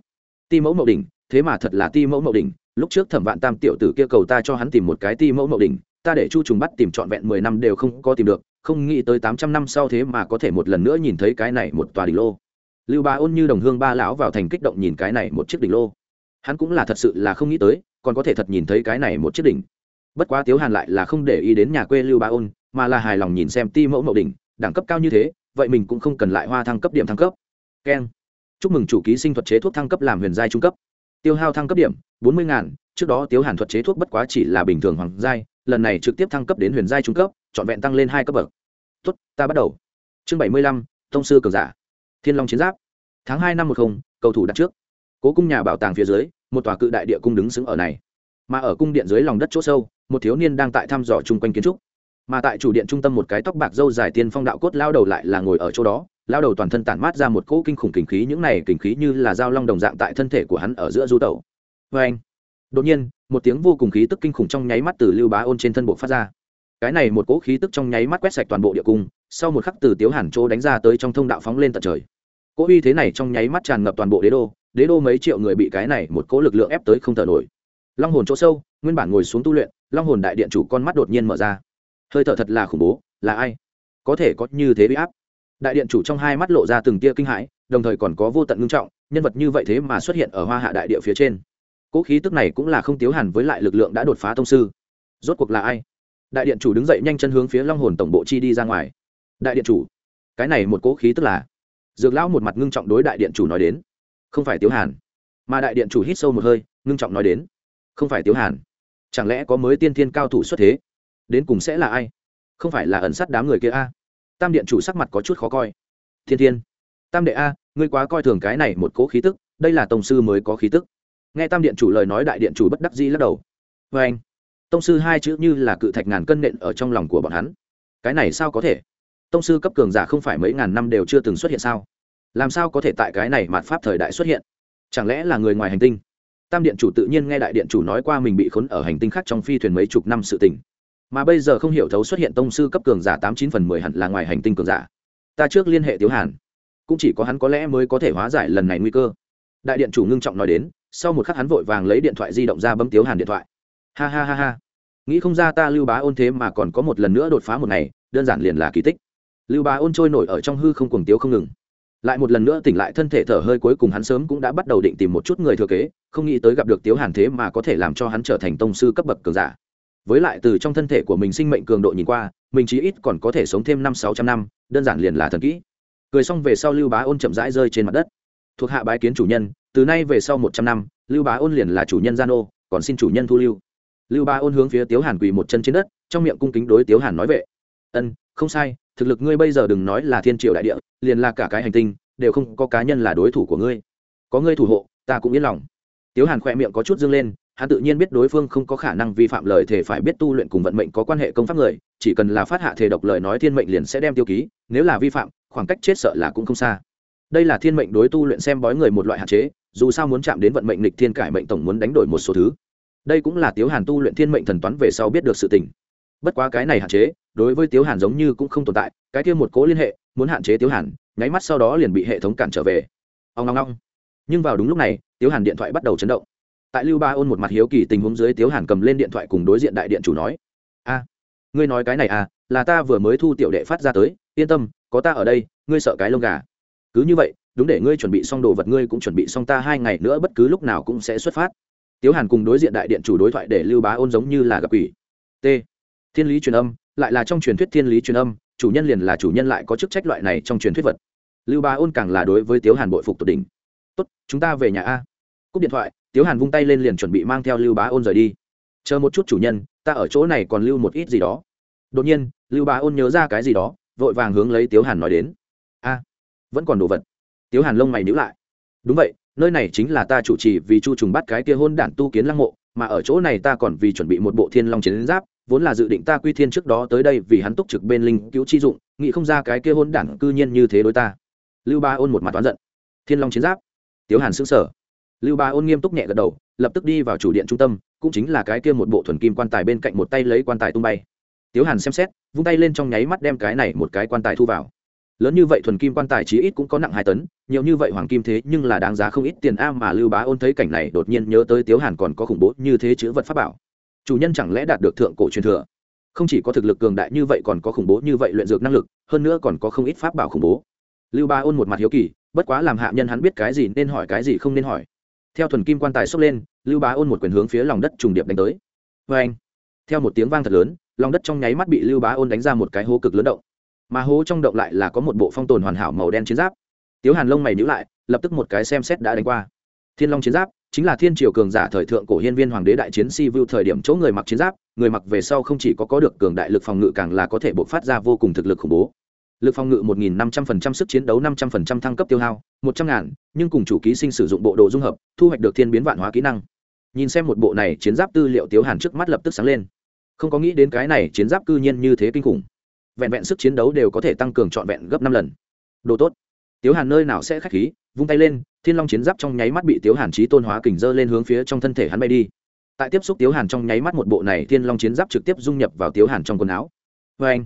Ti mẫu mậu đỉnh, thế mà thật là ti mẫu mậu đỉnh, lúc trước thẩm vạn tam tiểu tử kia cầu ta cho hắn tìm một cái ti mẫu mậu đỉnh ta để chu trùng bắt tìm trọn vẹn mười năm đều không có tìm được, không nghĩ tới tám trăm năm sau thế mà có thể một lần nữa nhìn thấy cái này một tòa đỉnh lô. Lưu ba ôn như đồng hương ba lão vào thành kích động nhìn cái này một chiếc đỉnh lô. Hắn cũng là thật sự là không nghĩ tới, còn có thể thật nhìn thấy cái này một chiếc đỉnh. Bất quá tiếu hàn lại là không để ý đến nhà quê lưu ba ôn, mà là hài lòng nhìn xem ti mẫu mậu đỉnh, đẳng cấp cao như thế, vậy mình cũng không cần lại hoa thăng cấp điểm thăng cấp. Keng. Chúc mừng chủ ký sinh thuật chế thuốc thăng cấp làm huyền giai trung cấp. Tiêu hao thăng cấp điểm, bốn mươi ngàn, trước đó tiếu hàn thuật chế thuốc bất quá chỉ là bình thường hoàng giai lần này trực tiếp thăng cấp đến huyền giai trung cấp, trọn vẹn tăng lên hai cấp bậc. Tốt, ta bắt đầu. Chương bảy mươi lăm thông sư cường giả. Thiên long chiến giáp. Tháng hai năm một không, cầu thủ đặt trước. Cố cung nhà bảo tàng phía dưới, một tòa cự đại địa cung đứng xứng ở này. Mà ở cung điện dưới lòng đất chỗ sâu, một thiếu niên đang tại thăm dò chung quanh kiến trúc. Mà tại chủ điện trung tâm một cái tóc bạc dâu dài tiên phong đạo cốt lao đầu lại là ngồi ở chỗ đó, lao đầu toàn thân tản mát ra một cỗ kinh khủng kinh khí, những này kinh khí như là dao long đồng dạng tại thân thể của hắn ở giữa du tẩu. Vê anh đột nhiên, một tiếng vô cùng khí tức kinh khủng trong nháy mắt từ lưu bá ôn trên thân bộ phát ra. Cái này một cỗ khí tức trong nháy mắt quét sạch toàn bộ địa cung, sau một khắc từ tiếu hàn chỗ đánh ra tới trong thông đạo phóng lên tận trời. Cỗ uy thế này trong nháy mắt tràn ngập toàn bộ đế đô đế đô mấy triệu người bị cái này một cỗ lực lượng ép tới không thở nổi. Long hồn chỗ sâu, nguyên bản ngồi xuống tu luyện, long hồn đại điện chủ con mắt đột nhiên mở ra. Hơi thở thật là khủng bố, là ai? Có thể có như thế bị áp. Đại điện chủ trong hai mắt lộ ra từng tia kinh hãi, đồng thời còn có vô tận ngưng trọng, nhân vật như vậy thế mà xuất hiện ở hoa hạ đại địa phía trên cỗ khí tức này cũng là không tiếu hẳn với lại lực lượng đã đột phá tông sư. Rốt cuộc là ai? Đại điện chủ đứng dậy nhanh chân hướng phía long hồn tổng bộ chi đi ra ngoài. Đại điện chủ, cái này một cỗ khí tức là? Dược lão một mặt ngưng trọng đối đại điện chủ nói đến. Không phải tiếu hàn. Mà đại điện chủ hít sâu một hơi, ngưng trọng nói đến. Không phải tiếu hàn. Chẳng lẽ có mới tiên thiên cao thủ xuất thế? Đến cùng sẽ là ai? Không phải là ẩn sát đám người kia a? Tam điện chủ sắc mặt có chút khó coi. Thiên thiên. Tam đệ a, ngươi quá coi thường cái này một cố khí tức, đây là tổng sư mới có khí tức nghe tam điện chủ lời nói đại điện chủ bất đắc dĩ lắc đầu. Vê anh, tông sư hai chữ như là cự thạch ngàn cân nện ở trong lòng của bọn hắn. Cái này sao có thể? Tông sư cấp cường giả không phải mấy ngàn năm đều chưa từng xuất hiện sao? Làm sao có thể tại cái này mạt pháp thời đại xuất hiện? Chẳng lẽ là người ngoài hành tinh? Tam điện chủ tự nhiên nghe đại điện chủ nói qua mình bị khốn ở hành tinh khác trong phi thuyền mấy chục năm sự tình. Mà bây giờ không hiểu thấu xuất hiện tông sư cấp cường giả tám chín phần mười hẳn là ngoài hành tinh cường giả. Ta trước liên hệ tiếu hàn. Cũng chỉ có hắn có lẽ mới có thể hóa giải lần này nguy cơ. Đại điện chủ ngưng trọng nói đến sau một khắc hắn vội vàng lấy điện thoại di động ra bấm tiếu hàn điện thoại. Ha ha ha ha. Nghĩ không ra ta lưu bá ôn thế mà còn có một lần nữa đột phá một ngày, đơn giản liền là kỳ tích. Lưu bá ôn trôi nổi ở trong hư không cuồng tiếu không ngừng. Lại một lần nữa tỉnh lại thân thể thở hơi cuối cùng hắn sớm cũng đã bắt đầu định tìm một chút người thừa kế, không nghĩ tới gặp được tiếu hàn thế mà có thể làm cho hắn trở thành tông sư cấp bậc cường giả. Với lại từ trong thân thể của mình sinh mệnh cường độ nhìn qua, mình chí ít còn có thể sống thêm năm sáu trăm năm, đơn giản liền là thần kỹ. Cười xong về sau lưu bá ôn chậm rãi rơi trên mặt đất thuộc hạ bái kiến chủ nhân, từ nay về sau một trăm năm, lưu bá ôn liền là chủ nhân gian ô, còn xin chủ nhân thu lưu. Lưu bá ôn hướng phía tiếu hàn quỳ một chân trên đất, trong miệng cung kính đối tiếu hàn nói vệ. Ân, không sai, thực lực ngươi bây giờ đừng nói là thiên triều đại địa, liền là cả cái hành tinh, đều không có cá nhân là đối thủ của ngươi. Có ngươi thủ hộ, ta cũng yên lòng. Tiếu hàn khỏe miệng có chút dâng lên, hắn tự nhiên biết đối phương không có khả năng vi phạm lời thể phải biết tu luyện cùng vận mệnh có quan hệ công pháp người, chỉ cần là phát hạ thể độc lời nói thiên mệnh liền sẽ đem tiêu ký, nếu là vi phạm, khoảng cách chết sợ là cũng không xa đây là thiên mệnh đối tu luyện xem bói người một loại hạn chế, dù sao muốn chạm đến vận mệnh lịch thiên cải mệnh tổng muốn đánh đổi một số thứ. Đây cũng là tiếu hàn tu luyện thiên mệnh thần toán về sau biết được sự tình. Bất quá cái này hạn chế, đối với tiếu hàn giống như cũng không tồn tại, cái kia một cố liên hệ, muốn hạn chế tiếu hàn, nháy mắt sau đó liền bị hệ thống cản trở về. Ông ngong ngong nhưng vào đúng lúc này, tiếu hàn điện thoại bắt đầu chấn động. Tại lưu ba ôn một mặt hiếu kỳ tình huống dưới tiếu hàn cầm lên điện thoại cùng đối diện đại điện chủ nói, a, ngươi nói cái này à là ta vừa mới thu tiểu đệ phát ra tới, yên tâm, có ta ở đây, ngươi sợ cái lông gà cứ như vậy, đúng để ngươi chuẩn bị xong đồ vật ngươi cũng chuẩn bị xong ta hai ngày nữa bất cứ lúc nào cũng sẽ xuất phát. Tiếu hàn cùng đối diện đại điện chủ đối thoại để lưu bá ôn giống như là gặp quỷ. T. Thiên lý truyền âm, lại là trong truyền thuyết thiên lý truyền âm, chủ nhân liền là chủ nhân lại có chức trách loại này trong truyền thuyết vật. Lưu bá ôn càng là đối với tiếu hàn bội phục tột đỉnh. Tốt, chúng ta về nhà a. Cúp điện thoại, tiếu hàn vung tay lên liền chuẩn bị mang theo lưu bá ôn rời đi. Chờ một chút chủ nhân, ta ở chỗ này còn lưu một ít gì đó. Đột nhiên, lưu bá ôn nhớ ra cái gì đó, vội vàng hướng lấy tiếu hàn nói đến vẫn còn đồ vật. Tiếu hàn lông mày nhữ lại. Đúng vậy, nơi này chính là ta chủ trì vì chu trùng bắt cái kia hôn đản tu kiến lăng mộ, mà ở chỗ này ta còn vì chuẩn bị một bộ thiên long chiến giáp, vốn là dự định ta quy thiên trước đó tới đây vì hắn túc trực bên linh cứu chi dụng, nghĩ không ra cái kia hôn đản cư nhiên như thế đối ta. Lưu ba ôn một mặt toán giận. Thiên long chiến giáp? Tiếu hàn xứng sở lưu ba ôn nghiêm túc nhẹ gật đầu, lập tức đi vào chủ điện trung tâm, cũng chính là cái kia một bộ thuần kim quan tài bên cạnh một tay lấy quan tài tung bay. Tiếu hàn xem xét, vung tay lên trong nháy mắt đem cái này một cái quan tài thu vào lớn như vậy thuần kim quan tài chí ít cũng có nặng hai tấn, nhiều như vậy hoàng kim thế nhưng là đáng giá không ít tiền a mà lưu bá ôn thấy cảnh này đột nhiên nhớ tới tiếu hàn còn có khủng bố như thế chữ vật pháp bảo. Chủ nhân chẳng lẽ đạt được thượng cổ truyền thừa? Không chỉ có thực lực cường đại như vậy còn có khủng bố như vậy luyện dược năng lực, hơn nữa còn có không ít pháp bảo khủng bố. Lưu bá ôn một mặt hiếu kỳ, bất quá làm hạ nhân hắn biết cái gì nên hỏi cái gì không nên hỏi. Theo thuần kim quan tài xốc lên, lưu bá ôn một quyền hướng phía lòng đất trùng điệp đánh tới. Vê anh theo một tiếng vang thật lớn, lòng đất trong nháy mắt bị lưu bá ôn đánh ra một cái hố cực lớn động mà hố trong động lại là có một bộ phong tồn hoàn hảo màu đen chiến giáp. Tiếu hàn lông mày nhữ lại, lập tức một cái xem xét đã đánh qua. Thiên long chiến giáp, chính là thiên triều cường giả thời thượng cổ hiên viên hoàng đế đại chiến si vu thời điểm chỗ người mặc chiến giáp, người mặc về sau không chỉ có có được cường đại lực phòng ngự càng là có thể bộc phát ra vô cùng thực lực khủng bố. Lực phòng ngự 1.500% sức chiến đấu 500% thăng cấp tiêu hao 100 ngàn, nhưng cùng chủ ký sinh sử dụng bộ đồ dung hợp, thu hoạch được thiên biến vạn hóa kỹ năng. Nhìn xem một bộ này chiến giáp tư liệu tiếu hàn trước mắt lập tức sáng lên. Không có nghĩ đến cái này chiến giáp cư nhiên như thế kinh khủng vẹn vẹn sức chiến đấu đều có thể tăng cường trọn vẹn gấp năm lần. Đồ tốt. Tiếu hàn nơi nào sẽ khách khí, vung tay lên, thiên long chiến giáp trong nháy mắt bị tiếu hàn trí tôn hóa kình dơ lên hướng phía trong thân thể hắn bay đi. Tại tiếp xúc tiếu hàn trong nháy mắt một bộ này, thiên long chiến giáp trực tiếp dung nhập vào tiếu hàn trong quần áo. Vê anh,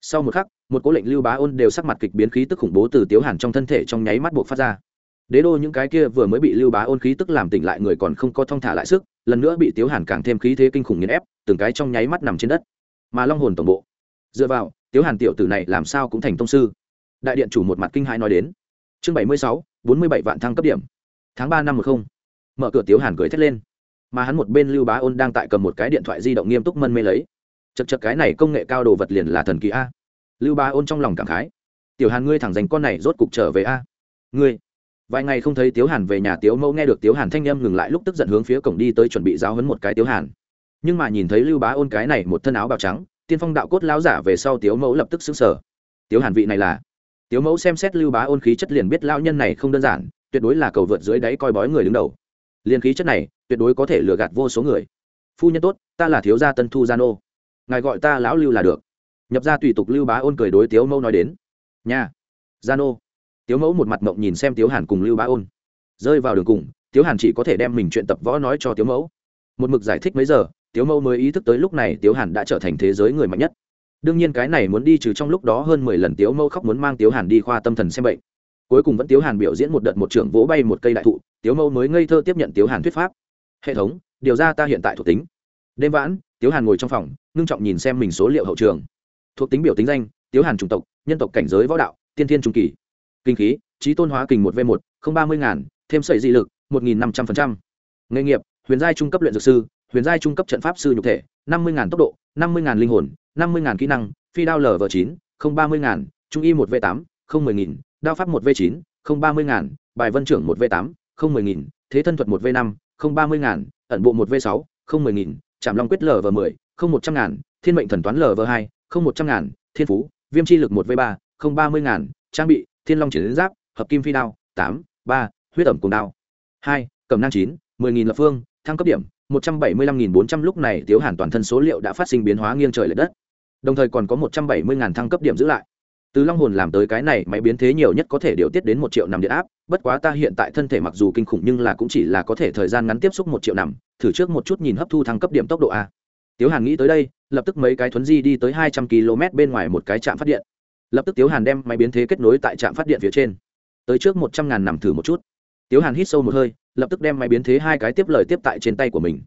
sau một khắc, một cố lệnh lưu bá ôn đều sắc mặt kịch biến khí tức khủng bố từ tiếu hàn trong thân thể trong nháy mắt buộc phát ra. Đế đô những cái kia vừa mới bị lưu bá ôn khí tức làm tỉnh lại người còn không có thong thả lại sức, lần nữa bị tiếu hàn càng thêm khí thế kinh khủng nghiền ép, từng cái trong nháy mắt nằm trên đất. Mà long hồn tổng bộ. Dựa vào tiếu hàn tiểu tử này làm sao cũng thành tông sư. Đại điện chủ một mặt kinh hãi nói đến. Chương bảy mươi sáu, bốn mươi bảy vạn thăng cấp điểm. Tháng ba năm một không. Mở cửa tiếu hàn cười thét lên. Mà hắn một bên lưu bá ôn đang tại cầm một cái điện thoại di động nghiêm túc mân mê lấy. Chật chật cái này công nghệ cao đồ vật liền là thần kỳ a. Lưu bá ôn trong lòng cảm khái. Tiểu hàn ngươi thẳng dành con này rốt cục trở về a. Ngươi. Vài ngày không thấy tiếu hàn về nhà, tiếu mẫu nghe được tiếu hàn thanh â m ngừng lại lúc tức giận hướng phía cổng đi tới chuẩn bị giáo hấn một cái tiếu hàn. Nhưng mà nhìn thấy lưu bá ôn cái này một thân áo bào trắng tiên phong đạo cốt lão giả về sau tiếu mẫu lập tức xứng sở tiếu hàn vị này là? Tiếu mẫu xem xét lưu bá ôn khí chất liền biết lão nhân này không đơn giản, tuyệt đối là cầu vượt dưới đáy coi bói người đứng đầu. Liền khí chất này, tuyệt đối có thể lừa gạt vô số người. Phu nhân tốt, ta là thiếu gia tân thu gia nô. Ngài gọi ta lão lưu là được. Nhập ra tùy tục lưu bá ôn cười đối tiếu mẫu nói đến. Nha. Gia nô. Tiếu mẫu một mặt mộng nhìn xem tiếu hàn cùng lưu bá ôn. Rơi vào đường cùng, tiếu hàn chỉ có thể đem mình chuyện tập võ nói cho tiếu mẫu. Một mực giải thích mấy giờ tiếu mẫu mới ý thức tới lúc này tiếu hàn đã trở thành thế giới người mạnh nhất. Đương nhiên cái này muốn đi trừ trong lúc đó hơn mười lần tiếu mẫu khóc muốn mang tiếu hàn đi khoa tâm thần xem bệnh. Cuối cùng vẫn tiếu hàn biểu diễn một đợt một trưởng vỗ bay một cây đại thụ, tiếu mẫu mới ngây thơ tiếp nhận tiếu hàn thuyết pháp. Hệ thống, điều ra ta hiện tại thuộc tính. Đêm vãn, tiếu hàn ngồi trong phòng, ngưng trọng nhìn xem mình số liệu hậu trường. Thuộc tính biểu tính danh, tiếu hàn chủng tộc, nhân tộc cảnh giới võ đạo, tiên thiên trung kỳ. Kinh khí, trí tôn hóa kình một v một, không ba mươi ngàn, thêm sợi di lực, một nghìn năm trăm linh nghề nghiệp, huyền giai trung cấp luyện dược sư huyền giai trung cấp trận pháp sư nhục thể, năm mươi tốc độ, năm mươi linh hồn, năm mươi kỹ năng, phi đao lv chín, không ba mươi trung y một v tám, không mười nghìn, đao pháp một v chín, không ba mươi bài vân trưởng một v tám, không mười nghìn, thế thân thuật một v năm, không ba mươi ẩn bộ một v sáu, không mười nghìn trạm long quyết lv mười, không một trăm ngàn, thiên mệnh thần toán lv hai, không một trăm ngàn, thiên phú, viêm chi lực một v ba, không ba mươi ngàn, trang bị, thiên long chiến giáp, hợp kim phi đao, tám, ba, huyết ẩm cùng đao. hai cầm năng chín, mười nghìn lập phương, thăng cấp điểm một trăm bảy mươi lăm nghìn bốn trăm lúc này tiếu hàn toàn thân số liệu đã phát sinh biến hóa nghiêng trời lệch đất. Đồng thời còn có một trăm bảy mươi ngàn thăng cấp điểm giữ lại. Từ long hồn làm tới cái này, máy biến thế nhiều nhất có thể điều tiết đến một triệu năm điện áp, bất quá ta hiện tại thân thể mặc dù kinh khủng nhưng là cũng chỉ là có thể thời gian ngắn tiếp xúc một triệu năm thử trước một chút nhìn hấp thu thăng cấp điểm tốc độ a. Tiếu hàn nghĩ tới đây, lập tức mấy cái thuấn di đi tới hai trăm km bên ngoài một cái trạm phát điện. Lập tức tiếu hàn đem máy biến thế kết nối tại trạm phát điện phía trên. Tới trước một trăm ngàn nằm thử một chút. Tiếu hàn hít sâu một hơi lập tức đem máy biến thế hai cái tiếp lời tiếp tại trên tay của mình.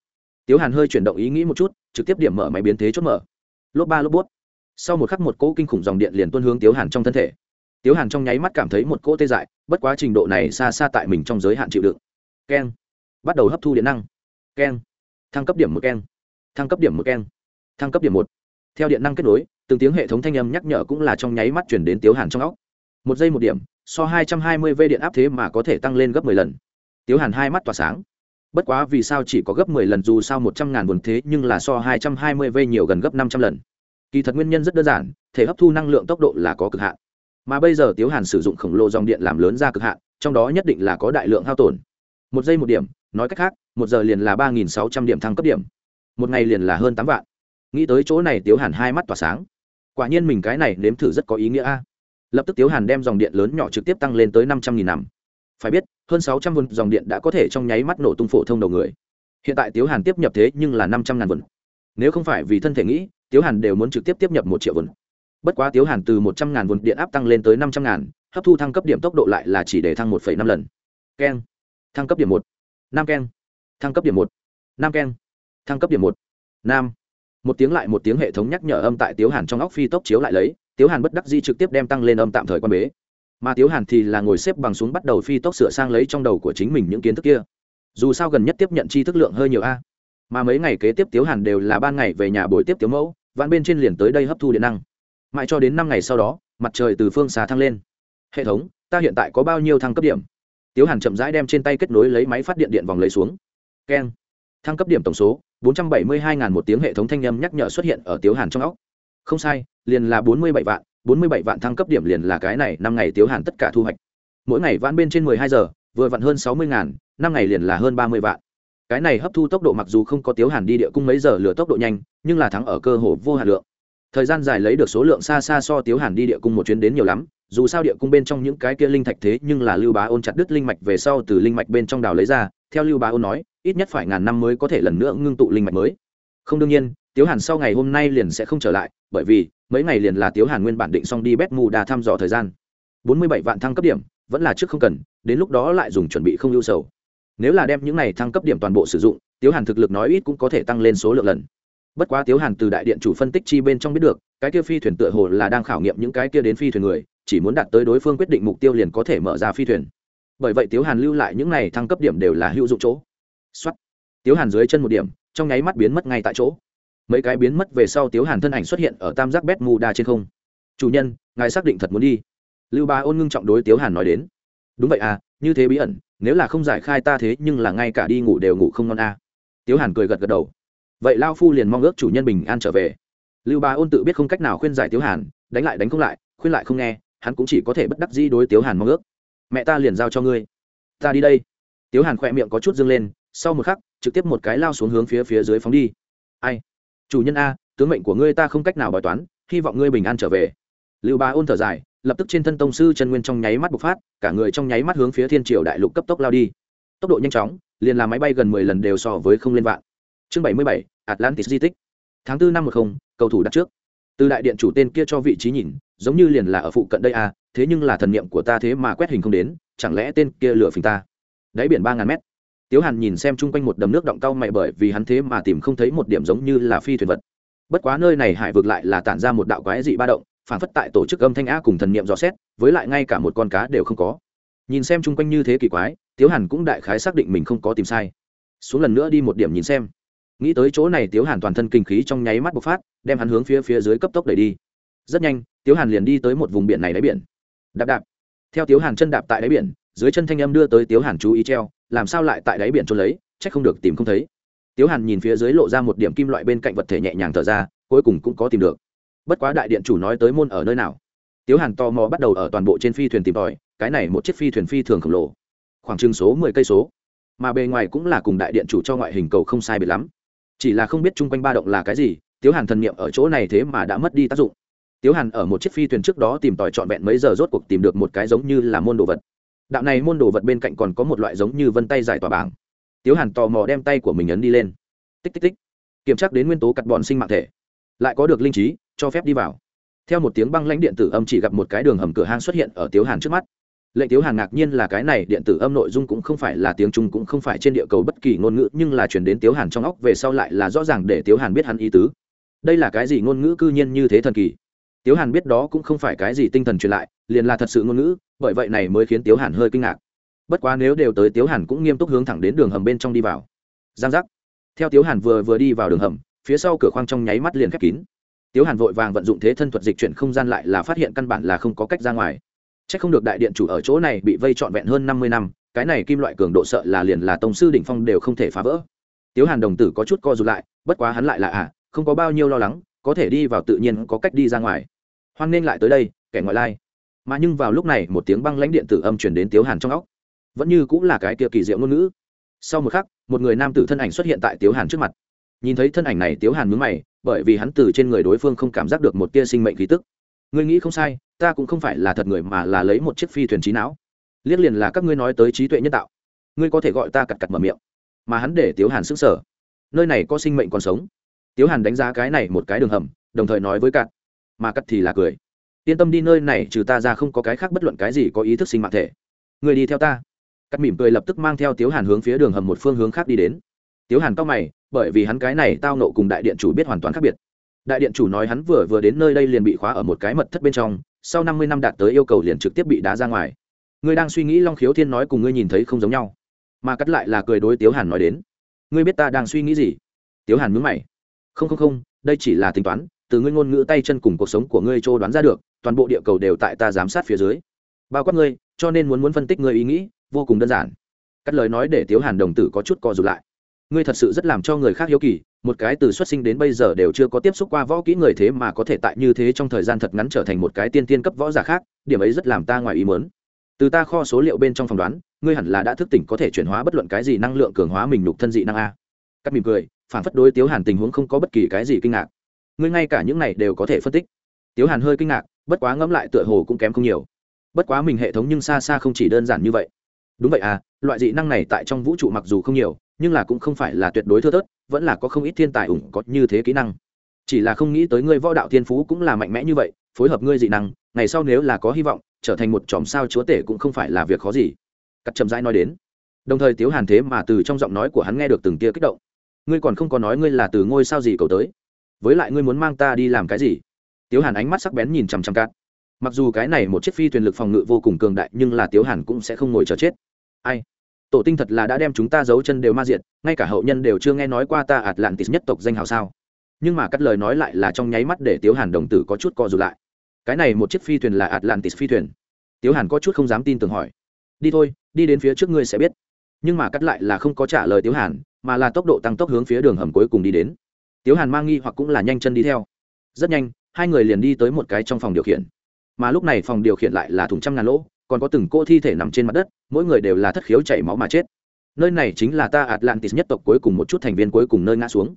Tiếu hàn hơi chuyển động ý nghĩ một chút, trực tiếp điểm mở máy biến thế chốt mở. Lốp ba lốp bút. Sau một khắc một cỗ kinh khủng dòng điện liền tuôn hướng tiếu hàn trong thân thể. Tiếu hàn trong nháy mắt cảm thấy một cỗ tê dại, bất quá trình độ này xa xa tại mình trong giới hạn chịu đựng. Keng. Bắt đầu hấp thu điện năng. Keng. Thăng cấp điểm một keng. Thăng cấp điểm một keng. Thăng cấp điểm một. Theo điện năng kết nối, từng tiếng hệ thống thanh âm nhắc nhở cũng là trong nháy mắt chuyển đến tiếu hàn trong óc. Một giây một điểm, so hai trăm hai mươi v điện áp thế mà có thể tăng lên gấp mười lần tiếu hàn hai mắt tỏa sáng. Bất quá vì sao chỉ có gấp mười lần dù sao một trăm ngàn buồn thế nhưng là so hai trăm hai mươi v nhiều gần gấp năm trăm lần. Kỳ thật nguyên nhân rất đơn giản, thể hấp thu năng lượng tốc độ là có cực hạn. Mà bây giờ tiếu hàn sử dụng khổng lồ dòng điện làm lớn ra cực hạn, trong đó nhất định là có đại lượng hao tổn. Một giây một điểm, nói cách khác, một giờ liền là ba nghìn sáu trăm điểm thăng cấp điểm. Một ngày liền là hơn tám vạn. Nghĩ tới chỗ này tiếu hàn hai mắt tỏa sáng. Quả nhiên mình cái này nếm thử rất có ý nghĩa a. Lập tức tiếu hàn đem dòng điện lớn nhỏ trực tiếp tăng lên tới năm trăm nghìn nằm phải biết hơn sáu trăm vun dòng điện đã có thể trong nháy mắt nổ tung phổ thông đầu người. Hiện tại tiếu hàn tiếp nhập thế nhưng là năm trăm ngàn vun nếu không phải vì thân thể nghĩ, tiếu hàn đều muốn trực tiếp tiếp nhập một triệu vun bất quá tiếu hàn từ một trăm ngàn vun điện áp tăng lên tới năm trăm ngàn, hấp thu thăng cấp điểm tốc độ lại là chỉ để thăng một năm lần. Keng. Thăng cấp điểm một. Năm keng. Thăng cấp điểm một. Năm keng. Thăng cấp điểm một. Nam. Một tiếng lại một tiếng hệ thống nhắc nhở âm tại tiếu hàn trong óc phi tốc chiếu lại lấy, tiếu hàn bất đắc di trực tiếp đem tăng lên âm tạm thời quan bế mà tiếu hàn thì là ngồi xếp bằng xuống bắt đầu phi tốc sửa sang lấy trong đầu của chính mình những kiến thức kia. Dù sao gần nhất tiếp nhận chi thức lượng hơi nhiều a. Mà mấy ngày kế tiếp tiếu hàn đều là ban ngày về nhà buổi tiếp tiếu mẫu vạn bên trên liền tới đây hấp thu điện năng. Mãi cho đến năm ngày sau đó, mặt trời từ phương xa thăng lên. Hệ thống, ta hiện tại có bao nhiêu thăng cấp điểm? Tiếu hàn chậm rãi đem trên tay kết nối lấy máy phát điện điện vòng lấy xuống. Keng. Thăng cấp điểm tổng số, bốn trăm bảy mươi hai ngàn một tiếng hệ thống thanh âm nhắc nhở xuất hiện ở tiếu hàn trong óc. Không sai, liền là bốn mươi bảy vạn bốn mươi bảy vạn thăng cấp điểm liền là cái này, năm ngày tiếu hàn tất cả thu hoạch. Mỗi ngày vãn bên trên mười hai giờ, vừa vặn hơn sáu mươi ngàn, năm ngày liền là hơn ba mươi vạn. Cái này hấp thu tốc độ mặc dù không có tiếu hàn đi địa cung mấy giờ lửa tốc độ nhanh, nhưng là thắng ở cơ hồ vô hạn lượng. Thời gian dài lấy được số lượng xa xa so tiếu hàn đi địa cung một chuyến đến nhiều lắm, dù sao địa cung bên trong những cái kia linh thạch thế nhưng là lưu bá ôn chặt đứt linh mạch về sau từ linh mạch bên trong đào lấy ra, theo lưu bá ôn nói, ít nhất phải ngàn năm mới có thể lần nữa ngưng tụ linh mạch mới. Không đương nhiên, tiếu hàn sau ngày hôm nay liền sẽ không trở lại, bởi vì mấy ngày liền là tiếu hàn nguyên bản định xong đi bét mù đà thăm dò thời gian. Bốn mươi bảy vạn thăng cấp điểm, vẫn là trước không cần, đến lúc đó lại dùng chuẩn bị không lưu sầu. Nếu là đem những này thăng cấp điểm toàn bộ sử dụng, tiếu hàn thực lực nói ít cũng có thể tăng lên số lượng lần. Bất quá tiếu hàn từ đại điện chủ phân tích chi bên trong biết được, cái kia phi thuyền tựa hồ là đang khảo nghiệm những cái kia đến phi thuyền người, chỉ muốn đạt tới đối phương quyết định mục tiêu liền có thể mở ra phi thuyền. Bởi vậy tiếu hàn lưu lại những này thăng cấp điểm đều là hữu dụng chỗ. Xuất tiếu hàn dưới chân một điểm, trong nháy mắt biến mất ngay tại chỗ mấy cái biến mất về sau tiếu hàn thân ảnh xuất hiện ở tam giác bét mù đa trên không. Chủ nhân, ngài xác định thật muốn đi. Lưu ba ôn ngưng trọng đối tiếu hàn nói đến. Đúng vậy à như thế bí ẩn, nếu là không giải khai ta thế nhưng là ngay cả đi ngủ đều ngủ không ngon à. tiếu hàn cười gật gật đầu. Vậy lao phu liền mong ước chủ nhân bình an trở về. Lưu ba ôn tự biết không cách nào khuyên giải tiếu hàn, đánh lại đánh không lại, khuyên lại không nghe, hắn cũng chỉ có thể bất đắc dĩ đối tiếu hàn mong ước. Mẹ ta liền giao cho ngươi. Ta đi đây. Tiếu hàn khỏe miệng có chút dâng lên, sau một khắc, trực tiếp một cái lao xuống hướng phía phía dưới phóng đi. Ai? Chủ nhân a, tướng mệnh của ngươi ta không cách nào bài toán, hy vọng ngươi bình an trở về. Lưu ba ôn thở dài, lập tức trên thân tông sư chân nguyên trong nháy mắt bộc phát, cả người trong nháy mắt hướng phía thiên triều đại lục cấp tốc lao đi. Tốc độ nhanh chóng, liền làm máy bay gần mười lần đều so với không lên vạn. Chương bảy mươi bảy, atlantis di tích. Tháng bốn năm một không, cầu thủ đặt trước. Từ đại điện chủ tên kia cho vị trí nhìn, giống như liền là ở phụ cận đây à thế nhưng là thần niệm của ta thế mà quét hình không đến, chẳng lẽ tên kia lừa phình ta? Đáy biển ba ngàn mét tiếu hàn nhìn xem chung quanh một đầm nước động cau mày bởi vì hắn thế mà tìm không thấy một điểm giống như là phi thuyền vật. Bất quá nơi này hải vực lại là tản ra một đạo quái dị ba động, phản phất tại tổ chức âm thanh á cùng thần niệm dò xét, với lại ngay cả một con cá đều không có. Nhìn xem chung quanh như thế kỳ quái, tiếu hàn cũng đại khái xác định mình không có tìm sai. Xuống lần nữa đi một điểm nhìn xem. Nghĩ tới chỗ này tiếu hàn toàn thân kinh khí trong nháy mắt bộc phát, đem hắn hướng phía phía dưới cấp tốc đẩy đi. Rất nhanh, tiếu hàn liền đi tới một vùng biển này đáy biển. Đạp đạp. Theo tiếu hàn chân đạp tại đáy biển dưới chân thanh âm đưa tới tiếu hàn chú ý treo, làm sao lại tại đáy biển trôn lấy c h ắ c không được tìm không thấy. Tiếu hàn nhìn phía dưới lộ ra một điểm kim loại bên cạnh vật thể nhẹ nhàng thở ra, cuối cùng cũng có tìm được. Bất quá đại điện chủ nói tới môn ở nơi nào? Tiếu hàn tò mò bắt đầu ở toàn bộ trên phi thuyền tìm tòi, cái này một chiếc phi thuyền phi thường khổng lồ. Khoảng chừng số mười cây số. Mà bề ngoài cũng là cùng đại điện chủ cho ngoại hình cầu không sai biệt lắm. Chỉ là không biết chung quanh ba động là cái gì, tiếu hàn thần niệm ở chỗ này thế mà đã mất đi tác dụng. Tiếu hàn ở một chiếc phi thuyền trước đó tìm tòi trọn vẹn mấy giờ rốt cuộc tìm được một cái giống như là môn đồ vật đạo này môn đồ vật bên cạnh còn có một loại giống như vân tay giải tỏa bảng. Tiếu hàn tò mò đem tay của mình ấn đi lên. Tích tích tích. Kiểm tra đến nguyên tố cắt bọn sinh mạng thể. Lại có được linh trí, cho phép đi vào. Theo một tiếng băng lãnh điện tử âm chỉ gặp một cái đường hầm cửa hang xuất hiện ở tiếu hàn trước mắt. Lệnh tiếu hàn ngạc nhiên là cái này điện tử âm nội dung cũng không phải là tiếng trung cũng không phải trên địa cầu bất kỳ ngôn ngữ, nhưng là chuyển đến tiếu hàn trong óc về sau lại là rõ ràng để tiếu hàn biết hắn ý tứ. Đây là cái gì ngôn ngữ cư nhiên như thế thần kỳ? Tiếu hàn biết đó cũng không phải cái gì tinh thần truyền lại, liền là thật sự ngôn ngữ bởi vậy này mới khiến tiếu hàn hơi kinh ngạc. Bất quá nếu đều tới tiếu hàn cũng nghiêm túc hướng thẳng đến đường hầm bên trong đi vào. Giang giác. Theo tiếu hàn vừa vừa đi vào đường hầm, phía sau cửa khoang trong nháy mắt liền khép kín. Tiếu hàn vội vàng vận dụng thế thân thuật dịch chuyển không gian lại là phát hiện căn bản là không có cách ra ngoài. C h ắ c không được đại điện chủ ở chỗ này bị vây trọn vẹn hơn năm mươi năm, cái này kim loại cường độ sợ là liền là tổng sư đỉnh phong đều không thể phá vỡ. Tiếu hàn đồng tử có chút co r ụ t lại, bất quá hắn lại là à không có bao nhiêu lo lắng, có thể đi vào tự nhiên có cách đi ra ngoài. Hoan nghênh lại tới đây, kẻ ngoại lai mà nhưng vào lúc này một tiếng băng lãnh điện tử âm chuyển đến tiếu hàn trong óc. Vẫn như cũng là cái kia kỳ diệu ngôn ngữ. Sau một khắc, một người nam tử thân ảnh xuất hiện tại tiếu hàn trước mặt. Nhìn thấy thân ảnh này, tiếu hàn mướn mày, bởi vì hắn từ trên người đối phương không cảm giác được một tia sinh mệnh khí tức. Ngươi nghĩ không sai, ta cũng không phải là thật người mà là lấy một chiếc phi thuyền trí não. Liếc liền là các ngươi nói tới trí tuệ nhân tạo. Ngươi có thể gọi ta cặt cặt mở miệng. Mà hắn để tiếu hàn sức sở nơi này có sinh mệnh còn sống. Tiếu hàn đánh giá cái này một cái đường hầm, đồng thời nói với cặt. Mà cắt thì là cười yên tâm đi, nơi này trừ ta ra không có cái khác bất luận cái gì có ý thức sinh mạng thể. Người đi theo ta. Cắt mỉm cười lập tức mang theo tiếu hàn hướng phía đường hầm một phương hướng khác đi đến. Tiếu hàn cao mày, bởi vì hắn cái này tao nộ cùng đại điện chủ biết hoàn toàn khác biệt. Đại điện chủ nói hắn vừa vừa đến nơi đây liền bị khóa ở một cái mật thất bên trong, sau năm mươi năm đạt tới yêu cầu liền trực tiếp bị đá ra ngoài. Ngươi đang suy nghĩ long khiếu thiên nói cùng ngươi nhìn thấy không giống nhau. Mà cắt lại là cười đối tiếu hàn nói đến. Ngươi biết ta đang suy nghĩ gì? Tiếu hàn mướn mày. Không không không, đây chỉ là tính toán, từ ngươi ngôn ngữ tay chân cùng cuộc sống của ngươi trô đoán ra được toàn bộ địa cầu đều tại ta giám sát phía dưới. Bao quát ngươi, cho nên muốn muốn phân tích ngươi ý nghĩ, vô cùng đơn giản. Cắt lời nói để tiếu hàn đồng tử có chút co rụt lại. Ngươi thật sự rất làm cho người khác hiếu kỳ, một cái từ xuất sinh đến bây giờ đều chưa có tiếp xúc qua võ kỹ người thế mà có thể tại như thế trong thời gian thật ngắn trở thành một cái tiên tiên cấp võ giả khác, điểm ấy rất làm ta ngoài ý mớn từ ta kho số liệu bên trong phỏng đoán, ngươi hẳn là đã thức tỉnh có thể chuyển hóa bất luận cái gì năng lượng cường hóa mình nhục thân dị năng a. Cắt mỉm cười, phản phất đối tiếu hàn tình huống không có bất kỳ cái gì kinh ngạc. Ngươi ngay cả những này đều có thể phân tích. Tiếu hàn hơi kinh ngạc bất quá ngẫm lại tựa hồ cũng kém không nhiều. Bất quá mình hệ thống nhưng xa xa không chỉ đơn giản như vậy. Đúng vậy à loại dị năng này tại trong vũ trụ mặc dù không nhiều, nhưng là cũng không phải là tuyệt đối thưa thớt, vẫn là có không ít thiên tài ủng có như thế kỹ năng. Chỉ là không nghĩ tới ngươi võ đạo thiên phú cũng là mạnh mẽ như vậy, phối hợp ngươi dị năng, ngày sau nếu là có hy vọng, trở thành một chòm sao chúa tể cũng không phải là việc khó gì. Cắt chậm rãi nói đến. Đồng thời tiếu hàn thế mà từ trong giọng nói của hắn nghe được từng tia kích động. Ngươi còn không có nói ngươi là từ ngôi sao gì cầu tới. Với lại ngươi muốn mang ta đi làm cái gì? Tiếu hàn ánh mắt sắc bén nhìn chằm chằm cát. Mặc dù cái này một chiếc phi thuyền lực phòng ngự vô cùng cường đại, nhưng là tiếu hàn cũng sẽ không ngồi chờ chết. Ai? Tổ tinh thật là đã đem chúng ta giấu chân đều ma diệt, ngay cả hậu nhân đều chưa nghe nói qua ta ạt lạng tịt nhất tộc danh hào sao? Nhưng mà cắt lời nói lại là trong nháy mắt để tiếu hàn đồng tử có chút co rụt lại. Cái này một chiếc phi thuyền là atlantis phi thuyền. Tiếu hàn có chút không dám tin tưởng hỏi. Đi thôi, đi đến phía trước ngươi sẽ biết. Nhưng mà cắt lại là không có trả lời tiếu hàn, mà là tốc độ tăng tốc hướng phía đường hầm cuối cùng đi đến. Tiếu hàn mang nghi hoặc cũng là nhanh chân đi theo. Rất nhanh hai người liền đi tới một cái trong phòng điều khiển. Mà lúc này phòng điều khiển lại là thùng trăm ngàn lỗ, còn có từng cô thi thể nằm trên mặt đất, mỗi người đều là thất khiếu chảy máu mà chết. Nơi này chính là ta atlantis nhất tộc cuối cùng một chút thành viên cuối cùng nơi ngã xuống.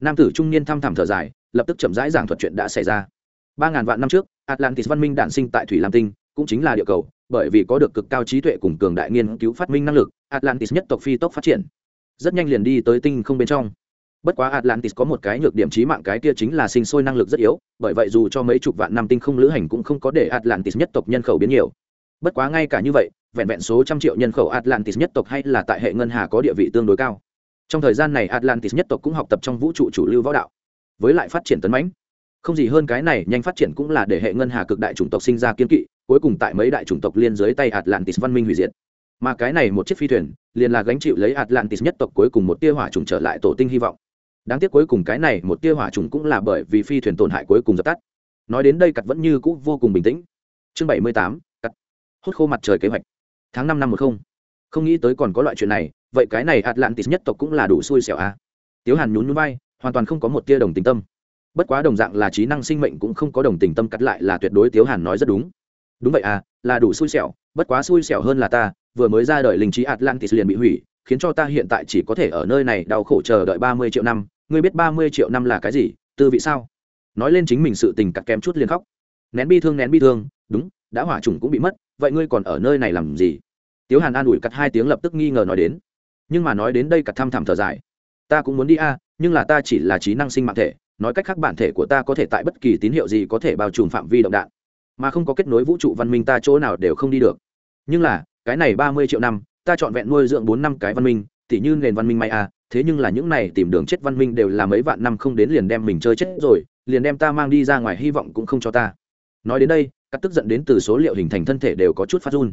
Nam tử trung niên thăm thẳm thở dài, lập tức chậm rãi giảng thuật chuyện đã xảy ra. Ba ngàn vạn năm trước, atlantis văn minh đản sinh tại thủy lam tinh, cũng chính là địa cầu, bởi vì có được cực cao trí tuệ cùng cường đại nghiên cứu phát minh năng lực, atlantis nhất tộc phi tốc phát triển. Rất nhanh liền đi tới tinh không bên trong bất quá atlantis có một cái nhược điểm trí mạng, cái kia chính là sinh sôi năng lực rất yếu, bởi vậy dù cho mấy chục vạn năm tinh không lữ hành cũng không có để atlantis nhất tộc nhân khẩu biến nhiều. Bất quá ngay cả như vậy, vẹn vẹn số trăm triệu nhân khẩu atlantis nhất tộc hay là tại hệ ngân hà có địa vị tương đối cao. Trong thời gian này atlantis nhất tộc cũng học tập trong vũ trụ chủ lưu võ đạo, với lại phát triển tấn mãnh. Không gì hơn cái này, nhanh phát triển cũng là để hệ ngân hà cực đại chủng tộc sinh ra kiên kỵ, cuối cùng tại mấy đại chủng tộc liên dưới tay atlantis văn minh hủy diệt. Mà cái này một chiếc phi thuyền, liền là gánh chịu lấy atlantis nhất tộc cuối cùng một tia hỏa trùng trở lại tổ tinh hy vọng đáng tiếc cuối cùng cái này một tia hỏa trùng cũng là bởi vì phi thuyền tổn hại cuối cùng dập tắt. Nói đến đây cặt vẫn như cũ vô cùng bình tĩnh. Chương bảy mươi tám cặt hút khô mặt trời kế hoạch. Tháng năm năm một không. Không nghĩ tới còn có loại chuyện này, vậy cái này atlantis nhất tộc cũng là đủ xui xẻo à. tiếu hàn nhún nhún vai, hoàn toàn không có một tia đồng tình tâm. Bất quá đồng dạng là trí năng sinh mệnh cũng không có đồng tình tâm cắt lại là tuyệt đối tiếu hàn nói rất đúng. Đúng vậy à là đủ xui xẻo, bất quá xui xẻo hơn là ta, vừa mới ra đời linh trí atlantis liền bị hủy khiến cho ta hiện tại chỉ có thể ở nơi này đau khổ chờ đợi ba mươi triệu năm. Ngươi biết ba mươi triệu năm là cái gì? Tư vị sao? Nói lên chính mình sự tình cắt kém chút liền khóc. Nén bi thương, nén bi thương. Đúng, đã hỏa trùng cũng bị mất. Vậy ngươi còn ở nơi này làm gì? Tiếu hàn an ủi cắt hai tiếng lập tức nghi ngờ nói đến. Nhưng mà nói đến đây cắt thăm thẳm thở dài. Ta cũng muốn đi a, nhưng là ta chỉ là trí năng sinh mạng thể. Nói cách khác bản thể của ta có thể tại bất kỳ tín hiệu gì có thể bao trùm phạm vi động đạn. Mà không có kết nối vũ trụ văn minh ta chỗ nào đều không đi được. Nhưng là, cái này ba mươi triệu năm ta chọn vẹn nuôi dưỡng bốn năm cái văn minh, tỉ như nền văn minh may à? thế nhưng là những này tìm đường chết văn minh đều là mấy vạn năm không đến liền đem mình chơi chết rồi, liền đem ta mang đi ra ngoài hy vọng cũng không cho ta. Nói đến đây các tức giận đến từ số liệu hình thành thân thể đều có chút phát run.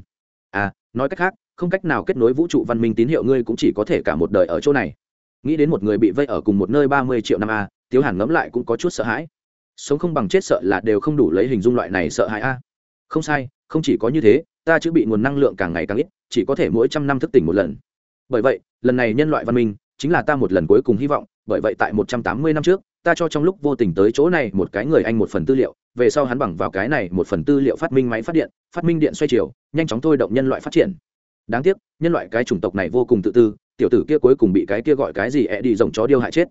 À nói cách khác, không cách nào kết nối vũ trụ văn minh tín hiệu ngươi cũng chỉ có thể cả một đời ở chỗ này. Nghĩ đến một người bị vây ở cùng một nơi ba mươi triệu năm a, tiếu hàn ngẫm lại cũng có chút sợ hãi. Sống không bằng chết sợ là đều không đủ lấy hình dung loại này sợ hãi a không sai, không chỉ có như thế, ta chữ bị nguồn năng lượng càng ngày càng ít, chỉ có thể mỗi trăm năm thức tỉnh một lần. Bởi vậy, lần này nhân loại văn minh chính là ta một lần cuối cùng hy vọng, bởi vậy tại một trăm tám mươi năm trước, ta cho trong lúc vô tình tới chỗ này một cái người anh một phần tư liệu, về sau hắn bằng vào cái này một phần tư liệu phát minh máy phát điện, phát minh điện xoay chiều, nhanh chóng thôi động nhân loại phát triển. Đáng tiếc, nhân loại cái chủng tộc này vô cùng tự tư, tiểu tử kia cuối cùng bị cái kia gọi cái gì ẹ đi rồng chó điêu hại chết.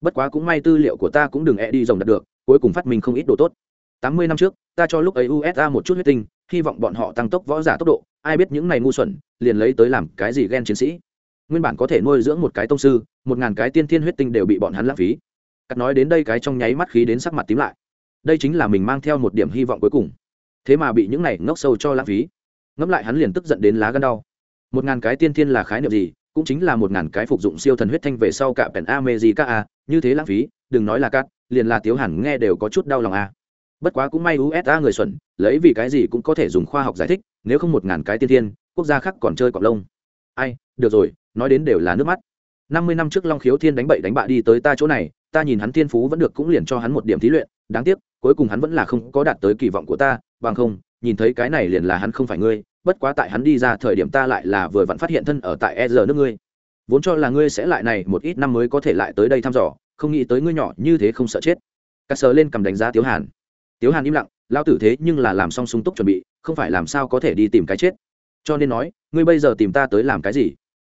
Bất quá cũng may tư liệu của ta cũng đừng ẹ đi rồng đạt được, cuối cùng phát minh không ít đồ tốt tám mươi năm trước, ta cho lúc ấy usa một chút huyết tinh, hy vọng bọn họ tăng tốc võ giả tốc độ. Ai biết những này ngu xuẩn, liền lấy tới làm cái gì ghen chiến sĩ? Nguyên bản có thể nuôi dưỡng một cái tông sư, một ngàn cái tiên thiên huyết tinh đều bị bọn hắn lãng phí. Cắt nói đến đây cái trong nháy mắt khí đến sắc mặt tím lại. Đây chính là mình mang theo một điểm hy vọng cuối cùng. Thế mà bị những này ngốc sâu cho lãng phí. Ngẫm lại hắn liền tức giận đến lá gân đau. Một ngàn cái tiên thiên là khái niệm gì? Cũng chính là một ngàn cái phục dụng siêu thần huyết thanh về sau cả pèn a mê gì các a, như thế lãng phí, đừng nói là cắt, liền là tiếu hẳn nghe đều có chút đau lòng a bất quá cũng may usa người xuẩn, lấy vì cái gì cũng có thể dùng khoa học giải thích, nếu không một ngàn cái tiên thiên, quốc gia khác còn chơi cọc lông. Ai, được rồi, nói đến đều là nước mắt. Năm mươi năm trước long khiếu thiên đánh bậy đánh bạ đi tới ta chỗ này, ta nhìn hắn thiên phú vẫn được cũng liền cho hắn một điểm thí luyện, đáng tiếc, cuối cùng hắn vẫn là không có đạt tới kỳ vọng của ta, bằng không, nhìn thấy cái này liền là hắn không phải ngươi, bất quá tại hắn đi ra thời điểm ta lại là vừa vặn phát hiện thân ở tại E.R nước ngươi. Vốn cho là ngươi sẽ lại này một ít năm mới có thể lại tới đây thăm dò, không nghĩ tới ngươi nhỏ như thế không sợ chết. Cắt sờ lên cầm đánh giá tiếu hàn tiếu hàn im lặng lao tử thế nhưng là làm xong sung túc chuẩn bị, không phải làm sao có thể đi tìm cái chết? Cho nên nói, ngươi bây giờ tìm ta tới làm cái gì?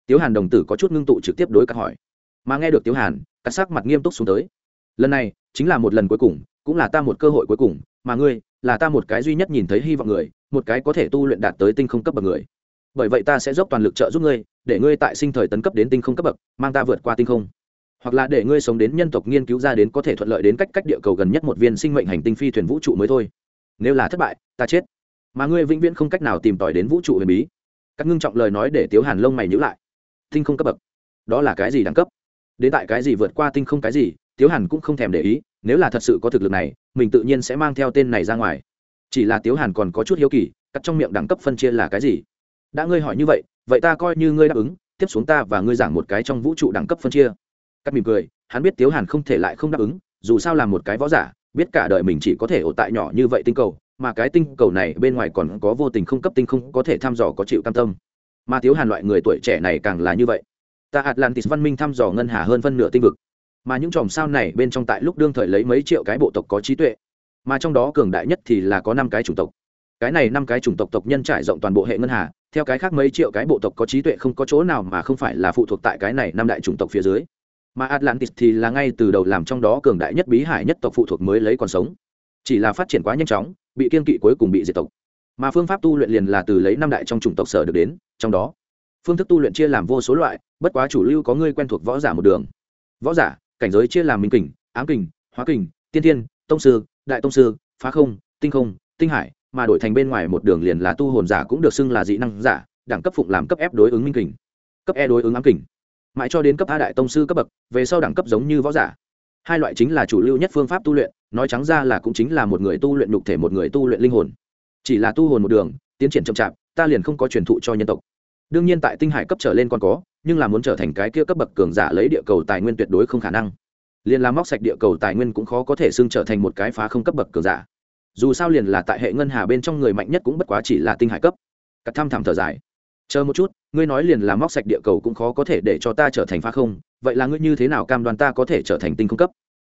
Tiếu hàn đồng tử có chút ngưng tụ trực tiếp đối các hỏi. Mà nghe được tiếu hàn cắt sắc mặt nghiêm túc xuống tới. Lần này, chính là một lần cuối cùng, cũng là ta một cơ hội cuối cùng, mà ngươi, là ta một cái duy nhất nhìn thấy hy vọng người, một cái có thể tu luyện đạt tới tinh không cấp bậc người. Bởi vậy ta sẽ dốc toàn lực trợ giúp ngươi, để ngươi tại sinh thời tấn cấp đến tinh không cấp bậc, mang ta vượt qua tinh không hoặc là để ngươi sống đến nhân tộc nghiên cứu ra đến có thể thuận lợi đến cách cách địa cầu gần nhất một viên sinh mệnh hành tinh phi thuyền vũ trụ mới thôi. Nếu là thất bại, ta chết. Mà ngươi vĩnh viễn không cách nào tìm tòi đến vũ trụ huyền bí. Các ngưng trọng lời nói để tiếu hàn lông mày nhữ lại. Tinh không cấp bậc. Đó là cái gì đẳng cấp? Đến tại cái gì vượt qua tinh không cái gì, tiếu hàn cũng không thèm để ý, nếu là thật sự có thực lực này, mình tự nhiên sẽ mang theo tên này ra ngoài. Chỉ là tiếu hàn còn có chút hiếu kỳ, cắt trong miệng đẳng cấp phân chia là cái gì? Đã ngươi hỏi như vậy vậy ta coi như ngươi đáp ứng, tiếp xuống ta và ngươi giảng một cái trong vũ trụ đẳng cấp phân chia cắt mỉm cười, hắn biết tiếu hàn không thể lại không đáp ứng, dù sao là một cái võ giả, biết cả đời mình chỉ có thể ổ tại nhỏ như vậy tinh cầu, mà cái tinh cầu này bên ngoài còn có vô tình không cấp tinh không có thể thăm dò có chịu cam tâm. Mà tiếu hàn loại người tuổi trẻ này càng là như vậy. Ta atlantis văn minh thăm dò ngân hà hơn phân nửa tinh vực. Mà những chòm sao này bên trong tại lúc đương thời lấy mấy triệu cái bộ tộc có trí tuệ. Mà trong đó cường đại nhất thì là có năm cái chủng tộc. Cái này năm cái chủng tộc tộc nhân trải rộng toàn bộ hệ ngân hà, theo cái khác mấy triệu cái bộ tộc có trí tuệ không có chỗ nào mà không phải là phụ thuộc tại cái này năm đại chủng tộc phía dưới mà atlantis thì là ngay từ đầu làm trong đó cường đại nhất bí hải nhất tộc phụ thuộc mới lấy còn sống. Chỉ là phát triển quá nhanh chóng, bị kiên kỵ cuối cùng bị diệt tộc. Mà phương pháp tu luyện liền là từ lấy năm đại trong chủng tộc sở được đến, trong đó, phương thức tu luyện chia làm vô số loại, bất quá chủ lưu có người quen thuộc võ giả một đường. Võ giả, cảnh giới chia làm minh kình, ám kình, hóa kình, tiên thiên, tông sư, đại tông sư, phá không, tinh không, tinh hải, mà đổi thành bên ngoài một đường liền là tu hồn giả cũng được xưng là dị năng giả, đẳng cấp phụng làm cấp ép đối ứng minh kình. Cấp e đối ứng ám kình mãi cho đến cấp a đại tông sư cấp bậc, về sau đẳng cấp giống như võ giả. Hai loại chính là chủ lưu nhất phương pháp tu luyện, nói trắng ra là cũng chính là một người tu luyện nhục thể một người tu luyện linh hồn. Chỉ là tu hồn một đường, tiến triển chậm chạp, ta liền không có truyền thụ cho nhân tộc. Đương nhiên tại tinh hải cấp trở lên còn có, nhưng là muốn trở thành cái kia cấp bậc cường giả lấy địa cầu tài nguyên tuyệt đối không khả năng. Liền làm móc sạch địa cầu tài nguyên cũng khó có thể xưng trở thành một cái phá không cấp bậc cường giả. Dù sao liền là tại hệ ngân hà bên trong người mạnh nhất cũng bất quá chỉ là tinh hải cấp. Cắt thăm thẳm thở dài. Chờ một chút ngươi nói liền là móc sạch địa cầu cũng khó có thể để cho ta trở thành phá không, vậy là ngươi như thế nào cam đoan ta có thể trở thành tinh không cấp?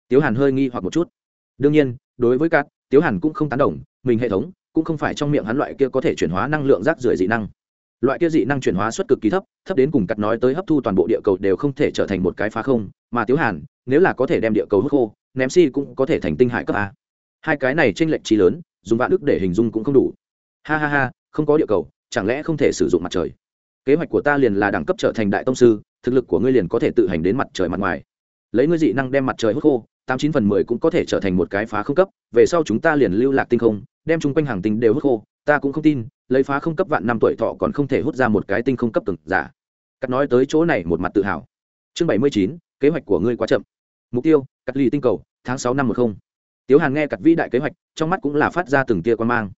Tiếu hàn hơi nghi hoặc một chút. Đương nhiên, đối với cát tiếu hàn cũng không tán đồng, mình hệ thống cũng không phải trong miệng hắn loại kia có thể chuyển hóa năng lượng rác rưởi dị năng. Loại kia dị năng chuyển hóa suất cực kỳ thấp thấp đến cùng cắt nói tới hấp thu toàn bộ địa cầu đều không thể trở thành một cái phá không, mà tiếu hàn, nếu là có thể đem địa cầu hút khô, ném si cũng có thể thành tinh hải cấp a. Hai cái này tranh lệch trí lớn, dùng vạn đức để hình dung cũng không đủ. Ha ha ha, không có địa cầu, chẳng lẽ không thể sử dụng mặt trời? Kế hoạch của ta liền là đẳng cấp trở thành đại tông sư, thực lực của ngươi liền có thể tự hành đến mặt trời mặt ngoài. Lấy ngươi dị năng đem mặt trời hút khô, tám chín phần mười cũng có thể trở thành một cái phá không cấp, về sau chúng ta liền lưu lạc tinh không, đem chung quanh hàng tinh đều hút khô, ta cũng không tin, lấy phá không cấp vạn năm tuổi thọ còn không thể hút ra một cái tinh không cấp từng giả. Cắt nói tới chỗ này một mặt tự hào. Chương bảy mươi chín, kế hoạch của ngươi quá chậm. Mục tiêu, cắt ly tinh cầu, tháng sáu năm một không. Tiếu hàn nghe cắt vĩ đại kế hoạch, trong mắt cũng là phát ra từng tia quan mang.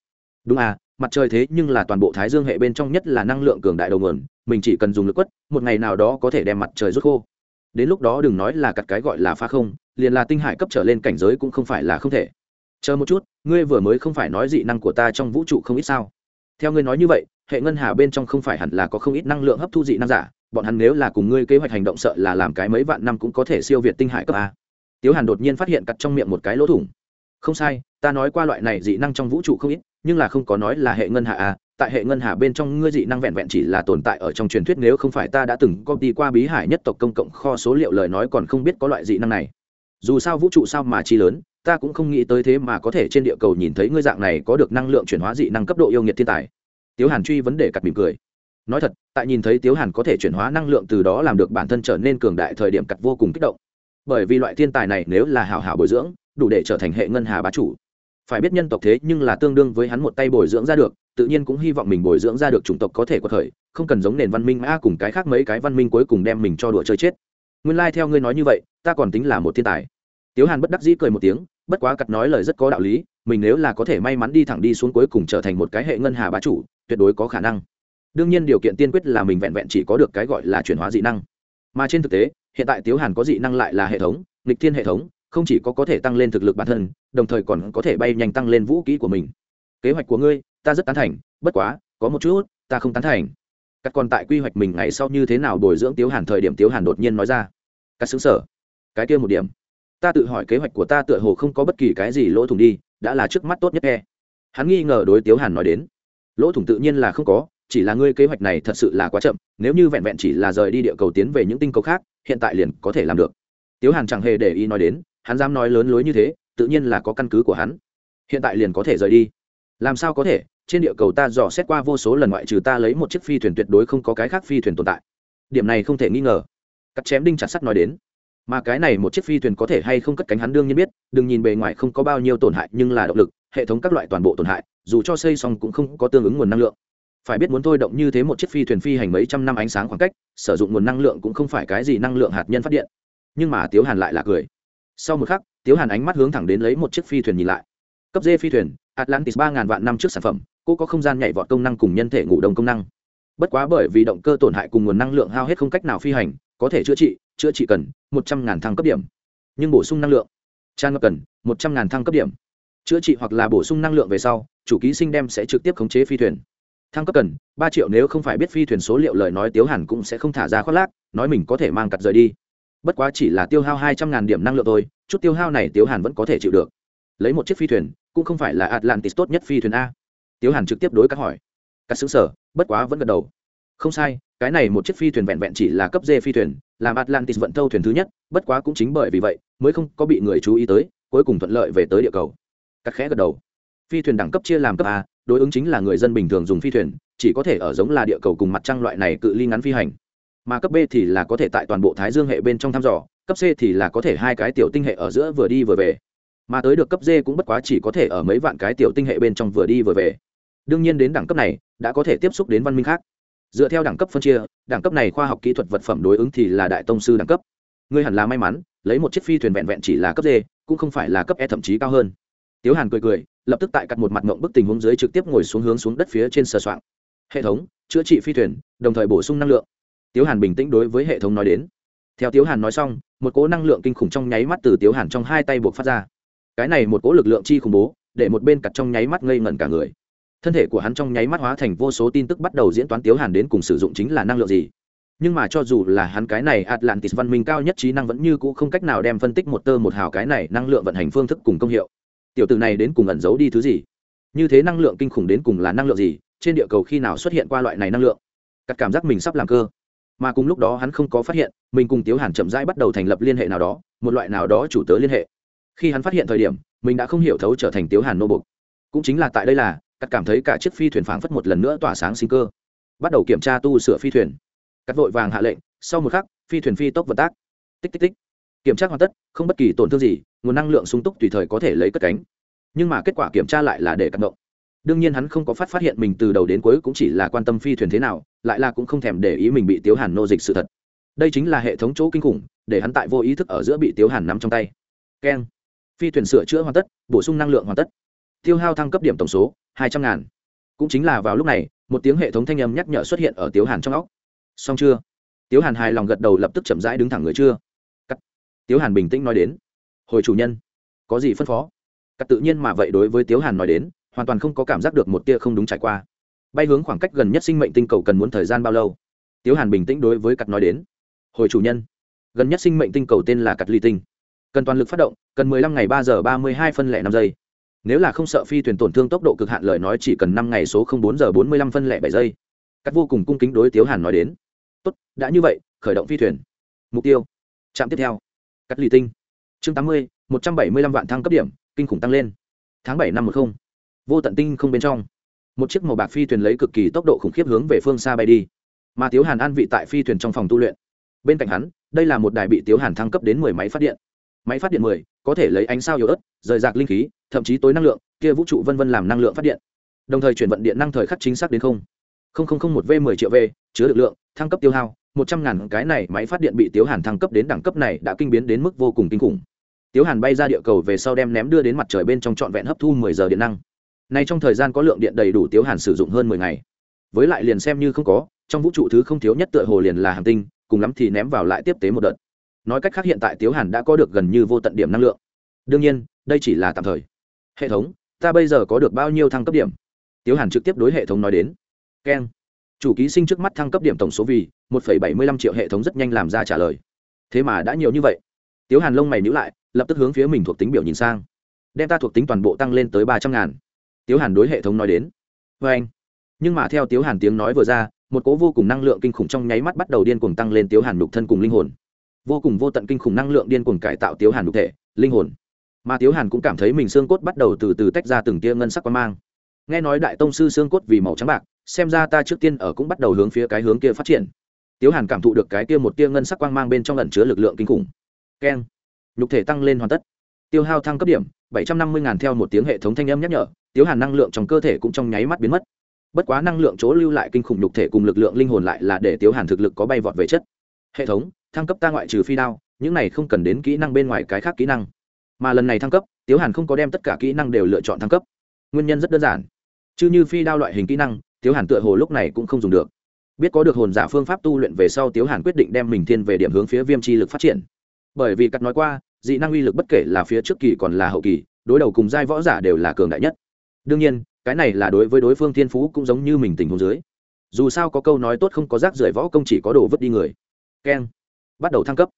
Đúng à mặt trời thế nhưng là toàn bộ thái dương hệ bên trong nhất là năng lượng cường đại đầu nguồn, mình chỉ cần dùng lực quất, một ngày nào đó có thể đem mặt trời rút khô. Đến lúc đó đừng nói là cặt cái gọi là phá không, liền là tinh hải cấp trở lên cảnh giới cũng không phải là không thể. Chờ một chút, ngươi vừa mới không phải nói dị năng của ta trong vũ trụ không ít sao? Theo ngươi nói như vậy, hệ ngân hà bên trong không phải hẳn là có không ít năng lượng hấp thu dị năng giả, bọn hắn nếu là cùng ngươi kế hoạch hành động sợ là làm cái mấy vạn năm cũng có thể siêu việt tinh hải cấp a. Tiếu hàn đột nhiên phát hiện cặt trong miệng một cái lỗ thủng. Không sai, ta nói qua loại này dị năng trong vũ trụ không ít nhưng là không có nói là hệ ngân hà à tại hệ ngân hà bên trong ngươi dị năng vẹn vẹn chỉ là tồn tại ở trong truyền thuyết, nếu không phải ta đã từng có đi qua bí hải nhất tộc công cộng kho số liệu lời nói còn không biết có loại dị năng này. Dù sao vũ trụ sao mà chi lớn, ta cũng không nghĩ tới thế mà có thể trên địa cầu nhìn thấy ngươi dạng này có được năng lượng chuyển hóa dị năng cấp độ yêu nghiệt thiên tài. Tiếu hàn truy vấn đề cặt mỉm cười. Nói thật, tại nhìn thấy tiếu hàn có thể chuyển hóa năng lượng từ đó làm được bản thân trở nên cường đại thời điểm cặt vô cùng kích động. Bởi vì loại thiên tài này nếu là hảo hảo bồi dưỡng, đủ để trở thành hệ ngân hà bá chủ phải biết nhân tộc thế nhưng là tương đương với hắn một tay bồi dưỡng ra được, tự nhiên cũng hy vọng mình bồi dưỡng ra được chủng tộc có thể có thời không cần giống nền văn minh a cùng cái khác mấy cái văn minh cuối cùng đem mình cho đùa chơi chết. Nguyên lai、like、theo ngươi nói như vậy, ta còn tính là một thiên tài. Tiếu hàn bất đắc dĩ cười một tiếng, bất quá cặt nói lời rất có đạo lý, mình nếu là có thể may mắn đi thẳng đi xuống cuối cùng trở thành một cái hệ ngân hà bá chủ, tuyệt đối có khả năng. Đương nhiên điều kiện tiên quyết là mình vẹn vẹn chỉ có được cái gọi là chuyển hóa dị năng. Mà trên thực tế, hiện tại tiếu hàn có dị năng lại là hệ thống, nghịch thiên hệ thống không chỉ có có thể tăng lên thực lực bản thân, đồng thời còn có thể bay nhanh tăng lên vũ kỹ của mình. Kế hoạch của ngươi, ta rất tán thành, bất quá, có một chút, ta không tán thành. Các còn tại quy hoạch mình ngày sau như thế nào bồi dưỡng tiếu hàn thời điểm tiếu hàn đột nhiên nói ra. Cắt xứng sở. Cái kia một điểm. Ta tự hỏi kế hoạch của ta tựa hồ không có bất kỳ cái gì lỗ thủng đi, đã là trước mắt tốt nhất e. hắn nghi ngờ đối tiếu hàn nói đến. Lỗ thủng tự nhiên là không có, chỉ là ngươi kế hoạch này thật sự là quá chậm, nếu như vẹn vẹn chỉ là rời đi địa cầu tiến về những tinh cầu khác, hiện tại liền có thể làm được. Tiếu hàn chẳng hề để ý nói đến hắn dám nói lớn lối như thế, tự nhiên là có căn cứ của hắn. Hiện tại liền có thể rời đi. Làm sao có thể? Trên địa cầu ta dò xét qua vô số lần ngoại trừ ta lấy một chiếc phi thuyền tuyệt đối không có cái khác phi thuyền tồn tại. Điểm này không thể nghi ngờ. Cắt chém đinh chặt sắt nói đến. Mà cái này một chiếc phi thuyền có thể hay không cất cánh hắn đương nhiên biết, đừng nhìn bề ngoài không có bao nhiêu tổn hại nhưng là động lực, hệ thống các loại toàn bộ tổn hại, dù cho xây xong cũng không có tương ứng nguồn năng lượng. Phải biết muốn thôi động như thế một chiếc phi thuyền phi hành mấy trăm năm ánh sáng khoảng cách, sử dụng nguồn năng lượng cũng không phải cái gì năng lượng hạt nhân phát điện. Nhưng mà tiếu hàn lại là cười sau một khắc, tiếu hàn ánh mắt hướng thẳng đến lấy một chiếc phi thuyền nhìn lại. Cấp d phi thuyền, atlantis ba ngàn vạn năm trước sản phẩm, cô có không gian nhảy vọt công năng cùng nhân thể ngủ đông công năng. Bất quá bởi vì động cơ tổn hại cùng nguồn năng lượng hao hết không cách nào phi hành, có thể chữa trị chữa trị cần một trăm ngàn thăng cấp điểm. Nhưng bổ sung năng lượng. Tràn ngập cần một trăm ngàn thăng cấp điểm. Chữa trị hoặc là bổ sung năng lượng về sau, chủ ký sinh đem sẽ trực tiếp khống chế phi thuyền. Thăng cấp cần ba triệu nếu không phải biết phi thuyền số liệu lời nói tiếu hàn cũng sẽ không thả ra khoác lác, nói mình có thể mang cặt rời đi bất quá chỉ là tiêu hao hai trăm ngàn điểm năng lượng thôi, chút tiêu hao này tiếu hàn vẫn có thể chịu được. Lấy một chiếc phi thuyền, cũng không phải là atlantis tốt nhất phi thuyền a. Tiếu hàn trực tiếp đối các hỏi. Các xứng sở, bất quá vẫn gật đầu. Không sai, cái này một chiếc phi thuyền vẹn vẹn chỉ là cấp d phi thuyền, làm atlantis vận thâu thuyền thứ nhất, bất quá cũng chính bởi vì vậy, mới không có bị người chú ý tới, cuối cùng thuận lợi về tới địa cầu. Các khẽ gật đầu. Phi thuyền đẳng cấp chia làm cấp a, đối ứng chính là người dân bình thường dùng phi thuyền, chỉ có thể ở giống là địa cầu cùng mặt trăng loại này cự ly ngắn phi hành mà cấp b thì là có thể tại toàn bộ thái dương hệ bên trong thăm dò, cấp c thì là có thể hai cái tiểu tinh hệ ở giữa vừa đi vừa về. Mà tới được cấp d cũng bất quá chỉ có thể ở mấy vạn cái tiểu tinh hệ bên trong vừa đi vừa về. Đương nhiên đến đẳng cấp này, đã có thể tiếp xúc đến văn minh khác. Dựa theo đẳng cấp phân chia, đẳng cấp này khoa học kỹ thuật vật phẩm đối ứng thì là đại tông sư đẳng cấp. Ngươi hẳn là may mắn, lấy một chiếc phi thuyền vẹn vẹn chỉ là cấp d, cũng không phải là cấp e thậm chí cao hơn. Tiếu hàn cười cười, lập tức tại cặt một mặt ngộng bức tình huống dưới trực tiếp ngồi xuống hướng xuống đất phía trên sờ soạn. hệ thống, chữa trị phi thuyền, đồng thời bổ sung năng lượng tiếu hàn bình tĩnh đối với hệ thống nói đến. Theo tiếu hàn nói xong, một cỗ năng lượng kinh khủng trong nháy mắt từ tiếu hàn trong hai tay buộc phát ra. Cái này một cỗ lực lượng chi khủng bố, để một bên cặt trong nháy mắt ngây ngẩn cả người. Thân thể của hắn trong nháy mắt hóa thành vô số tin tức bắt đầu diễn toán tiếu hàn đến cùng sử dụng chính là năng lượng gì. Nhưng mà cho dù là hắn cái này atlantis văn minh cao nhất trí năng vẫn như cũ không cách nào đem phân tích một tơ một hào cái này năng lượng vận hành phương thức cùng công hiệu. Tiểu từ này đến cùng ẩn giấu đi thứ gì? Như thế năng lượng kinh khủng đến cùng là năng lượng gì? Trên địa cầu khi nào xuất hiện qua loại này năng lượng? Cắt cảm giác mình sắp làm cơ mà cùng lúc đó hắn không có phát hiện, mình cùng tiếu hàn chậm rãi bắt đầu thành lập liên hệ nào đó, một loại nào đó chủ tớ liên hệ. Khi hắn phát hiện thời điểm, mình đã không hiểu thấu trở thành tiếu hàn nô bục. Cũng chính là tại đây là, cắt cảm thấy cả chiếc phi thuyền phảng phất một lần nữa tỏa sáng sinh cơ. Bắt đầu kiểm tra tu sửa phi thuyền. Cắt vội vàng hạ lệnh, sau một khắc, phi thuyền phi tốc vận tác. Tích tích tích. Kiểm tra hoàn tất, không bất kỳ tổn thương gì, nguồn năng lượng sung túc tùy thời có thể lấy cất cánh. Nhưng mà kết quả kiểm tra lại là để cắt động đương nhiên hắn không có phát phát hiện mình từ đầu đến cuối cũng chỉ là quan tâm phi thuyền thế nào, lại là cũng không thèm để ý mình bị tiếu hàn nô dịch sự thật. Đây chính là hệ thống chỗ kinh khủng, để hắn tại vô ý thức ở giữa bị tiếu hàn nắm trong tay. Keng. Phi thuyền sửa chữa hoàn tất, bổ sung năng lượng hoàn tất. Tiêu hao thăng cấp điểm tổng số, hai trăm ngàn. Cũng chính là vào lúc này, một tiếng hệ thống thanh âm nhắc nhở xuất hiện ở tiếu hàn trong óc. Xong chưa? Tiếu hàn hài lòng gật đầu lập tức chậm rãi đứng thẳng người chưa? Cắt. Tiếu hàn bình tĩnh nói đến. Hồi chủ nhân, có gì phân phó? Cắt tự nhiên mà vậy đối với tiếu hàn nói đến hoàn toàn không có cảm giác được một tia không đúng trải qua. Bay hướng khoảng cách gần nhất sinh mệnh tinh cầu cần muốn thời gian bao lâu? Tiếu hàn bình tĩnh đối với cặp nói đến. Hồi chủ nhân, gần nhất sinh mệnh tinh cầu tên là cặp ly tinh. Cần toàn lực phát động, cần mười lăm ngày ba giờ ba mươi hai phân lẻ năm giây. Nếu là không sợ phi thuyền tổn thương tốc độ cực hạn lời nói chỉ cần năm ngày số không bốn giờ bốn mươi lăm phân lẻ bảy giây. Cắt vô cùng cung kính đối tiếu hàn nói đến. Tốt, đã như vậy, khởi động phi thuyền. Mục tiêu. Trạm tiếp theo. Cắt lì tinh. Chương tám mươi, một trăm bảy mươi lăm vạn thăng cấp điểm, kinh khủng tăng lên. Tháng bảy năm một không vô tận tinh không bên trong. Một chiếc màu bạc phi thuyền lấy cực kỳ tốc độ khủng khiếp hướng về phương xa bay đi. Mà tiếu hàn an vị tại phi thuyền trong phòng tu luyện. Bên cạnh hắn, đây là một đài bị tiếu hàn thăng cấp đến mười máy phát điện. Máy phát điện mười, có thể lấy ánh sao yếu ớt, rời rạc linh khí, thậm chí tối năng lượng, kia vũ trụ vân vân làm năng lượng phát điện. Đồng thời chuyển vận điện năng thời khắc chính xác đến không. Không không không một v mười triệu v, chứa được lượng, thăng cấp tiêu hao, một trăm ngàn cái này máy phát điện bị tiếu hàn thăng cấp đến đẳng cấp này đã kinh biến đến mức vô cùng kinh khủng. Tiếu hàn bay ra địa cầu về sau đem ném đưa đến mặt trời bên trong trọn vẹn hấp thu mười giờ điện năng nay trong thời gian có lượng điện đầy đủ tiếu hàn sử dụng hơn mười ngày. Với lại liền xem như không có, trong vũ trụ thứ không thiếu nhất tựa hồ liền là hàng tinh, cùng lắm thì ném vào lại tiếp tế một đợt. Nói cách khác hiện tại tiếu hàn đã có được gần như vô tận điểm năng lượng. Đương nhiên, đây chỉ là tạm thời. Hệ thống, ta bây giờ có được bao nhiêu thăng cấp điểm? Tiếu hàn trực tiếp đối hệ thống nói đến. Keng chủ ký sinh trước mắt thăng cấp điểm tổng số vì một bảy mươi lăm triệu hệ thống rất nhanh làm ra trả lời. Thế mà đã nhiều như vậy. Tiếu hàn lông mày nhữ lại, lập tức hướng phía mình thuộc tính biểu nhìn sang. Đem ta thuộc tính toàn bộ tăng lên tới ba trăm ngàn tiếu hàn đối hệ thống nói đến. Vê anh. Nhưng mà theo tiếu hàn tiếng nói vừa ra, một cố vô cùng năng lượng kinh khủng trong nháy mắt bắt đầu điên cuồng tăng lên tiếu hàn nhục thân cùng linh hồn. Vô cùng vô tận kinh khủng năng lượng điên cuồng cải tạo tiếu hàn nhục thể, linh hồn. Mà tiếu hàn cũng cảm thấy mình xương cốt bắt đầu từ từ tách ra từng tia ngân sắc quan mang. Nghe nói đại tông sư xương cốt vì màu trắng bạc, xem ra ta trước tiên ở cũng bắt đầu hướng phía cái hướng kia phát triển. Tiếu hàn cảm thụ được cái kia một tia ngân sắc quang mang bên trong lần chứa lực lượng kinh khủng. Keng. Nhục thể tăng lên hoàn tất tiêu hao thăng cấp điểm, bảy trăm năm mươi ngàn theo một tiếng hệ thống thanh âm nhắc nhở, tiếu hàn năng lượng trong cơ thể cũng trong nháy mắt biến mất. Bất quá năng lượng chỗ lưu lại kinh khủng nhục thể cùng lực lượng linh hồn lại là để tiếu hàn thực lực có bay vọt về chất. Hệ thống, thăng cấp ta ngoại trừ phi đao, những này không cần đến kỹ năng bên ngoài cái khác kỹ năng. Mà lần này thăng cấp, tiếu hàn không có đem tất cả kỹ năng đều lựa chọn thăng cấp. Nguyên nhân rất đơn giản. Chứ như phi đao loại hình kỹ năng, tiếu hàn tựa hồ lúc này cũng không dùng được. Biết có được hồn giả phương pháp tu luyện về sau, tiếu hàn quyết định đem mình thiên về điểm hướng phía viêm chi lực phát triển. Bởi vì cắt nói qua dị năng uy lực bất kể là phía trước kỳ còn là hậu kỳ, đối đầu cùng giai võ giả đều là cường đại nhất. Đương nhiên, cái này là đối với đối phương thiên phú cũng giống như mình tình huống dưới. Dù sao có câu nói tốt không có rác rưởi võ công chỉ có đồ vứt đi người. Keng bắt đầu thăng cấp.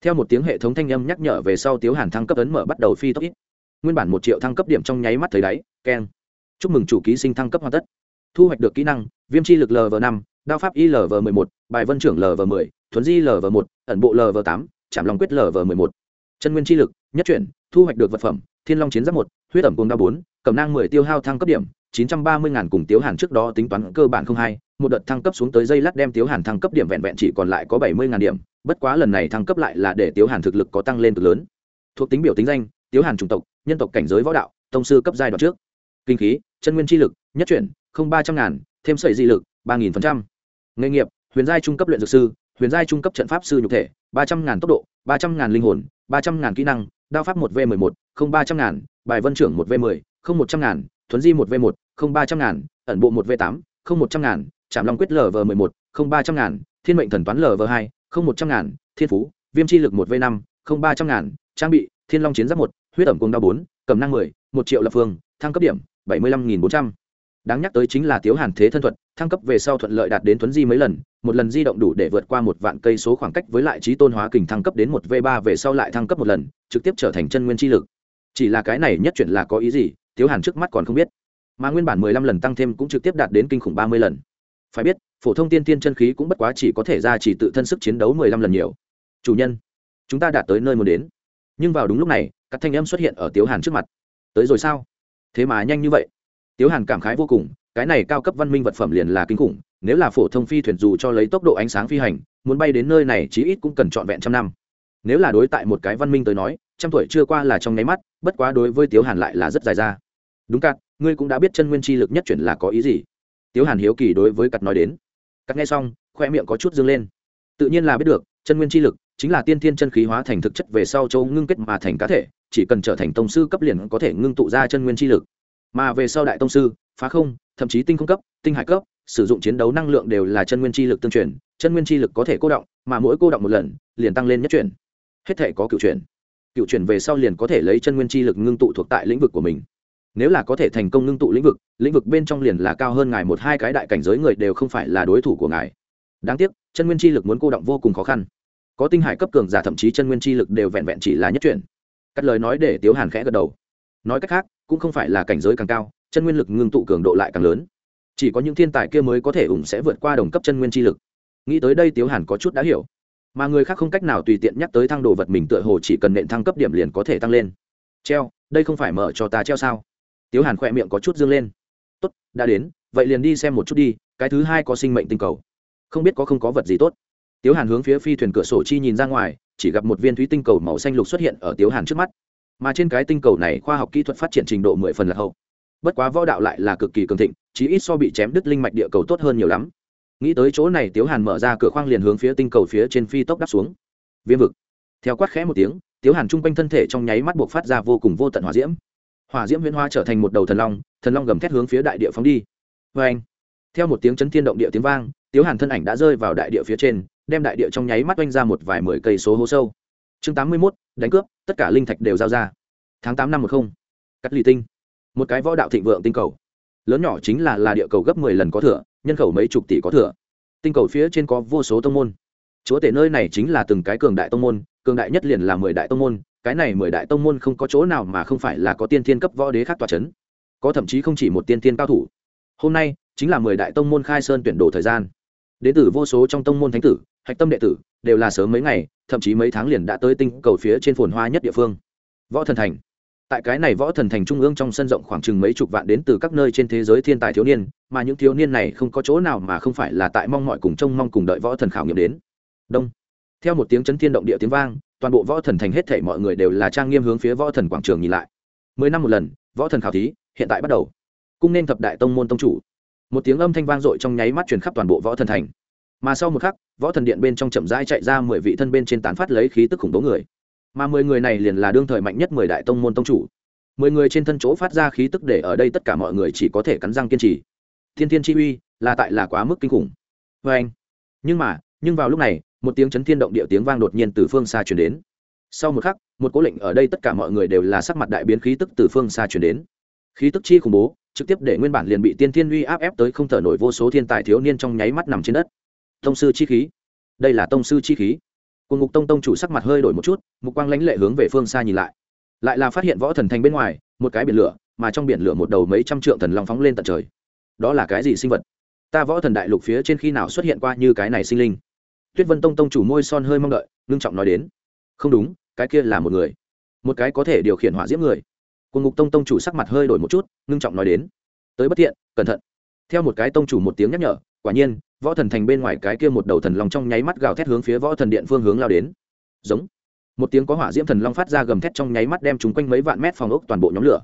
Theo một tiếng hệ thống thanh âm nhắc nhở về sau tiếu hàn thăng cấp ấn mở bắt đầu phi tốc ít. Nguyên bản một triệu thăng cấp điểm trong nháy mắt thấy đáy keng chúc mừng chủ ký sinh thăng cấp hoàn tất. Thu hoạch được kỹ năng, viêm chi lực lv năm, đao pháp y lv m ộ ư một, bài vân trưởng lv m ộ ư thuấn di lv một, ẩn bộ lv tám, chạm lòng quyết lv m ộ ư một chân nguyên chi lực, nhất chuyển, thu hoạch được vật phẩm, thiên long chiến giáp một, huyết ẩm cùng Đa bốn cầm nang mười tiêu hao thăng cấp điểm, chín trăm ba mươi ngàn cùng tiếu hàn trước đó tính toán cơ bản không hai, một đợt thăng cấp xuống tới dây lát đem tiếu hàn thăng cấp điểm vẹn vẹn chỉ còn lại có bảy mươi ngàn điểm, bất quá lần này thăng cấp lại là để tiếu hàn thực lực có tăng lên cực lớn. Thuộc tính biểu tính danh, tiếu hàn chủng tộc, nhân tộc cảnh giới võ đạo, tông sư cấp giai đoạn trước. Kinh khí, chân nguyên chi lực, nhất chuyển, không ba trăm ngàn, thêm sợi di lực, ba nghìn phần trăm. Nghề nghiệp, huyền giai trung cấp luyện dược sư huyền giai trung cấp trận pháp sư nhục thể, ba trăm ngàn tốc độ, ba trăm ngàn linh hồn, ba trăm ngàn kỹ năng, đao pháp một v mười một, không ba trăm ngàn, bài vân trưởng một v mười, không một trăm ngàn, thuấn di một v một, không ba trăm ngàn, ẩn bộ một v tám, không một trăm ngàn, trảm long quyết lv mười một, không ba trăm ngàn, thiên mệnh thần toán lv hai, không một trăm ngàn, thiên phú, viêm chi lực một v năm, không ba trăm ngàn, trang bị, thiên long chiến giáp một, huyết ẩm cùng đao bốn, cầm năng mười, một triệu lập phương, thăng cấp điểm, bảy mươi lăm nghìn bốn trăm. Đáng nhắc tới chính là tiếu hàn thế thân thuật, thăng cấp về sau thuận lợi đạt đến thuấn di mấy lần một lần di động đủ để vượt qua một vạn cây số khoảng cách với lại trí tôn hóa kình thăng cấp đến một v ba về sau lại thăng cấp một lần, trực tiếp trở thành chân nguyên chi lực. Chỉ là cái này nhất chuyển là có ý gì thiếu hàn trước mắt còn không biết. Mà nguyên bản mười lăm lần tăng thêm cũng trực tiếp đạt đến kinh khủng ba mươi lần. Phải biết, phổ thông tiên tiên chân khí cũng bất quá chỉ có thể ra chỉ tự thân sức chiến đấu mười lăm lần nhiều. Chủ nhân, chúng ta đạt tới nơi muốn đến. Nhưng vào đúng lúc này, các thanh âm xuất hiện ở tiếu hàn trước mặt. Tới rồi sao? Thế mà nhanh như vậy. Tiếu hàn cảm khái vô cùng, cái này cao cấp văn minh vật phẩm liền là kinh khủng nếu là phổ thông phi thuyền dù cho lấy tốc độ ánh sáng phi hành, muốn bay đến nơi này chí ít cũng cần trọn vẹn trăm năm. Nếu là đối tại một cái văn minh tới nói, trăm tuổi chưa qua là trong nháy mắt, bất quá đối với tiếu hàn lại là rất dài ra. Đúng cắt ngươi cũng đã biết chân nguyên chi lực nhất chuyển là có ý gì. Tiếu hàn hiếu kỳ đối với cắt nói đến. Cắt nghe xong, khoe miệng có chút dâng lên. Tự nhiên là biết được, chân nguyên chi lực chính là tiên thiên chân khí hóa thành thực chất về sau châu ngưng kết mà thành cá thể, chỉ cần trở thành tông sư cấp liền có thể ngưng tụ ra chân nguyên chi lực. Mà về sau đại tông sư, phá không, thậm chí tinh không cấp, tinh hải cấp sử dụng chiến đấu năng lượng đều là chân nguyên chi lực tương truyền, chân nguyên chi lực có thể cô động, mà mỗi cô động một lần, liền tăng lên nhất chuyển. Hết thể có cựu chuyển. Cựu chuyển về sau liền có thể lấy chân nguyên chi lực ngưng tụ thuộc tại lĩnh vực của mình. Nếu là có thể thành công ngưng tụ lĩnh vực lĩnh vực bên trong liền là cao hơn ngài một hai cái đại cảnh giới người đều không phải là đối thủ của ngài. Đáng tiếc, chân nguyên chi lực muốn cô động vô cùng khó khăn. Có tinh hải cấp cường giả thậm chí chân nguyên chi lực đều vẹn vẹn chỉ là nhất chuyển. Cắt lời nói để tiếu hàn khẽ gật đầu. Nói cách khác, cũng không phải là cảnh giới càng cao, chân nguyên lực ngưng tụ cường độ lại càng lớn chỉ có những thiên tài kia mới có thể ủng sẽ vượt qua đồng cấp chân nguyên chi lực. Nghĩ tới đây tiếu hàn có chút đã hiểu. Mà người khác không cách nào tùy tiện nhắc tới thăng đồ vật mình tựa hồ chỉ cần nện thăng cấp điểm liền có thể tăng lên. Treo, đây không phải mở cho ta treo sao? Tiếu hàn khỏe miệng có chút dương lên. Tốt, đã đến, vậy liền đi xem một chút đi, cái thứ hai có sinh mệnh tinh cầu. Không biết có không có vật gì tốt. Tiếu hàn hướng phía phi thuyền cửa sổ chi nhìn ra ngoài, chỉ gặp một viên thúy tinh cầu màu xanh lục xuất hiện ở tiếu hàn trước mắt. Mà trên cái tinh cầu này khoa học kỹ thuật phát triển trình độ mười phần là hậu bất quá võ đạo lại là cực kỳ cường thịnh, chí ít so bị chém đứt linh mạch địa cầu tốt hơn nhiều lắm. Nghĩ tới chỗ này, tiếu hàn mở ra cửa khoang liền hướng phía tinh cầu phía trên phi tốc đáp xuống. Viêm vực. Theo quát khẽ một tiếng, tiếu hàn chung quanh thân thể trong nháy mắt buộc phát ra vô cùng vô tận hỏa diễm. Hỏa diễm huyễn hoa trở thành một đầu thần long thần long gầm thét hướng phía đại địa phóng đi. Vê anh theo một tiếng chấn thiên động địa tiếng vang, tiếu hàn thân ảnh đã rơi vào đại địa phía trên, đem đại địa trong nháy mắt oanh ra một vài mười cây số hố sâu. Chương tám mươi mốt, đánh cướp, tất cả linh thạch đều giao ra. Tháng tám năm một không. Cắt lì tinh một cái võ đạo thịnh vượng tinh cầu. Lớn nhỏ chính là là địa cầu gấp mười lần có thừa, nhân khẩu mấy chục tỷ có thừa. Tinh cầu phía trên có vô số tông môn. Chúa tể nơi này chính là từng cái cường đại tông môn, cường đại nhất liền là mười đại tông môn, cái này mười đại tông môn không có chỗ nào mà không phải là có tiên thiên cấp võ đế khác tòa c h ấ n có thậm chí không chỉ một tiên thiên cao thủ. Hôm nay, chính là mười đại tông môn khai sơn tuyển đồ thời gian. Đến từ vô số trong tông môn thánh tử, hạch tâm đệ tử, đều là sớm mấy ngày, thậm chí mấy tháng liền đã tới tinh cầu phía trên phồn hoa nhất địa phương. Võ thần thành tại cái này võ thần thành trung ương trong sân rộng khoảng chừng mấy chục vạn đến từ các nơi trên thế giới thiên tài thiếu niên, mà những thiếu niên này không có chỗ nào mà không phải là tại mong mọi cùng trông mong cùng đợi võ thần khảo nghiệm đến. Đông. Theo một tiếng chấn thiên động địa tiếng vang, toàn bộ võ thần thành hết thể mọi người đều là trang nghiêm hướng phía võ thần quảng trường nhìn lại. Mười năm một lần, võ thần khảo thí hiện tại bắt đầu. Cung nên thập đại tông môn tông chủ. Một tiếng âm thanh vang dội trong nháy mắt truyền khắp toàn bộ võ thần thành. Mà sau một khắc, võ thần điện bên trong chậm rãi chạy ra mười vị thân bên trên tán phát lấy khí tức khủng bố người mà mười người này liền là đương thời mạnh nhất mười đại tông môn tông chủ. Mười người trên thân chỗ phát ra khí tức để ở đây tất cả mọi người chỉ có thể cắn răng kiên trì. Thiên thiên chi uy, là tại là quá mức kinh khủng. Vê anh, nhưng mà, nhưng vào lúc này, một tiếng chấn thiên động địa tiếng vang đột nhiên từ phương xa chuyển đến. Sau một khắc, một cố lệnh ở đây tất cả mọi người đều là sắc mặt đại biến khí tức từ phương xa chuyển đến. Khí tức chi khủng bố, trực tiếp để nguyên bản liền bị tiên thiên uy áp ép tới không thở nổi vô số thiên tài thiếu niên trong nháy mắt nằm trên đất. Tông sư chi khí. Đây là tông sư chi khí cùng ngục tông tông chủ sắc mặt hơi đổi một chút, mục quang lãnh lệ hướng về phương xa nhìn lại. Lại là phát hiện võ thần thành bên ngoài, một cái biển lửa, mà trong biển lửa một đầu mấy trăm trượng thần long phóng lên tận trời. Đó là cái gì sinh vật? Ta võ thần đại lục phía trên khi nào xuất hiện qua như cái này sinh linh? Tuyết vân tông tông chủ môi son hơi mong đợi, ngưng trọng nói đến. Không đúng, cái kia là một người. Một cái có thể điều khiển hỏa diễm người. Cùng ngục tông tông chủ sắc mặt hơi đổi một chút, ngưng trọng nói đến. Tới bất thiện, cẩn thận theo một cái tông chủ một tiếng nhắc nhở, quả nhiên, võ thần thành bên ngoài cái kia một đầu thần long trong nháy mắt gào thét hướng phía võ thần điện phương hướng lao đến. Giống. Một tiếng có hỏa diễm thần long phát ra gầm thét trong nháy mắt đem chúng quanh mấy vạn mét phòng ốc toàn bộ nhóm lửa.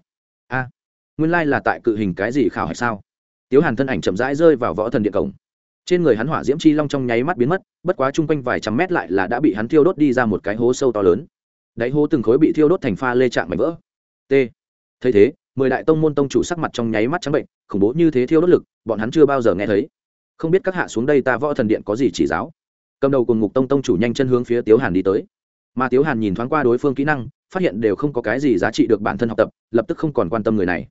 A. Nguyên lai là tại cự hình cái gì khảo hay sao? Tiếu hàn thân ảnh chậm rãi rơi vào võ thần điện cổng. Trên người hắn hỏa diễm chi long trong nháy mắt biến mất, bất quá chung quanh vài trăm mét lại là đã bị hắn thiêu đốt đi ra một cái hố sâu to lớn. Đáy hố từng khối bị thiêu đốt thành pha lê chạm mảnh vỡ. T. Thấy thế mười đại tông môn tông chủ sắc mặt trong nháy mắt trắng bệnh, khủng bố như thế thiêu đốt lực, bọn hắn chưa bao giờ nghe thấy. Không biết các hạ xuống đây ta võ thần điện có gì chỉ giáo. Cầm đầu cùng ngục tông tông chủ nhanh chân hướng phía tiếu hàn đi tới. Mà tiếu hàn nhìn thoáng qua đối phương kỹ năng, phát hiện đều không có cái gì giá trị được bản thân học tập, lập tức không còn quan tâm người này.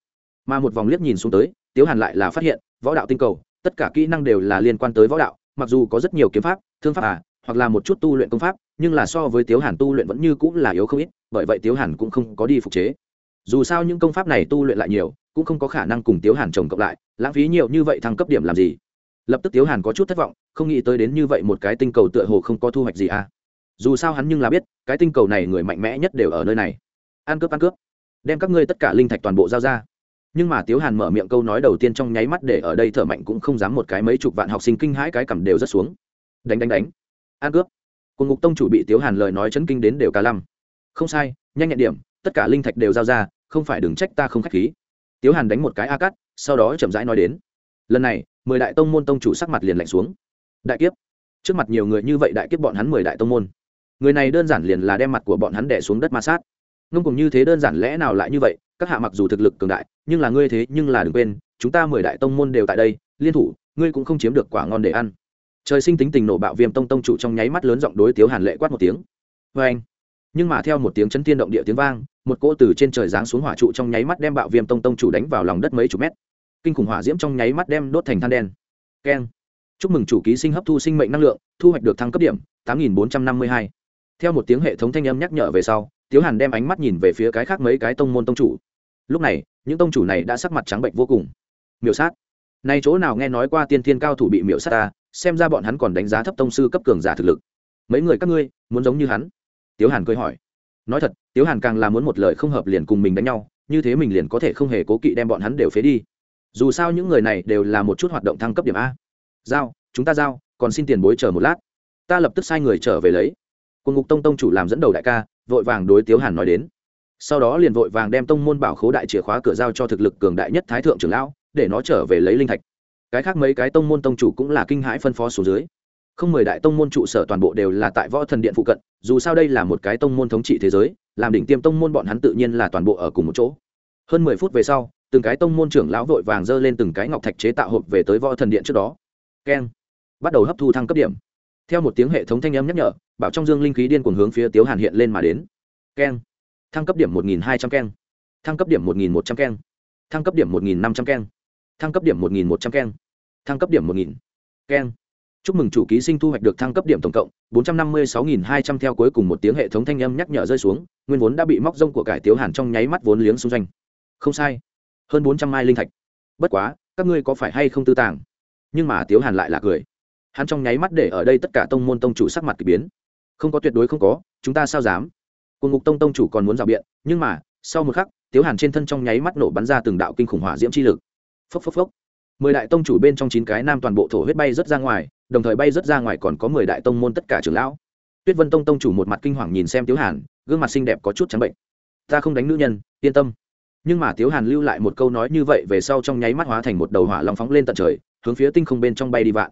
Mà một vòng liếc nhìn xuống tới, tiếu hàn lại là phát hiện, võ đạo tinh cầu, tất cả kỹ năng đều là liên quan tới võ đạo, mặc dù có rất nhiều kiếm pháp, thương pháp à hoặc là một chút tu luyện công pháp, nhưng là so với tiếu hàn tu luyện vẫn như cũng là yếu không ít, bởi vậy tiếu hàn cũng không có đi phục chế dù sao những công pháp này tu luyện lại nhiều, cũng không có khả năng cùng tiếu hàn trồng cộng lại, lãng phí nhiều như vậy thăng cấp điểm làm gì? Lập tức tiếu hàn có chút thất vọng, không nghĩ tới đến như vậy một cái tinh cầu tựa hồ không có thu hoạch gì à. Dù sao hắn nhưng là biết, cái tinh cầu này người mạnh mẽ nhất đều ở nơi này. Ăn cướp ăn cướp. Đem các ngươi tất cả linh thạch toàn bộ giao ra. Nhưng mà tiếu hàn mở miệng câu nói đầu tiên trong nháy mắt để ở đây thở mạnh cũng không dám một cái mấy chục vạn học sinh kinh hãi cái cầm đều rất xuống. Đánh đánh đánh. Ăn cướp. Cùng ngục tông chủ bị tiếu hàn lời nói chấn kinh đến đều cả lăm. Không sai, nhanh nhẹn điểm tất cả linh thạch đều giao ra, không phải đừng trách ta không k h á c h khí. Tiếu hàn đánh một cái a cắt sau đó chậm rãi nói đến. Lần này, mười đại tông môn tông chủ sắc mặt liền lạnh xuống. Đại kiếp. Trước mặt nhiều người như vậy đại kiếp bọn hắn mười đại tông môn. Người này đơn giản liền là đem mặt của bọn hắn đẻ xuống đất ma sát. Ngông cùng như thế đơn giản lẽ nào lại như vậy? Các hạ mặc dù thực lực cường đại, nhưng là ngươi thế, nhưng là đừng quên, chúng ta mười đại tông môn đều tại đây, liên thủ, ngươi cũng không chiếm được quả ngon để ăn. Trời sinh tính tình nổ bạo viêm tông tông chủ trong nháy mắt lớn giọng đối tiếu hàn lệ quát một tiếng. Vê anh nhưng mà theo một tiếng chấn thiên động địa tiếng vang một cỗ từ trên trời giáng xuống hỏa trụ trong nháy mắt đem bạo viêm tông tông chủ đánh vào lòng đất mấy chục mét. Kinh khủng hỏa diễm trong nháy mắt đem đốt thành than đen. Keng. Chúc mừng chủ ký sinh hấp thu sinh mệnh năng lượng, thu hoạch được thăng cấp điểm, tám nghìn bốn trăm năm mươi hai. Theo một tiếng hệ thống thanh âm nhắc nhở về sau, tiếu hàn đem ánh mắt nhìn về phía cái khác mấy cái tông môn tông chủ. Lúc này, những tông chủ này đã sắc mặt trắng bệnh vô cùng. Miểu sát. Nay chỗ nào nghe nói qua tiên thiên cao thủ bị miểu sát ta, xem ra bọn hắn còn đánh giá thấp tông sư cấp cường giả thực lực. Mấy người các ngươi, muốn giống như hắn? Tiếu hàn cười hỏi. Nói thật tiếu hàn càng là muốn một lời không hợp liền cùng mình đánh nhau, như thế mình liền có thể không hề cố kỵ đem bọn hắn đều phế đi. Dù sao những người này đều là một chút hoạt động thăng cấp điểm a. Giao, chúng ta giao, còn xin tiền bối chờ một lát. Ta lập tức sai người trở về lấy. Cùng ngục tông tông chủ làm dẫn đầu đại ca, vội vàng đối tiếu hàn nói đến. Sau đó liền vội vàng đem tông môn bảo khố đại chìa khóa cửa giao cho thực lực cường đại nhất thái thượng trưởng lão, để nó trở về lấy linh thạch. Cái khác mấy cái tông môn tông chủ cũng là kinh hãi phân phó số dưới không mười đại tông môn trụ sở toàn bộ đều là tại võ thần điện phụ cận, dù sao đây là một cái tông môn thống trị thế giới, làm đỉnh tiêm tông môn bọn hắn tự nhiên là toàn bộ ở cùng một chỗ. Hơn mười phút về sau, từng cái tông môn trưởng lão vội vàng dơ lên từng cái ngọc thạch chế tạo hộp về tới võ thần điện trước đó. Keng. Bắt đầu hấp thu thăng cấp điểm. Theo một tiếng hệ thống thanh âm nhắc nhở, bảo trong dương linh khí điên cuồng hướng phía tiếu hàn hiện lên mà đến. Keng. Thăng cấp điểm một nghìn hai trăm keng. Thăng cấp điểm một nghìn một trăm keng. Thăng cấp điểm một nghìn năm trăm keng. Thăng cấp điểm một nghìn một trăm keng. Thăng cấp điểm một nghìn keng chúc mừng chủ ký sinh thu hoạch được thăng cấp điểm tổng cộng, bốn trăm năm mươi sáu nghìn hai trăm theo cuối cùng một tiếng hệ thống thanh âm nhắc nhở rơi xuống, nguyên vốn đã bị móc rông của cải tiếu hàn trong nháy mắt vốn liếng xung doanh không sai, hơn bốn trăm mai linh thạch. Bất quá, các ngươi có phải hay không tư tàng? Nhưng mà tiếu hàn lại là cười. Hắn trong nháy mắt để ở đây tất cả tông môn tông chủ sắc mặt k ỳ biến. Không có tuyệt đối không có, chúng ta sao dám? Cùng ngục tông tông chủ còn muốn rào biện, nhưng mà, sau một khắc, tiếu hàn trên thân trong nháy mắt nổ bắn ra từng đạo kinh khủng hỏa diễm chi lực. Phốc phốc phốc mười đại tông chủ bên trong chín cái nam toàn bộ thổ huyết bay rớt ra ngoài, đồng thời bay rớt ra ngoài còn có mười đại tông môn tất cả trưởng lão. Tuyết vân tông tông chủ một mặt kinh hoàng nhìn xem tiếu hàn, gương mặt xinh đẹp có chút trắng bệnh. Ta không đánh nữ nhân, yên tâm. Nhưng mà tiếu hàn lưu lại một câu nói như vậy về sau trong nháy mắt hóa thành một đầu hỏa long phóng lên tận trời, hướng phía tinh không bên trong bay đi vạn.